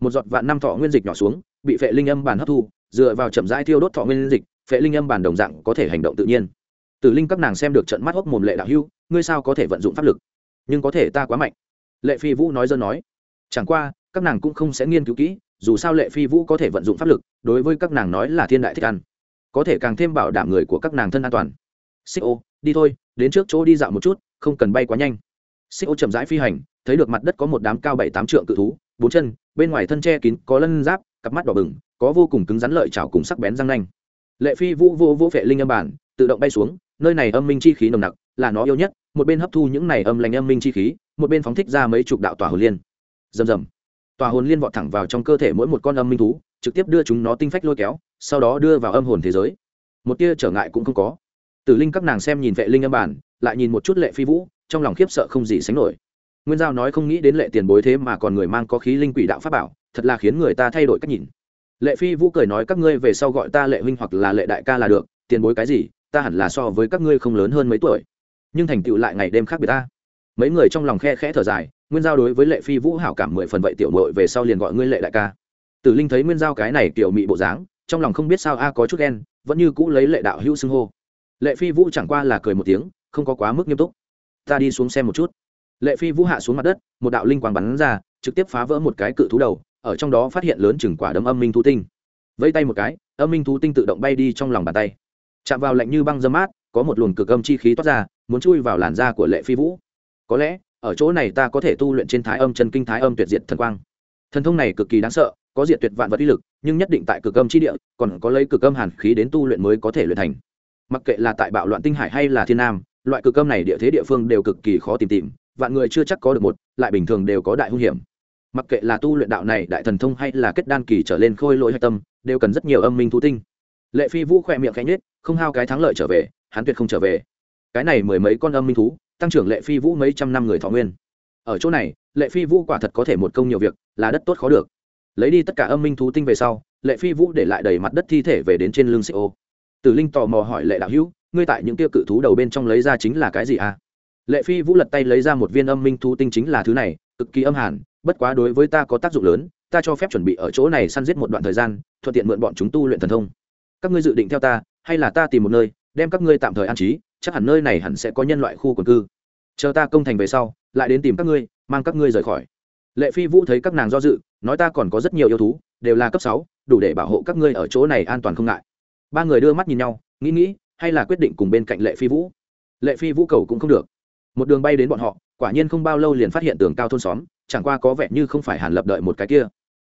Một giọt vạn năm thọ nguyên dịch nhỏ xuống, bị phệ linh âm bàn hấp thu, dựa vào chậm rãi thiêu đốt thọ nguyên dịch, phệ linh âm bàn đồng dạng có thể hành động tự nhiên. Tử linh các nàng xem được trận mắt hốc mồm lệ đạo hưu, ngươi sao có thể vận dụng pháp lực? Nhưng có thể ta quá mạnh. Lệ phi vũ nói dân nói. Chẳng qua, các nàng cũng không sẽ nghiên cứu kỹ, dù sao lệ phi vũ có thể vận dụng pháp lực, đối với các nàng nói là thiên đại thích ăn. Có thể càng thêm bảo đảm người của các nàng thân an toàn. Xích ô, đi thôi, đến trước chỗ đi dạo một chút, không cần bay quá nhanh xích ô chậm rãi phi hành, thấy được mặt đất có một đám cao bảy tám trượng cự thú, bốn chân, bên ngoài thân che kín, có lân giáp, cặp mắt đỏ bừng, có vô cùng cứng rắn lợi chảo cùng sắc bén răng nanh. Lệ phi vũ vô vô vệ linh âm bản, tự động bay xuống, nơi này âm minh chi khí nồng nặc, là nó yêu nhất, một bên hấp thu những này âm lành âm minh chi khí, một bên phóng thích ra mấy chục đạo tỏa hồn liên. Rầm rầm. Tỏa hồn liên vọt thẳng vào trong cơ thể mỗi một con âm minh thú, trực tiếp đưa chúng nó tinh phách lôi kéo, sau đó đưa vào âm hồn thế giới. Một tia trở ngại cũng không có. Tử linh các nàng xem nhìn vệ linh âm bản, lại nhìn một chút lệ phi vũ trong lòng khiếp sợ không gì sánh nổi. Nguyên giao nói không nghĩ đến lệ tiền bối thế mà còn người mang có khí linh quỷ đạo pháp bảo, thật là khiến người ta thay đổi cách nhìn. Lệ phi vũ cười nói các ngươi về sau gọi ta lệ huynh hoặc là lệ đại ca là được, tiền bối cái gì, ta hẳn là so với các ngươi không lớn hơn mấy tuổi. Nhưng thành tựu lại ngày đêm khác biệt ta. Mấy người trong lòng khe khẽ thở dài, nguyên giao đối với lệ phi vũ hảo cảm mười phần vậy tiểu mội về sau liền gọi ngươi lệ đại ca. Tử linh thấy nguyên giao cái này tiểu mị bộ dáng, trong lòng không biết sao a à, có chút ghen, vẫn như cũ lấy lệ đạo hữu xưng hô. Lệ phi vũ chẳng qua là cười một tiếng, không có quá mức nghiêm túc ta đi xuống xem một chút. Lệ phi vũ hạ xuống mặt đất, một đạo linh quang bắn ra, trực tiếp phá vỡ một cái cự thú đầu, ở trong đó phát hiện lớn chừng quả đấm âm minh thú tinh. Vẫy tay một cái, âm minh thú tinh tự động bay đi trong lòng bàn tay. Chạm vào lạnh như băng dơ mát, có một luồng cực âm chi khí toát ra, muốn chui vào làn da của lệ phi vũ. Có lẽ, ở chỗ này ta có thể tu luyện trên thái âm, chân kinh thái âm tuyệt diệt thần quang. Thần thông này cực kỳ đáng sợ, có diệt tuyệt vạn vật uy lực, nhưng nhất định tại cực âm chi địa, còn có lấy cực âm hàn khí đến tu luyện mới có thể luyện thành. Mặc kệ là tại bạo loạn tinh hải hay là thiên nam loại cực âm này địa thế địa phương đều cực kỳ khó tìm tìm, vạn người chưa chắc có được một, lại bình thường đều có đại hung hiểm. Mặc kệ là tu luyện đạo này đại thần thông hay là kết đan kỳ trở lên khôi lỗi hạch tâm, đều cần rất nhiều âm minh thú tinh. Lệ phi vũ khỏe miệng khẽ nhết không hao cái thắng lợi trở về, hắn tuyệt không trở về. Cái này mười mấy con âm minh thú, tăng trưởng lệ phi vũ mấy trăm năm người thọ nguyên. Ở chỗ này, lệ phi vũ quả thật có thể một công nhiều việc, là đất tốt khó được. Lấy đi tất cả âm minh thú tinh về sau, lệ phi vũ để lại đầy mặt đất thi thể về đến trên lưng xích ô. Tử linh tò mò hỏi lệ đạo hữu ngươi tại những kia cự thú đầu bên trong lấy ra chính là cái gì à? Lệ phi vũ lật tay lấy ra một viên âm minh thú tinh chính là thứ này, cực kỳ âm hàn, bất quá đối với ta có tác dụng lớn, ta cho phép chuẩn bị ở chỗ này săn giết một đoạn thời gian, thuận tiện mượn bọn chúng tu luyện thần thông. Các ngươi dự định theo ta, hay là ta tìm một nơi, đem các ngươi tạm thời an trí, chắc hẳn nơi này hẳn sẽ có nhân loại khu quần cư. Chờ ta công thành về sau, lại đến tìm các ngươi, mang các ngươi rời khỏi. Lệ phi vũ thấy các nàng do dự, nói ta còn có rất nhiều yêu thú, đều là cấp sáu, đủ để bảo hộ các ngươi ở chỗ này an toàn không ngại. Ba người đưa mắt nhìn nhau, nghĩ nghĩ hay là quyết định cùng bên cạnh lệ phi vũ? Lệ phi vũ cầu cũng không được. Một đường bay đến bọn họ, quả nhiên không bao lâu liền phát hiện tường cao thôn xóm, chẳng qua có vẻ như không phải hàn lập đợi một cái kia.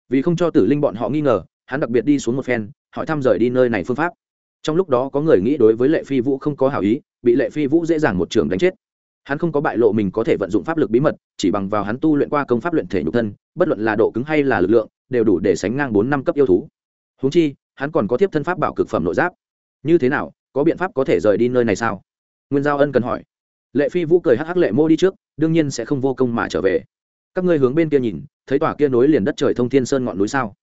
Vì không cho tử linh bọn họ nghi ngờ, hắn đặc biệt đi xuống một phen, hỏi thăm rời đi nơi này phương pháp. Trong lúc đó có người nghĩ đối với lệ phi vũ không có hảo ý, bị lệ phi vũ dễ dàng một trường đánh chết. Hắn không có bại lộ mình có thể vận dụng pháp lực bí mật, chỉ bằng vào hắn tu luyện qua công pháp luyện thể nhục thân, bất luận là độ cứng hay là lực lượng, đều đủ để sánh ngang bốn năm cấp yêu thú. Húng chi, hắn còn có tiếp thân pháp bảo cực phẩm nội giáp. Như thế nào có biện pháp có thể rời đi nơi này sao? Nguyên giao ân cần hỏi. Lệ phi vũ cười hắc hắc lệ mô đi trước, đương nhiên sẽ không vô công mà trở về. Các ngươi hướng bên kia nhìn, thấy tòa kia nối liền đất trời thông thiên sơn ngọn núi sao?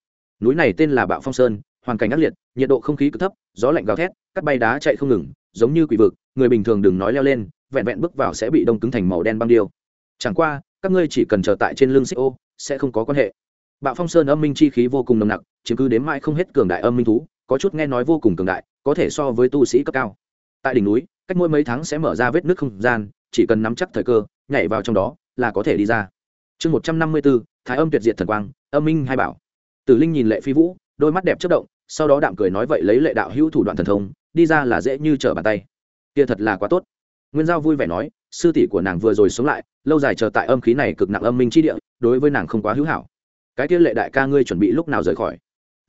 Núi này tên là bạo phong sơn, hoàn cảnh ác liệt, nhiệt độ không khí cực thấp, gió lạnh gào thét cắt bay đá chạy không ngừng, giống như quỷ vực, người bình thường đừng nói leo lên, vẹn vẹn bước vào sẽ bị đông cứng thành màu đen băng điêu. Chẳng qua, các ngươi chỉ cần chờ tại trên lưng xích ô, sẽ không có quan hệ. Bạo phong sơn âm minh chi khí vô cùng nồng nặc, chiếm cứ đến mãi không hết cường đại âm minh thú có chút nghe nói vô cùng cường đại, có thể so với tu sĩ cấp cao. Tại đỉnh núi, cách mỗi mấy tháng sẽ mở ra vết nước không gian, chỉ cần nắm chắc thời cơ, nhảy vào trong đó là có thể đi ra. Chương một trăm năm mươi bốn, thái âm tuyệt diệt thần quang, âm minh hai bảo. Tử linh nhìn lệ phi vũ, đôi mắt đẹp chất động, sau đó đạm cười nói vậy lấy lệ đạo hữu thủ đoạn thần thông, đi ra là dễ như trở bàn tay. Kia thật là quá tốt. Nguyên giao vui vẻ nói, sư tỷ của nàng vừa rồi sống lại, lâu dài chờ tại âm khí này cực nặng âm minh chi địa, đối với nàng không quá hữu hảo. Cái kia lệ đại ca ngươi chuẩn bị lúc nào rời khỏi?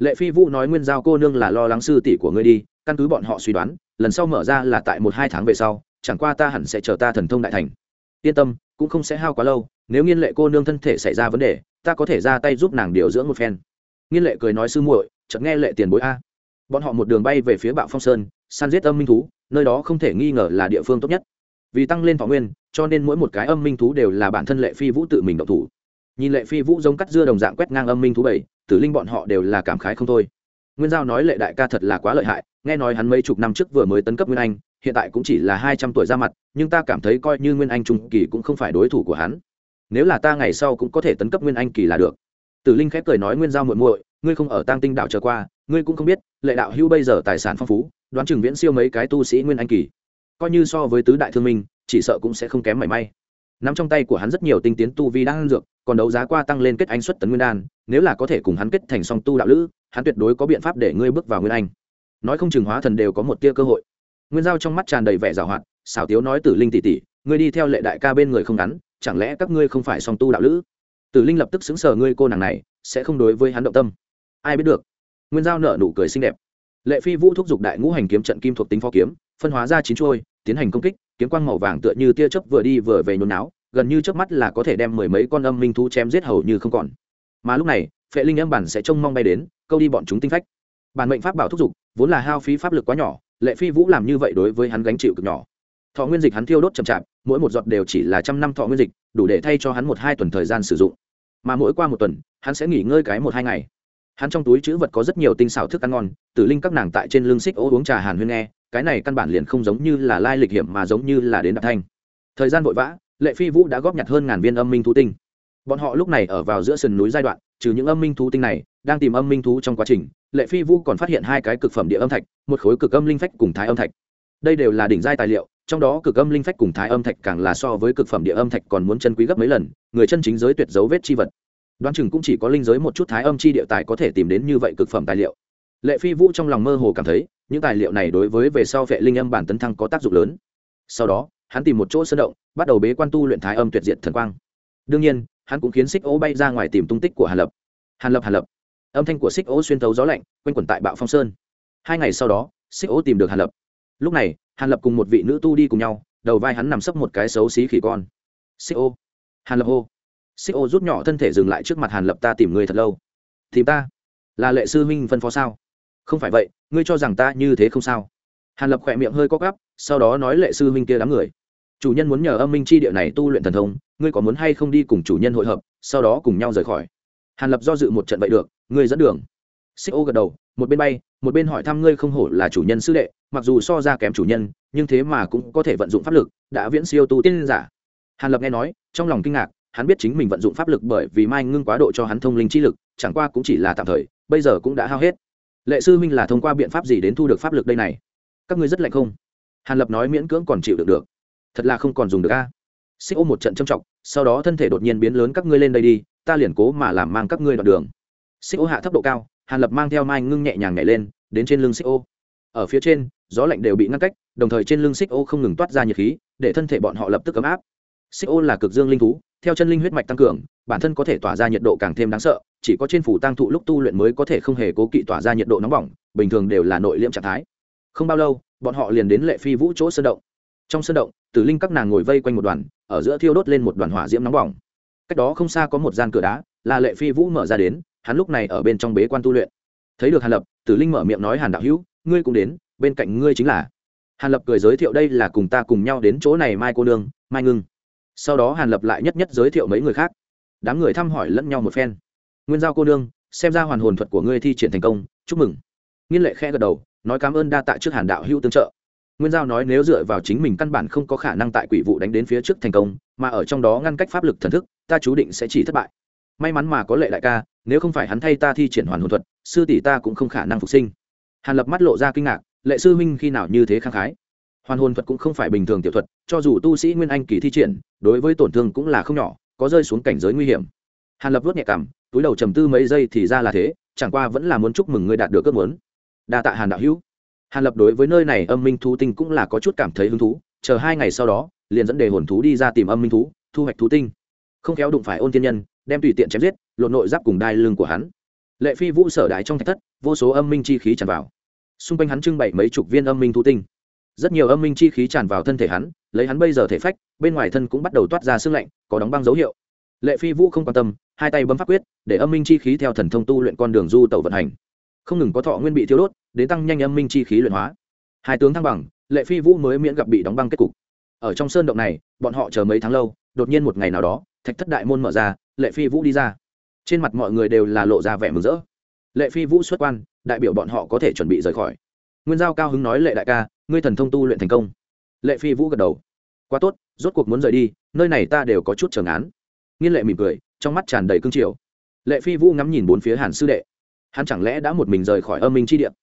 Lệ phi vũ nói nguyên giao cô nương là lo lắng sư tỷ của ngươi đi, căn cứ bọn họ suy đoán, lần sau mở ra là tại một hai tháng về sau, chẳng qua ta hẳn sẽ chờ ta thần thông đại thành. Yên tâm, cũng không sẽ hao quá lâu, nếu nghiên lệ cô nương thân thể xảy ra vấn đề, ta có thể ra tay giúp nàng điều dưỡng một phen. Nghiên lệ cười nói sư muội, chợt nghe lệ tiền bối a. Bọn họ một đường bay về phía bạo phong sơn, săn giết âm minh thú, nơi đó không thể nghi ngờ là địa phương tốt nhất. Vì tăng lên thọ nguyên, cho nên mỗi một cái âm minh thú đều là bản thân lệ phi vũ tự mình động thủ. Nhìn lệ phi vũ giống cắt dưa đồng dạng quét ngang âm minh thú bảy tử linh bọn họ đều là cảm khái không thôi. Nguyên giao nói lệ đại ca thật là quá lợi hại, nghe nói hắn mấy chục năm trước vừa mới tấn cấp nguyên anh, hiện tại cũng chỉ là hai trăm tuổi ra mặt, nhưng ta cảm thấy coi như nguyên anh trung kỳ cũng không phải đối thủ của hắn. Nếu là ta ngày sau cũng có thể tấn cấp nguyên anh kỳ là được. Tử linh khép cười nói nguyên giao muội muội, ngươi không ở tăng tinh đạo trở qua, ngươi cũng không biết, lệ đạo hữu bây giờ tài sản phong phú, đoán chừng viễn siêu mấy cái tu sĩ nguyên anh kỳ. Coi như so với tứ đại thương minh, chỉ sợ cũng sẽ không kém mảy may nắm trong tay của hắn rất nhiều tinh tiến tu vi đang dược, còn đấu giá qua tăng lên kết anh xuất tấn nguyên đan, nếu là có thể cùng hắn kết thành song tu đạo lữ, hắn tuyệt đối có biện pháp để ngươi bước vào nguyên anh. Nói không chừng hóa thần đều có một tia cơ hội. Nguyên giao trong mắt tràn đầy vẻ giảo hoạt, xảo tiếu nói tử linh tỷ tỷ, ngươi đi theo lệ đại ca bên người không ngắn, chẳng lẽ các ngươi không phải song tu đạo lữ? Tử linh lập tức xứng sờ ngươi cô nàng này, sẽ không đối với hắn động tâm. Ai biết được? Nguyên giao nở nụ cười xinh đẹp. Lệ phi vũ thúc giục đại ngũ hành kiếm trận kim thuộc tính phó kiếm, phân hóa ra chín chuôi, tiến hành công kích kiếm quang màu vàng tựa như tia chớp vừa đi vừa về nhốn náo, gần như trước mắt là có thể đem mười mấy con âm minh thú chém giết hầu như không còn. Mà lúc này, phệ linh âm bản sẽ trông mong bay đến, câu đi bọn chúng tinh phách. Bản mệnh pháp bảo thúc giục, vốn là hao phí pháp lực quá nhỏ, lệ phi vũ làm như vậy đối với hắn gánh chịu cực nhỏ. Thọ nguyên dịch hắn thiêu đốt chậm chạp, mỗi một giọt đều chỉ là trăm năm thọ nguyên dịch, đủ để thay cho hắn một hai tuần thời gian sử dụng. Mà mỗi qua một tuần, hắn sẽ nghỉ ngơi cái một hai ngày. Hắn trong túi chữ vật có rất nhiều tinh xảo thức ăn ngon, tử linh các nàng tại trên lưng xích ô uống trà hàn huyên nghe cái này căn bản liền không giống như là lai lịch hiểm mà giống như là đến đạp thanh. Thời gian vội vã, lệ phi vũ đã góp nhặt hơn ngàn viên âm minh thú tinh. Bọn họ lúc này ở vào giữa sườn núi giai đoạn, trừ những âm minh thú tinh này, đang tìm âm minh thú trong quá trình, lệ phi vũ còn phát hiện hai cái cực phẩm địa âm thạch, một khối cực âm linh phách cùng thái âm thạch. Đây đều là đỉnh giai tài liệu, trong đó cực âm linh phách cùng thái âm thạch càng là so với cực phẩm địa âm thạch còn muốn chân quý gấp mấy lần, người chân chính giới tuyệt dấu vết chi vật. Đoán chừng cũng chỉ có linh giới một chút thái âm chi địa tài có thể tìm đến như vậy cực phẩm tài liệu lệ phi vũ trong lòng mơ hồ cảm thấy, những tài liệu này đối với về sau vệ linh âm bản tấn thăng có tác dụng lớn. Sau đó, hắn tìm một chỗ sơn động, bắt đầu bế quan tu luyện thái âm tuyệt diệt thần quang. Đương nhiên, hắn cũng khiến xích ố bay ra ngoài tìm tung tích của hàn lập. Hàn lập hàn lập. Âm thanh của xích ố xuyên thấu gió lạnh, quanh quẩn tại bạo phong sơn. Hai ngày sau đó, xích ố tìm được hàn lập. Lúc này, hàn lập cùng một vị nữ tu đi cùng nhau, đầu vai hắn nằm sấp một cái xấu xí khỉ con. Xích ô hàn lập ô. xích ô rút nhỏ thân thể dừng lại trước mặt hàn lập, ta tìm người thật lâu. Tìm ta? Là lệ sư huynh phân phó sao? Không phải vậy, ngươi cho rằng ta như thế không sao? Hàn lập khỏe miệng hơi co gắp sau đó nói lệ sư huynh kia đám người. Chủ nhân muốn nhờ âm minh c h i địa này tu luyện thần thông, ngươi có muốn hay không đi cùng chủ nhân hội hợp, sau đó cùng nhau rời khỏi? Hàn lập do dự một trận vậy được, ngươi dẫn đường. Xích ô gật đầu, một bên bay, một bên hỏi thăm ngươi không hổ là chủ nhân sư đệ, mặc dù so ra kém chủ nhân, nhưng thế mà cũng có thể vận dụng pháp lực, đã viễn siêu tu tiên giả. Hàn lập nghe nói, trong lòng kinh ngạc, hắn biết chính mình vận dụng pháp lực bởi vì mai ngưng quá độ cho hắn thông linh chi lực, chẳng qua cũng chỉ là tạm thời, bây giờ cũng đã hao hết lệ sư minh là thông qua biện pháp gì đến thu được pháp lực đây này? Các ngươi rất lạnh không? Hàn lập nói miễn cưỡng còn chịu được được. Thật là không còn dùng được a. Xích ôm một trận châm trọng, sau đó thân thể đột nhiên biến lớn các ngươi lên đây đi, ta liền cố mà làm mang các ngươi đoạn đường. Xích ô hạ thấp độ cao, hàn lập mang theo mai ngưng nhẹ nhàng nhảy lên, đến trên lưng xích ô. Ở phía trên, gió lạnh đều bị ngăn cách, đồng thời trên lưng xích ô không ngừng toát ra nhiệt khí, để thân thể bọn họ lập tức ấm áp. Xích ô là cực dương linh thú, theo chân linh huyết mạch tăng cường, bản thân có thể tỏa ra nhiệt độ càng thêm đáng sợ chỉ có trên phủ tăng thụ lúc tu luyện mới có thể không hề cố kỵ tỏa ra nhiệt độ nóng bỏng, bình thường đều là nội liễm trạng thái. Không bao lâu, bọn họ liền đến lệ phi vũ chỗ sơn động. Trong sơn động, tử linh các nàng ngồi vây quanh một đoàn, ở giữa thiêu đốt lên một đoàn hỏa diễm nóng bỏng. Cách đó không xa có một gian cửa đá, là lệ phi vũ mở ra đến, hắn lúc này ở bên trong bế quan tu luyện. Thấy được hàn lập, tử linh mở miệng nói, hàn đạo hữu, ngươi cũng đến, bên cạnh ngươi chính là. Hàn lập cười giới thiệu, đây là cùng ta cùng nhau đến chỗ này, mai cô nương, mai ngưng. Sau đó hàn lập lại nhất nhất giới thiệu mấy người khác. Đám người thăm hỏi lẫn nhau một phen nguyên giao cô nương, xem ra hoàn hồn thuật của ngươi thi triển thành công, chúc mừng. Nghiên lệ khẽ gật đầu, nói cảm ơn đa tạ trước hàn đạo hữu tương trợ. Nguyên giao nói nếu dựa vào chính mình căn bản không có khả năng tại quỷ vụ đánh đến phía trước thành công, mà ở trong đó ngăn cách pháp lực thần thức, ta chú định sẽ chỉ thất bại. May mắn mà có lệ đại ca, nếu không phải hắn thay ta thi triển hoàn hồn thuật, sư tỷ ta cũng không khả năng phục sinh. Hàn lập mắt lộ ra kinh ngạc, lệ sư huynh khi nào như thế khang khái. Hoàn hồn thuật cũng không phải bình thường tiểu thuật, cho dù tu sĩ nguyên anh kỳ thi triển, đối với tổn thương cũng là không nhỏ, có rơi xuống cảnh giới nguy hiểm. Hàn lập vớt nhẹ cảm túi đầu trầm tư mấy giây thì ra là thế, chẳng qua vẫn là muốn chúc mừng ngươi đạt được ước muốn. Đa tạ hàn đạo hữu. Hàn lập đối với nơi này âm minh thú tinh cũng là có chút cảm thấy hứng thú, chờ hai ngày sau đó, liền dẫn đề hồn thú đi ra tìm âm minh thú, thu hoạch thú tinh. Không khéo đụng phải ôn tiên nhân, đem tùy tiện chém giết, lột nội giáp cùng đai lưng của hắn. Lệ phi vũ sở đại trong thạch thất, vô số âm minh chi khí tràn vào. Xung quanh hắn trưng bày mấy chục viên âm minh thú tinh. Rất nhiều âm minh chi khí tràn vào thân thể hắn, lấy hắn bây giờ thể phách, bên ngoài thân cũng bắt đầu toát ra sương lạnh, có đóng băng dấu hiệu. Lệ phi vũ không quan tâm hai tay bấm pháp quyết, để âm minh chi khí theo thần thông tu luyện con đường du tàu vận hành. Không ngừng có thọ nguyên bị thiêu đốt, đến tăng nhanh âm minh chi khí luyện hóa. Hai tướng thăng bằng, lệ phi vũ mới miễn gặp bị đóng băng kết cục. Ở trong sơn động này, bọn họ chờ mấy tháng lâu, đột nhiên một ngày nào đó, thạch thất đại môn mở ra, lệ phi vũ đi ra. Trên mặt mọi người đều là lộ ra vẻ mừng rỡ. Lệ phi vũ xuất quan, đại biểu bọn họ có thể chuẩn bị rời khỏi. Nguyên giao cao hứng nói lệ đại ca, ngươi thần thông tu luyện thành công. Lệ phi vũ gật đầu. Quá tốt, rốt cuộc muốn rời đi, nơi này ta đều có chút trở ngán nghiên lệ mỉm cười, trong mắt tràn đầy cương triều. Lệ phi vũ ngắm nhìn bốn phía hàn sư đệ. Hắn chẳng lẽ đã một mình rời khỏi âm minh chi điện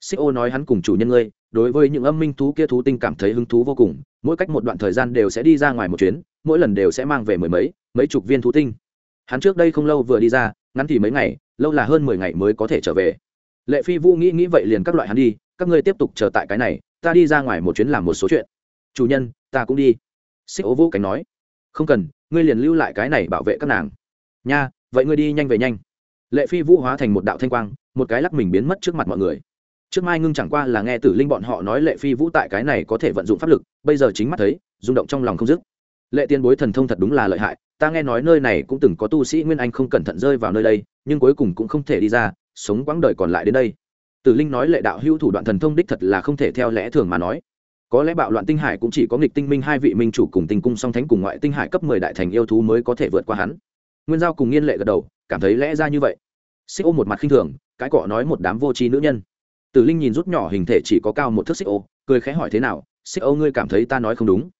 xích ô nói hắn cùng chủ nhân ngươi, đối với những âm minh thú kia thú tinh cảm thấy hứng thú vô cùng, mỗi cách một đoạn thời gian đều sẽ đi ra ngoài một chuyến, mỗi lần đều sẽ mang về mười mấy mấy chục viên thú tinh. Hắn trước đây không lâu vừa đi ra, ngắn thì mấy ngày, lâu là hơn mười ngày mới có thể trở về. Lệ phi vũ nghĩ nghĩ vậy liền các loại hắn đi, các ngươi tiếp tục chờ tại cái này, ta đi ra ngoài một chuyến làm một số chuyện. Chủ nhân, ta cũng đi. Xích ô vũ cảnh nói. Không cần ngươi liền lưu lại cái này bảo vệ các nàng. Nha, vậy ngươi đi nhanh về nhanh. Lệ phi vũ hóa thành một đạo thanh quang, một cái lắc mình biến mất trước mặt mọi người. Trước mai ngưng chẳng qua là nghe tử linh bọn họ nói lệ phi vũ tại cái này có thể vận dụng pháp lực, bây giờ chính mắt thấy, rung động trong lòng không dứt. Lệ tiên bối thần thông thật đúng là lợi hại, ta nghe nói nơi này cũng từng có tu sĩ nguyên anh không cẩn thận rơi vào nơi đây, nhưng cuối cùng cũng không thể đi ra, sống quãng đời còn lại đến đây. Tử linh nói lệ đạo hữu thủ đoạn thần thông đích thật là không thể theo lẽ thường mà nói có lẽ bạo loạn tinh hải cũng chỉ có nghịch tinh minh hai vị minh chủ cùng tinh cung song thánh cùng ngoại tinh hải cấp mười đại thành yêu thú mới có thể vượt qua hắn. Nguyên giao cùng nghiên lệ gật đầu, cảm thấy lẽ ra như vậy. Xích ô một mặt khinh thường, cái cọ nói một đám vô tri nữ nhân. Tử linh nhìn rút nhỏ hình thể chỉ có cao một thước xích ô, cười khẽ hỏi thế nào, xích ô ngươi cảm thấy ta nói không đúng?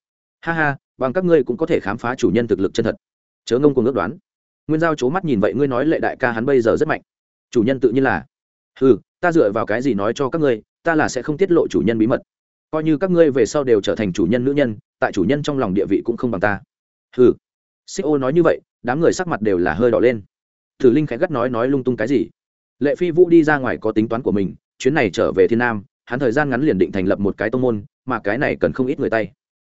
Ha ha, bằng các ngươi cũng có thể khám phá chủ nhân thực lực chân thật. Chớ ngông cùng ước đoán. Nguyên giao c h ố mắt nhìn vậy, ngươi nói lệ đại ca hắn bây giờ rất mạnh. Chủ nhân tự nhiên là. Ừ ta dựa vào cái gì nói cho các ngươi, ta là sẽ không tiết lộ chủ nhân bí mật coi như các ngươi về sau đều trở thành chủ nhân nữ nhân, tại chủ nhân trong lòng địa vị cũng không bằng ta. Ừ xích ô nói như vậy, đám người sắc mặt đều là hơi đỏ lên. Thử linh khẽ gắt nói nói lung tung cái gì? Lệ phi vũ đi ra ngoài có tính toán của mình, chuyến này trở về thiên nam, hắn thời gian ngắn liền định thành lập một cái tông môn, mà cái này cần không ít người tay.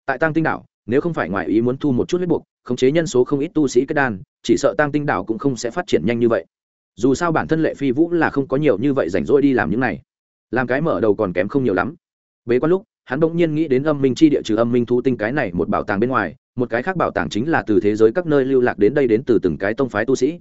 Tại tăng tinh đảo, nếu không phải ngoại ý muốn thu một chút huyết buộc khống chế nhân số không ít tu sĩ kết đan, chỉ sợ tăng tinh đảo cũng không sẽ phát triển nhanh như vậy. Dù sao bản thân lệ phi vũ là không có nhiều như vậy rảnh rỗi đi làm những này. Làm cái mở đầu còn kém không nhiều lắm bế quan lúc, hắn bỗng nhiên nghĩ đến âm minh chi địa trừ âm minh thu tinh cái này một bảo tàng bên ngoài, một cái khác bảo tàng chính là từ thế giới các nơi lưu lạc đến đây đến từ từng cái tông phái tu sĩ.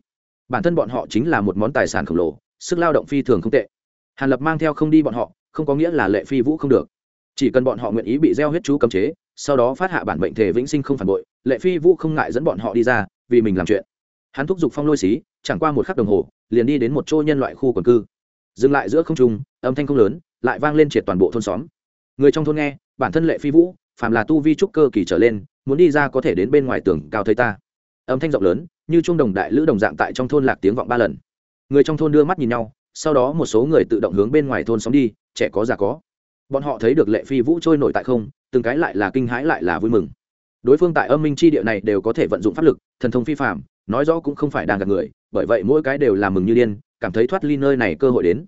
Bản thân bọn họ chính là một món tài sản khổng lồ, sức lao động phi thường không tệ. Hàn lập mang theo không đi bọn họ, không có nghĩa là lệ phi vũ không được. Chỉ cần bọn họ nguyện ý bị gieo huyết chú cấm chế, sau đó phát hạ bản mệnh thể vĩnh sinh không phản bội, lệ phi vũ không ngại dẫn bọn họ đi ra, vì mình làm chuyện. Hắn thúc giục phong lôi xí, chẳng qua một khắc đồng hồ, liền đi đến một chỗ nhân loại khu quần cư. Dừng lại giữa không trung, âm thanh không lớn, lại vang lên triệt toàn bộ thôn xóm người trong thôn nghe, bản thân lệ phi vũ, phàm là tu vi trúc cơ kỳ trở lên, muốn đi ra có thể đến bên ngoài tường cao thấy ta. Âm thanh rộng lớn, như trung đồng đại lữ đồng dạng tại trong thôn lạc tiếng vọng ba lần. Người trong thôn đưa mắt nhìn nhau, sau đó một số người tự động hướng bên ngoài thôn sống đi, trẻ có già có. Bọn họ thấy được lệ phi vũ trôi nổi tại không, từng cái lại là kinh hãi lại là vui mừng. Đối phương tại âm minh chi địa này đều có thể vận dụng pháp lực, thần thông phi phạm nói rõ cũng không phải đang gặp người, bởi vậy mỗi cái đều làm mừng như điên, cảm thấy thoát ly nơi này cơ hội đến.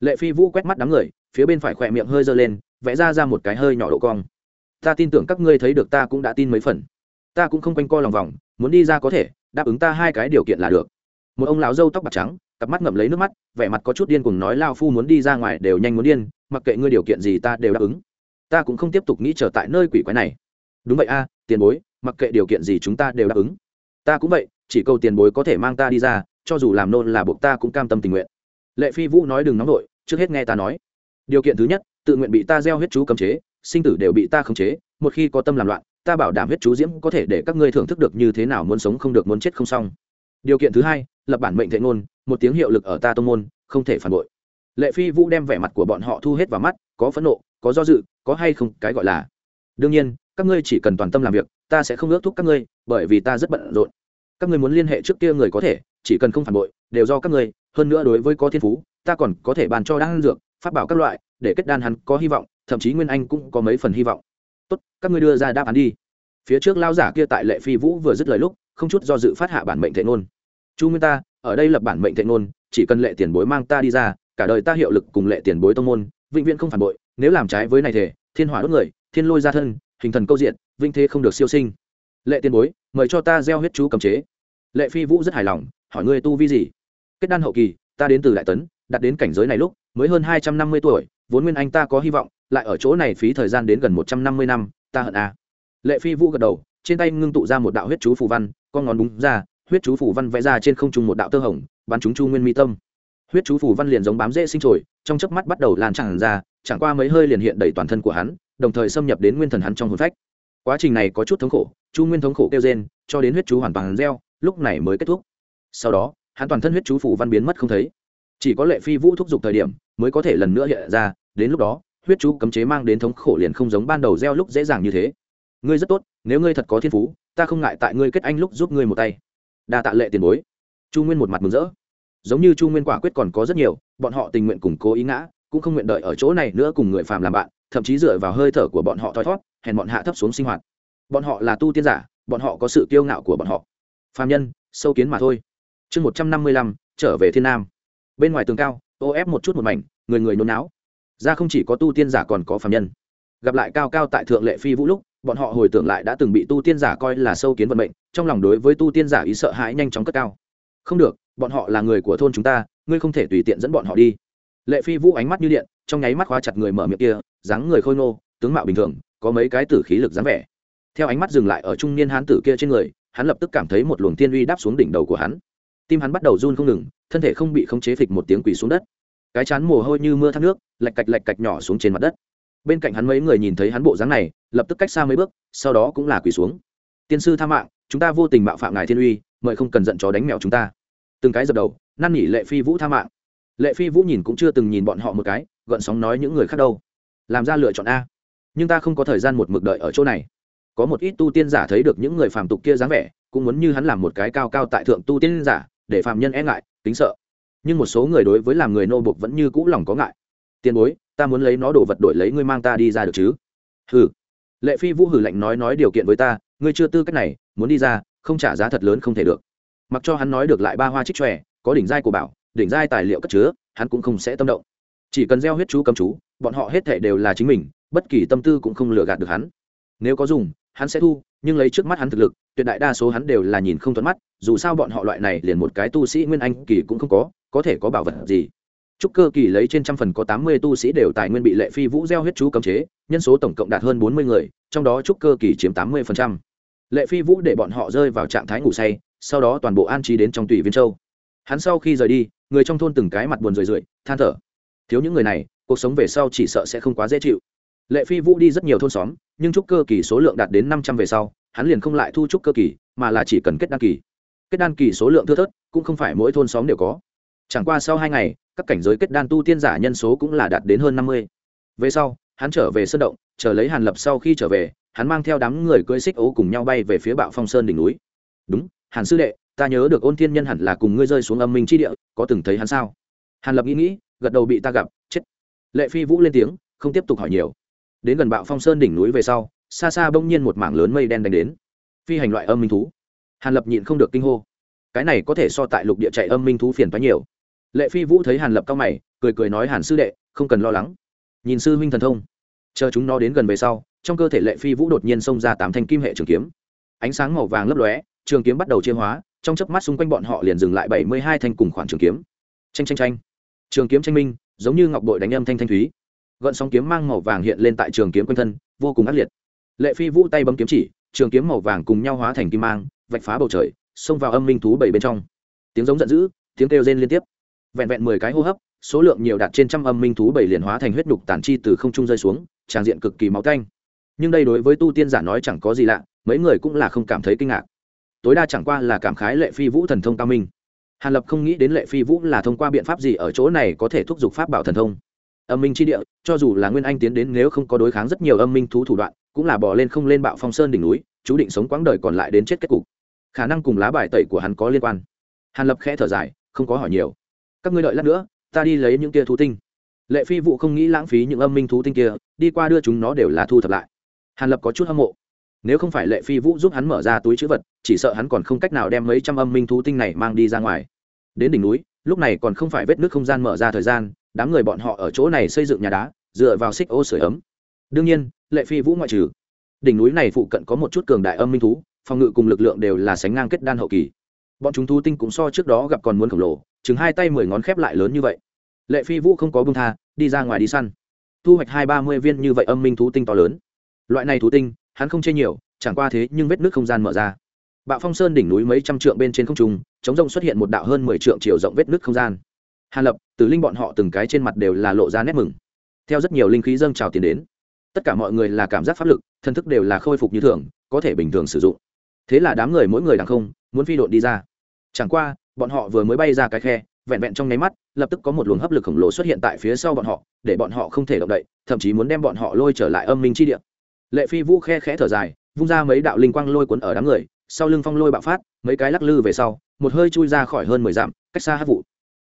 Lệ phi vũ quét mắt đám người, phía bên phải khỏe miệng hơi dơ lên vẽ ra ra một cái hơi nhỏ độ cong. Ta tin tưởng các ngươi thấy được ta cũng đã tin mấy phần. Ta cũng không quanh co lòng vòng, muốn đi ra có thể, đáp ứng ta hai cái điều kiện là được. Một ông lão dâu tóc bạc trắng, cặp mắt ngậm lấy nước mắt, vẻ mặt có chút điên cùng nói lao phu muốn đi ra ngoài đều nhanh muốn điên, mặc kệ ngươi điều kiện gì ta đều đáp ứng. Ta cũng không tiếp tục nghĩ trở tại nơi quỷ quái này. Đúng vậy a, tiền bối, mặc kệ điều kiện gì chúng ta đều đáp ứng. Ta cũng vậy, chỉ cầu tiền bối có thể mang ta đi ra, cho dù làm nôn là buộc ta cũng cam tâm tình nguyện. Lệ phi vũ nói đừng nóng vội, trước hết nghe ta nói. Điều kiện thứ nhất tự nguyện bị ta gieo huyết chú cấm chế, sinh tử đều bị ta khống chế, một khi có tâm làm loạn, ta bảo đảm huyết chú diễm có thể để các ngươi thưởng thức được như thế nào muốn sống không được muốn chết không xong. Điều kiện thứ hai, lập bản mệnh thệ ngôn, một tiếng hiệu lực ở ta tô môn, không thể phản bội. Lệ phi vũ đem vẻ mặt của bọn họ thu hết vào mắt, có phẫn nộ, có do dự, có hay không, cái gọi là. Đương nhiên, các ngươi chỉ cần toàn tâm làm việc, ta sẽ không ước thúc các ngươi, bởi vì ta rất bận rộn. Các ngươi muốn liên hệ trước kia người có thể, chỉ cần không phản bội, đều do các ngươi, hơn nữa đối với có thiên phú, ta còn có thể bàn cho đan dược phát bảo các loại để kết đan hắn có hy vọng, thậm chí nguyên anh cũng có mấy phần hy vọng. Tốt, các ngươi đưa ra đáp án đi. Phía trước lao giả kia tại lệ phi vũ vừa dứt lời lúc, không chút do dự phát hạ bản mệnh thệ ngôn. Chu nguyên ta, ở đây lập bản mệnh thệ ngôn, chỉ cần lệ tiền bối mang ta đi ra, cả đời ta hiệu lực cùng lệ tiền bối tông môn, vĩnh viễn không phản bội, nếu làm trái với này thể, thiên hỏa đốt người, thiên lôi ra thân, hình thần câu diện vinh thế không được siêu sinh. Lệ tiền bối, mời cho ta gieo huyết chú cầm chế. Lệ phi vũ rất hài lòng, hỏi ngươi tu vi gì? Kết đan hậu kỳ, ta đến từ đại tấn đặt đến cảnh giới này lúc, mới hơn hai trăm năm mươi tuổi vốn nguyên anh ta có hy vọng, lại ở chỗ này phí thời gian đến gần một trăm năm mươi năm, ta hận a lệ phi vũ gật đầu, trên tay ngưng tụ ra một đạo huyết chú phù văn, con ngón đúng ra, huyết chú phủ văn vẽ ra trên không trung một đạo tơ hồng, bắn chúng chu nguyên mi tâm. Huyết chú phủ văn liền giống bám dễ sinh trồi, trong chớp mắt bắt đầu lan tràn ra, chẳng qua mấy hơi liền hiện đầy toàn thân của hắn, đồng thời xâm nhập đến nguyên thần hắn trong hồn phách. Quá trình này có chút thống khổ, chu nguyên thống khổ kêu rên, cho đến huyết chú hoàn toàn reo lúc này mới kết thúc. Sau đó, hắn toàn thân huyết chú phủ văn biến mất không thấy. Chỉ có lệ phi vũ thúc giục thời điểm, mới có thể lần nữa hiện ra đến lúc đó, huyết chú cấm chế mang đến thống khổ liền không giống ban đầu gieo lúc dễ dàng như thế. Ngươi rất tốt, nếu ngươi thật có thiên phú, ta không ngại tại ngươi kết anh lúc giúp ngươi một tay. Đa tạ lệ tiền bối. Chu nguyên một mặt mừng rỡ. Giống như chu nguyên quả quyết còn có rất nhiều, bọn họ tình nguyện củng cố ý ngã, cũng không nguyện đợi ở chỗ này nữa cùng người phàm làm bạn, thậm chí dựa vào hơi thở của bọn họ thoi thót hèn bọn hạ thấp xuống sinh hoạt. Bọn họ là tu tiên giả, bọn họ có sự kiêu ngạo của bọn họ. Phàm nhân, sâu kiến mà thôi. Chương một trăm năm mươi lăm, trở về thiên nam. Bên ngoài tường cao, ô ép một chút một mảnh, người người nôn não ra không chỉ có tu tiên giả còn có phàm nhân. Gặp lại cao cao tại thượng lệ phi vũ lúc, bọn họ hồi tưởng lại đã từng bị tu tiên giả coi là sâu kiến vận mệnh, trong lòng đối với tu tiên giả ý sợ hãi nhanh chóng cất cao. Không được, bọn họ là người của thôn chúng ta, ngươi không thể tùy tiện dẫn bọn họ đi. Lệ phi vũ ánh mắt như điện, trong nháy mắt khóa chặt người mở miệng kia, dáng người khôi ngô, tướng mạo bình thường, có mấy cái tử khí lực dáng vẻ. Theo ánh mắt dừng lại ở trung niên hán tử kia trên người, hắn lập tức cảm thấy một luồng tiên uy đáp xuống đỉnh đầu của hắn. Tim hắn bắt đầu run không ngừng, thân thể không bị khống chế phịch một tiếng quỳ xuống đất cái chán mồ hôi như mưa thác nước, lạch cạch lạch cạch nhỏ xuống trên mặt đất. Bên cạnh hắn mấy người nhìn thấy hắn bộ dáng này, lập tức cách xa mấy bước, sau đó cũng là quỳ xuống. Tiên sư tha mạng, chúng ta vô tình mạo phạm ngài thiên uy, mời không cần giận chó đánh mèo chúng ta. Từng cái dập đầu, năn nỉ lệ phi vũ tha mạng. Lệ phi vũ nhìn cũng chưa từng nhìn bọn họ một cái, gợn sóng nói những người khác đâu. Làm ra lựa chọn a. Nhưng ta không có thời gian một mực đợi ở chỗ này. Có một ít tu tiên giả thấy được những người phàm tục kia dáng vẻ, cũng muốn như hắn làm một cái cao cao tại thượng tu tiên giả, để phàm nhân e ngại tính sợ nhưng một số người đối với làm người nô bộc vẫn như cũ lòng có ngại. Tiền bối, ta muốn lấy nó đồ vật đổi lấy ngươi mang ta đi ra được chứ? Hừ. Lệ phi vũ hử lạnh nói nói điều kiện với ta, ngươi chưa tư cách này, muốn đi ra, không trả giá thật lớn không thể được. Mặc cho hắn nói được lại ba hoa trích tròe có đỉnh giai của bảo, đỉnh giai tài liệu cất chứa, hắn cũng không sẽ tâm động. Chỉ cần gieo huyết chú cầm chú, bọn họ hết thể đều là chính mình, bất kỳ tâm tư cũng không lừa gạt được hắn. Nếu có dùng, hắn sẽ thu, nhưng lấy trước mắt hắn thực lực, tuyệt đại đa số hắn đều là nhìn không thuận mắt, dù sao bọn họ loại này liền một cái tu sĩ nguyên anh kỳ cũng không có có thể có bảo vật gì? Trúc cơ kỳ lấy trên trăm phần có tám mươi tu sĩ đều tài nguyên bị lệ phi vũ gieo huyết chú cấm chế, nhân số tổng cộng đạt hơn bốn mươi người, trong đó trúc cơ kỳ chiếm tám mươi phần trăm. Lệ phi vũ để bọn họ rơi vào trạng thái ngủ say, sau đó toàn bộ an trí đến trong tùy viên châu. Hắn sau khi rời đi, người trong thôn từng cái mặt buồn rười rượi, than thở. Thiếu những người này, cuộc sống về sau chỉ sợ sẽ không quá dễ chịu. Lệ phi vũ đi rất nhiều thôn xóm, nhưng trúc cơ kỳ số lượng đạt đến năm trăm về sau, hắn liền không lại thu trúc cơ kỳ, mà là chỉ cần kết đăng kỳ. Kết đan kỳ số lượng thưa thớt, cũng không phải mỗi thôn xóm đều có chẳng qua sau hai ngày, các cảnh giới kết đan tu tiên giả nhân số cũng là đạt đến hơn năm mươi. Về sau, hắn trở về sơn động, chờ lấy hàn lập sau khi trở về, hắn mang theo đám người cưỡi xích ấu cùng nhau bay về phía bạo phong sơn đỉnh núi. Đúng, hàn sư đệ, ta nhớ được ôn thiên nhân hẳn là cùng ngươi rơi xuống âm minh chi địa, có từng thấy hắn sao? Hàn lập nghĩ nghĩ, gật đầu bị ta gặp, chết. Lệ phi vũ lên tiếng, không tiếp tục hỏi nhiều. Đến gần bạo phong sơn đỉnh núi về sau, xa xa bỗng nhiên một mảng lớn mây đen đánh đến, phi hành loại âm minh thú. Hàn lập nhịn không được kinh hô. Cái này có thể so tại lục địa chạy âm minh thú phiền toái nhiều lệ phi vũ thấy hàn lập cao mày, cười cười nói hàn sư đệ, không cần lo lắng. Nhìn sư huynh thần thông, chờ chúng nó đến gần về sau, trong cơ thể lệ phi vũ đột nhiên xông ra tám thanh kim hệ trường kiếm. Ánh sáng màu vàng lấp lóe, trường kiếm bắt đầu chia hóa, trong chớp mắt xung quanh bọn họ liền dừng lại bảy mươi hai thanh cùng khoản trường kiếm. Tranh tranh tranh trường kiếm tranh minh, giống như ngọc bội đánh âm thanh thanh thúy. Gợn sóng kiếm mang màu vàng hiện lên tại trường kiếm quanh thân, vô cùng ác liệt. Lệ phi vũ tay bấm kiếm chỉ, trường kiếm màu vàng cùng nhau hóa thành kim mang, vạch phá bầu trời, xông vào âm minh thú bảy bên trong. Tiếng giống giận dữ, tiếng kêu rên liên tiếp vẹn vẹn mười cái hô hấp, số lượng nhiều đạt trên trăm âm minh thú bảy liền hóa thành huyết nhục tản chi từ không trung rơi xuống tràng diện cực kỳ máu canh nhưng đây đối với tu tiên giả nói chẳng có gì lạ, mấy người cũng là không cảm thấy kinh ngạc. Tối đa chẳng qua là cảm khái lệ phi vũ thần thông cao minh. Hàn lập không nghĩ đến lệ phi vũ là thông qua biện pháp gì ở chỗ này có thể thúc giục pháp bảo thần thông. Âm minh chi địa, cho dù là nguyên anh tiến đến nếu không có đối kháng rất nhiều âm minh thú thủ đoạn, cũng là bỏ lên không lên bạo phong sơn đỉnh núi, chú định sống quãng đời còn lại đến chết kết cục. Khả năng cùng lá bài tẩy của hắn có liên quan. Hàn lập khẽ thở dài, không có hỏi nhiều các ngươi đợi lát nữa, ta đi lấy những kia thú tinh. Lệ phi vụ không nghĩ lãng phí những âm minh thú tinh kia, đi qua đưa chúng nó đều là thu thập lại. Hàn lập có chút hâm mộ. Nếu không phải lệ phi vũ giúp hắn mở ra túi chữ vật, chỉ sợ hắn còn không cách nào đem mấy trăm âm minh thú tinh này mang đi ra ngoài. Đến đỉnh núi, lúc này còn không phải vết nước không gian mở ra thời gian, đám người bọn họ ở chỗ này xây dựng nhà đá, dựa vào xích ô sửa ấm. Đương nhiên, lệ phi vũ ngoại trừ, đỉnh núi này phụ cận có một chút cường đại âm minh thú, phòng ngự cùng lực lượng đều là sánh ngang kết đan hậu kỳ. Bọn chúng thú tinh cũng so trước đó gặp còn muốn khổng lồ chừng hai tay mười ngón khép lại lớn như vậy. Lệ phi vũ không có bưng tha, đi ra ngoài đi săn. Thu hoạch hai ba mươi viên như vậy âm minh thú tinh to lớn. Loại này thú tinh, hắn không chê nhiều, chẳng qua thế nhưng vết nước không gian mở ra. Bạo phong sơn đỉnh núi mấy trăm trượng bên trên không trung, chống rông xuất hiện một đạo hơn mười trượng chiều rộng vết nước không gian. Hàn lập, tử linh bọn họ từng cái trên mặt đều là lộ ra nét mừng. Theo rất nhiều linh khí dâng trào tiền đến, tất cả mọi người là cảm giác pháp lực, thân thức đều là khôi phục như thường, có thể bình thường sử dụng. Thế là đám người mỗi người đằng không, muốn phi độn đi ra. Chẳng qua bọn họ vừa mới bay ra cái khe, vẹn vẹn trong nháy mắt, lập tức có một luồng hấp lực khổng lồ xuất hiện tại phía sau bọn họ, để bọn họ không thể động đậy, thậm chí muốn đem bọn họ lôi trở lại âm minh chi địa. Lệ phi vũ khe khẽ thở dài, vung ra mấy đạo linh quang lôi cuốn ở đám người, sau lưng phong lôi bạo phát, mấy cái lắc lư về sau, một hơi chui ra khỏi hơn mười dặm, cách xa hát vụ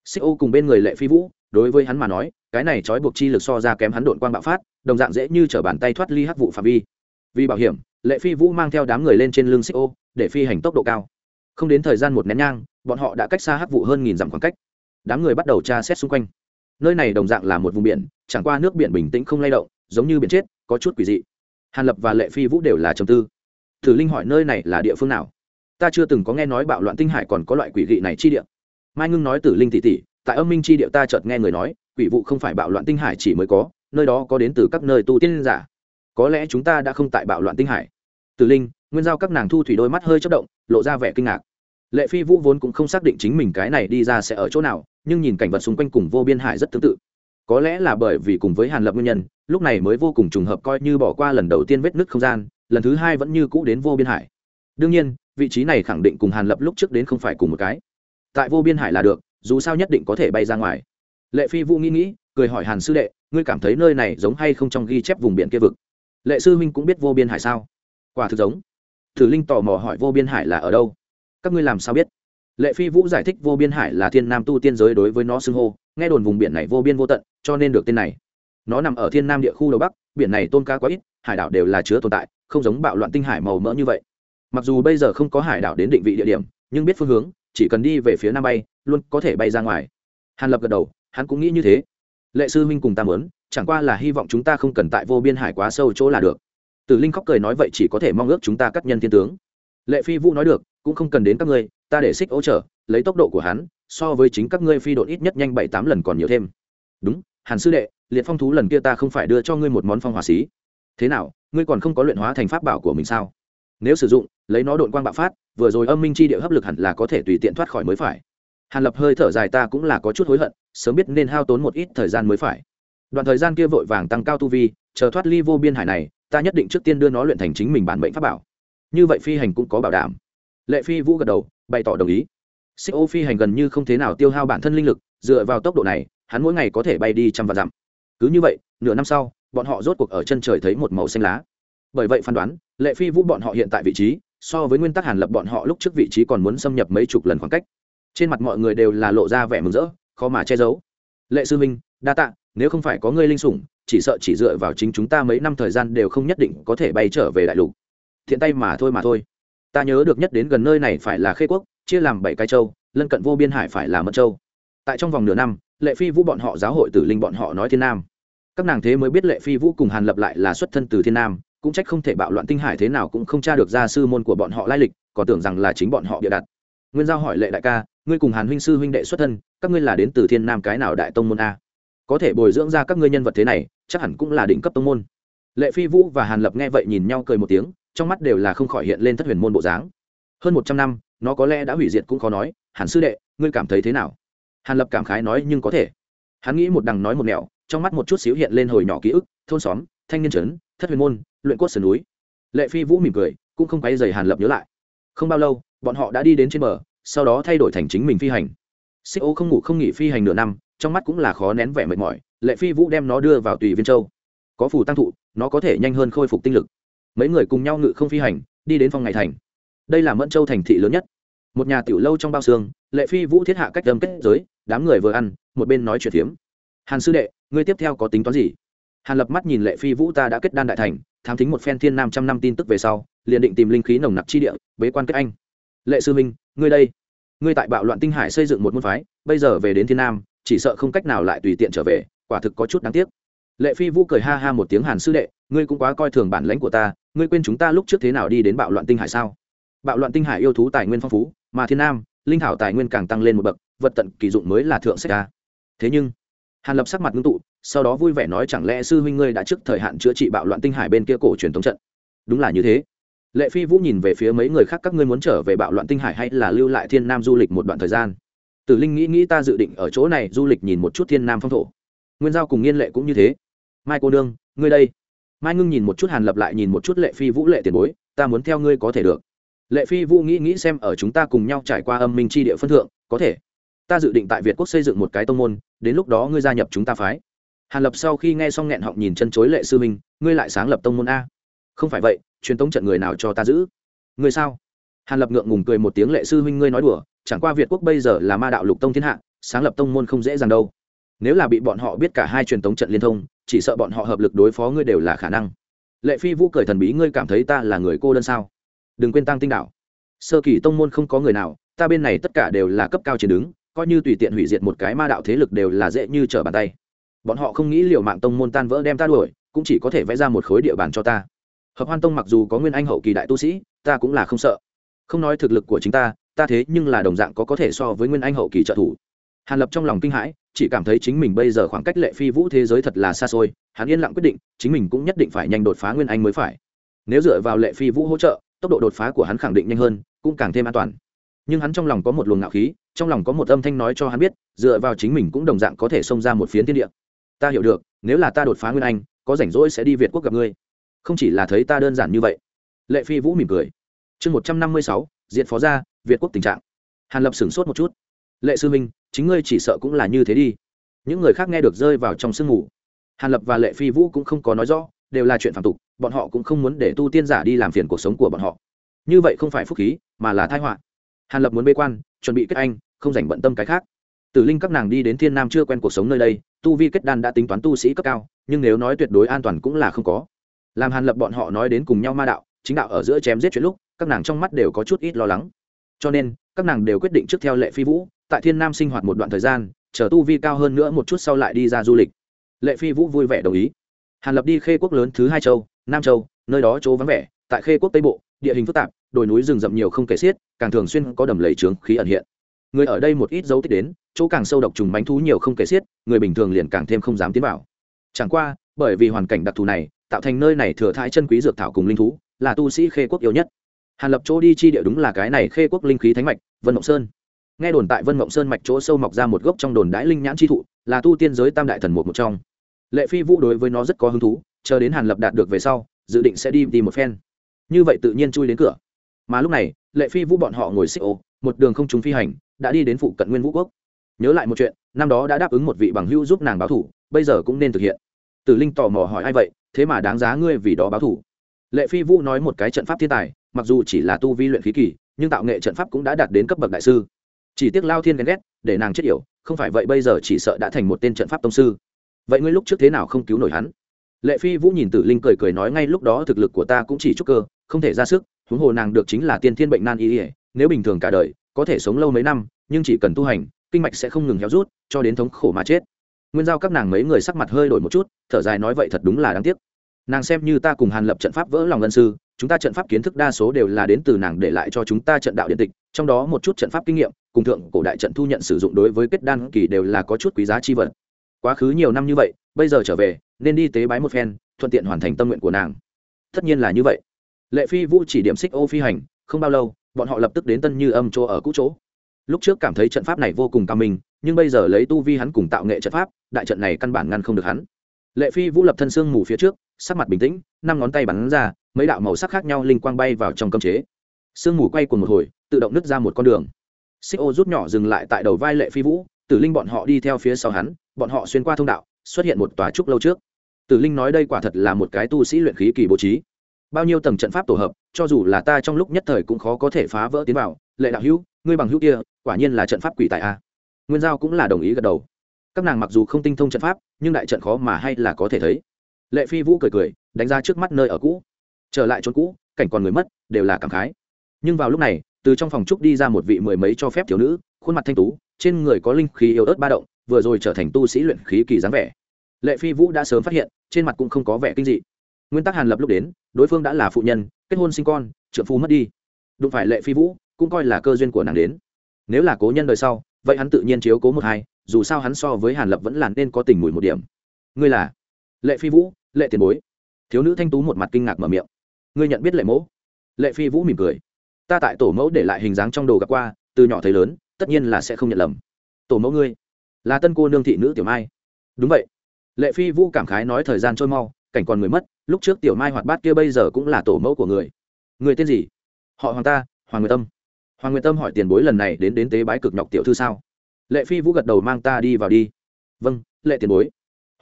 xích ô cùng bên người lệ phi vũ, đối với hắn mà nói, cái này trói buộc chi lực so ra kém hắn đột quang bạo phát, đồng dạng dễ như t bàn tay thoát ly hát vụ phạm vi. Vì bảo hiểm, lệ phi vũ mang theo đám người lên trên lưng xích ô, để phi hành tốc độ cao. Không đến thời gian một nén nhang bọn họ đã cách xa hắc vụ hơn nghìn dặm khoảng cách. Đám người bắt đầu tra xét xung quanh. Nơi này đồng dạng là một vùng biển, chẳng qua nước biển bình tĩnh không lay động, giống như biển chết, có chút quỷ dị. Hàn lập và lệ phi vũ đều là trầm tư. Thử linh hỏi nơi này là địa phương nào? Ta chưa từng có nghe nói bạo loạn tinh hải còn có loại quỷ dị này chi địa. Mai ngưng nói tử linh tỷ tỷ, tại âm minh chi địa ta chợt nghe người nói, quỷ vụ không phải bạo loạn tinh hải chỉ mới có, nơi đó có đến từ các nơi tu tiên giả. Có lẽ chúng ta đã không tại bạo loạn tinh hải. Tử linh, nguyên giao các nàng thu thủy đôi mắt hơi chất động, lộ ra vẻ kinh ngạc lệ phi vũ vốn cũng không xác định chính mình cái này đi ra sẽ ở chỗ nào, nhưng nhìn cảnh vật xung quanh cùng vô biên hải rất tương tự. Có lẽ là bởi vì cùng với hàn lập nguyên nhân, lúc này mới vô cùng trùng hợp coi như bỏ qua lần đầu tiên vết nứt không gian, lần thứ hai vẫn như cũ đến vô biên hải. Đương nhiên, vị trí này khẳng định cùng hàn lập lúc trước đến không phải cùng một cái. Tại vô biên hải là được, dù sao nhất định có thể bay ra ngoài. Lệ phi vũ nghĩ nghĩ, cười hỏi hàn sư đệ, ngươi cảm thấy nơi này giống hay không trong ghi chép vùng biển kia vực? Lệ sư huynh cũng biết vô biên hải sao? Quả thực giống. Thử linh tò mò hỏi vô biên hải là ở đâu? Các ngươi làm sao biết? Lệ phi vũ giải thích vô biên hải là thiên nam tu tiên giới đối với nó xưng hô, nghe đồn vùng biển này vô biên vô tận, cho nên được tên này. Nó nằm ở thiên nam địa khu đầu bắc, biển này tôn ca quá ít, hải đảo đều là chứa tồn tại, không giống bạo loạn tinh hải màu mỡ như vậy. Mặc dù bây giờ không có hải đảo đến định vị địa điểm, nhưng biết phương hướng, chỉ cần đi về phía nam bay, luôn có thể bay ra ngoài. Hàn lập gật đầu, hắn cũng nghĩ như thế. Lệ sư huynh cùng ta mớn chẳng qua là hy vọng chúng ta không cần tại vô biên hải quá sâu chỗ là được. Tử linh khóc cười nói vậy chỉ có thể mong ước chúng ta cắt nhân thiên tướng lệ phi vũ nói được, cũng không cần đến các ngươi, ta để xích hỗ trợ lấy tốc độ của hắn, so với chính các ngươi phi đội ít nhất nhanh bảy tám lần còn nhiều thêm. Đúng, hàn sư đệ, liệt phong thú lần kia ta không phải đưa cho ngươi một món phong hỏa xí. Thế nào, ngươi còn không có luyện hóa thành pháp bảo của mình sao? Nếu sử dụng, lấy nó đội quang bạo phát, vừa rồi âm minh chi địa hấp lực hẳn là có thể tùy tiện thoát khỏi mới phải. Hàn lập hơi thở dài ta cũng là có chút hối hận, sớm biết nên hao tốn một ít thời gian mới phải. Đoạn thời gian kia vội vàng tăng cao tu vi, chờ thoát ly vô biên hải này, ta nhất định trước tiên đưa nó luyện thành chính mình bản mệnh pháp bảo như vậy phi hành cũng có bảo đảm. Lệ phi vũ gật đầu, bày tỏ đồng ý. Xích ô phi hành gần như không thế nào tiêu hao bản thân linh lực, dựa vào tốc độ này, hắn mỗi ngày có thể bay đi trăm vạn dặm. Cứ như vậy, nửa năm sau, bọn họ rốt cuộc ở chân trời thấy một màu xanh lá. Bởi vậy phán đoán, lệ phi vũ bọn họ hiện tại vị trí, so với nguyên tắc hàn lập bọn họ lúc trước vị trí còn muốn xâm nhập mấy chục lần khoảng cách. Trên mặt mọi người đều là lộ ra vẻ mừng rỡ, khó mà che giấu. Lệ sư minh đa tạ, nếu không phải có ngươi linh sủng, chỉ sợ chỉ dựa vào chính chúng ta mấy năm thời gian đều không nhất định có thể bay trở về đại lục thiện tay mà thôi mà thôi. Ta nhớ được nhất đến gần nơi này phải là khê quốc, chia làm bảy cái châu, lân cận vô biên hải phải là mật châu. Tại trong vòng nửa năm, lệ phi vũ bọn họ giáo hội tử linh bọn họ nói thiên nam. Các nàng thế mới biết lệ phi vũ cùng hàn lập lại là xuất thân từ thiên nam, cũng trách không thể bạo loạn tinh hải thế nào cũng không tra được ra sư môn của bọn họ lai lịch, còn tưởng rằng là chính bọn họ bịa đặt. Nguyên giao hỏi lệ đại ca, ngươi cùng hàn huynh sư huynh đệ xuất thân, các ngươi là đến từ thiên nam cái nào đại tông môn a? Có thể bồi dưỡng ra các ngươi nhân vật thế này, chắc hẳn cũng là đỉnh cấp tông môn. Lệ phi vũ và hàn lập nghe vậy nhìn nhau cười một tiếng trong mắt đều là không khỏi hiện lên thất huyền môn bộ dáng. Hơn một trăm năm, nó có lẽ đã hủy diệt cũng khó nói, hàn sư đệ, ngươi cảm thấy thế nào? Hàn lập cảm khái nói, nhưng có thể. Hắn nghĩ một đằng nói một mẹo trong mắt một chút xíu hiện lên hồi nhỏ ký ức, thôn xóm, thanh niên trấn, thất huyền môn, luyện cốt sườn núi. Lệ phi vũ mỉm cười, cũng không quay dày hàn lập nhớ lại. Không bao lâu, bọn họ đã đi đến trên bờ, sau đó thay đổi thành chính mình phi hành. Xích ô không ngủ không nghỉ phi hành nửa năm, trong mắt cũng là khó nén vẻ mệt mỏi, lệ phi vũ đem nó đưa vào tùy viên châu. Có phù tăng thụ, nó có thể nhanh hơn khôi phục tinh lực mấy người cùng nhau ngự không phi hành, đi đến phong ngày thành. Đây là mẫn châu thành thị lớn nhất. Một nhà tiểu lâu trong bao xương, lệ phi vũ thiết hạ cách đâm kết giới, đám người vừa ăn, một bên nói chuyện phiếm. Hàn sư đệ, ngươi tiếp theo có tính toán gì? Hàn lập mắt nhìn lệ phi vũ ta đã kết đan đại thành thám thính một phen thiên nam trăm năm tin tức về sau, liền định tìm linh khí nồng nặc chi địa, bế quan kết anh. Lệ sư minh ngươi đây. Ngươi tại bạo loạn tinh hải xây dựng một môn phái, bây giờ về đến thiên nam, chỉ sợ không cách nào lại tùy tiện trở về, quả thực có chút đáng tiếc lệ phi vũ cười ha ha một tiếng, hàn sư đệ, ngươi cũng quá coi thường bản lãnh của ta, ngươi quên chúng ta lúc trước thế nào đi đến bạo loạn tinh hải sao? Bạo loạn tinh hải yêu thú tài nguyên phong phú, mà thiên nam, linh thảo tài nguyên càng tăng lên một bậc, vật tận kỳ dụng mới là thượng sách ta thế nhưng, hàn lập sắc mặt ngưng tụ, sau đó vui vẻ nói, chẳng lẽ sư huynh ngươi đã trước thời hạn chữa trị bạo loạn tinh hải bên kia cổ truyền thống trận? Đúng là như thế. Lệ phi vũ nhìn về phía mấy người khác, các ngươi muốn trở về bạo loạn tinh hải hay là lưu lại thiên nam du lịch một đoạn thời gian? Tử linh nghĩ nghĩ, ta dự định ở chỗ này du lịch nhìn một chút thiên nam phong thổ. Nguyên giao cùng nghiên lệ cũng như thế mai cô đương ngươi đây. Mai ngưng nhìn một chút hàn lập lại nhìn một chút lệ phi vũ lệ tiền bối, ta muốn theo ngươi có thể được. Lệ phi vũ nghĩ nghĩ xem ở chúng ta cùng nhau trải qua âm minh tri địa phân thượng, có thể. Ta dự định tại việt quốc xây dựng một cái tông môn, đến lúc đó ngươi gia nhập chúng ta phái. Hàn lập sau khi nghe xong nghẹn họng nhìn chân chối lệ sư minh, ngươi lại sáng lập tông môn a. Không phải vậy, truyền tống trận người nào cho ta giữ? Ngươi sao? Hàn lập ngượng ngùng cười một tiếng lệ sư minh ngươi nói đùa, chẳng qua việt quốc bây giờ là ma đạo lục tông thiên hạ, sáng lập tông môn không dễ dàng đâu. Nếu là bị bọn họ biết cả hai truyền tống trận liên thông chỉ sợ bọn họ hợp lực đối phó ngươi đều là khả năng. Lệ phi vũ cười thần bí, ngươi cảm thấy ta là người cô đơn sao? Đừng quên tăng tinh đạo sơ kỳ tông môn không có người nào, ta bên này tất cả đều là cấp cao chiến đứng, coi như tùy tiện hủy diệt một cái ma đạo thế lực đều là dễ như trở bàn tay. Bọn họ không nghĩ liệu mạng tông môn tan vỡ đem ta đuổi, cũng chỉ có thể vẽ ra một khối địa bàn cho ta. Hợp hoan tông mặc dù có nguyên anh hậu kỳ đại tu sĩ, ta cũng là không sợ. Không nói thực lực của chính ta ta thế nhưng là đồng dạng có có thể so với nguyên anh hậu kỳ trợ thủ. Hàn lập trong lòng kinh hãi chỉ cảm thấy chính mình bây giờ khoảng cách lệ phi vũ thế giới thật là xa xôi, hắn yên lặng quyết định, chính mình cũng nhất định phải nhanh đột phá nguyên anh mới phải. Nếu dựa vào lệ phi vũ hỗ trợ, tốc độ đột phá của hắn khẳng định nhanh hơn, cũng càng thêm an toàn. Nhưng hắn trong lòng có một luồng ngạo khí, trong lòng có một âm thanh nói cho hắn biết, dựa vào chính mình cũng đồng dạng có thể xông ra một phiến thiên địa. Ta hiểu được, nếu là ta đột phá nguyên anh, có rảnh rỗi sẽ đi việt quốc gặp ngươi. Không chỉ là thấy ta đơn giản như vậy. Lệ phi vũ mỉm cười. Chương một trăm năm mươi sáu diện phó gia, việt quốc tình trạng. Hàn lập sửng sốt một chút. Lệ sư minh chính ngươi chỉ sợ cũng là như thế đi. Những người khác nghe được rơi vào trong sương mù. Hàn lập và lệ phi vũ cũng không có nói rõ, đều là chuyện phạm tục, bọn họ cũng không muốn để tu tiên giả đi làm phiền cuộc sống của bọn họ. Như vậy không phải phúc khí, mà là thai họa. Hàn lập muốn bê quan, chuẩn bị kết anh, không dành bận tâm cái khác. Tử linh các nàng đi đến thiên nam chưa quen cuộc sống nơi đây, tu vi kết đan đã tính toán tu sĩ cấp cao, nhưng nếu nói tuyệt đối an toàn cũng là không có. Làm hàn lập bọn họ nói đến cùng nhau ma đạo, chính đạo ở giữa chém giết chuyện lúc, các nàng trong mắt đều có chút ít lo lắng. Cho nên, các nàng đều quyết định trước theo lệ phi vũ tại thiên nam sinh hoạt một đoạn thời gian, chờ tu vi cao hơn nữa một chút sau lại đi ra du lịch. Lệ phi vũ vui vẻ đồng ý. Hàn lập đi khê quốc lớn thứ hai châu, nam châu, nơi đó chỗ vắng vẻ, tại khê quốc tây bộ, địa hình phức tạp, đồi núi rừng rậm nhiều không kể xiết, càng thường xuyên có đầm lầy trướng khí ẩn hiện. Người ở đây một ít dấu tích đến, chỗ càng sâu độc trùng bánh thú nhiều không kể xiết, người bình thường liền càng thêm không dám tiến vào. Chẳng qua, bởi vì hoàn cảnh đặc thù này, tạo thành nơi này thừa thãi chân quý dược thảo cùng linh thú, là tu sĩ khê quốc yêu nhất. Hàn lập chỗ đi chi địa đúng là cái này khê quốc linh khí thánh mạch, vân mộng sơn nghe đồn tại vân mộng sơn mạch chỗ sâu mọc ra một gốc trong đồn đãi linh nhãn chi thụ, là tu tiên giới tam đại thần một một trong. Lệ phi vũ đối với nó rất có hứng thú, chờ đến hàn lập đạt được về sau, dự định sẽ đi tìm một phen. Như vậy tự nhiên chui đến cửa. Mà lúc này, lệ phi vũ bọn họ ngồi xích ô, một đường không trúng phi hành, đã đi đến phụ cận nguyên vũ quốc. Nhớ lại một chuyện, năm đó đã đáp ứng một vị bằng hữu giúp nàng báo thủ, bây giờ cũng nên thực hiện. Tử linh tò mò hỏi ai vậy, thế mà đáng giá ngươi vì đó báo thủ. Lệ phi vũ nói một cái trận pháp thiên tài, mặc dù chỉ là tu vi luyện khí kỳ, nhưng tạo nghệ trận pháp cũng đã đạt đến cấp bậc đại sư chỉ tiếc lao thiên ghen ghét, để nàng chết yểu, không phải vậy bây giờ chỉ sợ đã thành một tên trận pháp tông sư. Vậy ngươi lúc trước thế nào không cứu nổi hắn? Lệ phi vũ nhìn tử linh cười cười nói ngay lúc đó thực lực của ta cũng chỉ chút cơ, không thể ra sức, huống hồ nàng được chính là tiên thiên bệnh nan y ỉa nếu bình thường cả đời, có thể sống lâu mấy năm, nhưng chỉ cần tu hành, kinh mạch sẽ không ngừng héo rút, cho đến thống khổ mà chết. Nguyên giao các nàng mấy người sắc mặt hơi đổi một chút, thở dài nói vậy thật đúng là đáng tiếc. Nàng xem như ta cùng hàn lập trận pháp vỡ lòng ngân sư chúng ta trận pháp kiến thức đa số đều là đến từ nàng để lại cho chúng ta trận đạo điện tịch, trong đó một chút trận pháp kinh nghiệm, cùng thượng cổ đại trận thu nhận sử dụng đối với kết đan kỳ đều là có chút quý giá chi vật. Quá khứ nhiều năm như vậy, bây giờ trở về, nên đi tế bái một phen, thuận tiện hoàn thành tâm nguyện của nàng. Tất nhiên là như vậy. Lệ phi vũ chỉ điểm xích ô phi hành, không bao lâu, bọn họ lập tức đến tân như âm chỗ ở cũ chỗ. Lúc trước cảm thấy trận pháp này vô cùng cao minh, nhưng bây giờ lấy tu vi hắn cùng tạo nghệ trận pháp, đại trận này căn bản ngăn không được hắn. Lệ phi vũ lập thân xương mù phía trước sắc mặt bình tĩnh, năm ngón tay bắn ra, mấy đạo màu sắc khác nhau linh quang bay vào trong cơm chế. Sương mù quay cùng một hồi, tự động nứt ra một con đường. Xích ô rút nhỏ dừng lại tại đầu vai lệ phi vũ, tử linh bọn họ đi theo phía sau hắn, bọn họ xuyên qua thông đạo, xuất hiện một tòa trúc lâu trước. Tử linh nói đây quả thật là một cái tu sĩ luyện khí kỳ bố trí. Bao nhiêu tầng trận pháp tổ hợp, cho dù là ta trong lúc nhất thời cũng khó có thể phá vỡ tiến vào. Lệ đạo hữu, ngươi bằng hữu kia, quả nhiên là trận pháp quỷ tại a. Nguyên giao cũng là đồng ý gật đầu. Các nàng mặc dù không tinh thông trận pháp, nhưng đại trận khó mà hay là có thể thấy lệ phi vũ cười cười, đánh ra trước mắt nơi ở cũ. Trở lại chỗ cũ, cảnh còn người mất, đều là cảm khái. Nhưng vào lúc này, từ trong phòng trúc đi ra một vị mười mấy cho phép thiếu nữ, khuôn mặt thanh tú, trên người có linh khí yếu ớt ba động, vừa rồi trở thành tu sĩ luyện khí kỳ dáng vẻ. Lệ phi vũ đã sớm phát hiện, trên mặt cũng không có vẻ kinh dị. Nguyên tắc hàn lập lúc đến, đối phương đã là phụ nhân, kết hôn sinh con trợ phu mất đi. Đụng phải lệ phi vũ, cũng coi là cơ duyên của nàng đến. Nếu là cố nhân đời sau, vậy hắn tự nhiên chiếu cố một hai, dù sao hắn so với hàn lập vẫn là nên có tình mùi một điểm. Ngươi là? Lệ phi vũ lệ tiền bối. Thiếu nữ thanh tú một mặt kinh ngạc mở miệng. Ngươi nhận biết lệ mẫu? lệ phi vũ mỉm cười. Ta tại tổ mẫu để lại hình dáng trong đồ gặp qua, từ nhỏ thấy lớn, tất nhiên là sẽ không nhận lầm. Tổ mẫu ngươi, là tân cô nương thị nữ tiểu mai. Đúng vậy. Lệ phi vũ cảm khái nói thời gian trôi mau, cảnh còn người mất, lúc trước tiểu mai hoạt bát kia bây giờ cũng là tổ mẫu của người. Người tên gì? Họ hoàng ta, hoàng nguyệt tâm. Hoàng nguyệt tâm hỏi tiền bối lần này đến đến tế bái cực nhọc tiểu thư sao? Lệ phi vũ gật đầu mang ta đi vào đi. Vâng lệ tiền bối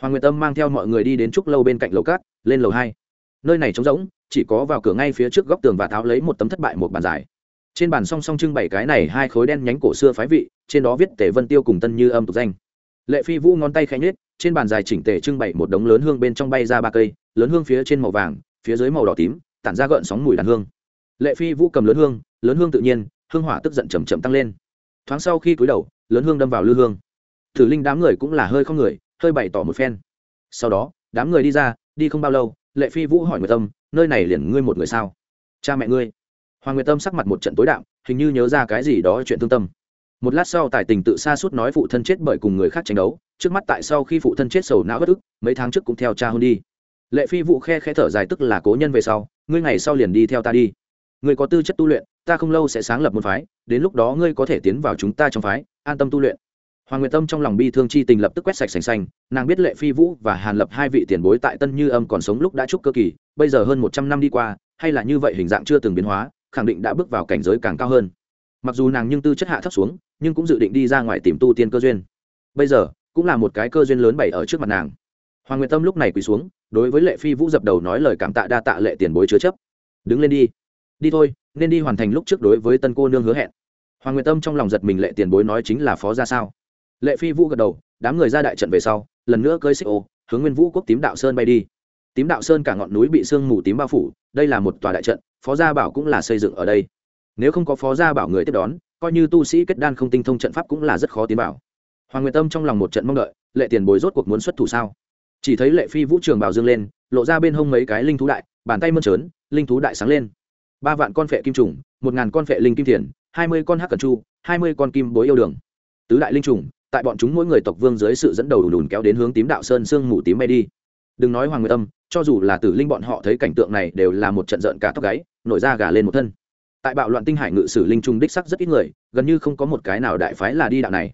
hoàng nguyệt tâm mang theo mọi người đi đến trúc lâu bên cạnh lầu cát, lên lầu hai. Nơi này trống rỗng, chỉ có vào cửa ngay phía trước góc tường và tháo lấy một tấm thất bại một bàn dài. Trên bàn song song trưng bày cái này hai khối đen nhánh cổ xưa phái vị, trên đó viết tề vân tiêu cùng tân như âm tục danh. Lệ phi vũ ngón tay khẽ nhết trên bàn dài chỉnh tề trưng bày một đống lớn hương bên trong bay ra ba cây, lớn hương phía trên màu vàng, phía dưới màu đỏ tím, tản ra gợn sóng mùi đàn hương. Lệ phi vũ cầm lớn hương lớn hương tự nhiên, hương hỏa tức giận chầm chậm tăng lên. Thoáng sau khi cúi đầu, lớn hương đâm vào lư hương. Thử linh đám người cũng là hơi không người hơi bày tỏ một phen. Sau đó, đám người đi ra, đi không bao lâu, lệ phi vũ hỏi người tâm nơi này liền ngươi một người sao? Cha mẹ ngươi. Hoàng nguyệt tâm sắc mặt một trận tối đạo hình như nhớ ra cái gì đó chuyện thương tâm. Một lát sau tài tình tự xa suốt nói phụ thân chết bởi cùng người khác tranh đấu, trước mắt tại sau khi phụ thân chết sầu não bất ức, mấy tháng trước cũng theo cha hôn đi. Lệ phi vụ khe khe thở dài tức là cố nhân về sau, ngươi ngày sau liền đi theo ta đi. Ngươi có tư chất tu luyện, ta không lâu sẽ sáng lập một phái, đến lúc đó ngươi có thể tiến vào chúng ta trong phái, an tâm tu luyện hoàng nguyệt tâm trong lòng bi thương chi tình lập tức quét sạch sành xanh, nàng biết lệ phi vũ và hàn lập hai vị tiền bối tại tân như âm còn sống lúc đã trúc cơ kỳ, bây giờ hơn một trăm năm đi qua, hay là như vậy hình dạng chưa từng biến hóa, khẳng định đã bước vào cảnh giới càng cao hơn. Mặc dù nàng nhưng tư chất hạ thấp xuống, nhưng cũng dự định đi ra ngoài tìm tu tiên cơ duyên. Bây giờ, cũng là một cái cơ duyên lớn bày ở trước mặt nàng. Hoàng nguyệt tâm lúc này quỳ xuống, đối với lệ phi vũ dập đầu nói lời cảm tạ đa tạ lệ tiền bối chứa chấp. Đứng lên đi. Đi thôi, nên đi hoàn thành lúc trước đối với tân cô nương hứa hẹn. Hoàng nguyệt tâm trong lòng giật mình lệ tiền bối nói chính là phó ra sao? Lệ phi vũ gật đầu, đám người ra đại trận về sau, lần nữa cơi xích ô, hướng nguyên vũ quốc tím đạo sơn bay đi. Tím đạo sơn cả ngọn núi bị sương mù tím bao phủ, đây là một tòa đại trận, phó gia bảo cũng là xây dựng ở đây. Nếu không có phó gia bảo người tiếp đón, coi như tu sĩ kết đan không tinh thông trận pháp cũng là rất khó tiến bảo hoàng nguyệt tâm trong lòng một trận mong đợi, lệ tiền bối rốt cuộc muốn xuất thủ sao? Chỉ thấy lệ phi vũ trường bảo dương lên, lộ ra bên hông mấy cái linh thú đại, bàn tay mơn trớn, linh thú đại sáng lên. Ba vạn con phệ kim trùng, một ngàn con phệ linh kim thiền, hai mươi con hắc cẩn chu hai mươi con kim bối yêu đường. Tứ đại linh trùng tại bọn chúng mỗi người tộc vương dưới sự dẫn đầu đùn đùn kéo đến hướng tím đạo sơn sương mù tím bay đi. Đừng nói hoàng nguyệt tâm cho dù là tử linh bọn họ thấy cảnh tượng này đều là một trận giận cả tóc gáy, nổi ra gà lên một thân. Tại bạo loạn tinh hải ngự sử linh trung đích sắc rất ít người, gần như không có một cái nào đại phái là đi đạo này.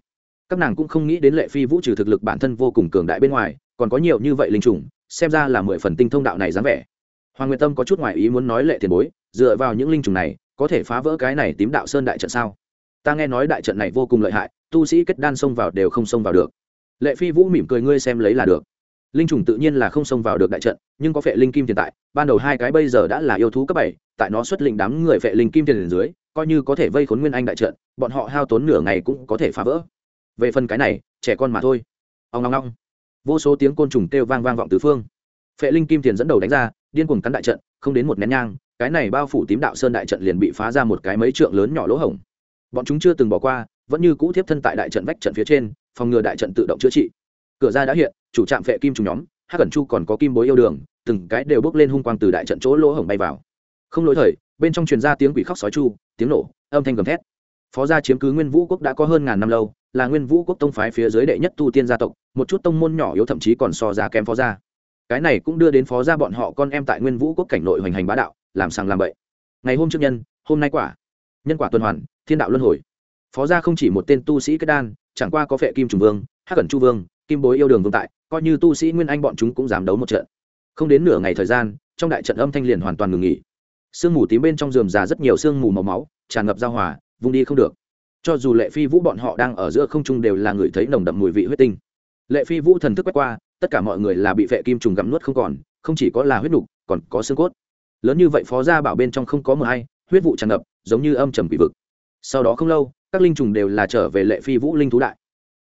Các nàng cũng không nghĩ đến lệ phi vũ trừ thực lực bản thân vô cùng cường đại bên ngoài, còn có nhiều như vậy linh trùng xem ra là mười phần tinh thông đạo này dáng vẻ. Hoàng nguyệt tâm có chút ngoại ý muốn nói lệ tiền bối, dựa vào những linh trùng này, có thể phá vỡ cái này tím đạo sơn đại trận sao? Ta nghe nói đại trận này vô cùng lợi hại tu sĩ kết đan xông vào đều không xông vào được. Lệ phi vũ mỉm cười, ngươi xem lấy là được. Linh trùng tự nhiên là không xông vào được đại trận, nhưng có phệ linh kim tiền tại, ban đầu hai cái bây giờ đã là yêu thú cấp bảy, tại nó xuất linh đám người phệ linh kim tiền dưới, coi như có thể vây khốn nguyên anh đại trận, bọn họ hao tốn nửa ngày cũng có thể phá vỡ. Về phần cái này, trẻ con mà thôi. Ông long long vô số tiếng côn trùng kêu vang vang vọng tứ phương. Phệ linh kim tiền dẫn đầu đánh ra, điên cuồng cắn đại trận, không đến một nén nhang, cái này bao phủ tím đạo sơn đại trận liền bị phá ra một cái mấy trượng lớn nhỏ lỗ hổng. Bọn chúng chưa từng bỏ qua vẫn như cũ tiếp thân tại đại trận vách trận phía trên, phòng ngừa đại trận tự động chữa trị. Cửa ra đã hiện, chủ trạm phệ kim trùng nhóm hát cẩn chu còn có kim bối yêu đường, từng cái đều bước lên hung quang từ đại trận chỗ lỗ hổng bay vào. Không lỗi thời, bên trong truyền ra tiếng quỷ khóc sói chu, tiếng nổ, âm thanh gầm thét. Phó gia chiếm cứ nguyên vũ quốc đã có hơn ngàn năm lâu, là nguyên vũ quốc tông phái phía dưới đệ nhất tu tiên gia tộc, một chút tông môn nhỏ yếu thậm chí còn so ra kém phó gia. Cái này cũng đưa đến phó gia bọn họ con em tại nguyên vũ quốc cảnh nội hoành hành bá đạo, làm sàng làm bậy. Ngày hôm trước nhân, hôm nay quả. Nhân quả tuần hoàn, thiên đạo luân hồi phó gia không chỉ một tên tu sĩ kết đan, chẳng qua có phệ kim trùng vương, hắc cẩn chu vương, kim bối yêu đường vương tại, coi như tu sĩ nguyên anh bọn chúng cũng dám đấu một trận. Không đến nửa ngày thời gian, trong đại trận âm thanh liền hoàn toàn ngừng nghỉ. Sương mù tím bên trong giường già rất nhiều sương mù màu máu, tràn ngập giao hòa vùng đi không được. Cho dù lệ phi vũ bọn họ đang ở giữa không trung đều là người thấy nồng đậm mùi vị huyết tinh. Lệ phi vũ thần thức quét qua, tất cả mọi người là bị vệ kim trùng gặm nuốt không còn, không chỉ có là huyết nục, còn có xương cốt. Lớn như vậy phó gia bảo bên trong không có mờ hay, huyết vụ tràn ngập, giống như âm trầm bị vực sau đó không lâu, các linh trùng đều là trở về lệ phi vũ linh thú đại.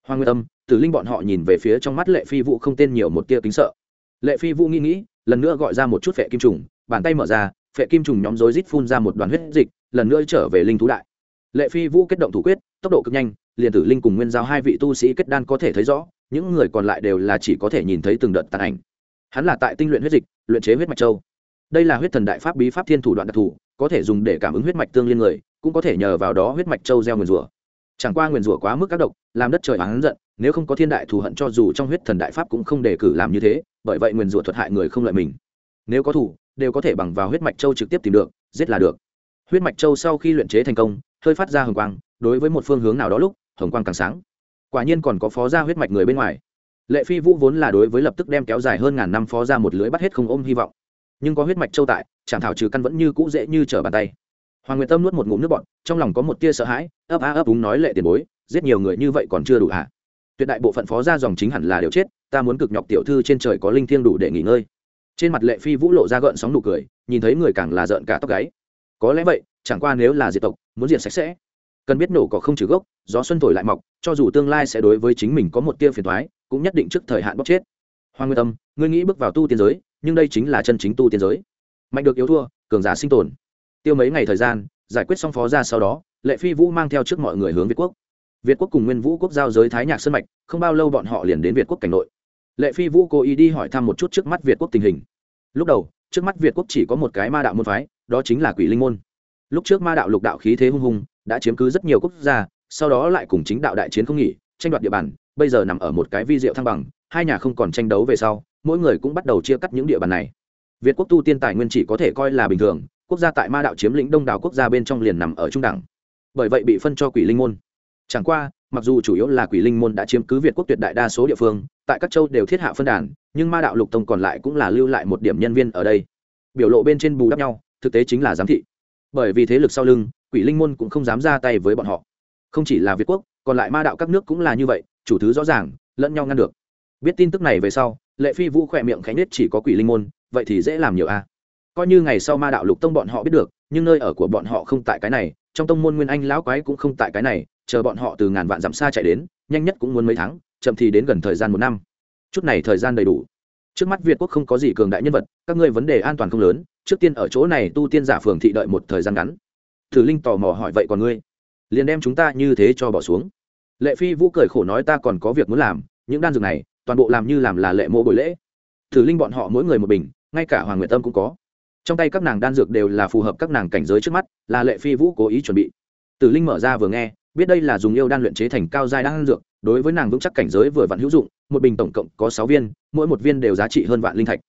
Hoàng nguyên tâm tử linh bọn họ nhìn về phía trong mắt lệ phi vũ không tên nhiều một tia kính sợ. Lệ phi vũ nghĩ nghĩ, lần nữa gọi ra một chút phệ kim trùng, bàn tay mở ra, phệ kim trùng nhóm rối rít phun ra một đoàn huyết dịch, lần nữa trở về linh thú đại. Lệ phi vũ kết động thủ quyết, tốc độ cực nhanh, liền tử linh cùng nguyên giao hai vị tu sĩ kết đan có thể thấy rõ, những người còn lại đều là chỉ có thể nhìn thấy từng đợt tàn ảnh. Hắn là tại tinh luyện huyết dịch, luyện chế huyết mạch châu. Đây là huyết thần đại pháp bí pháp thiên thủ đoạn đặc thù, có thể dùng để cảm ứng huyết mạch tương liên người cũng có thể nhờ vào đó huyết mạch châu gieo nguyền rủa. Chẳng qua nguyền rủa quá mức các độc, làm đất trời oán giận, nếu không có thiên đại thù hận cho dù trong huyết thần đại pháp cũng không đề cử làm như thế, bởi vậy nguyền rủa thuật hại người không lợi mình. Nếu có thủ đều có thể bằng vào huyết mạch châu trực tiếp tìm được, giết là được. Huyết mạch châu sau khi luyện chế thành công, hơi phát ra hồng quang, đối với một phương hướng nào đó lúc, hồng quang càng sáng. Quả nhiên còn có phó gia huyết mạch người bên ngoài. Lệ phi vũ vốn là đối với lập tức đem kéo dài hơn ngàn năm phó ra một lưới bắt hết không ôm hy vọng. Nhưng có huyết mạch châu tại chảm thảo trừ căn vẫn như cũ dễ như trở bàn tay hoàng nguyệt tâm nuốt một ngụm nước bọt, trong lòng có một tia sợ hãi, ấp á ấp úng nói, lệ tiền bối, giết nhiều người như vậy còn chưa đủ hả? Tuyệt đại bộ phận phó gia dòng chính hẳn là đều chết, ta muốn cực nhọc tiểu thư trên trời có linh thiêng đủ để nghỉ ngơi. Trên mặt lệ phi vũ lộ ra gợn sóng nụ cười, nhìn thấy người càng là rợn cả tóc gáy. Có lẽ vậy, chẳng qua nếu là diệt tộc, muốn diệt sạch sẽ. Cần biết nổ có không trừ gốc, gió xuân thổi lại mọc, cho dù tương lai sẽ đối với chính mình có một tia phiền thoái cũng nhất định trước thời hạn bóc chết. Hoàng nguyên tâm, ngươi nghĩ bước vào tu tiên giới, nhưng đây chính là chân chính tu tiên giới. Mạnh được yếu thua, cường giả sinh tồn tiêu mấy ngày thời gian, giải quyết xong phó ra sau đó, lệ phi vũ mang theo trước mọi người hướng việt quốc. Việt quốc cùng nguyên vũ quốc giao giới thái nhạc sân mạch, không bao lâu bọn họ liền đến việt quốc cảnh nội. Lệ phi vũ cố ý đi hỏi thăm một chút trước mắt việt quốc tình hình. Lúc đầu, trước mắt việt quốc chỉ có một cái ma đạo môn phái, đó chính là quỷ linh môn. Lúc trước ma đạo lục đạo khí thế hung hùng đã chiếm cứ rất nhiều quốc gia, sau đó lại cùng chính đạo đại chiến không nghỉ, tranh đoạt địa bàn, bây giờ nằm ở một cái vi diệu thăng bằng, hai nhà không còn tranh đấu về sau, mỗi người cũng bắt đầu chia cắt những địa bàn này. Việt quốc tu tiên tài nguyên chỉ có thể coi là bình thường quốc gia tại ma đạo chiếm lĩnh đông đảo quốc gia bên trong liền nằm ở trung đẳng. Bởi vậy bị phân cho quỷ linh môn. Chẳng qua, mặc dù chủ yếu là quỷ linh môn đã chiếm cứ việt quốc tuyệt đại đa số địa phương, tại các châu đều thiết hạ phân đàn, nhưng ma đạo lục tông còn lại cũng là lưu lại một điểm nhân viên ở đây. Biểu lộ bên trên bù đắp nhau, thực tế chính là giám thị. Bởi vì thế lực sau lưng, quỷ linh môn cũng không dám ra tay với bọn họ. Không chỉ là việt quốc, còn lại ma đạo các nước cũng là như vậy, chủ thứ rõ ràng, lẫn nhau ngăn được. Biết tin tức này về sau, lệ phi vũ khỏe miệng khánh nết chỉ có quỷ linh môn, vậy thì dễ làm nhiều a coi như ngày sau ma đạo lục tông bọn họ biết được, nhưng nơi ở của bọn họ không tại cái này, trong tông môn nguyên anh lão quái cũng không tại cái này, chờ bọn họ từ ngàn vạn dặm xa chạy đến, nhanh nhất cũng muốn mấy tháng, chậm thì đến gần thời gian một năm. Chút này thời gian đầy đủ. Trước mắt việt quốc không có gì cường đại nhân vật, các ngươi vấn đề an toàn không lớn, trước tiên ở chỗ này tu tiên giả phường thị đợi một thời gian ngắn. Thử linh tò mò hỏi, vậy còn ngươi? Liền đem chúng ta như thế cho bỏ xuống. Lệ phi vũ cười khổ nói, ta còn có việc muốn làm, những đan dược này, toàn bộ làm như làm là lệ mộ buổi lễ. Thử linh bọn họ mỗi người một bình, ngay cả hoàng nguyệt tâm cũng có trong tay các nàng đan dược đều là phù hợp các nàng cảnh giới trước mắt, là lệ phi vũ cố ý chuẩn bị. Tử linh mở ra vừa nghe, biết đây là dùng yêu đan luyện chế thành cao giai đan dược, đối với nàng vững chắc cảnh giới vừa vặn hữu dụng, một bình tổng cộng có sáu viên, mỗi một viên đều giá trị hơn vạn linh thạch.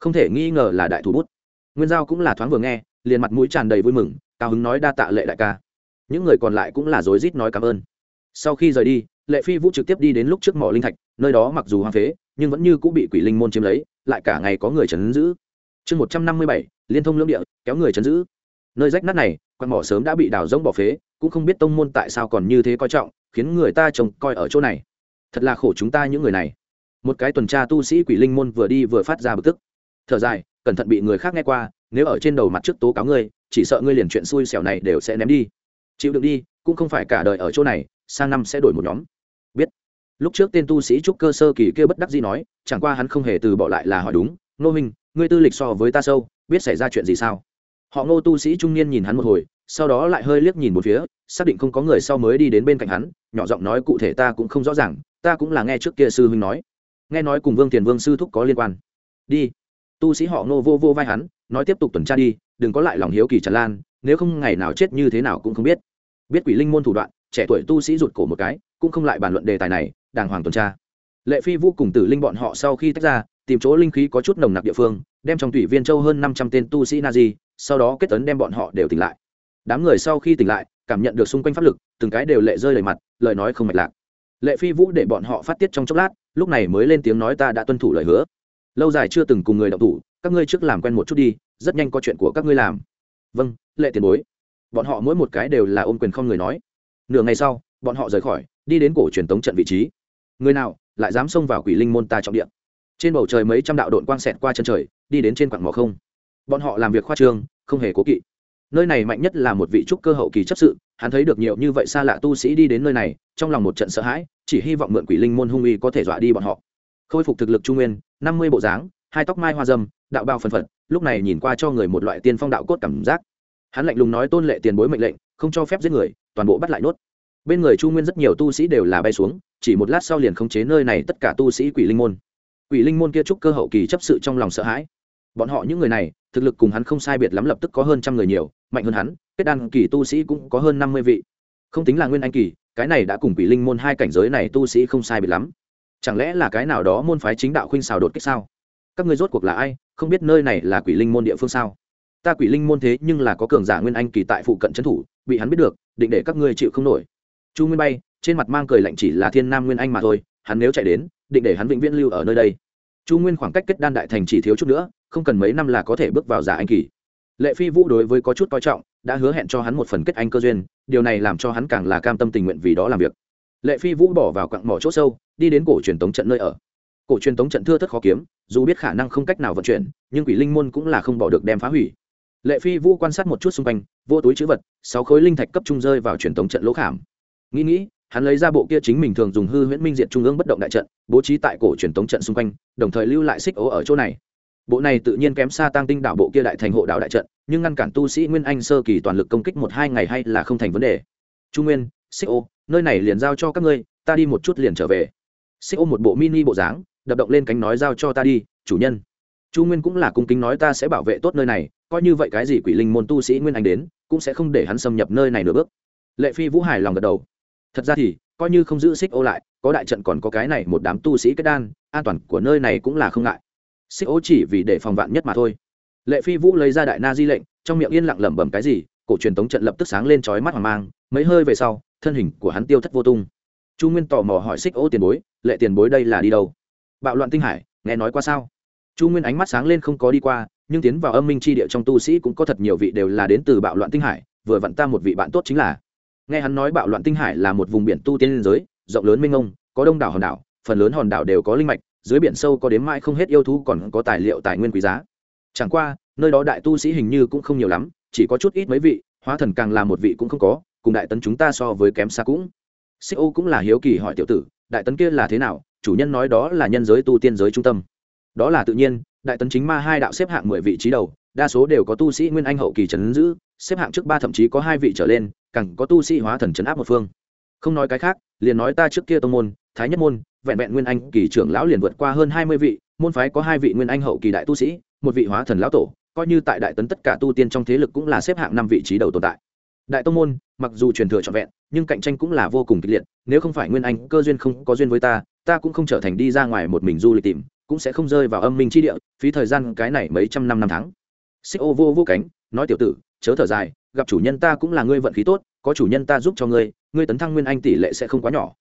Không thể nghi ngờ là đại thủ bút. Nguyên giao cũng là thoáng vừa nghe, liền mặt mũi tràn đầy vui mừng, cao hứng nói đa tạ lệ đại ca. Những người còn lại cũng là rối rít nói cảm ơn. Sau khi rời đi, lệ phi vũ trực tiếp đi đến lúc trước mỏ linh thạch, nơi đó mặc dù hoang phế, nhưng vẫn như cũng bị quỷ linh môn chiếm lấy, lại cả ngày có người chấn giữ chương một trăm năm mươi bảy, liên thông lưỡng địa, kéo người chấn giữ. Nơi rách nát này quan mỏ sớm đã bị đào rỗng bỏ phế, cũng không biết tông môn tại sao còn như thế coi trọng, khiến người ta trông coi ở chỗ này. Thật là khổ chúng ta những người này. Một cái tuần tra tu sĩ quỷ linh môn vừa đi vừa phát ra bực tức. Thở dài, cẩn thận bị người khác nghe qua, nếu ở trên đầu mặt trước tố cáo ngươi, chỉ sợ ngươi liền chuyện xui xẻo này đều sẽ ném đi. Chịu đựng đi, cũng không phải cả đời ở chỗ này, sang năm sẽ đổi một nhóm. Biết. Lúc trước tên tu sĩ trúc cơ sơ kỳ kia bất đắc dĩ nói, chẳng qua hắn không hề từ bỏ lại là hỏi đúng, nô minh ngươi tư lịch so với ta sâu, biết xảy ra chuyện gì sao? Họ ngô tu sĩ trung niên nhìn hắn một hồi, sau đó lại hơi liếc nhìn một phía, xác định không có người sau mới đi đến bên cạnh hắn, nhỏ giọng nói cụ thể ta cũng không rõ ràng, ta cũng là nghe trước kia sư huynh nói. Nghe nói cùng vương tiền vương sư thúc có liên quan. Đi. Tu sĩ họ ngô vô vô vai hắn, nói tiếp tục tuần tra đi, đừng có lại lòng hiếu kỳ tràn lan, nếu không ngày nào chết như thế nào cũng không biết. Biết quỷ linh môn thủ đoạn, trẻ tuổi tu sĩ rụt cổ một cái, cũng không lại bàn luận đề tài này, đàng hoàng tuần tra. Lệ phi vô cùng tử linh bọn họ sau khi tách ra tìm chỗ linh khí có chút nồng nặc địa phương, đem trong thủy viên châu hơn năm trăm tên tu sĩ na di sau đó kết tấn đem bọn họ đều tỉnh lại. Đám người sau khi tỉnh lại, cảm nhận được xung quanh pháp lực, từng cái đều lệ rơi lời mặt, lời nói không mạch lạc. Lệ phi vũ để bọn họ phát tiết trong chốc lát, lúc này mới lên tiếng nói ta đã tuân thủ lời hứa. Lâu dài chưa từng cùng người động thủ, các ngươi trước làm quen một chút đi, rất nhanh có chuyện của các ngươi làm. Vâng lệ tiền bối. Bọn họ mỗi một cái đều là ôm quyền không người nói. Nửa ngày sau, bọn họ rời khỏi, đi đến cổ truyền tống trận vị trí. Người nào, lại dám xông vào quỷ linh môn ta trọng điện trên bầu trời mấy trăm đạo đội quang xẹt qua chân trời, đi đến trên quặng mỏ không. Bọn họ làm việc khoa trương, không hề cố kỵ. Nơi này mạnh nhất là một vị trúc cơ hậu kỳ chấp sự, hắn thấy được nhiều như vậy xa lạ tu sĩ đi đến nơi này, trong lòng một trận sợ hãi, chỉ hy vọng mượn quỷ linh môn hung uy có thể dọa đi bọn họ. Khôi phục thực lực trung nguyên, năm mươi bộ dáng, hai tóc mai hoa dâm, đạo bao phần phật, lúc này nhìn qua cho người một loại tiên phong đạo cốt cảm giác. Hắn lạnh lùng nói tôn lệ tiền bối mệnh lệnh, không cho phép giết người, toàn bộ bắt lại nốt. Bên người chu nguyên rất nhiều tu sĩ đều là bay xuống, chỉ một lát sau liền khống chế nơi này tất cả tu sĩ quỷ linh môn quỷ linh môn kia trúc cơ hậu kỳ chấp sự trong lòng sợ hãi. Bọn họ những người này, thực lực cùng hắn không sai biệt lắm lập tức có hơn trăm người nhiều, mạnh hơn hắn, kết đan kỳ tu sĩ cũng có hơn năm mươi vị. Không tính là nguyên anh kỳ, cái này đã cùng quỷ linh môn hai cảnh giới này tu sĩ không sai biệt lắm. Chẳng lẽ là cái nào đó môn phái chính đạo khuynh xào đột kích sao? Các người rốt cuộc là ai, không biết nơi này là quỷ linh môn địa phương sao? Ta quỷ linh môn thế nhưng là có cường giả nguyên anh kỳ tại phụ cận trấn thủ, bị hắn biết được, định để các ngươi chịu không nổi. Chu nguyên bay, trên mặt mang cười lạnh chỉ là thiên nam nguyên anh mà thôi hắn nếu chạy đến, định để hắn vĩnh viễn lưu ở nơi đây. Chu nguyên khoảng cách kết đan đại thành chỉ thiếu chút nữa, không cần mấy năm là có thể bước vào giả anh kỳ. Lệ phi vũ đối với có chút coi trọng, đã hứa hẹn cho hắn một phần kết anh cơ duyên, điều này làm cho hắn càng là cam tâm tình nguyện vì đó làm việc. Lệ phi vũ bỏ vào quặng mỏ c h ỗ sâu, đi đến cổ truyền tống trận nơi ở. Cổ truyền tống trận thưa thất khó kiếm, dù biết khả năng không cách nào vận chuyển, nhưng quỷ linh môn cũng là không bỏ được đem phá hủy. Lệ phi vũ quan sát một chút xung quanh, vô túi chữ vật, sáu khối linh thạch cấp trung rơi vào truyền tống trận lỗ khảm. Nghĩ nghĩ hắn lấy ra bộ kia chính mình thường dùng hư huyễn minh diện trung ương bất động đại trận, bố trí tại cổ truyền tống trận xung quanh, đồng thời lưu lại xích ố ở chỗ này. Bộ này tự nhiên kém xa tăng tinh đảo bộ kia đại thành hộ đạo đại trận, nhưng ngăn cản tu sĩ nguyên anh sơ kỳ toàn lực công kích một hai ngày hay là không thành vấn đề. Trung nguyên, xích ô nơi này liền giao cho các ngươi, ta đi một chút liền trở về. Xích ô một bộ mini bộ dáng, đập động lên cánh nói giao cho ta đi, chủ nhân. Chu nguyên cũng là cung kính nói ta sẽ bảo vệ tốt nơi này, coi như vậy cái gì quỷ linh môn tu sĩ nguyên anh đến, cũng sẽ không để hắn xâm nhập nơi này nửa bước. Lệ phi vũ hải lòng gật đầu thật ra thì, coi như không giữ xích ô lại, có đại trận còn có cái này một đám tu sĩ kết đan, an toàn của nơi này cũng là không ngại. Xích ô chỉ vì để phòng vạn nhất mà thôi. Lệ phi vũ lấy ra đại na di lệnh, trong miệng yên lặng lẩm bẩm cái gì, cổ truyền tống trận lập tức sáng lên trói mắt hoàng mang, mấy hơi về sau, thân hình của hắn tiêu thất vô tung. Chu nguyên tò mò hỏi xích ô tiền bối, lệ tiền bối đây là đi đâu? Bạo loạn tinh hải, nghe nói qua sao? Chu nguyên ánh mắt sáng lên không có đi qua, nhưng tiến vào âm minh tri địa trong tu sĩ cũng có thật nhiều vị đều là đến từ bạo loạn tinh hải, vừa vặn ta một vị bạn tốt chính là nghe hắn nói bạo loạn tinh hải là một vùng biển tu tiên giới, rộng lớn mênh mông, có đông đảo hòn đảo, phần lớn hòn đảo đều có linh mạch, dưới biển sâu có đến mãi không hết yêu thú còn có tài liệu tài nguyên quý giá. Chẳng qua, nơi đó đại tu sĩ hình như cũng không nhiều lắm, chỉ có chút ít mấy vị, hóa thần càng là một vị cũng không có, cùng đại tấn chúng ta so với kém xa cũng. Xích ô cũng là hiếu kỳ hỏi tiểu tử, đại tấn kia là thế nào? Chủ nhân nói đó là nhân giới tu tiên giới trung tâm. Đó là tự nhiên, đại tấn chính ma hai đạo xếp hạng mười vị trí đầu đa số đều có tu sĩ nguyên anh hậu kỳ trấn giữ, xếp hạng trước ba thậm chí có hai vị trở lên, càng có tu sĩ hóa thần trấn áp một phương. Không nói cái khác, liền nói ta trước kia tông môn, thái nhất môn, vẹn vẹn nguyên anh kỳ trưởng lão liền vượt qua hơn hai mươi vị, môn phái có hai vị nguyên anh hậu kỳ đại tu sĩ, một vị hóa thần lão tổ, coi như tại đại tấn tất cả tu tiên trong thế lực cũng là xếp hạng năm vị trí đầu tồn tại. Đại tông môn, mặc dù truyền thừa trọn vẹn, nhưng cạnh tranh cũng là vô cùng kịch liệt, nếu không phải nguyên anh cơ duyên không có duyên với ta ta cũng không trở thành đi ra ngoài một mình du lịch tìm, cũng sẽ không rơi vào âm minh chi địa, phí thời gian cái này mấy trăm năm năm tháng xích ô vô vô cánh, nói tiểu tử, chớ thở dài, gặp chủ nhân ta cũng là ngươi vận khí tốt, có chủ nhân ta giúp cho ngươi ngươi tấn thăng nguyên anh tỷ lệ sẽ không quá nhỏ.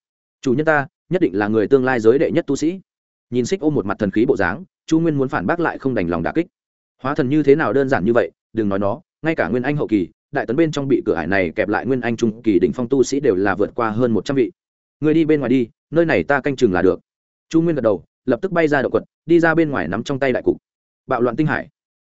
Chủ nhân ta, nhất định là người tương lai giới đệ nhất tu sĩ. Nhìn xích ô một mặt thần khí bộ dáng, chu nguyên muốn phản bác lại không đành lòng đà kích. Hóa thần như thế nào đơn giản như vậy, đừng nói nó, ngay cả nguyên anh hậu kỳ, đại tấn bên trong bị cửa hải này kẹp lại nguyên anh trung kỳ đỉnh phong tu sĩ đều là vượt qua hơn một trăm vị. Người đi bên ngoài đi, nơi này ta canh chừng là được. Chu nguyên gật đầu, lập tức bay ra động quật, đi ra bên ngoài nắm trong tay đại cục. Bạo loạn tinh hải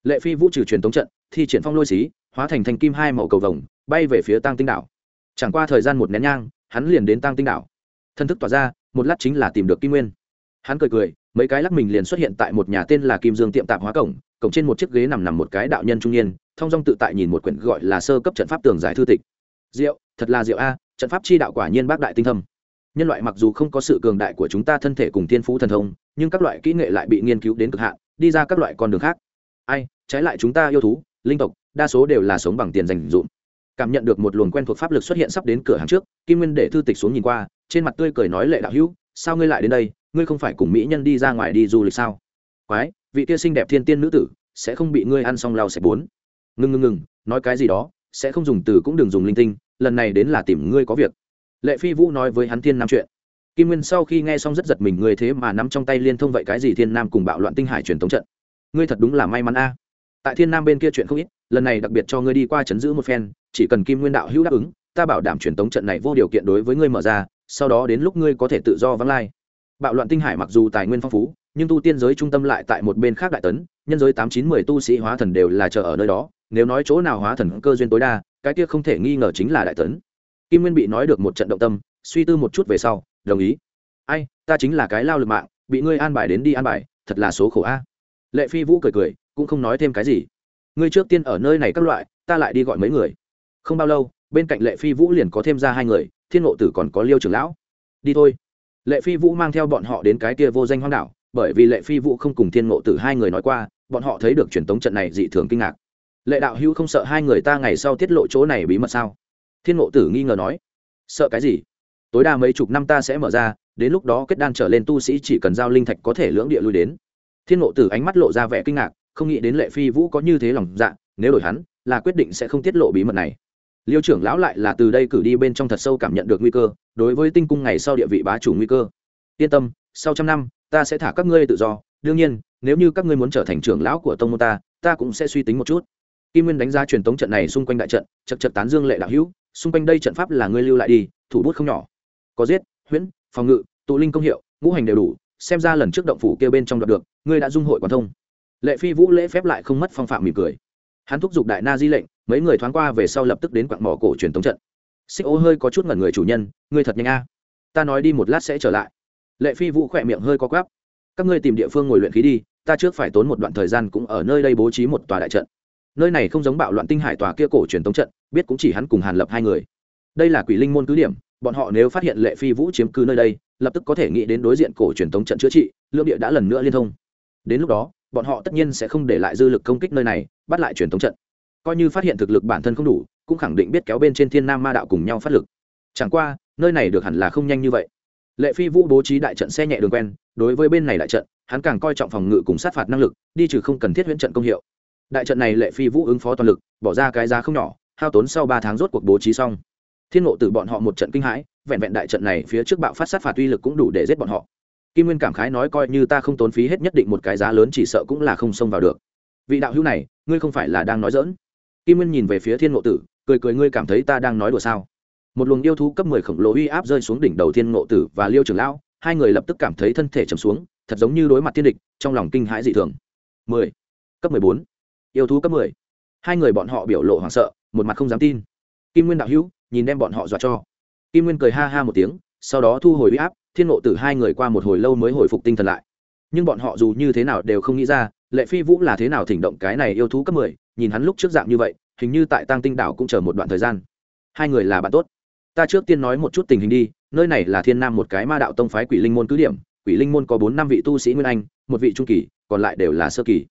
lệ phi vũ trừ truyền tống trận, thi triển phong lôi xí, hóa thành thành kim hai màu cầu vồng, bay về phía tăng tinh đảo. Chẳng qua thời gian một nén nhang, hắn liền đến tăng tinh đảo. Thân thức tỏa ra, một lát chính là tìm được kim nguyên. Hắn cười cười, mấy cái lắc mình liền xuất hiện tại một nhà tên là kim dương tiệm tạp hóa cổng cổng trên một chiếc ghế nằm nằm một cái đạo nhân trung niên thong dong tự tại nhìn một quyển gọi là sơ cấp trận pháp tường giải thư tịch. Diệu, thật là diệu a, trận pháp chi đạo quả nhiên bác đại tinh thâm. Nhân loại mặc dù không có sự cường đại của chúng ta thân thể cùng tiên phú thần thông, nhưng các loại kỹ nghệ lại bị nghiên cứu đến cực hạn, đi ra các loại con đường khác. Ai trái lại chúng ta yêu thú, linh tộc, đa số đều là sống bằng tiền dành dụm. Cảm nhận được một luồng quen thuộc pháp lực xuất hiện sắp đến cửa hàng trước, kim nguyên để thư tịch xuống nhìn qua, trên mặt tươi cười nói lệ đạo hữu, sao ngươi lại đến đây, ngươi không phải cùng mỹ nhân đi ra ngoài đi du lịch sao? Quái, vị kia xinh đẹp thiên tiên nữ tử, sẽ không bị ngươi ăn xong lau sạch bốn. Ngừng ngừng ngừng nói cái gì đó, sẽ không dùng từ cũng đừng dùng linh tinh, lần này đến là tìm ngươi có việc. Lệ phi vũ nói với hắn thiên nam chuyện. Kim nguyên sau khi nghe xong rất giật mình, người thế mà nắm trong tay liên thông vậy cái gì thiên nam cùng bạo loạn tinh hải truyền thống trận? Ngươi thật đúng là may mắn a tại thiên nam bên kia chuyện không ít, lần này đặc biệt cho ngươi đi qua chấn giữ một phen, chỉ cần kim nguyên đạo hữu đáp ứng, ta bảo đảm truyền tống trận này vô điều kiện đối với ngươi mở ra, sau đó đến lúc ngươi có thể tự do vắng lai. Bạo loạn tinh hải mặc dù tài nguyên phong phú, nhưng tu tiên giới trung tâm lại tại một bên khác đại tấn, nhân giới tám chín mười tu sĩ hóa thần đều là chờ ở nơi đó, nếu nói chỗ nào hóa thần cơ duyên tối đa, cái kia không thể nghi ngờ chính là đại tấn. Kim nguyên bị nói được một trận động tâm, suy tư một chút về sau, đồng ý. Ai, ta chính là cái lao lực mạng, bị ngươi an bài đến đi an bài, thật là số khổ a. Lệ phi vũ cười cười cũng không nói thêm cái gì. Ngươi trước tiên ở nơi này các loại, ta lại đi gọi mấy người. Không bao lâu, bên cạnh lệ phi vũ liền có thêm ra hai người, thiên ngộ tử còn có liêu trưởng lão. Đi thôi. Lệ phi vũ mang theo bọn họ đến cái kia vô danh hoang đảo, bởi vì lệ phi vũ không cùng thiên ngộ tử hai người nói qua, bọn họ thấy được truyền tống trận này dị thường kinh ngạc. Lệ đạo hữu không sợ hai người ta ngày sau tiết lộ chỗ này bí mật sao? Thiên ngộ tử nghi ngờ nói. Sợ cái gì? Tối đa mấy chục năm ta sẽ mở ra, đến lúc đó kết đan trở lên tu sĩ chỉ cần giao linh thạch có thể lưỡng địa lui đến. Thiên ngộ tử ánh mắt lộ ra vẻ kinh ngạc không nghĩ đến lệ phi vũ có như thế lòng dạ nếu đổi hắn, là quyết định sẽ không tiết lộ bí mật này. Liêu trưởng lão lại là từ đây cử đi bên trong thật sâu cảm nhận được nguy cơ, đối với tinh cung ngày sau địa vị bá chủ nguy cơ. Yên tâm, sau trăm năm, ta sẽ thả các ngươi tự do. Đương nhiên, nếu như các ngươi muốn trở thành trưởng lão của tông môn ta ta cũng sẽ suy tính một chút. Kim nguyên đánh giá truyền tống trận này xung quanh đại trận, chật chật tán dương lệ đạo hữu, xung quanh đây trận pháp là ngươi lưu lại đi, thủ bút không nhỏ. Có giết, huyễn, phòng ngự, tụ linh công hiệu, ngũ hành đều đủ, xem ra lần trước động phủ kêu bên trong đoạt được, ngươi đã dung hội quản thông lệ phi vũ lễ phép lại không mất phong phạm mỉm cười. Hắn thúc giục đại na di lệnh, mấy người thoáng qua về sau lập tức đến quặng mỏ cổ truyền tống trận. Xích ô hơi có chút ngẩn người chủ nhân, ngươi thật nhanh a. Ta nói đi một lát sẽ trở lại. Lệ phi vũ khỏe miệng hơi có quáp các ngươi tìm địa phương ngồi luyện khí đi, ta trước phải tốn một đoạn thời gian cũng ở nơi đây bố trí một tòa đại trận. Nơi này không giống bạo loạn tinh hải tòa kia cổ truyền tống trận, biết cũng chỉ hắn cùng hàn lập hai người. Đây là quỷ linh môn cứ điểm, bọn họ nếu phát hiện lệ phi vũ chiếm cứ nơi đây, lập tức có thể nghĩ đến đối diện cổ truyền tống trận chữa trị lương địa đã lần nữa liên thông. Đến lúc đó bọn họ tất nhiên sẽ không để lại dư lực công kích nơi này, bắt lại truyền thống trận. Coi như phát hiện thực lực bản thân không đủ, cũng khẳng định biết kéo bên trên thiên nam ma đạo cùng nhau phát lực. Chẳng qua, nơi này được hẳn là không nhanh như vậy. Lệ phi vũ bố trí đại trận xe nhẹ đường quen, đối với bên này đại trận, hắn càng coi trọng phòng ngự cùng sát phạt năng lực, đi trừ không cần thiết huyễn trận công hiệu. Đại trận này lệ phi vũ ứng phó toàn lực, bỏ ra cái giá không nhỏ, hao tốn sau ba tháng rốt cuộc bố trí xong. Thiên ngộ từ bọn họ một trận kinh hãi, vẹn vẹn đại trận này phía trước bạo phát sát phạt uy lực cũng đủ để giết bọn họ kim nguyên cảm khái nói coi như ta không tốn phí hết nhất định một cái giá lớn chỉ sợ cũng là không xông vào được. Vị đạo hữu này, ngươi không phải là đang nói dỡn kim nguyên nhìn về phía thiên ngộ tử, cười cười ngươi cảm thấy ta đang nói đùa sao? Một luồng yêu thú cấp mười khổng lồ uy áp rơi xuống đỉnh đầu thiên ngộ tử và liêu trường lão, hai người lập tức cảm thấy thân thể trầm xuống, thật giống như đối mặt thiên địch, trong lòng kinh hãi dị thường. Mười. Cấp mười bốn. Yêu thú cấp mười. Hai người bọn họ biểu lộ hoảng sợ, một mặt không dám tin. Kim nguyên đạo hữu, nhìn đem bọn họ dọa cho. Kim nguyên cười ha ha một tiếng, sau đó thu hồi uy áp thiên ngộ tử hai người qua một hồi lâu mới hồi phục tinh thần lại. Nhưng bọn họ dù như thế nào đều không nghĩ ra, lệ phi vũ là thế nào thỉnh động cái này yêu thú cấp mười, nhìn hắn lúc trước dạng như vậy, hình như tại tăng tinh đảo cũng chờ một đoạn thời gian. Hai người là bạn tốt. Ta trước tiên nói một chút tình hình đi, nơi này là thiên nam một cái ma đạo tông phái quỷ linh môn cứ điểm, quỷ linh môn có bốn năm vị tu sĩ nguyên anh, một vị trung kỳ, còn lại đều là sơ kỳ.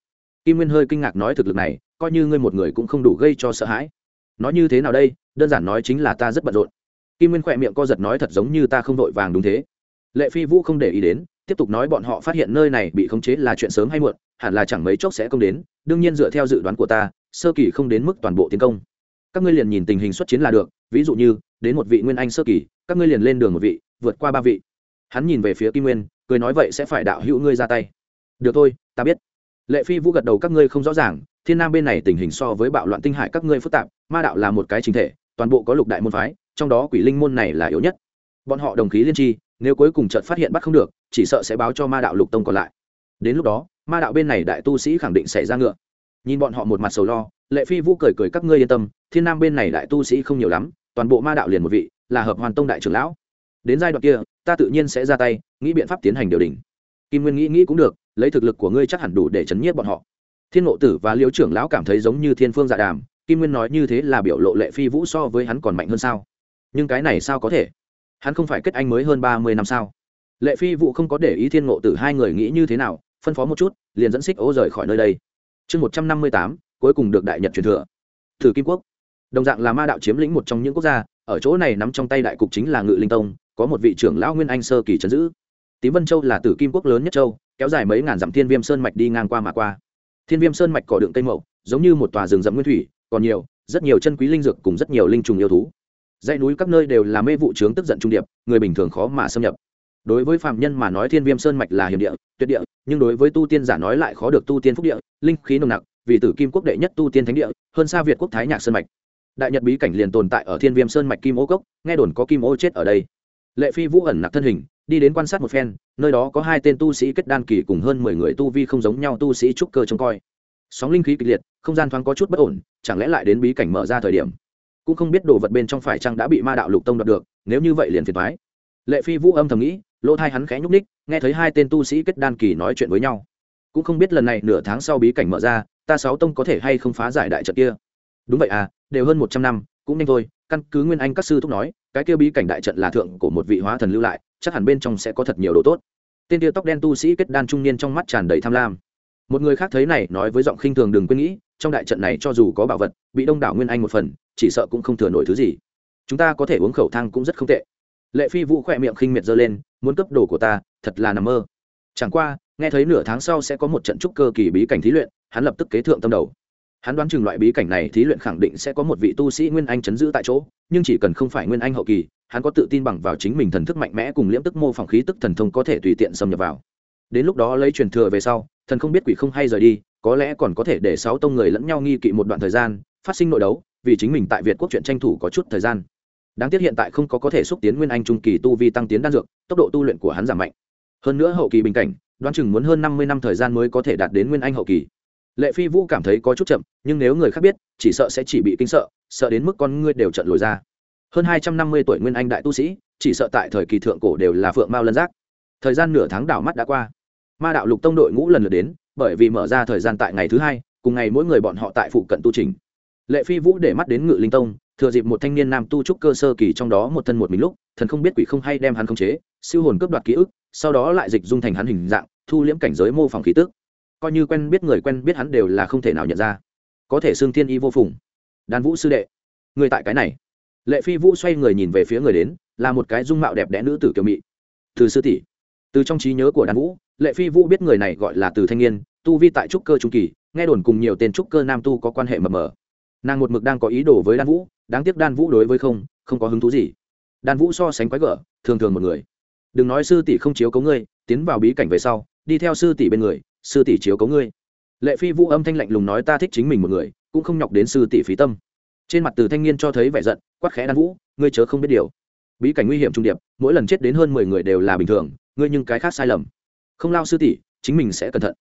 Kim nguyên hơi kinh ngạc nói thực lực này, coi như ngươi một người cũng không đủ gây cho sợ hãi. Nói như thế nào đây? Đơn giản nói chính là ta rất bận rộn. Kim nguyên khỏe miệng co giật nói thật giống như ta không vội vàng đúng thế lệ phi vũ không để ý đến, tiếp tục nói bọn họ phát hiện nơi này bị khống chế là chuyện sớm hay muộn, hẳn là chẳng mấy chốc sẽ không đến, đương nhiên dựa theo dự đoán của ta, sơ kỳ không đến mức toàn bộ tiến công. Các ngươi liền nhìn tình hình xuất chiến là được, ví dụ như, đến một vị nguyên anh sơ kỳ, các ngươi liền lên đường một vị, vượt qua ba vị. Hắn nhìn về phía kim nguyên, cười nói vậy sẽ phải đạo hữu ngươi ra tay. Được thôi, ta biết. Lệ phi vũ gật đầu các ngươi không rõ ràng, thiên nam bên này tình hình so với bạo loạn tinh hải các ngươi phức tạp, ma đạo là một cái chính thể, toàn bộ có lục đại môn phái, trong đó quỷ linh môn này là yếu nhất bọn họ đồng khí liên tri, nếu cuối cùng chợt phát hiện bắt không được, chỉ sợ sẽ báo cho ma đạo lục tông còn lại. Đến lúc đó, ma đạo bên này đại tu sĩ khẳng định sẽ ra ngựa. Nhìn bọn họ một mặt sầu lo, lệ phi vũ cười cười các ngươi yên tâm, thiên nam bên này đại tu sĩ không nhiều lắm, toàn bộ ma đạo liền một vị, là hợp hoàn tông đại trưởng lão. Đến giai đoạn kia, ta tự nhiên sẽ ra tay, nghĩ biện pháp tiến hành điều đình. Kim nguyên nghĩ nghĩ cũng được, lấy thực lực của ngươi chắc hẳn đủ để chấn nhiếp bọn họ. Thiên ngộ tử và liễu trưởng lão cảm thấy giống như thiên phương dạ đàm, kim nguyên nói như thế là biểu lộ lệ phi vũ so với hắn còn mạnh hơn sao? Nhưng cái này sao có thể? Hắn không phải kết anh mới hơn ba mươi năm sao? Lệ phi vũ không có để ý thiên ngộ tử hai người nghĩ như thế nào, phân phó một chút, liền dẫn xích ô rời khỏi nơi đây. Chương một trăm năm mươi tám, cuối cùng được đại nhật truyền thừa. Thử kim quốc. Đồng dạng là ma đạo chiếm lĩnh một trong những quốc gia, ở chỗ này nắm trong tay đại cục chính là ngự linh tông, có một vị trưởng lão nguyên anh sơ kỳ trấn giữ. Tím vân châu là tử kim quốc lớn nhất châu, kéo dài mấy ngàn dặm thiên viêm sơn mạch đi ngang qua mà qua. Thiên viêm sơn mạch cỏ đựng cây mậu giống như một tòa rừng rậm nguyên thủy, còn nhiều, rất nhiều chân quý linh dược cùng rất nhiều linh trùng yêu thú dãy núi các nơi đều là mê vụ trướng tức giận trung điệp, người bình thường khó mà xâm nhập. Đối với phạm nhân mà nói thiên viêm sơn mạch là hiểm địa, tuyệt địa, nhưng đối với tu tiên giả nói lại khó được tu tiên phúc địa, linh khí nồng nặc, vì tử kim quốc đệ nhất tu tiên thánh địa, hơn xa việt quốc thái nhạc sơn mạch. Đại nhật bí cảnh liền tồn tại ở thiên viêm sơn mạch kim ô cốc, nghe đồn có kim ô chết ở đây. Lệ phi vũ ẩn nặc thân hình, đi đến quan sát một phen, nơi đó có hai tên tu sĩ kết đan kỳ cùng hơn mười người tu vi không giống nhau tu sĩ trúc cơ trông coi. Sóng linh khí kịch liệt, không gian thoáng có chút bất ổn, chẳng lẽ lại đến bí cảnh mở ra thời điểm? Cũng không biết đồ vật bên trong phải chăng đã bị ma đạo lục tông đoạt được, nếu như vậy liền phiền thoái lệ phi vũ âm thầm nghĩ, lỗ thai hắn khẽ nhúc ních nghe thấy hai tên tu sĩ kết đan kỳ nói chuyện với nhau. Cũng không biết lần này nửa tháng sau bí cảnh mở ra, ta sáu tông có thể hay không phá giải đại trận kia? Đúng vậy à đều hơn một trăm năm, cũng nhanh thôi, căn cứ nguyên anh các sư thúc nói, cái kia bí cảnh đại trận là thượng của một vị hóa thần lưu lại, chắc hẳn bên trong sẽ có thật nhiều đồ tốt. Tên kia tóc đen tu sĩ kết đan trung niên trong mắt tràn đầy tham lam. Một người khác thấy này nói với giọng khinh thường đừng quên nghĩ, trong đại trận này cho dù có bảo vật, bị đông đảo nguyên anh một phần chỉ sợ cũng không thừa nổi thứ gì. Chúng ta có thể uống khẩu thang cũng rất không tệ. Lệ phi vũ khỏe miệng khinh miệt giơ lên, muốn cấp đồ của ta, thật là nằm mơ. Chẳng qua, nghe thấy nửa tháng sau sẽ có một trận trúc cơ kỳ bí cảnh thí luyện, hắn lập tức kế thượng tâm đầu. Hắn đoán chừng loại bí cảnh này thí luyện khẳng định sẽ có một vị tu sĩ nguyên anh chấn giữ tại chỗ, nhưng chỉ cần không phải nguyên anh hậu kỳ, hắn có tự tin bằng vào chính mình thần thức mạnh mẽ cùng liễm tức mô phỏng khí tức thần thông có thể tùy tiện xâm nhập vào. Đến lúc đó lấy truyền thừa về sau, thần không biết quỷ không hay rời đi, có lẽ còn có thể để sáu tông người lẫn nhau nghi kỵ một đoạn thời gian, phát sinh nội đấu vì chính mình tại việt quốc chuyện tranh thủ có chút thời gian. Đáng tiếc hiện tại không có có thể xúc tiến nguyên anh trung kỳ tu vi tăng tiến đan dược, tốc độ tu luyện của hắn giảm mạnh. Hơn nữa hậu kỳ bình cảnh, đoán chừng muốn hơn năm mươi năm thời gian mới có thể đạt đến nguyên anh hậu kỳ. Lệ phi vũ cảm thấy có chút chậm, nhưng nếu người khác biết, chỉ sợ sẽ chỉ bị kinh sợ sợ đến mức con ngươi đều trận lồi ra. Hơn hai trăm năm mươi tuổi nguyên anh đại tu sĩ, chỉ sợ tại thời kỳ thượng cổ đều là phượng mao lân giác. Thời gian nửa tháng đảo mắt đã qua. Ma đạo lục tông đội ngũ lần lượt đến, bởi vì mở ra thời gian tại ngày thứ hai, cùng ngày mỗi người bọn họ tại phụ cận tu trình lệ phi vũ để mắt đến ngự linh tông, thừa dịp một thanh niên nam tu trúc cơ sơ kỳ trong đó một thân một mình lúc, thần không biết quỷ không hay đem hắn khống chế, siêu hồn cướp đoạt ký ức, sau đó lại dịch dung thành hắn hình dạng, thu liễm cảnh giới mô phỏng khí tức. Coi như quen biết người quen biết hắn đều là không thể nào nhận ra. Có thể xương thiên y vô phùng. Đan vũ sư đệ, người tại cái này. Lệ phi vũ xoay người nhìn về phía người đến, là một cái dung mạo đẹp đẽ nữ tử kiều mị. Từ sư tỷ. Từ trong trí nhớ của đan vũ, lệ phi vũ biết người này gọi là từ thanh niên, tu vi tại trúc cơ trung kỳ, nghe đồn cùng nhiều tên trúc cơ nam tu có quan hệ mờ mờ nàng một mực đang có ý đồ với đan vũ, đáng tiếc đan vũ đối với không không có hứng thú gì. Đan vũ so sánh quái gở, thường thường một người. Đừng nói sư tỷ không chiếu cấu ngươi, tiến vào bí cảnh về sau, đi theo sư tỷ bên người, sư tỷ chiếu cấu ngươi. Lệ phi vũ âm thanh lạnh lùng nói ta thích chính mình một người, cũng không nhọc đến sư tỷ phí tâm. Trên mặt từ thanh niên cho thấy vẻ giận, quát khẽ đan vũ, ngươi chớ không biết điều. Bí cảnh nguy hiểm trung điệp, mỗi lần chết đến hơn mười người đều là bình thường, ngươi nhưng cái khác sai lầm. Không lao sư tỷ, chính mình sẽ cẩn thận.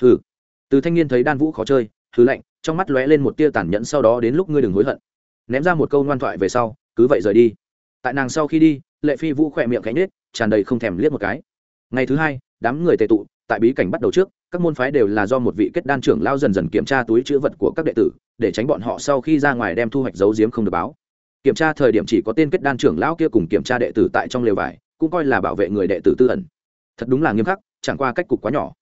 Hừ. Từ thanh niên thấy đan vũ khó chơi, hừ lạnh trong mắt lóe lên một tia tàn nhẫn sau đó đến lúc ngươi đừng hối hận. Ném ra một câu ngoan thoại về sau, cứ vậy rời đi. Tại nàng sau khi đi, lệ phi vũ khỏe miệng cánh nết tràn đầy không thèm liếc một cái. Ngày thứ hai, đám người tề tụ, tại bí cảnh bắt đầu trước, các môn phái đều là do một vị kết đan trưởng lao dần dần kiểm tra túi chữ vật của các đệ tử, để tránh bọn họ sau khi ra ngoài đem thu hoạch giấu giếm không được báo. Kiểm tra thời điểm chỉ có tên kết đan trưởng lão kia cùng kiểm tra đệ tử tại trong lều vải, cũng coi là bảo vệ người đệ tử tư ẩn. Thật đúng là nghiêm khắc, chẳng qua cách cục quá nhỏ.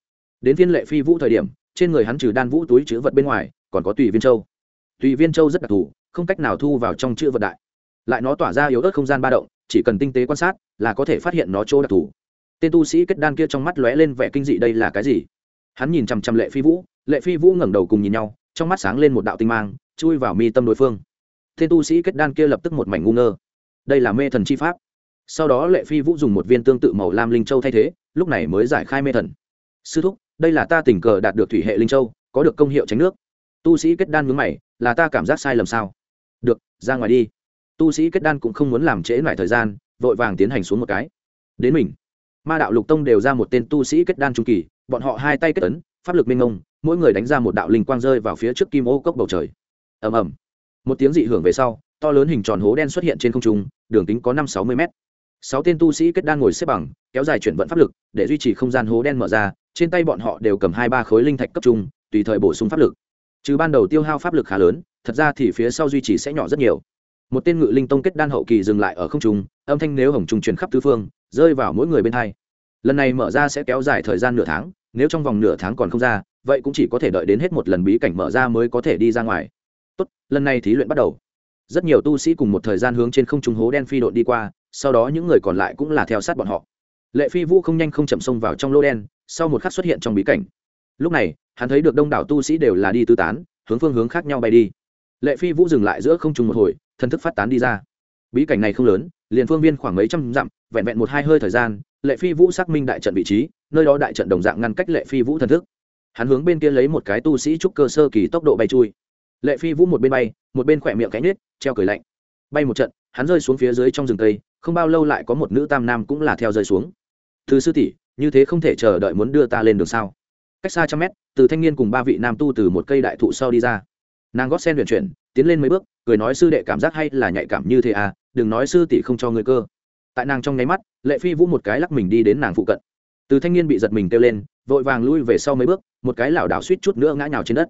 Đến phiên lệ phi vũ thời điểm, trên người hắn trừ đan vũ túi chữ vật bên ngoài còn có tùy viên châu. Tùy viên châu rất đặc thù, không cách nào thu vào trong chữ vật đại. Lại nó tỏa ra yếu ớt không gian ba động, chỉ cần tinh tế quan sát là có thể phát hiện nó chỗ đặc thù. Tên tu sĩ kết đan kia trong mắt lóe lên vẻ kinh dị đây là cái gì? Hắn nhìn chằm chằm lệ phi vũ, lệ phi vũ ngẩng đầu cùng nhìn nhau, trong mắt sáng lên một đạo tinh mang, chui vào mi tâm đối phương. Tên tu sĩ kết đan kia lập tức một mảnh ngu ngơ. Đây là mê thần chi pháp. Sau đó lệ phi vũ dùng một viên tương tự màu lam linh châu thay thế, lúc này mới giải khai mê thần. Sư thúc, đây là ta tình cờ đạt được thủy hệ linh châu, có được công hiệu tránh nước tu sĩ kết đan mướn mày, là ta cảm giác sai lầm sao? Được, ra ngoài đi. Tu sĩ kết đan cũng không muốn làm trễ lại thời gian, vội vàng tiến hành xuống một cái. Đến mình. Ma đạo lục tông đều ra một tên tu sĩ kết đan trung kỳ, bọn họ hai tay kết tấn pháp lực minh ngông mỗi người đánh ra một đạo linh quang rơi vào phía trước kim ô cốc bầu trời. Ầm ầm. Một tiếng dị hưởng về sau, to lớn hình tròn hố đen xuất hiện trên không trung, đường kính có năm sáu mươi mét. Sáu tên tu sĩ kết đan ngồi xếp bằng, kéo dài chuyển vận pháp lực, để duy trì không gian hố đen mở ra, trên tay bọn họ đều cầm hai ba khối linh thạch cấp trung, tùy thời bổ sung pháp lực trừ ban đầu tiêu hao pháp lực khá lớn, thật ra thì phía sau duy trì sẽ nhỏ rất nhiều. Một tên ngự linh tông kết đan hậu kỳ dừng lại ở không trung, âm thanh nếu hồng trung truyền khắp tứ phương, rơi vào mỗi người bên hai. Lần này mở ra sẽ kéo dài thời gian nửa tháng, nếu trong vòng nửa tháng còn không ra, vậy cũng chỉ có thể đợi đến hết một lần bí cảnh mở ra mới có thể đi ra ngoài. Tốt, lần này thí luyện bắt đầu. Rất nhiều tu sĩ cùng một thời gian hướng trên không trung hố đen phi đội đi qua, sau đó những người còn lại cũng là theo sát bọn họ. Lệ phi vũ không nhanh không chậm xông vào trong lô đen, sau một khắc xuất hiện trong bí cảnh. Lúc này hắn thấy được đông đảo tu sĩ đều là đi tư tán, hướng phương hướng khác nhau bay đi. Lệ phi vũ dừng lại giữa không trung một hồi thân thức phát tán đi ra. Bí cảnh này không lớn, liền phương viên khoảng mấy trăm dặm, vẹn vẹn một hai hơi thời gian, lệ phi vũ xác minh đại trận vị trí, nơi đó đại trận đồng dạng ngăn cách lệ phi vũ thần thức. Hắn hướng bên kia lấy một cái tu sĩ trúc cơ sơ kỳ tốc độ bay chui. Lệ phi vũ một bên bay, một bên khỏe miệng cánh nết, treo cười lạnh. Bay một trận, hắn rơi xuống phía dưới trong rừng tây không bao lâu lại có một nữ tam nam cũng là theo rơi xuống. Thứ sư tỷ, như thế không thể chờ đợi muốn đưa ta lên đường sao? Cách xa trăm mét, từ thanh niên cùng ba vị nam tu từ một cây đại thụ sau đi ra. Nàng gót sen luyện chuyển, tiến lên mấy bước, cười nói, sư đệ, cảm giác hay là nhạy cảm như thế à? Đừng nói sư tỷ không cho ngươi cơ. Tại nàng trong nháy mắt, lệ phi vũ một cái lắc mình đi đến nàng phụ cận. Từ thanh niên bị giật mình kêu lên, vội vàng lui về sau mấy bước, một cái lảo đảo suýt chút nữa ngã nhào trên đất.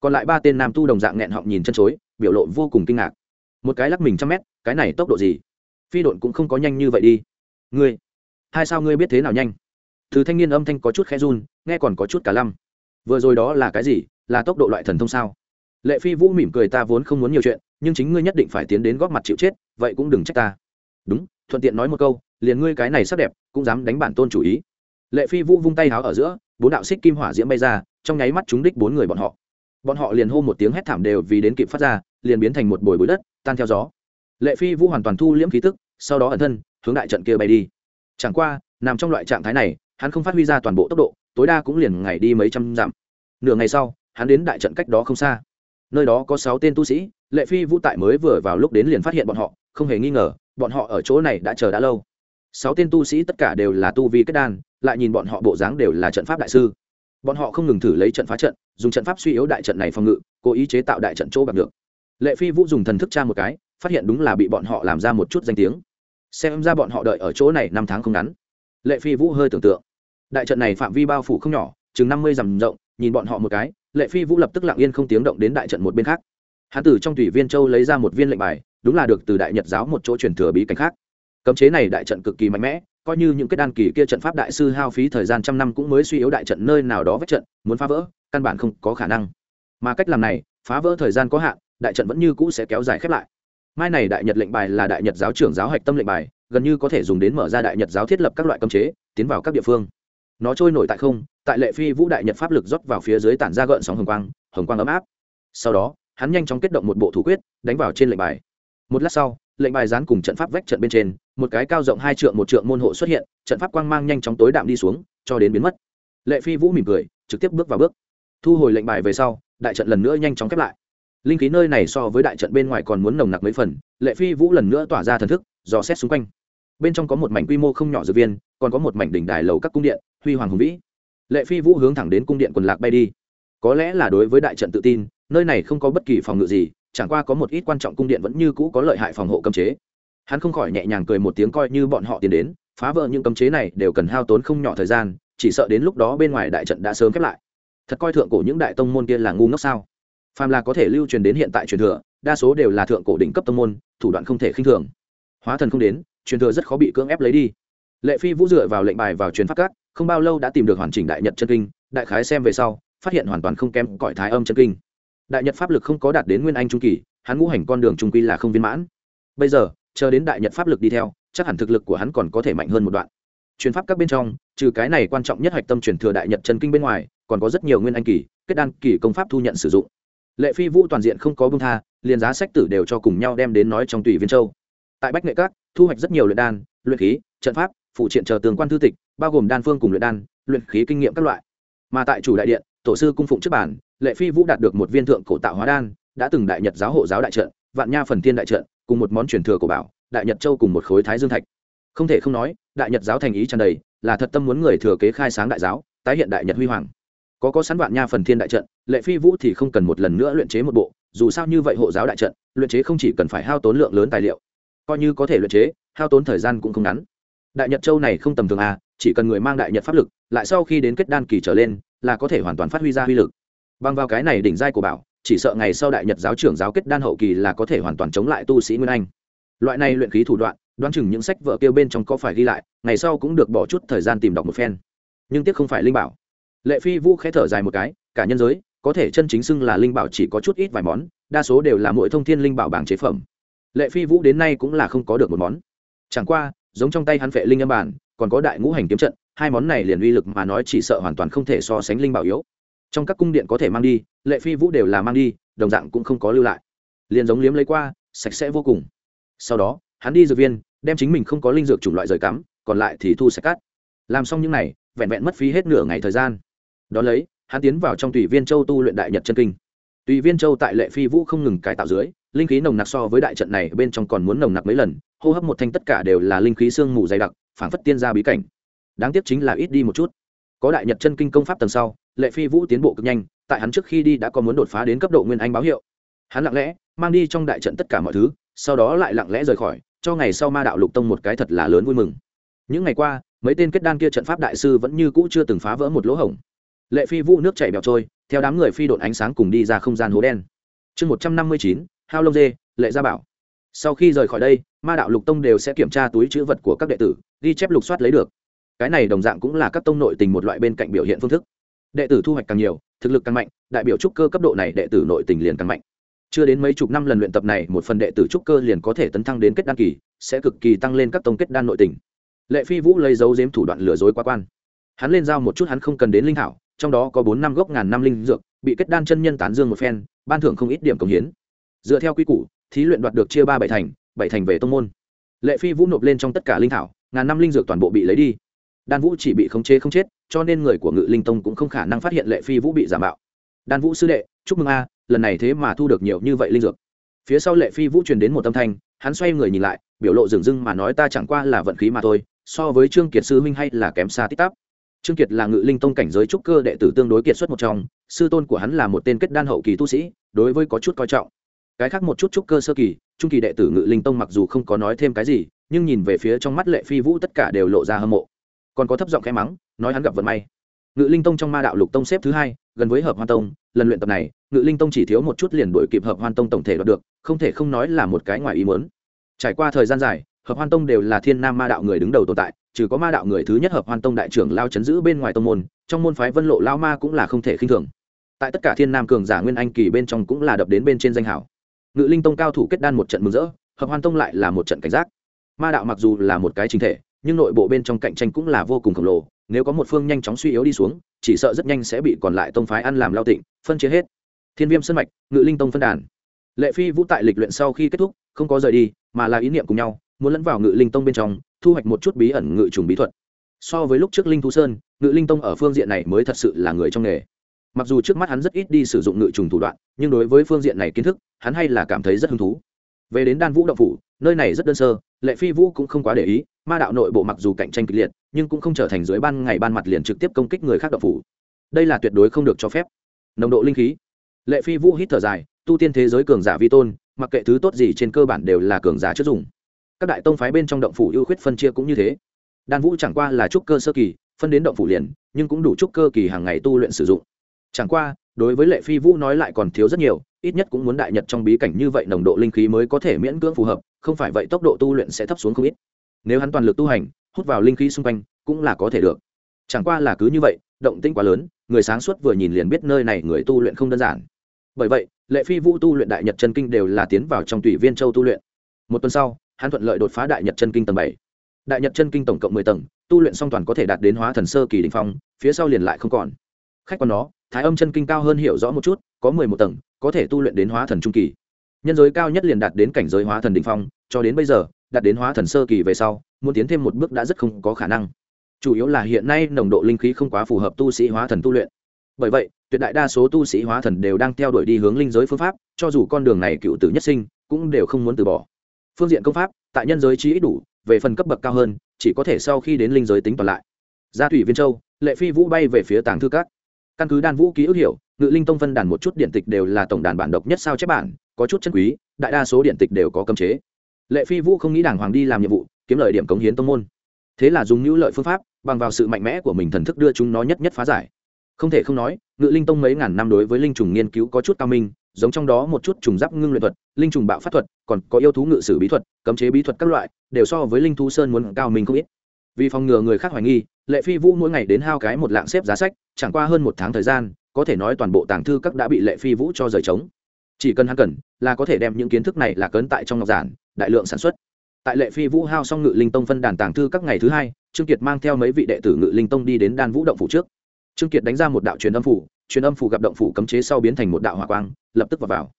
Còn lại ba tên nam tu đồng dạng nghẹn họng nhìn chân chối, biểu lộ vô cùng kinh ngạc. Một cái lắc mình trăm mét, cái này tốc độ gì? Phi độn cũng không có nhanh như vậy đi. Ngươi, hai sao ngươi biết thế nào nhanh? Thứ thanh niên âm thanh có chút khẽ run, nghe còn có chút cả lăm. Vừa rồi đó là cái gì? Là tốc độ loại thần thông sao? Lệ phi vũ mỉm cười ta vốn không muốn nhiều chuyện, nhưng chính ngươi nhất định phải tiến đến góp mặt chịu chết, vậy cũng đừng trách ta. Đúng, thuận tiện nói một câu, liền ngươi cái này sắc đẹp, cũng dám đánh bản tôn chủ ý. Lệ phi vũ vung tay háo ở giữa, bốn đạo xích kim hỏa diễm bay ra, trong nháy mắt chúng đích bốn người bọn họ. Bọn họ liền hô một tiếng hét thảm đều vì đến kịp phát ra, liền biến thành một bồi bụi đất, tan theo gió. Lệ phi vũ hoàn toàn thu liễm khí tức, sau đó ẩn thân, hướng đại trận kia bay đi. Chẳng qua, nằm trong loại trạng thái này hắn không phát huy ra toàn bộ tốc độ, tối đa cũng liền ngày đi mấy trăm dặm. Nửa ngày sau, hắn đến đại trận cách đó không xa. Nơi đó có sáu tên tu sĩ, lệ phi vũ tại mới vừa vào lúc đến liền phát hiện bọn họ, không hề nghi ngờ, bọn họ ở chỗ này đã chờ đã lâu. Sáu tên tu sĩ tất cả đều là tu vi kết đan, lại nhìn bọn họ bộ dáng đều là trận pháp đại sư. Bọn họ không ngừng thử lấy trận phá trận, dùng trận pháp suy yếu đại trận này phòng ngự, cố ý chế tạo đại trận chỗ bạc được. Lệ phi vũ dùng thần thức tra một cái, phát hiện đúng là bị bọn họ làm ra một chút danh tiếng. Xem ra bọn họ đợi ở chỗ này năm tháng không ngắn lệ phi vũ hơi tưởng tượng. Đại trận này phạm vi bao phủ không nhỏ, chừng năm mươi dặm rộng, nhìn bọn họ một cái, lệ phi vũ lập tức lặng yên không tiếng động đến đại trận một bên khác. Hãn tử trong thủy viên châu lấy ra một viên lệnh bài, đúng là được từ đại nhật giáo một chỗ truyền thừa bí cảnh khác. Cấm chế này đại trận cực kỳ mạnh mẽ, coi như những kết đan kỳ kia trận pháp đại sư hao phí thời gian trăm năm cũng mới suy yếu đại trận nơi nào đó vết trận, muốn phá vỡ, căn bản không có khả năng. Mà cách làm này, phá vỡ thời gian có hạn, đại trận vẫn như cũ sẽ kéo dài khép lại. Mai này đại nhật lệnh bài là đại nhật giáo trưởng giáo hạch tâm lệnh bài gần như có thể dùng đến mở ra đại nhật giáo thiết lập các loại cấm chế, tiến vào các địa phương. Nó trôi nổi tại không, tại lệ phi vũ đại nhật pháp lực rót vào phía dưới tản ra gợn sóng hồng quang hồng quang ấm áp. Sau đó, hắn nhanh chóng kết động một bộ thủ quyết, đánh vào trên lệnh bài. Một lát sau, lệnh bài dán cùng trận pháp vách trận bên trên, một cái cao rộng hai trượng một trượng môn hộ xuất hiện, trận pháp quang mang nhanh chóng tối đạm đi xuống, cho đến biến mất. Lệ phi vũ mỉm cười, trực tiếp bước vào bước. Thu hồi lệnh bài về sau, đại trận lần nữa nhanh chóng khép lại. Linh khí nơi này so với đại trận bên ngoài còn muốn nồng nặc mấy phần, lệ phi vũ lần nữa tỏa ra thần thức dò xét xung quanh. Bên trong có một mảnh quy mô không nhỏ dược viên, còn có một mảnh đỉnh đài lầu các cung điện, huy hoàng hùng vĩ. Lệ phi vũ hướng thẳng đến cung điện quần lạc bay đi. Có lẽ là đối với đại trận tự tin, nơi này không có bất kỳ phòng ngự gì, chẳng qua có một ít quan trọng cung điện vẫn như cũ có lợi hại phòng hộ cấm chế. Hắn không khỏi nhẹ nhàng cười một tiếng coi như bọn họ tiến đến, phá vỡ những cấm chế này đều cần hao tốn không nhỏ thời gian, chỉ sợ đến lúc đó bên ngoài đại trận đã sớm khép lại. Thật coi thượng cổ những đại tông môn kia là ngu ngốc sao? Phàm là có thể lưu truyền đến hiện tại truyền thừa, đa số đều là thượng cổ đỉnh cấp tông môn, thủ đoạn không thể khinh thường hóa thần không đến, truyền thừa rất khó bị cưỡng ép lấy đi. Lệ phi vũ dựa vào lệnh bài vào truyền pháp các, không bao lâu đã tìm được hoàn chỉnh đại nhật chân kinh, đại khái xem về sau, phát hiện hoàn toàn không kém cõi thái âm chân kinh. Đại nhật pháp lực không có đạt đến nguyên anh trung kỳ, hắn ngũ hành con đường trung quy là không viên mãn. Bây giờ, chờ đến đại nhật pháp lực đi theo, chắc hẳn thực lực của hắn còn có thể mạnh hơn một đoạn. Truyền pháp các bên trong, trừ cái này quan trọng nhất hạch tâm truyền thừa đại nhật chân kinh bên ngoài, còn có rất nhiều nguyên anh kỳ, kết đan kỳ công pháp thu nhận sử dụng. Lệ phi vũ toàn diện không có bưng tha, liền giá sách tử đều cho cùng nhau đem đến nói trong tùy viên châu tại bách nghệ các, thu hoạch rất nhiều luyện đan, luyện khí, trận pháp phụ triện chờ tường quan thư tịch, bao gồm đan phương cùng luyện đan, luyện khí kinh nghiệm các loại. Mà tại chủ đại điện, tổ sư cung phụng trước bản lệ phi vũ đạt được một viên thượng cổ tạo hóa đan, đã từng đại nhật giáo hộ giáo đại trận, vạn nha phần thiên đại trận, cùng một món truyền thừa của bảo, đại nhật châu cùng một khối thái dương thạch. Không thể không nói, đại nhật giáo thành ý tràn đầy, là thật tâm muốn người thừa kế khai sáng đại giáo, tái hiện đại nhật huy hoàng. Có có sẵn vạn nha phần thiên đại trận, lệ phi vũ thì không cần một lần nữa luyện chế một bộ, dù sao như vậy hộ giáo đại trận, luyện chế không chỉ cần phải hao tốn lượng lớn tài liệu coi như có thể luyện chế, hao tốn thời gian cũng không ngắn. Đại nhật châu này không tầm thường à chỉ cần người mang đại nhật pháp lực, lại sau khi đến kết đan kỳ trở lên, là có thể hoàn toàn phát huy ra uy lực. Bằng vào cái này đỉnh giai của bảo, chỉ sợ ngày sau đại nhật giáo trưởng giáo kết đan hậu kỳ là có thể hoàn toàn chống lại tu sĩ nguyên anh. Loại này luyện khí thủ đoạn, đoán chừng những sách vợ kêu bên trong có phải ghi lại, ngày sau cũng được bỏ chút thời gian tìm đọc một phen. Nhưng tiếc không phải linh bảo. Lệ phi vũ khẽ thở dài một cái, cả nhân giới, có thể chân chính xưng là linh bảo chỉ có chút ít vài món, đa số đều là mỗi thông thiên linh bảo bảng chế phẩm lệ phi vũ đến nay cũng là không có được một món. Chẳng qua, giống trong tay hắn phệ linh âm bản, còn có đại ngũ hành kiếm trận, hai món này liền uy lực mà nói chỉ sợ hoàn toàn không thể so sánh linh bảo yếu. Trong các cung điện có thể mang đi, lệ phi vũ đều là mang đi, đồng dạng cũng không có lưu lại. Liền giống liếm lấy qua, sạch sẽ vô cùng. Sau đó, hắn đi dược viên, đem chính mình không có linh dược chủng loại rời cắm, còn lại thì thu sạch cát. làm xong những này, vẹn vẹn mất phí hết nửa ngày thời gian. Đón lấy, hắn tiến vào trong tùy viên châu tu luyện đại nhật chân kinh. Tùy viên châu tại lệ phi vũ không ngừng cải tạo dưới linh khí nồng nặc so với đại trận này bên trong còn muốn nồng nặc mấy lần, hô hấp một thanh tất cả đều là linh khí sương mù dày đặc, phảng phất tiên ra bí cảnh. Đáng tiếc chính là ít đi một chút. Có đại nhật chân kinh công pháp tầng sau, lệ phi vũ tiến bộ cực nhanh, tại hắn trước khi đi đã có muốn đột phá đến cấp độ nguyên anh báo hiệu. Hắn lặng lẽ mang đi trong đại trận tất cả mọi thứ, sau đó lại lặng lẽ rời khỏi, cho ngày sau ma đạo lục tông một cái thật là lớn vui mừng. Những ngày qua, mấy tên kết đan kia trận pháp đại sư vẫn như cũ chưa từng phá vỡ một lỗ hổng. Lệ phi vũ nước chảy bẹo trôi, theo đám người phi đột ánh sáng cùng đi ra không gian hố đen. Chương một trăm năm mươi chín hao lông dê, lệ gia bảo. Sau khi rời khỏi đây, ma đạo lục tông đều sẽ kiểm tra túi chữ vật của các đệ tử, ghi chép lục soát lấy được. Cái này đồng dạng cũng là các tông nội tình một loại bên cạnh biểu hiện phương thức. Đệ tử thu hoạch càng nhiều, thực lực càng mạnh, đại biểu trúc cơ cấp độ này đệ tử nội tình liền càng mạnh. Chưa đến mấy chục năm lần luyện tập này, một phần đệ tử trúc cơ liền có thể tấn thăng đến kết đan kỳ, sẽ cực kỳ tăng lên các tông kết đan nội tình. Lệ phi vũ lấy dấu dếm thủ đoạn lừa dối quá quan. Hắn lên giao một chút hắn không cần đến linh thảo trong đó có bốn năm gốc ngàn năm linh dược, bị kết đan chân nhân tán dương một phen, ban thưởng không ít điểm công hiến dựa theo quy củ, thí luyện đoạt được chia ba bảy thành bảy thành về tông môn. Lệ phi vũ nộp lên trong tất cả linh thảo, ngàn năm linh dược toàn bộ bị lấy đi. Đan vũ chỉ bị khống chế không chết, cho nên người của ngự linh tông cũng không khả năng phát hiện lệ phi vũ bị giả mạo. Đan vũ sư đệ, chúc mừng a, lần này thế mà thu được nhiều như vậy linh dược. Phía sau lệ phi vũ truyền đến một tâm thanh, hắn xoay người nhìn lại, biểu lộ dừng dưng mà nói ta chẳng qua là vận khí mà thôi, so với trương kiệt sư huynh hay là kém xa tích tắp. Trương kiệt là ngự linh tông cảnh giới trúc cơ đệ tử tương đối kiệt xuất một trong, sư tôn của hắn là một tên kết đan hậu kỳ tu sĩ, đối với có chút coi trọng cái khác một chút chút cơ sơ kỳ, trung kỳ đệ tử ngự linh tông mặc dù không có nói thêm cái gì, nhưng nhìn về phía trong mắt lệ phi vũ tất cả đều lộ ra hâm mộ. Còn có thấp giọng khẽ mắng, nói hắn gặp vận may. Ngự linh tông trong ma đạo lục tông xếp thứ hai, gần với hợp hoan tông, lần luyện tập này, ngự linh tông chỉ thiếu một chút liền đổi kịp hợp hoan tông tổng thể đoạt được, không thể không nói là một cái ngoài ý muốn. Trải qua thời gian dài, hợp hoan tông đều là thiên nam ma đạo người đứng đầu tồn tại, trừ có ma đạo người thứ nhất hợp hoan tông đại trưởng lao chấn giữ bên ngoài tông môn, trong môn phái vân lộ lao ma cũng là không thể khinh thường. Tại tất cả thiên nam cường giả nguyên anh kỳ bên trong cũng là đập đến bên trên danh hảo ngự linh tông cao thủ kết đan một trận mừng rỡ, hợp hoan tông lại là một trận cảnh giác. Ma đạo mặc dù là một cái chính thể, nhưng nội bộ bên trong cạnh tranh cũng là vô cùng khổng lồ, nếu có một phương nhanh chóng suy yếu đi xuống, chỉ sợ rất nhanh sẽ bị còn lại tông phái ăn làm lao tịnh, phân chia hết. Thiên viêm sân mạch, ngự linh tông phân đàn. Lệ phi vũ tại lịch luyện sau khi kết thúc, không có rời đi, mà là ý niệm cùng nhau, muốn lẫn vào ngự linh tông bên trong, thu hoạch một chút bí ẩn ngự trùng bí thuật. So với lúc trước linh thu sơn, ngự linh tông ở phương diện này mới thật sự là người trong nghề mặc dù trước mắt hắn rất ít đi sử dụng ngự trùng thủ đoạn, nhưng đối với phương diện này kiến thức, hắn hay là cảm thấy rất hứng thú. Về đến đan vũ động phủ, nơi này rất đơn sơ, lệ phi vũ cũng không quá để ý, ma đạo nội bộ mặc dù cạnh tranh kịch liệt, nhưng cũng không trở thành dưới ban ngày ban mặt liền trực tiếp công kích người khác động phủ. Đây là tuyệt đối không được cho phép. Nồng độ linh khí. Lệ phi vũ hít thở dài, tu tiên thế giới cường giả vi tôn, mặc kệ thứ tốt gì trên cơ bản đều là cường giả chất dùng. Các đại tông phái bên trong động phủ ưu khuyết phân chia cũng như thế. Đan vũ chẳng qua là trúc cơ sơ kỳ, phân đến động phủ liền, nhưng cũng đủ trúc cơ kỳ hàng ngày tu luyện sử dụng chẳng qua, đối với lệ phi vũ nói lại còn thiếu rất nhiều, ít nhất cũng muốn đại nhật trong bí cảnh như vậy nồng độ linh khí mới có thể miễn cưỡng phù hợp, không phải vậy tốc độ tu luyện sẽ thấp xuống không ít. Nếu hắn toàn lực tu hành, hút vào linh khí xung quanh, cũng là có thể được. Chẳng qua là cứ như vậy, động tĩnh quá lớn, người sáng suốt vừa nhìn liền biết nơi này người tu luyện không đơn giản. Bởi vậy, lệ phi vũ tu luyện đại nhật chân kinh đều là tiến vào trong tùy viên châu tu luyện. Một tuần sau, hắn thuận lợi đột phá đại nhật chân kinh tầng bảy. Đại nhật chân kinh tổng cộng mười tầng, tu luyện song toàn có thể đạt đến hóa thần sơ kỳ đình phong, phía sau liền lại không còn khách quan nó, thái âm chân kinh cao hơn hiểu rõ một chút, có mười một tầng, có thể tu luyện đến hóa thần trung kỳ. Nhân giới cao nhất liền đạt đến cảnh giới hóa thần đình phong, cho đến bây giờ, đạt đến hóa thần sơ kỳ về sau, muốn tiến thêm một bước đã rất không có khả năng. Chủ yếu là hiện nay nồng độ linh khí không quá phù hợp tu sĩ hóa thần tu luyện. Bởi vậy, tuyệt đại đa số tu sĩ hóa thần đều đang theo đuổi đi hướng linh giới phương pháp, cho dù con đường này cựu tử nhất sinh, cũng đều không muốn từ bỏ. Phương diện công pháp, tại nhân giới chi ít đủ, về phần cấp bậc cao hơn, chỉ có thể sau khi đến linh giới tính toàn lại. Gia thủy viên châu, lệ phi vũ bay về phía tàng thư cát căn cứ đan vũ ký ức hiểu, ngự linh tông phân đàn một chút điện tịch đều là tổng đàn bản độc nhất sao chép bản, có chút chân quý, đại đa số điện tịch đều có cấm chế. Lệ phi vũ không nghĩ đảng hoàng đi làm nhiệm vụ, kiếm lời điểm cống hiến tông môn. Thế là dùng hữu lợi phương pháp, bằng vào sự mạnh mẽ của mình thần thức đưa chúng nó nhất nhất phá giải. Không thể không nói, ngự linh tông mấy ngàn năm đối với linh trùng nghiên cứu có chút cao minh, giống trong đó một chút trùng giáp ngưng luyện thuật, linh trùng bạo phát thuật, còn có yêu thú ngự sử bí thuật, cấm chế bí thuật các loại, đều so với linh thú sơn muốn cao minh không ít. Vì phòng ngừa người khác hoài nghi lệ phi vũ mỗi ngày đến hao cái một lạng xếp giá sách chẳng qua hơn một tháng thời gian có thể nói toàn bộ tàng thư các đã bị lệ phi vũ cho rời trống. Chỉ cần hắn cần là có thể đem những kiến thức này là cấn tại trong ngọc giản đại lượng sản xuất. Tại lệ phi vũ hao xong ngự linh tông phân đàn tàng thư các ngày thứ hai trương kiệt mang theo mấy vị đệ tử ngự linh tông đi đến đan vũ động phủ trước. Trương kiệt đánh ra một đạo truyền âm phủ truyền âm phủ gặp động phủ cấm chế sau biến thành một đạo hỏa quang lập tức vào, vào.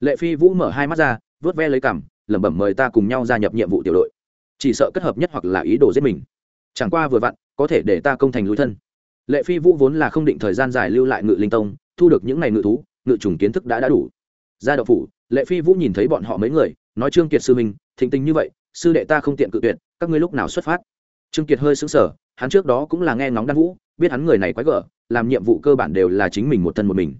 lệ phi vũ mở hai mắt ra vớt ve lấy cằm lẩm bẩm mời ta cùng nhau gia nhập nhiệm vụ tiểu đội. Chỉ sợ kết hợp nhất hoặc là ý đồ giết mình. Chẳng qua vừa vặn có thể để ta công thành lối thân. Lệ phi vũ vốn là không định thời gian dài lưu lại ngự linh tông, thu được những ngày ngự thú, ngự trùng kiến thức đã đã đủ. Ra đậu phủ, lệ phi vũ nhìn thấy bọn họ mấy người, nói trương kiệt sư minh thịnh tình như vậy, sư đệ ta không tiện cự tuyệt, các ngươi lúc nào xuất phát? Trương kiệt hơi sững sờ, hắn trước đó cũng là nghe ngóng đan vũ, biết hắn người này quái gở, làm nhiệm vụ cơ bản đều là chính mình một thân một mình.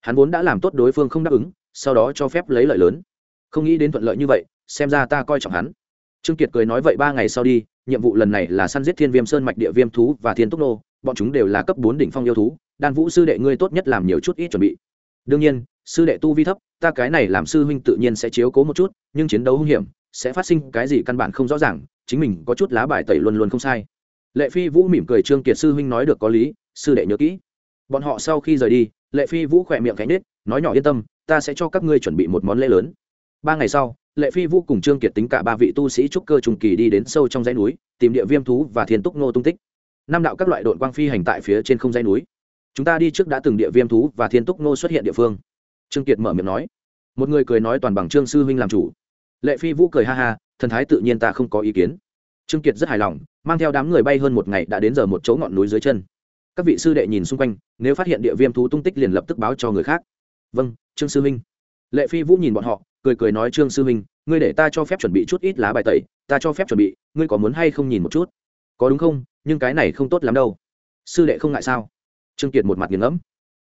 Hắn vốn đã làm tốt đối phương không đáp ứng, sau đó cho phép lấy lợi lớn. Không nghĩ đến thuận lợi như vậy, xem ra ta coi trọng hắn trương kiệt cười nói vậy ba ngày sau đi, nhiệm vụ lần này là săn giết thiên viêm sơn mạch địa viêm thú và thiên túc nô, bọn chúng đều là cấp bốn đỉnh phong yêu thú, đan vũ sư đệ ngươi tốt nhất làm nhiều chút ít chuẩn bị. Đương nhiên, sư đệ tu vi thấp, ta cái này làm sư huynh tự nhiên sẽ chiếu cố một chút, nhưng chiến đấu hung hiểm, sẽ phát sinh cái gì căn bản không rõ ràng, chính mình có chút lá bài tẩy luôn luôn không sai. Lệ phi vũ mỉm cười trương kiệt sư huynh nói được có lý, sư đệ nhớ kỹ. Bọn họ sau khi rời đi, lệ phi vũ khỏe miệng cánh nết nói nhỏ yên tâm, ta sẽ cho các ngươi chuẩn bị một món lễ lớn. Ba ngày sau lệ phi vũ cùng trương kiệt tính cả ba vị tu sĩ trúc cơ trùng kỳ đi đến sâu trong dãy núi, tìm địa viêm thú và thiên túc nô tung tích. Năm đạo các loại đội quang phi hành tại phía trên không dãy núi. Chúng ta đi trước đã từng địa viêm thú và thiên túc nô xuất hiện địa phương. Trương kiệt mở miệng nói. Một người cười nói toàn bằng trương sư huynh làm chủ. Lệ phi vũ cười ha ha, thần thái tự nhiên ta không có ý kiến. Trương kiệt rất hài lòng, mang theo đám người bay hơn một ngày đã đến giờ một chỗ ngọn núi dưới chân. Các vị sư đệ nhìn xung quanh, nếu phát hiện địa viêm thú tung tích liền lập tức báo cho người khác. Vâng trương sư huynh. Lệ phi vũ nhìn bọn họ cười cười nói, trương sư huynh, ngươi để ta cho phép chuẩn bị chút ít lá bài tẩy, ta cho phép chuẩn bị, ngươi có muốn hay không nhìn một chút? Có đúng không? Nhưng cái này không tốt lắm đâu. Sư đệ không ngại sao? Trương kiệt một mặt nghiền ngẫm.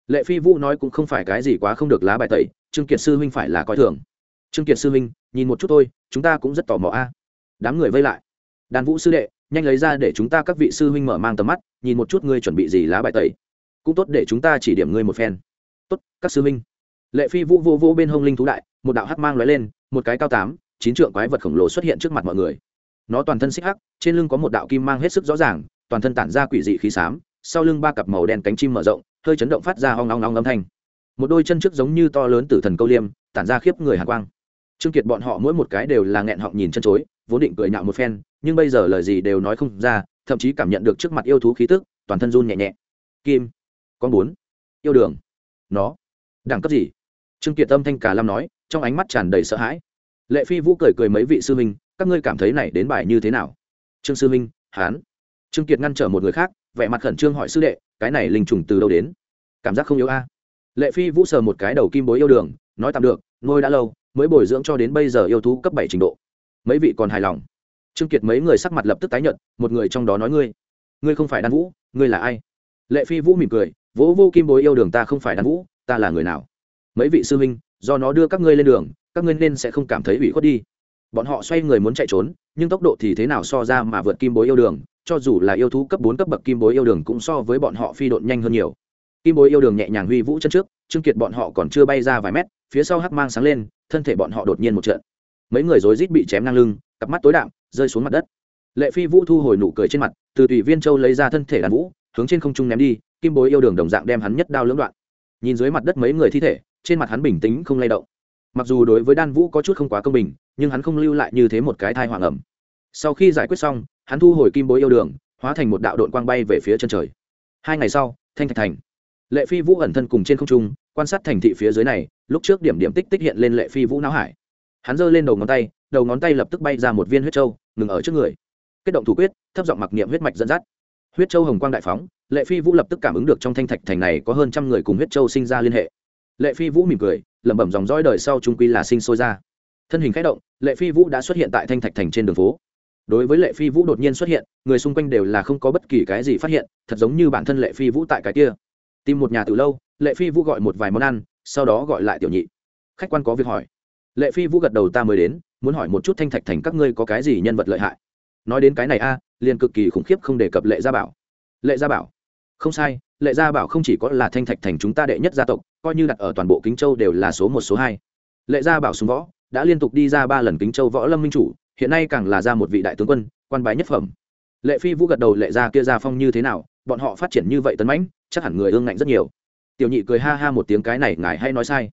Lệ phi vũ nói cũng không phải cái gì quá không được lá bài tẩy, trương kiệt sư huynh phải là coi thường. Trương kiệt sư huynh, nhìn một chút thôi, chúng ta cũng rất tò mò a. Đám người vây lại. Đàn vũ sư đệ, nhanh lấy ra để chúng ta các vị sư huynh mở mang tầm mắt, nhìn một chút ngươi chuẩn bị gì lá bài tẩy. Cũng tốt để chúng ta chỉ điểm ngươi một phen. Tốt, các sư huynh. Lệ phi vũ vô vô bên hông linh thú đại một đạo hắc mang lóe lên, một cái cao tám, chín trượng quái vật khổng lồ xuất hiện trước mặt mọi người. Nó toàn thân xích hắc, trên lưng có một đạo kim mang hết sức rõ ràng, toàn thân tản ra quỷ dị khí xám, sau lưng ba cặp màu đen cánh chim mở rộng, hơi chấn động phát ra hoang long long âm thanh. Một đôi chân trước giống như to lớn từ thần câu liêm, tản ra khiếp người hạ quang. Trương kiệt bọn họ mỗi một cái đều là nghẹn họng nhìn chân chối, vốn định cười nhạo một phen, nhưng bây giờ lời gì đều nói không ra, thậm chí cảm nhận được trước mặt yêu thú khí tức, toàn thân run nhẹ nhẹ. Kim, con bốn, yêu đường. Nó, đẳng cấp gì? Trương kiệt tâm thanh cả lam nói, trong ánh mắt tràn đầy sợ hãi. Lệ phi vũ cười cười mấy vị sư minh các ngươi cảm thấy này đến bài như thế nào? Trương sư minh hán. Trương kiệt ngăn trở một người khác, vẻ mặt khẩn trương hỏi sư đệ, cái này linh trùng từ đâu đến? Cảm giác không yếu a. Lệ phi vũ sờ một cái đầu kim bối yêu đường, nói tạm được ngôi đã lâu, mới bồi dưỡng cho đến bây giờ yêu thú cấp bảy trình độ. Mấy vị còn hài lòng? Trương kiệt mấy người sắc mặt lập tức tái nhận một người trong đó nói ngươi. Ngươi không phải đan vũ, ngươi là ai? Lệ phi vũ mỉm cười, vỗ vô kim bối yêu đường ta không phải đan vũ, ta là người nào? Mấy vị sư huynh, do nó đưa các ngươi lên đường, các ngươi nên sẽ không cảm thấy ủy khuất đi. Bọn họ xoay người muốn chạy trốn, nhưng tốc độ thì thế nào so ra mà vượt kim bối yêu đường, cho dù là yêu thú cấp bốn cấp bậc kim bối yêu đường cũng so với bọn họ phi độn nhanh hơn nhiều. Kim bối yêu đường nhẹ nhàng huy vũ chân trước, trương kiệt bọn họ còn chưa bay ra vài mét, phía sau hắc mang sáng lên, thân thể bọn họ đột nhiên một trận mấy người rối rít bị chém ngang lưng, cặp mắt tối đạm, rơi xuống mặt đất. Lệ phi vũ thu hồi nụ cười trên mặt, từ tùy viên châu lấy ra thân thể đàn vũ, hướng trên không trung ném đi, kim bối yêu đường đồng dạng đem hắn nhất đao lưỡng đoạn. Nhìn dưới mặt đất mấy người thi thể trên mặt hắn bình tĩnh không lay động. Mặc dù đối với đan vũ có chút không quá công bình, nhưng hắn không lưu lại như thế một cái thai hoàng ẩm. Sau khi giải quyết xong, hắn thu hồi kim bối yêu đường, hóa thành một đạo đội quang bay về phía chân trời. Hai ngày sau, thanh thạch thành. Lệ phi vũ ẩn thân cùng trên không trung, quan sát thành thị phía dưới này, lúc trước điểm điểm tích tích hiện lên lệ phi vũ não hải. Hắn giơ lên đầu ngón tay, đầu ngón tay lập tức bay ra một viên huyết trâu ngừng ở trước người. Kết động thủ quyết, thấp giọng mặc niệm huyết mạch dẫn dắt. Huyết châu hồng quang đại phóng, lệ phi vũ lập tức cảm ứng được trong thanh thạch thành này có hơn trăm người cùng huyết châu sinh ra liên hệ lệ phi vũ mỉm cười, lẩm bẩm dòng dõi đời sau trung quy là sinh sôi ra. Thân hình k h ẽ động, lệ phi vũ đã xuất hiện tại thanh thạch thành trên đường phố. Đối với lệ phi vũ đột nhiên xuất hiện, người xung quanh đều là không có bất kỳ cái gì phát hiện, thật giống như bản thân lệ phi vũ tại cái kia. Tìm một nhà từ lâu, lệ phi vũ gọi một vài món ăn, sau đó gọi lại tiểu nhị. Khách quan có việc hỏi. Lệ phi vũ gật đầu ta mới đến, muốn hỏi một chút thanh thạch thành các ngươi có cái gì nhân vật lợi hại. Nói đến cái này a, liền cực kỳ khủng khiếp không đề cập lệ gia bảo. Lệ gia bảo. Không sai, lệ gia bảo không chỉ có là thanh thạch thành chúng ta đệ nhất gia tộc coi như đặt ở toàn bộ kính châu đều là số một, số hai. Lệ gia bảo súng võ đã liên tục đi ra ba lần kính châu võ lâm minh chủ, hiện nay càng là ra một vị đại tướng quân, quan bái nhất phẩm. Lệ phi vũ gật đầu, lệ gia kia gia phong như thế nào, bọn họ phát triển như vậy tấn mãnh, chắc hẳn người ương ngạnh rất nhiều. Tiểu nhị cười ha ha một tiếng, cái này ngài hay nói sai.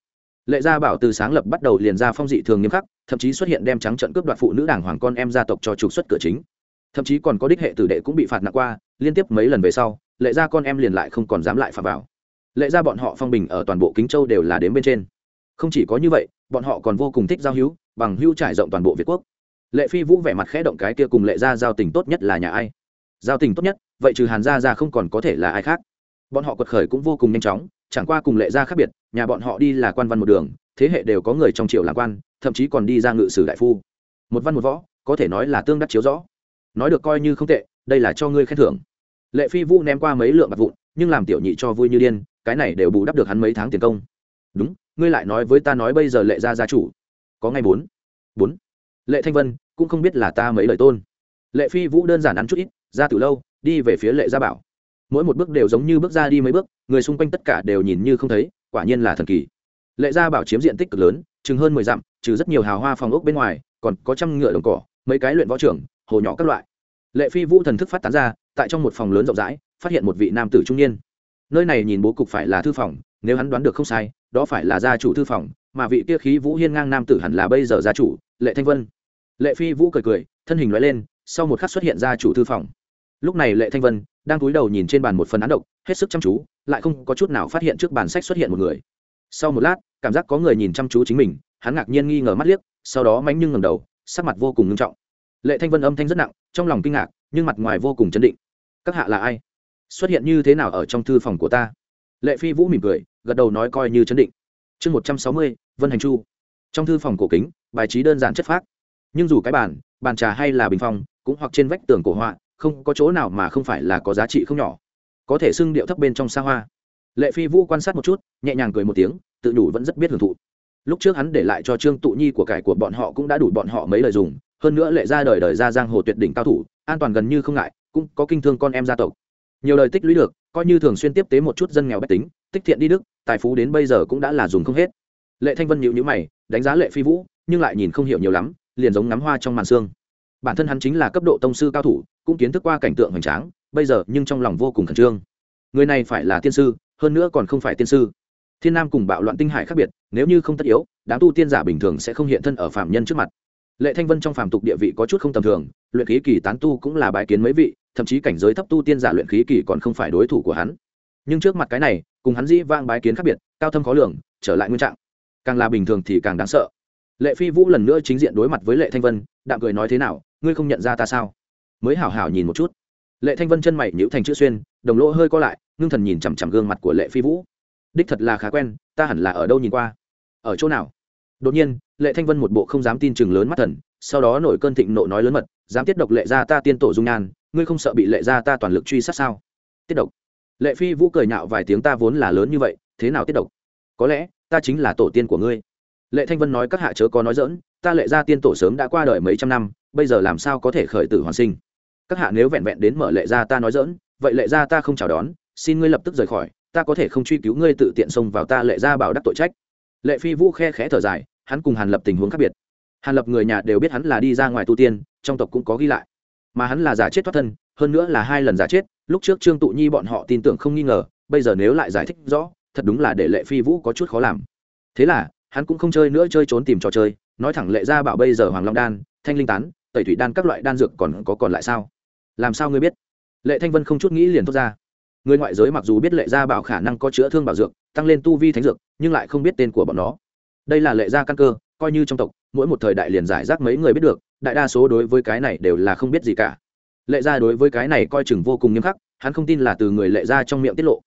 Lệ gia bảo từ sáng lập bắt đầu liền ra phong dị thường nghiêm khắc, thậm chí xuất hiện đem trắng trận cướp đoạt phụ nữ đảng hoàng con em gia tộc cho trục xuất cửa chính. Thậm chí còn có đích hệ tử đệ cũng bị phạt nặng qua, liên tiếp mấy lần về sau, lệ gia con em liền lại không còn dám lại phạt vào lệ ra bọn họ phong bình ở toàn bộ kính châu đều là đến bên trên. Không chỉ có như vậy, bọn họ còn vô cùng thích giao hữu, bằng hữu trải rộng toàn bộ việt quốc. Lệ phi vũ vẻ mặt khẽ động cái kia cùng lệ ra giao tình tốt nhất là nhà ai? Giao tình tốt nhất, vậy trừ hàn gia ra không còn có thể là ai khác. Bọn họ quật khởi cũng vô cùng nhanh chóng, chẳng qua cùng lệ gia khác biệt, nhà bọn họ đi là quan văn một đường, thế hệ đều có người trong triều làm quan, thậm chí còn đi ra ngự sử đại phu. Một văn một võ, có thể nói là tương đắc chiếu rõ. Nói được coi như không tệ, đây là cho ngươi khen thưởng. Lệ phi vũ ném qua mấy lượng bạc vụn, nhưng làm tiểu nhị cho vui như điên cái này đều bù đắp được hắn mấy tháng tiền công. Đúng, ngươi lại nói với ta nói bây giờ lệ gia gia chủ. Có ngay bốn. Bốn. Lệ thanh vân, cũng không biết là ta mấy lời tôn. Lệ phi vũ đơn giản ăn chút ít, ra từ lâu, đi về phía lệ gia bảo. Mỗi một bước đều giống như bước ra đi mấy bước, người xung quanh tất cả đều nhìn như không thấy, quả nhiên là thần kỳ. Lệ gia bảo chiếm diện tích cực lớn, chừng hơn mười dặm, trừ rất nhiều hào hoa phòng ốc bên ngoài, còn có trăm ngựa đồng cỏ, mấy cái luyện võ trưởng, hồ nhỏ các loại. Lệ phi vũ thần thức phát tán ra, tại trong một phòng lớn rộng rãi, phát hiện một vị nam tử trung niên nơi này nhìn bố cục phải là thư phòng, nếu hắn đoán được không sai, đó phải là gia chủ thư phòng, mà vị kia khí vũ hiên ngang nam tử hẳn là bây giờ gia chủ, lệ thanh vân. Lệ phi vũ cười cười, thân hình loại lên, sau một khắc xuất hiện gia chủ thư phòng. Lúc này lệ thanh vân đang cúi đầu nhìn trên bàn một phần án độc, hết sức chăm chú, lại không có chút nào phát hiện trước bàn sách xuất hiện một người. Sau một lát, cảm giác có người nhìn chăm chú chính mình, hắn ngạc nhiên nghi ngờ mắt liếc, sau đó mánh nhưng ngầm đầu, sắc mặt vô cùng nghiêm trọng. Lệ thanh vân âm thanh rất nặng, trong lòng kinh ngạc, nhưng mặt ngoài vô cùng chấn định. Các hạ là ai? Xuất hiện như thế nào ở trong thư phòng của ta? Lệ phi vũ mỉm cười, gật đầu nói coi như chấn định. Chương một trăm sáu mươi, vân hành chu. Trong thư phòng cổ kính, bài trí đơn giản chất phác. Nhưng dù cái bàn bàn trà hay là bình phong, cũng hoặc trên vách tường cổ họa, không có chỗ nào mà không phải là có giá trị không nhỏ. Có thể xưng điệu thấp bên trong xa hoa. Lệ phi vũ quan sát một chút, nhẹ nhàng cười một tiếng, tự đủ vẫn rất biết hưởng thụ. Lúc trước hắn để lại cho trương tụ nhi của cải của bọn họ cũng đã đủ bọn họ mấy lời dùng, hơn nữa lệ ra đời đời ra giang hồ tuyệt đỉnh cao thủ, an toàn gần như không ngại, cũng có kinh thương con em gia tộc nhiều lời tích lũy được, coi như thường xuyên tiếp tế một chút dân nghèo bách tính, tích thiện đi đức, tài phú đến bây giờ cũng đã là dùng không hết. Lệ thanh vân nhịu nhữ mày, đánh giá lệ phi vũ, nhưng lại nhìn không hiểu nhiều lắm, liền giống ngắm hoa trong màn xương bản thân hắn chính là cấp độ tông sư cao thủ, cũng kiến thức qua cảnh tượng hoành tráng, bây giờ nhưng trong lòng vô cùng khẩn trương. Người này phải là tiên sư, hơn nữa còn không phải tiên sư. Thiên nam cùng bạo loạn tinh hải khác biệt, nếu như không tất yếu, đám tu tiên giả bình thường sẽ không hiện thân ở phạm nhân trước mặt. Lệ thanh vân trong phàm tục địa vị có chút không tầm thường, luyện khí kỳ tán tu cũng là bài kiến mấy vị thậm chí cảnh giới thấp tu tiên giả luyện khí kỳ còn không phải đối thủ của hắn. Nhưng trước mặt cái này, cùng hắn dĩ vang bái kiến khác biệt, cao thâm khó lường, trở lại nguyên trạng. Càng là bình thường thì càng đáng sợ. Lệ phi vũ lần nữa chính diện đối mặt với lệ thanh vân, đạm cười nói thế nào, ngươi không nhận ra ta sao? Mới hảo hảo nhìn một chút. Lệ thanh vân chân mày nhữ thành chữ xuyên, đồng lỗ hơi co lại, ngưng thần nhìn chằm chằm gương mặt của lệ phi vũ. Đích thật là khá quen, ta hẳn là ở đâu nhìn qua? Ở chỗ nào? Đột nhiên, lệ thanh vân một bộ không dám tin chừng lớn mắt thần, sau đó nổi cơn thịnh nộ nói lớn mật, dám tiết độc lệ ra ta tiên tổ dung nhan ngươi không sợ bị lệ ra ta toàn lực truy sát sao? Tiết độc. Lệ phi vũ cười nhạo vài tiếng, ta vốn là lớn như vậy, thế nào tiết độc? Có lẽ, ta chính là tổ tiên của ngươi. Lệ thanh vân nói các hạ chớ có nói dỡn ta lệ ra tiên tổ sớm đã qua đời mấy trăm năm, bây giờ làm sao có thể khởi tử hoàn sinh? Các hạ nếu vẹn vẹn đến mở lệ ra ta nói dỡn vậy lệ ra ta không chào đón, xin ngươi lập tức rời khỏi, ta có thể không truy cứu ngươi tự tiện xông vào ta lệ ra bảo đắc tội trách. Lệ phi vũ khe khẽ thở dài, hắn cùng hàn lập tình huống khác biệt. Hàn lập người nhà đều biết hắn là đi ra ngoài tu tiên, trong tộc cũng có ghi lại mà hắn là giả chết thoát thân, hơn nữa là hai lần giả chết, lúc trước trương tụ nhi bọn họ tin tưởng không nghi ngờ, bây giờ nếu lại giải thích rõ, thật đúng là để lệ phi vũ có chút khó làm. Thế là, hắn cũng không chơi nữa chơi trốn tìm trò chơi, nói thẳng lệ ra bảo bây giờ hoàng long đan, thanh linh tán, tẩy thủy đan các loại đan dược còn có còn lại sao? Làm sao ngươi biết? Lệ thanh vân không chút nghĩ liền thốt ra. Người ngoại giới mặc dù biết lệ gia bảo khả năng có chữa thương bảo dược, tăng lên tu vi thánh dược, nhưng lại không biết tên của bọn nó. Đây là lệ gia căn cơ, coi như trong tộc, mỗi một thời đại liền giải rác mấy người biết được đại đa số đối với cái này đều là không biết gì cả. Lệ gia đối với cái này coi chừng vô cùng nghiêm khắc, hắn không tin là từ người lệ gia trong miệng tiết lộ.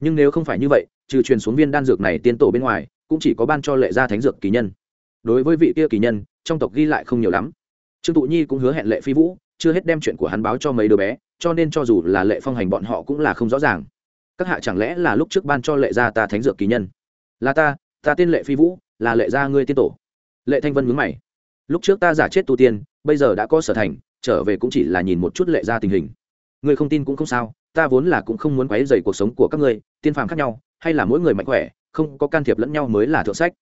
Nhưng nếu không phải như vậy, trừ truyền xuống viên đan dược này tiên tổ bên ngoài, cũng chỉ có ban cho lệ gia thánh dược kỳ nhân. Đối với vị kia kỳ nhân, trong tộc ghi lại không nhiều lắm. Trương tụ nhi cũng hứa hẹn lệ phi vũ, chưa hết đem chuyện của hắn báo cho mấy đứa bé, cho nên cho dù là lệ phong hành bọn họ cũng là không rõ ràng. Các hạ chẳng lẽ là lúc trước ban cho lệ gia ta thánh dược kỳ nhân? Là ta ta tên lệ phi vũ, là lệ gia ngươi tiên tổ. Lệ thanh vân mướn mày lúc trước ta giả chết tu tiên, bây giờ đã có sở thành, trở về cũng chỉ là nhìn một chút lệ ra tình hình. Ngươi không tin cũng không sao, ta vốn là cũng không muốn quấy dày cuộc sống của các ngươi, tiên phàm khác nhau, hay là mỗi người mạnh khỏe, không có can thiệp lẫn nhau mới là thượng sách.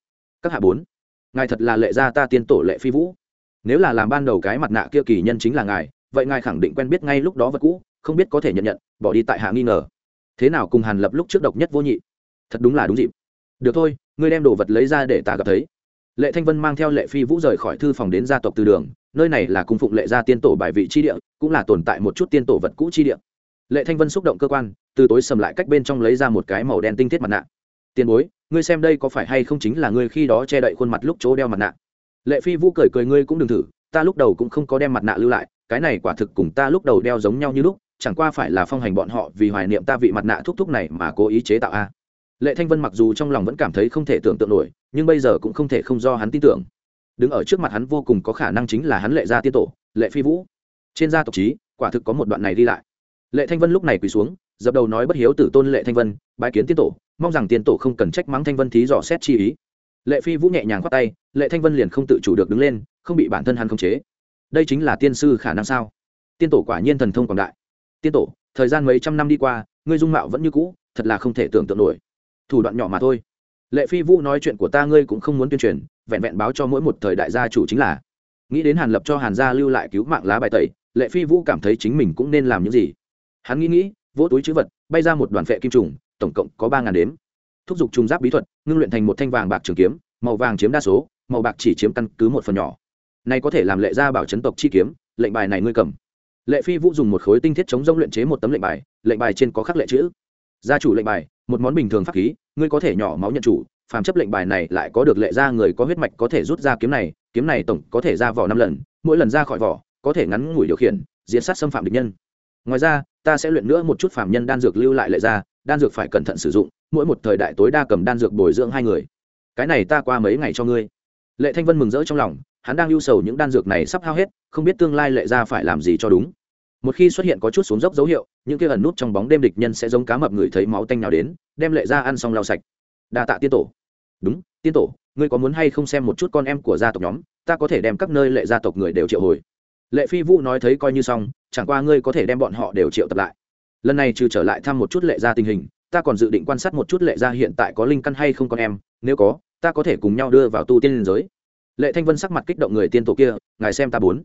Các hạ bốn, ngài thật là lệ gia ta tiên tổ lệ phi vũ. Nếu là làm ban đầu cái mặt nạ kia kỳ nhân chính là ngài, vậy ngài khẳng định quen biết ngay lúc đó vật cũ, không biết có thể nhận nhận, bỏ đi tại hạ nghi ngờ. Thế nào cùng hàn lập lúc trước độc nhất vô nhị? Thật đúng là đúng dịp. Được thôi, ngươi đem đồ vật lấy ra để ta gặp thấy lệ thanh vân mang theo lệ phi vũ rời khỏi thư phòng đến gia tộc từ đường, nơi này là cung phụng lệ gia tiên tổ bài vị chi địa, cũng là tồn tại một chút tiên tổ vật cũ chi địa. Lệ thanh vân xúc động cơ quan, từ tối sầm lại cách bên trong lấy ra một cái màu đen tinh thiết mặt nạ. Tiền bối, ngươi xem đây có phải hay không chính là ngươi khi đó che đậy khuôn mặt lúc chỗ đeo mặt nạ? Lệ phi vũ cười cười, ngươi cũng đừng thử, ta lúc đầu cũng không có đem mặt nạ lưu lại, cái này quả thực cùng ta lúc đầu đeo giống nhau như lúc, chẳng qua phải là phong hành bọn họ vì hoài niệm ta vị mặt nạ thúc thúc này mà cố ý chế tạo a lệ thanh vân mặc dù trong lòng vẫn cảm thấy không thể tưởng tượng nổi, nhưng bây giờ cũng không thể không do hắn tin tưởng. Đứng ở trước mặt hắn vô cùng có khả năng chính là hắn lệ gia tiên tổ, lệ phi vũ. Trên gia tộc trí, quả thực có một đoạn này đi lại. Lệ thanh vân lúc này quỳ xuống, dập đầu nói bất hiếu tử tôn lệ thanh vân, bái kiến tiên tổ, mong rằng tiên tổ không cần trách mắng thanh vân thí dò xét chi ý. Lệ phi vũ nhẹ nhàng khoát tay, lệ thanh vân liền không tự chủ được đứng lên, không bị bản thân hắn khống chế. Đây chính là tiên sư khả năng sao? Tiên tổ quả nhiên thần thông quảng đại. Tiên tổ, thời gian mấy trăm năm đi qua, ngươi dung mạo vẫn như cũ, thật là không thể tưởng tượng nổi thủ đoạn nhỏ mà thôi. Lệ phi vũ nói chuyện của ta ngươi cũng không muốn tuyên truyền, vẹn vẹn báo cho mỗi một thời đại gia chủ chính là. Nghĩ đến hàn lập cho hàn gia lưu lại cứu mạng lá bài tẩy, lệ phi vũ cảm thấy chính mình cũng nên làm những gì. Hắn nghĩ nghĩ, vỗ túi chữ vật, bay ra một đoàn phệ kim trùng, tổng cộng có ba ngàn đếm. Thúc giục trùng giáp bí thuật, ngưng luyện thành một thanh vàng bạc trường kiếm, màu vàng chiếm đa số, màu bạc chỉ chiếm căn cứ một phần nhỏ. Này có thể làm lệ gia bảo chấn tộc chi kiếm, lệnh bài này ngươi cầm. Lệ phi vũ dùng một khối tinh thiết chống rông luyện chế một tấm lệnh bài lệnh bài trên có khắc lệ chữ. Gia chủ lệnh bài một món bình thường pháp khí, ngươi có thể nhỏ máu nhận chủ, phàm chấp lệnh bài này lại có được lệ ra người có huyết mạch có thể rút ra kiếm này kiếm này tổng có thể ra vỏ năm lần, mỗi lần ra khỏi vỏ, có thể ngắn ngủi điều khiển, diễn sát xâm phạm địch nhân. Ngoài ra, ta sẽ luyện nữa một chút phạm nhân đan dược lưu lại lệ ra, đan dược phải cẩn thận sử dụng, mỗi một thời đại tối đa cầm đan dược bồi dưỡng hai người. Cái này ta qua mấy ngày cho ngươi. Lệ thanh vân mừng rỡ trong lòng, hắn đang lưu sầu những đan dược này sắp hao hết, không biết tương lai lệ ra phải làm gì cho đúng một khi xuất hiện có chút xuống dốc dấu hiệu, những kia ẩn nút trong bóng đêm địch nhân sẽ giống cá mập người thấy máu tanh nào đến, đem lệ ra ăn xong lau sạch. Đa tạ tiên tổ. Đúng, tiên tổ, ngươi có muốn hay không xem một chút con em của gia tộc nhóm? Ta có thể đem các nơi lệ gia tộc người đều triệu hồi. Lệ phi vũ nói thấy coi như xong, chẳng qua ngươi có thể đem bọn họ đều triệu tập lại. Lần này trừ trở lại thăm một chút lệ gia tình hình, ta còn dự định quan sát một chút lệ gia hiện tại có linh căn hay không con em, nếu có, ta có thể cùng nhau đưa vào tu tiên liên giới. Lệ thanh vân sắc mặt kích động người tiên tổ kia, ngài xem ta bốn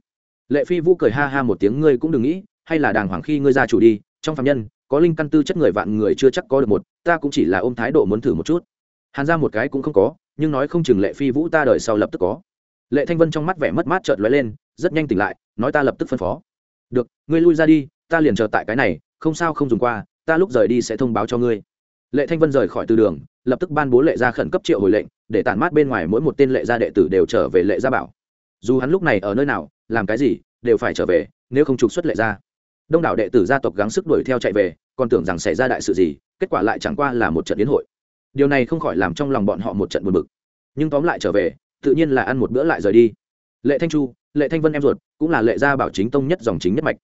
lệ phi vũ cười ha ha một tiếng, ngươi cũng đừng nghĩ, hay là đàng hoàng khi ngươi ra chủ đi, trong phạm nhân, có linh căn tư chất người vạn người chưa chắc có được một, ta cũng chỉ là ôm thái độ muốn thử một chút. Hàn ra một cái cũng không có, nhưng nói không chừng lệ phi vũ ta đợi sau lập tức có. Lệ thanh vân trong mắt vẻ mất mát chợt lóe lên, rất nhanh tỉnh lại, nói ta lập tức phân phó. Được, ngươi lui ra đi, ta liền chờ tại cái này, không sao không dùng qua, ta lúc rời đi sẽ thông báo cho ngươi. Lệ thanh vân rời khỏi từ đường, lập tức ban bố lệ gia khẩn cấp triệu hồi lệnh, để tản mát bên ngoài mỗi một tên lệ gia đệ tử đều trở về lệ gia bảo. Dù hắn lúc này ở nơi nào làm cái gì đều phải trở về nếu không trục xuất lệ ra, đông đảo đệ tử gia tộc gắng sức đuổi theo chạy về còn tưởng rằng xảy ra đại sự gì kết quả lại chẳng qua là một trận biến hội. Điều này không khỏi làm trong lòng bọn họ một trận buồn bực. Nhưng tóm lại trở về tự nhiên là ăn một bữa lại rời đi. Lệ thanh chu lệ thanh vân em ruột cũng là lệ gia bảo chính tông nhất dòng chính nhất mạch.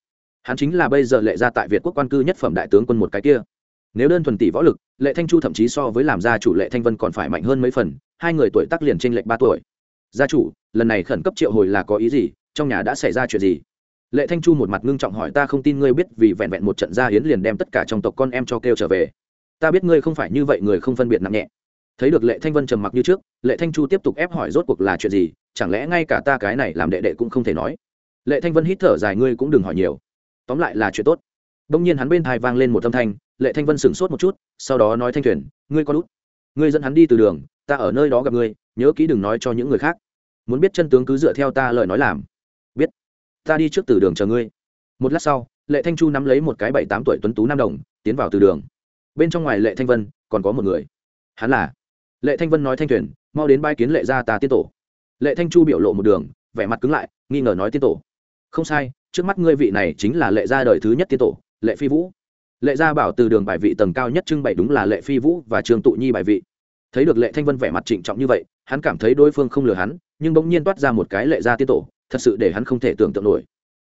Hắn chính là bây giờ lệ gia tại việt quốc quan cư nhất phẩm đại tướng quân một cái kia. Nếu đơn thuần tỷ võ lực lệ thanh chu thậm chí so với làm gia chủ lệ thanh vân còn phải mạnh hơn mấy phần hai người tuổi tác liền trên lệch ba tuổi. Gia chủ lần này khẩn cấp triệu hồi là có ý gì? Trong nhà đã xảy ra chuyện gì? Lệ thanh chu một mặt ngưng trọng hỏi, ta không tin ngươi biết, vì vẹn vẹn một trận gia hiến liền đem tất cả trong tộc con em cho kêu trở về. Ta biết ngươi không phải như vậy, người không phân biệt nặng nhẹ. Thấy được lệ thanh vân trầm mặc như trước, lệ thanh chu tiếp tục ép hỏi, rốt cuộc là chuyện gì? Chẳng lẽ ngay cả ta cái này làm đệ đệ cũng không thể nói? Lệ thanh vân hít thở dài, ngươi cũng đừng hỏi nhiều. Tóm lại là chuyện tốt. Đông nhiên hắn bên thai vang lên một âm thanh, lệ thanh vân sửng sốt một chút, sau đó nói thanh thuyền, ngươi có lút ngươi dẫn hắn đi từ đường, ta ở nơi đó gặp ngươi, nhớ kỹ đừng nói cho những người khác. Muốn biết chân tướng cứ dựa theo ta lời nói làm ta đi trước từ đường chờ ngươi. Một lát sau, lệ thanh chu nắm lấy một cái bảy tám tuổi tuấn tú nam đồng, tiến vào từ đường. Bên trong ngoài lệ thanh vân, còn có một người. Hắn là? Lệ thanh vân nói thanh thuyền, mau đến bãi kiến lệ gia ta tiên tổ. Lệ thanh chu biểu lộ một đường, vẻ mặt cứng lại, nghi ngờ nói tiên tổ. Không sai, trước mắt ngươi vị này chính là lệ gia đời thứ nhất tiên tổ, lệ phi vũ. Lệ gia bảo từ đường bài vị tầng cao nhất trưng bày đúng là lệ phi vũ và trường tụ nhi bài vị. Thấy được lệ thanh vân vẻ mặt trịnh trọng như vậy, hắn cảm thấy đối phương không lừa hắn, nhưng bỗng nhiên toát ra một cái lệ gia tiên tổ thật sự để hắn không thể tưởng tượng nổi.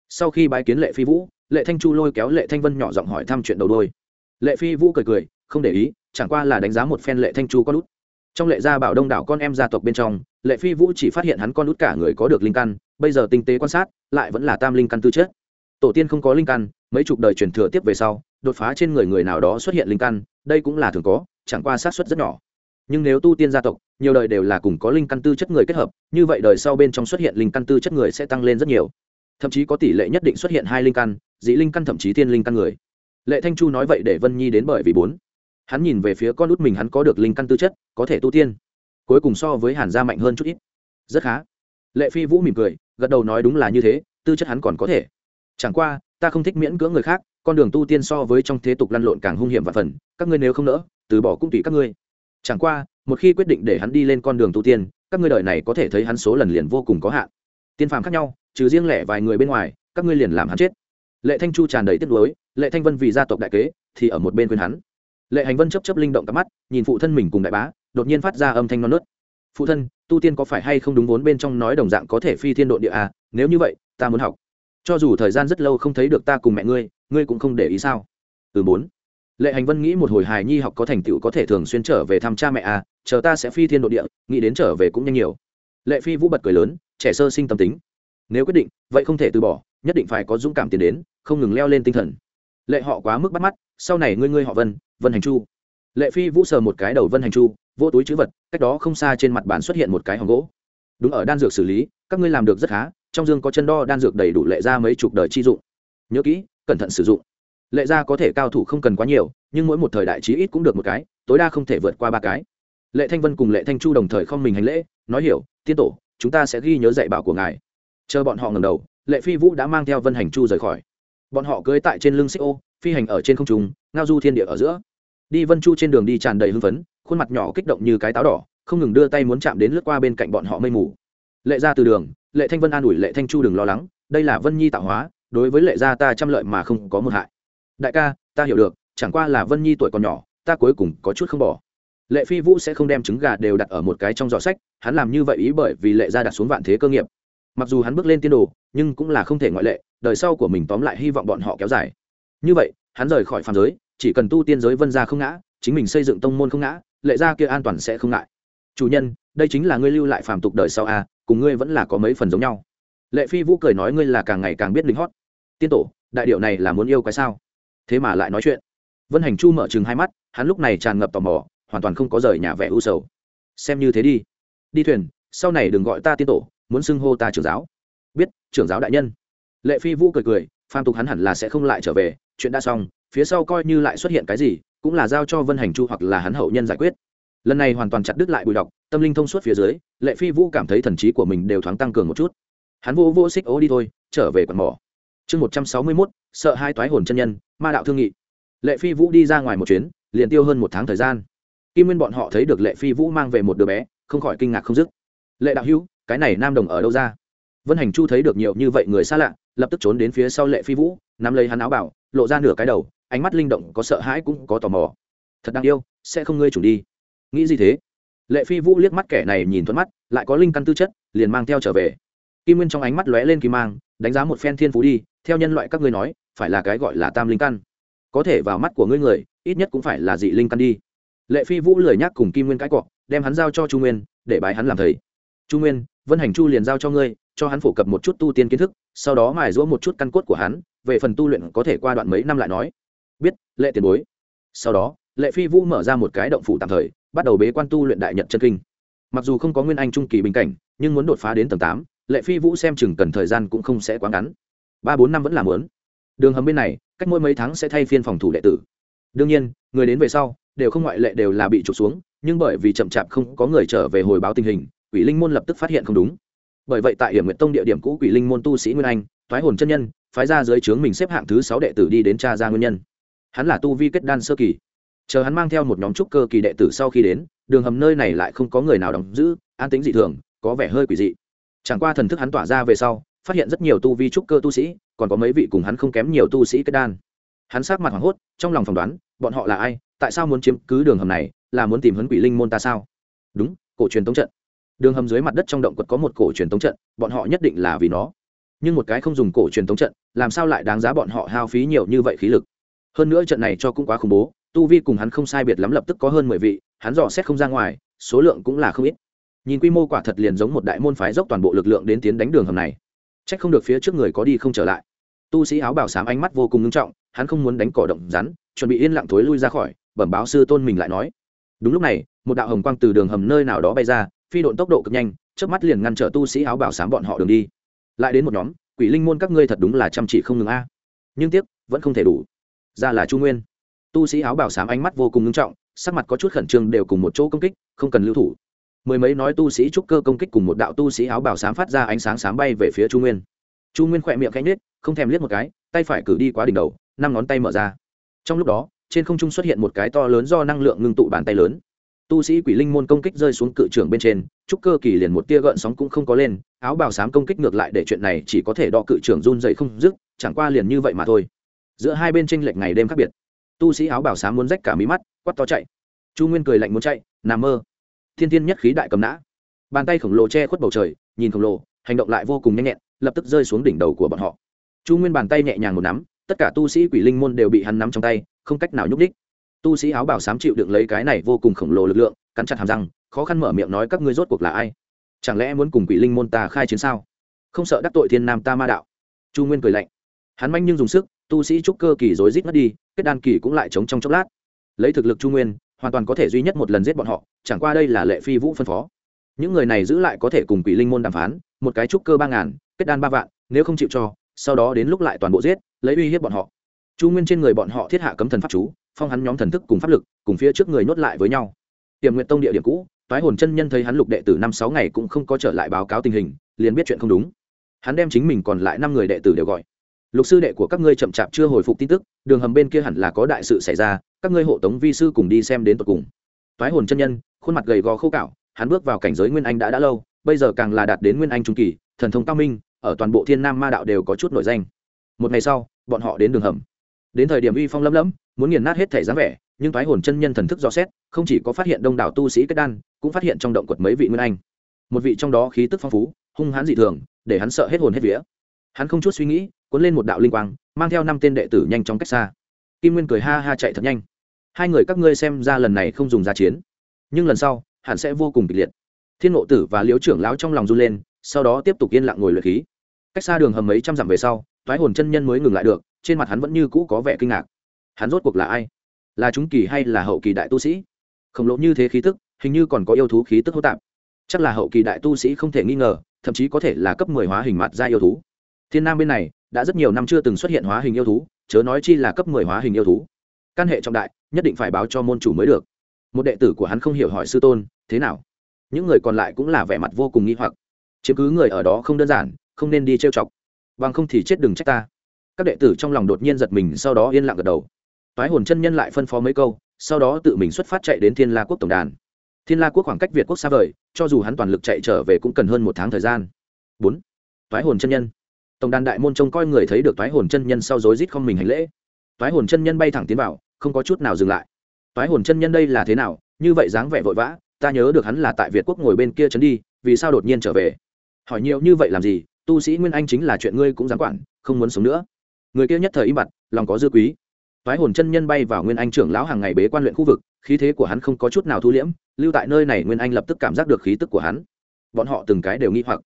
Sau khi bái kiến lệ phi vũ, lệ thanh chu lôi kéo lệ thanh vân nhỏ giọng hỏi thăm chuyện đầu đôi. Lệ phi vũ cười cười, không để ý, chẳng qua là đánh giá một phen lệ thanh chu có nút trong lệ gia bảo đông đảo con em gia tộc bên trong, lệ phi vũ chỉ phát hiện hắn con nút cả người có được linh căn, bây giờ tinh tế quan sát, lại vẫn là tam linh căn tư chất. Tổ tiên không có linh căn, mấy chục đời truyền thừa tiếp về sau, đột phá trên người người nào đó xuất hiện linh căn, đây cũng là thường có, chẳng qua sát xuất rất nhỏ. Nhưng nếu tu tiên gia tộc nhiều đời đều là cùng có linh căn tư chất người kết hợp, như vậy đời sau bên trong xuất hiện linh căn tư chất người sẽ tăng lên rất nhiều. Thậm chí có tỷ lệ nhất định xuất hiện hai linh căn dĩ linh căn thậm chí thiên linh căn người. Lệ thanh chu nói vậy để vân nhi đến bởi vì bốn. Hắn nhìn về phía con út mình hắn có được linh căn tư chất, có thể tu tiên. Cuối cùng so với hàn gia mạnh hơn chút ít. Rất khá. Lệ phi vũ mỉm cười, gật đầu nói đúng là như thế, tư chất hắn còn có thể. Chẳng qua, ta không thích miễn cưỡng người khác, con đường tu tiên so với trong thế tục lăn lộn càng hung hiểm và phần, các ngươi nếu không nỡ, từ bỏ cũng tùy các ngươi. Chẳng qua một khi quyết định để hắn đi lên con đường tu tiên, các ngươi đời này có thể thấy hắn số lần liền vô cùng có hạn. Tiên phàm khác nhau, trừ riêng lẻ vài người bên ngoài, các ngươi liền làm hắn chết. Lệ thanh chu tràn đầy tiếc nuối, lệ thanh vân vì gia tộc đại kế, thì ở một bên khuyên hắn. Lệ hành vân chấp chấp linh động cặp mắt, nhìn phụ thân mình cùng đại bá, đột nhiên phát ra âm thanh non nớt. Phụ thân, tu tiên có phải hay không đúng vốn bên trong nói đồng dạng có thể phi thiên độ địa à? Nếu như vậy, ta muốn học. Cho dù thời gian rất lâu không thấy được ta cùng mẹ ngươi ngươi cũng không để ý sao? Ừ bốn. Lệ hành vân nghĩ một hồi hài nhi học có thành tựu có thể thường xuyên trở về thăm cha mẹ à chờ ta sẽ phi thiên độ địa, nghĩ đến trở về cũng nhanh nhiều. Lệ phi vũ bật cười lớn, trẻ sơ sinh tâm tính. Nếu quyết định, vậy không thể từ bỏ, nhất định phải có dũng cảm tiến đến, không ngừng leo lên tinh thần. Lệ họ quá mức bắt mắt, sau này ngươi ngươi họ vân vân hành chu. Lệ phi vũ sờ một cái đầu vân hành chu, vô túi chữ vật, cách đó không xa trên mặt bàn xuất hiện một cái hòm gỗ. Đúng ở đan dược xử lý, các ngươi làm được rất khá, trong dương có chân đo đan dược đầy đủ lệ ra mấy chục đời chi dụng. Nhớ kỹ, cẩn thận sử dụng. Lệ ra có thể cao thủ không cần quá nhiều, nhưng mỗi một thời đại chí ít cũng được một cái, tối đa không thể vượt qua ba cái lệ thanh vân cùng lệ thanh chu đồng thời không mình hành lễ, nói hiểu, tiên tổ, chúng ta sẽ ghi nhớ dạy bảo của ngài. Chờ bọn họ ngầm đầu, lệ phi vũ đã mang theo vân hành chu rời khỏi. Bọn họ cưới tại trên lưng xích ô, phi hành ở trên không trung, ngao du thiên địa ở giữa. Đi vân chu trên đường đi tràn đầy hưng phấn, khuôn mặt nhỏ kích động như cái táo đỏ, không ngừng đưa tay muốn chạm đến lướt qua bên cạnh bọn họ mây mù. Lệ ra từ đường, lệ thanh vân an ủi lệ thanh chu đừng lo lắng, đây là vân nhi tạo hóa, đối với lệ gia ta trăm lợi mà không có một hại. Đại ca, ta hiểu được, chẳng qua là vân nhi tuổi còn nhỏ, ta cuối cùng có chút không bỏ lệ phi vũ sẽ không đem trứng gà đều đặt ở một cái trong giỏ sách, hắn làm như vậy ý bởi vì lệ gia đặt xuống vạn thế cơ nghiệp. Mặc dù hắn bước lên tiên đồ, nhưng cũng là không thể ngoại lệ, đời sau của mình tóm lại hy vọng bọn họ kéo dài. Như vậy, hắn rời khỏi phàm giới, chỉ cần tu tiên giới vân gia không ngã, chính mình xây dựng tông môn không ngã, lệ gia kia an toàn sẽ không ngại. Chủ nhân, đây chính là ngươi lưu lại phàm tục đời sau a cùng ngươi vẫn là có mấy phần giống nhau. Lệ phi vũ cười nói ngươi là càng ngày càng biết lính hót. Tiên tổ, đại điệu này là muốn yêu cái sao? Thế mà lại nói chuyện. Vân hành chu mở chừng hai mắt, hắn lúc này tràn ngập tò mò hoàn toàn không có rời nhà vẻ u sầu. Xem như thế đi. Đi thuyền, sau này đừng gọi ta tiên tổ, muốn xưng hô ta trưởng giáo. Biết, trưởng giáo đại nhân. Lệ phi vũ cười cười Phan tục hắn hẳn là sẽ không lại trở về, chuyện đã xong, phía sau coi như lại xuất hiện cái gì, cũng là giao cho vân hành chu hoặc là hắn hậu nhân giải quyết. Lần này hoàn toàn chặt đứt lại bùi đọc tâm linh thông suốt phía dưới, lệ phi vũ cảm thấy thần trí của mình đều thoáng tăng cường một chút. Hắn vô vô xích ô đi thôi, trở về quần mỏ. Chương một trăm sáu mươi mốt, sợ hai toái hồn chân nhân, ma đạo thương nghị. Lệ phi vũ đi ra ngoài một chuyến, liền tiêu hơn một tháng thời gian kim nguyên bọn họ thấy được lệ phi vũ mang về một đứa bé, không khỏi kinh ngạc không dứt. Lệ đạo hữu, cái này nam đồng ở đâu ra? Vân hành chu thấy được nhiều như vậy người xa lạ, lập tức trốn đến phía sau lệ phi vũ, nắm lấy hắn áo bảo, lộ ra nửa cái đầu, ánh mắt linh động, có sợ hãi cũng có tò mò. Thật đáng yêu, sẽ không ngươi chủ đi. Nghĩ gì thế? Lệ phi vũ liếc mắt kẻ này nhìn thuận mắt, lại có linh căn tư chất, liền mang theo trở về. Kim nguyên trong ánh mắt lóe lên kim mang, đánh giá một phen thiên phú đi, theo nhân loại các ngươi nói, phải là cái gọi là tam linh căn. Có thể vào mắt của ngươi người, ít nhất cũng phải là dị linh căn đi lệ phi vũ lười nhắc cùng kim nguyên cãi cọ, đem hắn giao cho chu nguyên, để bài hắn làm thầy. Chu nguyên, vân hành chu liền giao cho ngươi, cho hắn phổ cập một chút tu tiên kiến thức, sau đó mài giũa một chút căn cốt của hắn, về phần tu luyện có thể qua đoạn mấy năm lại nói. Biết, lệ tiền bối. Sau đó, lệ phi vũ mở ra một cái động phủ tạm thời, bắt đầu bế quan tu luyện đại nhật chân kinh. Mặc dù không có nguyên anh trung kỳ bình cảnh, nhưng muốn đột phá đến tầng tám, lệ phi vũ xem chừng cần thời gian cũng không sẽ quá ngắn. Ba bốn năm vẫn là muốn. Đường hầm bên này, cách mỗi mấy tháng sẽ thay phiên phòng thủ đệ tử. Đương nhiên, người đến về sau đều không ngoại lệ đều là bị trục xuống, nhưng bởi vì chậm chạp không có người trở về hồi báo tình hình, quỷ linh môn lập tức phát hiện không đúng. Bởi vậy tại hiểm nguyện tông địa điểm cũ quỷ linh môn tu sĩ nguyên anh thoái hồn chân nhân, phái ra dưới trướng mình xếp hạng thứ sáu đệ tử đi đến tra ra nguyên nhân. Hắn là tu vi kết đan sơ kỳ. Chờ hắn mang theo một nhóm trúc cơ kỳ đệ tử sau khi đến, đường hầm nơi này lại không có người nào đóng giữ, an tính dị thường, có vẻ hơi quỷ dị. Chẳng qua thần thức hắn tỏa ra về sau, phát hiện rất nhiều tu vi trúc cơ tu sĩ, còn có mấy vị cùng hắn không kém nhiều tu sĩ kết đan. Hắn sát mặt hoảng hốt, trong lòng phỏng đoán, bọn họ là ai tại sao muốn chiếm cứ đường hầm này, là muốn tìm hấn quỷ linh môn ta sao? Đúng, cổ truyền tống trận. Đường hầm dưới mặt đất trong động quật có một cổ truyền tống trận, bọn họ nhất định là vì nó. Nhưng một cái không dùng cổ truyền tống trận, làm sao lại đáng giá bọn họ hao phí nhiều như vậy khí lực? Hơn nữa trận này cho cũng quá khủng bố, tu vi cùng hắn không sai biệt lắm lập tức có hơn mười vị, hắn dò xét không ra ngoài, số lượng cũng là không ít. Nhìn quy mô quả thật liền giống một đại môn phái dốc toàn bộ lực lượng đến tiến đánh đường hầm này. C h ắ c không được phía trước người có đi không trở lại. Tu sĩ áo bảo sám ánh mắt vô cùng ngưng trọng, hắn không muốn đánh cỏ động rắn, chuẩn bị yên lặng thối lui ra khỏi bẩm báo sư tôn mình lại nói. Đúng lúc này, một đạo hồng quang từ đường hầm nơi nào đó bay ra, phi độn tốc độ cực nhanh trước mắt liền ngăn trở tu sĩ áo bảo sám bọn họ đường đi. Lại đến một nhóm, quỷ linh môn các ngươi thật đúng là chăm chỉ không ngừng a. Nhưng tiếc, vẫn không thể đủ. Ra là chu nguyên. Tu sĩ áo bảo sám ánh mắt vô cùng ngưng trọng, sắc mặt có chút khẩn trương đều cùng một chỗ công kích, không cần lưu thủ. Mười mấy nói tu sĩ trúc cơ công kích cùng một đạo tu sĩ áo bảo sám phát ra ánh sáng sám bay về phía chu nguyên. Chu nguyên khỏe miệng cánh nết không thèm liếc một cái, tay phải cử đi quá đỉnh đầu, năm ngón tay mở ra. Trong lúc đó trên không trung xuất hiện một cái to lớn do năng lượng ngưng tụ bàn tay lớn. Tu sĩ quỷ linh môn công kích rơi xuống cự trưởng bên trên, trúc cơ kỳ liền một tia gợn sóng cũng không có lên, áo bào xám công kích ngược lại để chuyện này chỉ có thể đo cự trưởng run dậy không dứt, chẳng qua liền như vậy mà thôi. Giữa hai bên tranh lệch ngày đêm khác biệt. Tu sĩ áo bào xám muốn rách cả mí mắt quắt to chạy. Chu nguyên cười lạnh muốn chạy nằm mơ. Thiên thiên nhất khí đại cầm nã. Bàn tay khổng lồ che khuất bầu trời, nhìn khổng lồ, hành động lại vô cùng nhanh nhẹn, lập tức rơi xuống đỉnh đầu của bọn họ. Chu nguyên bàn tay nhẹ nhàng một nắm, tất cả tu sĩ quỷ linh môn đều bị hắn nắm trong tay không cách nào nhúc đích tu sĩ áo bảo sám chịu đựng lấy cái này vô cùng khổng lồ lực lượng, cắn chặt hàm răng, khó khăn mở miệng nói các ngươi rốt cuộc là ai? Chẳng lẽ muốn cùng quỷ linh môn ta khai chiến sao? Không sợ đắc tội thiên nam ta ma đạo. Chu nguyên cười lạnh. Hắn manh nhưng dùng sức, tu sĩ trúc cơ kỳ rối rít mất đi, kết đan kỳ cũng lại chống trong chốc lát. Lấy thực lực chu nguyên, hoàn toàn có thể duy nhất một lần giết bọn họ, chẳng qua đây là lệ phi vũ phân phó. Những người này giữ lại có thể cùng quỷ linh môn đàm phán, một cái trúc cơ ba ngàn, kết đan ba vạn, nếu không chịu cho, sau đó đến lúc lại toàn bộ giết, lấy uy hiếp bọn họ chu nguyên trên người bọn họ thiết hạ cấm thần pháp chú, phong hắn nhóm thần thức cùng pháp lực, cùng phía trước người nhốt lại với nhau. Tiềm nguyện tông địa điểm cũ, toái hồn chân nhân thấy hắn lục đệ tử năm sáu ngày cũng không có trở lại báo cáo tình hình, liền biết chuyện không đúng. Hắn đem chính mình còn lại năm người đệ tử đều gọi. Lục sư đệ của các ngươi chậm chạp chưa hồi phục tin tức, đường hầm bên kia hẳn là có đại sự xảy ra, các ngươi hộ tống vi sư cùng đi xem đến tận cùng. Toái hồn chân nhân, khuôn mặt gầy gò khô cạo, hắn bước vào cảnh giới nguyên anh đã đã lâu, bây giờ càng là đạt đến nguyên anh trung kỳ, thần thông cao minh, ở toàn bộ thiên nam ma đạo đều có chút nổi danh. Một ngày sau, bọn họ đến đường hầm đến thời điểm uy phong lấm lấm muốn nghiền nát hết thể dáng vẻ, nhưng thoái hồn chân nhân thần thức do xét, không chỉ có phát hiện đông đảo tu sĩ kết đan, cũng phát hiện trong động quật mấy vị nguyên anh. Một vị trong đó khí tức phong phú, hung hãn dị thường, để hắn sợ hết hồn hết vía. Hắn không chút suy nghĩ, cuốn lên một đạo linh quang, mang theo năm tên đệ tử nhanh chóng cách xa. Kim nguyên cười ha ha chạy thật nhanh. Hai người các ngươi xem ra lần này không dùng ra chiến. Nhưng lần sau, hẳn sẽ vô cùng kịch liệt. Thiên ngộ tử và liễu trưởng lão trong lòng run lên, sau đó tiếp tục yên lặng ngồi luyện khí. Cách xa đường hầm mấy trăm dặm về sau thoái hồn chân nhân mới ngừng lại được trên mặt hắn vẫn như cũ có vẻ kinh ngạc. Hắn rốt cuộc là ai? Là chúng kỳ hay là hậu kỳ đại tu sĩ? Khổng lồ như thế khí tức, hình như còn có yêu thú khí tức hô tạp. Chắc là hậu kỳ đại tu sĩ không thể nghi ngờ, thậm chí có thể là cấp mười hóa hình mặt ra yêu thú. Thiên nam bên này, đã rất nhiều năm chưa từng xuất hiện hóa hình yêu thú, chớ nói chi là cấp mười hóa hình yêu thú. Căn hệ trọng đại, nhất định phải báo cho môn chủ mới được. Một đệ tử của hắn không hiểu hỏi sư tôn, thế nào? Những người còn lại cũng là vẻ mặt vô cùng nghi hoặc. Chiếm cứ người ở đó không đơn giản, không nên đi trêu chọc. Bằng không thì chết đừng trách ta các đệ tử trong lòng đột nhiên giật mình, sau đó yên lặng gật đầu. Toái hồn chân nhân lại phân phó mấy câu, sau đó tự mình xuất phát chạy đến thiên la quốc tổng đàn. Thiên la quốc khoảng cách việt quốc xa vời, cho dù hắn toàn lực chạy trở về cũng cần hơn một tháng thời gian. Bốn, toái hồn chân nhân. Tổng đàn đại môn trông coi người thấy được toái hồn chân nhân sau rối rít không mình hành lễ. Toái hồn chân nhân bay thẳng tiến vào, không có chút nào dừng lại. Toái hồn chân nhân đây là thế nào? Như vậy dáng vẻ vội vã, ta nhớ được hắn là tại việt quốc ngồi bên kia trấn đi, vì sao đột nhiên trở về? Hỏi nhiều như vậy làm gì? Tu sĩ nguyên anh chính là chuyện ngươi cũng dám quản, không muốn sống nữa người kia nhất thời im bặt, lòng có dư quý. Thoái hồn chân nhân bay vào nguyên anh trưởng lão hàng ngày bế quan luyện khu vực, khí thế của hắn không có chút nào thu liễm, lưu tại nơi này nguyên anh lập tức cảm giác được khí tức của hắn. Bọn họ từng cái đều nghi hoặc.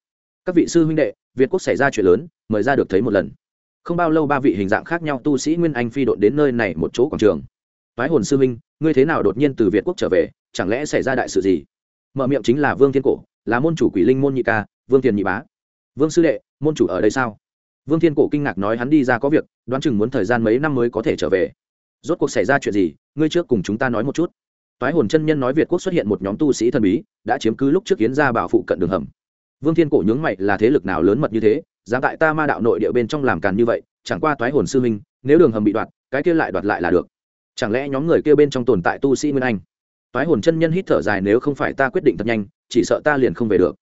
Các vị sư huynh đệ, việt quốc xảy ra chuyện lớn, mời ra được thấy một lần. Không bao lâu ba vị hình dạng khác nhau tu sĩ nguyên anh phi đội đến nơi này một chỗ quảng trường. Thoái hồn sư huynh, ngươi thế nào đột nhiên từ việt quốc trở về, chẳng lẽ xảy ra đại sự gì? Mở miệng chính là vương thiên cổ, là môn chủ quỷ linh môn nhị ca, vương tiền nhị bá. Vương sư đệ, môn chủ ở đây sao? Vương thiên cổ kinh ngạc nói hắn đi ra có việc, đoán chừng muốn thời gian mấy năm mới có thể trở về. Rốt cuộc xảy ra chuyện gì, ngươi trước cùng chúng ta nói một chút. Toái hồn chân nhân nói việt quốc xuất hiện một nhóm tu sĩ thần bí, đã chiếm cứ lúc trước kiến ra bảo phụ cận đường hầm. Vương thiên cổ nhướng mày là thế lực nào lớn mật như thế, dám tại ta ma đạo nội địa bên trong làm càn như vậy, chẳng qua toái hồn sư huynh, nếu đường hầm bị đoạt, cái kia lại đoạt lại là được. Chẳng lẽ nhóm người kia bên trong tồn tại tu sĩ nguyên anh? Toái hồn chân nhân hít thở dài nếu không phải ta quyết định thật nhanh, chỉ sợ ta liền không về được.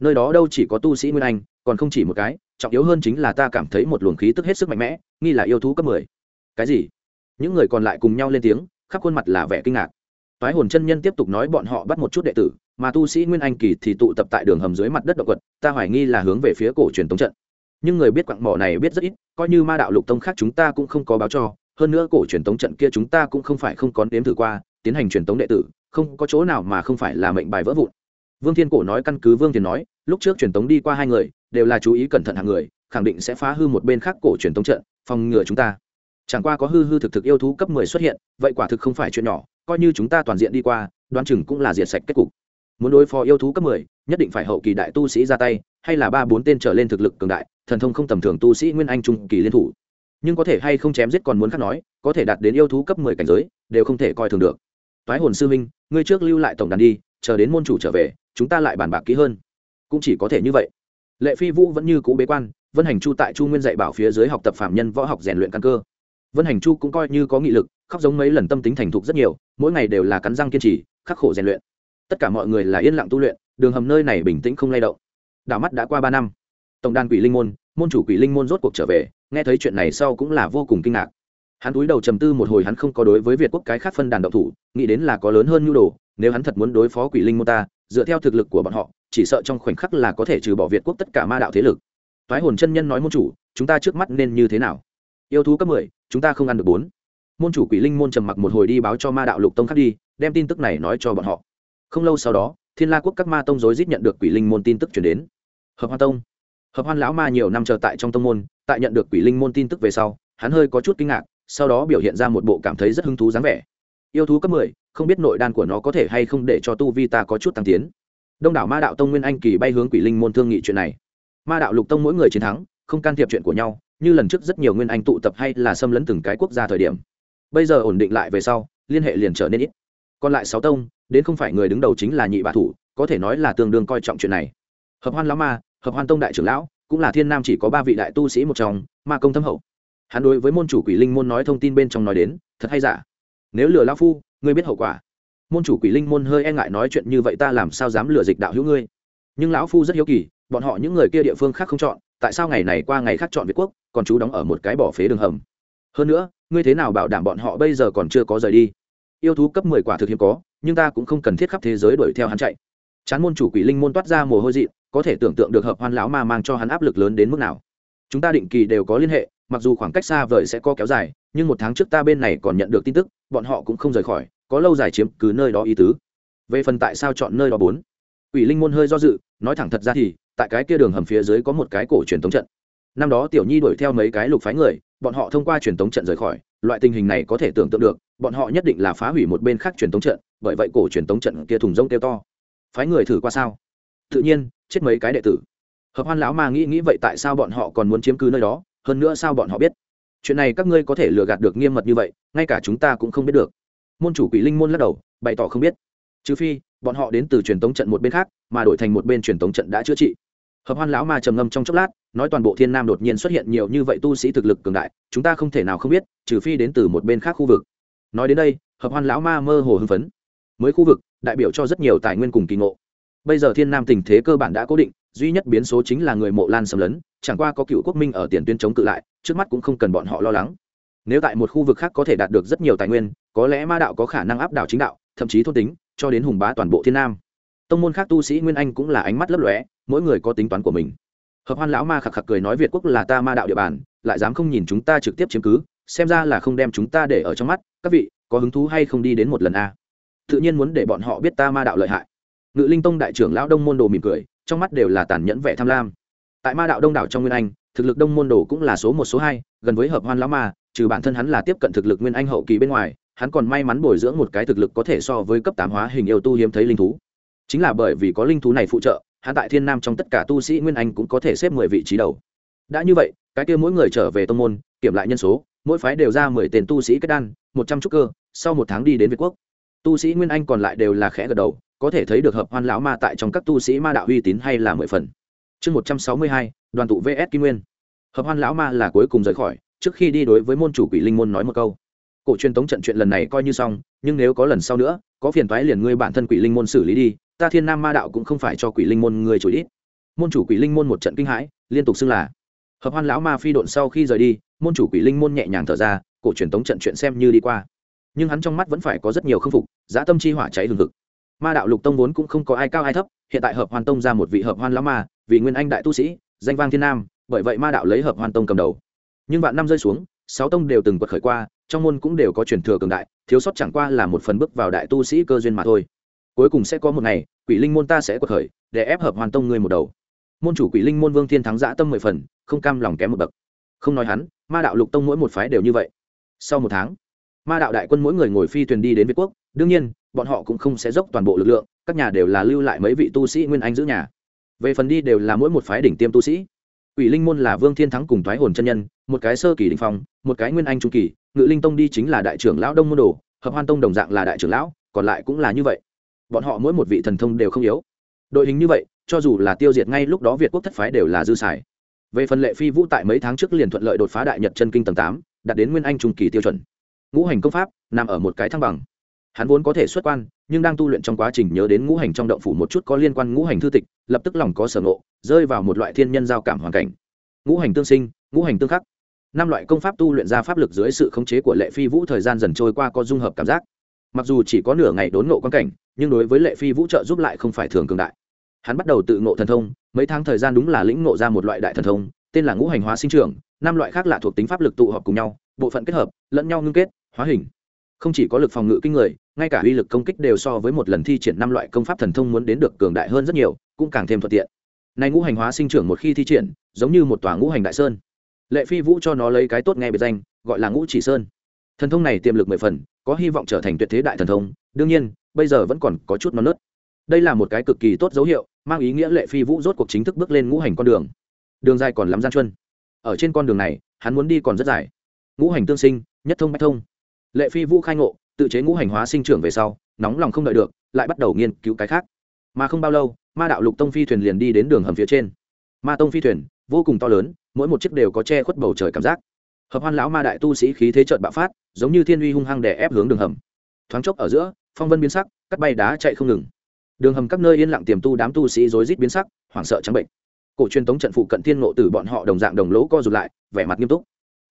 Nơi đó đâu chỉ có tu sĩ nguyên anh, còn không chỉ một cái trọng yếu hơn chính là ta cảm thấy một luồng khí tức hết sức mạnh mẽ, nghi là yêu thú cấp mười. Cái gì? Những người còn lại cùng nhau lên tiếng, khắp khuôn mặt là vẻ kinh ngạc. Toái hồn chân nhân tiếp tục nói bọn họ bắt một chút đệ tử, mà tu sĩ nguyên anh kỳ thì tụ tập tại đường hầm dưới mặt đất động quật ta hoài nghi là hướng về phía cổ truyền tống trận. Nhưng người biết quặng mỏ này biết rất ít, coi như ma đạo lục tông khác chúng ta cũng không có báo cho, hơn nữa cổ truyền tống trận kia chúng ta cũng không phải không có nếm thử qua, tiến hành truyền tống đệ tử, không có chỗ nào mà không phải là mệnh bài vỡ vụn. Vương thiên cổ nói căn cứ vương thiên nói, lúc trước truyền tống đi qua hai người đều là chú ý cẩn thận hàng người, khẳng định sẽ phá hư một bên khác cổ truyền tống trận, phòng ngừa chúng ta. Chẳng qua có hư hư thực thực yêu thú cấp mười xuất hiện, vậy quả thực không phải chuyện nhỏ, coi như chúng ta toàn diện đi qua, đoán chừng cũng là diệt sạch kết cục. Muốn đối phó yêu thú cấp mười, nhất định phải hậu kỳ đại tu sĩ ra tay, hay là ba bốn tên trở lên thực lực cường đại, thần thông không tầm thường tu sĩ nguyên anh trung kỳ liên thủ. Nhưng có thể hay không chém giết còn muốn khác nói, có thể đạt đến yêu thú cấp mười cảnh giới, đều không thể coi thường được. Toái hồn sư minh ngươi trước lưu lại tổng đàn đi, chờ đến môn chủ trở về, chúng ta lại bàn bạc kỹ hơn. Cũng chỉ có thể như vậy lệ phi vũ vẫn như cũ bế quan, vân hành chu tại chu nguyên dạy bảo phía dưới học tập phạm nhân võ học rèn luyện căn cơ. Vân hành chu cũng coi như có nghị lực, khóc giống mấy lần tâm tính thành thục rất nhiều, mỗi ngày đều là cắn răng kiên trì, khắc khổ rèn luyện. Tất cả mọi người là yên lặng tu luyện, đường hầm nơi này bình tĩnh không lay động. Đảo mắt đã qua ba năm. Tổng đàn quỷ linh môn môn chủ quỷ linh môn rốt cuộc trở về, nghe thấy chuyện này sau cũng là vô cùng kinh ngạc. Hắn túi đầu trầm tư một hồi, hắn không có đối với việt quốc cái khác phân đàn độc thủ, nghĩ đến là có lớn hơn nhu đồ, nếu hắn thật muốn đối phó quỷ linh môn ta, dựa theo thực lực của bọn họ chỉ sợ trong khoảnh khắc là có thể trừ bỏ việt quốc tất cả ma đạo thế lực. Thoái hồn chân nhân nói môn chủ, chúng ta trước mắt nên như thế nào? Yêu thú cấp mười, chúng ta không ăn được bốn. Môn chủ quỷ linh môn trầm mặc một hồi đi báo cho ma đạo lục tông khác đi, đem tin tức này nói cho bọn họ. Không lâu sau đó, thiên la quốc các ma tông dối rít nhận được quỷ linh môn tin tức chuyển đến. Hợp hoa tông. Hợp hoan lão ma nhiều năm chờ tại trong tông môn, tại nhận được quỷ linh môn tin tức về sau, hắn hơi có chút kinh ngạc, sau đó biểu hiện ra một bộ cảm thấy rất hứng thú dáng vẻ. Yêu thú cấp mười, không biết nội đan của nó có thể hay không để cho tu vi ta có chút tăng tiến đông đảo ma đạo tông nguyên anh kỳ bay hướng quỷ linh môn thương nghị chuyện này. Ma đạo lục tông mỗi người chiến thắng, không can thiệp chuyện của nhau, như lần trước rất nhiều nguyên anh tụ tập hay là xâm lấn từng cái quốc gia thời điểm. Bây giờ ổn định lại về sau, liên hệ liền trở nên ít. Còn lại sáu tông, đến không phải người đứng đầu chính là nhị bà thủ, có thể nói là tương đương coi trọng chuyện này. Hợp hoan lão ma, hợp hoan tông đại trưởng lão, cũng là thiên nam chỉ có ba vị đại tu sĩ một trong, ma công thâm hậu. Hắn đối với môn chủ quỷ linh môn nói thông tin bên trong nói đến, thật hay giả? Nếu lừa lão phu, ngươi biết hậu quả môn chủ quỷ linh môn hơi e ngại nói chuyện như vậy ta làm sao dám lừa dịch đạo hữu ngươi? Nhưng lão phu rất hiếu kỳ, bọn họ những người kia địa phương khác không chọn, tại sao ngày này qua ngày khác chọn việt quốc, còn chú đóng ở một cái bỏ phế đường hầm? Hơn nữa, ngươi thế nào bảo đảm bọn họ bây giờ còn chưa có rời đi? Yêu thú cấp mười quả thực hiếm có, nhưng ta cũng không cần thiết khắp thế giới đuổi theo hắn chạy. Chán môn chủ quỷ linh môn toát ra mồ hôi dị, có thể tưởng tượng được hợp hoan lão ma mang cho hắn áp lực lớn đến mức nào. Chúng ta định kỳ đều có liên hệ, mặc dù khoảng cách xa vời sẽ có kéo dài, nhưng một tháng trước ta bên này còn nhận được tin tức, bọn họ cũng không rời khỏi có lâu dài chiếm cứ nơi đó ý tứ. Về phần tại sao chọn nơi đó bốn? Ủy linh môn hơi do dự, nói thẳng thật ra thì, tại cái kia đường hầm phía dưới có một cái cổ truyền thống trận. Năm đó tiểu nhi đuổi theo mấy cái lục phái người, bọn họ thông qua truyền thống trận rời khỏi, loại tình hình này có thể tưởng tượng được, bọn họ nhất định là phá hủy một bên khác truyền thống trận, bởi vậy cổ truyền thống trận kia thùng rông kêu to. Phái người thử qua sao? Tự nhiên, chết mấy cái đệ tử. Hợp hoan lão ma nghĩ nghĩ vậy tại sao bọn họ còn muốn chiếm cứ nơi đó, hơn nữa sao bọn họ biết? Chuyện này các ngươi có thể lừa gạt được nghiêm mật như vậy, ngay cả chúng ta cũng không biết được môn chủ quỷ linh môn lắc đầu, bày tỏ không biết. Trừ phi, bọn họ đến từ truyền tống trận một bên khác, mà đổi thành một bên truyền tống trận đã chữa trị. Hợp hoan lão ma trầm ngâm trong chốc lát, nói toàn bộ thiên nam đột nhiên xuất hiện nhiều như vậy tu sĩ thực lực cường đại, chúng ta không thể nào không biết, trừ phi đến từ một bên khác khu vực. Nói đến đây, hợp hoan lão ma mơ hồ hưng phấn. Mới khu vực, đại biểu cho rất nhiều tài nguyên cùng kỳ ngộ. Bây giờ thiên nam tình thế cơ bản đã cố định, duy nhất biến số chính là người mộ lan xâm lấn, chẳng qua có cựu quốc minh ở tiền tuyến chống cự lại, trước mắt cũng không cần bọn họ lo lắng nếu tại một khu vực khác có thể đạt được rất nhiều tài nguyên, có lẽ ma đạo có khả năng áp đảo chính đạo, thậm chí thôn tính, cho đến hùng bá toàn bộ thiên nam. Tông môn khác tu sĩ nguyên anh cũng là ánh mắt lấp lóe, mỗi người có tính toán của mình. Hợp hoan lão ma khạc khạc cười nói việt quốc là ta ma đạo địa bàn, lại dám không nhìn chúng ta trực tiếp chiếm cứ, xem ra là không đem chúng ta để ở trong mắt, các vị, có hứng thú hay không đi đến một lần a? Tự nhiên muốn để bọn họ biết ta ma đạo lợi hại. Ngự linh tông đại trưởng lão đông môn đồ mỉm cười, trong mắt đều là tàn nhẫn vẻ tham lam. Tại ma đạo đông đảo trong nguyên anh thực lực đông môn đồ cũng là số một, số hai, gần với hợp hoan lão ma, trừ bản thân hắn là tiếp cận thực lực nguyên anh hậu kỳ bên ngoài, hắn còn may mắn bồi dưỡng một cái thực lực có thể so với cấp tám hóa hình yêu tu hiếm thấy linh thú. Chính là bởi vì có linh thú này phụ trợ, hắn tại thiên nam trong tất cả tu sĩ nguyên anh cũng có thể xếp mười vị trí đầu. Đã như vậy, cái kia mỗi người trở về tông môn, kiểm lại nhân số, mỗi phái đều ra mười tên tu sĩ kết đan, một trăm trúc cơ, sau một tháng đi đến việt quốc. Tu sĩ nguyên anh còn lại đều là khẽ gật đầu, có thể thấy được hợp hoan lão ma tại trong các tu sĩ ma đạo uy tín hay là mười phần chương một trăm sáu mươi hai, đoàn tụ vs kim nguyên. Hợp hoan lão ma là cuối cùng rời khỏi, trước khi đi đối với môn chủ quỷ linh môn nói một câu. Cổ truyền tống trận chuyện lần này coi như xong, nhưng nếu có lần sau nữa, có phiền toái liền ngươi bản thân quỷ linh môn xử lý đi, ta thiên nam ma đạo cũng không phải cho quỷ linh môn người chủ ít môn chủ quỷ linh môn một trận kinh hãi, liên tục xưng là. Hợp hoan lão ma phi độn sau khi rời đi, môn chủ quỷ linh môn nhẹ nhàng thở ra, cổ truyền tống trận chuyện xem như đi qua. Nhưng hắn trong mắt vẫn phải có rất nhiều k phục, giá tâm chi hỏa cháy lừng hực. Ma đạo lục tông vốn cũng không có ai cao ai thấp hiện tại hợp hoan tông ra một vị hợp hoan lão ma, vì nguyên anh đại tu sĩ, danh vang thiên nam, bởi vậy ma đạo lấy hợp hoan tông cầm đầu. Nhưng vạn năm rơi xuống, sáu tông đều từng quật khởi qua, trong môn cũng đều có truyền thừa cường đại, thiếu sót chẳng qua là một phần bước vào đại tu sĩ cơ duyên mà thôi. Cuối cùng sẽ có một ngày, quỷ linh môn ta sẽ quật khởi, để ép hợp hoàn tông ngươi một đầu. Môn chủ quỷ linh môn vương thiên thắng dã tâm mười phần, không cam lòng kém một bậc. Không nói hắn, ma đạo lục tông mỗi một phái đều như vậy. Sau một tháng, ma đạo đại quân mỗi người ngồi phi thuyền đi đến việt quốc đương nhiên bọn họ cũng không sẽ dốc toàn bộ lực lượng các nhà đều là lưu lại mấy vị tu sĩ nguyên anh giữ nhà về phần đi đều là mỗi một phái đỉnh tiêm tu sĩ Quỷ Linh môn là Vương Thiên Thắng cùng Toái Hồn chân nhân, một cái sơ kỳ đỉnh phong, một cái nguyên anh trung kỳ, Ngự Linh tông đi chính là đại trưởng lão Đông môn đồ, Hợp Hoan tông đồng dạng là đại trưởng lão, còn lại cũng là như vậy. Bọn họ mỗi một vị thần thông đều không yếu. Đội hình như vậy, cho dù là tiêu diệt ngay lúc đó Việt quốc thất phái đều là dư xài. Về phần Lệ Phi Vũ tại mấy tháng trước liền thuận lợi đột phá đại nhật chân kinh tầng tám, đạt đến nguyên anh trung kỳ tiêu chuẩn. Ngũ hành công pháp nằm ở một cái thăng bằng. Hắn vốn có thể xuất quan, nhưng đang tu luyện trong quá trình nhớ đến ngũ hành trong động phủ một chút có liên quan ngũ hành thư tịch, lập tức lòng có sở ngộ, rơi vào một loại thiên nhân giao cảm hoàn cảnh. Ngũ hành tương sinh ngũ hành tương khắc. Năm loại công pháp tu luyện ra pháp lực dưới sự khống chế của lệ phi vũ thời gian dần trôi qua có dung hợp cảm giác. Mặc dù chỉ có nửa ngày đốn ngộ quan cảnh nhưng đối với lệ phi vũ trợ giúp lại không phải thường cường đại. Hắn bắt đầu tự ngộ thần thông mấy tháng thời gian đúng là lĩnh ngộ ra một loại đại thần thông tên là ngũ hành hóa sinh trưởng năm loại khác lạ thuộc tính pháp lực tụ họp cùng nhau bộ phận kết hợp lẫn nhau ngưng kết hóa hình không chỉ có lực phòng ngự kinh người, ngay cả uy lực công kích đều so với một lần thi triển năm loại công pháp thần thông muốn đến được cường đại hơn rất nhiều, cũng càng thêm thuận tiện. Này ngũ hành hóa sinh trưởng một khi thi triển, giống như một tòa ngũ hành đại sơn. Lệ phi vũ cho nó lấy cái tốt nghe biệt danh, gọi là ngũ chỉ sơn. Thần thông này tiềm lực mười phần, có hy vọng trở thành tuyệt thế đại thần thông, đương nhiên, bây giờ vẫn còn có chút non nớt. Đây là một cái cực kỳ tốt dấu hiệu, mang ý nghĩa lệ phi vũ rốt cuộc chính thức bước lên ngũ hành con đường. Đường dài còn lắm gian chuân ở trên con đường này, hắn muốn đi còn rất dài. Ngũ hành tương sinh, nhất thông bách thông lệ phi vũ khai ngộ, tự chế ngũ hành hóa sinh trưởng về sau, nóng lòng không đợi được, lại bắt đầu nghiên cứu cái khác. Mà không bao lâu, ma đạo lục tông phi thuyền liền đi đến đường hầm phía trên. Ma tông phi thuyền, vô cùng to lớn, mỗi một chiếc đều có che khuất bầu trời cảm giác. Hợp hoan lão ma đại tu sĩ khí thế trợn bạo phát, giống như thiên uy hung hăng đè ép hướng đường hầm. Thoáng chốc ở giữa, phong vân biến sắc, cắt bay đá chạy không ngừng. Đường hầm các nơi yên lặng tiềm tu đám tu sĩ rối rít biến sắc, hoảng sợ trắng bệnh. Cổ truyền tống trận phụ cận thiên ngộ tử bọn họ đồng dạng đồng lỗ co rụt lại, vẻ mặt nghiêm túc.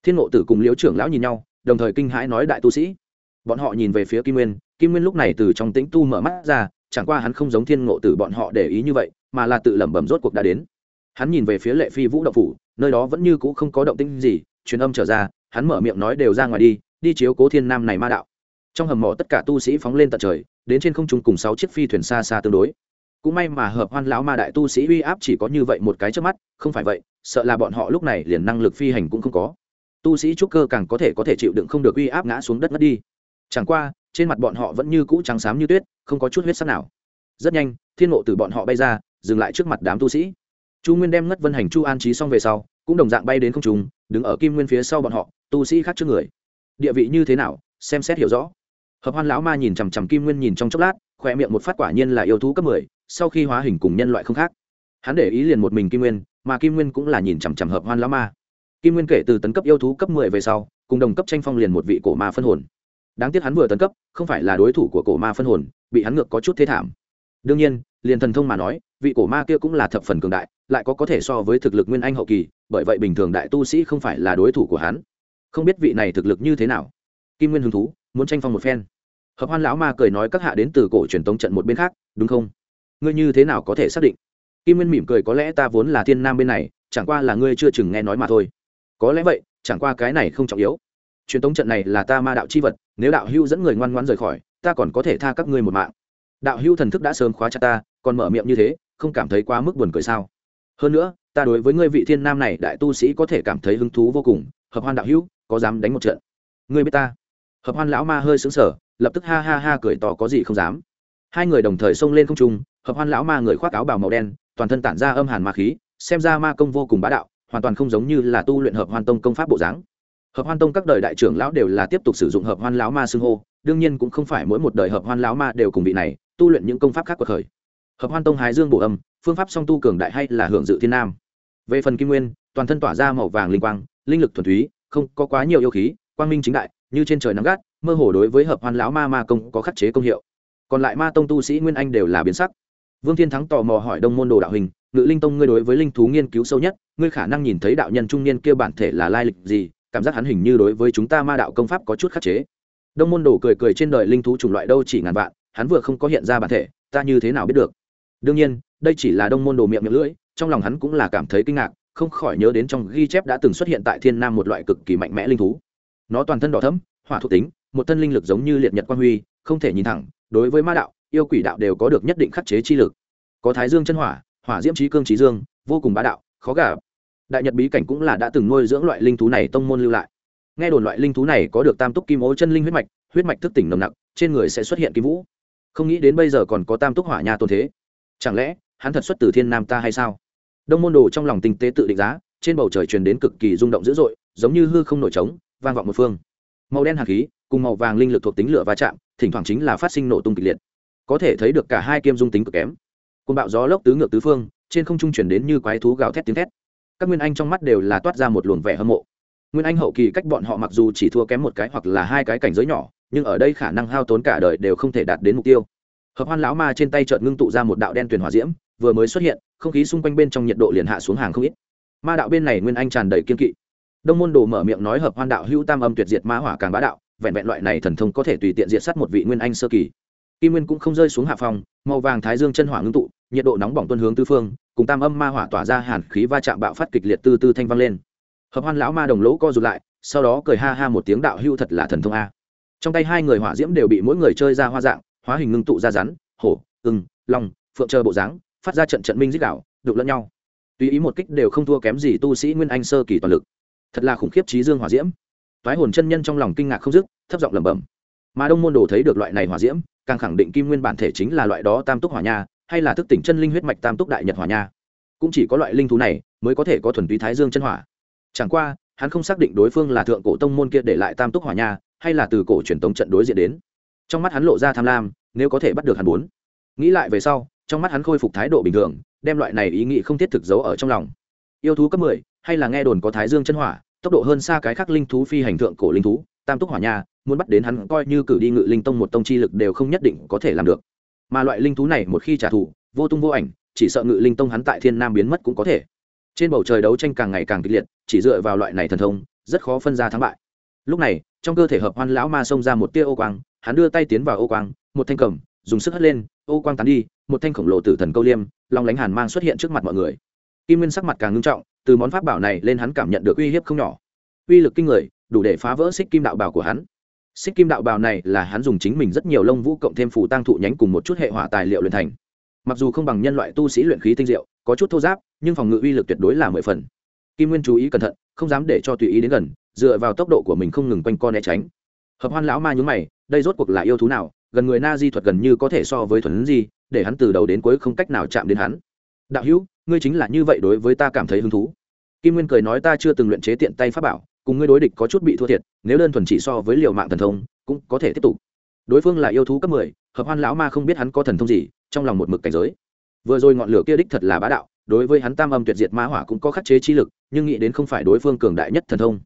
Thiên ngộ tử cùng liễu trưởng lão nhìn nhau đồng thời kinh hãi nói đại tu sĩ. Bọn họ nhìn về phía kim nguyên kim nguyên lúc này từ trong tĩnh tu mở mắt ra, chẳng qua hắn không giống thiên ngộ tử bọn họ để ý như vậy, mà là tự lẩm bẩm rốt cuộc đã đến. Hắn nhìn về phía lệ phi vũ động phủ, nơi đó vẫn như cũ không có động tĩnh gì, truyền âm trở ra, hắn mở miệng nói đều ra ngoài đi đi chiếu cố thiên nam này ma đạo. Trong hầm mỏ tất cả tu sĩ phóng lên tận trời, đến trên không trung cùng sáu chiếc phi thuyền xa xa tương đối. Cũng may mà hợp hoan lão ma đại tu sĩ uy áp chỉ có như vậy một cái trước mắt, không phải vậy, sợ là bọn họ lúc này liền năng lực phi hành cũng không có tu sĩ trúc cơ càng có thể có thể chịu đựng không được uy áp ngã xuống đất mất đi. Chẳng qua, trên mặt bọn họ vẫn như cũ trắng xám như tuyết, không có chút huyết sắc nào. Rất nhanh, thiên ngộ từ bọn họ bay ra, dừng lại trước mặt đám tu sĩ. Chu nguyên đem ngất vân hành chu an trí xong về sau, cũng đồng dạng bay đến không trung, đứng ở kim nguyên phía sau bọn họ, tu sĩ khác trước người. Địa vị như thế nào, xem xét hiểu rõ. Hợp hoan lão ma nhìn chằm chằm kim nguyên nhìn trong chốc lát khoe miệng một phát quả nhiên là yêu thú cấp mười, sau khi hóa hình cùng nhân loại không khác. Hắn để ý liền một mình kim nguyên, mà kim nguyên cũng là nhìn chằm chằm hợp hoan lão ma kim nguyên kể từ tấn cấp yêu thú cấp mười về sau, cùng đồng cấp tranh phong liền một vị cổ ma phân hồn. Đáng tiếc hắn vừa tấn cấp, không phải là đối thủ của cổ ma phân hồn, bị hắn ngược có chút thế thảm. Đương nhiên, liền thần thông mà nói, vị cổ ma kia cũng là thập phần cường đại, lại có có thể so với thực lực nguyên anh hậu kỳ, bởi vậy bình thường đại tu sĩ không phải là đối thủ của hắn. Không biết vị này thực lực như thế nào. Kim nguyên hứng thú, muốn tranh phong một phen. Hợp hoan lão ma cười nói các hạ đến từ cổ truyền tống trận một bên khác, đúng không? Ngươi như thế nào có thể xác định? Kim nguyên mỉm cười có lẽ ta vốn là thiên nam bên này, chẳng qua là ngươi chưa chừng nghe nói mà thôi có lẽ vậy chẳng qua cái này không trọng yếu. Truyền tống trận này là ta ma đạo c h i vật nếu đạo hưu dẫn người ngoan ngoan rời khỏi ta còn có thể tha các ngươi một mạng. Đạo hưu thần thức đã sớm khóa chặt ta còn mở miệng như thế không cảm thấy quá mức buồn cười sao? Hơn nữa ta đối với ngươi vị thiên nam này đại tu sĩ có thể cảm thấy hứng thú vô cùng. Hợp hoan đạo hưu, có dám đánh một trận? Ngươi biết ta? Hợp hoan lão ma hơi xứng sở lập tức ha ha ha cười tỏ có gì không dám. Hai người đồng thời xông lên không trung hợp hoan lão ma người khoác áo bào màu đen toàn thân tản ra âm hàn ma khí xem ra ma công vô cùng bá đạo hoàn toàn không giống như là tu luyện hợp hoan tông công pháp bộ dáng. Hợp hoan tông các đời đại trưởng lão đều là tiếp tục sử dụng hợp hoan lão ma xưng hô, đương nhiên cũng không phải mỗi một đời hợp hoan lão ma đều cùng vị này, tu luyện những công pháp khác của khởi. Hợp hoan tông hái dương bổ âm, phương pháp song tu cường đại hay là hưởng dự thiên nam? Về phần kim nguyên, toàn thân tỏa ra màu vàng linh quang, linh lực thuần túy, không có quá nhiều yêu khí, quang minh chính đại, như trên trời nắng gắt, mơ hồ đối với hợp hoan lão ma ma công có khắc chế công hiệu. Còn lại ma tông tu sĩ nguyên anh đều là biến sắc. Vương thiên thắng tò mò hỏi đông môn đồ đạo hình ngự linh tông ngươi đối với linh thú nghiên cứu sâu nhất, ngươi khả năng nhìn thấy đạo nhân trung niên kia bản thể là lai lịch gì, cảm giác hắn hình như đối với chúng ta ma đạo công pháp có chút khắc chế. Đông môn đồ cười cười trên đời linh thú chủng loại đâu chỉ ngàn vạn, hắn vừa không có hiện ra bản thể, ta như thế nào biết được? Đương nhiên, đây chỉ là đông môn đồ miệng miệng lưỡi, trong lòng hắn cũng là cảm thấy kinh ngạc, không khỏi nhớ đến trong ghi chép đã từng xuất hiện tại thiên nam một loại cực kỳ mạnh mẽ linh thú. Nó toàn thân đỏ thấm hỏa thuộc tính, một thân linh lực giống như liệt nhật quan huy, không thể nhìn thẳng, đối với ma đạo, yêu quỷ đạo đều có được nhất định khắc chế chi lực. Có thái dương chân hỏa hỏa diễm trí cương trí dương, vô cùng bá đạo, khó gà đại nhật bí cảnh cũng là đã từng nuôi dưỡng loại linh thú này tông môn lưu lại. Nghe đồn loại linh thú này có được tam túc kim ố chân linh huyết mạch huyết mạch thức tỉnh nồng nặc, trên người sẽ xuất hiện kim vũ. Không nghĩ đến bây giờ còn có tam túc hỏa nha tôn thế. Chẳng lẽ, hắn thật xuất từ thiên nam ta hay sao? Đông môn đồ trong lòng tinh tế tự định giá, trên bầu trời truyền đến cực kỳ rung động dữ dội, giống như hư không nổi trống, vang vọng một phương. Màu đen hạt khí, cùng màu vàng linh lực thuộc tính lửa va chạm, thỉnh thoảng chính là phát sinh nổ tung kịch liệt. Có thể thấy được cả hai kiêm dung tính cực kém côn bạo gió lốc tứ ngược tứ phương, trên không trung chuyển đến như quái thú gào thét tiếng thét. Các nguyên anh trong mắt đều là toát ra một luồng vẻ hâm mộ. Nguyên anh hậu kỳ cách bọn họ mặc dù chỉ thua kém một cái hoặc là hai cái cảnh giới nhỏ, nhưng ở đây khả năng hao tốn cả đời đều không thể đạt đến mục tiêu. Hợp hoan lão ma trên tay chợt ngưng tụ ra một đạo đen tuyền hỏa diễm, vừa mới xuất hiện, không khí xung quanh bên trong nhiệt độ liền hạ xuống hàng không ít. Ma đạo bên này nguyên anh tràn đầy kiên kỵ. Đông môn đồ mở miệng nói hợp hoan đạo hữu tam âm tuyệt diệt ma hỏa càng bá đạo, vẹn vẹn loại này thần thông có thể tùy tiện diệt sát một vị nguyên anh sơ kỳ. Kim nguyên cũng không rơi xuống hạ phòng, màu vàng thái dương chân hỏa ngưng tụ nhiệt độ nóng bỏng tuân hướng tư phương, cùng tam âm ma hỏa tỏa ra hàn khí va chạm bạo phát kịch liệt tư tư thanh vang lên. Hợp hoan lão ma đồng lỗ co rụt lại, sau đó cười ha ha một tiếng đạo hưu thật là thần thông a. Trong tay hai người hỏa diễm đều bị mỗi người chơi ra hoa dạng, hóa hình ngưng tụ ra rắn, hổ, ưng, long, phượng chờ bộ dáng, phát ra trận trận minh dích đạo đục lẫn nhau. Tùy ý một kích đều không thua kém gì tu sĩ nguyên anh sơ kỳ toàn lực. Thật là khủng khiếp trí dương hỏa diễm. Toái hồn chân nhân trong lòng kinh ngạc không dứt, thấp giọng lẩm bẩm. Mà đông môn đồ thấy được loại này hỏa diễm, càng khẳng định kim nguyên bản thể chính là loại đó tam túc hỏa nha hay là thức tỉnh chân linh huyết mạch tam túc đại nhật hỏa nha. Cũng chỉ có loại linh thú này mới có thể có thuần túy thái dương chân hỏa. Chẳng qua, hắn không xác định đối phương là thượng cổ tông môn kia để lại tam túc hỏa nha, hay là từ cổ truyền tống trận đối diện đến. Trong mắt hắn lộ ra tham lam, nếu có thể bắt được hắn bốn nghĩ lại về sau, trong mắt hắn khôi phục thái độ bình thường, đem loại này ý nghĩ không thiết thực giấu ở trong lòng. Yêu thú cấp mười, hay là nghe đồn có thái dương chân hỏa, tốc độ hơn xa cái khác linh thú phi hành thượng cổ linh thú, tam túc hỏa nha, muốn bắt đến hắn coi như cử đi ngự linh tông một tông chi lực đều không nhất định có thể làm được mà loại linh thú này một khi trả thù, vô tung vô ảnh, chỉ sợ ngự linh tông hắn tại thiên nam biến mất cũng có thể. Trên bầu trời đấu tranh càng ngày càng kịch liệt, chỉ dựa vào loại này thần thông, rất khó phân ra thắng bại. Lúc này, trong cơ thể hợp hoan lão ma xông ra một tia ô quang, hắn đưa tay tiến vào ô quang, một thanh cầm, dùng sức hất lên, ô quang tán đi, một thanh khổng lồ tử thần câu liêm, long lánh hàn mang xuất hiện trước mặt mọi người. Kim nguyên sắc mặt càng ngưng trọng, từ món pháp bảo này lên hắn cảm nhận được uy hiếp không nhỏ. Uy lực kinh người, đủ để phá vỡ xích kim đạo bảo của hắn xích kim đạo bào này là hắn dùng chính mình rất nhiều lông vũ cộng thêm phủ tăng thụ nhánh cùng một chút hệ hỏa tài liệu luyện thành. Mặc dù không bằng nhân loại tu sĩ luyện khí tinh diệu, có chút thô giáp, nhưng phòng ngự uy lực tuyệt đối là mười phần. Kim nguyên chú ý cẩn thận, không dám để cho tùy ý đến gần, dựa vào tốc độ của mình không ngừng quanh co né tránh. Hợp hoan lão ma nhúng mày, đây rốt cuộc là yêu thú nào? Gần người na di thuật gần như có thể so với thuần di, để hắn từ đầu đến cuối không cách nào chạm đến hắn. Đạo hữu, ngươi chính là như vậy đối với ta cảm thấy hứng thú. Kim nguyên cười nói ta chưa từng luyện chế tiện tay pháp bảo cùng ngươi đối địch có chút bị thua thiệt, nếu đơn thuần chỉ so với liều mạng thần thông, cũng có thể tiếp tục. Đối phương là yêu thú cấp mười, hợp hoan lão ma không biết hắn có thần thông gì, trong lòng một mực cảnh giới. Vừa rồi ngọn lửa kia đích thật là bá đạo, đối với hắn tam âm tuyệt diệt ma hỏa cũng có khắc chế chi lực, nhưng nghĩ đến không phải đối phương cường đại nhất thần thông.